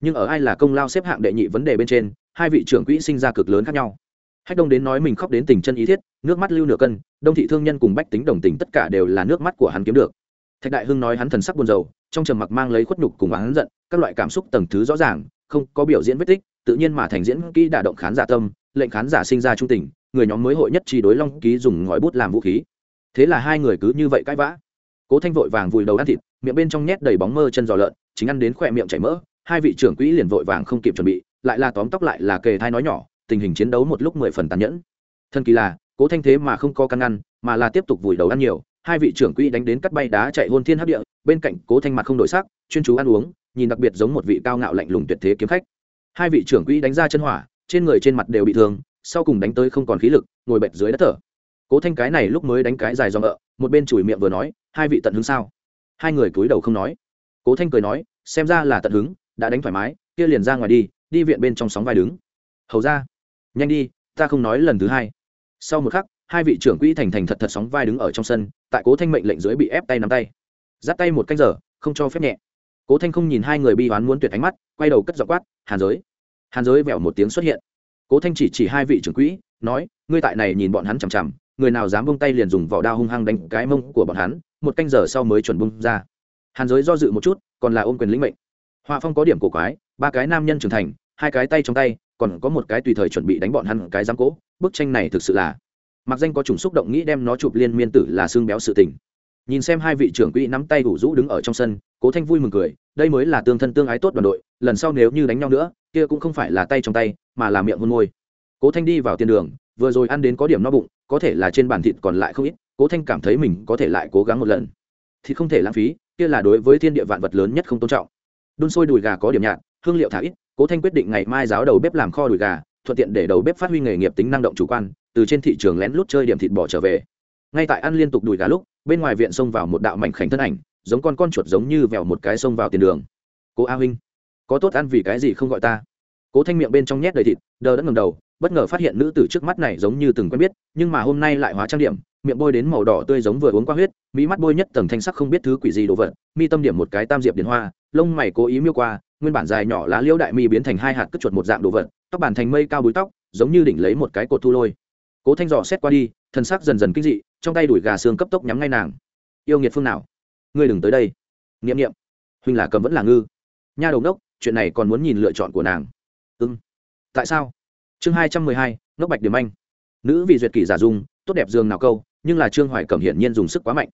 Nhưng ở ai là công lao xếp hạng đệ nhị vấn đề bên trên, hai vị trưởng quỹ sinh ra cực lớn khác nhau. Hách đông đến nói mình khóc đến tình chân ý thiết, nước mắt lưu nửa cân, đông thị thương nhân cùng bách tính đồng tình tất cả đều là nước mắt của hắn kiếm được. Thạch đại hưng nói hắn thần sắc buồn rầu trong trầm mặc mang lấy khuất nhục cùng oán giận, các loại cảm xúc tầng thứ rõ ràng, không có biểu diễn vết tích, tự nhiên mà thành diễn kỹ đả động khán giả tâm, lệnh khán giả sinh ra trung tình, người nhóm mới hội nhất chi đối long ký dùng ngòi bút làm vũ khí. Thế là hai người cứ như vậy cãi vã. Cố thanh vội vàng vùi đầu ăn thịt, miệng bên trong nhét đầy bóng mơ chân giò lợn, chính ăn đến khỏe miệng chảy mỡ, hai vị trưởng quỹ liền vội vàng không kịp chuẩn bị, lại là tóm tóc lại là kề thai nói nhỏ, tình hình chiến đấu một lúc mười phần tàn nhẫn. Thân kỳ là, cố thanh thế mà không có căn ngăn, mà là tiếp tục vùi đầu ăn nhiều hai vị trưởng quỹ đánh đến cắt bay đá chạy hôn thiên hấp địa, bên cạnh cố thanh mặt không đổi sắc, chuyên chú ăn uống, nhìn đặc biệt giống một vị cao ngạo lạnh lùng tuyệt thế kiếm khách. Hai vị trưởng quỹ đánh ra chân hỏa, trên người trên mặt đều bị thương, sau cùng đánh tới không còn khí lực, ngồi bệt dưới đất thở. Cố thanh cái này lúc mới đánh cái dài do ngợ một bên chùi miệng vừa nói, hai vị tận hứng sao? Hai người cúi đầu không nói. Cố thanh cười nói, xem ra là tận hứng, đã đánh thoải mái, kia liền ra ngoài đi đi viện bên trong sóng vai đứng. Hầu ra, nhanh đi, ta không nói lần thứ hai. Sau một khắc hai vị trưởng quỹ thành thành thật thật sóng vai đứng ở trong sân, tại cố thanh mệnh lệnh dưới bị ép tay nắm tay. Giáp tay một canh giờ, không cho phép nhẹ. Cố thanh không nhìn hai người bi oán muốn tuyệt ánh mắt, quay đầu cất dọ quát, hàn giới. Hàn giới vẹo một tiếng xuất hiện. Cố thanh chỉ chỉ hai vị trưởng quỹ, nói, ngươi tại này nhìn bọn hắn chằm chằm, người nào dám bông tay liền dùng vỏ đao hung hăng đánh cái mông của bọn hắn, một canh giờ sau mới chuẩn bung ra. Hàn giới do dự một chút, còn là ôm quyền lĩnh mệnh. Họa phong có điểm cổ quái, ba cái nam nhân trưởng thành, hai cái tay trong tay, còn có một cái tùy thời chuẩn bị đánh bọn hắn cái giám cỗ bức tranh này thực sự là mặc danh có chủng xúc động nghĩ đem nó chụp liên miên tử là xương béo sự tình. Nhìn xem hai vị trưởng quỹ nắm tay đủ rũ đứng ở trong sân, cố thanh vui mừng cười, đây mới là tương thân tương ái tốt đoàn đội, lần sau nếu như đánh nhau nữa, kia cũng không phải là tay trong tay, mà là miệng hôn môi. Cố thanh đi vào tiền đường, vừa rồi ăn đến có điểm no bụng, có thể là trên bàn thịt còn lại không ít, cố thanh cảm thấy mình có thể lại cố gắng một lần. Thì không thể lãng phí, kia là đối với thiên địa vạn vật lớn nhất không tôn trọng. Đun sôi đùi gà có điểm nhạt, hương liệu thả ít, cố thanh quyết định ngày mai giáo đầu bếp làm kho đùi gà, thuận tiện để đầu bếp phát huy nghề nghiệp tính năng động chủ quan từ trên thị trường lén lút chơi điểm thịt bò trở về. Ngay tại ăn liên tục đùi gà lúc, bên ngoài viện xông vào một đạo mảnh khảnh thân ảnh, giống con con chuột giống như vèo một cái xông vào tiền đường. Cố a huynh, có tốt ăn vì cái gì không gọi ta? Cố thanh miệng bên trong nhét đầy thịt, đờ đẫn ngầm đầu, bất ngờ phát hiện nữ tử trước mắt này giống như từng quen biết, nhưng mà hôm nay lại hóa trang điểm, miệng bôi đến màu đỏ tươi giống vừa uống qua huyết, mỹ mắt bôi nhất tầng thanh sắc không biết thứ quỷ gì đồ vật, mi tâm điểm một cái tam diệp điền hoa, lông mày cố ý miêu qua, nguyên bản dài nhỏ lá liễu đại mi biến thành hai hạt cất chuột một dạng đồ vật, tóc bản thành mây cao búi tóc, giống như đỉnh lấy một cái cột thu lôi cố thanh dò xét qua đi thân xác dần dần kinh dị, trong tay đuổi gà xương cấp tốc nhắm ngay nàng. Yêu nghiệt phương nào? Ngươi đừng tới đây. Nghiệm nghiệm huynh là cầm vẫn là ngư. Nha đầu đốc chuyện này còn muốn nhìn lựa chọn của nàng. Ưng tại sao? Chương hai trăm mười hai, ngốc bạch điểm anh. Nữ vị duyệt kỷ giả dung tốt đẹp dương nào câu, nhưng là trương hoài cẩm hiển nhiên dùng sức quá mạnh.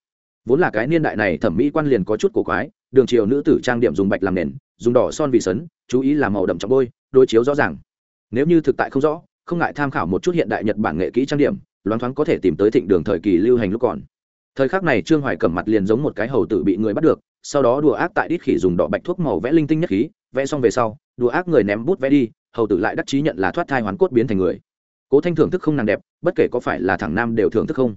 Vốn là cái niên đại này thẩm mỹ quan liền có chút cổ quái, đường chiều nữ tử trang điểm dùng bạch làm nền, dùng đỏ son vị sấn, chú ý làm màu đậm trọng bôi, đối chiếu rõ ràng. Nếu như thực tại không rõ không ngại tham khảo một chút hiện đại nhật bản nghệ kỹ trang điểm, loáng thoáng có thể tìm tới thịnh đường thời kỳ lưu hành lúc còn. Thời khắc này trương hoài cẩm mặt liền giống một cái hầu tử bị người bắt được, sau đó đùa ác tại đít khỉ dùng đỏ bạch thuốc màu vẽ linh tinh nhất khí, vẽ xong về sau, đùa ác người ném bút vẽ đi, hầu tử lại đắc chí nhận là thoát thai hoàn cốt biến thành người. Cố thanh thưởng thức không nàng đẹp, bất kể có phải là thằng nam đều thưởng thức không.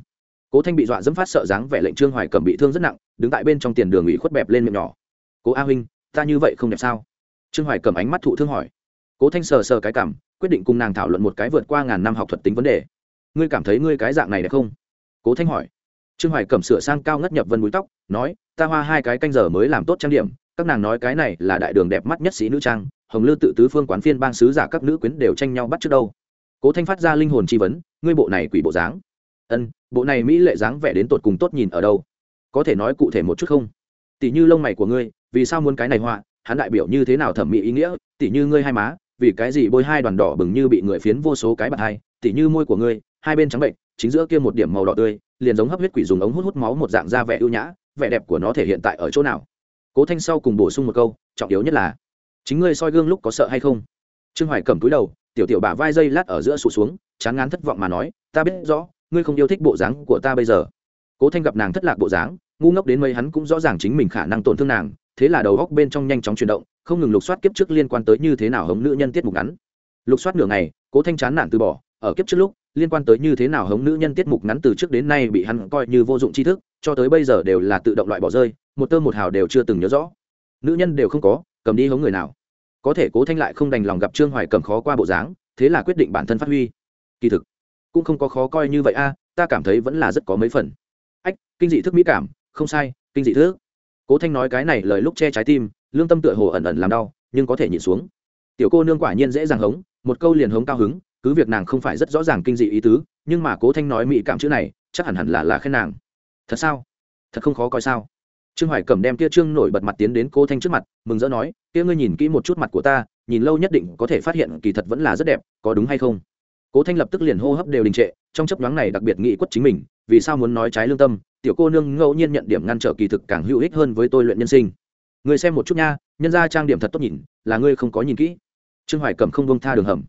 Cố thanh bị dọa dẫm phát sợ dáng vẻ lệnh trương hoài cầm bị thương rất nặng, đứng tại bên trong tiền đường ủy khuất bẹp lên miệng nhỏ. Cố a huynh, ta như vậy không đẹp sao? Trương hoài cầm ánh mắt thụ thương hỏi. Cố thanh sờ sờ cái cảm quyết định cùng nàng thảo luận một cái vượt qua ngàn năm học thuật tính vấn đề. Ngươi cảm thấy ngươi cái dạng này đẹp không? Cố thanh hỏi. Trương hoài cầm sửa sang cao ngất nhập vân búi tóc, nói, ta hoa hai cái canh giờ mới làm tốt trang điểm. Các nàng nói cái này là đại đường đẹp mắt nhất sĩ nữ trang. Hồng lư tự tứ phương quán phiên bang sứ giả các nữ quyến đều tranh nhau bắt trước đâu. Cố thanh phát ra linh hồn chi vấn, ngươi bộ này quỷ bộ dáng. Ân, bộ này mỹ lệ dáng vẻ đến tột cùng tốt nhìn ở đâu? Có thể nói cụ thể một chút không? Tỷ như lông mày của ngươi, vì sao muốn cái này họa? Hắn đại biểu như thế nào thẩm mỹ ý nghĩa? Tỷ như ngươi hai má vì cái gì bôi hai đoàn đỏ bừng như bị người phiến vô số cái bạc hai tỷ như môi của ngươi, hai bên trắng bệnh, chính giữa kia một điểm màu đỏ tươi, liền giống hấp huyết quỷ dùng ống hút hút máu một dạng da vẻ ưu nhã, vẻ đẹp của nó thể hiện tại ở chỗ nào? Cố thanh sau cùng bổ sung một câu, trọng yếu nhất là, chính ngươi soi gương lúc có sợ hay không? Trương hoài cầm túi đầu, tiểu tiểu bả vai dây lát ở giữa sụt xuống, chán ngán thất vọng mà nói, ta biết rõ, ngươi không yêu thích bộ dáng của ta bây giờ. Cố thanh gặp nàng thất lạc bộ dáng, ngu ngốc đến mấy hắn cũng rõ ràng chính mình khả năng tổn thương nàng thế là đầu góc bên trong nhanh chóng chuyển động, không ngừng lục soát kiếp trước liên quan tới như thế nào hống nữ nhân tiết mục ngắn. Lục soát nửa ngày, cố thanh chán nản từ bỏ, ở kiếp trước lúc, liên quan tới như thế nào hống nữ nhân tiết mục ngắn từ trước đến nay bị hắn coi như vô dụng tri thức, cho tới bây giờ đều là tự động loại bỏ rơi, một tơ một hào đều chưa từng nhớ rõ. Nữ nhân đều không có, cầm đi hống người nào. Có thể cố thanh lại không đành lòng gặp trương hoài cầm khó qua bộ dáng, thế là quyết định bản thân phát huy. Kỳ thực, cũng không có khó coi như vậy a, ta cảm thấy vẫn là rất có mấy phần. Ách, kinh dị thức mỹ cảm, không sai, kinh dị thức cố thanh nói cái này lời lúc che trái tim, lương tâm tựa hồ ẩn ẩn làm đau, nhưng có thể nhịn xuống. Tiểu cô nương quả nhiên dễ dàng hống, một câu liền hống cao hứng, cứ việc nàng không phải rất rõ ràng kinh dị ý tứ, nhưng mà cố thanh nói mỹ cảm chữ này, chắc hẳn hẳn là là khen nàng. Thật sao? Thật không khó coi sao? Trương hoài cẩm đem kia trương nổi bật mặt tiến đến cô thanh trước mặt, mừng rỡ nói, kia ngươi nhìn kỹ một chút mặt của ta, nhìn lâu nhất định có thể phát hiện kỳ thật vẫn là rất đẹp, có đúng hay không? Cố thanh lập tức liền hô hấp đều đình trệ, trong chấp nhoáng này đặc biệt nghị quất chính mình vì sao muốn nói trái lương tâm, tiểu cô nương ngẫu nhiên nhận điểm ngăn trở kỳ thực càng hữu ích hơn với tôi luyện nhân sinh. Người xem một chút nha, nhân ra trang điểm thật tốt nhìn, là ngươi không có nhìn kỹ. Trương hoài cầm không bông tha đường hầm.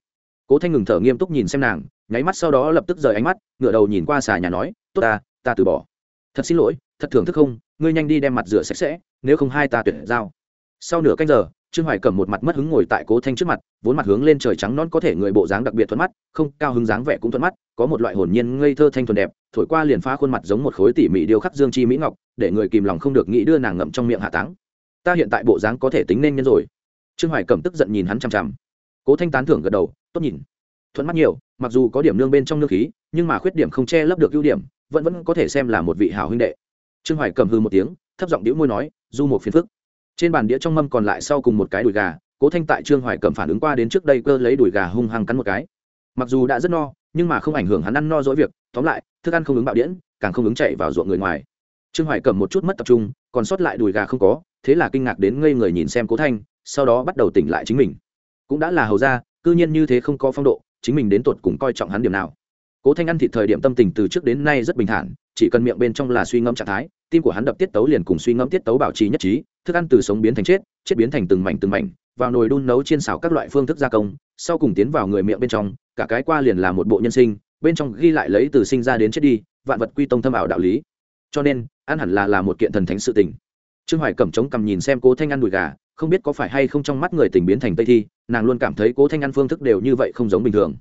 Cố thanh ngừng thở nghiêm túc nhìn xem nàng, nháy mắt sau đó lập tức rời ánh mắt, ngửa đầu nhìn qua xà nhà nói, tốt ta ta từ bỏ. Thật xin lỗi, thật thưởng thức không, ngươi nhanh đi đem mặt rửa sạch sẽ, nếu không hai ta tuyển giao. Sau nửa canh giờ trương hoài cầm một mặt mất hứng ngồi tại cố thanh trước mặt, vốn mặt hướng lên trời trắng non có thể người bộ dáng đặc biệt thuận mắt, không, cao hứng dáng vẻ cũng thuận mắt, có một loại hồn nhiên ngây thơ thanh thuần đẹp, thổi qua liền phá khuôn mặt giống một khối tỉ mỉ điêu khắc dương chi mỹ ngọc, để người kìm lòng không được nghĩ đưa nàng ngậm trong miệng hạ táng. Ta hiện tại bộ dáng có thể tính nên nhân rồi. Trương hoài cầm tức giận nhìn hắn chằm chằm. Cố thanh tán thưởng gật đầu, tốt nhìn. Thuận mắt nhiều, mặc dù có điểm nương bên trong nương khí, nhưng mà khuyết điểm không che lấp được ưu điểm, vẫn vẫn có thể xem là một vị hảo huynh đệ. Trương hoài cầm hư một tiếng, thấp giọng đĩu môi nói, du một phiền phức trên bàn đĩa trong mâm còn lại sau cùng một cái đùi gà, cố thanh tại trương hoài cầm phản ứng qua đến trước đây cơ lấy đùi gà hung hăng cắn một cái. Mặc dù đã rất no, nhưng mà không ảnh hưởng hắn ăn no dỗi việc, tóm lại, thức ăn không ứng bạo điễn, càng không ứng chạy vào ruộng người ngoài. Trương hoài cầm một chút mất tập trung, còn sót lại đùi gà không có, thế là kinh ngạc đến ngây người nhìn xem cố thanh, sau đó bắt đầu tỉnh lại chính mình. Cũng đã là hầu ra cư nhiên như thế không có phong độ, chính mình đến tột cùng coi trọng hắn điểm nào. Cố thanh ăn thịt thời điểm tâm tình từ trước đến nay rất bình thản, chỉ cần miệng bên trong là suy ngẫm trạng thái tim của hắn đập tiết tấu liền cùng suy ngẫm tiết tấu bảo trì nhất trí, thức ăn từ sống biến thành chết chết biến thành từng mảnh từng mảnh, vào nồi đun nấu chiên xào các loại phương thức gia công, sau cùng tiến vào người miệng bên trong, cả cái qua liền là một bộ nhân sinh, bên trong ghi lại lấy từ sinh ra đến chết đi, vạn vật quy tông thâm ảo đạo lý. Cho nên, ăn hẳn là là một kiện thần thánh sự tình. Trương hoài cẩm trống cầm nhìn xem cố thanh ăn đùi gà, không biết có phải hay không trong mắt người tình biến thành tây thi, nàng luôn cảm thấy cố thanh ăn phương thức đều như vậy không giống bình thường.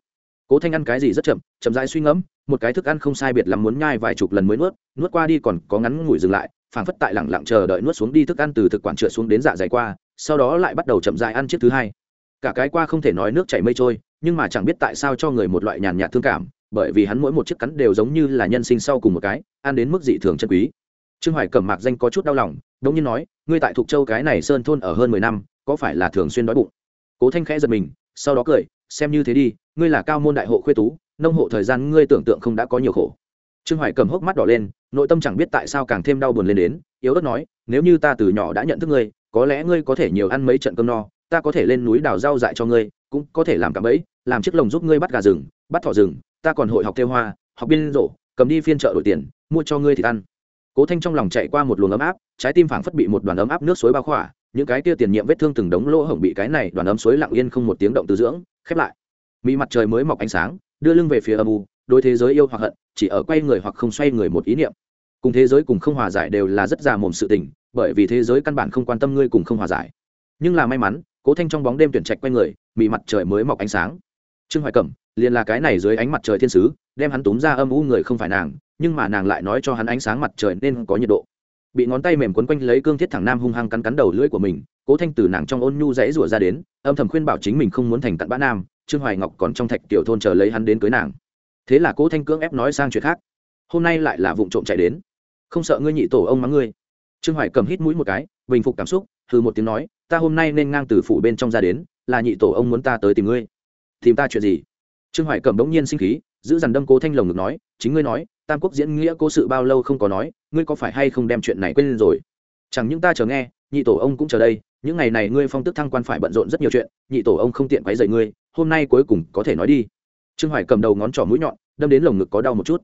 Cố thanh ăn cái gì rất chậm chậm rãi suy ngẫm một cái thức ăn không sai biệt lắm muốn nhai vài chục lần mới nuốt nuốt qua đi còn có ngắn ngủi dừng lại, phảng phất tại lẳng lặng chờ đợi nuốt xuống đi thức ăn từ thực quản trượt xuống đến dạ dày qua, sau đó lại bắt đầu chậm rãi ăn chiếc thứ hai. Cả cái qua không thể nói nước chảy mây trôi, nhưng mà chẳng biết tại sao cho người một loại nhàn nhạt thương cảm, bởi vì hắn mỗi một chiếc cắn đều giống như là nhân sinh sau cùng một cái, ăn đến mức dị thường chân quý. Trương hoài cẩm mạc danh có chút đau lòng, đống nhiên nói, ngươi tại thục châu cái này sơn thôn ở hơn mười năm, có phải là thường xuyên đói bụng? Cố thanh khẽ giật mình, sau đó cười, xem như thế đi, ngươi là cao môn đại hộ khuê tú nông hộ thời gian ngươi tưởng tượng không đã có nhiều khổ. Trương hoài cầm hốc mắt đỏ lên, nội tâm chẳng biết tại sao càng thêm đau buồn lên đến, yếu ớt nói, nếu như ta từ nhỏ đã nhận thức ngươi, có lẽ ngươi có thể nhiều ăn mấy trận cơm no, ta có thể lên núi đào rau dại cho ngươi, cũng có thể làm cả bẫy, làm chiếc lồng giúp ngươi bắt gà rừng, bắt thỏ rừng, ta còn hội học theo hoa, học biên rổ, cầm đi phiên chợ đổi tiền, mua cho ngươi thì ăn. Cố thanh trong lòng chạy qua một luồng ấm áp, trái tim phảng phất bị một đoàn ấm áp nước suối bao khỏa, những cái kia tiền nhiệm vết thương từng đống lỗ hổng bị cái này đoàn ấm suối lặng yên không một tiếng động từ dưỡng, khép lại. Mỹ mặt trời mới mọc ánh sáng đưa lưng về phía âm u đôi thế giới yêu hoặc hận, chỉ ở quay người hoặc không xoay người một ý niệm. Cùng thế giới cùng không hòa giải đều là rất già mồm sự tình, bởi vì thế giới căn bản không quan tâm ngươi cùng không hòa giải. Nhưng là may mắn, cố thanh trong bóng đêm tuyển trạch quay người bị mặt trời mới mọc ánh sáng. Trương hoài cẩm, liền là cái này dưới ánh mặt trời thiên sứ, đem hắn túm ra âm u người không phải nàng, nhưng mà nàng lại nói cho hắn ánh sáng mặt trời nên có nhiệt độ. Bị ngón tay mềm quấn quanh lấy cương thiết thẳng nam hung hăng cắn cắn đầu lưỡi của mình, cố thanh từ nàng trong ôn nhu dãy rủa ra đến, âm thầm khuyên bảo chính mình không muốn thành cặn bã nam trương hoài ngọc còn trong thạch tiểu thôn chờ lấy hắn đến cưới nàng. Thế là cố thanh cưỡng ép nói sang chuyện khác. Hôm nay lại là vụ trộm chạy đến. Không sợ ngươi nhị tổ ông mắng ngươi. Trương hoài cầm hít mũi một cái, bình phục cảm xúc từ một tiếng nói, ta hôm nay nên ngang từ phủ bên trong ra đến, là nhị tổ ông muốn ta tới tìm ngươi. Tìm ta chuyện gì? Trương hoài cầm đống nhiên sinh khí, giữ dằn đâm cố thanh lồng ngực nói, chính ngươi nói, tam quốc diễn nghĩa cố sự bao lâu không có nói, ngươi có phải hay không đem chuyện này quên rồi? Chẳng những ta chờ nghe, nhị tổ ông cũng chờ đây những ngày này ngươi phong tức thăng quan phải bận rộn rất nhiều chuyện, nhị tổ ông không tiện quấy dậy ngươi, hôm nay cuối cùng có thể nói đi. Trương hoài cầm đầu ngón trỏ mũi nhọn, đâm đến lồng ngực có đau một chút.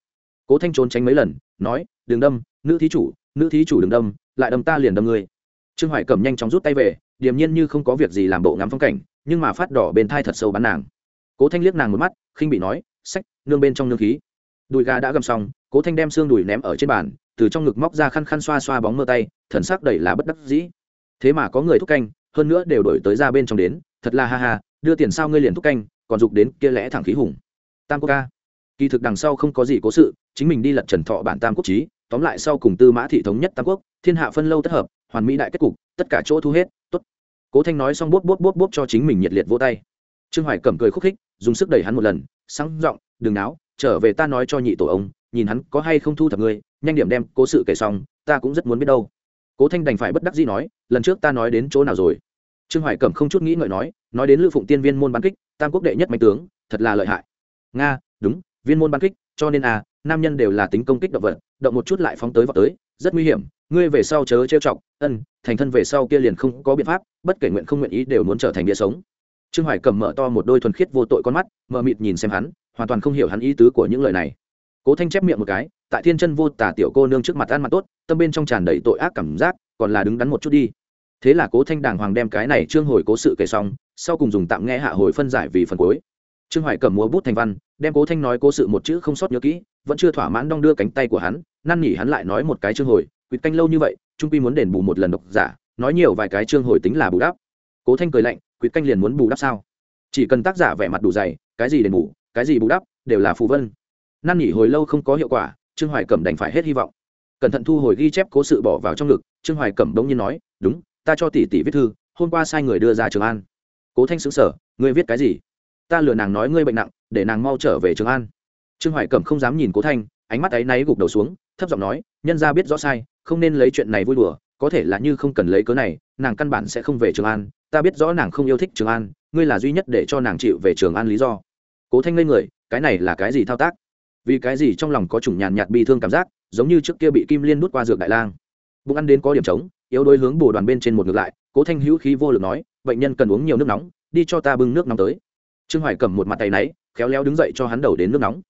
Cố thanh trốn tránh mấy lần, nói, đừng đâm, nữ thí chủ, nữ thí chủ đừng đâm, lại đâm ta liền đâm ngươi. Trương hoài cầm nhanh chóng rút tay về, điềm nhiên như không có việc gì làm bộ ngắm phong cảnh, nhưng mà phát đỏ bên thai thật sâu bắn nàng. Cố thanh liếc nàng một mắt, khinh bị nói, sách, nương bên trong nương khí. Đùi gà đã gầm xong, cố thanh đem xương đùi ném ở trên bàn, từ trong ngực móc ra khăn khăn xoa xoa bóng mơ tay, thần sắc đầy là bất đắc dĩ thế mà có người thúc canh, hơn nữa đều đổi tới ra bên trong đến, thật là ha ha, đưa tiền sao ngươi liền thúc canh, còn dục đến kia lẽ thẳng khí hùng. Tam quốc ca. Kỳ thực đằng sau không có gì cố sự, chính mình đi lật trần thọ bản tam quốc trí tóm lại sau cùng tư mã thị thống nhất tam quốc, thiên hạ phân lâu tất hợp, hoàn mỹ đại kết cục, tất cả chỗ thu hết, tốt. Cố thanh nói xong bốt bốt bốt bốt cho chính mình nhiệt liệt vô tay. Trương hoài cầm cười khúc khích, dùng sức đẩy hắn một lần, sáng giọng, đừng náo, trở về ta nói cho nhị tổ ông, nhìn hắn có hay không thu thập ngươi, nhanh điểm đem cố sự kể xong, ta cũng rất muốn biết đâu cố thanh đành phải bất đắc dĩ nói, lần trước ta nói đến chỗ nào rồi? Trương hoài cẩm không chút nghĩ ngợi nói nói đến lữ phụng tiên viên môn bán kích, tam quốc đệ nhất mạnh tướng, thật là lợi hại. Nga, đúng, viên môn bán kích, cho nên à nam nhân đều là tính công kích động vật, động một chút lại phóng tới vào tới, rất nguy hiểm, ngươi về sau chớ trêu chọc, ân, thành thân về sau kia liền không có biện pháp, bất kể nguyện không nguyện ý đều muốn trở thành địa sống. Trương hoài cầm mở to một đôi thuần khiết vô tội con mắt mờ mịt nhìn xem hắn, hoàn toàn không hiểu hắn ý tứ của những lời này cố thanh chép miệng một cái, tại thiên chân vô tả tiểu cô nương trước mặt ăn mặt tốt, tâm bên trong tràn đầy tội ác cảm giác, còn là đứng đắn một chút đi. Thế là cố thanh đàng hoàng đem cái này trương hồi cố sự kể xong, sau cùng dùng tạm nghe hạ hồi phân giải vì phần cuối. Trương hoài cầm múa bút thành văn, đem cố thanh nói cố sự một chữ không sót nhớ kỹ, vẫn chưa thỏa mãn đong đưa cánh tay của hắn, năn nỉ hắn lại nói một cái trương hồi, quỵt canh lâu như vậy, trung pi muốn đền bù một lần độc giả, nói nhiều vài cái trương hồi tính là bù đắp. Cố thanh cười lạnh, quỵt canh liền muốn bù đắp sao? Chỉ cần tác giả vẻ mặt đủ dày, cái gì đền bù, cái gì bù đắp, đều là phù vân năn nỉ hồi lâu không có hiệu quả, trương hoài cẩm đành phải hết hy vọng. Cẩn thận thu hồi ghi chép cố sự bỏ vào trong ngực, trương hoài cẩm đông nhiên nói, đúng, ta cho tỷ tỷ viết thư, hôm qua sai người đưa ra trường an. Cố thanh xứng sở ngươi viết cái gì? Ta lừa nàng nói ngươi bệnh nặng, để nàng mau trở về trường an. Trương hoài cẩm không dám nhìn cố thanh, ánh mắt ấy náy gục đầu xuống, thấp giọng nói, nhân ra biết rõ sai, không nên lấy chuyện này vui đùa, có thể là như không cần lấy cớ này, nàng căn bản sẽ không về trường an, ta biết rõ nàng không yêu thích trường an, ngươi là duy nhất để cho nàng chịu về trường an lý do. Cố thanh lên người, cái này là cái gì thao tác? Vì cái gì trong lòng có chủng nhàn nhạt bi thương cảm giác, giống như trước kia bị kim liên đút qua dược đại lang. Bụng ăn đến có điểm trống, yếu đôi hướng bồ đoàn bên trên một ngược lại, cố thanh hữu khí vô lực nói, bệnh nhân cần uống nhiều nước nóng, đi cho ta bưng nước nóng tới. Trương hoài cầm một mặt tay náy, khéo léo đứng dậy cho hắn đầu đến nước nóng.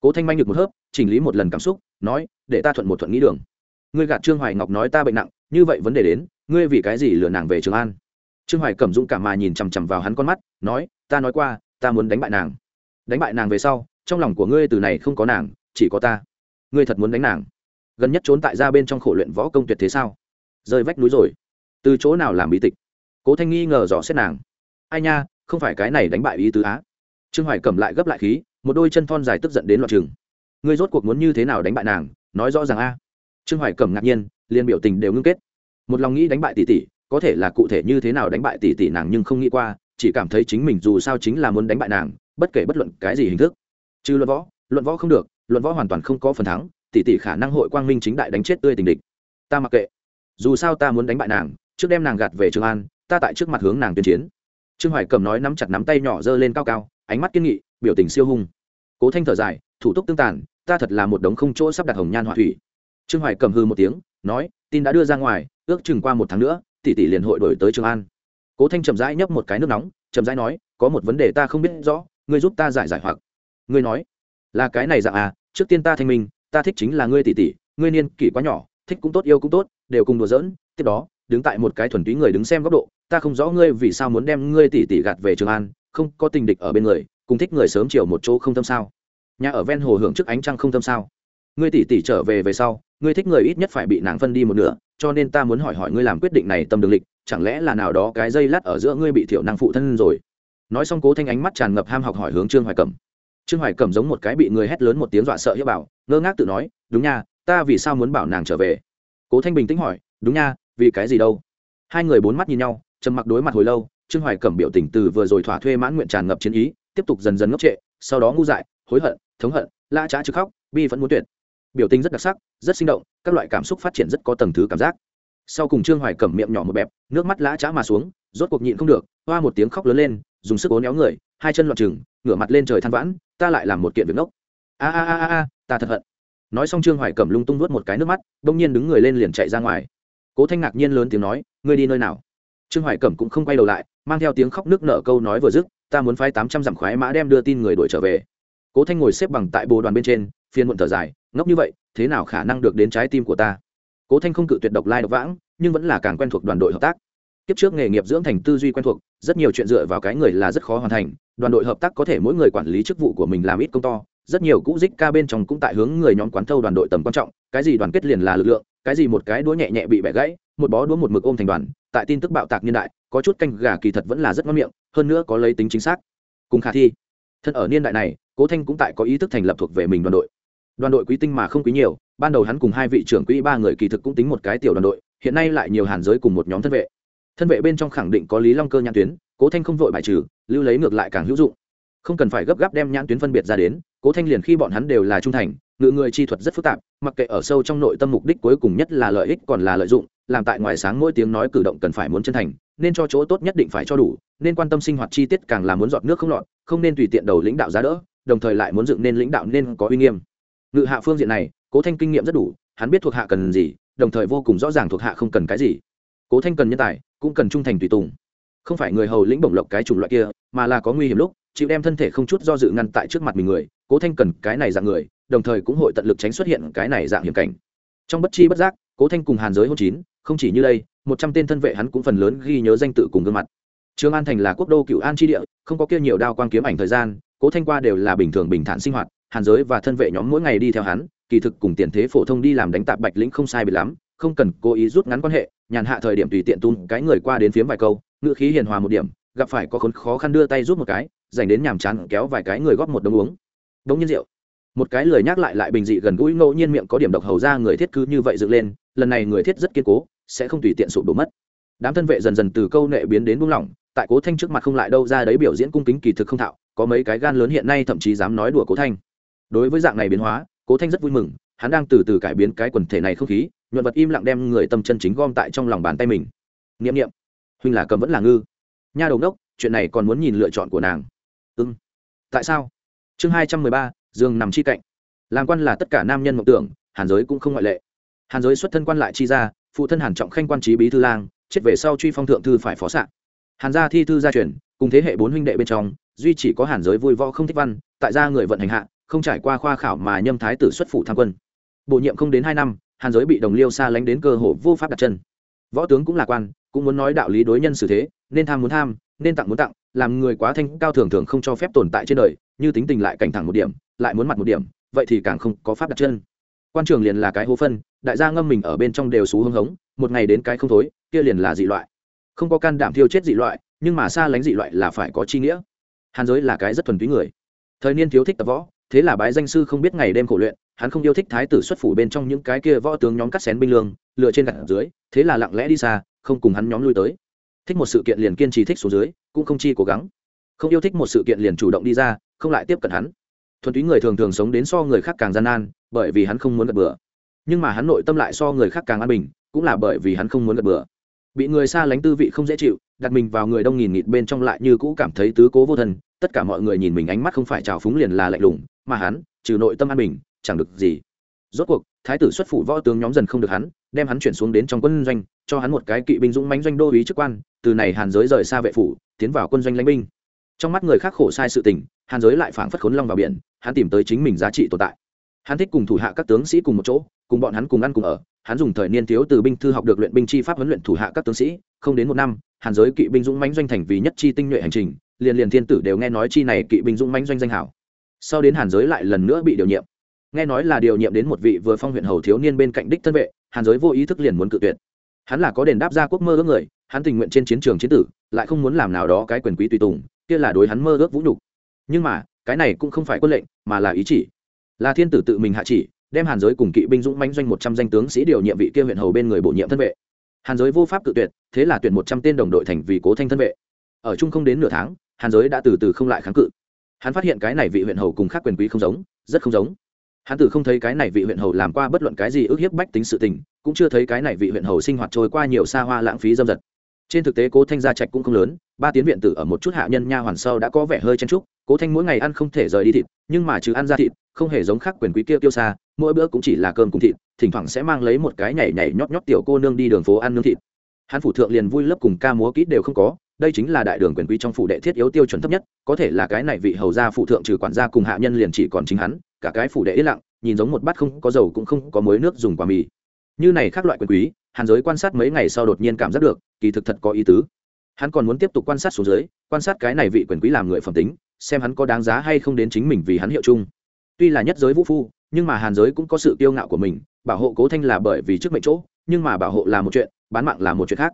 Cố thanh manh được một hớp, chỉnh lý một lần cảm xúc, nói, để ta thuận một thuận nghĩ đường. Ngươi gạt trương hoài ngọc nói ta bệnh nặng, như vậy vấn đề đến, ngươi vì cái gì lừa nàng về trường an? Trương hoài cầm dũng cảm mà nhìn chằm chằm vào hắn con mắt, nói, ta nói qua, ta muốn đánh bại nàng. Đánh bại nàng về sau trong lòng của ngươi từ này không có nàng, chỉ có ta. Ngươi thật muốn đánh nàng. Gần nhất trốn tại ra bên trong khổ luyện võ công tuyệt thế sao? Rơi vách núi rồi. Từ chỗ nào làm bí tịch? Cố thanh nghi ngờ dò xét nàng. Ai nha, không phải cái này đánh bại ý tứ á. Trương hoài cầm lại gấp lại khí, một đôi chân thon dài tức giận đến loạt chừng ngươi rốt cuộc muốn như thế nào đánh bại nàng, nói rõ ràng a. Trương hoài cầm ngạc nhiên, liền biểu tình đều ngưng kết. Một lòng nghĩ đánh bại tỷ tỷ, có thể là cụ thể như thế nào đánh bại tỷ tỷ nàng nhưng không nghĩ qua, chỉ cảm thấy chính mình dù sao chính là muốn đánh bại nàng, bất kể bất luận cái gì hình thức trừ luận võ luận võ không được, luận võ hoàn toàn không có phần thắng, tỷ tỷ khả năng hội quang minh chính đại đánh chết tươi tình địch. Ta mặc kệ. Dù sao ta muốn đánh bại nàng, trước đem nàng gạt về trường an, ta tại trước mặt hướng nàng tuyên chiến. Trương hoài cầm nói nắm chặt nắm tay nhỏ giơ lên cao cao, ánh mắt kiên nghị, biểu tình siêu hung. Cố thanh thở dài, thủ tục tương tàn, ta thật là một đống không chỗ sắp đặt hồng nhan họa thủy. Trương hoài cầm hư một tiếng, nói, tin đã đưa ra ngoài, ước chừng qua một tháng nữa, tỷ tỷ liền hội đổi tới trường an. Cố thanh chậm rãi nhấp một cái nước nóng, chậm rãi nói, có một vấn đề ta không biết rõ, ngươi giúp ta giải giải hoặc ngươi nói, là cái này dạng à trước tiên ta thanh minh, ta thích chính là ngươi tỷ tỷ, ngươi niên kỷ quá nhỏ, thích cũng tốt, yêu cũng tốt, đều cùng đùa giỡn, tiếp đó, đứng tại một cái thuần túy người đứng xem góc độ, ta không rõ ngươi vì sao muốn đem ngươi tỷ tỷ gạt về trường an, không có tình địch ở bên người, cùng thích người sớm chiều một chỗ không tâm sao. Nhà ở ven hồ hưởng trước ánh trăng không tâm sao. Ngươi tỷ tỷ trở về về sau, ngươi thích người ít nhất phải bị nàng phân đi một nửa, cho nên ta muốn hỏi hỏi ngươi làm quyết định này tâm đường lịch, chẳng lẽ là nào đó cái dây lát ở giữa ngươi bị thiểu năng phụ thân rồi? Nói xong cố thanh ánh mắt tràn ngập ham học hỏi hướng trương hoài cẩm trương hoài cẩm giống một cái bị người hét lớn một tiếng dọa sợ hiếp bảo, ngơ ngác tự nói, đúng nha, ta vì sao muốn bảo nàng trở về? Cố thanh bình tĩnh hỏi, đúng nha, vì cái gì đâu? Hai người bốn mắt nhìn nhau, trầm mặc đối mặt hồi lâu, trương hoài cẩm biểu tình từ vừa rồi thỏa thuê mãn nguyện tràn ngập chiến ý, tiếp tục dần dần ngốc trệ, sau đó ngu dại, hối hận, thống hận, la trá chứ khóc, bi vẫn muốn tuyệt. Biểu tình rất đặc sắc, rất sinh động, các loại cảm xúc phát triển rất có tầng thứ cảm giác. Sau cùng trương hoài cẩm miệng nhỏ một bẹp, nước mắt lã trá mà xuống, rốt cuộc nhịn không được, hoa một tiếng khóc lớn lên dùng sức ố néo người, hai chân loạn trừng, ngửa mặt lên trời than vãn, ta lại làm một kiện việc ngốc. A a a a ta thật hận. Nói xong trương hoài cẩm lung tung vớt một cái nước mắt, bỗng nhiên đứng người lên liền chạy ra ngoài. Cố thanh ngạc nhiên lớn tiếng nói, ngươi đi nơi nào? Trương hoài cẩm cũng không quay đầu lại, mang theo tiếng khóc nước nở câu nói vừa dứt, ta muốn phái tám trăm dặm khoái mã đem đưa tin người đuổi trở về. Cố thanh ngồi xếp bằng tại bồ đoàn bên trên phiên muộn thở dài, ngốc như vậy, thế nào khả năng được đến trái tim của ta? Cố thanh không cự tuyệt độc lai độc vãng, nhưng vẫn là càng quen thuộc đoàn đội hợp tác kiếp trước nghề nghiệp dưỡng thành tư duy quen thuộc, rất nhiều chuyện dựa vào cái người là rất khó hoàn thành, đoàn đội hợp tác có thể mỗi người quản lý chức vụ của mình làm ít công to, rất nhiều cũ dích ca bên trong cũng tại hướng người nhóm quán thâu đoàn đội tầm quan trọng, cái gì đoàn kết liền là lực lượng, cái gì một cái đũa nhẹ nhẹ bị bẻ gãy, một bó đũa một mực ôm thành đoàn, tại tin tức bạo tạc niên đại, có chút canh gà kỳ thật vẫn là rất ngon miệng, hơn nữa có lấy tính chính xác. Cùng khả thi. Thân ở niên đại này, cố thanh cũng tại có ý thức thành lập thuộc về mình đoàn đội. Đoàn đội quý tinh mà không quý nhiều, ban đầu hắn cùng hai vị trưởng quỹ ba người kỳ thực cũng tính một cái tiểu đoàn đội, hiện nay lại nhiều hàn giới cùng một nhóm thân vệ thân vệ bên trong khẳng định có lý long cơ nhãn tuyến, cố thanh không vội bài trừ, lưu lấy ngược lại càng hữu dụng. Không cần phải gấp gáp đem nhãn tuyến phân biệt ra đến, cố thanh liền khi bọn hắn đều là trung thành, ngự người chi thuật rất phức tạp, mặc kệ ở sâu trong nội tâm mục đích cuối cùng nhất là lợi ích còn là lợi dụng, làm tại ngoài sáng mỗi tiếng nói cử động cần phải muốn chân thành, nên cho chỗ tốt nhất định phải cho đủ, nên quan tâm sinh hoạt chi tiết càng là muốn giọt nước không lọt, không nên tùy tiện đầu lãnh đạo giá đỡ, đồng thời lại muốn dựng nên lãnh đạo nên có uy nghiêm. Ngự hạ phương diện này, cố thanh kinh nghiệm rất đủ, hắn biết thuộc hạ cần gì, đồng thời vô cùng rõ ràng thuộc hạ không cần cái gì. Cố thanh cần nhân tài cũng cần trung thành tùy tùng. Không phải người hầu lĩnh bổng lộc cái chủng loại kia, mà là có nguy hiểm lúc, chịu đem thân thể không chút do dự ngăn tại trước mặt mình người, cố thanh cần cái này dạng người, đồng thời cũng hội tận lực tránh xuất hiện cái này dạng hiểm cảnh. Trong bất chi bất giác, cố thanh cùng hàn giới hôn chín, không chỉ như đây, một trăm tên thân vệ hắn cũng phần lớn ghi nhớ danh tự cùng gương mặt. Trương an thành là quốc đô cựu an tri địa, không có kia nhiều đao quang kiếm ảnh thời gian, cố thanh qua đều là bình thường bình thản sinh hoạt, hàn giới và thân vệ nhóm mỗi ngày đi theo hắn, kỳ thực cùng tiền thế phổ thông đi làm đánh tạp bạch lĩnh không sai bị lắm, không cần cố ý rút ngắn quan hệ nhàn hạ thời điểm tùy tiện tung cái người qua đến phiếm vài câu, ngữ khí hiền hòa một điểm, gặp phải có khốn khó khăn đưa tay rút một cái, dành đến nhàm chán kéo vài cái người góp một đống uống. Đống nhiên rượu. Một cái lời nhắc lại lại bình dị gần gũi ngẫu nhiên miệng có điểm độc hầu ra người thiết cứ như vậy dựng lên, lần này người thiết rất kiên cố, sẽ không tùy tiện sụp đổ mất. Đám thân vệ dần dần từ câu nệ biến đến buông lỏng, tại cố thanh trước mặt không lại đâu ra đấy biểu diễn cung kính kỳ thực không thạo, có mấy cái gan lớn hiện nay thậm chí dám nói đùa cố thanh. Đối với dạng này biến hóa, cố thanh rất vui mừng hắn đang từ từ cải biến cái quần thể này không khí, nhuận vật im lặng đem người tâm chân chính gom tại trong lòng bàn tay mình. N i ệ m n i ệ m huynh là cầm vẫn là ngư. Nha đầu đốc, chuyện này còn muốn nhìn lựa chọn của nàng. Ưng tại sao? Chương hai trăm mười ba, dương nằm chi cạnh. Làm quan là tất cả nam nhân mộng tưởng, hàn giới cũng không ngoại lệ. Hàn giới xuất thân quan lại chi ra phụ thân hàn trọng khanh quan trí bí thư lang, chết về sau truy phong thượng thư phải phó s hàn gia thi thư gia truyền, cùng thế hệ bốn huynh đệ bên trong, duy chỉ có hàn giới vui võ không thích văn, tại gia người vận hành hạ, không trải qua khoa khảo mà nhâm thái tử xuất phủ tham quân bổ nhiệm không đến hai năm, hàn giới bị đồng liêu xa lánh đến cơ hồ vô pháp đặt chân. Võ tướng cũng lạc quan, cũng muốn nói đạo lý đối nhân xử thế, nên tham muốn tham, nên tặng muốn tặng, làm người quá thanh cao thường thường không cho phép tồn tại trên đời, như tính tình lại cảnh thẳng một điểm, lại muốn mặt một điểm, vậy thì càng không có pháp đặt chân. Quan trường liền là cái hố phân, đại gia ngâm mình ở bên trong đều xú hưng hống, một ngày đến cái không thối, kia liền là dị loại. Không có can đảm thiêu chết dị loại, nhưng mà xa lánh dị loại là phải có chi nghĩa. Hàn giới là cái rất thuần túy người. Thời niên thiếu thích tập võ, thế là bái danh sư không biết ngày đêm khổ luyện hắn không yêu thích thái tử xuất phủ bên trong những cái kia võ tướng nhóm cắt xén binh lương, lựa trên gặt dưới, thế là lặng lẽ đi xa, không cùng hắn nhóm lui tới. Thích một sự kiện liền kiên trì thích xuống dưới, cũng không chi cố gắng. Không yêu thích một sự kiện liền chủ động đi ra, không lại tiếp cận hắn. Thuần túy người thường thường sống đến so người khác càng gian nan, bởi vì hắn không muốn gật bừa. Nhưng mà hắn nội tâm lại so người khác càng an bình, cũng là bởi vì hắn không muốn gật bừa. Bị người xa lánh tư vị không dễ chịu, đặt mình vào người đông nghìn nghịt bên trong lại như cũ cảm thấy tứ cố vô thần, tất cả mọi người nhìn mình ánh mắt không phải trào phúng liền là lạnh lùng, mà hắn, trừ nội tâm an bình chẳng được gì. Rốt cuộc, thái tử xuất phủ võ tướng nhóm dần không được hắn, đem hắn chuyển xuống đến trong quân doanh, cho hắn một cái kỵ binh dũng mãnh doanh đô ý chức quan, từ này hàn giới rời xa vệ phủ, tiến vào quân doanh lãnh binh. Trong mắt người khác khổ sai sự tình, hàn giới lại phảng phất khốn long vào biển, hắn tìm tới chính mình giá trị tồn tại. Hắn thích cùng thủ hạ các tướng sĩ cùng một chỗ, cùng bọn hắn cùng ăn cùng ở, hắn dùng thời niên thiếu từ binh thư học được luyện binh chi pháp huấn luyện thủ hạ các tướng sĩ, không đến một năm, hàn giới kỵ binh dũng mãnh doanh thành vì nhất chi tinh nhuệ hành trình, liền liền thiên tử đều nghe nói chi này kỵ binh dũng mãnh doanh danh hảo. Sau đến hàn giới lại lần nữa bị điều nhiệm nghe nói là điều nhiệm đến một vị vừa phong huyện hầu thiếu niên bên cạnh đích thân vệ, hàn giới vô ý thức liền muốn cự tuyệt. Hắn là có đền đáp ra quốc mơ ước người, hắn tình nguyện trên chiến trường chiến tử, lại không muốn làm nào đó cái quyền quý tùy tùng, kia là đối hắn mơ ước vũ nhục. Nhưng mà, cái này cũng không phải quân lệnh, mà là ý chỉ. Là thiên tử tự mình hạ chỉ, đem hàn giới cùng kỵ binh dũng mãnh doanh một trăm danh tướng sĩ điều nhiệm vị kia huyện hầu bên người bổ nhiệm thân vệ. Hàn giới vô pháp cự tuyệt, thế là tuyển một trăm tên đồng đội thành vì cố thanh thân vệ. Ở chung không đến nửa tháng, hàn giới đã từ từ không lại kháng cự. Hắn phát hiện cái này vị huyện hầu cùng khác quyền quý không giống, rất không giống hắn tử không thấy cái này vị huyện hầu làm qua bất luận cái gì ức hiếp bách tính sự tình, cũng chưa thấy cái này vị huyện hầu sinh hoạt trôi qua nhiều xa hoa lãng phí dâm dật. Trên thực tế, cố thanh gia trạch cũng không lớn, ba tiến viện tử ở một chút hạ nhân nha hoàn sau đã có vẻ hơi chen trúc cố thanh mỗi ngày ăn không thể rời đi thịt, nhưng mà trừ ăn ra thịt, không hề giống khác quyền quý kia tiêu xa, mỗi bữa cũng chỉ là cơm cùng thịt, thỉnh thoảng sẽ mang lấy một cái nhảy nhảy nhót nhót tiểu cô nương đi đường phố ăn nương thịt. Hắn phủ thượng liền vui lớp cùng ca múa kỹ đều không có đây chính là đại đường quyền quý trong phủ đệ thiết yếu tiêu chuẩn thấp nhất, có thể là cái này vị hầu gia phụ thượng trừ quản gia cùng hạ nhân liền chỉ còn chính hắn, cả cái phủ đệ yên lặng, nhìn giống một bát không có dầu cũng không có mới nước dùng quả mì. Như này khác loại quyền quý, hàn giới quan sát mấy ngày sau đột nhiên cảm giác được, kỳ thực thật có ý tứ. Hắn còn muốn tiếp tục quan sát xuống dưới, quan sát cái này vị quyền quý làm người phẩm tính, xem hắn có đáng giá hay không đến chính mình vì hắn hiệu chung. Tuy là nhất giới vũ phu, nhưng mà hàn giới cũng có sự kiêu ngạo của mình, bảo hộ cố thanh là bởi vì trước mệnh chỗ, nhưng mà bảo hộ là một chuyện, bán mạng là một chuyện khác.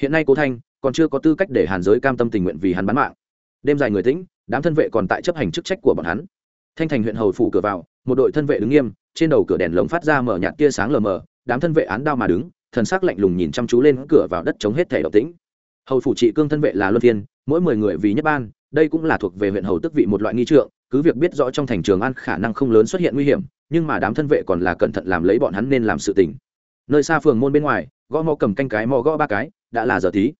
Hiện nay cố thanh còn chưa có tư cách để hàn giới cam tâm tình nguyện vì hắn bán mạng. Đêm dài người tĩnh, đám thân vệ còn tại chấp hành chức trách của bọn hắn. Thanh thành huyện hầu phủ cửa vào, một đội thân vệ đứng nghiêm, trên đầu cửa đèn lồng phát ra mở nhạt tia sáng lờ mờ, đám thân vệ án đao mà đứng, thần sắc lạnh lùng nhìn chăm chú lên cửa vào đất chống hết thể độc tĩnh. Hầu phủ trị cương thân vệ là luân phiên, mỗi mười người vì nhất ban, đây cũng là thuộc về huyện hầu tức vị một loại nghi trượng, cứ việc biết rõ trong thành trường an khả năng không lớn xuất hiện nguy hiểm, nhưng mà đám thân vệ còn là cẩn thận làm lấy bọn hắn nên làm sự tình. Nơi xa phường môn bên ngoài, gõ mò cầm canh cái mò gõ ba cái, đã là giờ tí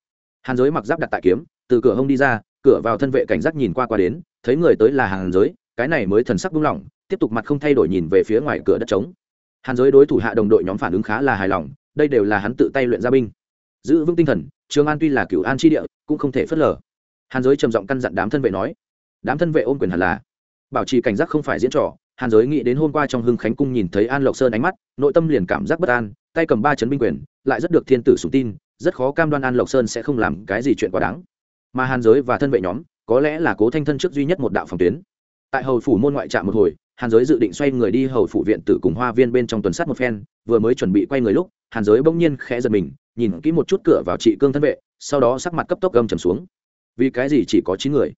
hàn giới mặc giáp đặt tại kiếm, từ cửa hông đi ra, cửa vào thân vệ cảnh giác nhìn qua qua đến, thấy người tới là hàn giới, cái này mới thần sắc buông lỏng, tiếp tục mặt không thay đổi nhìn về phía ngoài cửa đất trống. Hàn giới đối thủ hạ đồng đội nhóm phản ứng khá là hài lòng, đây đều là hắn tự tay luyện ra binh. Giữ vững tinh thần, trường an tuy là cựu an tri địa, cũng không thể phớt lờ. Hàn giới trầm giọng căn dặn đám thân vệ nói, đám thân vệ ôm quyền hẳn là. Bảo trì cảnh giác không phải diễn trò, hàn giới nghĩ đến hôm qua trong hưng khánh cung nhìn thấy an lộc sơn ánh mắt, nội tâm liền cảm giác bất an, tay cầm ba chấn binh quyền, lại rất được thiên tử sùng tin rất khó cam đoan an lộc sơn sẽ không làm cái gì chuyện quá đáng. Mà hàn giới và thân vệ nhóm, có lẽ là cố thanh thân trước duy nhất một đạo phòng tuyến. Tại hầu phủ môn ngoại trạm một hồi, hàn giới dự định xoay người đi hầu phủ viện tử cùng hoa viên bên trong tuần sát một phen, vừa mới chuẩn bị quay người lúc, hàn giới bỗng nhiên khẽ giật mình, nhìn kỹ một chút cửa vào trị cương thân vệ, sau đó sắc mặt cấp tốc gầm trầm xuống. Vì cái gì chỉ có chín người?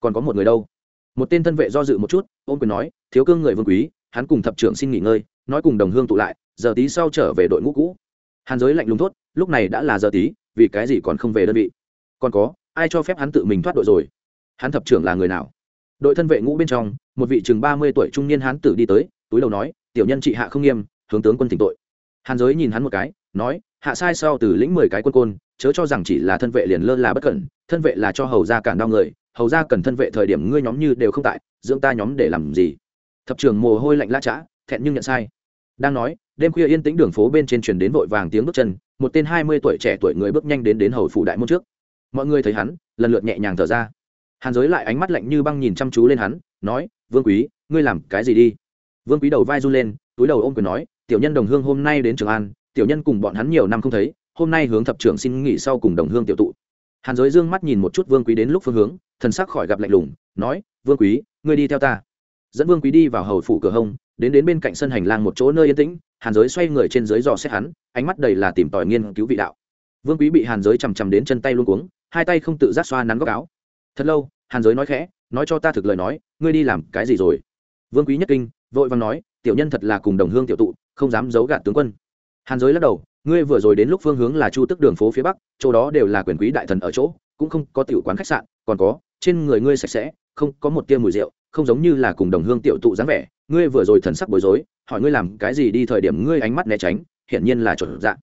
Còn có một người đâu? Một tên thân vệ do dự một chút ôm quyền nói, thiếu cương người vương quý, hắn cùng thập trưởng xin nghỉ ngơi, nói cùng đồng hương tụ lại, giờ tí sau trở về đội ngũ cũ. Hàn giới lạnh lùng thốt lúc này đã là giờ tí, vì cái gì còn không về đơn vị? Còn có, ai cho phép hắn tự mình thoát đội rồi? Hắn thập trưởng là người nào? Đội thân vệ ngũ bên trong, một vị chừng ba mươi tuổi trung niên hán tử đi tới, túi đầu nói, tiểu nhân trị hạ không nghiêm, hướng tướng quân tỉnh tội. Hàn giới nhìn hắn một cái, nói, hạ sai sau từ lĩnh mười cái quân côn, chớ cho rằng chỉ là thân vệ liền lơ là bất cẩn, thân vệ là cho hầu ra cản đau người, hầu ra cần thân vệ thời điểm ngươi nhóm như đều không tại, dưỡng ta nhóm để làm gì? Thập trường mồ hôi lạnh la chã thẹn nhưng nhận sai. Đang nói đêm khuya yên tĩnh đường phố bên trên truyền đến vội vàng tiếng bước chân, một tên hai mươi tuổi trẻ tuổi người bước nhanh đến đến hầu phủ đại môn trước. Mọi người thấy hắn, lần lượt nhẹ nhàng thở ra. Hàn giới lại ánh mắt lạnh như băng nhìn chăm chú lên hắn, nói, vương quý, ngươi làm cái gì đi? Vương quý đầu vai run lên, túi đầu ôm quyền nói, tiểu nhân đồng hương hôm nay đến trường an, tiểu nhân cùng bọn hắn nhiều năm không thấy, hôm nay hướng thập trưởng xin nghỉ sau cùng đồng hương tiểu tụ. Hàn giới dương mắt nhìn một chút vương quý đến lúc phương hướng, thần sắc khỏi gặp lạnh lùng, nói, vương quý, ngươi đi theo ta. Dẫn vương quý đi vào hầu phủ cửa hông, đến đến bên cạnh sân hành lang một chỗ nơi yên tĩnh hàn giới xoay người trên dưới dò xét hắn, ánh mắt đầy là tìm tòi nghiên cứu vị đạo. Vương quý bị hàn giới chằm chằm đến chân tay luôn cuống, hai tay không tự giác xoa nắn góc áo. Thật lâu, hàn giới nói khẽ, nói cho ta thực lời nói, ngươi đi làm cái gì rồi? Vương quý nhất kinh, vội vàng nói, tiểu nhân thật là cùng đồng hương tiểu tụ, không dám giấu gạt tướng quân. Hàn giới lắc đầu, ngươi vừa rồi đến lúc phương hướng là chu tức đường phố phía bắc, chỗ đó đều là quyền quý đại thần ở chỗ, cũng không có tiểu quán khách sạn, còn có, trên người ngươi sạch sẽ, không có một tia mùi rượu, không giống như là cùng đồng hương tiểu tụ dáng vẻ, ngươi vừa rồi thần sắc bối rối hỏi ngươi làm cái gì đi thời điểm ngươi ánh mắt né tránh, hiển nhiên là chuẩn dạng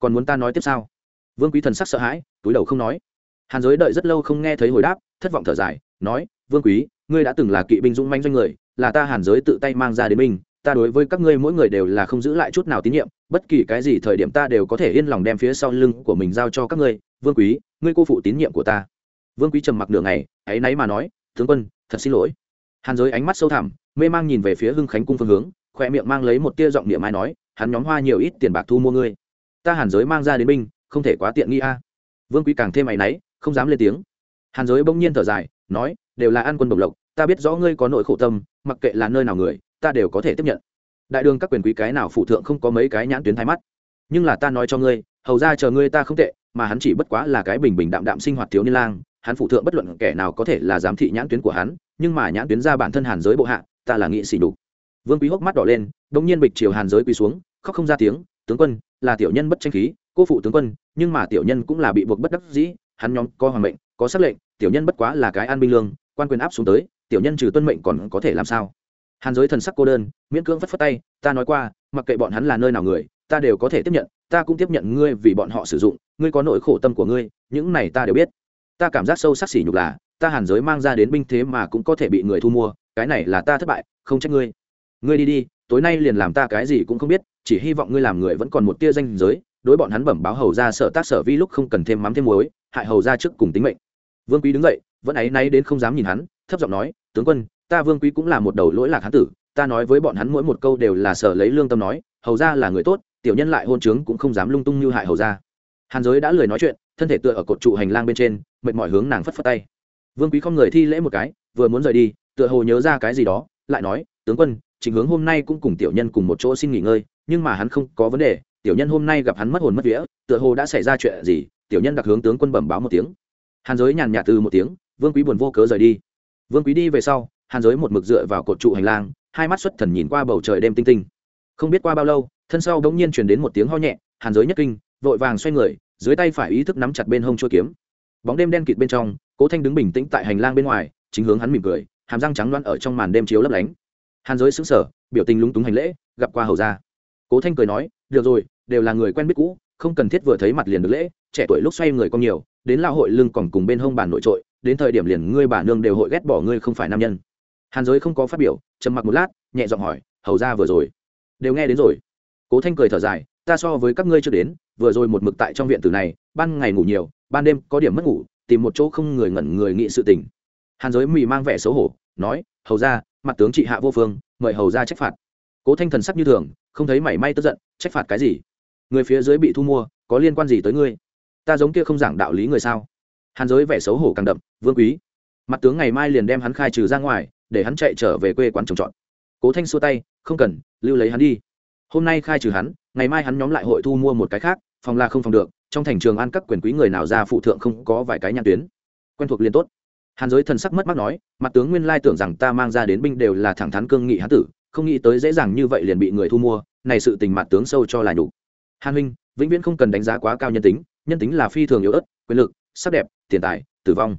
còn muốn ta nói tiếp sao? Vương quý thần sắc sợ hãi, túi đầu không nói. Hàn giới đợi rất lâu không nghe thấy hồi đáp, thất vọng thở dài, nói, vương quý, ngươi đã từng là kỵ binh dũng manh doanh người, là ta hàn giới tự tay mang ra đến binh ta đối với các ngươi mỗi người đều là không giữ lại chút nào tín nhiệm, bất kỳ cái gì thời điểm ta đều có thể yên lòng đem phía sau lưng của mình giao cho các ngươi, vương quý, ngươi cô phụ tín nhiệm của ta. Vương quý trầm mặc nửa ngày, ấy náy mà nói, tướng quân, thật xin lỗi. Hàn giới ánh mắt sâu thẳm, mê mang nhìn về phía hưng khánh cung phương hướng khoe miệng mang lấy một tia giọng niệm mai nói, hắn nhóm hoa nhiều ít tiền bạc thu mua ngươi. Ta hàn giới mang ra đến binh, không thể quá tiện nghi a. Vương quý càng thêm áy náy không dám lên tiếng. Hàn giới bỗng nhiên thở dài, nói, đều là ăn quân bộc lộc, ta biết rõ ngươi có nội khổ tâm, mặc kệ là nơi nào người, ta đều có thể tiếp nhận. Đại đường các quyền quý cái nào phụ thượng không có mấy cái nhãn tuyến thái mắt. Nhưng là ta nói cho ngươi, hầu ra chờ ngươi ta không tệ, mà hắn chỉ bất quá là cái bình bình đạm đạm sinh hoạt thiếu niên lang, hắn phụ thượng bất luận kẻ nào có thể là giám thị nhãn tuyến của hắn, nhưng mà nhãn tuyến ra bản thân hàn giới bộ hạ, ta là nghị sĩ đục vương quý hốc mắt đỏ lên đông nhiên bịch chiều hàn giới quỳ xuống, khóc không ra tiếng, tướng quân, là tiểu nhân bất tranh khí, cô phụ tướng quân, nhưng mà tiểu nhân cũng là bị buộc bất đắc dĩ, hắn nhóm có hoàng mệnh, có sắc lệnh, tiểu nhân bất quá là cái an binh lương, quan quyền áp xuống tới, tiểu nhân trừ tuân mệnh còn có thể làm sao? Hàn giới thần sắc cô đơn, miễn cưỡng phất phất tay, ta nói qua, mặc kệ bọn hắn là nơi nào người, ta đều có thể tiếp nhận, ta cũng tiếp nhận ngươi vì bọn họ sử dụng, ngươi có nỗi khổ tâm của ngươi, những này ta đều biết. Ta cảm giác sâu sắc xỉ nhục là, ta hàn giới mang ra đến binh thế mà cũng có thể bị người thu mua, cái này là ta thất bại, không trách ngươi ngươi đi đi, tối nay liền làm ta cái gì cũng không biết, chỉ hy vọng ngươi làm người vẫn còn một tia danh giới, đối bọn hắn bẩm báo hầu ra sợ tác sở vi lúc không cần thêm mắm thêm muối, hại hầu ra trước cùng tính mệnh. Vương quý đứng dậy, vẫn áy náy đến không dám nhìn hắn, thấp giọng nói, tướng quân, ta vương quý cũng là một đầu lỗi lạc hán tử, ta nói với bọn hắn mỗi một câu đều là sở lấy lương tâm nói, hầu ra là người tốt, tiểu nhân lại hôn trướng cũng không dám lung tung như hại hầu ra. Hàn giới đã lười nói chuyện, thân thể tựa ở cột trụ hành lang bên trên, mệt mỏi hướng nàng phất phất tay. Vương quý không người thi lễ một cái, vừa muốn rời đi, tựa hồ nhớ ra cái gì đó, lại nói, tướng quân chính hướng hôm nay cũng cùng tiểu nhân cùng một chỗ xin nghỉ ngơi, nhưng mà hắn không có vấn đề, tiểu nhân hôm nay gặp hắn mất hồn mất vía, tựa hồ đã xảy ra chuyện gì, tiểu nhân đặc hướng tướng quân bẩm báo một tiếng. Hàn giới nhàn nhạt từ một tiếng, vương quý buồn vô cớ rời đi. Vương quý đi về sau, hàn giới một mực dựa vào cột trụ hành lang, hai mắt xuất thần nhìn qua bầu trời đêm tinh tinh. Không biết qua bao lâu, thân sau bỗng nhiên truyền đến một tiếng ho nhẹ, hàn giới nhất kinh, vội vàng xoay người, dưới tay phải ý thức nắm chặt bên hông chuôi kiếm. Bóng đêm đen kịt bên trong, cố thanh đứng bình tĩnh tại hành lang bên ngoài, chính hướng hắn mỉm cười, hàm răng trắng loãng ở trong màn đêm chiếu lấp lánh hàn giới xứng sở biểu tình lúng túng hành lễ, gặp qua hầu ra cố thanh cười nói, được rồi, đều là người quen biết cũ, không cần thiết vừa thấy mặt liền được lễ, trẻ tuổi lúc xoay người con nhiều, đến lao hội lưng còn cùng bên hông bàn nội trội, đến thời điểm liền ngươi bà nương đều hội ghét bỏ ngươi không phải nam nhân. Hàn giới không có phát biểu, trầm mặc một lát, nhẹ giọng hỏi, hầu ra vừa rồi? Đều nghe đến rồi. Cố thanh cười thở dài, ta so với các ngươi chưa đến, vừa rồi một mực tại trong viện tử này, ban ngày ngủ nhiều, ban đêm có điểm mất ngủ, tìm một chỗ không người ngẩn người nghị sự tình. Hàn giới mì mang vẻ xấu hổ, nói, hầu ra mặt tướng trị hạ vô phương, mời hầu ra trách phạt. Cố thanh thần sắc như thường, không thấy mảy may tức giận, trách phạt cái gì? Người phía dưới bị thu mua, có liên quan gì tới ngươi? Ta giống kia không giảng đạo lý người sao? Hàn giới vẻ xấu hổ càng đậm, vương quý. Mặt tướng ngày mai liền đem hắn khai trừ ra ngoài, để hắn chạy trở về quê quán trồng trọt. Cố thanh xua tay, không cần, lưu lấy hắn đi. Hôm nay khai trừ hắn, ngày mai hắn nhóm lại hội thu mua một cái khác, phòng là không phòng được, trong thành trường ăn các quyền quý người nào ra phụ thượng không có vài cái nhãn tuyến. Quen thuộc liền tốt hàn giới thần sắc mất mắt nói, mặt tướng nguyên lai tưởng rằng ta mang ra đến binh đều là thẳng thắn cương nghị hán tử, không nghĩ tới dễ dàng như vậy liền bị người thu mua, này sự tình mặt tướng sâu cho là nhục. Hàn huynh, vĩnh viễn không cần đánh giá quá cao nhân tính nhân tính là phi thường yếu ớt, quyền lực, sắc đẹp, tiền tài, tử vong.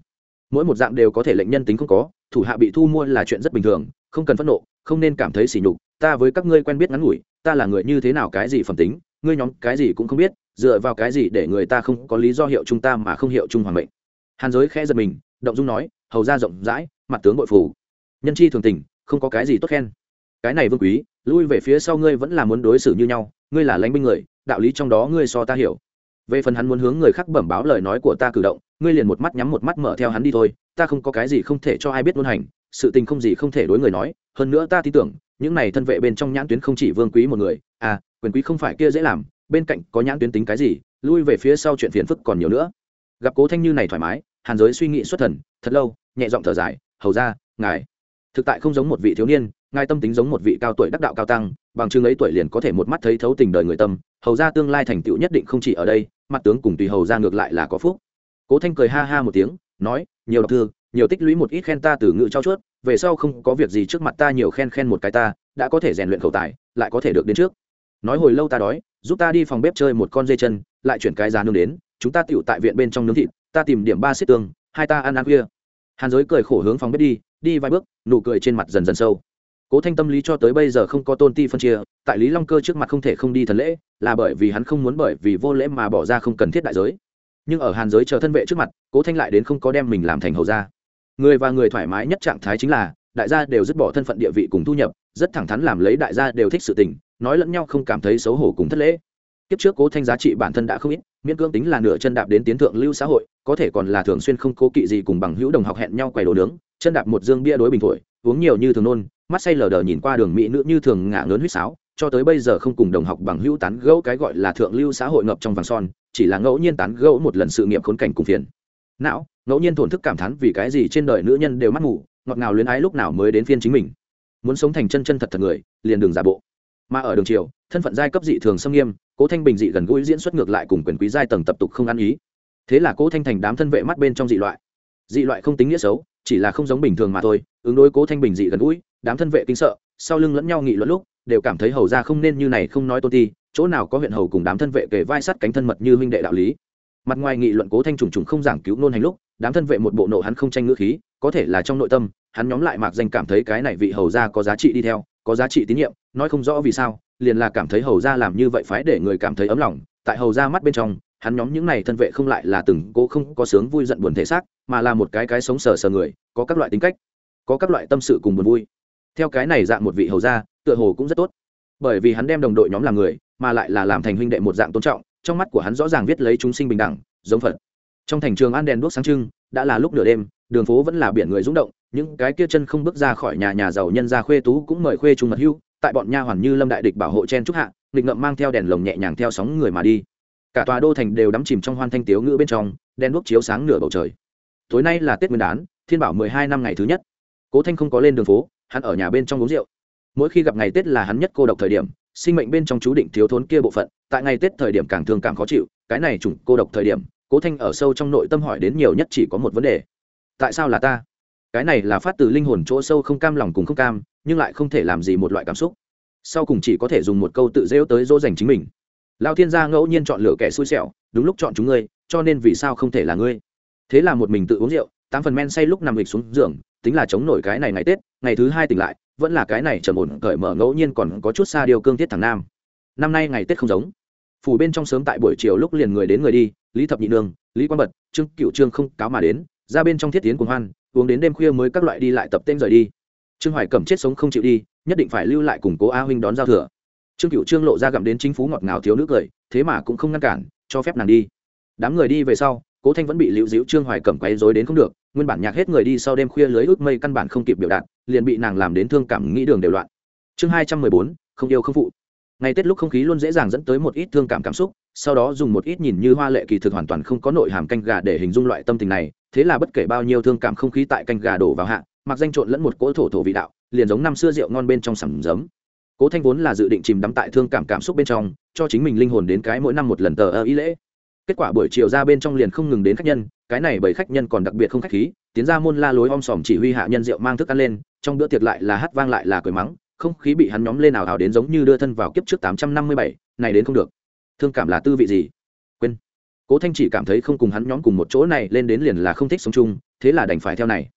Mỗi một dạng đều có thể lệnh nhân tính không có, thủ hạ bị thu mua là chuyện rất bình thường, không cần phẫn nộ, không nên cảm thấy sỉ nhục, ta với các ngươi quen biết ngắn ngủi, ta là người như thế nào cái gì phẩm tính, ngươi nhóm cái gì cũng không biết, dựa vào cái gì để người ta không có lý do hiệu chúng ta mà không hiệu chung hoàng mệnh. Hàn giới khẽ giật mình động dung nói, hầu ra rộng rãi, mặt tướng bội phủ. Nhân chi thường tình, không có cái gì tốt khen. Cái này vương quý, lui về phía sau ngươi vẫn là muốn đối xử như nhau, ngươi là lãnh binh người, đạo lý trong đó ngươi so ta hiểu. Về phần hắn muốn hướng người khác bẩm báo lời nói của ta cử động, ngươi liền một mắt nhắm một mắt mở theo hắn đi thôi, ta không có cái gì không thể cho ai biết luôn hành, sự tình không gì không thể đối người nói, hơn nữa ta tin tưởng, những này thân vệ bên trong nhãn tuyến không chỉ vương quý một người à quyền quý không phải kia dễ làm, bên cạnh có nhãn tuyến tính cái gì, lui về phía sau chuyện phiền phức còn nhiều nữa. Gặp cố thanh như này thoải mái hàn giới suy nghĩ xuất thần, thật lâu, nhẹ giọng thở dài, hầu ra ngài, thực tại không giống một vị thiếu niên, ngài tâm tính giống một vị cao tuổi đắc đạo cao tăng, bằng chứng ấy tuổi liền có thể một mắt thấy thấu tình đời người tâm, hầu ra tương lai thành tựu nhất định không chỉ ở đây, mặt tướng cùng tùy hầu ra ngược lại là có phúc. Cố thanh cười ha ha một tiếng, nói, nhiều đọc thư, nhiều tích lũy một ít khen ta từ ngự trao chuốt, về sau không có việc gì trước mặt ta nhiều khen khen một cái ta, đã có thể rèn luyện khẩu tài, lại có thể được đến trước. Nói hồi lâu ta đói, giúp ta đi phòng bếp chơi một con dây chân, lại chuyển cái giá nương đến, chúng ta tựu tại viện bên trong nướng thịt ta tìm điểm ba xích tương, hai ta ăn ăn khuya. Hàn giới cười khổ hướng phòng bếp đi đi vài bước, nụ cười trên mặt dần dần sâu. Cố thanh tâm lý cho tới bây giờ không có tôn ti phân chia, tại lý long cơ trước mặt không thể không đi thần lễ, là bởi vì hắn không muốn bởi vì vô lễ mà bỏ ra không cần thiết đại giới. Nhưng ở hàn giới chờ thân vệ trước mặt, cố thanh lại đến không có đem mình làm thành hầu gia. Người và người thoải mái nhất trạng thái chính là, đại gia đều dứt bỏ thân phận địa vị cùng thu nhập, rất thẳng thắn làm lấy đại gia đều thích sự tình, nói lẫn nhau không cảm thấy xấu hổ cùng thất lễ kiếp trước cố thanh giá trị bản thân đã không ít, miễn cưỡng tính là nửa chân đạp đến tiến thượng lưu xã hội, có thể còn là thường xuyên không cố kỵ gì cùng bằng hữu đồng học hẹn nhau quầy đồ nướng, chân đạp một dương bia đối bình thổi, uống nhiều như thường nôn, mắt say lờ đờ nhìn qua đường mỹ nữ như thường ngả ngớn huýt sáo, cho tới bây giờ không cùng đồng học bằng hữu tán gẫu cái gọi là thượng lưu xã hội ngập trong vàng son, chỉ là ngẫu nhiên tán gẫu một lần sự nghiệp khốn cảnh cùng phiền. Não, ngẫu nhiên thổn thức cảm thán vì cái gì trên đời nữ nhân đều mắt ngủ ngọt ngào luyến ái lúc nào mới đến phiên chính mình. Muốn sống thành chân chân thật thật người, liền đường giả bộ. Mà ở đường triều thân phận giai cấp dị thường xâm nghiêm cố thanh bình dị gần gũi diễn xuất ngược lại cùng quyền quý giai tầng tập tục không ăn ý. Thế là cố thanh thành đám thân vệ mắt bên trong dị loại. Dị loại không tính nghĩa xấu, chỉ là không giống bình thường mà thôi, ứng đối cố thanh bình dị gần gũi, đám thân vệ kinh sợ, sau lưng lẫn nhau nghị luận lúc, đều cảm thấy hầu ra không nên như này không nói tôn ti, chỗ nào có huyện hầu cùng đám thân vệ kể vai sắt cánh thân mật như huynh đệ đạo lý. Mặt ngoài nghị luận cố thanh trùng trùng không giảng cứu nôn hành lúc, đám thân vệ một bộ nộ hắn không tranh ngữ khí, có thể là trong nội tâm, hắn nhóm lại mạc danh cảm thấy cái này vị hầu ra có giá trị đi theo, có giá trị tín nhiệm, nói không rõ vì sao liền là cảm thấy hầu ra làm như vậy phái để người cảm thấy ấm lòng. Tại hầu ra mắt bên trong, hắn nhóm những này thân vệ không lại là từng cố không có sướng vui giận buồn thể xác, mà là một cái cái sống sờ sờ người, có các loại tính cách, có các loại tâm sự cùng buồn vui. Theo cái này dạng một vị hầu ra tựa hồ cũng rất tốt. Bởi vì hắn đem đồng đội nhóm làm người, mà lại là làm thành huynh đệ một dạng tôn trọng, trong mắt của hắn rõ ràng viết lấy chúng sinh bình đẳng, giống phật. Trong thành trường an đèn đuốc sáng trưng, đã là lúc nửa đêm, đường phố vẫn là biển người rúng động, những cái kia chân không bước ra khỏi nhà nhà giàu nhân gia khuê tú cũng mời khuê trung mật hưu tại bọn nha hoàn như lâm đại địch bảo hộ chen trúc hạ, nghịch ngậm mang theo đèn lồng nhẹ nhàng theo sóng người mà đi. Cả tòa đô thành đều đắm chìm trong hoan thanh tiếu ngữ bên trong đèn đuốc chiếu sáng nửa bầu trời. Tối nay là tết nguyên đán, thiên bảo mười hai năm ngày thứ nhất. Cố thanh không có lên đường phố, hắn ở nhà bên trong uống rượu. Mỗi khi gặp ngày tết là hắn nhất cô độc thời điểm, sinh mệnh bên trong chú định thiếu thốn kia bộ phận, tại ngày tết thời điểm càng thương càng khó chịu, cái này chủng cô độc thời điểm, cố thanh ở sâu trong nội tâm hỏi đến nhiều nhất chỉ có một vấn đề. Tại sao là ta? Cái này là phát từ linh hồn chỗ sâu không cam lòng cùng không cam nhưng lại không thể làm gì một loại cảm xúc. Sau cùng chỉ có thể dùng một câu tự rêu tới dỗ dành chính mình. Lao thiên gia ngẫu nhiên chọn lựa kẻ xui xẻo, đúng lúc chọn chúng ngươi, cho nên vì sao không thể là ngươi? Thế là một mình tự uống rượu, tám phần men say lúc nằm lịch xuống giường, tính là chống nổi cái này ngày tết, ngày thứ hai tỉnh lại, vẫn là cái này trầm ổn, cởi mở ngẫu nhiên còn có chút xa điều cương thiết thằng nam. Năm nay ngày tết không giống. Phủ bên trong sớm tại buổi chiều lúc liền người đến người đi, lý thập nhị nương, lý quang bật, trương cựu trương không cáo mà đến, ra bên trong thiết tiến cùng hoan, uống đến đêm khuya mới các loại đi lại tập tên rời đi trương hoài cẩm chết sống không chịu đi, nhất định phải lưu lại cùng cố a huynh đón giao thừa. Trương cựu trương lộ ra gặm đến chính phú ngọt ngào thiếu nữ cười, thế mà cũng không ngăn cản, cho phép nàng đi. Đám người đi về sau, cố thanh vẫn bị liễu diễu trương hoài cẩm quấy dối đến không được, nguyên bản nhạc hết người đi sau đêm khuya lưới ước mây căn bản không kịp biểu đạt, liền bị nàng làm đến thương cảm nghĩ đường đều loạn. Chương hai trăm mười bốn, không yêu không phụ. Ngày tết lúc không khí luôn dễ dàng dẫn tới một ít thương cảm cảm xúc, sau đó dùng một ít nhìn như hoa lệ kỳ thực hoàn toàn không có nội hàm canh gà để hình dung loại tâm tình này, thế là bất kể bao nhiêu thương cảm không khí tại canh gà đổ vào hạ mặc danh trộn lẫn một cỗ thổ thổ vị đạo, liền giống năm xưa rượu ngon bên trong sầm giấm. Cố thanh vốn là dự định chìm đắm tại thương cảm cảm xúc bên trong, cho chính mình linh hồn đến cái mỗi năm một lần tờ ơ ý lễ. Kết quả buổi chiều ra bên trong liền không ngừng đến khách nhân, cái này bởi khách nhân còn đặc biệt không khách khí, tiến ra môn la lối om sòm chỉ huy hạ nhân rượu mang thức ăn lên, trong bữa tiệc lại là hát vang lại là cười mắng, không khí bị hắn nhóm lên ảo ảo đến giống như đưa thân vào kiếp trước tám trăm năm mươi bảy, này đến không được. Thương cảm là tư vị gì? Quên. Cố thanh chỉ cảm thấy không cùng hắn nhóm cùng một chỗ này, lên đến liền là không thích sống chung, thế là đành phải theo này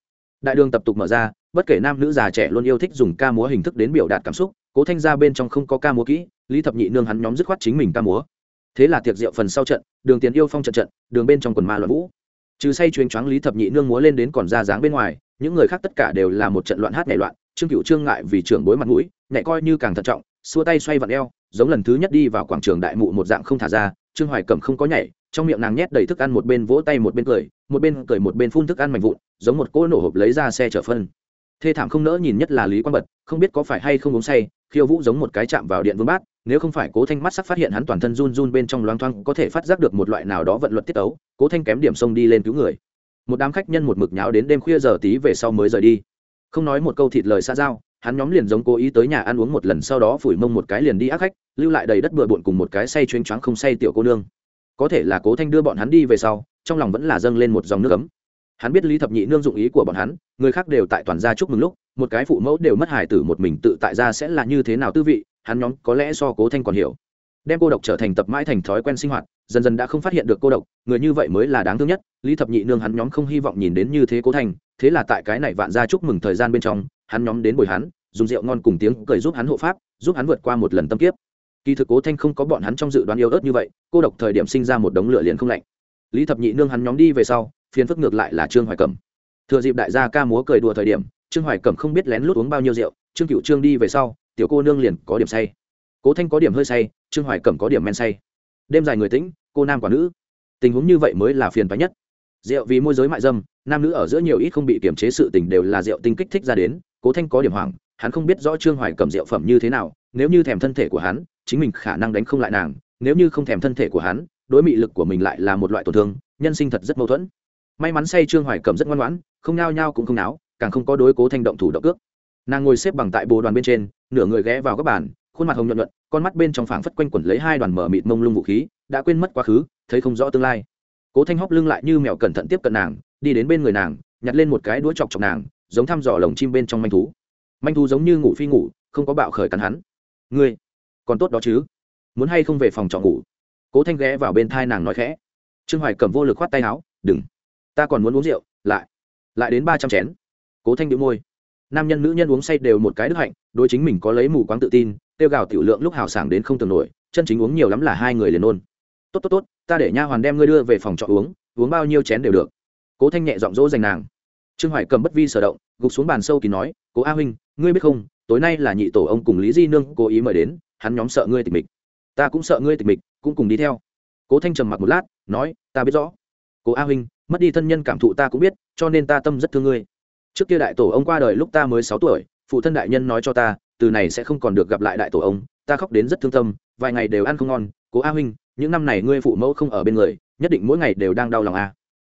đại đường tập tục mở ra, bất kể nam nữ già trẻ luôn yêu thích dùng ca múa hình thức đến biểu đạt cảm xúc, cố thanh ra bên trong không có ca múa kỹ, lý thập nhị nương hắn nhóm dứt khoát chính mình ca múa. Thế là tiệc rượu phần sau trận, đường tiền yêu phong trận trận, đường bên trong quần ma loạn vũ. Trừ say chuyên choáng lý thập nhị nương múa lên đến còn ra dáng bên ngoài, những người khác tất cả đều là một trận loạn hát nhảy loạn, trương cựu trương ngại vì trưởng bối mặt mũi, nhảy coi như càng thận trọng, xua tay xoay vặn eo, giống lần thứ nhất đi vào quảng trường đại mụ một dạng không thả ra, trương hoài cẩm không có nhảy trong miệng nàng nhét đầy thức ăn một bên vỗ tay một bên cười, một bên cười một bên phun thức ăn mạnh vụn, giống một cỗ nổ hộp lấy ra xe chở phân. Thê thảm không nỡ nhìn nhất là lý quang bật, không biết có phải hay không uống say, khiêu vũ giống một cái chạm vào điện vương bát, nếu không phải cố thanh mắt sắc phát hiện hắn toàn thân run run bên trong loang thoang, có thể phát giác được một loại nào đó vận luật tiết ấu cố thanh kém điểm sông đi lên cứu người. Một đám khách nhân một mực nháo đến đêm khuya giờ tí về sau mới rời đi. Không nói một câu thịt lời xa giao, hắn nhóm liền giống cố ý tới nhà ăn uống một lần, sau đó phủi mông một cái liền đi ác khách, lưu lại đầy đất bừa bộn cùng một cái say chuyên choáng không say tiểu cô nương có thể là cố thanh đưa bọn hắn đi về sau trong lòng vẫn là dâng lên một dòng nước ấm hắn biết lý thập nhị nương dụng ý của bọn hắn người khác đều tại toàn gia chúc mừng lúc một cái phụ mẫu đều mất hải tử một mình tự tại ra sẽ là như thế nào tư vị hắn nhóm có lẽ so cố thanh còn hiểu đem cô độc trở thành tập mãi thành thói quen sinh hoạt dần dần đã không phát hiện được cô độc người như vậy mới là đáng thương nhất lý thập nhị nương hắn nhóm không hy vọng nhìn đến như thế cố thanh thế là tại cái này vạn gia chúc mừng thời gian bên trong hắn nhóm đến bồi hắn dùng rượu ngon cùng tiếng cười giúp hắn hộ pháp giúp hắn vượt qua một lần tâm kiếp kỳ thực cố thanh không có bọn hắn trong dự đoán yêu ớt như vậy, cô độc thời điểm sinh ra một đống lửa liền không lạnh. Lý thập nhị nương hắn nhóm đi về sau, phiền phức ngược lại là trương hoài cẩm. Thừa dịp đại gia ca múa cười đùa thời điểm, trương hoài cẩm không biết lén lút uống bao nhiêu rượu, trương cựu trương đi về sau, tiểu cô nương liền có điểm say. Cố thanh có điểm hơi say, trương hoài cẩm có điểm men say. Đêm dài người tĩnh, cô nam quả nữ. Tình huống như vậy mới là phiền toái nhất. Rượu vì môi giới mại dâm, nam nữ ở giữa nhiều ít không bị kiềm chế sự tình đều là rượu tinh kích thích ra đến, cố thanh có điểm hoảng, hắn không biết rõ trương hoài cầm rượu phẩm như thế nào, nếu như thèm thân thể của hắn chính mình khả năng đánh không lại nàng, nếu như không thèm thân thể của hắn, đối mị lực của mình lại là một loại tổn thương, nhân sinh thật rất mâu thuẫn. May mắn say trương hoài cầm rất ngoan ngoãn, không nao nhao cũng không náo, càng không có đối cố thanh động thủ động cước. Nàng ngồi xếp bằng tại bồ đoàn bên trên, nửa người ghé vào các bàn, khuôn mặt hồng nhuận nhuận, con mắt bên trong phảng phất quanh quẩn lấy hai đoàn mở mịt mông lung vũ khí, đã quên mất quá khứ, thấy không rõ tương lai. Cố thanh hóc lưng lại như mèo cẩn thận tiếp cận nàng, đi đến bên người nàng, nhặt lên một cái đũa chọc chọc nàng, giống thăm dò lồng chim bên trong manh thú. Manh thú giống như ngủ phi ngủ, không có bạo khởi cắn hắn. Ngươi còn tốt đó chứ. Muốn hay không về phòng trọ ngủ? Cố thanh ghé vào bên thai nàng nói khẽ. Trương hoài cầm vô lực khoát tay áo, đừng, ta còn muốn uống rượu, lại lại đến ba trăm chén. Cố thanh đĩu môi. Nam nhân, nữ nhân uống say đều một cái đức hạnh, đối chính mình có lấy mù quáng tự tin, tiêu gào tiểu lượng lúc hào sảng đến không tưởng nổi, chân chính uống nhiều lắm là hai người liền ôn. Tốt tốt tốt, ta để nha hoàn đem ngươi đưa về phòng trọ uống uống bao nhiêu chén đều được. Cố thanh nhẹ giọng dỗ dành nàng. Trương hoài cầm bất vi sở động, gục xuống bàn sâu kỳ nói, cố a huynh, ngươi biết không, tối nay là nhị tổ ông cùng lý di nương cố ý mời đến hắn nhóm sợ ngươi tịch mịch. Ta cũng sợ ngươi tịch mịch, cũng cùng đi theo. Cố thanh trầm mặc một lát, nói, ta biết rõ. Cố a huynh, mất đi thân nhân cảm thụ ta cũng biết, cho nên ta tâm rất thương ngươi. Trước kia đại tổ ông qua đời lúc ta mới sáu tuổi, phụ thân đại nhân nói cho ta, từ này sẽ không còn được gặp lại đại tổ ông, ta khóc đến rất thương tâm, vài ngày đều ăn không ngon. Cố a huynh, những năm này ngươi phụ mẫu không ở bên người, nhất định mỗi ngày đều đang đau lòng a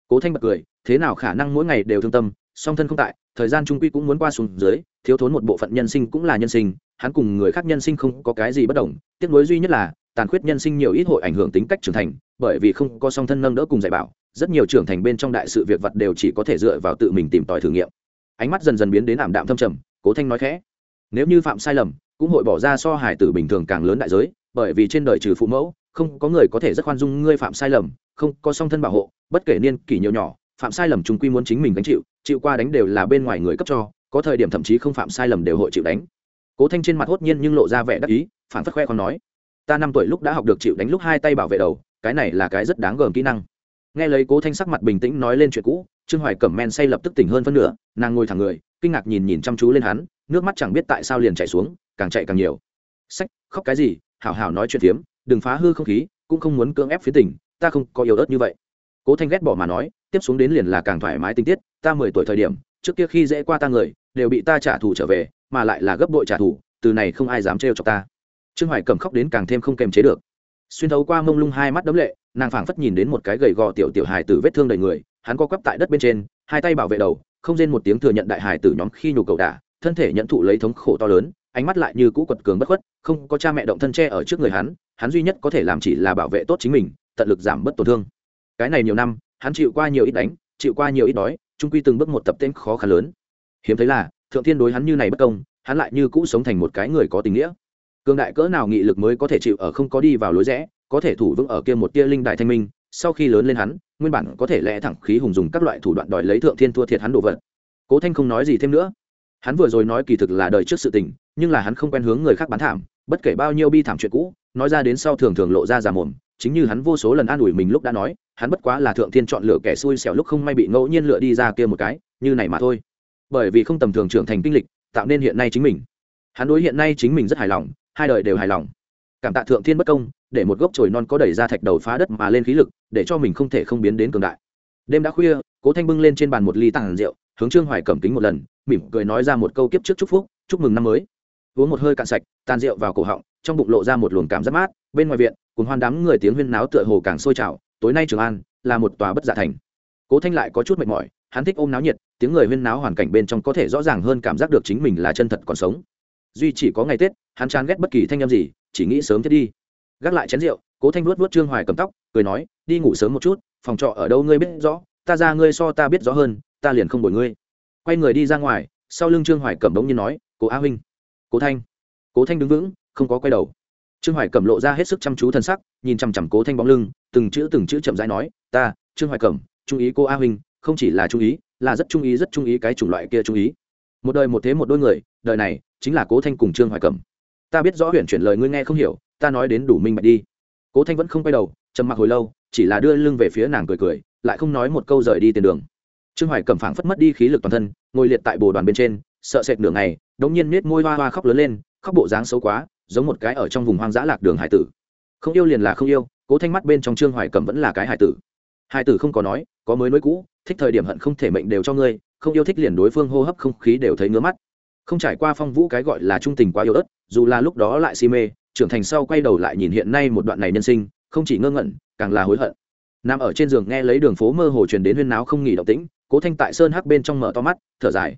cố thanh bật cười, thế nào khả năng mỗi ngày đều thương tâm, song thân không tại, thời gian trung quy cũng muốn qua xuống dưới, thiếu thốn một bộ phận nhân sinh cũng là nhân sinh hắn cùng người khác nhân sinh không có cái gì bất đồng, tiếc nuối duy nhất là, tàn khuyết nhân sinh nhiều ít hội ảnh hưởng tính cách trưởng thành, bởi vì không có song thân nâng đỡ cùng dạy bảo, rất nhiều trưởng thành bên trong đại sự việc vật đều chỉ có thể dựa vào tự mình tìm tòi thử nghiệm. Ánh mắt dần dần biến đến ảm đạm thâm trầm, cố thanh nói khẽ, nếu như phạm sai lầm, cũng hội bỏ ra so hải tử bình thường càng lớn đại giới, bởi vì trên đời trừ phụ mẫu, không có người có thể rất khoan dung ngươi phạm sai lầm, không có song thân bảo hộ, bất kể niên kỷ nhiều nhỏ, phạm sai lầm chúng quy muốn chính mình gánh chịu chịu qua đánh đều là bên ngoài người cấp cho, có thời điểm thậm chí không phạm sai lầm đều hội chịu đánh cố thanh trên mặt hốt nhiên nhưng lộ ra vẻ đắc ý phản phất khoe còn nói, ta năm tuổi lúc đã học được chịu đánh lúc hai tay bảo vệ đầu, cái này là cái rất đáng gờm kỹ năng. Nghe lấy cố thanh sắc mặt bình tĩnh nói lên chuyện cũ, trương hoài cẩm men say lập tức tỉnh hơn phân nửa, nàng ngồi thẳng người, kinh ngạc nhìn nhìn chăm chú lên hắn, nước mắt chẳng biết tại sao liền chạy xuống, càng chạy càng nhiều. Sách, khóc cái gì, hảo hảo nói chuyện phiếm, đừng phá hư không khí, cũng không muốn cưỡng ép phía tỉnh, ta không có yếu ớt như vậy. Cố thanh ghét bỏ mà nói, tiếp xuống đến liền là càng thoải mái tinh tiết, ta mười tuổi thời điểm, trước kia khi dễ qua ta người, đều bị ta trả thù trở về mà lại là gấp bội trả thù, từ này không ai dám trêu chọc ta. Trương hoài cầm khóc đến càng thêm không kềm chế được. Xuyên thấu qua mông lung hai mắt đấm lệ, nàng phảng phất nhìn đến một cái gầy gò tiểu tiểu hài tử vết thương đầy người, hắn co quắp tại đất bên trên, hai tay bảo vệ đầu, không rên một tiếng thừa nhận đại hài tử nhóm khi nhục cầu đả, thân thể nhận thụ lấy thống khổ to lớn, ánh mắt lại như cũ quật cường bất khuất, không có cha mẹ động thân tre ở trước người hắn hắn duy nhất có thể làm chỉ là bảo vệ tốt chính mình, tận lực giảm bớt tổn thương. Cái này nhiều năm, hắn chịu qua nhiều ít đánh, chịu qua nhiều ít đói trung quy từng bước một tập tên khó khăn lớn. Hiếm thấy là thượng thiên đối hắn như này bất công, hắn lại như cũ sống thành một cái người có tình nghĩa. Cường đại cỡ nào nghị lực mới có thể chịu ở không có đi vào lối rẽ, có thể thủ vững ở kia một tia linh đại thanh minh, sau khi lớn lên hắn, nguyên bản có thể lẽ thẳng khí hùng dùng các loại thủ đoạn đòi lấy thượng thiên thua thiệt hắn đồ vật. Cố thanh không nói gì thêm nữa. Hắn vừa rồi nói kỳ thực là đời trước sự tình, nhưng là hắn không quen hướng người khác bán thảm, bất kể bao nhiêu bi thảm chuyện cũ, nói ra đến sau thường thường lộ ra già mồm, chính như hắn vô số lần an ủi mình lúc đã nói, hắn bất quá là thượng thiên chọn lựa kẻ xui xẻo lúc không may bị ngẫu nhiên lựa đi ra kia một cái, như này mà thôi bởi vì không tầm thường trưởng thành kinh lịch, tạo nên hiện nay chính mình. Hắn đối hiện nay chính mình rất hài lòng, hai đời đều hài lòng. Cảm tạ thượng thiên bất công, để một gốc chồi non có đẩy ra thạch đầu phá đất mà lên khí lực, để cho mình không thể không biến đến cường đại. Đêm đã khuya, cố thanh bưng lên trên bàn một ly tàng rượu, hướng trương hoài cẩm kính một lần, mỉm cười nói ra một câu kiếp trước chúc phúc, chúc mừng năm mới. Uống một hơi cạn sạch, tàn rượu vào cổ họng, trong bụng lộ ra một luồng cảm giác mát, bên ngoài viện cùng hoan đám người tiếng huyên náo tựa hồ càng sôi trào, tối nay trường an là một tòa bất giả thành. Cố thanh lại có chút mệt mỏi hắn thích ôm náo nhiệt tiếng người huyên náo hoàn cảnh bên trong có thể rõ ràng hơn cảm giác được chính mình là chân thật còn sống. Duy chỉ có ngày tết hắn chán ghét bất kỳ thanh â m gì chỉ nghĩ sớm thiết đi. Gác lại chén rượu cố thanh luốt vớt trương hoài cầm tóc cười nói đi ngủ sớm một chút phòng trọ ở đâu ngươi biết rõ ta ra ngươi so ta biết rõ hơn ta liền không đổi ngươi. Quay người đi ra ngoài sau lưng trương hoài cầm đống như nói cố a huynh. Cố thanh. Cố thanh đứng vững không có quay đầu. Trương hoài cầm lộ ra hết sức chăm chú thân sắc nhìn chằm chằm cố thanh bóng lưng từng chữ từng chữ chậm rãi nói ta trương hoài cầm, trung ý cô a huynh không chỉ là trung ý, là rất trung ý, rất trung ý cái chủng loại kia trung ý. Một đời một thế một đôi người, đời này chính là cố thanh cùng trương hoài cẩm. Ta biết rõ huyện chuyển lời ngươi nghe không hiểu, ta nói đến đủ minh bạch đi. Cố thanh vẫn không quay đầu, trầm mặc hồi lâu, chỉ là đưa lưng về phía nàng cười cười, lại không nói một câu rời đi tiền đường. Trương hoài cẩm phảng phất mất đi khí lực toàn thân, ngồi liệt tại bồ đoàn bên trên, sợ sệt nửa ngày, đống nhiên nết môi hoa hoa khóc lớn lên, khóc bộ dáng xấu quá, giống một cái ở trong vùng hoang dã lạc đường hải tử. Không yêu liền là không yêu, cố thanh mắt bên trong trương hoài cẩm vẫn là cái hải tử hai tử không có nói, có mới nối cũ, thích thời điểm hận không thể mệnh đều cho ngươi, không yêu thích liền đối phương hô hấp không khí đều thấy ngứa mắt. Không trải qua phong vũ cái gọi là trung tình quá yêu ớt, dù là lúc đó lại si mê, trưởng thành sau quay đầu lại nhìn hiện nay một đoạn này nhân sinh, không chỉ ngơ ngẩn, càng là hối hận. Nằm ở trên giường nghe lấy đường phố mơ hồ truyền đến huyên náo không nghỉ động tĩnh, cố thanh tại sơn hắc bên trong mở to mắt, thở dài.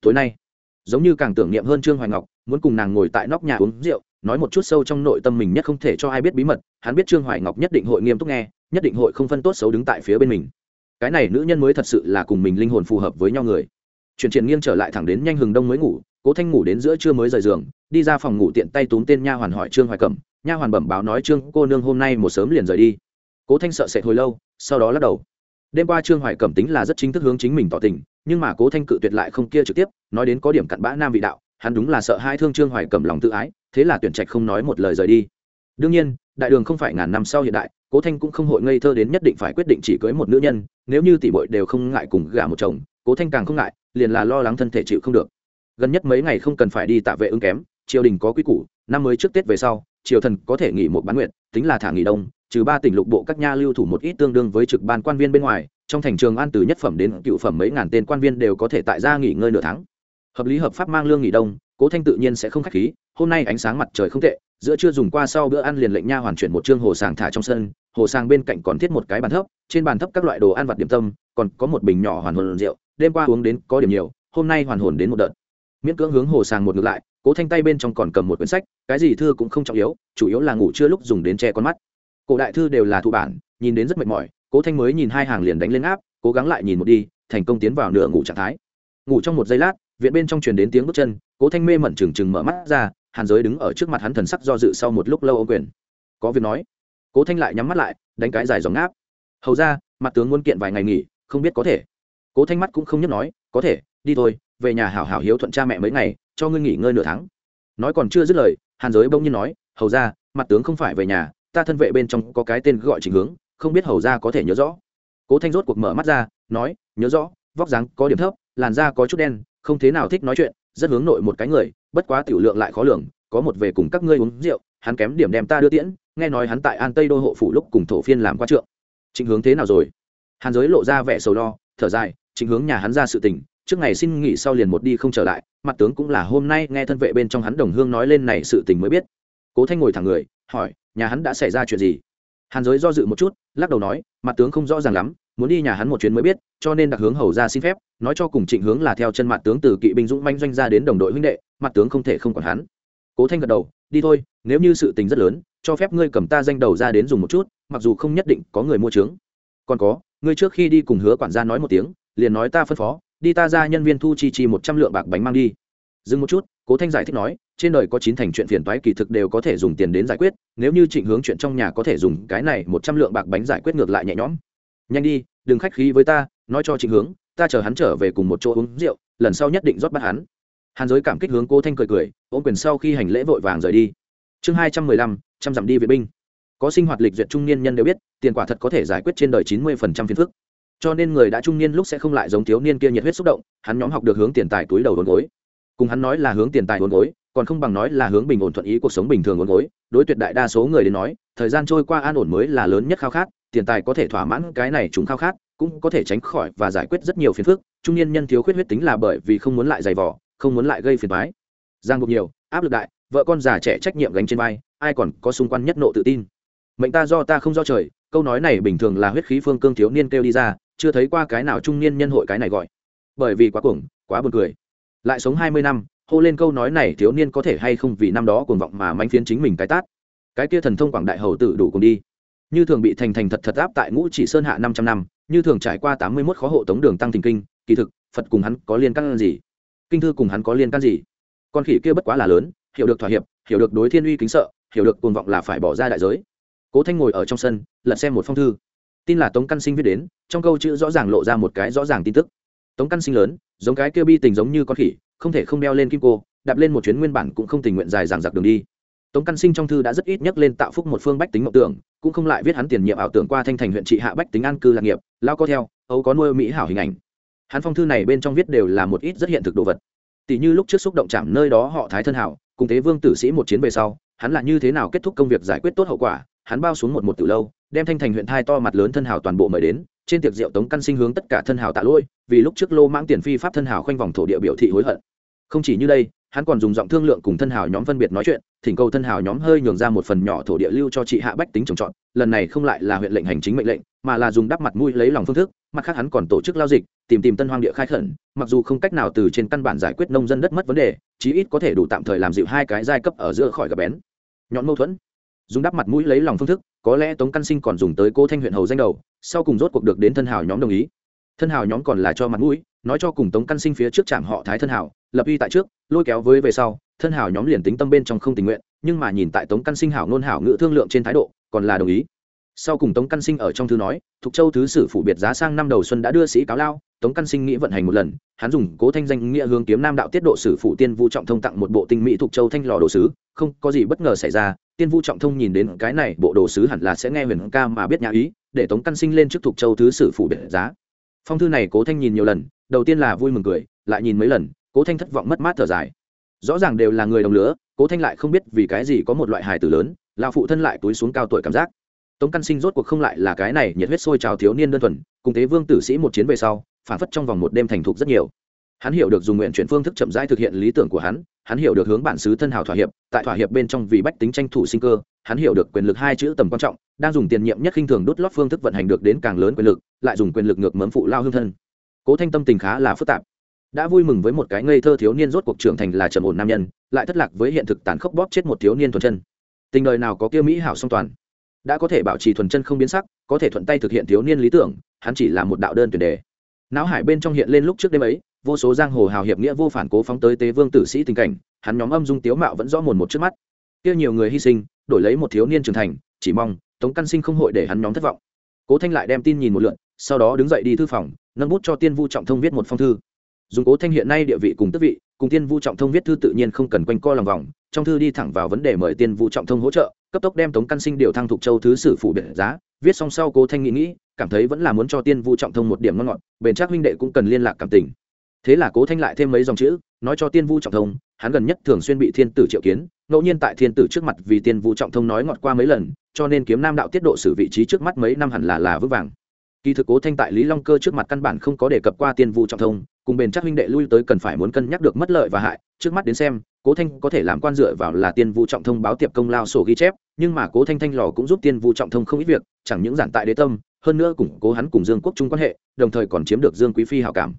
Tối nay, giống như càng tưởng niệm hơn trương hoài ngọc, muốn cùng nàng ngồi tại nóc nhà uống rượu, nói một chút sâu trong nội tâm mình nhất không thể cho ai biết bí mật, hắn biết trương hoài ngọc nhất định hội nghiêm túc nghe nhất định hội không phân tốt xấu đứng tại phía bên mình. Cái này nữ nhân mới thật sự là cùng mình linh hồn phù hợp với nhau người. Chuyển triển nghiêng trở lại thẳng đến nhanh hừng đông mới ngủ, cố thanh ngủ đến giữa trưa mới rời giường, đi ra phòng ngủ tiện tay túm tên nha hoàn hỏi trương hoài cẩm. Nha hoàn bẩm báo nói trương cô nương hôm nay một sớm liền rời đi. Cố thanh sợ sệt hồi lâu, sau đó lắc đầu. Đêm qua trương hoài cẩm tính là rất chính thức hướng chính mình tỏ tình, nhưng mà cố thanh cự tuyệt lại không kia trực tiếp, nói đến có điểm cặn bã nam vị đạo, hắn đúng là sợ hai thương trương hoài cẩm lòng tự ái, thế là tuyển trạch không nói một lời rời đi. Đương nhiên, đại đường không phải ngàn năm sau hiện đại cố thanh cũng không hội ngây thơ đến nhất định phải quyết định chỉ cưới một nữ nhân, nếu như tỷ bội đều không ngại cùng gả một chồng, cố thanh càng không ngại, liền là lo lắng thân thể chịu không được. Gần nhất mấy ngày không cần phải đi tạ vệ ứng kém, triều đình có quy củ, năm mới trước tết về sau, triều thần có thể nghỉ một bán nguyện tính là thả nghỉ đông, trừ ba tỉnh lục bộ các nha lưu thủ một ít tương đương với trực ban quan viên bên ngoài, trong thành trường an từ nhất phẩm đến cựu phẩm mấy ngàn tên quan viên đều có thể tại gia nghỉ ngơi nửa tháng. Hợp lý hợp pháp mang lương nghỉ đông, cố thanh tự nhiên sẽ không khách khí, hôm nay ánh sáng mặt trời không tệ giữa trưa dùng qua sau bữa ăn liền lệnh nha hoàn chuyển một chương hồ sàng thả trong sân, hồ sàng bên cạnh còn thiết một cái bàn thấp, trên bàn thấp các loại đồ ăn vặt điểm tâm, còn có một bình nhỏ hoàn hồn rượu, đêm qua uống đến có điểm nhiều, hôm nay hoàn hồn đến một đợt. Miễn cưỡng hướng hồ sàng một ngược lại, cố thanh tay bên trong còn cầm một quyển sách, cái gì thư cũng không trọng yếu, chủ yếu là ngủ chưa lúc dùng đến che con mắt. Cổ đại thư đều là thụ bản, nhìn đến rất mệt mỏi, cố thanh mới nhìn hai hàng liền đánh lên áp, cố gắng lại nhìn một đi, thành công tiến vào nửa ngủ trạng thái. Ngủ trong một giây lát, viện bên trong truyền đến tiếng bước chân, cố thanh mê mẩn trừng trừng mở mắt ra hàn giới đứng ở trước mặt hắn thần sắc do dự sau một lúc lâu ô quyền. Có việc nói. Cố thanh lại nhắm mắt lại, đánh cái dài dòng ngáp. hầu ra, mặt tướng muốn kiện vài ngày nghỉ, không biết có thể. Cố thanh mắt cũng không nhấc nói, có thể, đi thôi, về nhà hảo hảo hiếu thuận cha mẹ mấy ngày, cho ngươi nghỉ ngơi nửa tháng. Nói còn chưa dứt lời, hàn giới bỗng nhiên nói, hầu ra, mặt tướng không phải về nhà, ta thân vệ bên trong có cái tên gọi trình hướng, không biết hầu ra có thể nhớ rõ. Cố thanh rốt cuộc mở mắt ra, nói, nhớ rõ, vóc dáng có điểm thấp, làn da có chút đen, không thế nào thích nói chuyện rất hướng nội một cái người, bất quá tiểu lượng lại khó lường, có một về cùng các ngươi uống rượu, hắn kém điểm đem ta đưa tiễn, nghe nói hắn tại an tây đô hộ phủ lúc cùng thổ phiên làm qua trượng. Trịnh hướng thế nào rồi? Hàn giới lộ ra vẻ sầu lo, thở dài, trịnh hướng nhà hắn ra sự tình, trước ngày xin nghỉ sau liền một đi không trở lại, mặt tướng cũng là hôm nay nghe thân vệ bên trong hắn đồng hương nói lên này sự tình mới biết. Cố thanh ngồi thẳng người, hỏi, nhà hắn đã xảy ra chuyện gì? Hàn giới do dự một chút, lắc đầu nói, mặt tướng không rõ ràng lắm muốn đi nhà hắn một chuyến mới biết, cho nên đặc hướng hầu ra xin phép, nói cho cùng trịnh hướng là theo chân mặt tướng từ kỵ binh dũng manh doanh ra đến đồng đội huynh đệ, mặt tướng không thể không còn hắn. Cố thanh gật đầu, đi thôi, nếu như sự tình rất lớn, cho phép ngươi cầm ta danh đầu ra đến dùng một chút, mặc dù không nhất định có người mua trướng. Còn có, ngươi trước khi đi cùng hứa quản gia nói một tiếng, liền nói ta phân phó, đi ta ra nhân viên thu chi chi một trăm lượng bạc bánh mang đi. Dừng một chút, cố thanh giải thích nói, trên đời có chín thành chuyện phiền toái kỳ thực đều có thể dùng tiền đến giải quyết, nếu như trịnh hướng chuyện trong nhà có thể dùng cái này một trăm lượng bạc bánh giải quyết ngược lại nhẹ nhõm. Nhanh đi đừng khách khí với ta, nói cho trịnh hướng, ta chờ hắn trở về cùng một chỗ uống rượu, lần sau nhất định rót bắt hắn. Hàn giới cảm kích hướng cố thanh cười cười, ôm quyền sau khi hành lễ vội vàng rời đi. Chương hai trăm mười lăm, trăm dặm đi vệ binh. Có sinh hoạt lịch duyệt trung niên nhân đều biết, tiền quả thật có thể giải quyết trên đời chín mươi phần trăm phiền phức. Cho nên người đã trung niên lúc sẽ không lại giống thiếu niên kia nhiệt huyết xúc động, hắn nhóm học được hướng tiền tài túi đầu đốn gối. Cùng hắn nói là hướng tiền tài đốn gối, còn không bằng nói là hướng bình ổn thuận ý cuộc sống bình thường đốn gối. Đối tuyệt đại đa số người đến nói, thời gian trôi qua an ổn mới là lớn nhất khao khát tiền tài có thể thỏa mãn cái này chúng khao khát, cũng có thể tránh khỏi và giải quyết rất nhiều phiền phức. Trung niên nhân thiếu khuyết huyết tính là bởi vì không muốn lại dày vỏ không muốn lại gây phiền toái. Giang buộc nhiều, áp lực đại, vợ con già trẻ trách nhiệm gánh trên vai, ai còn có xung quanh nhất nộ tự tin. Mệnh ta do ta không do trời, câu nói này bình thường là huyết khí phương cương thiếu niên kêu đi ra, chưa thấy qua cái nào trung niên nhân hội cái này gọi. Bởi vì quá cuồng, quá buồn cười. Lại sống hai mươi năm, hô lên câu nói này thiếu niên có thể hay không vì năm đó cuồng vọng mà mánh phiến chính mình cái tát. Cái kia thần thông quảng đại hầu tự đủ cùng đi như thường bị thành thành thật thật áp tại ngũ chỉ sơn hạ năm trăm năm, như thường trải qua tám mươi mốt khó hộ tống đường tăng thình kinh, kỳ thực, phật cùng hắn có liên căn gì? Kinh thư cùng hắn có liên căn gì? Con khỉ kia bất quá là lớn, hiểu được thỏa hiệp, hiểu được đối thiên uy kính sợ, hiểu được cuồng vọng là phải bỏ ra đại giới. Cố thanh ngồi ở trong sân, lật xem một phong thư. Tin là tống căn sinh viết đến, trong câu chữ rõ ràng lộ ra một cái rõ ràng tin tức. Tống căn sinh lớn, giống cái kia bi tình giống như con khỉ, không thể không đeo lên kim cô, đạp lên một chuyến nguyên bản cũng không tình nguyện dài dằng dặc đường đi tống căn sinh trong thư đã rất ít nhắc lên tạo phúc một phương bách tính mộng tưởng, cũng không lại viết hắn tiền nhiệm ảo tưởng qua thanh thành huyện trị hạ bách tính an cư lạc nghiệp lao có theo âu có nuôi mỹ hảo hình ảnh. Hắn phong thư này bên trong viết đều là một ít rất hiện thực đồ vật. Tỷ như lúc trước xúc động chạm nơi đó họ thái thân hảo, cùng thế vương tử sĩ một chiến về sau, hắn là như thế nào kết thúc công việc giải quyết tốt hậu quả, hắn bao xuống một một từ lâu, đem thanh thành huyện thai to mặt lớn thân hảo toàn bộ mời đến, trên tiệc rượu tống căn sinh hướng tất cả thân hảo tạ lỗi, vì lúc trước lô mãng tiền phi pháp thân hảo khoanh vòng thổ địa biểu thị hối hận. Không chỉ như đây hắn còn dùng giọng thương lượng cùng thân hảo nhóm phân biệt nói chuyện, thỉnh cầu thân hảo nhóm hơi nhường ra một phần nhỏ thổ địa lưu cho chị hạ bách tính trồng trọt, lần này không lại là huyện lệnh hành chính mệnh lệnh, mà là dùng đắp mặt mũi lấy lòng phương thức, mặt khác hắn còn tổ chức lao dịch, tìm tìm tân hoang địa khai khẩn, mặc dù không cách nào từ trên căn bản giải quyết nông dân đất mất vấn đề, chí ít có thể đủ tạm thời làm dịu hai cái giai cấp ở giữa khỏi gặp bén. Nhọn mâu thuẫn. Dùng đắp mặt mũi lấy lòng phương thức, có lẽ tống căn sinh còn dùng tới cô thanh huyện hầu danh đầu, sau cùng rốt cuộc được đến thân hào nhóm đồng ý. Thân hào nhóm còn là cho mặt mũi nói cho cùng tống căn sinh phía trước trạm họ thái thân hảo, lập uy tại trước, lôi kéo với về sau, thân hảo nhóm liền tính tâm bên trong không tình nguyện, nhưng mà nhìn tại tống căn sinh hảo nôn hảo ngự thương lượng trên thái độ, còn là đồng ý. Sau cùng tống căn sinh ở trong thư nói, thục châu thứ sử phủ biệt giá sang năm đầu xuân đã đưa sĩ cáo lao, tống căn sinh nghĩ vận hành một lần, hắn dùng cố thanh danh nghĩa hướng kiếm nam đạo tiết độ sử phủ tiên vu trọng thông tặng một bộ tinh mỹ thục châu thanh lò đồ sứ, không có gì bất ngờ xảy ra, tiên vu trọng thông nhìn đến cái này bộ đồ sứ hẳn là sẽ nghe huyền ca mà biết nhà ý, để tống căn sinh lên trước thục châu thứ sử phủ biệt giá. Phong thư này cố thanh nhìn nhiều lần đầu tiên là vui mừng cười, lại nhìn mấy lần, cố thanh thất vọng mất mát thở dài. Rõ ràng đều là người đồng lứa, cố thanh lại không biết vì cái gì có một loại hài tử lớn, lão phụ thân lại túi xuống cao tuổi cảm giác. Tống căn sinh rốt cuộc không lại là cái này nhiệt huyết sôi trào thiếu niên đơn thuần, cùng thế vương tử sĩ một chiến về sau, phản phất trong vòng một đêm thành thục rất nhiều. Hắn hiểu được dùng nguyện chuyển phương thức chậm rãi thực hiện lý tưởng của hắn hắn hiểu được hướng bản xứ thân hào thỏa hiệp, tại thỏa hiệp bên trong vì bách tính tranh thủ sinh cơ, hắn hiểu được quyền lực hai chữ tầm quan trọng, đang dùng tiền nhiệm nhất khinh thường đốt lót phương thức vận hành được đến càng lớn quyền lực, lại dùng quyền lực ngược mấm phụ lao hương thân cố thanh tâm tình khá là phức tạp. Đã vui mừng với một cái ngây thơ thiếu niên rốt cuộc trưởng thành là trầm ổn nam nhân, lại thất lạc với hiện thực tàn khốc bóp chết một thiếu niên thuần chân. Tình đời nào có kia mỹ hảo song toàn? Đã có thể bảo trì thuần chân không biến sắc, có thể thuận tay thực hiện thiếu niên lý tưởng, hắn chỉ là một đạo đơn tuyển đề. Não hải bên trong hiện lên lúc trước đêm ấy, vô số giang hồ hào hiệp nghĩa vô phản cố phóng tới tế vương tử sĩ tình cảnh, hắn nhóm âm dung tiếu mạo vẫn rõ mồn một trước mắt. Kia nhiều người hy sinh, đổi lấy một thiếu niên trưởng thành, chỉ mong tống căn sinh không hội để hắn nhóm thất vọng. Cố thanh lại đem tin nhìn một lượn sau đó đứng dậy đi thư phòng, nâng bút cho tiên vu trọng thông viết một phong thư. Dùng cố thanh hiện nay địa vị cùng tức vị, cùng tiên vu trọng thông viết thư tự nhiên không cần quanh co lòng vòng, trong thư đi thẳng vào vấn đề mời tiên vu trọng thông hỗ trợ, cấp tốc đem tống căn sinh điều thăng thuộc châu thứ sử phủ biện giá, viết xong sau cố thanh nghĩ nghĩ, cảm thấy vẫn là muốn cho tiên vu trọng thông một điểm ngon ngọt, bền chắc huynh đệ cũng cần liên lạc cảm tình. Thế là cố thanh lại thêm mấy dòng chữ, nói cho tiên vu trọng thông, hắn gần nhất thường xuyên bị thiên tử triệu kiến, ngẫu nhiên tại thiên tử trước mặt vì tiên vu trọng thông nói ngọt qua mấy lần, cho nên kiếm nam đạo tiết độ xử vị trí trước mắt mấy năm hẳn là là vững vàng kỳ thực cố thanh tại lý long cơ trước mặt căn bản không có đề cập qua tiên vụ trọng thông, cùng bền chắc huynh đệ lui tới cần phải muốn cân nhắc được mất lợi và hại. Trước mắt đến xem, cố thanh có thể làm quan dựa vào là tiên vụ trọng thông báo tiệp công lao sổ ghi chép, nhưng mà cố thanh thanh lò cũng giúp tiên vụ trọng thông không ít việc, chẳng những giản tại đế tâm, hơn nữa củng cố hắn cùng dương quốc trung quan hệ, đồng thời còn chiếm được dương quý phi hảo cảm.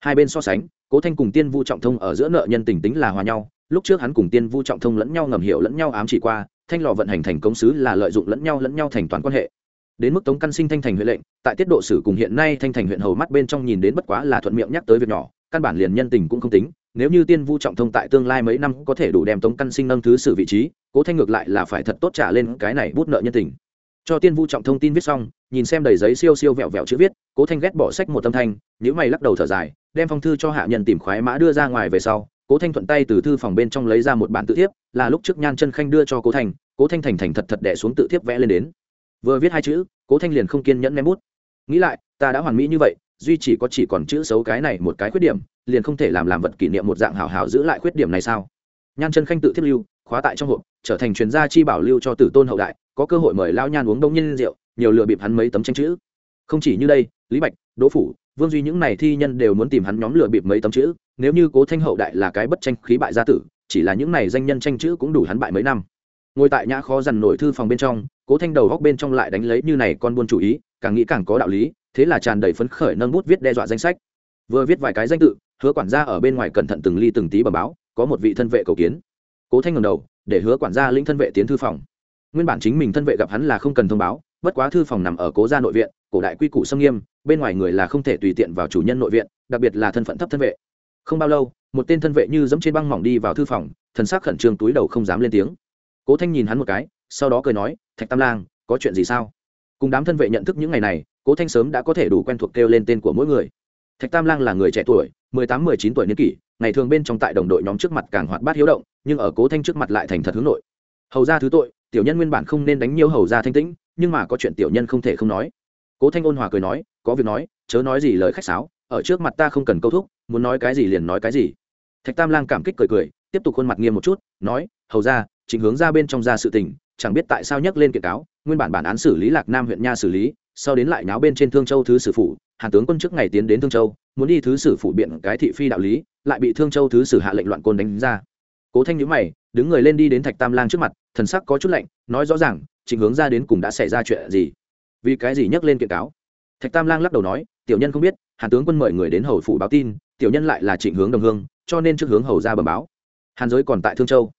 Hai bên so sánh, cố thanh cùng tiên vu trọng thông ở giữa nợ nhân tình tính là hòa nhau, lúc trước hắn cùng tiên vu trọng thông lẫn nhau ngầm hiểu lẫn nhau ám chỉ qua, thanh lò vận hành thành công sứ là lợi dụng lẫn nhau lẫn nhau thành toàn quan hệ đến mức tống căn sinh thanh thành huyện lệnh, tại tiết độ sử cùng hiện nay thanh thành huyện hầu mắt bên trong nhìn đến bất quá là thuận miệng nhắc tới việc nhỏ, căn bản liền nhân tình cũng không tính, nếu như tiên vu trọng thông tại tương lai mấy năm có thể đủ đem tống căn sinh nâng thứ sử vị trí, cố thanh ngược lại là phải thật tốt trả lên cái này bút nợ nhân tình. Cho tiên vu trọng thông tin viết xong, nhìn xem đầy giấy siêu siêu vẹo vẹo chữ viết, cố thanh ghét bỏ sách một tâm thanh nếu mày lắc đầu thở dài, đem phong thư cho hạ nhân tìm khoái mã đưa ra ngoài về sau, cố thanh thuận tay từ thư phòng bên trong lấy ra một bản tự thiếp, là lúc trước nhan chân khanh đưa cho cố thanh cố thanh thành thành thật thật đẻ xuống tự thiếp vẽ lên đến vừa viết hai chữ, cố thanh liền không kiên nhẫn ném bút. Nghĩ lại, ta đã hoàn mỹ như vậy, duy chỉ có chỉ còn chữ xấu cái này một cái khuyết điểm, liền không thể làm làm vật kỷ niệm một dạng hảo hảo giữ lại khuyết điểm này sao? Nhan chân khanh tự thiết lưu, khóa tại trong hộp, trở thành chuyên gia chi bảo lưu cho tử tôn hậu đại, có cơ hội mời lao nhan uống đông nhiên rượu, nhiều lừa bịp hắn mấy tấm tranh chữ. Không chỉ như đây, lý bạch, đỗ phủ, vương duy những này thi nhân đều muốn tìm hắn nhóm lừa bịp mấy tấm chữ, nếu như cố thanh hậu đại là cái bất tranh khí bại gia tử, chỉ là những này danh nhân tranh chữ cũng đủ hắn bại mấy năm ngồi tại nhã khó dằn nổi thư phòng bên trong, cố thanh đầu góc bên trong lại đánh lấy như này con buôn chủ ý, càng nghĩ càng có đạo lý, thế là tràn đầy phấn khởi nâng bút viết đe dọa danh sách. Vừa viết vài cái danh tự, hứa quản gia ở bên ngoài cẩn thận từng ly từng tí bờ báo, có một vị thân vệ cầu kiến. Cố thanh ngầm đầu, để hứa quản gia lĩnh thân vệ tiến thư phòng. Nguyên bản chính mình thân vệ gặp hắn là không cần thông báo, bất quá thư phòng nằm ở cố gia nội viện, cổ đại quy củ xâm nghiêm, bên ngoài người là không thể tùy tiện vào chủ nhân nội viện, đặc biệt là thân phận thấp thân vệ. Không bao lâu, một tên thân vệ như dẫm trên băng mỏng đi vào thư phòng, thần sắc khẩn trương túi đầu không dám lên tiếng cố thanh nhìn hắn một cái, sau đó cười nói, thạch tam lang, có chuyện gì sao? Cùng đám thân vệ nhận thức những ngày này, cố thanh sớm đã có thể đủ quen thuộc kêu lên tên của mỗi người. Thạch tam lang là người trẻ tuổi, mười tám, mười chín tuổi niên kỷ, ngày thường bên trong tại đồng đội nhóm trước mặt càng hoạt bát hiếu động, nhưng ở cố thanh trước mặt lại thành thật hướng nội. Hầu ra thứ tội, tiểu nhân nguyên bản không nên đánh nhiều hầu ra thanh tĩnh, nhưng mà có chuyện tiểu nhân không thể không nói. Cố thanh ôn hòa cười nói, có việc nói, chớ nói gì lời khách sáo, ở trước mặt ta không cần câu thúc, muốn nói cái gì liền nói cái gì. Thạch tam lang cảm kích cười cười, tiếp tục khuôn mặt nghiêm một chút, nói, hầu ra chỉnh hướng ra bên trong ra sự tình, chẳng biết tại sao nhắc lên kiện cáo, nguyên bản bản án xử lý lạc nam huyện nha xử lý, sau đến lại nháo bên trên thương châu thứ sử phủ, hàn tướng quân trước ngày tiến đến thương châu, muốn đi thứ sử phủ biện cái thị phi đạo lý, lại bị thương châu thứ sử hạ lệnh loạn côn đánh ra. Cố thanh nhữ mày, đứng người lên đi đến thạch tam lang trước mặt, thần sắc có chút lạnh, nói rõ ràng chỉnh hướng ra đến cùng đã xảy ra chuyện gì? Vì cái gì nhắc lên kiện cáo? Thạch tam lang lắc đầu nói, tiểu nhân không biết, hàn tướng quân mời người đến hầu phủ báo tin, tiểu nhân lại là trịnh hướng đồng hương, cho nên trước hướng hầu ra bẩm báo. Hàn giới còn tại thương châu.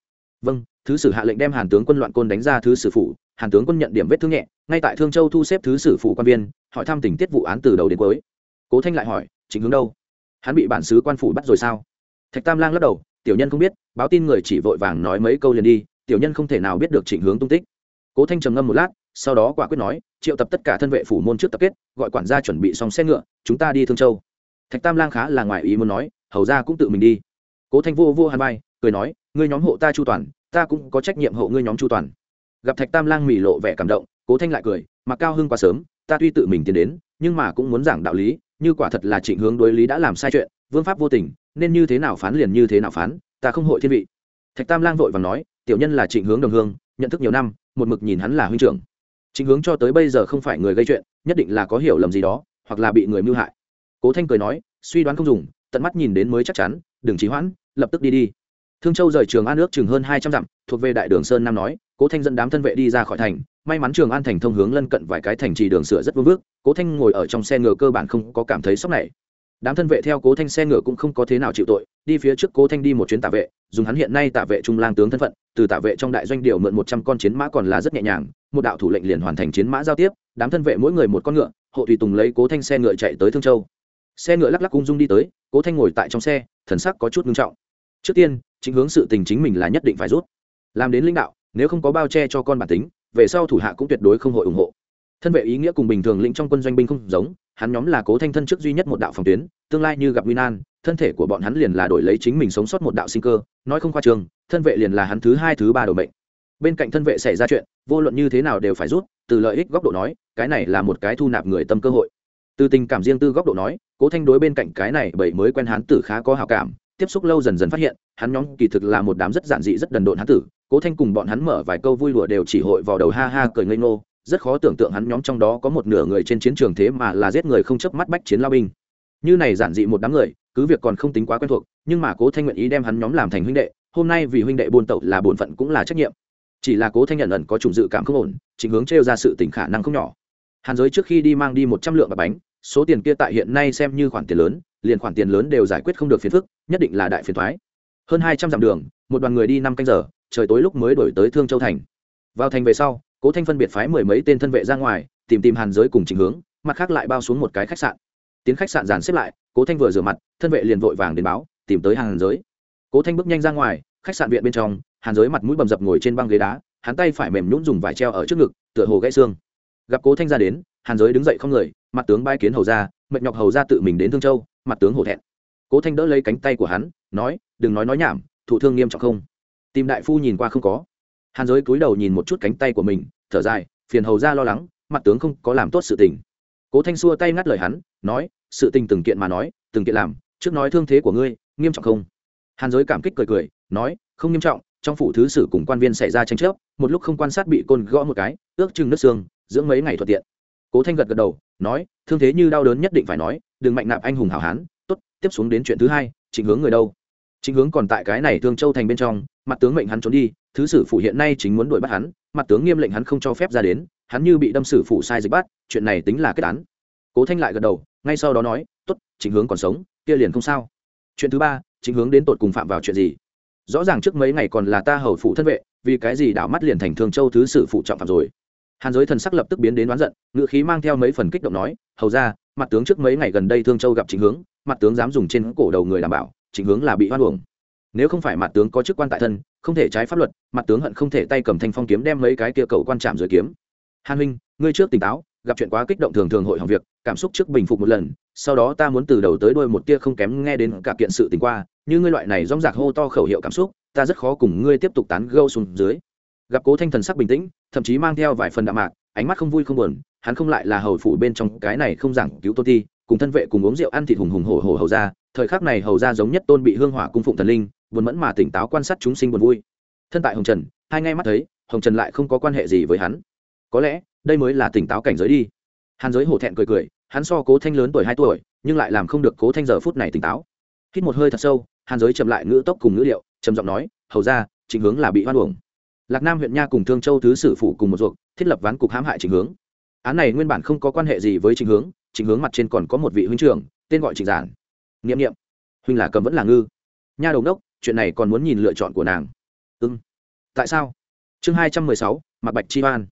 Vâng thứ sử hạ lệnh đem hàn tướng quân loạn côn đánh ra thứ sử phủ, hàn tướng quân nhận điểm vết thương nhẹ, ngay tại thương châu thu xếp thứ sử phủ quan viên, hỏi thăm tình tiết vụ án từ đầu đến cuối. Cố thanh lại hỏi chính hướng đâu? Hắn bị bản sứ quan phủ bắt rồi sao? Thạch tam lang lắc đầu, tiểu nhân không biết, báo tin người chỉ vội vàng nói mấy câu liền đi, tiểu nhân không thể nào biết được trịnh hướng tung tích. Cố thanh trầm ngâm một lát, sau đó quả quyết nói, triệu tập tất cả thân vệ phủ môn trước tập kết, gọi quản gia chuẩn bị xong xe ngựa, chúng ta đi thương châu. Thạch tam lang khá là ngoài ý muốn nói, hầu ra cũng tự mình đi. Cố thanh vô vô hàn bay, cười nói, ngươi nhóm hộ ta chu toàn ta cũng có trách nhiệm hộ ngươi nhóm chu toàn. Gặp thạch tam lang mỉ lộ vẻ cảm động, cố thanh lại cười mà cao hưng quá sớm, ta tuy tự mình tiến đến, nhưng mà cũng muốn giảng đạo lý, như quả thật là trịnh hướng đối lý đã làm sai chuyện, vương pháp vô tình, nên như thế nào phán liền như thế nào phán, ta không hội thiên vị. Thạch tam lang vội và nói, tiểu nhân là trịnh hướng đồng hương, nhận thức nhiều năm, một mực nhìn hắn là huynh trưởng. Trịnh hướng cho tới bây giờ không phải người gây chuyện, nhất định là có hiểu lầm gì đó, hoặc là bị người mưu hại. Cố thanh cười nói, suy đoán không dùng, tận mắt nhìn đến mới chắc chắn, đừng trí hoãn, lập tức đi đi thương châu rời trường an nước chừng hơn hai trăm dặm, thuộc về đại đường sơn nam nói, cố thanh dẫn đám thân vệ đi ra khỏi thành, may mắn trường an thành thông hướng lân cận vài cái thành trì đường sửa rất vương vước cố thanh ngồi ở trong xe ngựa cơ bản không có cảm thấy sốc này. Đám thân vệ theo cố thanh xe ngựa cũng không có thế nào chịu tội, đi phía trước cố thanh đi một chuyến tạ vệ, dùng hắn hiện nay tạ vệ trung lang tướng thân phận, từ tạ vệ trong đại doanh điều mượn một trăm con chiến mã còn là rất nhẹ nhàng, một đạo thủ lệnh liền hoàn thành chiến mã giao tiếp, đám thân vệ mỗi người một con ngựa, hộ tùy tùng lấy cố thanh xe ngựa chạy tới thương châu. Xe ngựa lắc lắc cung dung đi tới, cố thanh ngồi tại trong xe, thần sắc có chút ngưng trọng. Trước tiên chính hướng sự tình chính mình là nhất định phải rút. Làm đến lãnh đạo, nếu không có bao che cho con bản tính, về sau thủ hạ cũng tuyệt đối không hội ủng hộ. Thân vệ ý nghĩa cùng bình thường lĩnh trong quân doanh binh không giống, hắn nhóm là cố thanh thân trước duy nhất một đạo phòng tuyến, tương lai như gặp nguy nan, thân thể của bọn hắn liền là đổi lấy chính mình sống sót một đạo sinh cơ, nói không khoa trường, thân vệ liền là hắn thứ hai, thứ ba đổi mệnh. Bên cạnh thân vệ xảy ra chuyện, vô luận như thế nào đều phải rút, từ lợi ích góc độ nói, cái này là một cái thu nạp người tâm cơ hội. Từ tình cảm riêng tư góc độ nói, cố thanh đối bên cạnh cái này bởi mới quen hắn tử khá có hào cảm tiếp xúc lâu dần dần phát hiện, hắn nhóm kỳ thực là một đám rất giản dị, rất đần độn hắn tử. Cố thanh cùng bọn hắn mở vài câu vui đùa đều chỉ hội vào đầu ha ha cười ngây ngô. Rất khó tưởng tượng hắn nhóm trong đó có một nửa người trên chiến trường thế mà là giết người không chớp mắt bách chiến lao binh. Như này giản dị một đám người, cứ việc còn không tính quá quen thuộc, nhưng mà cố thanh nguyện ý đem hắn nhóm làm thành huynh đệ. Hôm nay vì huynh đệ buôn tẩu là bổn phận cũng là trách nhiệm. Chỉ là cố thanh nhận ẩn có trùng dự cảm không ổn, chính hướng trêu ra sự tình khả năng không nhỏ. Hàn giới trước khi đi mang đi một trăm lượng bạc bánh, số tiền kia tại hiện nay xem như khoản tiền lớn liền khoản tiền lớn đều giải quyết không được phiền phức, nhất định là đại phiền thoái. Hơn hai trăm dặm đường, một đoàn người đi năm canh giờ, trời tối lúc mới đổi tới thương châu thành. Vào thành về sau, cố thanh phân biệt phái mười mấy tên thân vệ ra ngoài, tìm tìm hàn giới cùng trình hướng, mặt khác lại bao xuống một cái khách sạn. Tiến khách sạn dàn xếp lại, cố thanh vừa rửa mặt, thân vệ liền vội vàng đến báo, tìm tới hàn giới. Cố thanh bước nhanh ra ngoài, khách sạn viện bên trong, hàn giới mặt mũi bầm dập ngồi trên băng ghế đá, hắn tay phải mềm nhũn dùng vải treo ở trước ngực, tựa hồ gãy xương. Gặp cố thanh ra đến, hàn giới đứng dậy không người, mặt tướng bãi kiến hầu ra mệnh nhọc hầu ra tự mình đến thương châu mặt tướng hổ thẹn. Cố thanh đỡ lấy cánh tay của hắn, nói, đừng nói nói nhảm, thụ thương nghiêm trọng không? Tìm đại phu nhìn qua không có. Hàn giới cúi đầu nhìn một chút cánh tay của mình, thở dài, phiền hầu ra lo lắng, mặt tướng không có làm tốt sự tình. Cố thanh xua tay ngắt lời hắn, nói, sự tình từng kiện mà nói, từng kiện làm, trước nói thương thế của ngươi, nghiêm trọng không? Hàn giới cảm kích cười cười, nói, không nghiêm trọng, trong phủ thứ sử cùng quan viên xảy ra tranh chấp, một lúc không quan sát bị côn gõ một cái, ước chừng nước xương, dưỡng mấy ngày thuận tiện. Cố thanh gật gật đầu, nói, thương thế như đau đớn nhất định phải nói đừng mạnh nạp anh hùng hảo hán tốt tiếp xuống đến chuyện thứ hai chỉnh hướng người đâu? Chính hướng còn tại cái này thương châu thành bên trong mặt tướng mệnh hắn trốn đi thứ sử phụ hiện nay chính muốn đuổi bắt hắn mặt tướng nghiêm lệnh hắn không cho phép ra đến hắn như bị đâm sử phụ sai dịch bắt chuyện này tính là kết án. Cố thanh lại gật đầu ngay sau đó nói tốt, ố chính hướng còn sống kia liền không sao. Chuyện thứ ba chính hướng đến tột cùng phạm vào chuyện gì? Rõ ràng trước mấy ngày còn là ta hầu phụ thân vệ vì cái gì đảo mắt liền thành thương châu thứ sử phụ trọng phạm rồi? Hàn giới thần sắc lập tức biến đến đoán giận ngự khí mang theo mấy phần kích động nói hầu ra mặt tướng trước mấy ngày gần đây thương châu gặp chính hướng, mặt tướng dám dùng trên cổ đầu người đảm bảo chính hướng là bị hoan uổng. Nếu không phải mặt tướng có chức quan tại thân, không thể trái pháp luật, mặt tướng hận không thể tay cầm thanh phong kiếm đem mấy cái kia cầu quan trạm dưới kiếm. Hàn huynh, ngươi trước tỉnh táo, gặp chuyện quá kích động thường thường hội hỏng việc, cảm xúc trước bình phục một lần, sau đó ta muốn từ đầu tới đuôi một tia không kém nghe đến cả kiện sự tình qua, như ngươi loại này rong rạc hô to khẩu hiệu cảm xúc, ta rất khó cùng ngươi tiếp tục tán gâu xuống dưới. Gặp cố thanh thần sắc bình tĩnh, thậm chí mang theo vài phần đạm mạc ánh mắt không vui không buồn, hắn không lại là hầu phủ bên trong cái này không giảng cứu tôn ti cùng thân vệ cùng uống rượu ăn thịt hùng hùng hổ hổ hầu ra, thời khắc này hầu ra giống nhất tôn bị hương hỏa cung phụng thần linh, buồn mẫn mà tỉnh táo quan sát chúng sinh buồn vui. Thân tại hồng trần, hai ngay mắt thấy, hồng trần lại không có quan hệ gì với hắn. Có lẽ, đây mới là tỉnh táo cảnh giới đi. Hàn giới hổ thẹn cười cười, hắn so cố thanh lớn tuổi hai tuổi, nhưng lại làm không được cố thanh giờ phút này tỉnh táo. Hít một hơi thật sâu, hàn giới chậm lại ngữ tốc cùng ngữ liệu trầm giọng nói, hầu ra chính hướng là bị hoan uổng. Lạc nam huyện nha cùng thương châu thứ sử phủ cùng một ruộng thiết lập ván cục hãm hại trình hướng. Án này nguyên bản không có quan hệ gì với trình hướng trình hướng mặt trên còn có một vị huynh trưởng, tên gọi trịnh giản. Nghiệm nghiệm huynh là cầm vẫn là ngư. Nha đầu đốc, chuyện này còn muốn nhìn lựa chọn của nàng. Ưng ừ. tại sao? Chương hai trăm mười sáu mặc bạch chi hoan.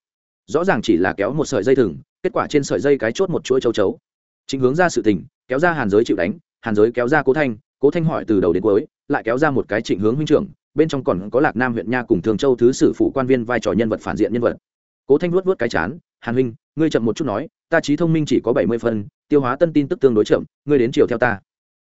Rõ ràng chỉ là kéo một sợi dây thừng, kết quả trên sợi dây cái chốt một chuỗi châu chấu. Chính hướng ra sự tình, kéo ra hàn giới chịu đánh, hàn giới kéo ra cố thanh cố thanh hỏi từ đầu đến cuối, lại kéo ra một cái trịnh hướng huynh trưởng, bên trong còn có lạc nam huyện nha cùng thường châu thứ sử phụ quan viên vai trò nhân vật phản diện nhân vật cố thanh vuốt vuốt cái chán, hàn huynh, ngươi chậm một chút nói, ta trí thông minh chỉ có bảy mươi phân tiêu hóa tân tin tức tương đối chậm, ngươi đến chiều theo ta.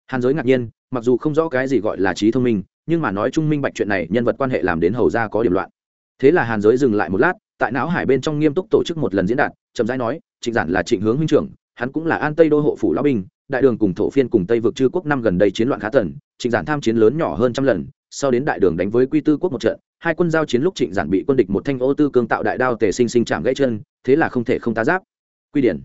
Hàn giới ngạc nhiên, mặc dù không rõ cái gì gọi là trí thông minh, nhưng mà nói trung minh bạch chuyện này nhân vật quan hệ làm đến hầu ra có điểm loạn. Thế là hàn giới dừng lại một lát, tại não hải bên trong nghiêm túc tổ chức một lần diễn đạt, chậm rãi nói, trịnh giản là trịnh hướng huynh trưởng, hắn cũng là an tây đô hộ phủ lão binh, đại đường cùng thổ phiên cùng tây vực chư quốc năm gần đây chiến loạn khá tần, trịnh giản tham chiến lớn nhỏ hơn trăm lần, sau đến đại đường đánh với quy tư quốc một trận hai quân giao chiến lúc trịnh giản bị quân địch một thanh ô tư cương tạo đại đao tề sinh sinh chạm gãy chân, thế là không thể không tá giáp. Quy điển.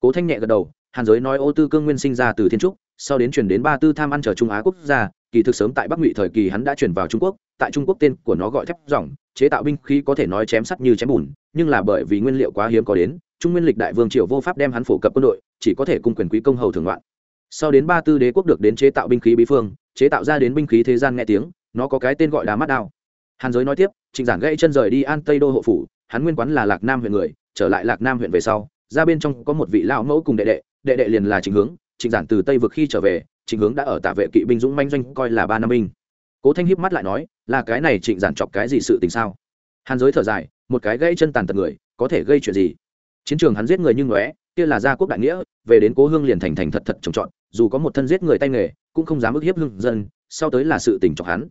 Cố thanh nhẹ gật đầu, hàn giới nói ô tư cương nguyên sinh ra từ thiên trúc, sau đến chuyển đến ba tư tham ăn chờ trung á quốc gia, kỳ thực sớm tại bắc ngụy thời kỳ hắn đã chuyển vào trung quốc, tại trung quốc tên của nó gọi thép dòng, chế tạo binh khí có thể nói chém sắt như chém bùn, nhưng là bởi vì nguyên liệu quá hiếm có đến, trung nguyên lịch đại vương triều vô pháp đem hắn phổ cập quân đội, chỉ có thể cung quyền quý công hầu thường loạn. Sau đến ba tư đế quốc được đến chế tạo binh khí bí phương, chế tạo ra đến binh khí thế gian nghe tiếng, nó có cái tên gọi đá mắt đao hàn giới nói tiếp, trịnh giản gãy chân rời đi an tây đô hộ phủ, hắn nguyên quán là lạc nam huyện người, trở lại lạc nam huyện về sau, ra bên trong có một vị lão mẫu cùng đệ đệ đệ đệ liền là trịnh hướng, trịnh giản từ tây vực khi trở về, trịnh hướng đã ở tạ vệ kỵ binh dũng manh doanh coi là ba năm binh. Cố thanh hiếp mắt lại nói, là cái này trịnh giản chọc cái gì sự tình sao? Hàn giới thở dài, một cái gãy chân tàn tật người, có thể gây chuyện gì? Chiến trường hắn giết người như ngóe, kia là gia quốc đại nghĩa, về đến cố hương liền thành thành thật thật trồng trọt, dù có một thân giết người tay nghề, cũng không dám ức hiếp hương dân, sau tới là sự tình chọc hắn.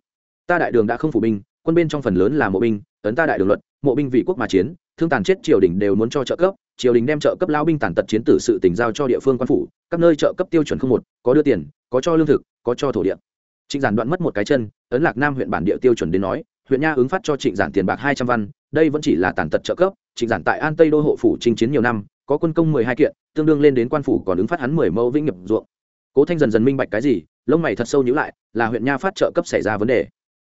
Ta đại đường đã không phủ binh quân bên trong phần lớn là mộ binh, tấn ta đại đường luật, mộ binh vì quốc mà chiến, thương tàn chết triều đình đều muốn cho trợ cấp, triều đình đem trợ cấp lao binh tàn tật chiến tử sự tỉnh giao cho địa phương quan phủ, các nơi trợ cấp tiêu chuẩn không một, có đưa tiền, có cho lương thực, có cho thổ địa. Trịnh giản đoạn mất một cái chân, ấn lạc nam huyện bản địa tiêu chuẩn đến nói, huyện nha ứng phát cho trịnh giản tiền bạc hai trăm văn, đây vẫn chỉ là tàn tật trợ cấp, trịnh giản tại an tây đô hộ phủ chinh chiến nhiều năm, có quân công mười hai kiện, tương đương lên đến quan phủ còn ứng phát hắn mười mẫu vĩnh nghiệp ruộng. Cố thanh dần dần minh bạch cái gì, lông mày thật sâu nhữ lại, là huyện nha phát trợ cấp xảy ra vấn đề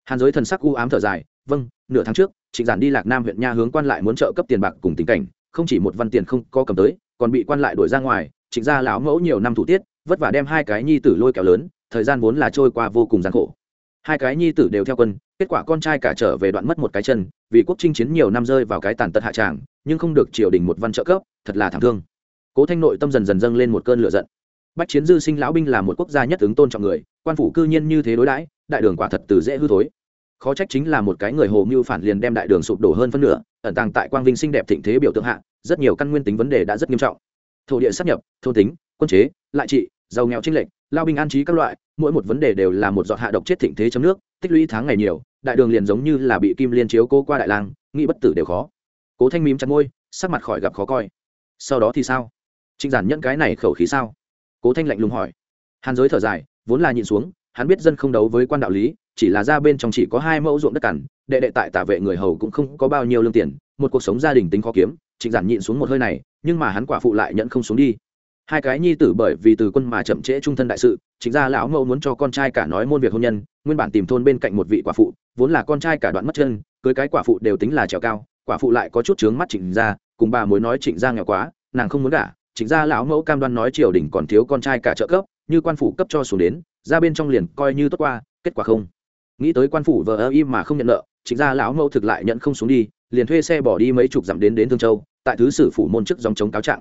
hàn giới thần sắc u ám thở dài vâng nửa tháng trước, trịnh giản đi lạc nam huyện nha hướng quan lại muốn trợ cấp tiền bạc cùng tình cảnh, không chỉ một văn tiền không có cầm tới, còn bị quan lại đuổi ra ngoài, trịnh gia lão mẫu nhiều năm thủ tiết, vất vả đem hai cái nhi tử lôi kéo lớn, thời gian vốn là trôi qua vô cùng gian khổ. Hai cái nhi tử đều theo quân, kết quả con trai cả trở về đoạn mất một cái chân, vì quốc chinh chiến nhiều năm rơi vào cái tàn tật hạ tràng, nhưng không được triều đình một văn trợ cấp, thật là thảm thương. Cố thanh nội tâm dần dần dâng lên một cơn lửa giận. Bách chiến dư sinh lão binh là một quốc gia nhất ứng tôn trọng người, quan phủ cư nhiên như thế đối đãi đại đường quả thật từ dễ hư thối. Khó trách chính là một cái người hồ mưu phản liền đem đại đường sụp đổ hơn phân nửa, ẩn tàng tại quang vinh xinh đẹp thịnh thế biểu tượng hạ, rất nhiều căn nguyên tính vấn đề đã rất nghiêm trọng. Thổ địa sắp nhập thôn tính, quân chế, lại trị, giàu nghèo trinh lệnh lao binh an trí các loại, mỗi một vấn đề đều là một giọt hạ độc chết thịnh thế trong nước, tích lũy tháng ngày nhiều, đại đường liền giống như là bị kim liên chiếu cô qua đại lang, nghĩ bất tử đều khó. Cố thanh mím chặt môi, sắc mặt khỏi gặp khó coi. Sau đó thì sao? Trịnh giản nhận cái này khẩu khí sao? Cố thanh lạnh lùng hỏi. Hàn giới thở dài, vốn là nhịn xuống hắn biết dân không đấu với quan đạo lý, chỉ là ra bên trong chỉ có hai mẫu ruộng đất cằn, đệ đệ tại tả vệ người hầu cũng không có bao nhiêu lương tiền, một cuộc sống gia đình tính khó kiếm, trịnh giản nhịn xuống một hơi này, nhưng mà hắn quả phụ lại nhận không xuống đi. Hai cái nhi tử bởi vì từ quân mà chậm trễ trung thân đại sự chính ra lão mẫu muốn cho con trai cả nói môn việc hôn nhân, nguyên bản tìm thôn bên cạnh một vị quả phụ, vốn là con trai cả đoạn mất chân, cưới cái quả phụ đều tính là trèo cao, quả phụ lại có chút chướng mắt trịnh gia, cùng bà mối nói trịnh gia nghèo quá, nàng không muốn gả, trịnh gia lão mẫu cam đoan nói triều đình còn thiếu con trai cả trợ cấp, như quan phủ cấp cho xuống đến ra bên trong liền coi như tốt qua, kết quả không. Nghĩ tới quan phủ vờ ơ im mà không nhận nợ, chính gia lão mẫu thực lại nhận không xuống đi, liền thuê xe bỏ đi mấy chục dặm đến đến thương châu, tại thứ sử phủ môn chức dòng chống cáo trạng.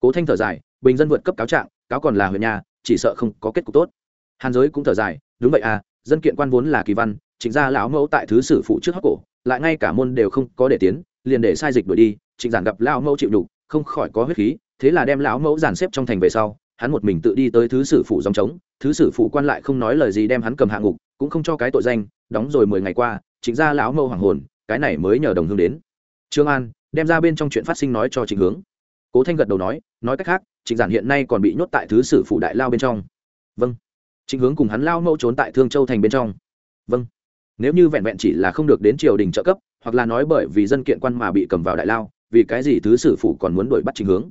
Cố thanh thở dài, bình dân vượt cấp cáo trạng, cáo còn là huyện nhà, chỉ sợ không có kết cục tốt. Hàn giới cũng thở dài, đúng vậy à dân kiện quan vốn là kỳ văn, chính ra lão mẫu tại thứ sử phụ trước hóc cổ, lại ngay cả môn đều không có để tiến, liền để sai dịch đuổi đi trịnh giản gặp lão mẫu chịu đục không khỏi có huyết khí, thế là đem lão mẫu giàn xếp trong thành về sau, hắn một mình tự đi tới thứ sử phụ dòng trống thứ sử phụ quan lại không nói lời gì đem hắn cầm hạ ngục, cũng không cho cái tội danh, đóng rồi mười ngày qua, chính ra lão mâu hoàng hồn, cái này mới nhờ đồng hương đến. Trương an, đem ra bên trong chuyện phát sinh nói cho trịnh hướng. Cố thanh gật đầu nói nói cách khác, trịnh giản hiện nay còn bị nhốt tại thứ sử phụ đại lao bên trong. Vâng. Trịnh hướng cùng hắn lao mâu trốn tại thương châu thành bên trong. Vâng. Nếu như vẹn vẹn chỉ là không được đến triều đình trợ cấp, hoặc là nói bởi vì dân kiện quan mà bị cầm vào đại lao, vì cái gì thứ sử phụ còn muốn đuổi bắt trịnh hướng?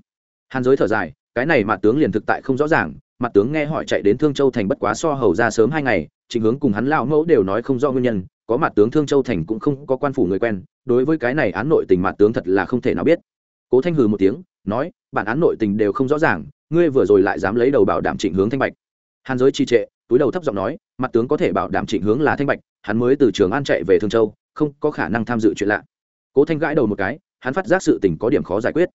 Hàn giới thở dài, cái này mà tướng liền thực tại không rõ ràng mặt tướng nghe hỏi chạy đến thương châu thành bất quá so hầu ra sớm hai ngày, trịnh hướng cùng hắn lão mẫu đều nói không rõ nguyên nhân, có mặt tướng thương châu thành cũng không có quan phủ người quen, đối với cái này án nội tình mặt tướng thật là không thể nào biết. Cố thanh hừ một tiếng, nói, bản án nội tình đều không rõ ràng, ngươi vừa rồi lại dám lấy đầu bảo đảm trịnh hướng thanh bạch. Hàn giới trì trệ, túi đầu thấp giọng nói, mặt tướng có thể bảo đảm trịnh hướng là thanh bạch, hắn mới từ trường an chạy về thương châu, không có khả năng tham dự chuyện lạ. Cố thanh gãi đầu một cái, hắn phát giác sự tình có điểm khó giải quyết.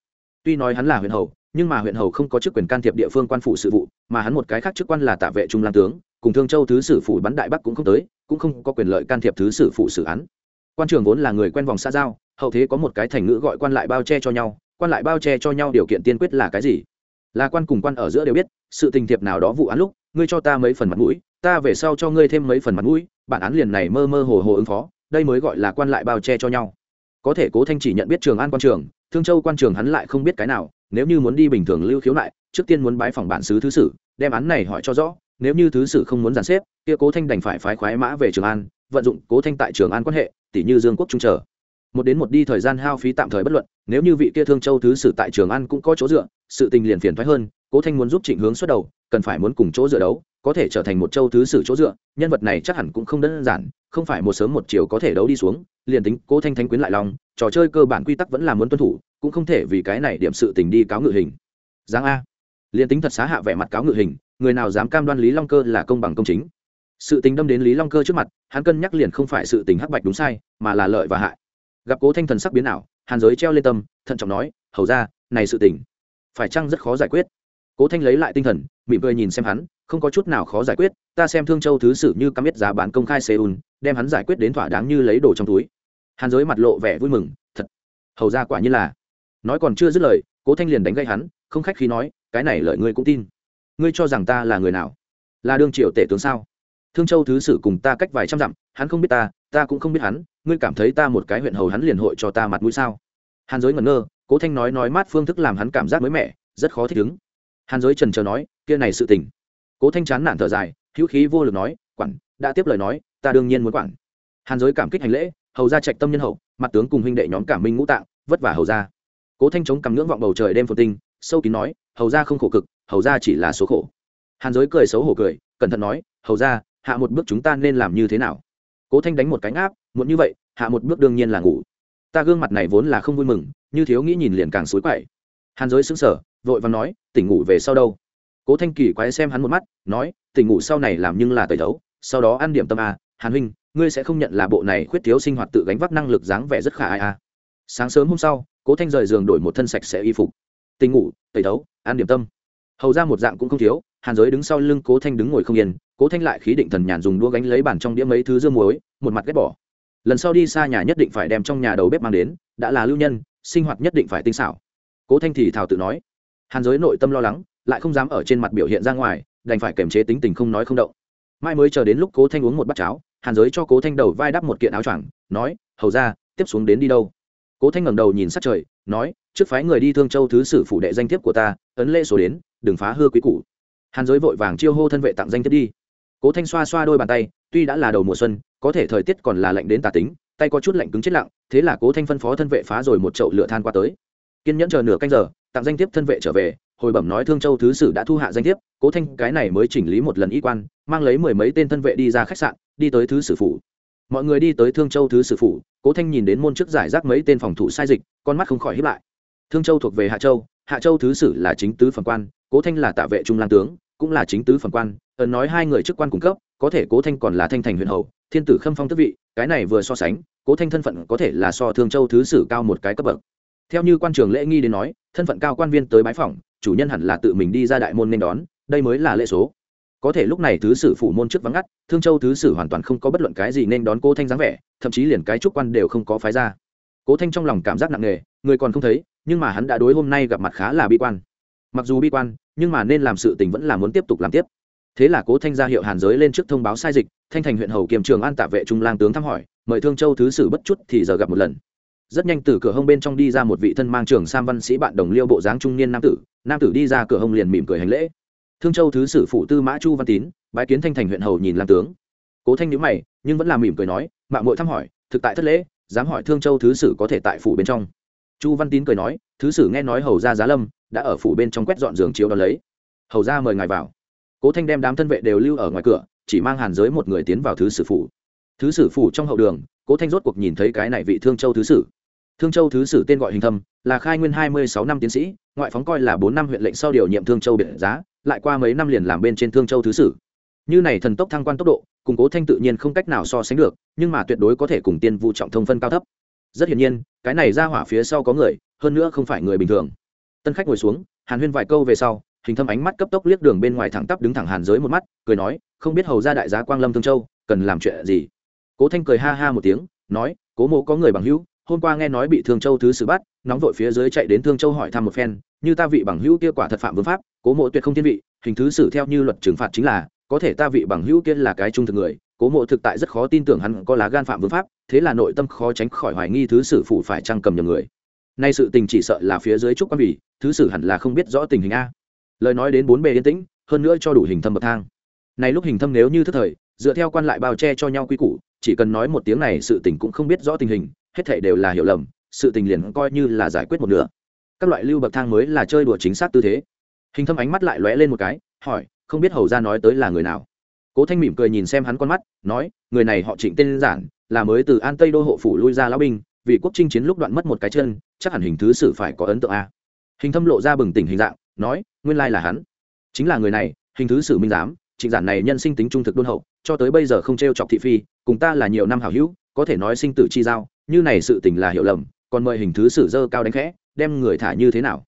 Tuy nói hắn là huyền hầu nhưng mà huyện hầu không có chức quyền can thiệp địa phương quan phủ sự vụ, mà hắn một cái khác chức quan là tạ vệ trung lan tướng, cùng thương châu thứ sử phủ bắn đại bắc cũng không tới, cũng không có quyền lợi can thiệp thứ sử phụ xử án. Quan trường vốn là người quen vòng xa giao, hậu thế có một cái thành ngữ gọi quan lại bao che cho nhau, quan lại bao che cho nhau điều kiện tiên quyết là cái gì? Là quan cùng quan ở giữa đều biết, sự tình thiệp nào đó vụ án lúc, ngươi cho ta mấy phần mặt mũi, ta về sau cho ngươi thêm mấy phần mặt mũi, bản án liền này mơ mơ hồ hồ ứng phó, đây mới gọi là quan lại bao che cho nhau. Có thể cố thanh chỉ nhận biết trường an quan trường, thương châu quan trường hắn lại không biết cái nào nếu như muốn đi bình thường lưu khiếu lại, trước tiên muốn bái phòng bản xứ thứ sử, đem án này hỏi cho rõ, nếu như thứ sử không muốn giàn xếp, kia cố thanh đành phải phái khoái mã về trường an, vận dụng cố thanh tại trường an quan hệ tỷ như dương quốc trung trở. Một đến một đi thời gian hao phí tạm thời bất luận, nếu như vị kia thương châu thứ sử tại trường an cũng có chỗ dựa, sự tình liền phiền thoái hơn, cố thanh muốn giúp trịnh hướng xuất đầu, cần phải muốn cùng chỗ dựa đấu, có thể trở thành một châu thứ sử chỗ dựa, nhân vật này chắc hẳn cũng không đơn giản, không phải một sớm một chiều có thể đấu đi xuống, liền tính cố thanh thanh quyến lại lòng, trò chơi cơ bản quy tắc vẫn là muốn tuân thủ cũng không thể vì cái này điểm sự tình đi cáo ngự hình. Giáng a. Liền tính thật xá hạ vẻ mặt cáo ngự hình, người nào dám cam đoan lý long cơ là công bằng công chính? Sự tình đâm đến lý long cơ trước mặt, hắn cân nhắc liền không phải sự tình hắc bạch đúng sai, mà là lợi và hại. Gặp cố thanh thần sắc biến ảo, hàn giới treo lên tâm, thận trọng nói, hầu ra, này sự tình phải chăng rất khó giải quyết? Cố thanh lấy lại tinh thần, mỉm cười nhìn xem hắn, không có chút nào khó giải quyết, ta xem thương châu thứ sử như cam biết giá bán công khai seoul, đem hắn giải quyết đến thỏa đáng như lấy đồ trong túi. Hàn giới mặt lộ vẻ vui mừng, thật, hầu ra quả như là nói còn chưa dứt lời, cố thanh liền đánh gây hắn, không khách khi nói, cái này lợi ngươi cũng tin. Ngươi cho rằng ta là người nào? Là đương triều tể tướng sao? Thương châu thứ sử cùng ta cách vài trăm dặm, hắn không biết ta ta cũng không biết hắn, ngươi cảm thấy ta một cái huyện hầu hắn liền hội cho ta mặt mũi sao? Hàn giới ngẩn ngơ, cố thanh nói nói mát phương thức làm hắn cảm giác mới mẻ, rất khó thích ứng. Hàn giới trần trờ nói, kia này sự tình. Cố thanh chán nản thở dài, hữu khí vô lực nói, quản, đã tiếp lời nói, ta đương nhiên muốn quản. Hàn giới cảm kích hành lễ, hầu ra trạch tâm nhân hậu, mặt tướng cùng huynh đệ nhóm cảm minh ngũ tạng, vất vả hầu ra cố thanh chống cằm ngưỡng vọng bầu trời đêm phồn tinh sâu kín nói hầu ra không khổ cực hầu ra chỉ là số khổ. Hàn giới cười xấu hổ cười cẩn thận nói hầu ra hạ một bước chúng ta nên làm như thế nào? Cố thanh đánh một cánh áp muốn như vậy hạ một bước đương nhiên là ngủ. Ta gương mặt này vốn là không vui mừng như thiếu nghĩ nhìn liền càng xối quậy. Hàn giới xứng sở vội và nói tỉnh ngủ về sau đâu? Cố thanh kỳ quái xem hắn một mắt nói tỉnh ngủ sau này làm nhưng là tẩy đấu sau đó ăn điểm tâm à, hàn huynh ngươi sẽ không nhận là bộ này khuyết thiếu sinh hoạt tự gánh vác năng lực dáng vẻ rất khả ai à? Sáng sớm hôm sau, cố thanh rời giường đổi một thân sạch sẽ y phục. Tỉnh ngủ, tẩy đấu ăn điểm tâm. Hầu ra một dạng cũng không thiếu, hàn giới đứng sau lưng cố thanh đứng ngồi không yên, cố thanh lại khí định thần nhàn dùng đũa gánh lấy bản trong đĩa mấy thứ dưa muối, một mặt ghét bỏ. Lần sau đi xa nhà nhất định phải đem trong nhà đầu bếp mang đến, đã là lưu nhân, sinh hoạt nhất định phải tinh xảo. Cố thanh thì thảo tự nói. Hàn giới nội tâm lo lắng, lại không dám ở trên mặt biểu hiện ra ngoài, đành phải kiềm chế tính tình không nói không động. Mai mới chờ đến lúc cố thanh uống một bát cháo, hàn giới cho cố thanh đầu vai đắp một kiện áo choàng, nói, hầu ra, tiếp xuống đến đi đâu? Cố thanh ngẩng đầu nhìn sát trời, nói, trước phái người đi thương châu thứ sử phủ đệ danh thiếp của ta, ấn lễ số đến, đừng phá hư quý cũ hàn giới vội vàng chiêu hô thân vệ tặng danh thiếp đi. Cố thanh xoa xoa đôi bàn tay, tuy đã là đầu mùa xuân, có thể thời tiết còn là lạnh đến tà tính, tay có chút lạnh cứng chết lặng, thế là cố thanh phân phó thân vệ phá rồi một chậu lửa than qua tới. Kiên nhẫn chờ nửa canh giờ, tặng danh thiếp thân vệ trở về, hồi bẩm nói thương châu thứ sử đã thu hạ danh thiếp, cố thanh cái này mới chỉnh lý một lần y quan, mang lấy mười mấy tên thân vệ đi ra khách sạn, đi tới thứ sử phủ mọi người đi tới thương châu thứ sử phủ, cố thanh nhìn đến môn trước giải rác mấy tên phòng thủ sai dịch, con mắt không khỏi hiếp lại. Thương châu thuộc về hạ châu hạ châu thứ sử là chính tứ phẩm quan, cố thanh là tạ vệ trung lang tướng, cũng là chính tứ phẩm quan. Ấn nói hai người chức quan cung cấp, có thể cố thanh còn là thanh thành huyện hầu, thiên tử khâm phong tước vị, cái này vừa so sánh, cố thanh thân phận có thể là so thương châu thứ sử cao một cái cấp bậc. Theo như quan trường lễ nghi đến nói, thân phận cao quan viên tới bái phỏng, chủ nhân hẳn là tự mình đi ra đại môn nên đón, đây mới là lễ số có thể lúc này thứ sử phủ môn trước vắng ngắt, thương châu thứ sử hoàn toàn không có bất luận cái gì nên đón cố thanh dáng vẻ, thậm chí liền cái trúc quan đều không có phái ra. Cố thanh trong lòng cảm giác nặng nề, người còn không thấy, nhưng mà hắn đã đối hôm nay gặp mặt khá là bi quan. Mặc dù bi quan, nhưng mà nên làm sự tình vẫn là muốn tiếp tục làm tiếp. Thế là cố thanh ra hiệu hàn giới lên trước thông báo sai dịch, thanh thành huyện hầu kiềm trường an tạ vệ trung lang tướng thăm hỏi, mời thương châu thứ sử bất chút thì giờ gặp một lần. Rất nhanh từ cửa hông bên trong đi ra một vị thân mang trường sam văn sĩ bạn đồng liêu bộ dáng trung niên nam tử nam tử đi ra cửa hông liền mỉm cười hành lễ thương châu thứ sử phụ tư mã chu văn tín, bái kiến thanh thành huyện hầu nhìn làm tướng. Cố thanh nhữ mày, nhưng vẫn là mỉm cười nói mạng mội thăm hỏi, thực tại thất lễ, dám hỏi thương châu thứ sử có thể tại phủ bên trong. Chu văn tín cười nói, thứ sử nghe nói hầu ra giá lâm đã ở phủ bên trong quét dọn giường chiếu đón lấy. Hầu ra mời ngài vào. Cố thanh đem đám thân vệ đều lưu ở ngoài cửa, chỉ mang hàn giới một người tiến vào thứ sử phủ. Thứ sử phủ trong hậu đường, cố thanh rốt cuộc nhìn thấy cái này vị thương châu thứ sử. Thương châu thứ sử tên gọi hình thâm là khai nguyên hai mươi sáu năm tiến sĩ, ngoại phóng coi là bốn năm huyện lệnh sau điều nhiệm thương châu biệt giá, lại qua mấy năm liền làm bên trên thương châu thứ sử. Như này thần tốc thăng quan tốc độ, củng cố thanh tự nhiên không cách nào so sánh được, nhưng mà tuyệt đối có thể cùng tiên vụ trọng thông phân cao thấp. Rất hiển nhiên, cái này ra hỏa phía sau có người, hơn nữa không phải người bình thường. Tân khách ngồi xuống, hàn huyên vài câu về sau, hình thâm ánh mắt cấp tốc liếc đường bên ngoài thẳng tắp đứng thẳng hàn giới một mắt, cười nói, không biết hầu ra đại giá quang lâm thương châu, cần làm chuyện gì? Cố thanh cười ha ha một tiếng, nói, cố mộ có người bằng hữu hôm qua nghe nói bị thương châu thứ sử bắt, nóng vội phía dưới chạy đến thương châu hỏi thăm một phen, như ta vị bằng hữu kia quả thật phạm vương pháp, cố mộ tuyệt không thiên vị, hình thứ sử theo như luật trừng phạt chính là, có thể ta vị bằng hữu kia là cái trung thực người, cố mộ thực tại rất khó tin tưởng hắn có lá gan phạm vương pháp, thế là nội tâm khó tránh khỏi hoài nghi thứ sử phủ phải trăng cầm nhầm người. Nay sự tình chỉ sợ là phía dưới trúc quan vị, thứ sử hẳn là không biết rõ tình hình a. Lời nói đến bốn bề yên tĩnh, hơn nữa cho đủ hình thâm bậc thang. Này lúc hình thâm nếu như thức thời, dựa theo quan lại bao che cho nhau quy củ, chỉ cần nói một tiếng này sự tình cũng không biết rõ tình hình hết thảy đều là hiểu lầm, sự tình liền coi như là giải quyết một nửa. Các loại lưu bậc thang mới là chơi đùa chính xác tư thế. Hình thâm ánh mắt lại lóe lên một cái, hỏi, không biết hầu ra nói tới là người nào? Cố thanh mỉm cười nhìn xem hắn con mắt, nói, người này họ trịnh tên giản, là mới từ an tây đô hộ phủ lui ra lão binh, vì quốc chinh chiến lúc đoạn mất một cái chân, chắc hẳn hình thứ sử phải có ấn tượng a. Hình thâm lộ ra bừng tỉnh hình dạng, nói, nguyên lai là hắn. Chính là người này, hình thứ sử minh giám, trịnh giản này nhân sinh tính trung thực đôn hậu, cho tới bây giờ không t r e o chọc thị phi, cùng ta là nhiều năm hảo hữu, có thể nói sinh tử chi giao như này sự tình là hiểu lầm, còn mời hình thứ sử dơ cao đánh khẽ, đem người thả như thế nào?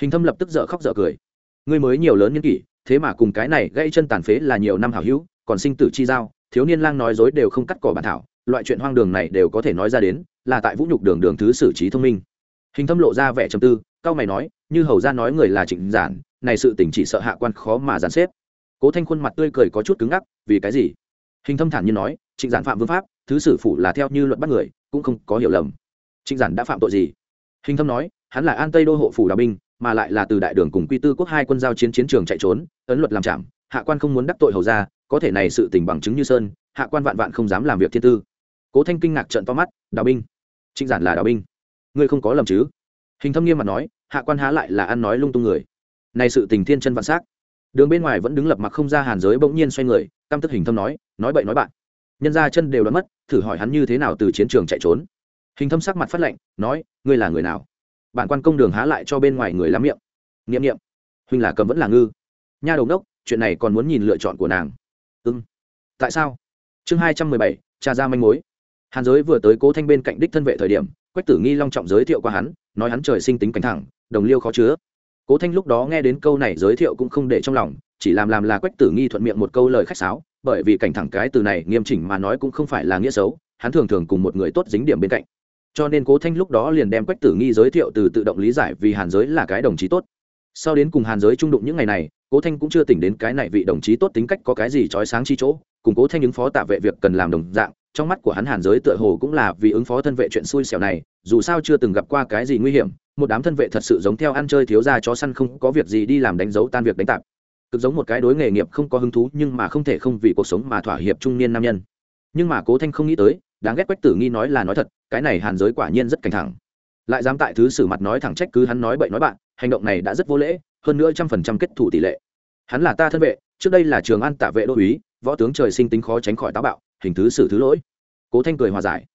Hình thâm lập tức dợ khóc dợ cười. Ngươi mới nhiều lớn nhân kỷ, thế mà cùng cái này gây chân tàn phế là nhiều năm hảo hữu, còn sinh tử chi giao, thiếu niên lang nói dối đều không cắt cỏ bản thảo, loại chuyện hoang đường này đều có thể nói ra đến, là tại vũ nhục đường đường thứ xử trí thông minh. Hình thâm lộ ra vẻ trầm tư, cao mày nói, như hầu ra nói người là trịnh giản, này sự tình chỉ sợ hạ quan khó mà giàn xếp. Cố thanh khuôn mặt tươi cười có chút cứng ngắc, vì cái gì? Hình thâm thản như nói, trịnh giản phạm vương pháp, thứ sử phủ là theo như luật bắt người cũng không có hiểu lầm. Trịnh giản đã phạm tội gì? Hình thâm nói, hắn là an tây đô hộ phủ đào binh, mà lại là từ đại đường cùng quy tư quốc hai quân giao chiến chiến trường chạy trốn, ấn luật làm chạm hạ quan không muốn đắc tội hầu ra có thể này sự tình bằng chứng như sơn, hạ quan vạn vạn không dám làm việc thiên tư. Cố thanh kinh ngạc trận to mắt, đào binh, trịnh giản là đào binh? Ngươi không có lầm chứ? Hình thâm nghiêm mặt nói, hạ quan há lại là ăn nói lung tung người. Này sự tình thiên chân vạn xác. Đường bên ngoài vẫn đứng lập mặc không ra hàn giới bỗng nhiên xoay người, căm tức hình thâm nói nói bậy nói bạn nhân ra chân đều đã mất, thử hỏi hắn như thế nào từ chiến trường chạy trốn. Hình thâm sắc mặt phát lệnh nói, ngươi là người nào? Bản quan công đường há lại cho bên ngoài người lắm miệng. Nghiệm nghiệm huynh là cầm vẫn là ngư. Nha đầu đốc, chuyện này còn muốn nhìn lựa chọn của nàng. Ưng tại sao? Chương hai trăm mười bảy trà ra manh mối. Hàn giới vừa tới cố thanh bên cạnh đích thân vệ thời điểm, quách tử nghi long trọng giới thiệu qua hắn, nói hắn trời sinh tính cánh thẳng, đồng liêu khó chứa. Cố thanh lúc đó nghe đến câu này giới thiệu cũng không để trong lòng, chỉ làm làm là quách tử nghi thuận miệng một câu lời khách sáo bởi vì cảnh thẳng cái từ này nghiêm chỉnh mà nói cũng không phải là nghĩa xấu, hắn thường thường cùng một người tốt dính điểm bên cạnh. Cho nên cố thanh lúc đó liền đem quách tử nghi giới thiệu từ tự động lý giải vì hàn giới là cái đồng chí tốt. Sau đến cùng hàn giới trung đụng những ngày này, cố thanh cũng chưa tỉnh đến cái này vị đồng chí tốt tính cách có cái gì trói sáng chi chỗ, cùng cố thanh ứng phó tạ vệ việc cần làm đồng dạng, trong mắt của hắn hàn giới tựa hồ cũng là vì ứng phó thân vệ chuyện xui xẻo này, dù sao chưa từng gặp qua cái gì nguy hiểm, một đám thân vệ thật sự giống theo ăn chơi thiếu ra chó săn không có việc gì đi làm đánh dấu tan việc đánh tạp cực giống một cái đối nghề nghiệp không có hứng thú nhưng mà không thể không vì cuộc sống mà thỏa hiệp trung niên nam nhân. Nhưng mà cố thanh không nghĩ tới, đáng ghét quách tử nghi nói là nói thật, cái này hàn giới quả nhiên rất cảnh thẳng. Lại dám tại thứ sử mặt nói thẳng trách cứ hắn nói bậy nói bạn, hành động này đã rất vô lễ, hơn nữa trăm phần trăm kết thủ tỷ lệ. Hắn là ta thân vệ, trước đây là trường an Tả vệ đô úy, võ tướng trời sinh tính khó tránh khỏi táo bạo, hình thứ xử thứ lỗi. Cố thanh cười hòa giải.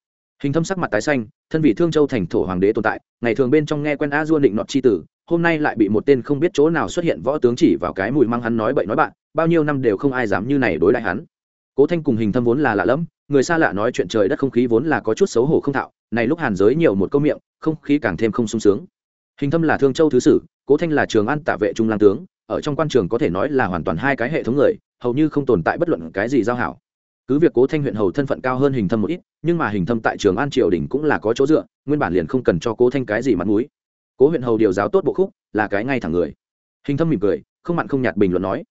Hình thâm sắc mặt tái xanh, thân vị thương châu thành thổ hoàng đế tồn tại, ngày thường bên trong nghe quen a dua định nọt c h i tử hôm nay lại bị một tên không biết chỗ nào xuất hiện võ tướng chỉ vào cái mùi mang hắn nói bậy nói bạn, bao nhiêu năm đều không ai dám như này đối đại hắn. Cố thanh cùng hình thâm vốn là lạ lẫm, người xa lạ nói chuyện trời đất không khí vốn là có chút xấu hổ không thạo, này lúc hàn giới nhiều một câu miệng, không khí càng thêm không sung sướng. Hình thâm là thương châu thứ sử, cố thanh là trường an tạ vệ trung lang tướng, ở trong quan trường có thể nói là hoàn toàn hai cái hệ thống người, hầu như không tồn tại bất luận cái gì giao hảo. Cứ việc cố thanh huyện hầu thân phận cao hơn hình thâm một ít, nhưng mà hình thâm tại trường an triều đình cũng là có chỗ dựa, nguyên bản liền không cần cho cố thanh cái gì mặt mũi cố huyện hầu điều giáo tốt bộ khúc, là cái ngay thẳng người. Hình thâm mỉm cười, không mặn không nhạt bình luận nói,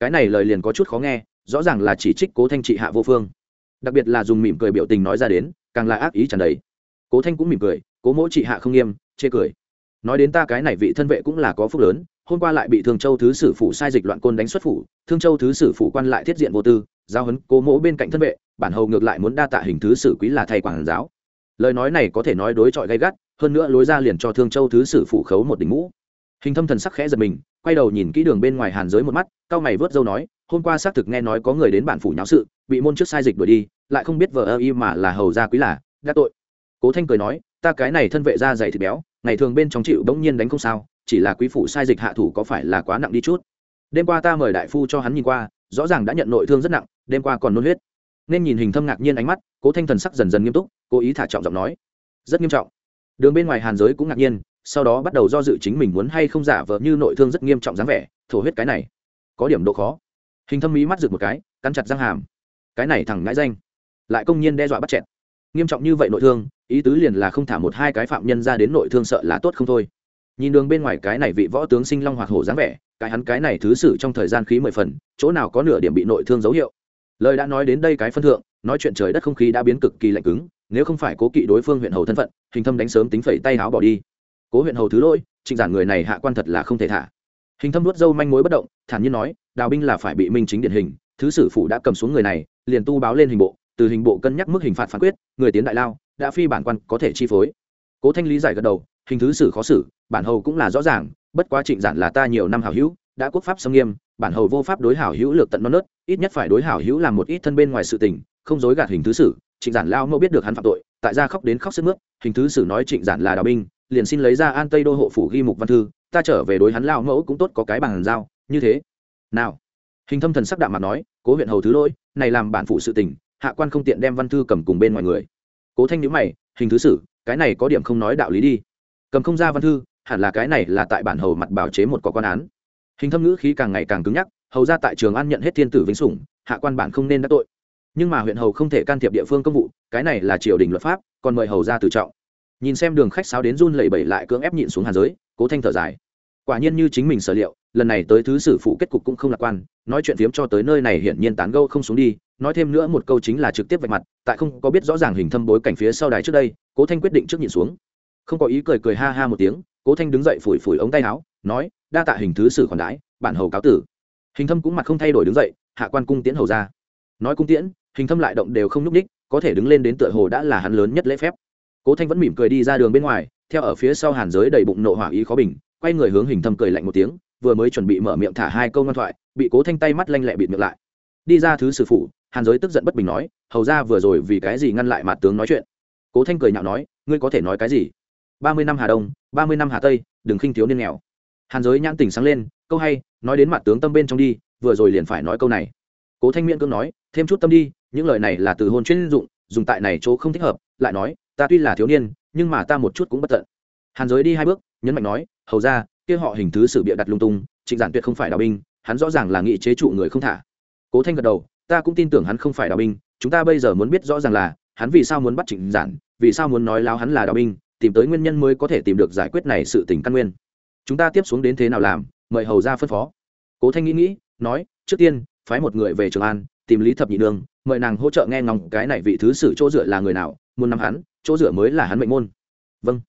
cái này lời liền có chút khó nghe, rõ ràng là chỉ trích cố thanh trị hạ vô phương. Đặc biệt là dùng mỉm cười biểu tình nói ra đến, càng là ác ý tràn đầy. Cố thanh cũng mỉm cười, cố mỗi trị hạ không nghiêm, chê cười. Nói đến ta cái này vị thân vệ cũng là có phúc lớn, hôm qua lại bị thương châu thứ sử phủ sai dịch loạn côn đánh xuất phủ, thương châu thứ sử phủ quan lại thiết diện vô tư giao hấn cố mỗ bên cạnh thân vệ, bản hầu ngược lại muốn đa tạ hình thứ sử quý là thay quảng giáo. Lời nói này có thể nói đối chọi gay gắt hơn nữa lối ra liền cho thương châu thứ sử phụ khấu một đỉnh mũ hình thâm thần sắc khẽ giật mình, quay đầu nhìn kỹ đường bên ngoài hàn giới một mắt, cao mày vớt dâu nói, hôm qua xác thực nghe nói có người đến bản phủ nháo sự, bị môn trước sai dịch đuổi đi, lại không biết vợ ơ y mà là hầu gia quý là, đã tội. Cố thanh cười nói, ta cái này thân vệ ra dày thịt béo, ngày thường bên trong chịu bỗng nhiên đánh không sao, chỉ là quý phủ sai dịch hạ thủ có phải là quá nặng đi chút? Đêm qua ta mời đại phu cho hắn nhìn qua, rõ ràng đã nhận nội thương rất nặng, đêm qua còn nôn huyết. Nên nhìn hình thâm ngạc nhiên ánh mắt, cố thanh thần sắc dần dần nghiêm túc, cố ý thả trọng giọng nói, rất nghiêm trọng đường bên ngoài hàn giới cũng ngạc nhiên, sau đó bắt đầu do dự chính mình muốn hay không giả vờ như nội thương rất nghiêm trọng dáng vẻ, thổ huyết cái này, có điểm độ khó. Hình thâm mỹ mắt rực một cái, cắn chặt răng hàm. Cái này thẳng ngãi danh, lại công nhiên đe dọa bắt chẹt. Nghiêm trọng như vậy nội thương, ý tứ liền là không thả một hai cái phạm nhân ra đến nội thương sợ là tốt không thôi. Nhìn đường bên ngoài cái này vị võ tướng sinh long hoạt hổ dáng vẻ, cái hắn cái này thứ sử trong thời gian khí mười phần, chỗ nào có nửa điểm bị nội thương dấu hiệu. Lời đã nói đến đây cái phân thượng, nói chuyện trời đất không khí đã biến cực kỳ lạnh cứng nếu không phải cố kỵ đối phương huyện hầu thân phận, hình thâm đánh sớm tính phẩy tay áo bỏ đi. Cố huyện hầu thứ lỗi, trịnh giản người này hạ quan thật là không thể thả. Hình thâm nuốt dâu manh mối bất động, thản nhiên nói, đào binh là phải bị minh chính điển hình, thứ sử phủ đã cầm xuống người này, liền tu báo lên hình bộ, từ hình bộ cân nhắc mức hình phạt phán quyết, người tiến đại lao, đã phi bản quan có thể chi phối. Cố thanh lý giải gật đầu, hình thứ sử khó xử, bản hầu cũng là rõ ràng, bất quá trịnh giản là ta nhiều năm hảo hữu, đã quốc pháp xâm nghiêm, bản hầu vô pháp đối hảo hữu lược tận non nớt, ít nhất phải đối hảo hữu làm một ít thân bên ngoài sự tình, không dối gạt hình thứ sử trịnh giản lao mẫu biết được hắn phạm tội, tại gia khóc đến khóc sức mướt, hình thứ sử nói trịnh giản là đào binh, liền xin lấy ra an tây đô hộ phủ ghi mục văn thư, ta trở về đối hắn lao mẫu cũng tốt có cái bằng giao, như thế. Nào, hình thâm thần sắc đạm mặt nói, cố huyện hầu thứ lỗi, này làm bản phụ sự tình, hạ quan không tiện đem văn thư cầm cùng bên ngoài người. Cố thanh nhữ mày, hình thứ sử, cái này có điểm không nói đạo lý đi. Cầm không ra văn thư, hẳn là cái này là tại bản hầu mặt bảo chế một có quan án. Hình thâm ngữ khí càng ngày càng cứng nhắc, hầu ra tại trường an nhận hết thiên tử vĩnh sủng, hạ quan bản không nên đã tội nhưng mà huyện hầu không thể can thiệp địa phương công vụ, cái này là triều đình luật pháp, còn mời hầu ra tự trọng. Nhìn xem đường khách sáo đến run lẩy bẩy lại cưỡng ép nhịn xuống hàn giới, cố thanh thở dài. Quả nhiên như chính mình sở liệu, lần này tới thứ sử phụ kết cục cũng không lạc quan, nói chuyện phiếm cho tới nơi này hiển nhiên tán gâu không xuống đi, nói thêm nữa một câu chính là trực tiếp vạch mặt, tại không có biết rõ ràng hình thâm bối cảnh phía sau đài trước đây, cố thanh quyết định trước nhìn xuống. Không có ý cười cười ha ha một tiếng, cố thanh đứng dậy phủi phủi ống tay áo, nói, đa tạ hình thứ sử khoản đãi, bản hầu cáo tử. Hình thâm cũng mặt không thay đổi đứng dậy, hạ quan cung tiễn hầu ra. Nói cung tiễn hình thâm lại động đều không nhúc ních có thể đứng lên đến tựa hồ đã là hắn lớn nhất lễ phép. Cố thanh vẫn mỉm cười đi ra đường bên ngoài, theo ở phía sau hàn giới đầy bụng nộ hỏa ý khó bình, quay người hướng hình thâm cười lạnh một tiếng, vừa mới chuẩn bị mở miệng thả hai câu ngoan thoại, bị cố thanh tay mắt lanh lẹ bịt miệng lại. Đi ra thứ sử phụ, hàn giới tức giận bất bình nói, hầu ra vừa rồi vì cái gì ngăn lại mặt tướng nói chuyện? Cố thanh cười nhạo nói, ngươi có thể nói cái gì? Ba mươi năm hà đông, ba mươi năm hà tây, đừng khinh thiếu niên nghèo. Hàn giới nhãn tỉnh sáng lên, câu hay, nói đến mặt tướng tâm bên trong đi, vừa rồi liền phải nói câu này. Cố thanh miễn cưỡng nói, thêm chút tâm đi những lời này là từ hôn chuyên dụng, dùng tại này chỗ không thích hợp, lại nói, ta tuy là thiếu niên, nhưng mà ta một chút cũng bất tận. Hàn giới đi hai bước, nhấn mạnh nói, hầu ra, kia họ hình thứ sự bịa đặt lung tung, trịnh giản tuyệt không phải đào binh, hắn rõ ràng là nghị chế trụ người không thả. Cố thanh gật đầu, ta cũng tin tưởng hắn không phải đào binh, chúng ta bây giờ muốn biết rõ ràng là, hắn vì sao muốn bắt trịnh giản, vì sao muốn nói láo hắn là đào binh, tìm tới nguyên nhân mới có thể tìm được giải quyết này sự tình căn nguyên. Chúng ta tiếp xuống đến thế nào làm, mời hầu ra phân phó. Cố thanh nghĩ nghĩ, nói, trước tiên, phái một người về trường an, tìm lý thập nhị đường mời nàng hỗ trợ nghe ngóng cái này vị thứ sử chỗ dựa là người nào, muốn nắm hắn, chỗ dựa mới là hắn mệnh môn. Vâng.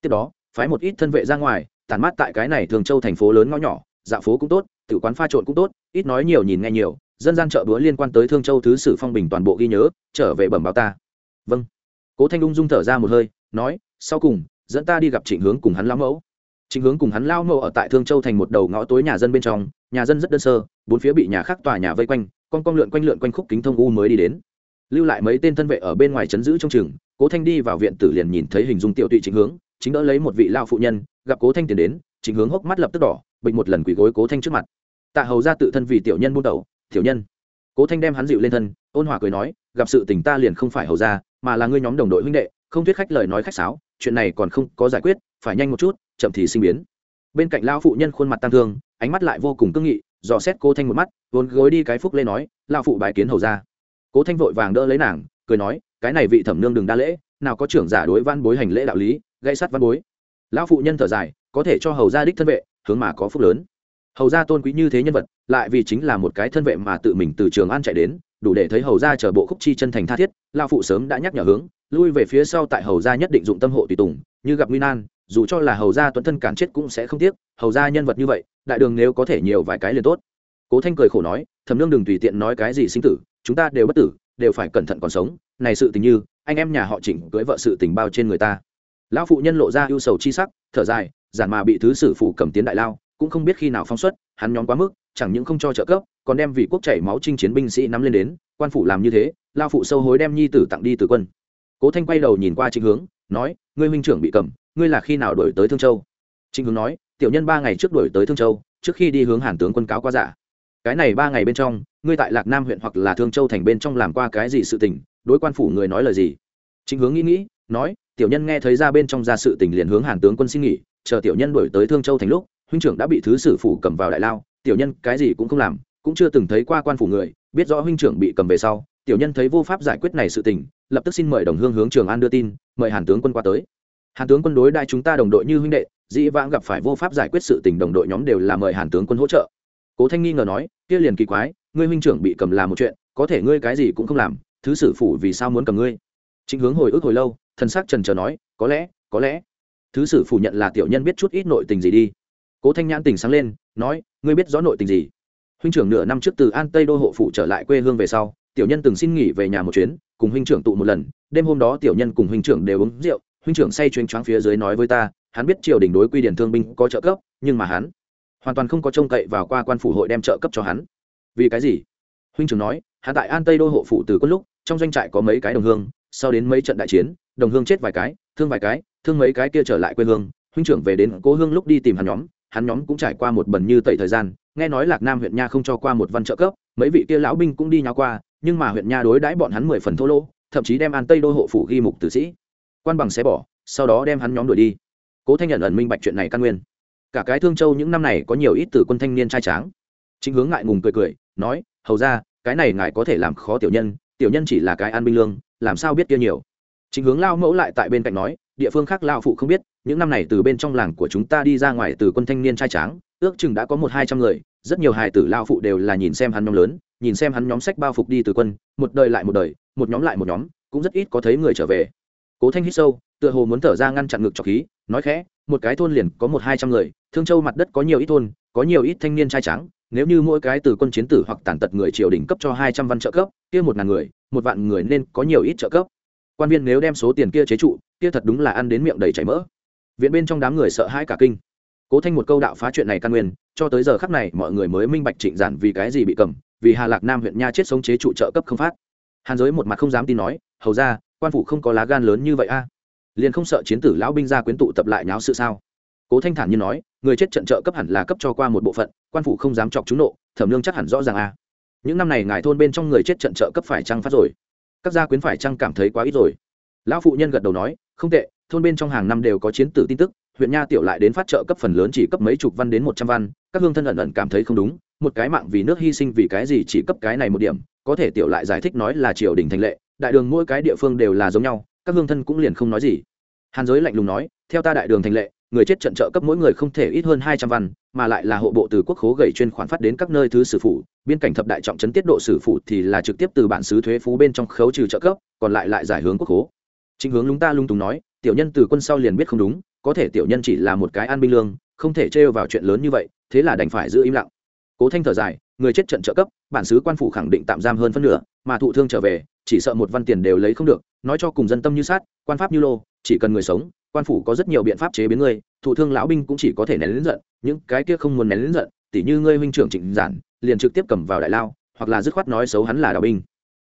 Tiếp đó, phái một ít thân vệ ra ngoài, tản mát tại cái này thường châu thành phố lớn ngõ nhỏ dạ phố cũng tốt tự quán pha trộn cũng tốt, ít nói nhiều nhìn nghe nhiều, dân gian chợ búa liên quan tới thương châu thứ sử phong bình toàn bộ ghi nhớ, trở về bẩm báo ta. Vâng. Cố thanh ung dung thở ra một hơi, nói, sau cùng, dẫn ta đi gặp trịnh hướng cùng hắn lão mẫu. Trịnh hướng cùng hắn lao mẫu ở tại thương châu thành một đầu ngõ tối nhà dân bên trong, nhà dân rất đơn sơ, bốn phía bị nhà khác tòa nhà vây quanh con con lượn quanh lượn quanh khúc kính thông u mới đi đến. Lưu lại mấy tên thân vệ ở bên ngoài chấn giữ trong trường cố thanh đi vào viện tử liền nhìn thấy hình dung tiểu tụy chính hướng, chính đỡ lấy một vị lao phụ nhân, gặp cố thanh tiến đến chính hướng hốc mắt lập tức đỏ bệnh một lần quỳ gối cố thanh trước mặt. Tạ hầu ra tự thân vì tiểu nhân buôn đầu tiểu nhân. Cố thanh đem hắn dịu lên thân, ôn hòa cười nói, gặp sự tình ta liền không phải hầu ra mà là ngươi nhóm đồng đội huynh đệ, không thuyết khách lời nói khách sáo, chuyện này còn không có giải quyết, phải nhanh một chút, chậm thì sinh biến. Bên cạnh lao phụ nhân khuôn mặt tăng thương, ánh mắt lại vô cùng cương nghị dò xét cô thanh một mắt, vốn gối đi cái phúc lê nói lao phụ bài kiến hầu ra cố thanh vội vàng đỡ lấy nàng, cười nói, cái này vị thẩm nương đừng đa lễ, nào có trưởng giả đối văn bối hành lễ đạo lý gây sát văn bối. Lão phụ nhân thở dài, có thể cho hầu gia đích thân vệ, hướng mà có phúc lớn. Hầu gia tôn quý như thế nhân vật, lại vì chính là một cái thân vệ mà tự mình từ trường an chạy đến, đủ để thấy hầu gia chờ bộ khúc chi chân thành tha thiết lao phụ sớm đã nhắc nhở hướng, lui về phía sau tại hầu gia nhất định dụng tâm hộ tùy tùng, như gặp nguy nan, dù cho là hầu gia tuấn thân cản chết cũng sẽ không tiếc, hầu gia nhân vật như vậy đại đường nếu có thể nhiều vài cái liền tốt. Cố thanh cười khổ nói thầm nương đừng tùy tiện nói cái gì sinh tử, chúng ta đều bất tử, đều phải cẩn thận còn sống. Này sự tình như, anh em nhà họ chỉnh cưới vợ sự tình bao trên người ta. Lão phụ nhân lộ ra ưu sầu chi sắc, thở dài, giản mà bị thứ sử phụ cầm tiến đại lao, cũng không biết khi nào phong xuất, hắn nhóm quá mức, chẳng những không cho trợ cấp, còn đem vị quốc chảy máu chinh chiến binh sĩ nắm lên đến, quan phủ làm như thế, lao phụ sâu hối đem nhi tử tặng đi từ quân. Cố thanh quay đầu nhìn qua trịnh hướng, nói, ngươi huynh trưởng bị cầm, ngươi là khi nào đổi tới thương châu? Trịnh hướng nói tiểu nhân ba ngày trước đổi tới thương châu, trước khi đi hướng hàn tướng quân cáo qua giả. Cái này ba ngày bên trong, ngươi tại lạc nam huyện hoặc là thương châu thành bên trong làm qua cái gì sự tình, đối quan phủ người nói lời gì? Chính hướng nghĩ nghĩ, nói, tiểu nhân nghe thấy ra bên trong ra sự tình liền hướng hàn tướng quân xin nghỉ, chờ tiểu nhân đổi tới thương châu thành lúc, huynh trưởng đã bị thứ sử phủ cầm vào đại lao, tiểu nhân cái gì cũng không làm, cũng chưa từng thấy qua quan phủ người, biết rõ huynh trưởng bị cầm về sau, tiểu nhân thấy vô pháp giải quyết này sự tình, lập tức xin mời đồng hương hướng trường an đưa tin, mời hàn tướng quân qua tới. Hàn tướng quân đối đại chúng ta đồng đội như huynh đệ dĩ vãng gặp phải vô pháp giải quyết sự tình đồng đội nhóm đều là mời hàn tướng quân hỗ trợ. Cố thanh nghi ngờ nói, kia liền kỳ quái, ngươi huynh trưởng bị cầm làm một chuyện, có thể ngươi cái gì cũng không làm, thứ sử phủ vì sao muốn cầm ngươi? Chính hướng hồi ức hồi lâu, thần xác trần trờ nói, có lẽ có lẽ. Thứ sử phủ nhận là tiểu nhân biết chút ít nội tình gì đi. Cố thanh nhãn tình sáng lên, nói, ngươi biết rõ nội tình gì? Huynh trưởng nửa năm trước từ an tây đô hộ phủ trở lại quê hương về sau, tiểu nhân từng xin nghỉ về nhà một chuyến, cùng huynh trưởng tụ một lần, đêm hôm đó tiểu nhân cùng huynh trưởng đều uống rượu, huynh trưởng say chuyên choáng phía dưới nói với ta hắn biết triều đình đối quy điển thương binh có trợ cấp, nhưng mà hắn hoàn toàn không có trông cậy vào qua quan phủ hội đem trợ cấp cho hắn. Vì cái gì? Huynh trưởng nói, hắn tại an tây đô hộ phủ từ quân lúc, trong doanh trại có mấy cái đồng hương, sau đến mấy trận đại chiến, đồng hương chết vài cái, thương vài cái, thương mấy cái kia trở lại quê hương. Huynh trưởng về đến cố hương lúc đi tìm hắn nhóm hắn nhóm cũng trải qua một bần như tẩy thời gian, nghe nói lạc nam huyện nha không cho qua một văn trợ cấp, mấy vị kia lão binh cũng đi nháo qua, nhưng mà huyện nha đối đãi bọn hắn mười phần thô lỗ, thậm chí đem an tây đô hộ phủ ghi mục tử sĩ. Quan bằng xé bỏ, sau đó đem hắn nhóm đuổi đi cố thanh nhận ẩn minh bạch chuyện này căn nguyên. Cả cái thương châu những năm này có nhiều ít từ quân thanh niên trai tráng. Chính hướng ngại ngùng cười cười, nói, hầu ra, cái này ngài có thể làm khó tiểu nhân tiểu nhân chỉ là cái an binh lương, làm sao biết kia nhiều? Chính hướng lao mẫu lại tại bên cạnh nói, địa phương khác lao phụ không biết, những năm này từ bên trong làng của chúng ta đi ra ngoài từ quân thanh niên trai tráng, ước chừng đã có một hai trăm người, rất nhiều hài tử lao phụ đều là nhìn xem hắn nhóm lớn, nhìn xem hắn nhóm sách bao phục đi từ quân, một đời lại một đời, một nhóm lại một nhóm, cũng rất ít có thấy người trở về. Cố thanh hít sâu, tựa hồ muốn thở ra ngăn chặn ngực trọc khí nói khẽ, một cái thôn liền có một hai trăm người, thương châu mặt đất có nhiều ít thôn, có nhiều ít thanh niên trai trắng nếu như mỗi cái từ quân chiến tử hoặc tàn tật người triều đình cấp cho hai trăm văn trợ cấp, kia một ngàn người, một vạn người nên có nhiều ít trợ cấp. Quan viên nếu đem số tiền kia chế trụ, kia thật đúng là ăn đến miệng đầy chảy mỡ. Viện bên trong đám người sợ hãi cả kinh. Cố thanh một câu đạo phá chuyện này căn nguyên, cho tới giờ khắc này mọi người mới minh bạch trịnh giản vì cái gì bị cầm, vì hà lạc nam huyện nha chết sống chế trụ trợ cấp không phát. Hàn giới một mặt không dám tin nói, hầu ra, quan phủ không có lá gan lớn như vậy a liền không sợ chiến tử lão binh gia quyến tụ tập lại nháo sự sao? Cố thanh thản như nói, người chết trận trợ cấp hẳn là cấp cho qua một bộ phận, quan phủ không dám chọc chúng nộ, thẩm lương chắc hẳn rõ ràng a những năm này ngài thôn bên trong người chết trận trợ cấp phải trăng phát rồi? Các gia quyến phải chăng cảm thấy quá ít rồi? Lão phụ nhân gật đầu nói, không tệ, thôn bên trong hàng năm đều có chiến tử tin tức, huyện nha tiểu lại đến phát trợ cấp phần lớn chỉ cấp mấy chục văn đến một trăm văn, các hương thân ẩn ẩn cảm thấy không đúng, một cái mạng vì nước hy sinh vì cái gì chỉ cấp cái này một điểm, có thể tiểu lại giải thích nói là triều đình thành lệ, đại đường mỗi cái địa phương đều là giống nhau các hương thân cũng liền không nói gì. Hàn giới lạnh lùng nói, theo ta đại đường thành lệ, người chết trận trợ cấp mỗi người không thể ít hơn hai trăm văn, mà lại là hộ bộ từ quốc khố gầy chuyên khoản phát đến các nơi thứ sử phủ, biên cảnh thập đại trọng trấn tiết độ sử phủ thì là trực tiếp từ bản xứ thuế phú bên trong khấu trừ trợ cấp, còn lại lại giải hướng quốc khố. Chính hướng lúng ta lung túng nói, tiểu nhân từ quân sau liền biết không đúng, có thể tiểu nhân chỉ là một cái an binh lương, không thể trêu vào chuyện lớn như vậy, thế là đành phải giữ im lặng. Cố thanh thở dài, người chết trận trợ cấp, bản xứ quan phủ khẳng định tạm giam hơn phân nửa mà thụ thương trở về, chỉ sợ một văn tiền đều lấy không được, nói cho cùng dân tâm như sát, quan pháp như lô, chỉ cần người sống, quan phủ có rất nhiều biện pháp chế biến ngươi, thụ thương lão binh cũng chỉ có thể nén lính giận, những cái kia không muốn nén lính giận, tỉ như ngươi huynh trưởng trịnh giản, liền trực tiếp cầm vào đại lao, hoặc là dứt khoát nói xấu hắn là đạo binh.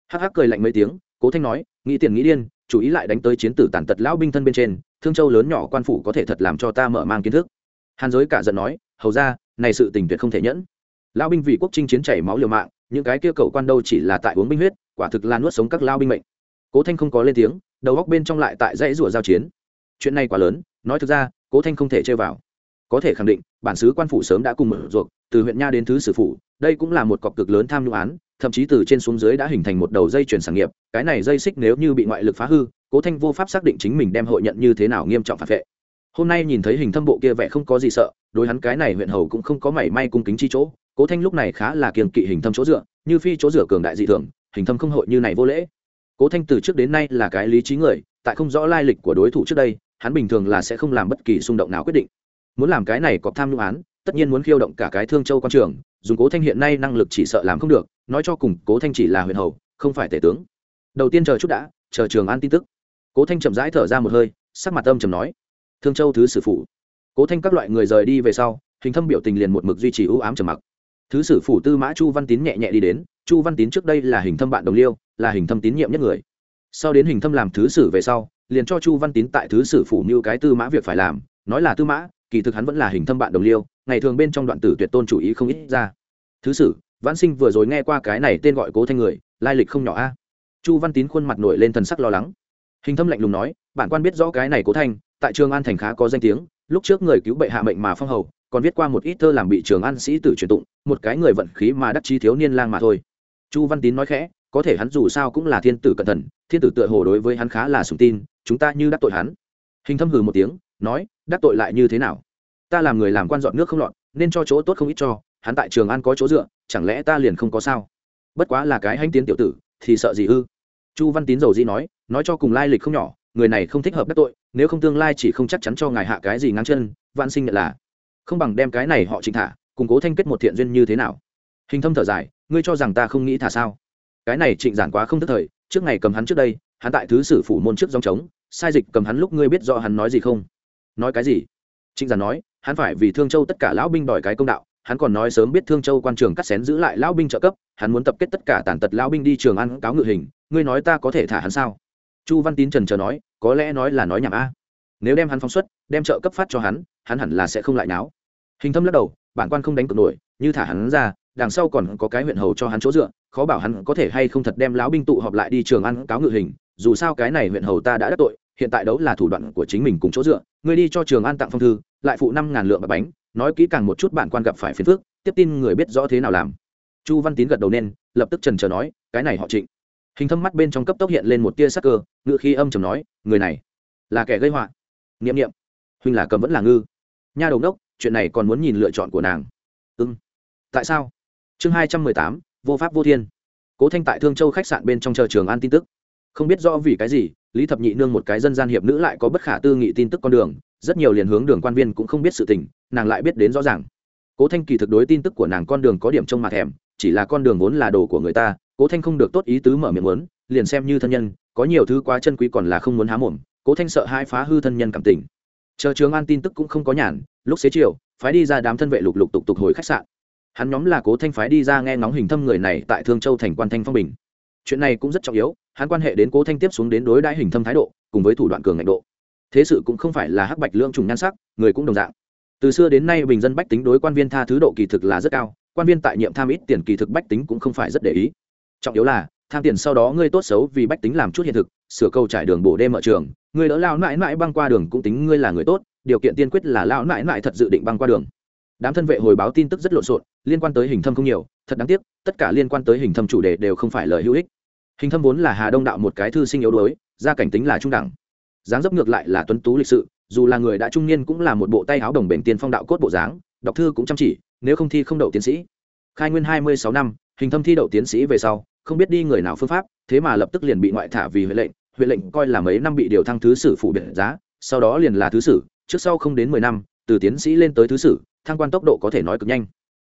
Hắc hắc cười lạnh mấy tiếng, cố thanh nói, nghĩ tiền nghĩ điên, chủ ý lại đánh tới chiến tử tàn tật lão binh thân bên trên, thương châu lớn nhỏ quan phủ có thể thật làm cho ta mở mang kiến thức. Hàn giới cả giận nói, hầu ra, này sự tình tuyệt không thể nhẫn. Lão binh vì quốc chinh chiến chảy máu liều mạng những cái kia cậu quan đâu chỉ là tại uống binh huyết, quả thực là nuốt sống các lao binh mệnh. Cố thanh không có lên tiếng, đầu góc bên trong lại tại dãy rủa giao chiến. Chuyện này quá lớn, nói thực ra, cố thanh không thể chơi vào. Có thể khẳng định, bản xứ quan phủ sớm đã cùng mở ruột từ huyện nha đến thứ sử phủ, đây cũng là một cọc cực lớn tham nhũng án, thậm chí từ trên xuống dưới đã hình thành một đầu dây chuyển sản nghiệp, cái này dây xích nếu như bị ngoại lực phá hư, cố thanh vô pháp xác định chính mình đem hội nhận như thế nào nghiêm trọng phản vệ. Hôm nay nhìn thấy hình thâm bộ kia vẻ không có gì sợ, đối hắn cái này huyện hầu cũng không có mảy may cung kính chi chỗ cố thanh lúc này khá là kiềm kỵ hình thâm chỗ dựa, như phi chỗ dựa cường đại dị thường, hình thâm không hội như này vô lễ. Cố thanh từ trước đến nay là cái lý trí người, tại không rõ lai lịch của đối thủ trước đây, hắn bình thường là sẽ không làm bất kỳ xung động nào quyết định. Muốn làm cái này có tham nhũng án, tất nhiên muốn khiêu động cả cái thương châu quan trường, dùng cố thanh hiện nay năng lực chỉ sợ làm không được, nói cho cùng cố thanh chỉ là huyền hầu, không phải tể tướng. Đầu tiên chờ chút đã, chờ trường an tin tức. Cố thanh chậm rãi thở ra một hơi, sắc mặt âm chầm nói, thương châu thứ sử phụ cố thanh các loại người rời đi về sau, hình thâm biểu tình liền một mực duy trì ưu ám trầm mặc thứ sử phủ tư mã chu văn tín nhẹ nhẹ đi đến, chu văn tín trước đây là hình thâm bạn đồng liêu, là hình thâm tín nhiệm nhất người. Sau đến hình thâm làm thứ sử về sau, liền cho chu văn tín tại thứ sử phủ như cái tư mã việc phải làm, nói là tư mã, kỳ thực hắn vẫn là hình thâm bạn đồng liêu, ngày thường bên trong đoạn tử tuyệt tôn chủ ý không ít ra. Thứ sử, vãn sinh vừa rồi nghe qua cái này tên gọi cố thanh người, lai lịch không nhỏ a. Chu văn tín khuôn mặt nổi lên thần sắc lo lắng. Hình thâm lạnh lùng nói bản quan biết rõ cái này cố thanh, tại trường an thành khá có danh tiếng, lúc trước người cứu bệ hạ mệnh mà phong hầu còn viết qua một ít thơ làm bị trường an sĩ tử truyền tụng, một cái người vận khí mà đắc chí thiếu niên lang mà thôi. Chu văn tín nói khẽ, có thể hắn dù sao cũng là thiên tử cẩn thận, thiên tử tựa hồ đối với hắn khá là sùng tin, chúng ta như đắc tội hắn. Hình thâm hừ một tiếng, nói, đắc tội lại như thế nào? Ta làm người làm quan dọn nước không lọt, nên cho chỗ tốt không ít cho, hắn tại trường an có chỗ dựa, chẳng lẽ ta liền không có sao? Bất quá là cái hanh tiến tiểu tử, thì sợ gì ư? Chu văn tín dầu dĩ nói nói cho cùng lai lịch không nhỏ, người này không thích hợp đắc tội, nếu không tương lai chỉ không chắc chắn cho ngài hạ cái gì ngang chân, vạn sinh nhận là không bằng đem cái này họ trịnh thả củng cố thanh kết một thiện duyên như thế nào? Hình thâm thở dài, ngươi cho rằng ta không nghĩ thả sao? Cái này trịnh giản quá không tức thời, trước ngày cầm hắn trước đây, hắn tại thứ sử phủ môn trước dòng trống, sai dịch cầm hắn lúc ngươi biết do hắn nói gì không? Nói cái gì? Trịnh giản nói, hắn phải vì thương châu tất cả lão binh đòi cái công đạo, hắn còn nói sớm biết thương châu quan trường cắt xén giữ lại lão binh trợ cấp, hắn muốn tập kết tất cả tàn tật lão binh đi trường ăn cáo ngự hình, ngươi nói ta có thể thả hắn sao? Chu văn tín trần chờ nói, có lẽ nói là nói nhảm a nếu đem hắn phóng xuất, đem trợ cấp phát cho hắn hắn hẳn là sẽ không lại náo. Hình thâm lắc đầu, bản quan không đánh cược nổi, như thả hắn ra, đằng sau còn có cái huyện hầu cho hắn chỗ dựa, khó bảo hắn có thể hay không thật đem lão binh tụ họp lại đi trường ăn cáo ngự hình, dù sao cái này huyện hầu ta đã đắc tội, hiện tại đấu là thủ đoạn của chính mình cùng chỗ dựa, ngươi đi cho trường an tặng phong thư, lại phụ năm ngàn lượng bạc bánh, nói kỹ càng một chút bản quan gặp phải phiền phức, tiếp tin người biết rõ thế nào làm. Chu văn tín gật đầu nên, lập tức trần trờ nói, cái này họ trịnh. Hình thâm mắt bên trong cấp tốc hiện lên một tia sắc cơ ngự khi âm chầm nói, người này là kẻ gây họa n i ệ m n i ệ m huynh là cầm vẫn là ngư. Nha đầu đốc chuyện này còn muốn nhìn lựa chọn của nàng. Ưng tại sao? Chương hai trăm mười tám, vô pháp vô thiên. Cố thanh tại thương châu khách sạn bên trong chờ trường an tin tức. Không biết rõ vì cái gì, lý thập nhị nương một cái dân gian hiệp nữ lại có bất khả tư nghị tin tức con đường, rất nhiều liền hướng đường quan viên cũng không biết sự tình, nàng lại biết đến rõ ràng. Cố thanh kỳ thực đối tin tức của nàng con đường có điểm trông mặt thèm, chỉ là con đường vốn là đồ của người ta, cố thanh không được tốt ý tứ mở miệng muốn, liền xem như thân nhân, có nhiều thứ quá chân quý còn là không muốn há mồm cố thanh sợ hai phá hư thân nhân cảm tình. Chờ trường an tin tức cũng không có nhàn, lúc xế chiều, phái đi ra đám thân vệ lục lục tục tục hồi khách sạn. Hắn nhóm là cố thanh phái đi ra nghe ngóng hình thâm người này tại thương châu thành quan thanh phong bình. Chuyện này cũng rất trọng yếu, hắn quan hệ đến cố thanh tiếp xuống đến đối đãi hình thâm thái độ, cùng với thủ đoạn cường ngạch độ. Thế sự cũng không phải là hắc bạch lương trùng nhan sắc, người cũng đồng dạng. Từ xưa đến nay bình dân bách tính đối quan viên tha thứ độ kỳ thực là rất cao, quan viên tại nhiệm tham ít tiền kỳ thực bách tính cũng không phải rất để ý. Trọng yếu là, tham tiền sau đó ngươi tốt xấu vì bách tính làm chút hiện thực, sửa câu trải đường bổ đêm ở trường ngươi đỡ lao mãi mãi băng qua đường cũng tính ngươi là người tốt, điều kiện tiên quyết là lao mãi mãi thật dự định băng qua đường. Đám thân vệ hồi báo tin tức rất lộn xộn, liên quan tới hình thâm không nhiều, thật đáng tiếc, tất cả liên quan tới hình thâm chủ đề đều không phải lời hữu ích. Hình thâm vốn là hà đông đạo một cái thư sinh yếu đuối, gia cảnh tính là trung đẳng. Dáng dấp ngược lại là tuấn tú lịch sự, dù là người đã trung niên cũng là một bộ tay áo đồng bệnh tiên phong đạo cốt bộ dáng, đọc thư cũng chăm chỉ, nếu không thi không đậu tiến sĩ. Khai nguyên hai mươi sáu năm, hình thâm thi đậu tiến sĩ về sau, không biết đi người nào phương pháp, thế mà lập tức liền bị ngoại thả vì huệ lệnh Huyện lệnh coi là mấy năm bị điều thăng thứ sử phụ biệt giá, sau đó liền là thứ sử, trước sau không đến mười năm, từ tiến sĩ lên tới thứ sử, thăng quan tốc độ có thể nói cực nhanh.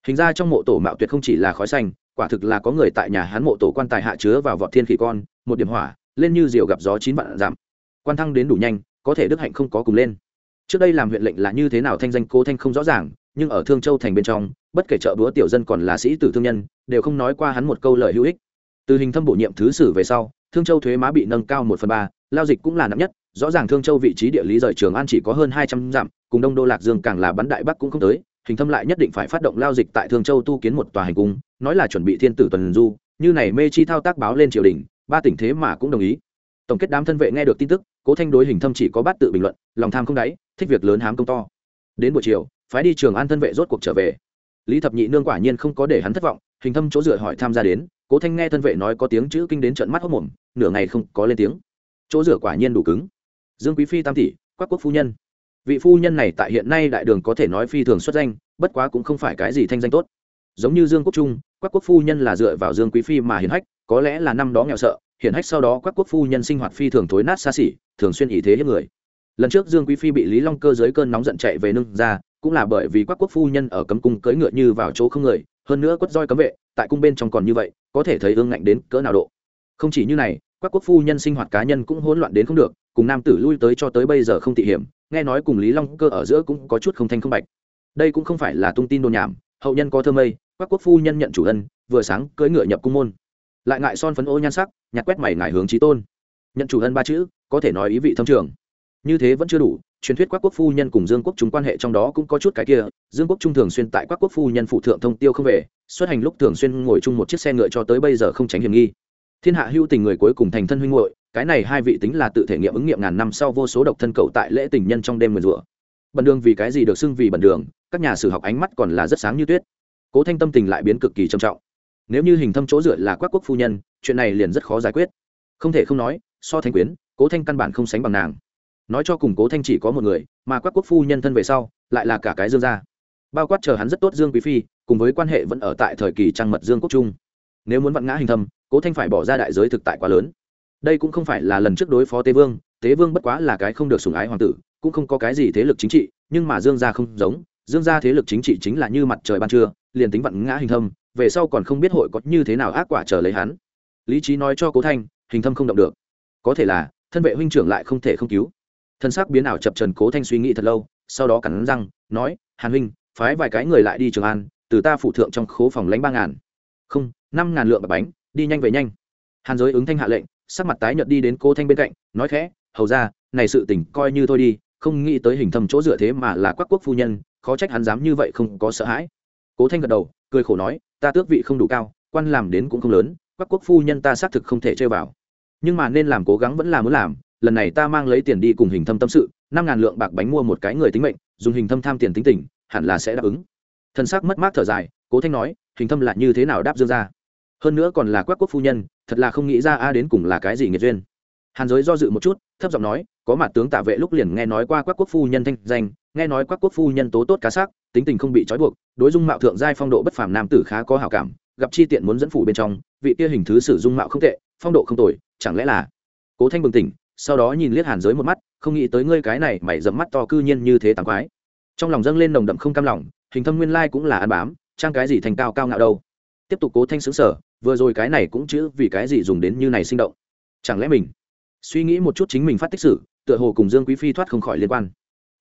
Hình ra trong mộ tổ mạo tuyệt không chỉ là khói xanh, quả thực là có người tại nhà hán mộ tổ quan tài hạ chứa vào vọt thiên khỉ con, một điểm hỏa, lên như diều gặp gió chín vạn giảm. Quan thăng đến đủ nhanh, có thể đức hạnh không có cùng lên. Trước đây làm huyện lệnh là như thế nào thanh danh cố thanh không rõ ràng, nhưng ở thương châu thành bên trong, bất kể chợ búa tiểu dân còn là sĩ tử thương nhân, đều không nói qua hắn một câu lời hữu ích. Từ hình thâm bổ nhiệm thứ sử về sau thương châu thuế má bị nâng cao một phần ba, lao dịch cũng là nặng nhất, rõ ràng thương châu vị trí địa lý rời trường an chỉ có hơn hai trăm dặm, cùng đông đô lạc dương càng là bắn đại bắc cũng không tới, hình thâm lại nhất định phải phát động lao dịch tại thương châu tu kiến một tòa hành cung, nói là chuẩn bị thiên tử tuần du, như này mê chi thao tác báo lên triều đình, ba tỉnh thế mà cũng đồng ý. Tổng kết đám thân vệ nghe được tin tức, cố thanh đối hình thâm chỉ có bát tự bình luận, lòng tham không đáy, thích việc lớn hám công to. Đến buổi chiều, phái đi trường an thân vệ rốt cuộc trở về. Lý thập nhị nương quả nhiên không có để hắn thất vọng hình thâm chỗ dựa hỏi tham gia đến, cố thanh nghe thân vệ nói có tiếng chữ kinh đến trận mắt hốc mồm, nửa ngày không có lên tiếng. Chỗ dựa quả nhiên đủ cứng. Dương quý phi tam tỷ, quắc quốc phu nhân. Vị phu nhân này tại hiện nay đại đường có thể nói phi thường xuất danh, bất quá cũng không phải cái gì thanh danh tốt. Giống như dương quốc trung, quắc quốc phu nhân là dựa vào dương quý phi mà hiển hách, có lẽ là năm đó nghèo sợ, hiển hách sau đó quắc quốc phu nhân sinh hoạt phi thường thối nát xa xỉ, thường xuyên ý thế hiếp người. Lần trước dương quý phi bị lý long cơ dưới cơn nóng giận chạy về nương ra, cũng là bởi vì quắc quốc phu nhân ở cấm cung cưỡi ngựa như vào chỗ không người hơn nữa quất roi cấm vệ, tại cung bên trong còn như vậy, có thể thấy ương ngạnh đến cỡ nào độ. Không chỉ như này, các quốc phu nhân sinh hoạt cá nhân cũng hỗn loạn đến không được, cùng nam tử lui tới cho tới bây giờ không tị hiểm, nghe nói cùng lý long cơ ở giữa cũng có chút không thanh không bạch. Đây cũng không phải là tung tin đồn nhảm, hậu nhân có thơ mây, các quốc phu nhân nhận chủ ân, vừa sáng cưỡi ngựa nhập cung môn. Lại ngại son phấn ô nhan sắc, nhặt quét mày ngài hướng trí tôn. Nhận chủ ân ba chữ, có thể nói ý vị thâm trường. Như thế vẫn chưa đủ truyền thuyết quắc quốc phu nhân cùng dương quốc chúng quan hệ trong đó cũng có chút cái kia, dương quốc trung thường xuyên tại quắc quốc phu nhân phụ thượng thông tiêu không về, xuất hành lúc thường xuyên ngồi chung một chiếc xe ngựa cho tới bây giờ không tránh hiểm nghi. Thiên hạ hưu tình người cuối cùng thành thân huynh hội cái này hai vị tính là tự thể nghiệm ứng nghiệm ngàn năm sau vô số độc thân cậu tại lễ tình nhân trong đêm mười rủa bần đường vì cái gì được xưng vì bần đường, các nhà sử học ánh mắt còn là rất sáng như tuyết. Cố thanh tâm tình lại biến cực kỳ trầm trọng. Nếu như hình thâm chỗ dựa là quắc quốc phu nhân, chuyện này liền rất khó giải quyết. Không thể không nói, so thanh quyến, cố thanh căn bản không sánh bằng nàng nói cho cùng cố thanh chỉ có một người, mà quát quốc phu nhân thân về sau, lại là cả cái dương gia. Bao quát chờ hắn rất tốt dương quý phi, cùng với quan hệ vẫn ở tại thời kỳ trăng mật dương quốc trung. Nếu muốn vặn ngã hình thâm, cố thanh phải bỏ ra đại giới thực tại quá lớn. Đây cũng không phải là lần trước đối phó tế vương tế vương bất quá là cái không được sủng ái hoàng tử, cũng không có cái gì thế lực chính trị, nhưng mà dương gia không giống, dương gia thế lực chính trị chính là như mặt trời ban trưa, liền tính vặn ngã hình thâm, về sau còn không biết hội có như thế nào ác quả chờ lấy hắn. Lý trí nói cho cố thanh, hình thâm không động được. Có thể là, thân vệ huynh trưởng lại không thể không cứu thân xác biến ảo chập trần cố thanh suy nghĩ thật lâu, sau đó cắn răng, nói, hàn huynh, phái vài cái người lại đi trường an, từ ta phụ thượng trong khố phòng lãnh ba ngàn. Không, năm ngàn lượng bạc bánh, đi nhanh về nhanh. Hàn giới ứng thanh hạ lệnh, sắc mặt tái nhợt đi đến cô thanh bên cạnh, nói khẽ, hầu ra, này sự tình coi như thôi đi, không nghĩ tới hình thầm chỗ dựa thế mà là quắc quốc phu nhân, khó trách hắn dám như vậy không có sợ hãi. Cố thanh gật đầu, cười khổ nói, ta tước vị không đủ cao, quan làm đến cũng không lớn, quắc quốc phu nhân ta xác thực không thể chơi vào. Nhưng mà nên làm cố gắng vẫn là muốn làm lần này ta mang lấy tiền đi cùng hình thâm tâm sự, năm ngàn lượng bạc bánh mua một cái người tính mệnh, dùng hình thâm tham tiền tính tình, hẳn là sẽ đáp ứng. Thân xác mất mát thở dài, cố thanh nói, hình thâm là như thế nào đáp dương ra hơn nữa còn là quắc quốc phu nhân, thật là không nghĩ ra a đến cùng là cái gì nghiệt duyên. Hàn giới do dự một chút, thấp giọng nói, có mặt tướng tạ vệ lúc liền nghe nói qua quắc quốc phu nhân thanh danh, nghe nói quắc quốc phu nhân tố tốt cá sắc tính tình không bị trói buộc, đối dung mạo thượng giai phong độ bất phàm nam tử khá có hảo cảm, gặp chi tiện muốn dẫn phủ bên trong, vị kia hình thứ sử dung mạo không tệ, phong độ không tồi, chẳng lẽ là? Cố thanh bừng tỉnh sau đó nhìn liếc hàn giới một mắt, không nghĩ tới ngươi cái này mày dẫm mắt to cư nhiên như thế tàng quái. Trong lòng dâng lên nồng đậm không cam lòng, hình thâm nguyên lai cũng là ăn bám, trang cái gì thành cao cao ngạo đâu. Tiếp tục cố thanh xứng sở vừa rồi cái này cũng chữ vì cái gì dùng đến như này sinh động. Chẳng lẽ mình suy nghĩ một chút chính mình phát tích sử tựa hồ cùng dương quý phi thoát không khỏi liên quan.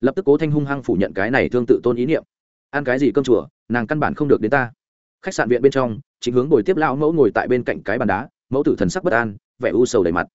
Lập tức cố thanh hung hăng phủ nhận cái này thương tự tôn ý niệm. Ăn cái gì cơm chùa, nàng căn bản không được đến ta. Khách sạn viện bên trong chính hướng bồi tiếp lão mẫu ngồi tại bên cạnh cái bàn đá, mẫu tử thần sắc bất an, vẻ u sầu đầy mặt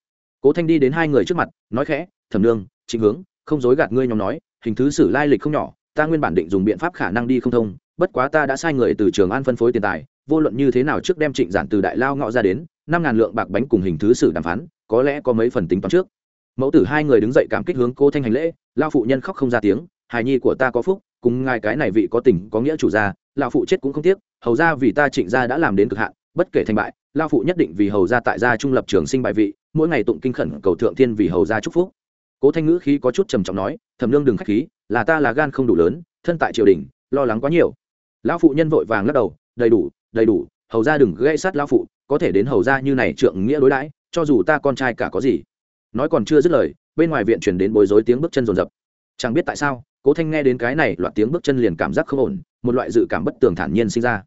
cố thanh đi đến hai người trước mặt, nói khẽ, thẩm nương chính hướng, không dối gạt ngươi nhóm nói, hình thứ sử lai lịch không nhỏ, ta nguyên bản định dùng biện pháp khả năng đi không thông, bất quá ta đã sai người từ trường an phân phối tiền tài, vô luận như thế nào trước đem trịnh giản từ đại lao ngọ ra đến, năm ngàn lượng bạc bánh cùng hình thứ sử đàm phán, có lẽ có mấy phần tính toán trước. Mẫu tử hai người đứng dậy cảm kích hướng cô thanh hành lễ, lao phụ nhân khóc không ra tiếng, hài nhi của ta có phúc, cùng ngài cái này vị có tình, có nghĩa chủ gia lao phụ chết cũng không tiếc, hầu ra vì ta trịnh gia đã làm đến cực hạn, bất kể thành bại lao phụ nhất định vì hầu ra tại gia trung lập trường sinh bại vị mỗi ngày tụng kinh khẩn cầu thượng thiên vì hầu ra chúc phúc. Cố thanh ngữ khí có chút trầm trọng nói, thẩm lương đừng k h á c h khí, là ta là gan không đủ lớn, thân tại triều đình, lo lắng quá nhiều. Lão phụ nhân vội vàng lắc đầu, đầy đủ đầy đủ, hầu ra đừng gây sát lão phụ, có thể đến hầu ra như này trượng nghĩa đối đãi, cho dù ta con trai cả có gì. Nói còn chưa dứt lời, bên ngoài viện chuyển đến bối rối tiếng bước chân rồn rập. Chẳng biết tại sao, cố thanh nghe đến cái này loạt tiếng bước chân liền cảm giác không ổn, một loại dự cảm bất tường thản nhiên sinh ra.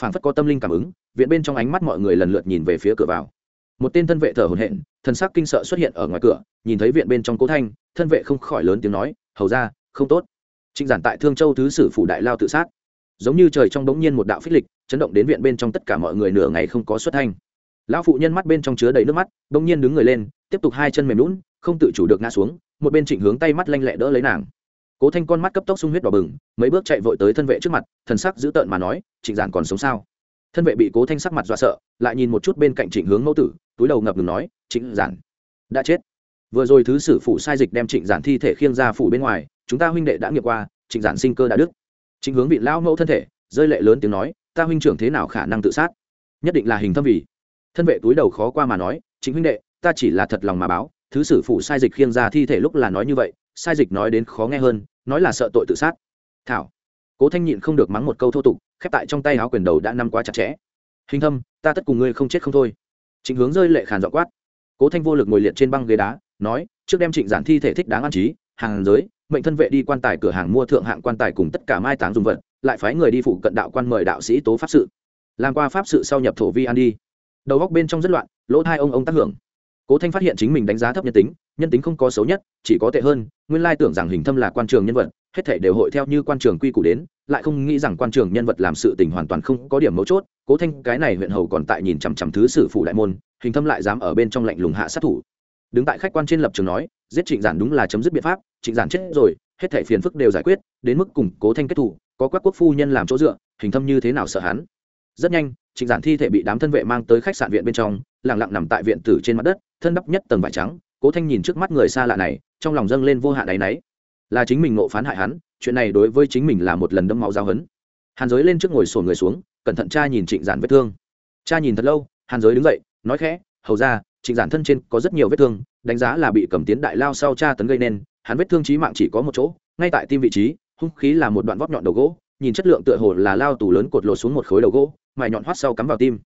Phản phất có tâm linh cảm ứng, viện bên trong ánh mắt mọi người lần lượt nhìn về phía cửa vào một tên thân vệ thở hổn hển, thần sắc kinh sợ xuất hiện ở ngoài cửa nhìn thấy viện bên trong cố thanh thân vệ không khỏi lớn tiếng nói hầu ra không tốt. Trịnh giản tại thương châu thứ sử phủ đại lao tự sát. Giống như trời trong bỗng nhiên một đạo phích lịch chấn động đến viện bên trong tất cả mọi người nửa ngày không có xuất thanh. Lão phụ nhân mắt bên trong chứa đầy nước mắt bỗng nhiên đứng người lên tiếp tục hai chân mềm lún không tự chủ được ngã xuống một bên trịnh hướng tay mắt lanh lẹ đỡ lấy nàng. Cố thanh con mắt cấp tốc sung huyết đỏ bừng mấy bước chạy vội tới thân vệ trước mặt thần sắc dữ tợn mà nói trịnh giản còn sống sao? Thân vệ bị cố thanh sắc mặt dọa sợ, lại nhìn một chút bên cạnh trịnh hướng mẫu tử, túi đầu ngập ngừng nói, trịnh giản, đã chết. Vừa rồi thứ sử phụ sai dịch đem trịnh giản thi thể khiêng ra phủ bên ngoài, chúng ta huynh đệ đã nghiệp qua, trịnh giản sinh cơ đã đức trịnh hướng vị lão mẫu thân thể, rơi lệ lớn tiếng nói, ta huynh trưởng thế nào khả năng tự sát? Nhất định là hình thâm vì. Thân vệ túi đầu khó qua mà nói chính huynh đệ, ta chỉ là thật lòng mà báo, thứ sử phụ sai dịch khiêng ra thi thể lúc là nói như vậy, sai dịch nói đến khó nghe hơn, nói là sợ tội tự sát. Thảo cố thanh nhịn không được mắng một câu thô tục, khép tại trong tay áo quyền đầu đã năm quá chặt chẽ. Hình thâm, ta tất cùng ngươi không chết không thôi. Trịnh hướng rơi lệ khàn dọ quát. Cố thanh vô lực ngồi liệt trên băng ghế đá, nói, trước đem trịnh giản thi thể thích đáng an trí, hàng giới, mệnh thân vệ đi quan tài cửa hàng mua thượng hạng quan tài cùng tất cả mai táng dùng vật, lại phái người đi phụ cận đạo quan mời đạo sĩ tố pháp sự. Làm qua pháp sự sau nhập thổ vi an đi. Đầu góc bên trong rất loạn, lỗ hai ông ông tác hưởng. Cố thanh phát hiện chính mình đánh giá thấp nhân tính nhân tính không có xấu nhất, chỉ có tệ hơn, nguyên lai tưởng rằng hình thâm là quan trường nhân vật hết thể đều hội theo như quan trường quy củ đến, lại không nghĩ rằng quan trường nhân vật làm sự tình hoàn toàn không có điểm mấu chốt, cố thanh, cái này huyện hầu còn tại nhìn chằm chằm thứ sử phụ đại môn, hình thâm lại dám ở bên trong lạnh lùng hạ sát thủ. Đứng tại khách quan trên lập trường nói, giết trịnh giản đúng là chấm dứt biện pháp, trịnh giản chết rồi, hết thể phiền phức đều giải quyết, đến mức cùng cố thanh kết thủ có các quốc phu nhân làm chỗ dựa, hình thâm như thế nào sợ hắn? Rất nhanh, trịnh giản thi thể bị đám thân vệ mang tới khách sạn viện bên trong, lặng lặng nằm tại viện tử trên mặt đất, thân đắp nhất tầng vải trắng. Cố thanh nhìn trước mắt người xa lạ này, trong lòng dâng lên vô hạn áy náy là chính mình ngộ phán hại hắn, chuyện này đối với chính mình là một lần đâm máu giao hấn hàn giới lên trước ngồi sổ người xuống, cẩn thận cha nhìn trịnh giản vết thương. Cha nhìn thật lâu, hàn giới đứng dậy, nói khẽ, hầu ra, trịnh giản thân trên có rất nhiều vết thương, đánh giá là bị cầm tiến đại lao sau cha tấn gây nên, hắn vết thương trí mạng chỉ có một chỗ, ngay tại tim vị trí, hung khí là một đoạn vóc nhọn đầu gỗ, nhìn chất lượng tựa hồ là lao tù lớn cột lột xuống một khối đầu gỗ, mài nhọn hoắt sau cắm vào tim.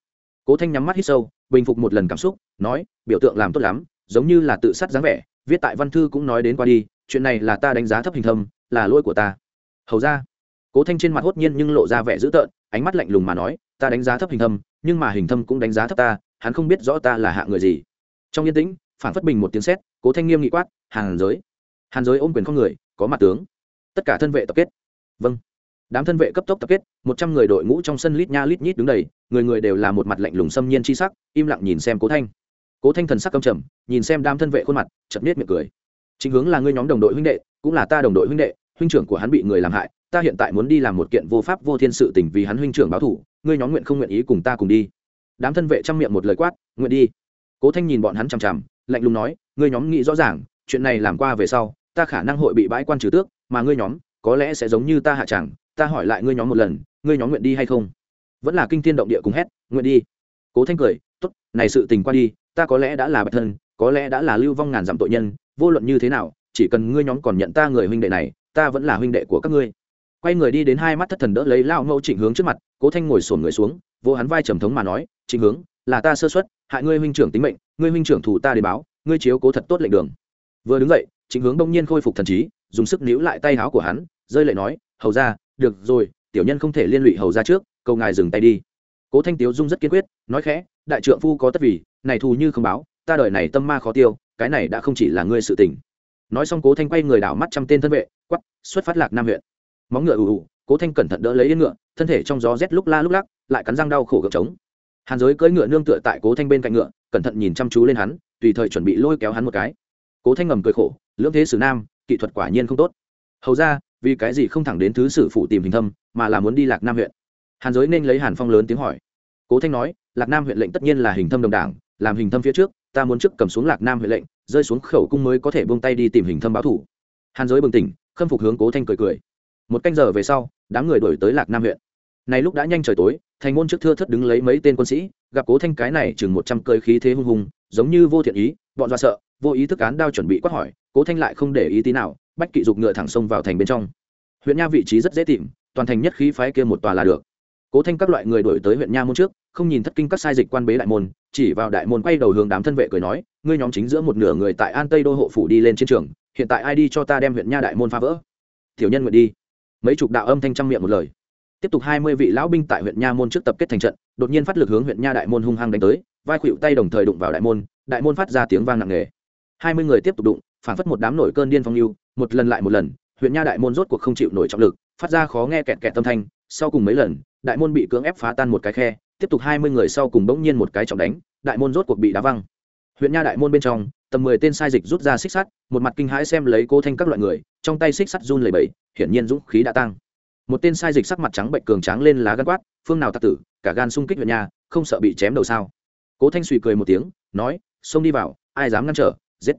Cố thanh nhắm mắt hít sâu, bình phục một lần cảm xúc, nói, biểu tượng làm tốt lắm, giống như là tự sát dáng vẻ, viết tại văn thư cũng nói đến qua đi chuyện này là ta đánh giá thấp hình thâm, là lỗi của ta. Hầu ra. Cố thanh trên mặt hốt nhiên nhưng lộ ra vẻ dữ tợn, ánh mắt lạnh lùng mà nói, ta đánh giá thấp hình thâm, nhưng mà hình thâm cũng đánh giá thấp ta, hắn không biết rõ ta là hạ người gì. Trong yên tĩnh, phản phất bình một tiếng sét, cố thanh nghiêm nghị quát, hàn giới. Hàn giới ôm quyền con người, có mặt tướng. Tất cả thân vệ tập kết. Vâng. Đám thân vệ cấp tốc tập kết, một trăm người đội ngũ trong sân lít nha lít nhít đứng đầy, người người đều là một mặt lạnh lùng xâm nhiên chi sắc, im lặng nhìn xem cố thanh. Cố thanh thần sắc câm trầm, nhìn xem đám thân vệ khuôn mặt chật nết miệng cười chính hướng là ngươi nhóm đồng đội huynh đệ, cũng là ta đồng đội huynh đệ, huynh trưởng của hắn bị người làm hại, ta hiện tại muốn đi làm một kiện vô pháp vô thiên sự tình vì hắn huynh trưởng báo thủ, ngươi nhóm nguyện không nguyện ý cùng ta cùng đi. Đám thân vệ chăm miệng một lời quát, nguyện đi. Cố thanh nhìn bọn hắn chằm chằm, lạnh lùng nói, ngươi nhóm nghĩ rõ ràng, chuyện này làm qua về sau, ta khả năng hội bị bãi quan trừ tước, mà ngươi nhóm, có lẽ sẽ giống như ta hạ chẳng, ta hỏi lại ngươi nhóm một lần, ngươi nhóm nguyện đi hay không? Vẫn là kinh thiên động địa cùng hét, nguyện đi. Cố thanh cười t ố t này sự tình qua đi, ta có lẽ đã là bạch thân, có lẽ đã là lưu vong ngàn dặm tội nhân vô luận như thế nào, chỉ cần ngươi nhóm còn nhận ta người huynh đệ này, ta vẫn là huynh đệ của các ngươi. Quay người đi đến hai mắt thất thần đỡ lấy lao mẫu trịnh hướng trước mặt, cố thanh ngồi sổn người xuống, vô hắn vai trầm thống mà nói, trịnh hướng, là ta sơ xuất hại ngươi huynh trưởng tính mệnh, ngươi huynh trưởng thủ ta để báo, ngươi chiếu cố thật tốt lệnh đường. Vừa đứng dậy, trịnh hướng đông nhiên khôi phục thần trí, dùng sức níu lại tay áo của hắn, rơi lệ nói, hầu ra được rồi, tiểu nhân không thể liên lụy hầu ra trước, cầu ngài dừng tay đi. Cố thanh tiếu dung rất kiên quyết, nói khẽ, đại trượng phu có tất vì, này thù như không báo, ta đợi này tâm ma khó tiêu cái này đã không chỉ là ngươi sự tình. Nói xong cố thanh quay người đảo mắt trăm tên thân vệ quắp xuất phát lạc nam huyện. Móng ngựa ù ù, cố thanh cẩn thận đỡ lấy yên ngựa, thân thể trong gió rét lúc la lúc lắc, lại cắn răng đau khổ gợp trống. Hàn giới cưỡi ngựa nương tựa tại cố thanh bên cạnh ngựa, cẩn thận nhìn chăm chú lên hắn, tùy thời chuẩn bị lôi kéo hắn một cái. Cố thanh ngầm cười khổ, lưỡng thế sử nam, kỹ thuật quả nhiên không tốt. Hầu ra, vì cái gì không thẳng đến thứ sử phụ tìm hình thâm, mà là muốn đi lạc nam huyện? Hàn giới nên lấy hàn phong lớn tiếng hỏi. Cố thanh nói, lạc nam huyện lệnh tất nhiên là hình thâm đồng đảng, làm hình thâm phía trước ta muốn trước cầm xuống lạc nam huyện lệnh, rơi xuống khẩu cung mới có thể buông tay đi tìm hình thâm báo thủ. Hàn giới bừng tỉnh, khâm phục hướng cố thanh cười cười. Một canh giờ về sau, đám người đổi tới lạc nam huyện này lúc đã nhanh trời tối, thành môn trước thưa thất đứng lấy mấy tên quân sĩ, gặp cố thanh cái này chừng một trăm cơi khí thế hung hùng, giống như vô thiện ý, bọn do sợ, vô ý thức án đao chuẩn bị quát hỏi, cố thanh lại không để ý tí nào, bách kỵ dục ngựa thẳng sông vào thành bên trong. Huyện nha vị trí rất dễ tìm, toàn thành nhất khí phái kia một tòa là được cố thanh các loại người đổi tới huyện nha môn trước, không nhìn thất kinh các sai dịch quan bế đại môn, chỉ vào đại môn quay đầu hướng đám thân vệ cười nói, ngươi nhóm chính giữa một nửa người tại an tây đô hộ phủ đi lên chiến trường, hiện tại ai đi cho ta đem huyện nha đại môn phá vỡ? Tiểu nhân nguyện đi. Mấy chục đạo âm thanh trăm miệng một lời. Tiếp tục hai mươi vị lão binh tại huyện nha môn trước tập kết thành trận, đột nhiên phát lực hướng huyện nha đại môn hung hăng đánh tới, vai khuỵu tay đồng thời đụng vào đại môn đại môn phát ra tiếng vang nặng nề. Hai mươi người tiếp tục đụng, phản phất một đám nổi cơn điên phong lưu, một lần lại một lần, huyện nha đại môn rốt cuộc không chịu nổi trọng lực, phát ra khó nghe kẹt kẹt tâm thanh, sau cùng mấy lần đại môn bị cưỡng ép phá tan một cái khe, tiếp tục hai mươi người sau cùng bỗng nhiên một cái trọng đánh, đại môn rốt cuộc bị đá văng. Huyện nha đại môn bên trong, tầm mười tên sai dịch rút ra xích sắt, một mặt kinh hãi xem lấy cô thanh các loại người, trong tay xích sắt run lẩy bẩy, hiển nhiên dũng khí đã tăng. Một tên sai dịch sắc mặt trắng bệnh cường tráng lên lá gân quát, phương nào tạc tử, cả gan xung kích huyện nha, không sợ bị chém đầu sao? Cố thanh suy cười một tiếng, nói, xông đi vào, ai dám ngăn trở, giết.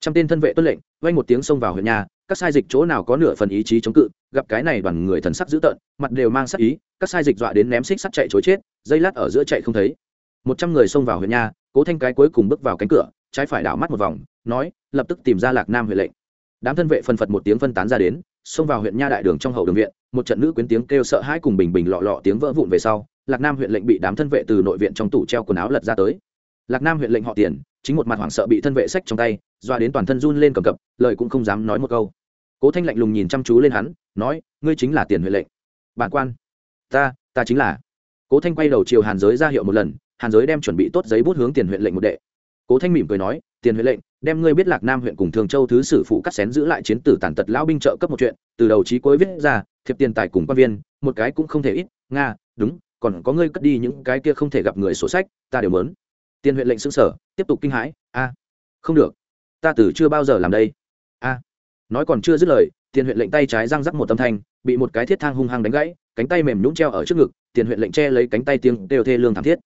Trăm tên thân vệ tuân lệnh vang một tiếng xông vào huyện nhà, các sai dịch chỗ nào có nửa phần ý chí chống cự, gặp cái này đoàn người thần sắc dữ tợn, mặt đều mang sắc ý, các sai dịch dọa đến ném xích sắt chạy chối chết, dây lát ở giữa chạy không thấy. Một trăm người xông vào huyện nhà, cố thanh cái cuối cùng bước vào cánh cửa, trái phải đảo mắt một vòng, nói, lập tức tìm ra lạc nam huyện lệnh. Đám thân vệ phân phật một tiếng phân tán ra đến, xông vào huyện nha đại đường trong hậu đường viện, một trận nữ quyến tiếng kêu sợ hãi cùng bình bình lọ lọ tiếng vỡ vụn về sau, lạc nam huyện lệnh bị đám thân vệ từ nội viện trong tủ treo quần áo lật ra tới. Lạc nam huyện lệnh họ tiền chính một mặt hoảng sợ bị thân vệ sách trong tay, doa đến toàn thân run lên cầm cập, lời cũng không dám nói một câu. Cố thanh lạnh lùng nhìn chăm chú lên hắn, nói, ngươi chính là tiền huệ lệnh. Bản quan. Ta ta chính là. Cố thanh quay đầu chiều hàn giới ra hiệu một lần, hàn giới đem chuẩn bị tốt giấy bút hướng tiền huyện lệnh một đệ. Cố thanh mỉm cười nói, tiền huyện lệnh, đem ngươi biết lạc nam huyện cùng thường châu thứ sử phụ cắt xén giữ lại chiến tử tàn tật lão binh trợ cấp một chuyện, từ đầu trí cuối viết ra, thiệp tiền tài cùng quan viên, một cái cũng không thể ít, nga, đúng, còn có ngươi cất đi những cái kia không thể gặp người sổ sách, ta đều mớn tiền huyện lệnh xưng sở tiếp tục kinh hãi, a, không được. Ta tử chưa bao giờ làm đây. A. Nói còn chưa dứt lời tiền huyện lệnh tay trái răng rắc một tâm thanh, bị một cái thiết thang hung hăng đánh gãy, cánh tay mềm nhũng treo ở trước ngực tiền huyện lệnh che lấy cánh tay tiếng đều thê lương thảm thiết.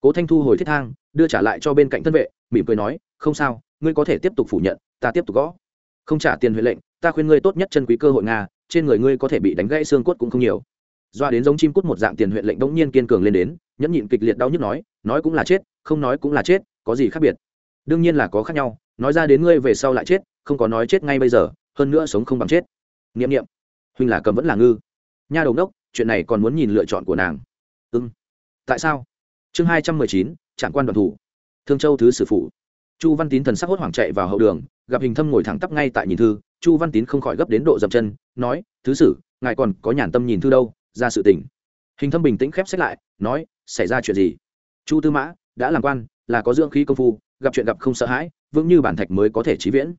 Cố thanh thu hồi thiết thang, đưa trả lại cho bên cạnh thân vệ, mỉm cười nói, không sao, ngươi có thể tiếp tục phủ nhận, ta tiếp tục gõ. Không trả tiền huyện lệnh, ta khuyên ngươi tốt nhất chân quý cơ hội nga, trên người ngươi có thể bị đánh gãy xương cốt cũng không nhiều. Doa đến giống chim cút một dạng tiền huyện lệnh bỗng nhiên kiên cường lên đến nhẫn nhịn kịch liệt đau nhức nói nói cũng là chết, không nói cũng là chết, có gì khác biệt? Đương nhiên là có khác nhau, nói ra đến ngươi về sau lại chết, không có nói chết ngay bây giờ, hơn nữa sống không bằng chết. N i ệ m n i ệ m huynh là cầm vẫn là ngư. Nha đầu đốc chuyện này còn muốn nhìn lựa chọn của nàng. Ư ừ. tại sao? Chương hai trăm mười chín, trạm quan đoàn thủ. Thương châu thứ sử phụ chu văn tín thần sắc hốt hoảng chạy vào hậu đường, gặp hình thâm ngồi thẳng tắp ngay tại nhìn thư, chu văn tín không khỏi gấp đến độ dập chân, nói, thứ sử, ngài còn có nhàn tâm nhìn thư đâu, ra sự tình. Hình thâm bình tĩnh khép sách lại, nói xảy ra chuyện gì? Chu tư mã đã làm quan là có dưỡng khí công phu gặp chuyện gặp không sợ hãi vững như bản thạch mới có thể trí viễn.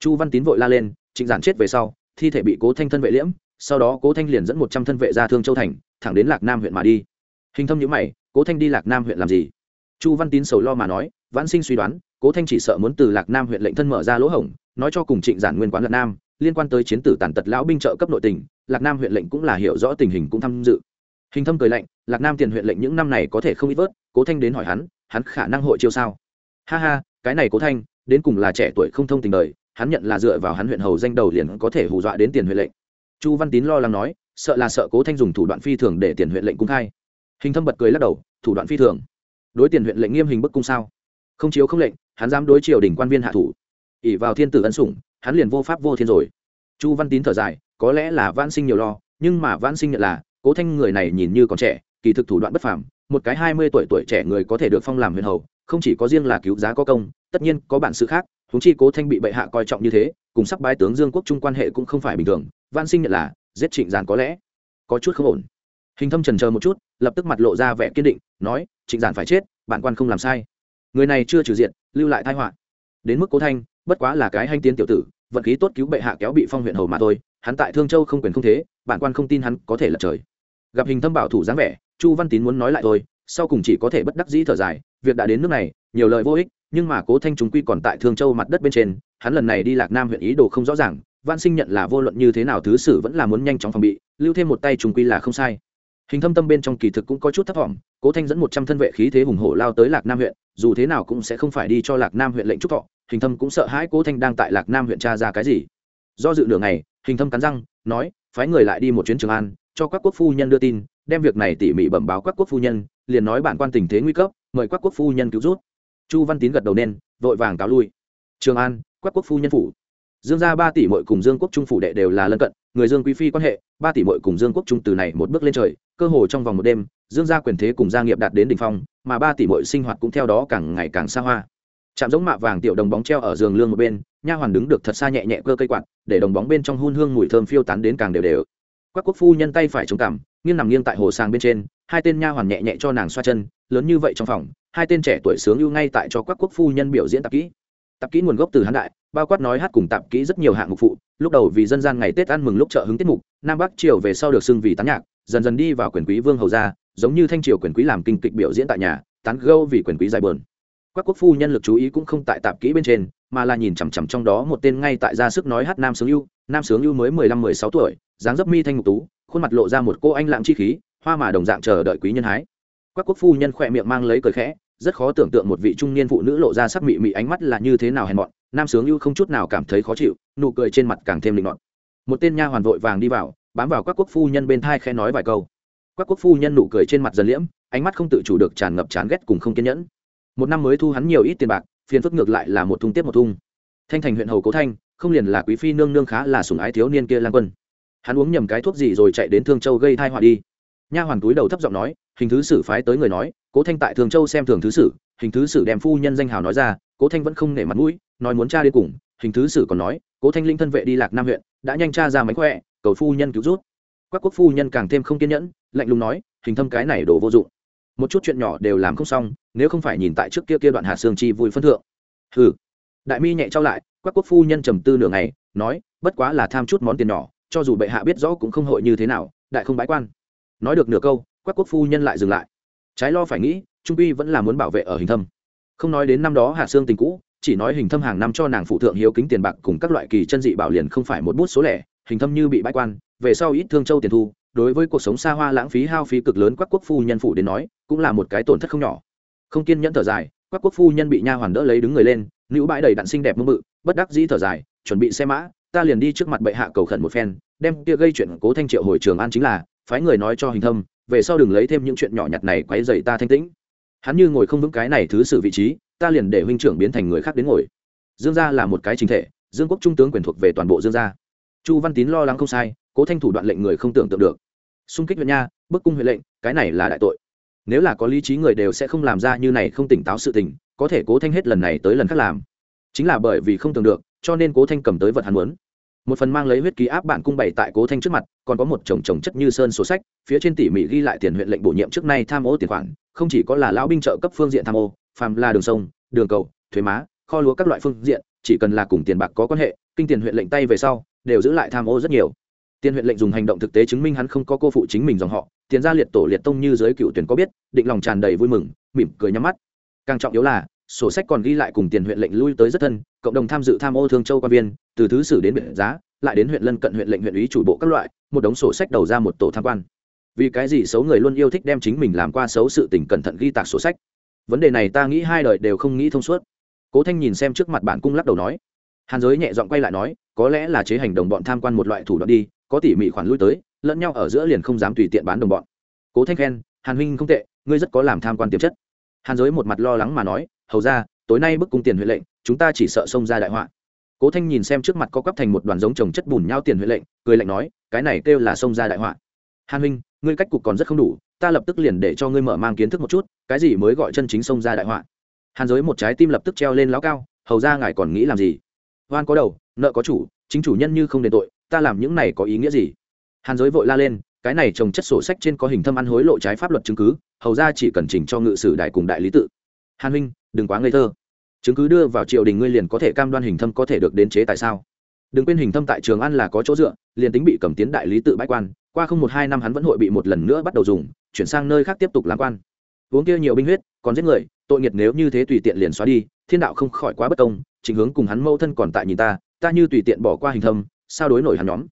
Chu văn tín vội la lên trịnh giản chết về sau thi thể bị cố thanh thân vệ liễm sau đó cố thanh liền dẫn một trăm thân vệ ra thương châu thành thẳng đến lạc nam huyện mà đi. Hình thâm nhữ mày cố thanh đi lạc nam huyện làm gì? Chu văn tín sầu lo mà nói vãn sinh suy đoán cố thanh chỉ sợ muốn từ lạc nam huyện lệnh thân mở ra lỗ hổng nói cho cùng trịnh giản nguyên quán lạc nam liên quan tới chiến tử tàn tật lão binh trợ cấp nội tỉnh, lạc nam huyện lệnh cũng là hiểu rõ tình hình cũng tham dự hình thâm cười lạnh, lạc nam tiền huyện lệnh những năm này có thể không ít vớt, cố thanh đến hỏi hắn hắn khả năng hội chiêu sao? Ha ha, cái này cố thanh, đến cùng là trẻ tuổi không thông tình đời, hắn nhận là dựa vào hắn huyện hầu danh đầu liền có thể hù dọa đến tiền huyện lệnh. Chu văn tín lo lắng nói, sợ là sợ cố thanh dùng thủ đoạn phi thường để tiền huyện lệnh cung khai. Hình thâm bật cười lắc đầu, thủ đoạn phi thường. Đối tiền huyện lệnh nghiêm hình bức cung sao? Không chiếu không lệnh, hắn dám đối triều đình quan viên hạ thủ. Ỉ vào thiên tử ân sủng, hắn liền vô pháp vô thiên rồi. Chu văn tín thở dài, có lẽ là vãn sinh nhiều lo, nhưng mà vãn sinh nhận là cố thanh người này nhìn như còn trẻ, kỳ thực thủ đoạn bất phàm, một cái hai mươi tuổi tuổi trẻ người có thể được phong làm huyền hầu, không chỉ có riêng là cứu giá có công, tất nhiên có bản sự khác húng chi cố thanh bị bệ hạ coi trọng như thế, cùng sắc bái tướng dương quốc trung quan hệ cũng không phải bình thường văn sinh nhận là, giết trịnh giản có lẽ có chút không ổn. Hình thâm trần chờ một chút, lập tức mặt lộ ra vẻ kiên định, nói, trịnh giản phải chết, bản quan không làm sai. Người này chưa trừ diện lưu lại thái họa. Đến mức cố thanh, bất quá là cái hanh tiến tiểu tử, vận khí tốt cứu bệ hạ kéo bị phong huyện hầu mà thôi, hắn tại thương châu không quyền không thế, bản quan không tin hắn có thể lật trời gặp hình thâm bảo thủ dáng vẻ, chu văn tín muốn nói lại thôi, sau cùng chỉ có thể bất đắc dĩ thở dài, việc đã đến nước này, nhiều lời vô ích, nhưng mà cố thanh chúng quy còn tại thương châu mặt đất bên trên, hắn lần này đi lạc nam huyện ý đồ không rõ ràng, văn sinh nhận là vô luận như thế nào thứ sử vẫn là muốn nhanh chóng phòng bị, lưu thêm một tay chúng quy là không sai. Hình thâm tâm bên trong kỳ thực cũng có chút thấp thỏm cố thanh dẫn một trăm thân vệ khí thế hùng hổ lao tới lạc nam huyện, dù thế nào cũng sẽ không phải đi cho lạc nam huyện lệnh trúc thọ, hình thâm cũng sợ hãi cố thanh đang tại lạc nam huyện tra ra cái gì. Do dự nửa này hình thâm cắn răng, nói, phái người lại đi một chuyến trường an cho các quốc phu nhân đưa tin, đem việc này tỉ mỉ bẩm báo các quốc phu nhân, liền nói bản quan tình thế nguy cấp, mời các quốc phu nhân cứu rút chu văn tín gật đầu nên, vội vàng cáo lui. Trường an, các quốc phu nhân phủ. Dương gia ba tỷ mội cùng dương quốc trung phủ đệ đều là lân cận, người dương quý phi quan hệ, ba tỷ mội cùng dương quốc trung từ này một bước lên trời, cơ hồ trong vòng một đêm, dương gia quyền thế cùng gia nghiệp đạt đến đ ỉ n h phong, mà ba tỷ mội sinh hoạt cũng theo đó càng ngày càng xa hoa. Chạm giống mạ vàng tiểu đồng bóng treo ở giường lương một bên, nha hoàn đứng được thật xa nhẹ nhẹ cơ cây quạt, để đồng bóng bên trong hun hương mùi thơm phiêu tán đến càng đều đều các quốc phu nhân tay phải chống cằm nghiêng nằm nghiêng tại hồ sàng bên trên, hai tên nha hoàn nhẹ nhẹ cho nàng xoa chân, lớn như vậy trong phòng, hai tên trẻ tuổi sướng ưu ngay tại cho các quốc phu nhân biểu diễn tạp kỹ. Tạp kỹ nguồn gốc từ hán đại, bao quát nói hát cùng tạp kỹ rất nhiều hạng mục phụ, lúc đầu vì dân gian ngày tết ăn mừng lúc chợ hứng tiết mục, nam bắc triều về sau được xưng vì tán nhạc, dần dần đi vào quyền quý vương hầu gia, giống như thanh triều quyền quý làm kinh kịch biểu diễn tại nhà, tán gâu vì quyền quý dài bờn các quốc phu nhân lực chú ý cũng không tại tạp kỹ bên trên, mà là nhìn chằm chằm trong đó một tên ngay tại ra sức nói hát nam sướng ưu, nam sướng ưu mới mười lăm mười sáu tuổi dáng dấp mi thanh ngục tú, khuôn mặt lộ ra một cô anh lạng chi khí, hoa mà đồng dạng chờ đợi quý nhân hái. Các quốc phu nhân khỏe miệng mang lấy cười khẽ, rất khó tưởng tượng một vị trung niên phụ nữ lộ ra sắc mị mị ánh mắt là như thế nào hèn mọn, nam sướng ưu không chút nào cảm thấy khó chịu, nụ cười trên mặt càng thêm linh mọn một tên nha hoàn vội vàng đi vào, bám vào các quốc phu nhân bên thai khẽ nói vài câu. Các quốc phu nhân nụ cười trên mặt dần liễm, ánh mắt không tự chủ được tràn ngập chán ghét cùng không kiên nhẫn. Một năm mới thu hắn nhiều ít tiền bạc, phiền phức ngược lại là một thung tiếp một thung. Thanh thành huyện hầu cố thanh, không liền là quý phi nương nương khá là sùng ái thiếu niên kia lang quân hắn uống nhầm cái thuốc gì rồi chạy đến thương châu gây thai họa đi. Nha hoàn túi đầu thấp giọng nói, hình thứ sử phái tới người nói, cố thanh tại thường châu xem thường thứ sử. Hình thứ sử đem phu nhân danh hào nói ra, cố thanh vẫn không nể mặt mũi, nói muốn cha đi cùng. Hình thứ sử còn nói, cố thanh linh thân vệ đi lạc nam huyện, đã nhanh cha ra mánh khỏe, cầu phu nhân cứu rút. Các quốc phu nhân càng thêm không kiên nhẫn, lạnh lùng nói, hình thâm cái này đổ vô dụng. Một chút chuyện nhỏ đều làm không xong, nếu không phải nhìn tại trước kia kia đoạn hạ sương chi vui phân thượng. Hừ. Đại mi nhẹ trao lại, các quốc phu nhân trầm tư nửa ngày, nói, bất quá là tham chút món tiền nhỏ cho dù bệ hạ biết rõ cũng không hội như thế nào, đại không bãi quan. Nói được nửa câu quách quốc phu nhân lại dừng lại. Trái lo phải nghĩ, trung quy vẫn là muốn bảo vệ ở hình thâm. Không nói đến năm đó hạ xương tình cũ, chỉ nói hình thâm hàng năm cho nàng phụ thượng hiếu kính tiền bạc cùng các loại kỳ chân dị bảo liền không phải một bút số lẻ, hình thâm như bị bãi quan, về sau ít thương châu tiền thu, đối với cuộc sống xa hoa lãng phí hao phí cực lớn quách quốc phu nhân phụ đến nói, cũng là một cái tổn thất không nhỏ. Không kiên nhẫn thở dài quách quốc phu nhân bị nha hoàn đỡ lấy đứng người lên, nữ bãi đầy đặn xinh đẹp mơ mự bất đắc dĩ thở dài, chuẩn bị xe mã ta liền đi trước mặt bệ hạ cầu khẩn một phen, đem kia gây chuyện cố thanh triệu hồi trường an chính là, phái người nói cho hình thâm, về sau đừng lấy thêm những chuyện nhỏ nhặt này quấy dày ta thanh tĩnh. Hắn như ngồi không vững cái này thứ sự vị trí, ta liền để huynh trưởng biến thành người khác đến ngồi. Dương gia là một cái chính thể, dương quốc trung tướng quyền thuộc về toàn bộ dương gia. Chu văn tín lo lắng không sai, cố thanh thủ đoạn lệnh người không tưởng tượng được. Xung kích huyện nha, bức cung huyện lệnh, cái này là đại tội. Nếu là có lý trí người đều sẽ không làm ra như này không tỉnh táo sự tình, có thể cố thanh hết lần này tới lần khác làm. Chính là bởi vì không tưởng được cho nên cố thanh cầm tới vật hắn muốn. Một phần mang lấy huyết ký áp bản cung bày tại cố thanh trước mặt, còn có một chồng chồng chất như sơn sổ sách, phía trên tỉ mỉ ghi lại tiền huyện lệnh bổ nhiệm trước nay tham ô tiền khoản, không chỉ có là lão binh trợ cấp phương diện tham ô, phàm là đường sông, đường cầu, thuế má, kho lúa các loại phương diện, chỉ cần là cùng tiền bạc có quan hệ, kinh tiền huyện lệnh tay về sau, đều giữ lại tham ô rất nhiều. Tiền huyện lệnh dùng hành động thực tế chứng minh hắn không có cô phụ chính mình dòng họ, tiền gia liệt tổ liệt tông như giới cựu tuyển có biết, định lòng tràn đầy vui mừng, mỉm cười nhắm mắt. Càng trọng yếu là sổ sách còn ghi lại cùng tiền huyện lệnh lui tới rất thân, cộng đồng tham dự tham ô thương châu quan viên, từ thứ sử đến biển giá, lại đến huyện lân cận huyện lệnh huyện ý chủ bộ các loại, một đống sổ sách đầu ra một tổ tham quan. Vì cái gì xấu người luôn yêu thích đem chính mình làm qua xấu sự tình cẩn thận ghi tạc sổ sách? Vấn đề này ta nghĩ hai đời đều không nghĩ thông suốt. Cố thanh nhìn xem trước mặt bản cung lắc đầu nói. Hàn giới nhẹ giọng quay lại nói, có lẽ là chế hành đồng bọn tham quan một loại thủ đoạn đi, có tỉ mỉ khoản lui tới, lẫn nhau ở giữa liền không dám tùy tiện bán đồng bọn. Cố thanh khen, hàn huynh không tệ, ngươi rất có làm tham quan tiềm chất. Hàn giới một mặt lo lắng mà nói hầu ra, tối nay bức cung tiền huệ lệnh, chúng ta chỉ sợ xông ra đại họa. Cố thanh nhìn xem trước mặt có cắp thành một đoàn giống trồng chất bùn nhau tiền huệ lệnh, cười lạnh nói, cái này kêu là xông ra đại họa. Hàn huynh, ngươi cách cục còn rất không đủ, ta lập tức liền để cho ngươi mở mang kiến thức một chút, cái gì mới gọi chân chính xông ra đại họa. Hàn giới một trái tim lập tức treo lên lão cao, hầu ra ngài còn nghĩ làm gì? Oan có đầu, nợ có chủ, chính chủ nhân như không đền tội, ta làm những này có ý nghĩa gì? Hàn giới vội la lên, cái này trồng chất sổ sách trên có hình thâm ăn hối lộ trái pháp luật chứng cứ, hầu ra chỉ cần chỉnh cho ngự sử đại cùng đại lý tự. Hàn huynh đừng quá ngây thơ. Chứng cứ đưa vào triều đình ngươi liền có thể cam đoan hình thâm có thể được đến chế tại sao? Đừng quên hình thâm tại trường ăn là có chỗ dựa, liền tính bị cầm tiến đại lý tự bãi quan, qua không một hai năm hắn vẫn hội bị một lần nữa bắt đầu dùng, chuyển sang nơi khác tiếp tục làm quan. Uống kia nhiều binh huyết, còn giết người, tội nghiệt nếu như thế tùy tiện liền xóa đi, thiên đạo không khỏi quá bất công chính hướng cùng hắn mâu thân còn tại nhìn ta ta như tùy tiện bỏ qua hình thâm, sao đối nổi hắn nhóm?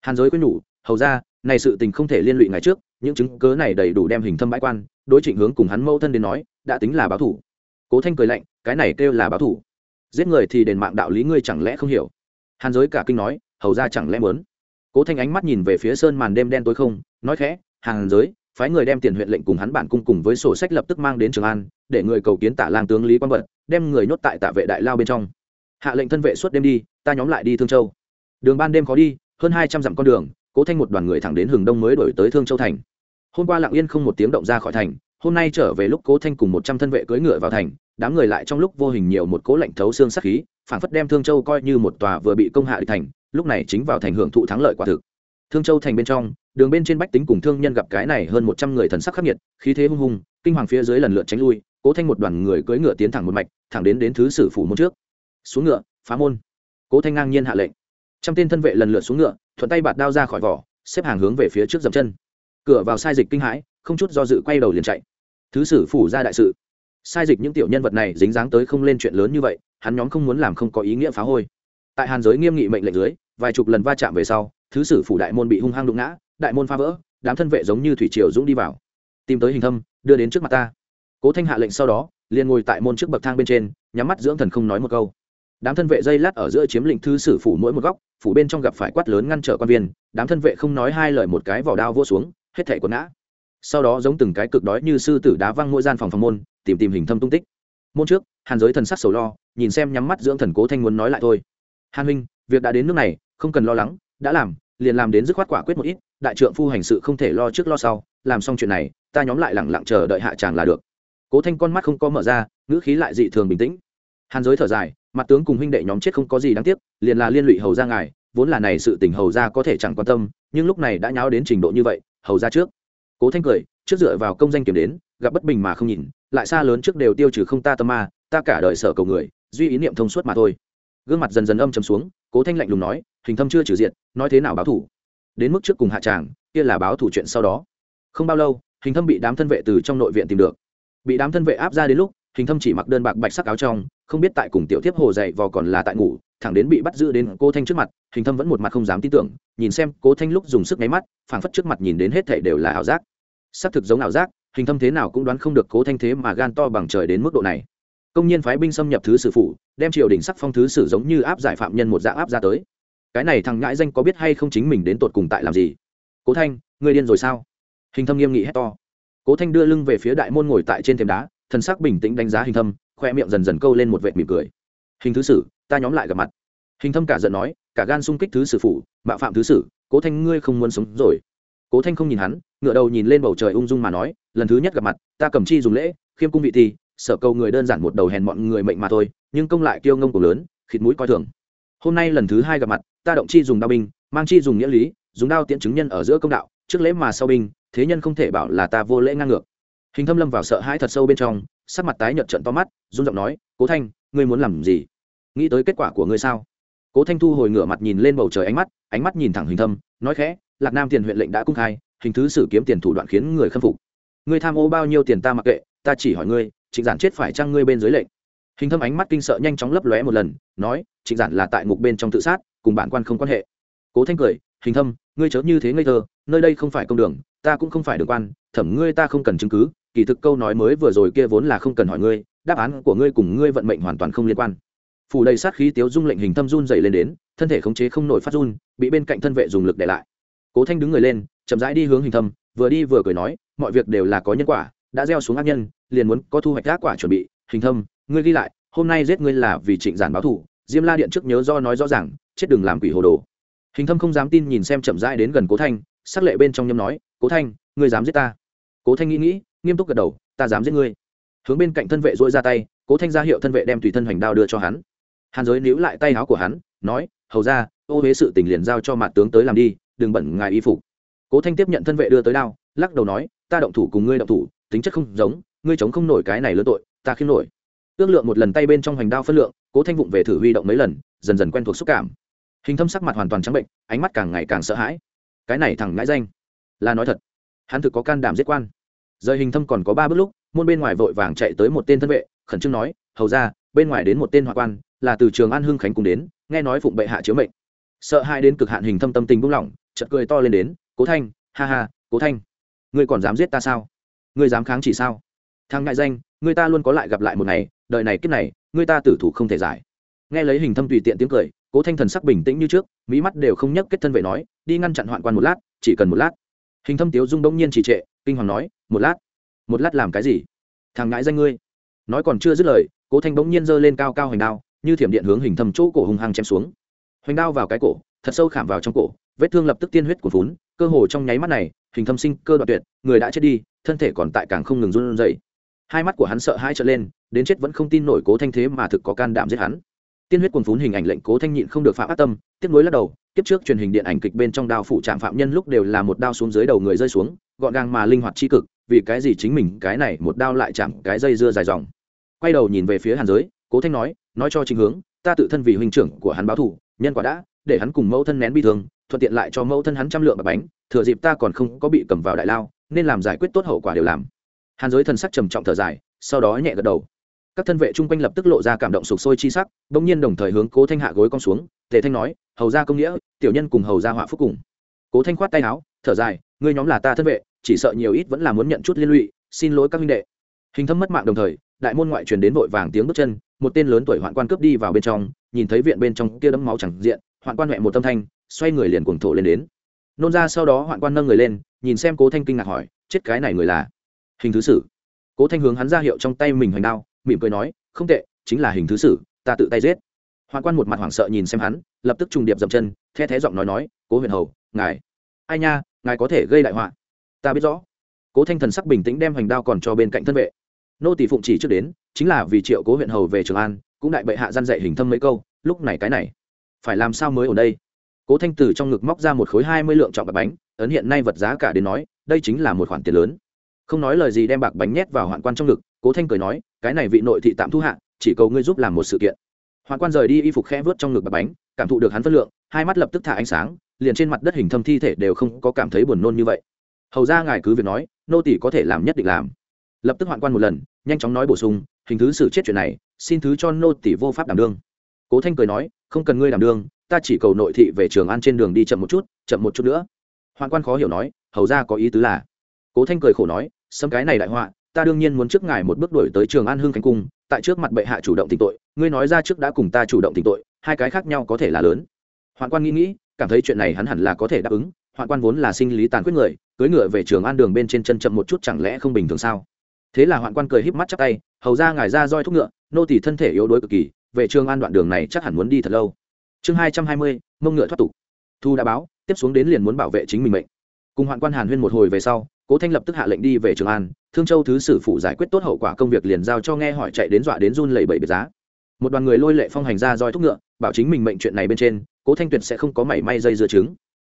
Hàn giới quyết nhủ, hầu ra, này sự tình không thể liên lụy ngày trước, những chứng cớ này đầy đủ đem hình thâm bãi quan, đối trịnh hướng cùng hắn mâu thân đến nói, đã tính là báo thủ cố thanh cười lạnh, cái này kêu là báo thủ. Giết người thì đền mạng đạo lý ngươi chẳng lẽ không hiểu? Hàn giới cả kinh nói, hầu ra chẳng lẽ muốn? Cố thanh ánh mắt nhìn về phía sơn màn đêm đen tối không, nói khẽ, hàn giới, phái người đem tiền huyện lệnh cùng hắn bản cung cùng với sổ sách lập tức mang đến trường an, để người cầu kiến tả lang tướng lý quang vật đem người nhốt tại tạ vệ đại lao bên trong. Hạ lệnh thân vệ suốt đêm đi, ta nhóm lại đi thương châu. Đường ban đêm khó đi, hơn hai trăm dặm con đường, cố thanh một đoàn người thẳng đến hừng đông mới đổi tới thương châu thành. Hôm qua lặng yên không một tiếng động ra khỏi thành hôm nay trở về lúc cố thanh cùng một trăm thân vệ cưỡi ngựa vào thành, đám người lại trong lúc vô hình nhiều một cố lạnh thấu xương sắc khí phản phất đem thương châu coi như một tòa vừa bị công hạ địch thành, lúc này chính vào thành hưởng thụ thắng lợi quả thực. Thương châu thành bên trong, đường bên trên bách tính cùng thương nhân gặp cái này hơn một trăm người thần sắc khắc nghiệt, khí thế hung hùng kinh hoàng phía dưới lần lượt tránh lui, cố thanh một đoàn người cưỡi ngựa tiến thẳng một mạch, thẳng đến đến thứ sử phủ môn trước. Xuống ngựa, phá môn. Cố thanh ngang nhiên hạ lệnh. Trăm tên thân vệ lần lượt xuống ngựa, thuận tay bạt đao ra khỏi vỏ, xếp hàng hướng về phía trước dậm chân. Cửa vào sai dịch kinh hãi, không chút do dự quay đầu liền chạy thứ sử phủ ra đại sự. Sai dịch những tiểu nhân vật này dính dáng tới không lên chuyện lớn như vậy, hắn nhóm không muốn làm không có ý nghĩa phá hôi. Tại hàn giới nghiêm nghị mệnh lệnh dưới, vài chục lần va chạm về sau, thứ sử phủ đại môn bị hung hăng đụng ngã, đại môn phá vỡ, đám thân vệ giống như thủy triều dũng đi vào. Tìm tới hình thâm, đưa đến trước mặt ta. Cố thanh hạ lệnh sau đó, liền ngồi tại môn trước bậc thang bên trên, nhắm mắt dưỡng thần không nói một câu. Đám thân vệ dây lát ở giữa chiếm lĩnh thứ sử phủ mỗi một góc, phủ bên trong gặp phải quát lớn ngăn trở quan viên, đám thân vệ không nói hai lời một cái vỏ đao vô xuống, hết thẻ quần ngã sau đó giống từng cái cực đói như sư tử đá văng mỗi gian phòng phòng môn, tìm tìm hình thâm tung tích. Môn trước, hàn giới thần sắc sầu lo, nhìn xem nhắm mắt dưỡng thần cố thanh muốn nói lại thôi. Hàn huynh, việc đã đến nước này, không cần lo lắng, đã làm, liền làm đến dứt khoát quả quyết một ít, đại trượng phu hành sự không thể lo trước lo sau, làm xong chuyện này, ta nhóm lại lẳng lặng chờ đợi hạ tràng là được. Cố thanh con mắt không có mở ra, ngữ khí lại dị thường bình tĩnh. Hàn giới thở dài, mặt tướng cùng huynh đệ nhóm chết không có gì đáng tiếc, liền là liên lụy hầu ra ngài, vốn là này sự tình hầu ra có thể chẳng quan tâm, nhưng lúc này đã nháo đến trình độ như vậy, hầu ra trước cố thanh cười, trước dựa vào công danh kiểm đến gặp bất bình mà không nhìn, lại xa lớn trước đều tiêu trừ không ta tâm ma, ta cả đời sở cầu người, duy ý niệm thông suốt mà thôi. Gương mặt dần dần âm chầm xuống, cố thanh lạnh lùng nói, hình thâm chưa trừ diện, nói thế nào báo thủ? Đến mức trước cùng hạ tràng, kia là báo thủ chuyện sau đó. Không bao lâu, hình thâm bị đám thân vệ từ trong nội viện tìm được. Bị đám thân vệ áp ra đến lúc, hình thâm chỉ mặc đơn bạc bạch sắc áo trong, không biết tại cùng tiểu tiếp hồ dậy vò còn là tại ngủ thẳng đến bị bắt giữ đến cô thanh trước mặt, hình thâm vẫn một mặt không dám tin tưởng, nhìn xem cố thanh lúc dùng sức nháy mắt, phảng phất trước mặt nhìn đến hết thảy đều là ảo giác. Xác thực giống ảo giác, hình thâm thế nào cũng đoán không được cố thanh thế mà gan to bằng trời đến mức độ này. Công nhân phái binh xâm nhập thứ sử phụ đem triều đình sắc phong thứ sử giống như áp giải phạm nhân một dạng áp ra tới. Cái này thằng ngãi danh có biết hay không chính mình đến tột cùng tại làm gì? Cố thanh người điên rồi sao? Hình thâm nghiêm nghị hét to. Cố thanh đưa lưng về phía đại môn ngồi tại trên thềm đá, thần sắc bình tĩnh đánh giá hình thâm, khoe miệng dần dần câu lên một vệ mỉm cười hình thứ sử, ta nhóm lại gặp mặt. Hình thâm cả giận nói, cả gan xung kích thứ sử phủ bạo phạm thứ sử, cố thanh ngươi không muốn sống rồi. Cố thanh không nhìn hắn ngựa đầu nhìn lên bầu trời ung dung mà nói, lần thứ nhất gặp mặt, ta cầm chi dùng lễ, khiêm cung vị thi, sở cầu người đơn giản một đầu hèn mọi người mệnh mà thôi, nhưng công lại kiêu ngông cổ lớn, khịt mũi coi thường. Hôm nay lần thứ hai gặp mặt, ta động chi dùng đao binh, mang chi dùng nghĩa lý, dùng đao tiễn chứng nhân ở giữa công đạo, trước lễ mà sau binh, thế nhân không thể bảo là ta vô lễ ngang ngược. Hình thâm lâm vào sợ hãi thật sâu bên trong, sắc mặt tái nhợt trận to mắt, run giọng nói, cố thanh, ngươi muốn làm gì? Nghĩ tới kết quả của ngươi sao? Cố thanh thu hồi ngửa mặt nhìn lên bầu trời ánh mắt ánh mắt nhìn thẳng hình thâm, nói khẽ, lạc nam tiền huyện lệnh đã cung khai, hình thứ sử kiếm tiền thủ đoạn khiến người khâm phục. Ngươi tham ô bao nhiêu tiền ta mặc kệ, ta chỉ hỏi ngươi, trịnh giản chết phải chăng ngươi bên dưới lệnh? Hình thâm ánh mắt kinh sợ nhanh chóng lấp lóe một lần, nói, trịnh giản là tại ngục bên trong tự sát, cùng bản quan không quan hệ. Cố thanh cười, hình thâm, ngươi chớ như thế ngây thơ, nơi đây không phải công đường, ta cũng không phải đường quan, thẩm ngươi ta không cần chứng cứ, kỳ thực câu nói mới vừa rồi kia vốn là không cần hỏi ngươi, đáp án của ngươi cùng ngươi vận mệnh hoàn toàn không liên quan phủ đầy sát khí tiếu dung lệnh hình thâm run dày lên đến, thân thể khống chế không nổi phát run, bị bên cạnh thân vệ dùng lực để lại. Cố thanh đứng người lên, chậm rãi đi hướng hình thâm, vừa đi vừa cười nói, mọi việc đều là có nhân quả, đã gieo xuống ác nhân, liền muốn có thu hoạch ác quả chuẩn bị. Hình thâm, ngươi ghi lại, hôm nay giết ngươi là vì trịnh giản báo thủ diêm la điện trước nhớ do nói rõ ràng, chết đừng làm quỷ hồ đồ. Hình thâm không dám tin nhìn xem chậm rãi đến gần cố thanh, sắc lệ bên trong nhâm nói, cố thanh, ngươi dám giết ta? Cố thanh nghĩ nghĩ, nghiêm túc gật đầu, ta dám giết ngươi. Hướng bên cạnh thân vệ dỗi ra tay, cố thanh ra hiệu thân vệ đem tùy thân hoành đao đưa cho hắn hàn giới níu lại tay áo của hắn, nói, hầu ra ô huế sự tình liền giao cho mặt tướng tới làm đi, đừng bẩn ngài y phục. Cố thanh tiếp nhận thân vệ đưa tới đao, lắc đầu nói, ta động thủ cùng ngươi động thủ, tính chất không giống, ngươi chống không nổi cái này lớn tội, ta khiêm nổi. Ước lượng một lần tay bên trong hoành đao phân lượng, cố thanh vụng về thử huy động mấy lần, dần dần quen thuộc xúc cảm. Hình thâm sắc mặt hoàn toàn trắng bệnh, ánh mắt càng ngày càng sợ hãi. Cái này thẳng ngãi danh, là nói thật, hắn thực có can đảm giết quan. Rời hình thâm còn có ba bước lúc, môn bên ngoài vội vàng chạy tới một tên thân vệ, khẩn trương nói, hầu ra bên ngoài đến một tên hoạn quan là từ trường an hưng khánh cùng đến, nghe nói phụng bệ hạ chiếu mệnh. Sợ hai đến cực hạn hình thâm tâm tình buông lỏng chật cười to lên đến, cố thanh, ha ha, cố thanh, ngươi còn dám giết ta sao? Ngươi dám kháng chỉ sao? Thằng ngại danh, ngươi ta luôn có lại gặp lại một ngày, đời này kiếp này, ngươi ta tử thủ không thể giải. Nghe lấy hình thâm tùy tiện tiếng cười, cố thanh thần sắc bình tĩnh như trước mỹ mắt đều không nhấc kết thân vệ nói, đi ngăn chặn hoạn quan một lát, chỉ cần một lát. Hình thâm tiếu dung đông nhiên trì trệ, kinh hoàng nói, một lát? Một lát làm cái gì? Thằng ngãi danh ngươi. Nói còn chưa dứt lời, cố thanh bỗng nhiên giơ lên cao cao hành đao như thiểm điện hướng hình thâm chỗ cổ hùng hăng chém xuống. Hoành đao vào cái cổ, thật sâu khảm vào trong cổ, vết thương lập tức tiên huyết của vốn cơ hồ trong nháy mắt này, hình thâm sinh cơ đoạn tuyệt, người đã chết đi, thân thể còn tại càng không ngừng run rẩy. Hai mắt của hắn sợ hai trở lên, đến chết vẫn không tin nổi cố thanh thế mà thực có can đảm giết hắn. Tiên huyết cuồng phún hình ảnh lệnh cố thanh nhịn không được phạm ác tâm, tiếp nối lắc đầu, kiếp trước truyền hình điện ảnh kịch bên trong đao phụ trạm phạm nhân lúc đều là một đao xuống dưới đầu người rơi xuống, gọn gàng mà linh hoạt tri cực, vì cái gì chính mình cái này một đao lại chạm cái dây dưa dài dòng. Quay đầu nhìn về phía hàn giới, cố thanh nói nói cho chính hướng, ta tự thân vì huynh trưởng của hắn báo thù, nhân quả đã, để hắn cùng mẫu thân nén bi thương, thuận tiện lại cho mẫu thân hắn trăm lượng bạc bánh, thừa dịp ta còn không có bị cầm vào đại lao, nên làm giải quyết tốt hậu quả đều làm. Hàn giới thần sắc trầm trọng thở dài, sau đó nhẹ gật đầu. Các thân vệ chung quanh lập tức lộ ra cảm động sục sôi chi sắc, bỗng nhiên đồng thời hướng cố thanh hạ gối con xuống, tề thanh nói, hầu ra công nghĩa, tiểu nhân cùng hầu ra họa phúc cùng. Cố thanh khoát tay áo, thở dài, ngươi nhóm là ta thân vệ, chỉ sợ nhiều ít vẫn là muốn nhận chút liên lụy, xin lỗi các minh đệ. Hình thâm mất mạng đồng thời đại môn ngoại truyền đến vội vàng tiếng bước chân, một tên lớn tuổi hoạn quan cướp đi vào bên trong, nhìn thấy viện bên trong kia đấm máu chẳng diện, hoạn quan huệ một tâm thanh, xoay người liền cuồng thổ lên đến. Nôn ra sau đó hoạn quan nâng người lên, nhìn xem cố thanh kinh ngạc hỏi, chết cái này người là? Hình thứ sử. Cố thanh hướng hắn ra hiệu trong tay mình hoành đao, mỉm cười nói, không tệ, chính là hình thứ sử, ta tự tay giết. Hoạn quan một mặt hoảng sợ nhìn xem hắn, lập tức trùng điệp dậm chân, the thé giọng nói nói, cố huyền hầu, ngài, ai nha, ngài có thể gây đại họa? Ta biết rõ. Cố thanh thần sắc bình tĩnh đem hoành đao còn cho bên cạnh thân vệ nô tỷ phụng chỉ trước đến, chính là vì triệu cố huyện hầu về trường an, cũng đại bệ hạ gian dạy hình thâm mấy câu, lúc này cái này, phải làm sao mới ở đây? Cố thanh từ trong ngực móc ra một khối hai mươi lượng trọng bạc bánh, ấn hiện nay vật giá cả đến nói, đây chính là một khoản tiền lớn. Không nói lời gì đem bạc bánh nhét vào hoạn quan trong ngực, cố thanh cười nói, cái này vị nội thị tạm thu hạ, chỉ cầu ngươi giúp làm một sự kiện. Hoạn quan rời đi y phục khẽ vớt trong ngực bạc bánh, cảm thụ được hắn phân lượng, hai mắt lập tức thả ánh sáng, liền trên mặt đất hình thâm thi thể đều không có cảm thấy buồn nôn như vậy. Hầu ra ngài cứ việc nói, nô tỷ có thể làm nhất định làm. Lập tức hoạn quan một lần nhanh chóng nói bổ sung, hình thứ xử chết chuyện này, xin thứ cho nô tỷ vô pháp đảm đương. Cố thanh cười nói, không cần ngươi đảm đương, ta chỉ cầu nội thị về trường ăn trên đường đi chậm một chút, chậm một chút nữa. Hoàng quan khó hiểu nói, hầu ra có ý tứ là. Cố thanh cười khổ nói xâm cái này đại họa, ta đương nhiên muốn trước ngài một bước đổi tới trường an hưng khánh cung, tại trước mặt bệ hạ chủ động tịnh tội, ngươi nói ra trước đã cùng ta chủ động tịnh tội, hai cái khác nhau có thể là lớn. Hoàng quan nghĩ nghĩ, cảm thấy chuyện này hắn hẳn là có thể đáp ứng hoàng quan vốn là sinh lý tàn quyết người cưới ngựa về trường an đường bên trên chân chậm một chút chẳng lẽ không bình thường sao? Thế là hoạn quan cười híp mắt chắp tay, hầu ra ngài ra roi thúc ngựa, nô tỷ thân thể yếu đuối cực kỳ, về trường an đoạn đường này chắc hẳn muốn đi thật lâu. Chương hai trăm hai mươi, mông ngựa thoát tục. Thu đã báo, tiếp xuống đến liền muốn bảo vệ chính mình mệnh. Cùng hoạn quan hàn huyên một hồi về sau, cố thanh lập tức hạ lệnh đi về trường an, thương châu thứ sử phụ giải quyết tốt hậu quả công việc liền giao cho nghe hỏi chạy đến dọa đến run lẩy bẩy biệt giá. Một đoàn người lôi lệ phong hành ra roi thúc ngựa, bảo chính mình mệnh chuyện này bên trên, cố thanh tuyệt sẽ không có mảy may dây dưa trứng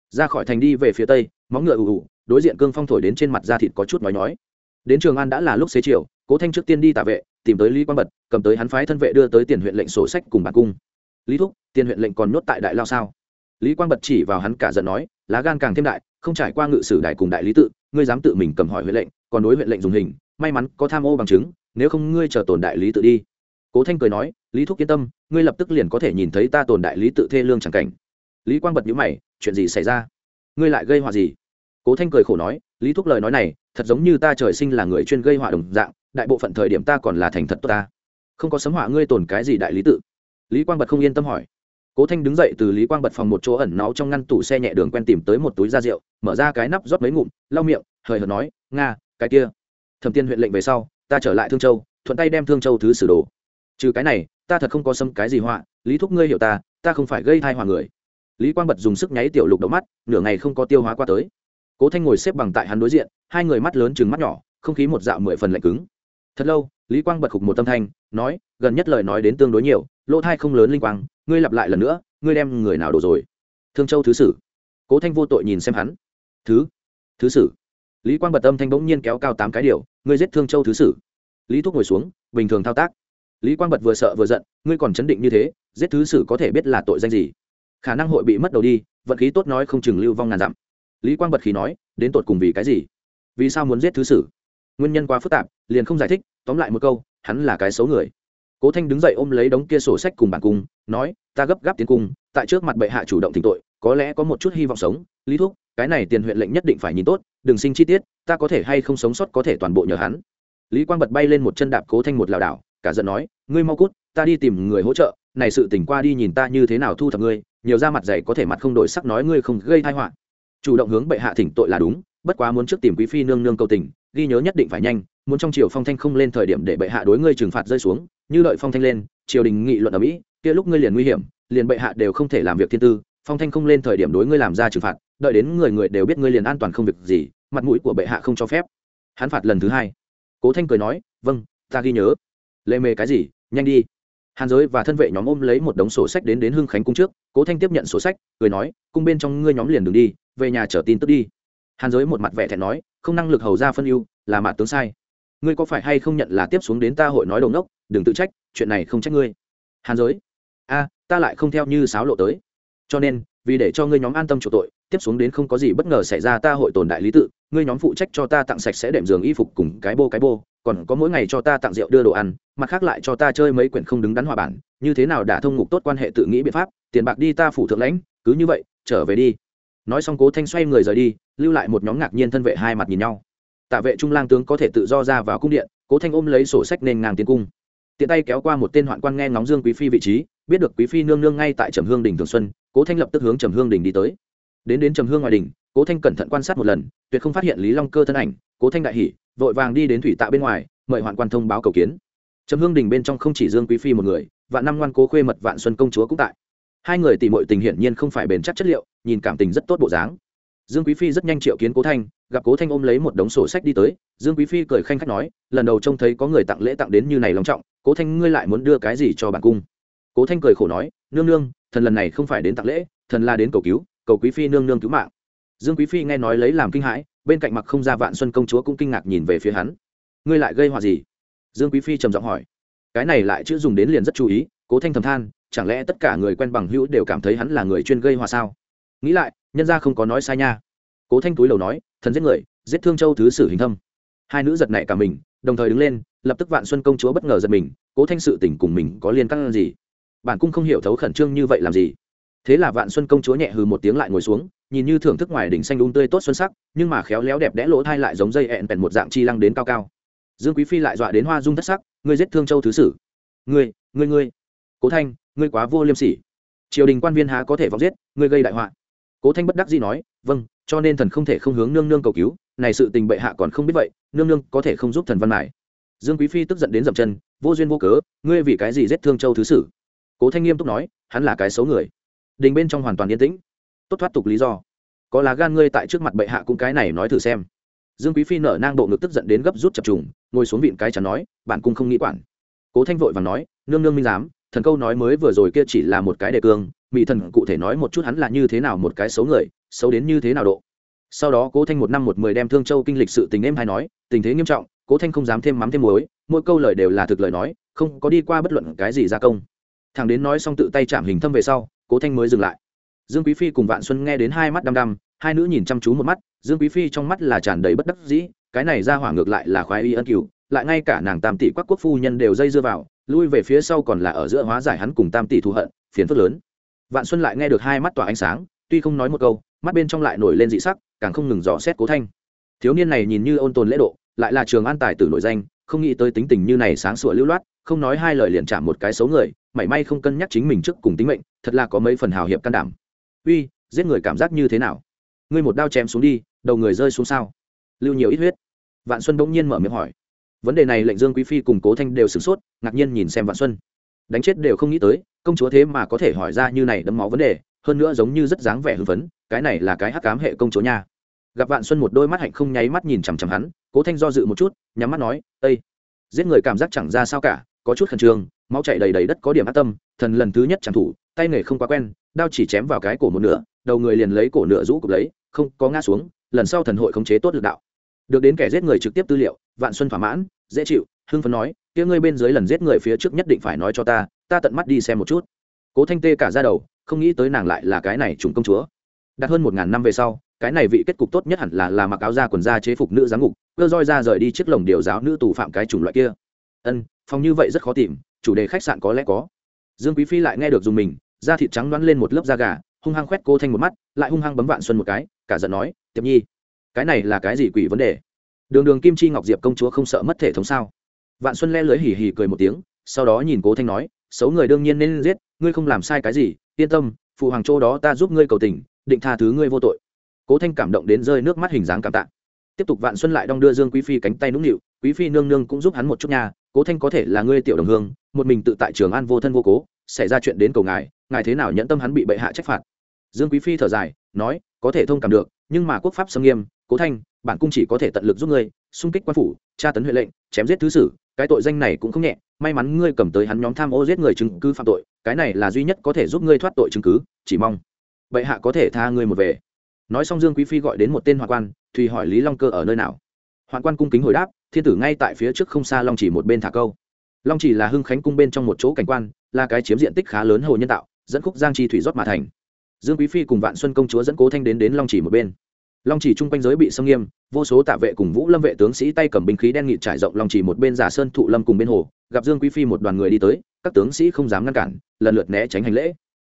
ra khỏi thành đi về phía tây, móng ngựa ù ù, đối diện cương phong thổi đến trên mặt da thịt có chút nói nói đến trường an đã là lúc xế chiều, cố thanh trước tiên đi tạ vệ, tìm tới lý quang bật, cầm tới hắn phái thân vệ đưa tới tiền huyện lệnh sổ sách cùng bản cung. Lý thúc, tiền huyện lệnh còn nhốt tại đại lao sao? Lý quang bật chỉ vào hắn cả giận nói, lá gan càng thêm đại, không trải qua ngự sử đại cùng đại lý tự, ngươi dám tự mình cầm hỏi huyện lệnh, còn đối huyện lệnh dùng hình, may mắn có tham ô bằng chứng, nếu không ngươi chờ tồn đại lý tự đi. Cố thanh cười nói, lý thúc yên tâm, ngươi lập tức liền có thể nhìn thấy ta tồn đại lý tự thê lương chẳng cảnh. Lý quang bật nhữ mày, chuyện gì xảy ra? Ngươi lại gây họa gì? Cố thanh cười khổ nói lý thúc lời nói này, thật giống như ta trời sinh là người chuyên gây họa đồng dạng, đại bộ phận thời điểm ta còn là thành thật tốt ta. Không có sấm họa ngươi tồn cái gì đại lý tự. Lý quang bật không yên tâm hỏi. Cố thanh đứng dậy từ lý quang bật phòng một chỗ ẩn náu trong ngăn tủ xe nhẹ đường quen tìm tới một túi da rượu, mở ra cái nắp rót mấy ngụm, lau miệng, hời hợt nói, nga, cái kia. Thẩm tiên huyện lệnh về sau, ta trở lại thương châu, thuận tay đem thương châu thứ sử đồ. Trừ cái này, ta thật không có xâm cái gì họa, lý thúc ngươi hiểu ta ta không phải gây thai hòa người. Lý quang bật dùng sức nháy tiểu lục đầu mắt, nửa ngày không có tiêu hóa qua tới cố thanh ngồi xếp bằng tại hắn đối diện, hai người mắt lớn chừng mắt nhỏ, không khí một dạo mười phần lạnh cứng. Thật lâu, lý quang bật khục một tâm thanh, nói, gần nhất lời nói đến tương đối nhiều, lỗ thai không lớn linh quang, ngươi lặp lại lần nữa, ngươi đem người nào đổ rồi? Thương châu thứ sử. Cố thanh vô tội nhìn xem hắn. Thứ thứ sử. Lý quang bật âm thanh bỗng nhiên kéo cao tám cái điều, ngươi giết thương châu thứ sử. Lý thúc ngồi xuống, bình thường thao tác. Lý quang bật vừa sợ vừa giận, ngươi còn chấn định như thế, giết thứ sử có thể biết là tội danh gì? Khả năng hội bị mất đầu đi, vận khí tốt nói không chừng lưu vong ngàn dặm lý quang bật khí nói, đến tột cùng vì cái gì? Vì sao muốn giết thứ sử? Nguyên nhân quá phức tạp, liền không giải thích, tóm lại một câu, hắn là cái xấu người. Cố thanh đứng dậy ôm lấy đống kia sổ sách cùng bản cung, nói, ta gấp gáp tiến cung, tại trước mặt bệ hạ chủ động thỉnh tội, có lẽ có một chút hy vọng sống. Lý thúc, cái này tiền huyện lệnh nhất định phải nhìn tốt, đừng sinh chi tiết, ta có thể hay không sống sót có thể toàn bộ nhờ hắn. Lý quang bật bay lên một chân đạp cố thanh một lảo đảo, cả giận nói, ngươi mau cút, ta đi tìm người hỗ trợ, này sự tỉnh qua đi nhìn ta như thế nào thu thập ngươi, nhiều da mặt dày có thể mặt không đổi sắc nói ngươi không gây tai họa chủ động hướng bệ hạ thỉnh tội là đúng, bất quá muốn trước tìm quý phi nương nương cầu tình, ghi nhớ nhất định phải nhanh, muốn trong triều phong thanh không lên thời điểm để bệ hạ đối ngươi trừng phạt rơi xuống, như lợi phong thanh lên, triều đình nghị luận ở mỹ, kia lúc ngươi liền nguy hiểm, liền bệ hạ đều không thể làm việc thiên tư, phong thanh không lên thời điểm đối ngươi làm ra trừng phạt, đợi đến người người đều biết ngươi liền an toàn không việc gì, mặt mũi của bệ hạ không cho phép. Hắn phạt lần thứ hai. Cố thanh cười nói vâng ta ghi nhớ. Lệ mề cái gì? Nhanh đi hàn giới và thân vệ nhóm ôm lấy một đống sổ sách đến đến hưng khánh cung trước, cố thanh tiếp nhận sổ sách, cười nói, cung bên trong ngươi nhóm liền đường đi, về nhà trở tin tức đi. Hàn giới một mặt vẻ thẹn nói, không năng lực hầu ra phân ưu, là mạt tướng sai. Ngươi có phải hay không nhận là tiếp xuống đến ta hội nói đầu ngốc đừng tự trách, chuyện này không trách ngươi. Hàn giới, a, ta lại không theo như sáo lộ tới. Cho nên, vì để cho ngươi nhóm an tâm chủ tội tiếp xuống đến không có gì bất ngờ xảy ra ta hội tồn đại lý tự, ngươi nhóm phụ trách cho ta tặng sạch sẽ đệm giường y phục cùng cái bô cái bô, còn có mỗi ngày cho ta tặng rượu đưa đồ ăn, mặt khác lại cho ta chơi mấy quyển không đứng đắn hòa bản, như thế nào đã thông ngục tốt quan hệ tự nghĩ biện pháp, tiền bạc đi ta phủ thượng lãnh, cứ như vậy, trở về đi. Nói xong cố thanh xoay người rời đi, lưu lại một nhóm ngạc nhiên thân vệ hai mặt nhìn nhau. Tạ vệ trung lang tướng có thể tự do ra vào cung điện, cố thanh ôm lấy sổ sách nên ngang tiến cung. Tiện tay kéo qua một tên hoạn quan nghe ngóng dương quý phi vị trí, biết được quý phi nương nương ngay tại trầm hương đình thường xuân, cố thanh lập tức hướng trầm hương đình đi tới đến đến trầm hương ngoài đình cố thanh cẩn thận quan sát một lần, tuyệt không phát hiện lý long cơ thân ảnh. Cố thanh đại hỉ, vội vàng đi đến thủy tạ bên ngoài, mời hoạn quan thông báo cầu kiến. Trầm hương đình bên trong không chỉ dương quý phi một người, vạn năm ngoan cố khuê mật vạn xuân công chúa cũng tại. Hai người tìm mọi tình hiển nhiên không phải bền chắc chất liệu, nhìn cảm tình rất tốt bộ dáng. Dương quý phi rất nhanh triệu kiến cố thanh, gặp cố thanh ôm lấy một đống sổ sách đi tới, dương quý phi cười khanh khách nói, lần đầu trông thấy có người tặng lễ tặng đến như này long trọng, cố thanh ngươi lại muốn đưa cái gì cho bản cung? Cố thanh cười khổ nói, nương nương, thần lần này không phải đến tặng lễ, thần là đến cầu cứu cầu quý phi nương nương cứu mạng. Dương quý phi nghe nói lấy làm kinh hãi, bên cạnh mặc không ra vạn xuân công chúa cũng kinh ngạc nhìn về phía hắn. Ngươi lại gây họa gì? Dương quý phi trầm giọng hỏi. Cái này lại chữ dùng đến liền rất chú ý, cố thanh thầm than, chẳng lẽ tất cả người quen bằng hữu đều cảm thấy hắn là người chuyên gây họa sao? Nghĩ lại, nhân ra không có nói sai nha. Cố thanh túi lầu nói, thần giết người, giết thương châu thứ sử hình thâm. Hai nữ giật nảy cả mình, đồng thời đứng lên, lập tức vạn xuân công chúa bất ngờ giật mình, cố thanh sự tình cùng mình có liên căn gì? Bản cung không hiểu thấu khẩn trương như vậy làm gì? Thế là vạn xuân công chúa nhẹ hừ một tiếng lại ngồi xuống, nhìn như thưởng thức ngoài đỉnh xanh đun tươi tốt xuân sắc, nhưng mà khéo léo đẹp đẽ lỗ thai lại giống dây ẹn bèn một dạng chi lăng đến cao cao. Dương quý phi lại dọa đến hoa dung thất sắc, ngươi giết thương châu thứ sử. Ngươi ngươi ngươi. Cố thanh, ngươi quá vô liêm sỉ. Triều đình quan viên há có thể vọng giết, ngươi gây đại họa. Cố thanh bất đắc dĩ nói vâng cho nên thần không thể không hướng nương nương cầu cứu, này sự tình bệ hạ còn không biết vậy, nương nương có thể không giúp thần văn mải dương quý phi tức giận đến dậm chân, vô duyên vô cớ, ngươi vì cái gì giết thương châu thứ sử? Cố thanh nghiêm túc nói, hắn là cái xấu người đình bên trong hoàn toàn yên tĩnh. Tốt thoát tục lý do. Có là gan ngươi tại trước mặt bệ hạ cũng cái này nói thử xem. Dương quý phi nở nang bộ ngực tức giận đến gấp rút chập trùng, ngồi xuống vịn cái chắn nói, bản cung không nghĩ quản. Cố thanh vội và nói, nương nương minh giám, thần câu nói mới vừa rồi kia chỉ là một cái đề cương, mỹ thần cụ thể nói một chút hắn là như thế nào một cái xấu người, xấu đến như thế nào độ. Sau đó cố thanh một năm một mười đem thương châu kinh lịch sự tình em hay nói, tình thế nghiêm trọng, cố thanh không dám thêm mắm thêm muối, mỗi câu lời đều là thực lời nói, không có đi qua bất luận cái gì gia công. Thằng đến nói xong tự tay chạm hình thâm về sau cố thanh mới dừng lại. Dương quý phi cùng vạn xuân nghe đến hai mắt đăm đăm, hai nữ nhìn chăm chú một mắt, dương quý phi trong mắt là tràn đầy bất đắc dĩ, cái này ra hỏa ngược lại là khoái y ân cửu, lại ngay cả nàng tam tỷ quắc quốc phu nhân đều dây dưa vào, lui về phía sau còn là ở giữa hóa giải hắn cùng tam tỷ thù hận, phiền phức lớn. Vạn xuân lại nghe được hai mắt tỏa ánh sáng, tuy không nói một câu, mắt bên trong lại nổi lên dị sắc, càng không ngừng dò xét cố thanh. Thiếu niên này nhìn như ôn tồn lễ độ, lại là trường an tài tử nổi danh, không nghĩ tới tính tình như này sáng sủa lưu loát, không nói hai lời liền chạm một cái xấu người mảy may không cân nhắc chính mình trước cùng tính mệnh, thật là có mấy phần hào hiệp can đảm. Uy, giết người cảm giác như thế nào? Ngươi một đao chém xuống đi, đầu người rơi xuống sao? Lưu nhiều ít huyết. Vạn xuân bỗng nhiên mở miệng hỏi. Vấn đề này lệnh dương quý phi cùng cố thanh đều sửng sốt, ngạc nhiên nhìn xem vạn xuân. Đánh chết đều không nghĩ tới, công chúa thế mà có thể hỏi ra như này đấm máu vấn đề, hơn nữa giống như rất dáng vẻ hưng phấn, cái này là cái hắc cám hệ công chúa nha. Gặp vạn xuân một đôi mắt hạnh không nháy mắt nhìn chằm chằm hắn, cố thanh do dự một chút, nhắm mắt nói ây giết người cảm giác chẳng ra sao cả, có chút khẩn trương máu chảy đầy đầy đất có điểm ác tâm, thần lần thứ nhất chẳng thủ, tay nghề không quá quen, đao chỉ chém vào cái cổ một nửa, đầu người liền lấy cổ nửa rũ cục lấy, không có ngã xuống, lần sau thần hội khống chế tốt lực đạo. Được đến kẻ giết người trực tiếp tư liệu, vạn xuân thỏa mãn, dễ chịu, hưng phấn nói, kia ngươi bên dưới lần giết người phía trước nhất định phải nói cho ta ta tận mắt đi xem một chút. Cố thanh tê cả ra đầu, không nghĩ tới nàng lại là cái này trùng công chúa. Đạt hơn một ngàn năm về sau, cái này vị kết cục tốt nhất hẳn là là mặc áo da quần da chế phục nữ giám ngục, cơ roi ra rời đi chiếc lồng điều giáo nữ tù phạm cái chủng loại kia. Ân, phòng như vậy rất khó tìm chủ đề khách sạn có lẽ có. Dương quý phi lại nghe được dùng mình, da thịt trắng đoán lên một lớp da gà, hung hăng khoét cô thanh một mắt, lại hung hăng bấm vạn xuân một cái, cả giận nói, tiệp nhi, cái này là cái gì quỷ vấn đề? Đường đường kim chi ngọc diệp công chúa không sợ mất thể thống sao? Vạn xuân le lưới hỉ hỉ cười một tiếng, sau đó nhìn cố thanh nói, xấu người đương nhiên nên giết, ngươi không làm sai cái gì, yên tâm, phụ hoàng châu đó ta giúp ngươi cầu tình, định tha thứ ngươi vô tội. Cố thanh cảm động đến rơi nước mắt hình dáng cảm tạ. Tiếp tục vạn xuân lại đong đưa dương quý phi cánh tay nũng nịu, quý phi nương nương cũng giúp hắn một chút nhà cố thanh có thể là ngươi tiểu đồng hương, một mình tự tại trường an vô thân vô cố, xảy ra chuyện đến cầu ngài ngài thế nào nhẫn tâm hắn bị bệ hạ trách phạt? Dương quý phi thở dài, nói, có thể thông cảm được, nhưng mà quốc pháp xâm nghiêm, cố thanh, bản cung chỉ có thể tận lực giúp ngươi, xung kích quan phủ, tra tấn huệ lệnh, chém giết thứ sử, cái tội danh này cũng không nhẹ, may mắn ngươi cầm tới hắn nhóm tham ô giết người chứng cứ phạm tội, cái này là duy nhất có thể giúp ngươi thoát tội chứng cứ, chỉ mong, bệ hạ có thể tha ngươi một về. Nói xong dương quý phi gọi đến một tên hoạn quan, thùy hỏi lý long cơ ở nơi nào. Hoạn quan cung kính hồi đáp thiên tử ngay tại phía trước không xa long chỉ một bên thả câu. Long chỉ là hưng khánh cung bên trong một chỗ cảnh quan, là cái chiếm diện tích khá lớn hồ nhân tạo, dẫn khúc giang chi thủy rót mà thành. Dương quý phi cùng vạn xuân công chúa dẫn cố thanh đến đến long chỉ một bên. Long chỉ chung quanh giới bị xâm nghiêm, vô số tạ vệ cùng vũ lâm vệ tướng sĩ tay cầm binh khí đen nghị trải rộng long chỉ một bên giả sơn thụ lâm cùng bên hồ, gặp dương quý phi một đoàn người đi tới, các tướng sĩ không dám ngăn cản, lần lượt né tránh hành lễ.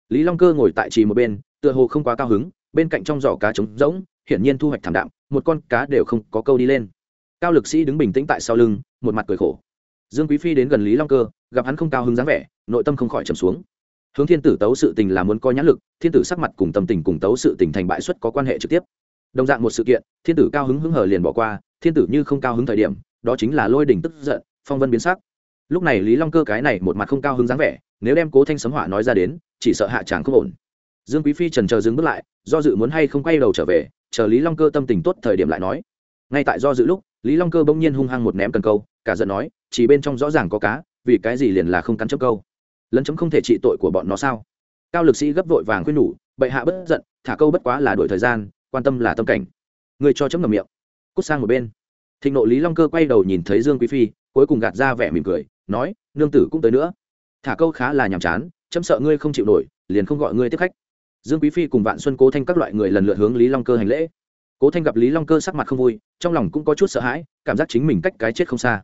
Lý long cơ ngồi tại trì một bên, tựa hồ không quá cao hứng, bên cạnh trong giỏ cá trống rỗng, hiển nhiên thu hoạch thảm đạm, một con cá đều không có câu đi lên cao lực sĩ đứng bình tĩnh tại sau lưng, một mặt cười khổ. Dương quý phi đến gần lý long cơ, gặp hắn không cao hứng dáng vẻ, nội tâm không khỏi trầm xuống. Hướng thiên tử tấu sự tình là muốn coi nhãn lực, thiên tử sắc mặt cùng tâm tình cùng tấu sự tình thành bại xuất có quan hệ trực tiếp. Đồng dạng một sự kiện, thiên tử cao hứng hứng hở liền bỏ qua, thiên tử như không cao hứng thời điểm, đó chính là lôi đỉnh tức giận, phong vân biến sắc. Lúc này lý long cơ cái này một mặt không cao hứng dáng vẻ, nếu đem cố thanh sấm họa nói ra đến, chỉ sợ hạ tràng không ổn. Dương quý phi trần chờ dừng bước lại, do dự muốn hay không quay đầu trở về, chờ lý long cơ tâm tình tốt thời điểm lại nói. Ngay tại do dự lúc lý long cơ bỗng nhiên hung hăng một ném cần câu, cả giận nói, chỉ bên trong rõ ràng có cá, vì cái gì liền là không cắn chấm câu? Lấn chấm không thể trị tội của bọn nó sao? Cao lực sĩ gấp vội vàng khuyên nhủ, bệ hạ bất giận, thả câu bất quá là đổi thời gian, quan tâm là tâm cảnh. Người cho chấm ngầm miệng. Cút sang một bên. Thịnh nộ lý long cơ quay đầu nhìn thấy dương quý phi, cuối cùng gạt ra vẻ mỉm cười, nói, nương tử cũng tới nữa. Thả câu khá là nhàm chán, chấm sợ ngươi không chịu nổi, liền không gọi ngươi tiếp khách. Dương quý phi cùng vạn xuân cố thanh các loại người lần lượt hướng lý long cơ hành lễ cố thanh gặp lý long cơ sắc mặt không vui, trong lòng cũng có chút sợ hãi, cảm giác chính mình cách cái chết không xa.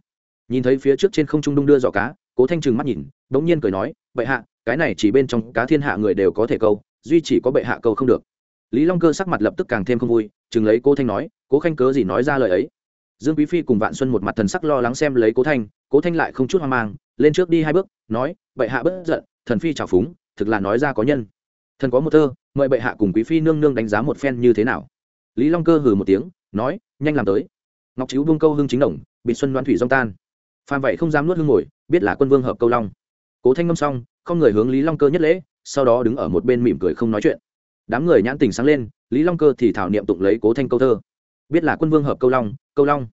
Nhìn thấy phía trước trên không trung đung đưa giỏ cá, cố thanh trừng mắt nhìn đ ỗ n g nhiên cười nói, bệ hạ, cái này chỉ bên trong cá thiên hạ người đều có thể câu, duy chỉ có bệ hạ câu không được. Lý long cơ sắc mặt lập tức càng thêm không vui, chừng lấy cố thanh nói, cố khanh cớ gì nói ra lời ấy? Dương quý phi cùng vạn xuân một mặt thần sắc lo lắng xem lấy cố thanh cố thanh lại không chút hoang mang, lên trước đi hai bước, nói, bệ hạ bất giận, thần phi trào phúng, thực là nói ra có nhân. Thần có một thơ, mời bệ hạ cùng quý phi nương nương đánh giá một phen như thế nào lý long cơ hừ một tiếng, nói, nhanh làm tới. Ngọc chiếu buông câu hưng chính đồng, bị xuân đoán thủy rong tan. Phan vậy không dám nuốt hương ngồi, biết là quân vương hợp câu long. Cố thanh ngâm xong, không người hướng lý long cơ nhất lễ, sau đó đứng ở một bên mỉm cười không nói chuyện. Đám người nhãn tình sáng lên, lý long cơ thì thảo niệm tụng lấy cố thanh câu thơ. Biết là quân vương hợp câu long câu long.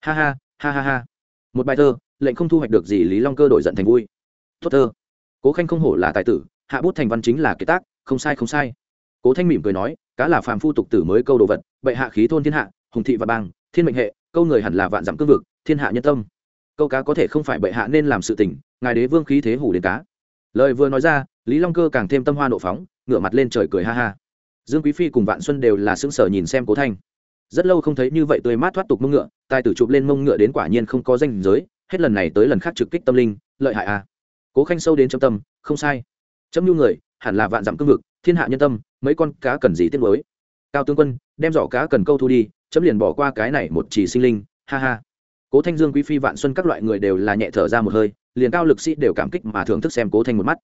Ha ha ha ha ha. Một bài thơ, lệnh không thu hoạch được gì lý long cơ đổi giận thành vui. Tốt thơ. Cố khanh không hổ là tài tử, hạ bút thành văn chính là kế tác, không sai không sai cố thanh mỉm cười nói, cá là phàm phu tục tử mới câu đồ vật, bệ hạ khí thôn thiên hạ, hùng thị và bang, thiên mệnh hệ, câu người hẳn là vạn dặm cương vực, thiên hạ nhân tâm. Câu cá có thể không phải bệ hạ nên làm sự tình, ngài đế vương khí thế hủ đến cá. Lời vừa nói ra, lý long cơ càng thêm tâm hoa nộ phóng, ngửa mặt lên trời cười ha ha. Dương quý phi cùng vạn xuân đều là sững sờ nhìn xem cố thanh. Rất lâu không thấy như vậy tươi mát thoát tục mông ngựa, tài tử chụp lên mông ngựa đến quả nhiên không có danh giới, hết lần này tới lần khác trực kích tâm linh, lợi hại à. Cố khanh sâu đến trong tâm, không sai. Chấm nhu người, hẳn là vạn dặm cương vực, thiên hạ nhân tâm mấy con cá cần gì tiết mới cao tướng quân, đem giỏ cá cần câu thu đi, chấm liền bỏ qua cái này một chỉ sinh linh, ha ha. Cố thanh dương, quý phi, vạn xuân các loại người đều là nhẹ thở ra một hơi, liền cao lực sĩ đều cảm kích mà thưởng thức xem cố thanh một mắt.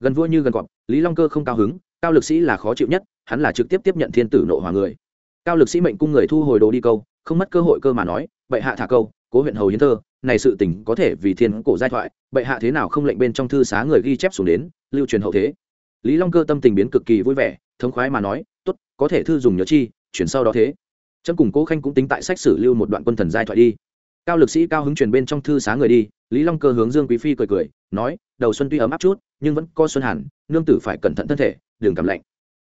Gần vua như gần cọp, lý long cơ không cao hứng, cao lực sĩ là khó chịu nhất, hắn là trực tiếp tiếp nhận thiên tử nộ hòa người. Cao lực sĩ mệnh cung người thu hồi đồ đi câu, không mất cơ hội cơ mà nói, bệ hạ thả câu, cố huyện hầu hiến thơ, này sự tình có thể vì thiên cổ giai thoại, bệ hạ thế nào không lệnh bên trong thư xá người ghi chép xuống đến, lưu truyền hậu thế. Lý long cơ tâm tình biến cực kỳ vui vẻ thống khoái mà nói, tốt, có thể thư dùng nhớ chi, chuyển sau đó thế. Trâm cùng cố khanh cũng tính tại sách sử lưu một đoạn quân thần giai thoại đi. Cao lực sĩ cao hứng truyền bên trong thư xá người đi, lý long cơ hướng dương quý phi cười cười, nói, đầu xuân tuy ấm áp chút, nhưng vẫn co xuân hẳn, nương tử phải cẩn thận thân thể, đừng cảm lạnh.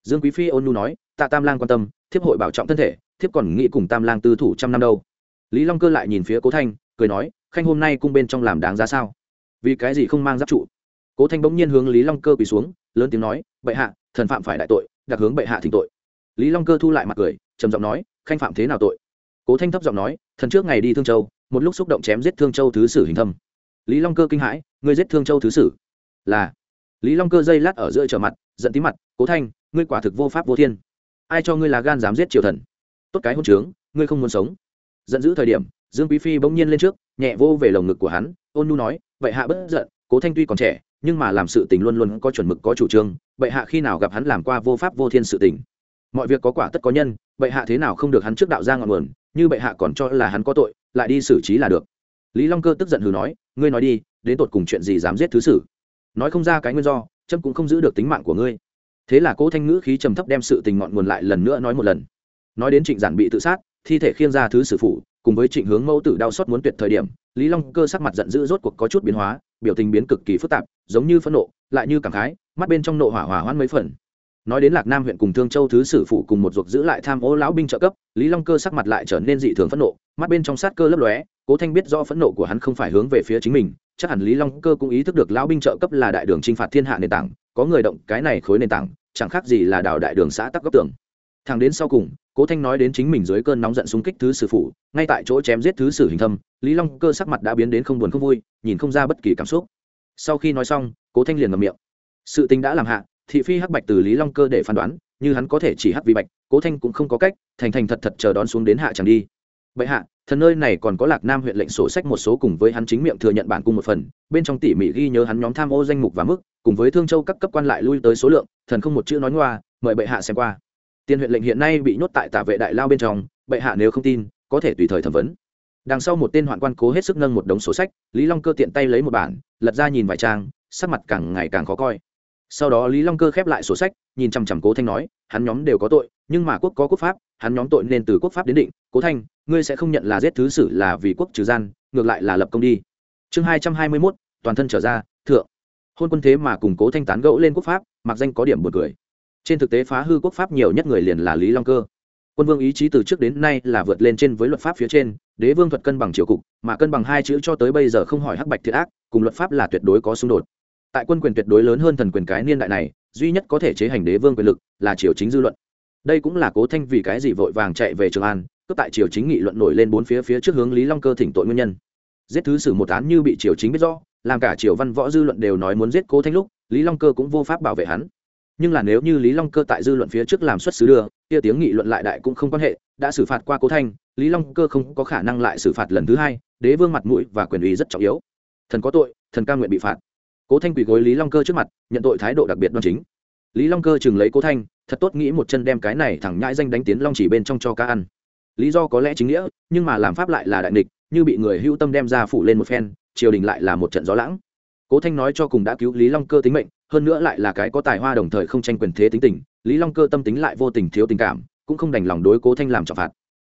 Dương quý phi ôn nu nói, tạ tam lang quan tâm, thiếp hội bảo trọng thân thể, thiếp còn nghĩ cùng tam lang tư thủ trăm năm đâu. Lý long cơ lại nhìn phía cố thanh, cười nói, khanh hôm nay cung bên trong làm đáng ra sao? Vì cái gì không mang giáp trụ? Cố thanh bỗng nhiên hướng lý long cơ quỳ xuống, lớn tiếng nói, bệ hạ, thần phạm phải đại tội đặc hướng bệ hạ thỉnh tội. Lý long cơ thu lại mặt cười, trầm giọng nói, khanh phạm thế nào tội? Cố thanh thấp giọng nói, thần trước ngày đi thương châu, một lúc xúc động chém giết thương châu thứ sử hình thâm. Lý long cơ kinh hãi, ngươi giết thương châu thứ sử? Là. Lý long cơ dây lát ở giữa trở mặt, giận tí mặt, cố thanh, ngươi quả thực vô pháp vô thiên. Ai cho ngươi là gan dám giết triều thần? Tốt cái hôn trướng, ngươi không muốn sống. Giận dữ thời điểm, dương quý phi bỗng nhiên lên trước, nhẹ vô về lồng ngực của hắn, ôn nu nói, vậy hạ bất giận, cố thanh tuy còn trẻ, nhưng mà làm sự tình luôn luôn có chuẩn mực có chủ trương bệ hạ khi nào gặp hắn làm qua vô pháp vô thiên sự tình? Mọi việc có quả tất có nhân, bệ hạ thế nào không được hắn trước đạo ra ngọn nguồn, như bệ hạ còn cho là hắn có tội, lại đi xử trí là được. Lý long cơ tức giận hừ nói, ngươi nói đi, đến tột cùng chuyện gì dám giết thứ sử? Nói không ra cái nguyên do trâm cũng không giữ được tính mạng của ngươi. Thế là cố thanh ngữ khí trầm thấp đem sự tình ngọn nguồn lại lần nữa nói một lần. Nói đến trịnh giản bị tự sát, thi thể khiêng ra thứ sử phụ cùng với trịnh hướng mẫu tử đau xót muốn tuyệt thời điểm, lý long cơ sắc mặt giận dữ rốt cuộc có chút biến hóa, biểu tình biến cực kỳ phức tạp, giống như phẫn nộ, lại như cảm khái mắt bên trong nộ hỏa hỏa hoãn mấy phần. Nói đến lạc nam huyện cùng thương châu thứ sử phụ cùng một ruột giữ lại tham ô lão binh trợ cấp, lý long cơ sắc mặt lại trở nên dị thường phẫn nộ, mắt bên trong sát cơ lấp lóe, cố thanh biết rõ phẫn nộ của hắn không phải hướng về phía chính mình, chắc hẳn lý long cơ cũng ý thức được lão binh trợ cấp là đại đường t r i n h phạt thiên hạ nền tảng, có người động cái này khối nền tảng, chẳng khác gì là đào đại đường xã tắc góc tường. Thằng đến sau cùng, cố thanh nói đến chính mình dưới cơn nóng giận xung kích thứ sử phụ, ngay tại chỗ chém giết thứ sử hình thâm, lý long cơ sắc mặt đã biến đến không buồn không vui, nhìn không ra bất kỳ cảm xúc. Sau khi nói xong, cố thanh liền ngầm miệng sự tình đã làm hạ, thị phi hắc bạch từ lý long cơ để phán đoán, như hắn có thể chỉ hắc vì bạch, cố thanh cũng không có cách, thành thành thật thật chờ đón xuống đến hạ chẳng đi. Bệ hạ, thần nơi này còn có lạc nam huyện lệnh sổ sách một số cùng với hắn chính miệng thừa nhận bản cung một phần, bên trong tỉ mỉ ghi nhớ hắn nhóm tham ô danh mục và mức, cùng với thương châu các cấp quan lại lui tới số lượng, thần không một chữ nói ngoa, mời bệ hạ xem qua. Tiên huyện lệnh hiện nay bị nhốt tại tả vệ đại lao bên trong, bệ hạ nếu không tin, có thể tùy thời thẩm vấn. Đằng sau một tên hoạn quan cố hết sức nâng một đống sổ sách, lý long cơ tiện tay lấy một bản, lật ra nhìn vài trang, sắc mặt càng ngày càng khó coi sau đó lý long cơ khép lại sổ sách, nhìn chằm chằm cố thanh nói, hắn nhóm đều có tội, nhưng mà quốc có quốc pháp, hắn nhóm tội nên từ quốc pháp đến định. Cố thanh, ngươi sẽ không nhận là giết thứ sử là vì quốc trừ gian, ngược lại là lập công đi. Chương hai trăm hai mươi mốt, toàn thân trở ra, thượng. Hôn quân thế mà cùng cố thanh tán gẫu lên quốc pháp, mặc danh có điểm buồn cười. Trên thực tế phá hư quốc pháp nhiều nhất người liền là lý long cơ. Quân vương ý chí từ trước đến nay là vượt lên trên với luật pháp phía trên, đế vương thuật cân bằng triều cục, mà cân bằng hai chữ cho tới bây giờ không hỏi hắc bạch thiệt ác, cùng luật pháp là tuyệt đối có xung đột tại quân quyền tuyệt đối lớn hơn thần quyền cái niên đại này, duy nhất có thể chế hành đế vương quyền lực là triều chính dư luận. Đây cũng là cố thanh vì cái gì vội vàng chạy về trường an, cướp tại triều chính nghị luận nổi lên bốn phía phía trước hướng lý long cơ thỉnh tội nguyên nhân. Giết thứ sử một án như bị triều chính biết rõ, làm cả triều văn võ dư luận đều nói muốn giết cố thanh lúc, lý long cơ cũng vô pháp bảo vệ hắn. Nhưng là nếu như lý long cơ tại dư luận phía trước làm xuất xứ đưa, kia tiếng nghị luận lại đại cũng không quan hệ, đã xử phạt qua cố thanh, lý long cơ không có khả năng lại xử phạt lần thứ hai, đế vương mặt mũi và quyền uy rất trọng yếu. Thần có tội, thần ca nguyện bị phạt cố thanh quỳ gối lý long cơ trước mặt, nhận tội thái độ đặc biệt đoan chính. Lý long cơ chừng lấy cố thanh, thật tốt nghĩ một chân đem cái này thẳng nhãi danh đánh tiến long chỉ bên trong cho cá ăn. Lý do có lẽ chính nghĩa, nhưng mà làm pháp lại là đại địch như bị người hưu tâm đem ra phủ lên một phen, triều đình lại là một trận gió lãng. Cố thanh nói cho cùng đã cứu lý long cơ tính mệnh, hơn nữa lại là cái có tài hoa đồng thời không tranh quyền thế tính tình, lý long cơ tâm tính lại vô tình thiếu tình cảm, cũng không đành lòng đối cố thanh làm trọng phạt.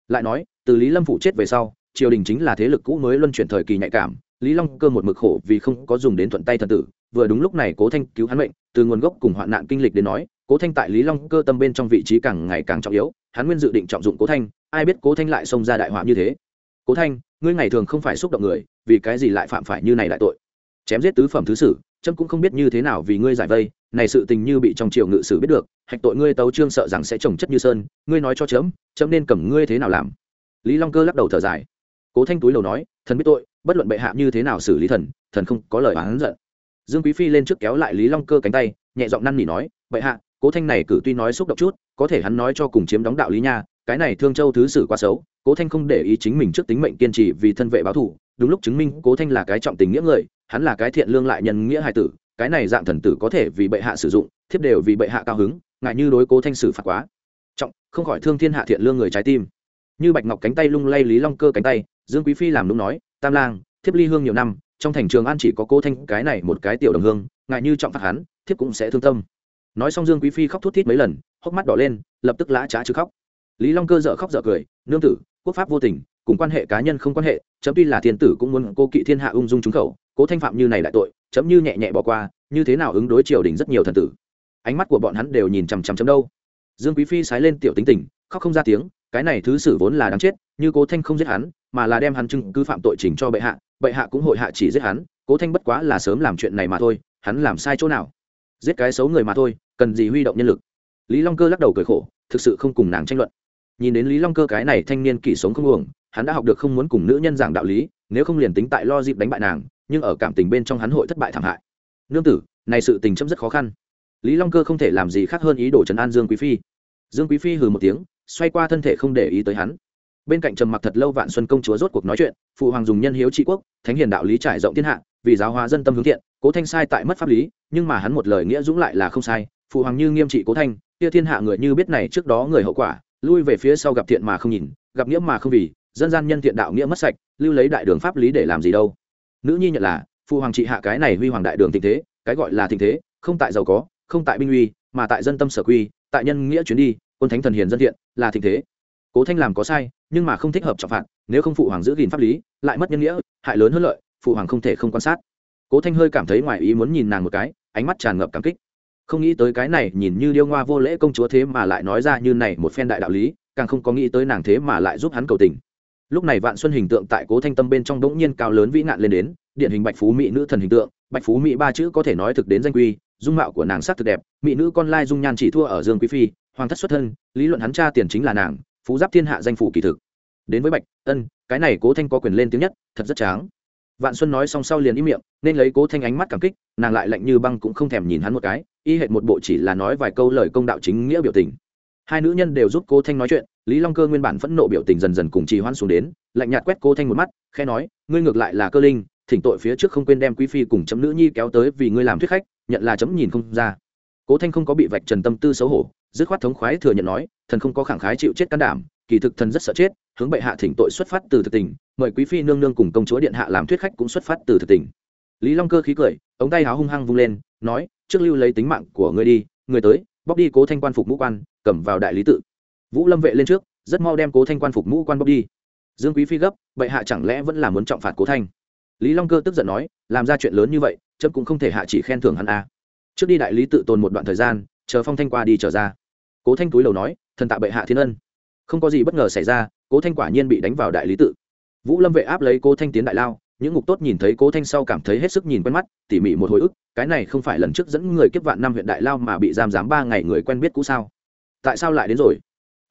Lại nói, từ lý lâm phủ chết về sau, triều đình chính là thế lực cũ mới luân chuyển thời kỳ nhạy cảm lý long cơ một mực khổ vì không có dùng đến thuận tay thần tử, vừa đúng lúc này cố thanh cứu hắn mệnh, từ nguồn gốc cùng hoạn nạn kinh lịch đến nói, cố thanh tại lý long cơ tâm bên trong vị trí càng ngày càng trọng yếu, hắn nguyên dự định trọng dụng cố thanh, ai biết cố thanh lại xông ra đại họa như thế. Cố thanh, ngươi ngày thường không phải xúc động người, vì cái gì lại phạm phải như này đại tội? Chém giết tứ phẩm thứ sử trâm cũng không biết như thế nào vì ngươi giải vây, này sự tình như bị trong triều ngự sử biết được, hạch tội ngươi tấu trương sợ rằng sẽ trồng chất như sơn, ngươi nói cho chấm chấm nên cầm ngươi thế nào làm? Lý long cơ lắc đầu thở dài. Cố thanh túi đầu nói, thần biết tội bất luận bệ hạ như thế nào xử lý thần thần không có lời oán giận. Dương quý phi lên trước kéo lại lý long cơ cánh tay, nhẹ giọng năn nỉ nói, bệ hạ, cố thanh này cử tuy nói xúc động chút, có thể hắn nói cho cùng chiếm đóng đạo lý nha, cái này thương châu thứ sử quá xấu, cố thanh không để ý chính mình trước tính mệnh kiên trì vì thân vệ báo thù đúng lúc chứng minh cố thanh là cái trọng tình nghĩa người, hắn là cái thiện lương lại nhân nghĩa hài tử, cái này dạng thần tử có thể vì bệ hạ sử dụng, thiếp đều vì bệ hạ cao hứng, ngại như đối cố thanh xử phạt quá. Trọng, không khỏi thương thiên hạ thiện lương người trái tim. Như bạch ngọc cánh tay lung lay lý long cơ cánh tay, dương quý phi làm đúng nói tam lang, thiếp ly hương nhiều năm, trong thành trường an chỉ có cô thanh cái này một cái tiểu đồng hương, ngại như trọng phạt hắn, thiếp cũng sẽ thương tâm. Nói xong dương quý phi khóc thút thít mấy lần, hốc mắt đỏ lên, lập tức lã trá chứ khóc. Lý long cơ dợ khóc dợ cười, nương tử, quốc pháp vô tình, cùng quan hệ cá nhân không quan hệ, chấm tuy là thiên tử cũng muốn cô kỵ thiên hạ ung dung trúng khẩu, cố thanh phạm như này đại tội, chấm như nhẹ nhẹ bỏ qua, như thế nào ứng đối triều đình rất nhiều thần tử? Ánh mắt của bọn hắn đều nhìn chằm chằm chấm đâu. Dương quý phi sái lên tiểu tính tình, khóc không ra tiếng cái này thứ sử vốn là đáng chết, như cố thanh không giết hắn, mà là đem hắn chứng cứ phạm tội trình cho bệ hạ bệ hạ cũng hội hạ chỉ giết hắn, cố thanh bất quá là sớm làm chuyện này mà thôi, hắn làm sai chỗ nào? Giết cái xấu người mà thôi, cần gì huy động nhân lực? Lý long cơ lắc đầu cười khổ, thực sự không cùng nàng tranh luận. Nhìn đến lý long cơ cái này thanh niên kỷ sống không uổng, hắn đã học được không muốn cùng nữ nhân giảng đạo lý, nếu không liền tính tại lo dịp đánh bại nàng, nhưng ở cảm tình bên trong hắn hội thất bại thảm hại. Nương tử, này sự tình chấm rất khó khăn. Lý long cơ không thể làm gì khác hơn ý đồ trấn an dương quý phi. Dương quý phi hừ một tiếng xoay qua thân thể không để ý tới hắn. Bên cạnh trầm mặc thật lâu vạn xuân công chúa rốt cuộc nói chuyện, phụ hoàng dùng nhân hiếu trị quốc, thánh hiền đạo lý trải rộng thiên hạ, vì giáo hóa dân tâm hướng thiện, cố thanh sai tại mất pháp lý, nhưng mà hắn một lời nghĩa dũng lại là không sai, phụ hoàng như nghiêm trị cố thanh, kia thiên hạ người như biết này trước đó người hậu quả, lui về phía sau gặp thiện mà không nhìn, gặp nghĩa mà không vì, dân gian nhân thiện đạo nghĩa mất sạch, lưu lấy đại đường pháp lý để làm gì đâu. Nữ nhi nhận là, phụ hoàng trị hạ cái này huy hoàng đại đường tình thế, cái gọi là tình thế, không tại giàu có, không tại binh uy, mà tại dân tâm sở quy, tại nhân nghĩa chuyến đi quân thánh thần hiền dân thiện, là thịnh thế. Cố thanh làm có sai, nhưng mà không thích hợp trọng phạt, nếu không phụ hoàng giữ gìn pháp lý, lại mất nhân nghĩa, hại lớn hơn lợi, phụ hoàng không thể không quan sát. Cố thanh hơi cảm thấy ngoài ý muốn nhìn nàng một cái, ánh mắt tràn ngập cảm kích. Không nghĩ tới cái này, nhìn như điêu ngoa vô lễ công chúa thế mà lại nói ra như này một phen đại đạo lý, càng không có nghĩ tới nàng thế mà lại giúp hắn cầu tình. Lúc này vạn xuân hình tượng tại cố thanh tâm bên trong đống nhiên cao lớn vĩ ngạn lên đến điện hình bạch phú mỹ nữ thần hình tượng, bạch phú mỹ ba chữ có thể nói thực đến danh quy, dung mạo của nàng sắc thực đẹp, mỹ nữ con lai dung nhan chỉ thua ở dương quý phi hoàng thất xuất thân, lý luận hắn cha tiền chính là nàng, phú giáp thiên hạ danh phủ kỳ thực. Đến với bạch, ân, cái này cố thanh có quyền lên tiếng nhất, thật rất tráng. Vạn xuân nói xong sau liền im miệng, nên lấy cố thanh ánh mắt cảm kích, nàng lại lạnh như băng cũng không thèm nhìn hắn một cái, y hệt một bộ chỉ là nói vài câu lời công đạo chính nghĩa biểu tình. Hai nữ nhân đều giúp cố thanh nói chuyện, lý long cơ nguyên bản phẫn nộ biểu tình dần dần cùng trì hoãn xuống đến, lạnh nhạt quét cố thanh một mắt khe nói, ngươi ngược lại là cơ linh, thỉnh tội phía trước không quên đem quý phi cùng chấm nữ nhi kéo tới vì ngươi làm thuyết khách, nhận là chấm nhìn không ra. Cố thanh không có bị vạch trần tâm tư xấu hổ dứt khoát thống khoái thừa nhận nói, thần không có khẳng khái chịu chết can đảm, kỳ thực thần rất sợ chết, hướng bệ hạ thỉnh tội xuất phát từ thực tình, mời quý phi nương nương cùng công chúa điện hạ làm thuyết khách cũng xuất phát từ thực tình. Lý long cơ khí cười, ống tay háo hung hăng vung lên, nói, trước lưu lấy tính mạng của ngươi đi, người tới, bóc đi cố thanh quan phục mũ quan, cầm vào đại lý tự. Vũ lâm vệ lên trước, rất mau đem cố thanh quan phục mũ quan bóc đi. Dương quý phi gấp, bệ hạ chẳng lẽ vẫn là muốn trọng phạt cố thanh? Lý long cơ tức giận nói, làm ra chuyện lớn như vậy, chấm cũng không thể hạ chỉ khen thưởng hắn a. Trước đi đại lý tự tồn một đoạn thời gian, chờ phong thanh qua đi trở ra cố thanh túi đầu nói, thần tạ bệ hạ thiên ân. Không có gì bất ngờ xảy ra, cố thanh quả nhiên bị đánh vào đại lý tự. Vũ lâm vệ áp lấy cố thanh tiến đại lao, những ngục tốt nhìn thấy cố thanh sau cảm thấy hết sức nhìn quen mắt, tỉ mỉ một hồi ức, cái này không phải lần trước dẫn người kiếp vạn năm huyện đại lao mà bị giam giám ba ngày người quen biết cũ sao? Tại sao lại đến rồi?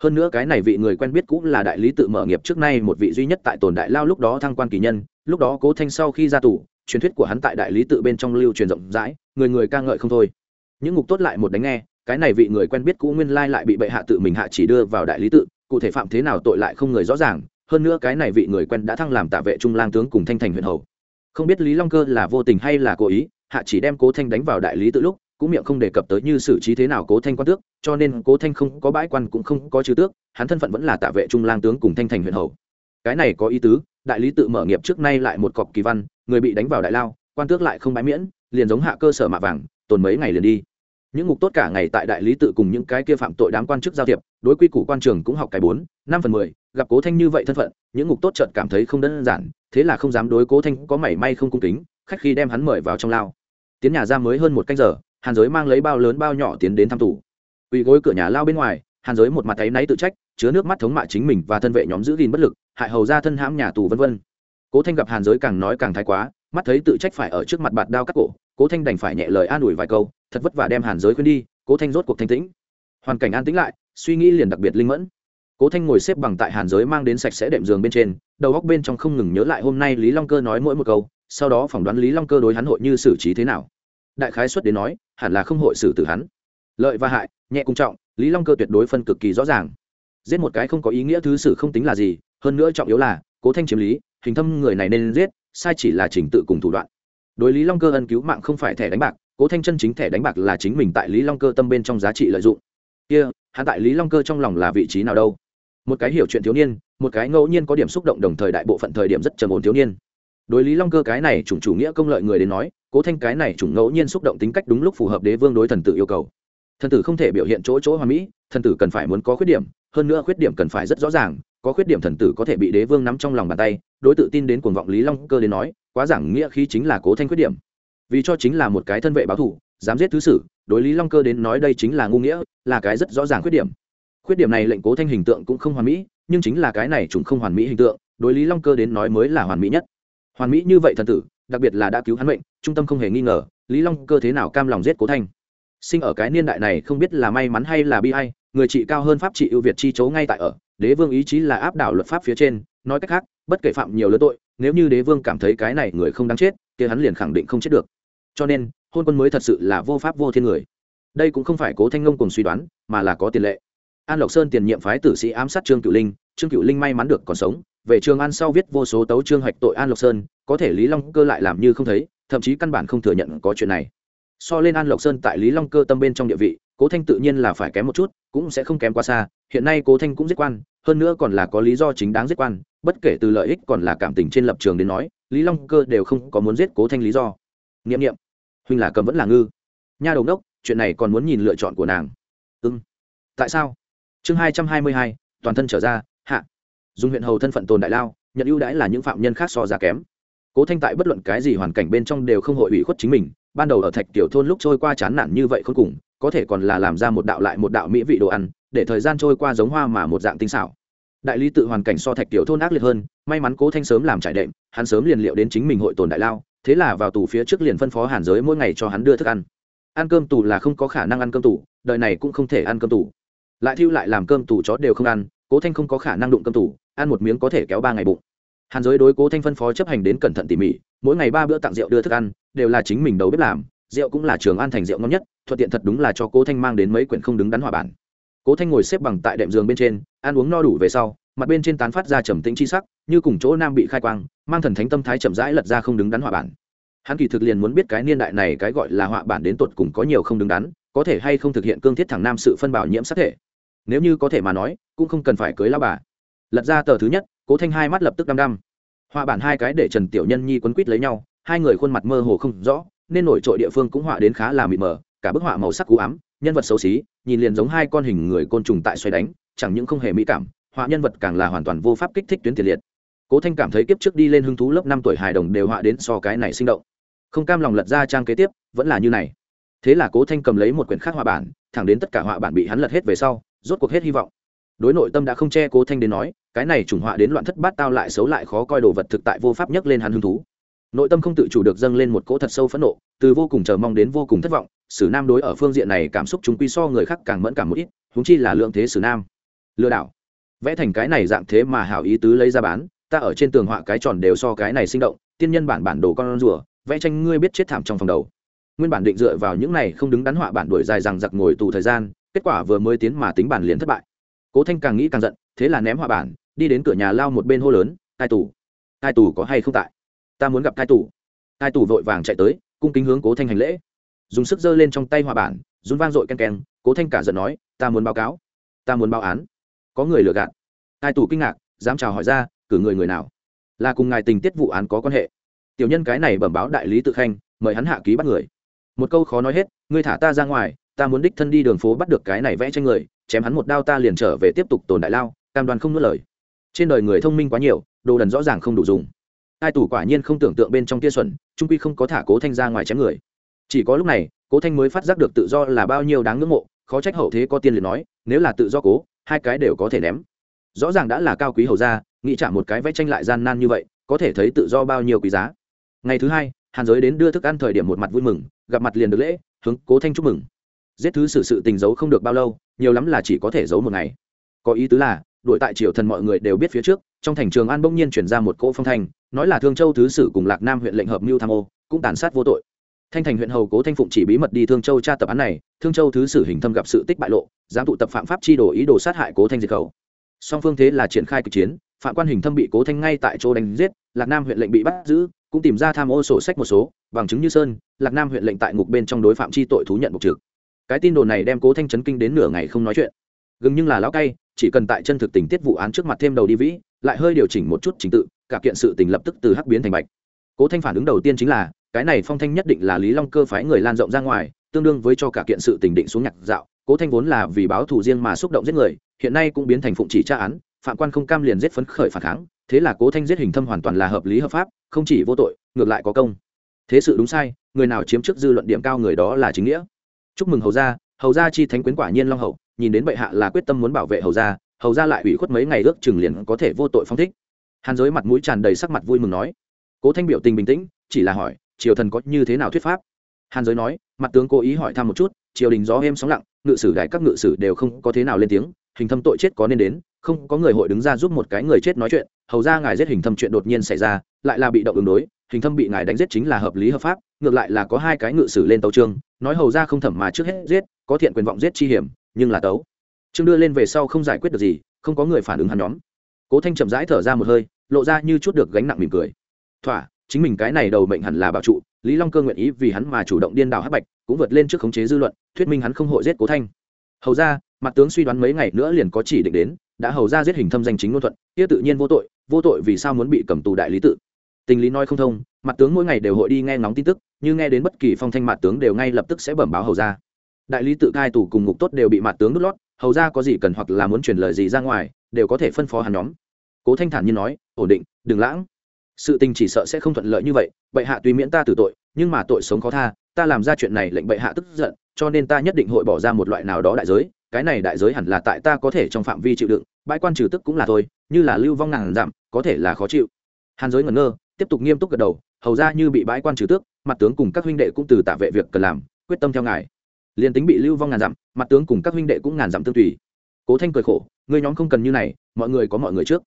Hơn nữa cái này vị người quen biết cũ là đại lý tự mở nghiệp trước nay một vị duy nhất tại tồn đại lao lúc đó thăng quan kỳ nhân, lúc đó cố thanh sau khi ra tù, truyền thuyết của hắn tại đại lý tự bên trong lưu truyền rộng rãi, người người ca ngợi không thôi. Những ngục tốt lại một đánh nghe cái này vị người quen biết cũ nguyên lai lại bị bệ hạ tự mình hạ chỉ đưa vào đại lý tự, cụ thể phạm thế nào tội lại không người rõ ràng, hơn nữa cái này vị người quen đã thăng làm tạ vệ trung lang tướng cùng thanh thành huyện hầu. Không biết lý long cơ là vô tình hay là cố ý, hạ chỉ đem cố thanh đánh vào đại lý tự lúc, cũng miệng không đề cập tới như xử trí thế nào cố thanh quan tước, cho nên cố thanh không có bãi quan cũng không có trừ tước, hắn thân phận vẫn là tạ vệ trung lang tướng cùng thanh thành huyện hầu. Cái này có ý tứ, đại lý tự mở nghiệp trước nay lại một cọc kỳ văn, người bị đánh vào đại lao, quan tước lại không bãi miễn, liền giống hạ cơ sở mạ vàng, tồn mấy ngày liền đi những ngục tốt cả ngày tại đại lý tự cùng những cái kia phạm tội đám quan chức giao thiệp, đối quy củ quan trường cũng học cái bốn, năm phần mười, gặp cố thanh như vậy thân phận, những ngục tốt chợt cảm thấy không đơn giản, thế là không dám đối cố thanh có mảy may không cung kính, khách khi đem hắn mời vào trong lao. Tiến nhà ra mới hơn một canh giờ, hàn giới mang lấy bao lớn bao nhỏ tiến đến thăm tủ quỳ gối cửa nhà lao bên ngoài, hàn giới một mặt tay náy tự trách, chứa nước mắt thống mạ chính mình và thân vệ nhóm giữ gìn bất lực, hại hầu ra thân hãm nhà tù vân vân. Cố thanh gặp hàn giới càng nói càng thái quá, mắt thấy tự trách phải ở trước mặt bạt đao cắt cổ, cố thanh đành phải nhẹ lời an ủi vài câu thật vất vả đem hàn giới khuyên đi, cố thanh rốt cuộc thanh tĩnh. Hoàn cảnh an tĩnh lại, suy nghĩ liền đặc biệt linh mẫn. Cố thanh ngồi xếp bằng tại hàn giới mang đến sạch sẽ đệm giường bên trên, đầu góc bên trong không ngừng nhớ lại hôm nay lý long cơ nói mỗi một câu, sau đó phỏng đoán lý long cơ đối hắn hội như xử trí thế nào. Đại khái xuất đến nói, hẳn là không hội xử tử hắn. Lợi và hại, nhẹ cung trọng, lý long cơ tuyệt đối phân cực kỳ rõ ràng. Giết một cái không có ý nghĩa thứ xử không tính là gì, hơn nữa trọng yếu là, cố thanh chiếm lý, hình thâm người này nên giết, sai chỉ là trình tự cùng thủ đoạn. Đối lý long cơ ân cứu mạng không phải thẻ đánh bạc cố thanh chân chính thẻ đánh bạc là chính mình tại lý long cơ tâm bên trong giá trị lợi dụng. Kia hạ tại lý long cơ trong lòng là vị trí nào đâu? Một cái hiểu chuyện thiếu niên, một cái ngẫu nhiên có điểm xúc động đồng thời đại bộ phận thời điểm rất trầm ổn thiếu niên. Đối lý long cơ cái này chủng chủ nghĩa công lợi người đến nói, cố thanh cái này chủng ngẫu nhiên xúc động tính cách đúng lúc phù hợp đế vương đối thần tử yêu cầu. Thần tử không thể biểu hiện chỗ chỗ hoa mỹ, thần tử cần phải muốn có khuyết điểm, hơn nữa khuyết điểm cần phải rất rõ ràng, có khuyết điểm thần tử có thể bị đế vương nắm trong lòng bàn tay, đối tự tin đến cuồng vọng lý long cơ đến nói, quá giảng nghĩa khi chính là cố thanh khuyết điểm vì cho chính là một cái thân vệ báo thủ, dám giết thứ sử, đối lý long cơ đến nói đây chính là ngu nghĩa, là cái rất rõ ràng khuyết điểm. Khuyết điểm này lệnh cố thanh hình tượng cũng không hoàn mỹ, nhưng chính là cái này chúng không hoàn mỹ hình tượng, đối lý long cơ đến nói mới là hoàn mỹ nhất. Hoàn mỹ như vậy thần tử, đặc biệt là đã cứu hắn mệnh, trung tâm không hề nghi ngờ, lý long cơ thế nào cam lòng giết cố thanh? Sinh ở cái niên đại này không biết là may mắn hay là bi hay người trị cao hơn pháp trị ưu việt chi chấu ngay tại ở, đế vương ý chí là áp đảo luật pháp phía trên, nói cách khác, bất kể phạm nhiều lớn tội, nếu như đế vương cảm thấy cái này người không đáng chết kia hắn liền khẳng định không chết được. Cho nên, hôn quân mới thật sự là vô pháp vô thiên người. Đây cũng không phải cố thanh ngông cùng suy đoán, mà là có tiền lệ. An lộc sơn tiền nhiệm phái tử sĩ ám sát trương cựu linh, trương cựu linh may mắn được còn sống, về trường an sau viết vô số tấu trương hoạch tội an lộc sơn, có thể lý long cơ lại làm như không thấy, thậm chí căn bản không thừa nhận có chuyện này. So lên an lộc sơn tại lý long cơ tâm bên trong địa vị, cố thanh tự nhiên là phải kém một chút, cũng sẽ không kém quá xa, hiện nay cố thanh cũng giết quan, hơn nữa còn là có lý do chính đáng giết quan, bất kể từ lợi ích còn là cảm tình trên lập trường đến nói lý long cơ đều không có muốn giết cố thanh lý do. N i ệ m n i ệ m huynh là cầm vẫn là ngư. Nha đầu đốc chuyện này còn muốn nhìn lựa chọn của nàng. Ừ. tại sao? Chương hai trăm hai mươi hai, toàn thân trở ra, hạ. Dùng huyện hầu thân phận tồn đại lao, nhận ưu đãi là những phạm nhân khác so ra kém. Cố thanh tại bất luận cái gì hoàn cảnh bên trong đều không hội ủy khuất chính mình, ban đầu ở thạch tiểu thôn lúc trôi qua chán nản như vậy không cùng, có thể còn là làm ra một đạo lại một đạo mỹ vị đồ ăn, để thời gian trôi qua giống hoa mà một dạng tinh xảo đại lý tự hoàn cảnh so thạch tiểu thôn ác liệt hơn, may mắn cố thanh sớm làm trải đệm, hắn sớm liền liệu đến chính mình hội tồn đại lao, thế là vào tù phía trước liền phân phó hàn giới mỗi ngày cho hắn đưa thức ăn. Ăn cơm tù là không có khả năng ăn cơm tù, đời này cũng không thể ăn cơm tù. Lại thiêu lại làm cơm tù chó đều không ăn, cố thanh không có khả năng đụng cơm tù, ăn một miếng có thể kéo ba ngày bụng. Hàn giới đối cố thanh phân phó chấp hành đến cẩn thận tỉ mỉ, mỗi ngày ba bữa tặng rượu đưa thức ăn, đều là chính mình đầu bếp làm, rượu cũng là trường an thành rượu ngon nhất, thuận tiện thật đúng là cho cố thanh mang đến mấy quyển không đứng đắn hòa bản cố thanh ngồi xếp bằng tại đệm giường bên trên, ăn uống no đủ về sau, mặt bên trên tán phát ra trầm tĩnh chi sắc, như cùng chỗ nam bị khai quang, mang thần thánh tâm thái chậm rãi lật ra không đứng đắn họa bản. Hắn kỳ thực liền muốn biết cái niên đại này cái gọi là họa bản đến tột cùng có nhiều không đứng đắn, có thể hay không thực hiện cương thiết thẳng nam sự phân bảo nhiễm sắc thể. Nếu như có thể mà nói, cũng không cần phải cưới lao bà. Lật ra tờ thứ nhất, cố thanh hai mắt lập tức đăm đăm. Họa bản hai cái để trần tiểu nhân nhi quấn quýt lấy nhau, hai người khuôn mặt mơ hồ không rõ, nên nổi trội địa phương cũng họa đến khá là mịt mờ, cả bức họa màu sắc cú ám nhân vật xấu xí, nhìn liền giống hai con hình người côn trùng tại xoay đánh, chẳng những không hề mỹ cảm, họa nhân vật càng là hoàn toàn vô pháp kích thích tuyến tiền liệt. Cố thanh cảm thấy kiếp trước đi lên hứng thú lớp năm tuổi hài đồng đều họa đến so cái này sinh động. Không cam lòng lật ra trang kế tiếp, vẫn là như này. Thế là cố thanh cầm lấy một quyển khác họa bản, thẳng đến tất cả họa bản bị hắn lật hết về sau, rốt cuộc hết hy vọng. Đối nội tâm đã không che cố thanh đến nói, cái này trùng họa đến loạn thất bát tao lại xấu lại khó coi đồ vật thực tại vô pháp nhất lên hắn hứng thú nội tâm không tự chủ được dâng lên một cỗ thật sâu phẫn nộ, từ vô cùng chờ mong đến vô cùng thất vọng, sử nam đối ở phương diện này cảm xúc chúng quy so người khác càng mẫn cảm một ít húng chi là lượng thế sử nam. Lừa đảo. Vẽ thành cái này dạng thế mà hảo ý tứ lấy ra bán, ta ở trên tường họa cái tròn đều so cái này sinh động, tiên nhân bản bản đồ con rùa, vẽ tranh ngươi biết chết thảm trong phòng đầu. Nguyên bản định dựa vào những này không đứng đắn họa bản đuổi dài rằng giặc ngồi tù thời gian, kết quả vừa mới tiến mà tính bản liền thất bại. Cố thanh càng nghĩ càng giận, thế là ném họa bản, đi đến cửa nhà lao một bên hô lớn cai tù cai tù có hay không tại? Ta muốn gặp thai tù. Thai tù vội vàng chạy tới, cung kính hướng cố thanh hành lễ. Dùng sức giơ lên trong tay hòa bản, run vang dội ken ken cố thanh cả giận nói, ta muốn báo cáo, ta muốn báo án. Có người lừa gạt. Thai tù kinh ngạc, dám chào hỏi ra, cử người người nào? Là cùng ngài tình tiết vụ án có quan hệ. Tiểu nhân cái này bẩm báo đại lý tự khanh, mời hắn hạ ký bắt người. Một câu khó nói hết, ngươi thả ta ra ngoài, ta muốn đích thân đi đường phố bắt được cái này vẽ tranh người, chém hắn một đao ta liền trở về tiếp tục tồn đại lao, cam đoan không nuốt lời. Trên đời người thông minh quá nhiều, đồ đần rõ ràng không đủ dùng ai tủ quả nhiên không tưởng tượng bên trong tia xuẩn, trung quy không có thả cố thanh ra ngoài chém người. Chỉ có lúc này, cố thanh mới phát giác được tự do là bao nhiêu đáng ngưỡng mộ, khó trách hậu thế có tiên liền nói, nếu là tự do cố, hai cái đều có thể ném. Rõ ràng đã là cao quý hầu gia, nghĩ trả một cái vẽ tranh lại gian nan như vậy, có thể thấy tự do bao nhiêu quý giá. Ngày thứ hai, hàn giới đến đưa thức ăn thời điểm một mặt vui mừng, gặp mặt liền được lễ, hướng cố thanh chúc mừng. Giết thứ sự sự tình giấu không được bao lâu, nhiều lắm là chỉ có thể giấu một ngày. Có ý tứ là đội tại triều thần mọi người đều biết phía trước, trong thành trường an bỗng nhiên chuyển ra một cỗ phong thanh, nói là thương châu thứ sử cùng lạc nam huyện lệnh hợp mưu tham ô, cũng tàn sát vô tội. Thanh thành huyện hầu cố thanh phụng chỉ bí mật đi thương châu tra tập án này, thương châu thứ sử hình thâm gặp sự tích bại lộ, dám tụ tập phạm pháp chi đồ ý đồ sát hại cố thanh diệt khẩu. Song phương thế là triển khai kịch chiến, phạm quan hình thâm bị cố thanh ngay tại chỗ đánh giết, lạc nam huyện lệnh bị bắt giữ, cũng tìm ra tham ô sổ sách một số, bằng chứng như sơn, lạc nam huyện lệnh tại ngục bên trong đối phạm chi tội thú nhận một trực. Cái tin đồn này đem cố thanh chấn kinh đến nửa ngày không nói chuyện. Gừng nhưng là lão cay chỉ cần tại chân thực tình tiết vụ án trước mặt thêm đầu đi vĩ, lại hơi điều chỉnh một chút trình tự, cả kiện sự tình lập tức từ hắc biến thành bạch. Cố thanh phản ứng đầu tiên chính là, cái này phong thanh nhất định là lý long cơ phái người lan rộng ra ngoài, tương đương với cho cả kiện sự tình định xuống nhạc dạo. Cố thanh vốn là vì báo thù riêng mà xúc động giết người, hiện nay cũng biến thành phụng chỉ tra án, phạm quan không cam liền giết phấn khởi phản kháng, thế là cố thanh giết hình thâm hoàn toàn là hợp lý hợp pháp, không chỉ vô tội, ngược lại có công. Thế sự đúng sai, người nào chiếm trước dư luận điểm cao người đó là chính nghĩa. Chúc mừng hầu gia hầu gia chi thánh quyến quả nhiên long hậu nhìn đến bệ hạ là quyết tâm muốn bảo vệ hầu gia hầu gia lại ủy khuất mấy ngày ước chừng liền có thể vô tội phong thích. Hàn giới mặt mũi tràn đầy sắc mặt vui mừng nói, cố thanh biểu tình bình tĩnh, chỉ là hỏi, triều thần có như thế nào thuyết pháp? Hàn giới nói, mặt tướng cố ý hỏi thăm một chút, triều đình gió êm sóng lặng, ngự sử đại các ngự sử đều không có thế nào lên tiếng, hình thâm tội chết có nên đến, không có người hội đứng ra giúp một cái người chết nói chuyện, hầu ra ngài giết hình thâm chuyện đột nhiên xảy ra, lại là bị động ứng đối, hình thâm bị ngài đánh giết chính là hợp lý hợp pháp, ngược lại là có hai cái ngự sử lên tấu trương nói hầu ra không thẩm mà trước hết giết, có thiện quyền vọng giết chi hiểm nhưng là tấu. Trương đưa lên về sau không giải quyết được gì, không có người phản ứng hắn nhóm. Cố thanh chậm rãi thở ra một hơi, lộ ra như chút được gánh nặng mỉm cười. Thỏa, chính mình cái này đầu mệnh hẳn là bảo trụ, lý long cơ nguyện ý vì hắn mà chủ động điên đảo hắc bạch, cũng vượt lên trước khống chế dư luận, thuyết minh hắn không hội giết cố thanh. Hầu ra, mặt tướng suy đoán mấy ngày nữa liền có chỉ định đến, đã hầu ra giết hình thâm danh chính ngôn thuận, kia tự nhiên vô tội vô tội vì sao muốn bị cầm tù đại lý tự. Tình lý nói không thông, mặt tướng mỗi ngày đều hội đi nghe ngóng tin tức, như nghe đến bất kỳ phong thanh mặt tướng đều ngay lập tức sẽ bẩm báo hầu ra đại lý tự cai tù cùng ngục tốt đều bị mặt tướng đút lót hầu ra có gì cần hoặc là muốn truyền lời gì ra ngoài đều có thể phân phó hắn nhóm. Cố thanh thản nhiên nói ổn định đừng lãng. Sự tình chỉ sợ sẽ không thuận lợi như vậy bệ hạ tuy miễn ta tử tội nhưng mà tội sống khó tha ta làm ra chuyện này lệnh bệ hạ tức giận cho nên ta nhất định hội bỏ ra một loại nào đó đại giới cái này đại giới hẳn là tại ta có thể trong phạm vi chịu đựng bãi quan trừ tức cũng là thôi như là lưu vong ngàn giảm, có thể là khó chịu. Hàn giới ngẩn ngơ tiếp tục nghiêm túc gật đầu hầu ra như bị bãi quan trừ tước mặt tướng cùng các huynh đệ cũng từ tạ vệ việc cần làm quyết tâm theo ngài liền tính bị lưu vong ngàn dặm, mặt tướng cùng các huynh đệ cũng ngàn dặm tương tùy. Cố thanh cười khổ, ngươi nhóm không cần như này, mọi người có mọi người trước.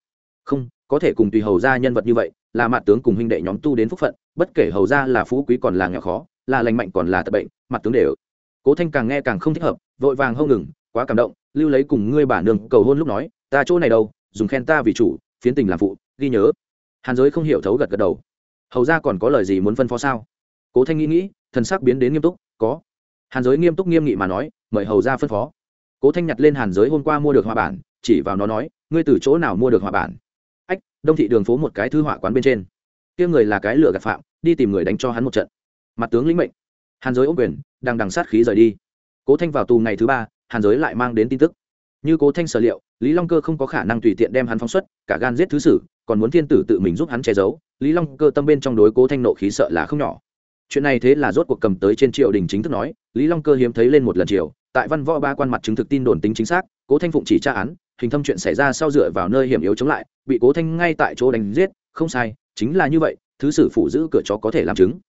Không, có thể cùng tùy hầu ra nhân vật như vậy, là mặt tướng cùng huynh đệ nhóm tu đến phúc phận, bất kể hầu ra là phú quý còn là nghèo khó, là lành mạnh còn là tật bệnh, mặt tướng đều. Cố thanh càng nghe càng không thích hợp, vội vàng hâu ngừng, quá cảm động, lưu lấy cùng ngươi bản nương cầu hôn lúc nói, ta chỗ này đâu, dùng khen ta vì chủ, phiến tình làm phụ, ghi nhớ. Hàn giới không hiểu thấu gật gật đầu. Hầu ra còn có lời gì muốn phân phó sao? Cố thanh nghĩ nghĩ, thần sắc biến đến nghiêm túc, có hàn giới nghiêm túc nghiêm nghị mà nói, mời hầu ra phân phó. Cố thanh nhặt lên hàn giới hôm qua mua được hòa bản, chỉ vào nó nói, ngươi từ chỗ nào mua được hòa bản? Ách, đông thị đường phố một cái thư họa quán bên trên. Kia người là cái lựa gạt phạm, đi tìm người đánh cho hắn một trận. Mặt tướng lĩnh mệnh. Hàn giới ôm quyền đang đằng sát khí rời đi. Cố thanh vào tù ngày thứ ba, hàn giới lại mang đến tin tức. Như cố thanh sở liệu, lý long cơ không có khả năng tùy tiện đem hắn phóng xuất, cả gan giết thứ sử, còn muốn thiên tử tự mình giúp hắn che giấu. Lý long cơ tâm bên trong đối cố thanh nộ khí sợ là không nhỏ chuyện này thế là rốt cuộc cầm tới trên triều đình chính thức nói, lý long cơ hiếm thấy lên một lần triều, tại văn võ ba quan mặt chứng thực tin đồn tính chính xác, cố thanh phụng chỉ tra án, hình thâm chuyện xảy ra sau dựa vào nơi hiểm yếu chống lại, bị cố thanh ngay tại chỗ đánh giết, không sai, chính là như vậy, thứ sử phụ giữ cửa chó có thể làm chứng.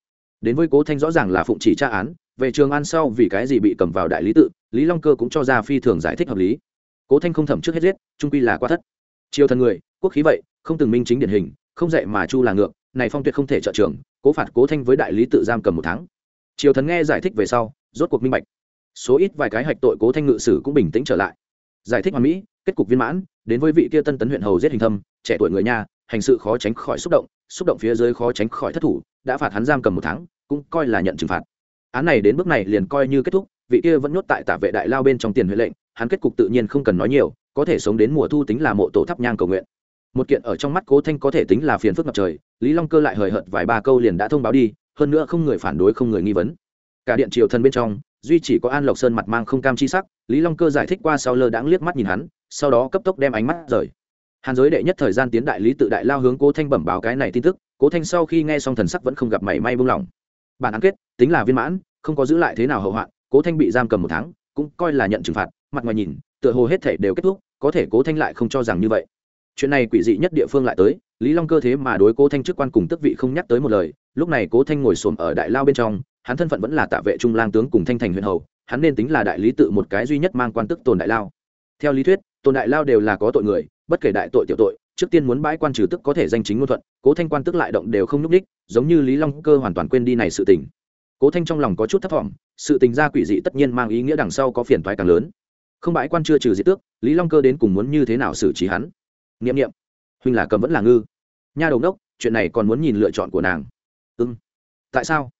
Đến với cố thanh rõ ràng là phụng chỉ tra án, về trường an sau vì cái gì bị cầm vào đại lý tự, lý long cơ cũng cho ra phi thường giải thích hợp lý. Cố thanh không thẩm trước hết giết, trung quy là quá thất. Triều thần người, quốc khí vậy, không từng minh chính điển hình, không dạy mà chu là ngược này phong tuyệt không thể trợ trưởng cố phạt cố thanh với đại lý tự giam cầm một tháng. Triều thần nghe giải thích về sau, rốt cuộc minh bạch. Số ít vài cái hạch tội cố thanh ngự sử cũng bình tĩnh trở lại. Giải thích hoàn mỹ, kết cục viên mãn, đến với vị kia tân tấn huyện hầu giết hình thâm, trẻ tuổi người nhà, hành sự khó tránh khỏi xúc động xúc động phía dưới khó tránh khỏi thất thủ, đã phạt hắn giam cầm một tháng, cũng coi là nhận trừng phạt. Án này đến bước này liền coi như kết thúc, vị kia vẫn nhốt tại tả vệ đại lao bên trong tiền huệ lệnh, hắn kết cục tự nhiên không cần nói nhiều, có thể sống đến mùa thu tính là mộ tổ thắp nhang cầu nguyện một kiện ở trong mắt cố thanh có thể tính là phiền phức ngập trời, lý long cơ lại hời hợt vài ba câu liền đã thông báo đi, hơn nữa không người phản đối, không người nghi vấn. Cả điện triều thần bên trong, duy chỉ có an lộc sơn mặt mang không cam chi sắc, lý long cơ giải thích qua sau lơ đãng liếc mắt nhìn hắn, sau đó cấp tốc đem ánh mắt rời. Hàn giới đệ nhất thời gian tiến đại lý tự đại lao hướng cố thanh bẩm báo cái này tin tức, cố thanh sau khi nghe xong thần sắc vẫn không gặp mảy may buông lỏng. Bản án kết, tính là viên mãn, không có giữ lại thế nào hậu hoạn, cố thanh bị giam cầm một tháng, cũng coi là nhận trừng phạt, mặt ngoài nhìn, tựa hồ hết thể đều kết thúc, có thể cố thanh lại không cho rằng như vậy chuyện này quỷ dị nhất địa phương lại tới, lý long cơ thế mà đối cố thanh chức quan cùng tức vị không nhắc tới một lời, lúc này cố thanh ngồi xổm ở đại lao bên trong, hắn thân phận vẫn là tạ vệ trung lang tướng cùng thanh thành huyện hầu, hắn nên tính là đại lý tự một cái duy nhất mang quan tức tồn đại lao. Theo lý thuyết, tồn đại lao đều là có tội người, bất kể đại tội tiểu tội, trước tiên muốn bãi quan trừ tức có thể danh chính ngôn thuận, cố thanh quan tức lại động đều không nhúc ních giống như lý long cơ hoàn toàn quên đi này sự tình. Cố thanh trong lòng có chút thất vọng sự tình gia quỷ dị tất nhiên mang ý nghĩa đằng sau có phiền toái càng lớn. Không bãi quan chưa trừ diệt tước, lý long cơ đến cùng muốn như thế nào xử trí hắn? N i ệ m n i ệ m huynh là cầm vẫn là ngư. Nha đầu đốc, chuyện này còn muốn nhìn lựa chọn của nàng. Ưng tại sao?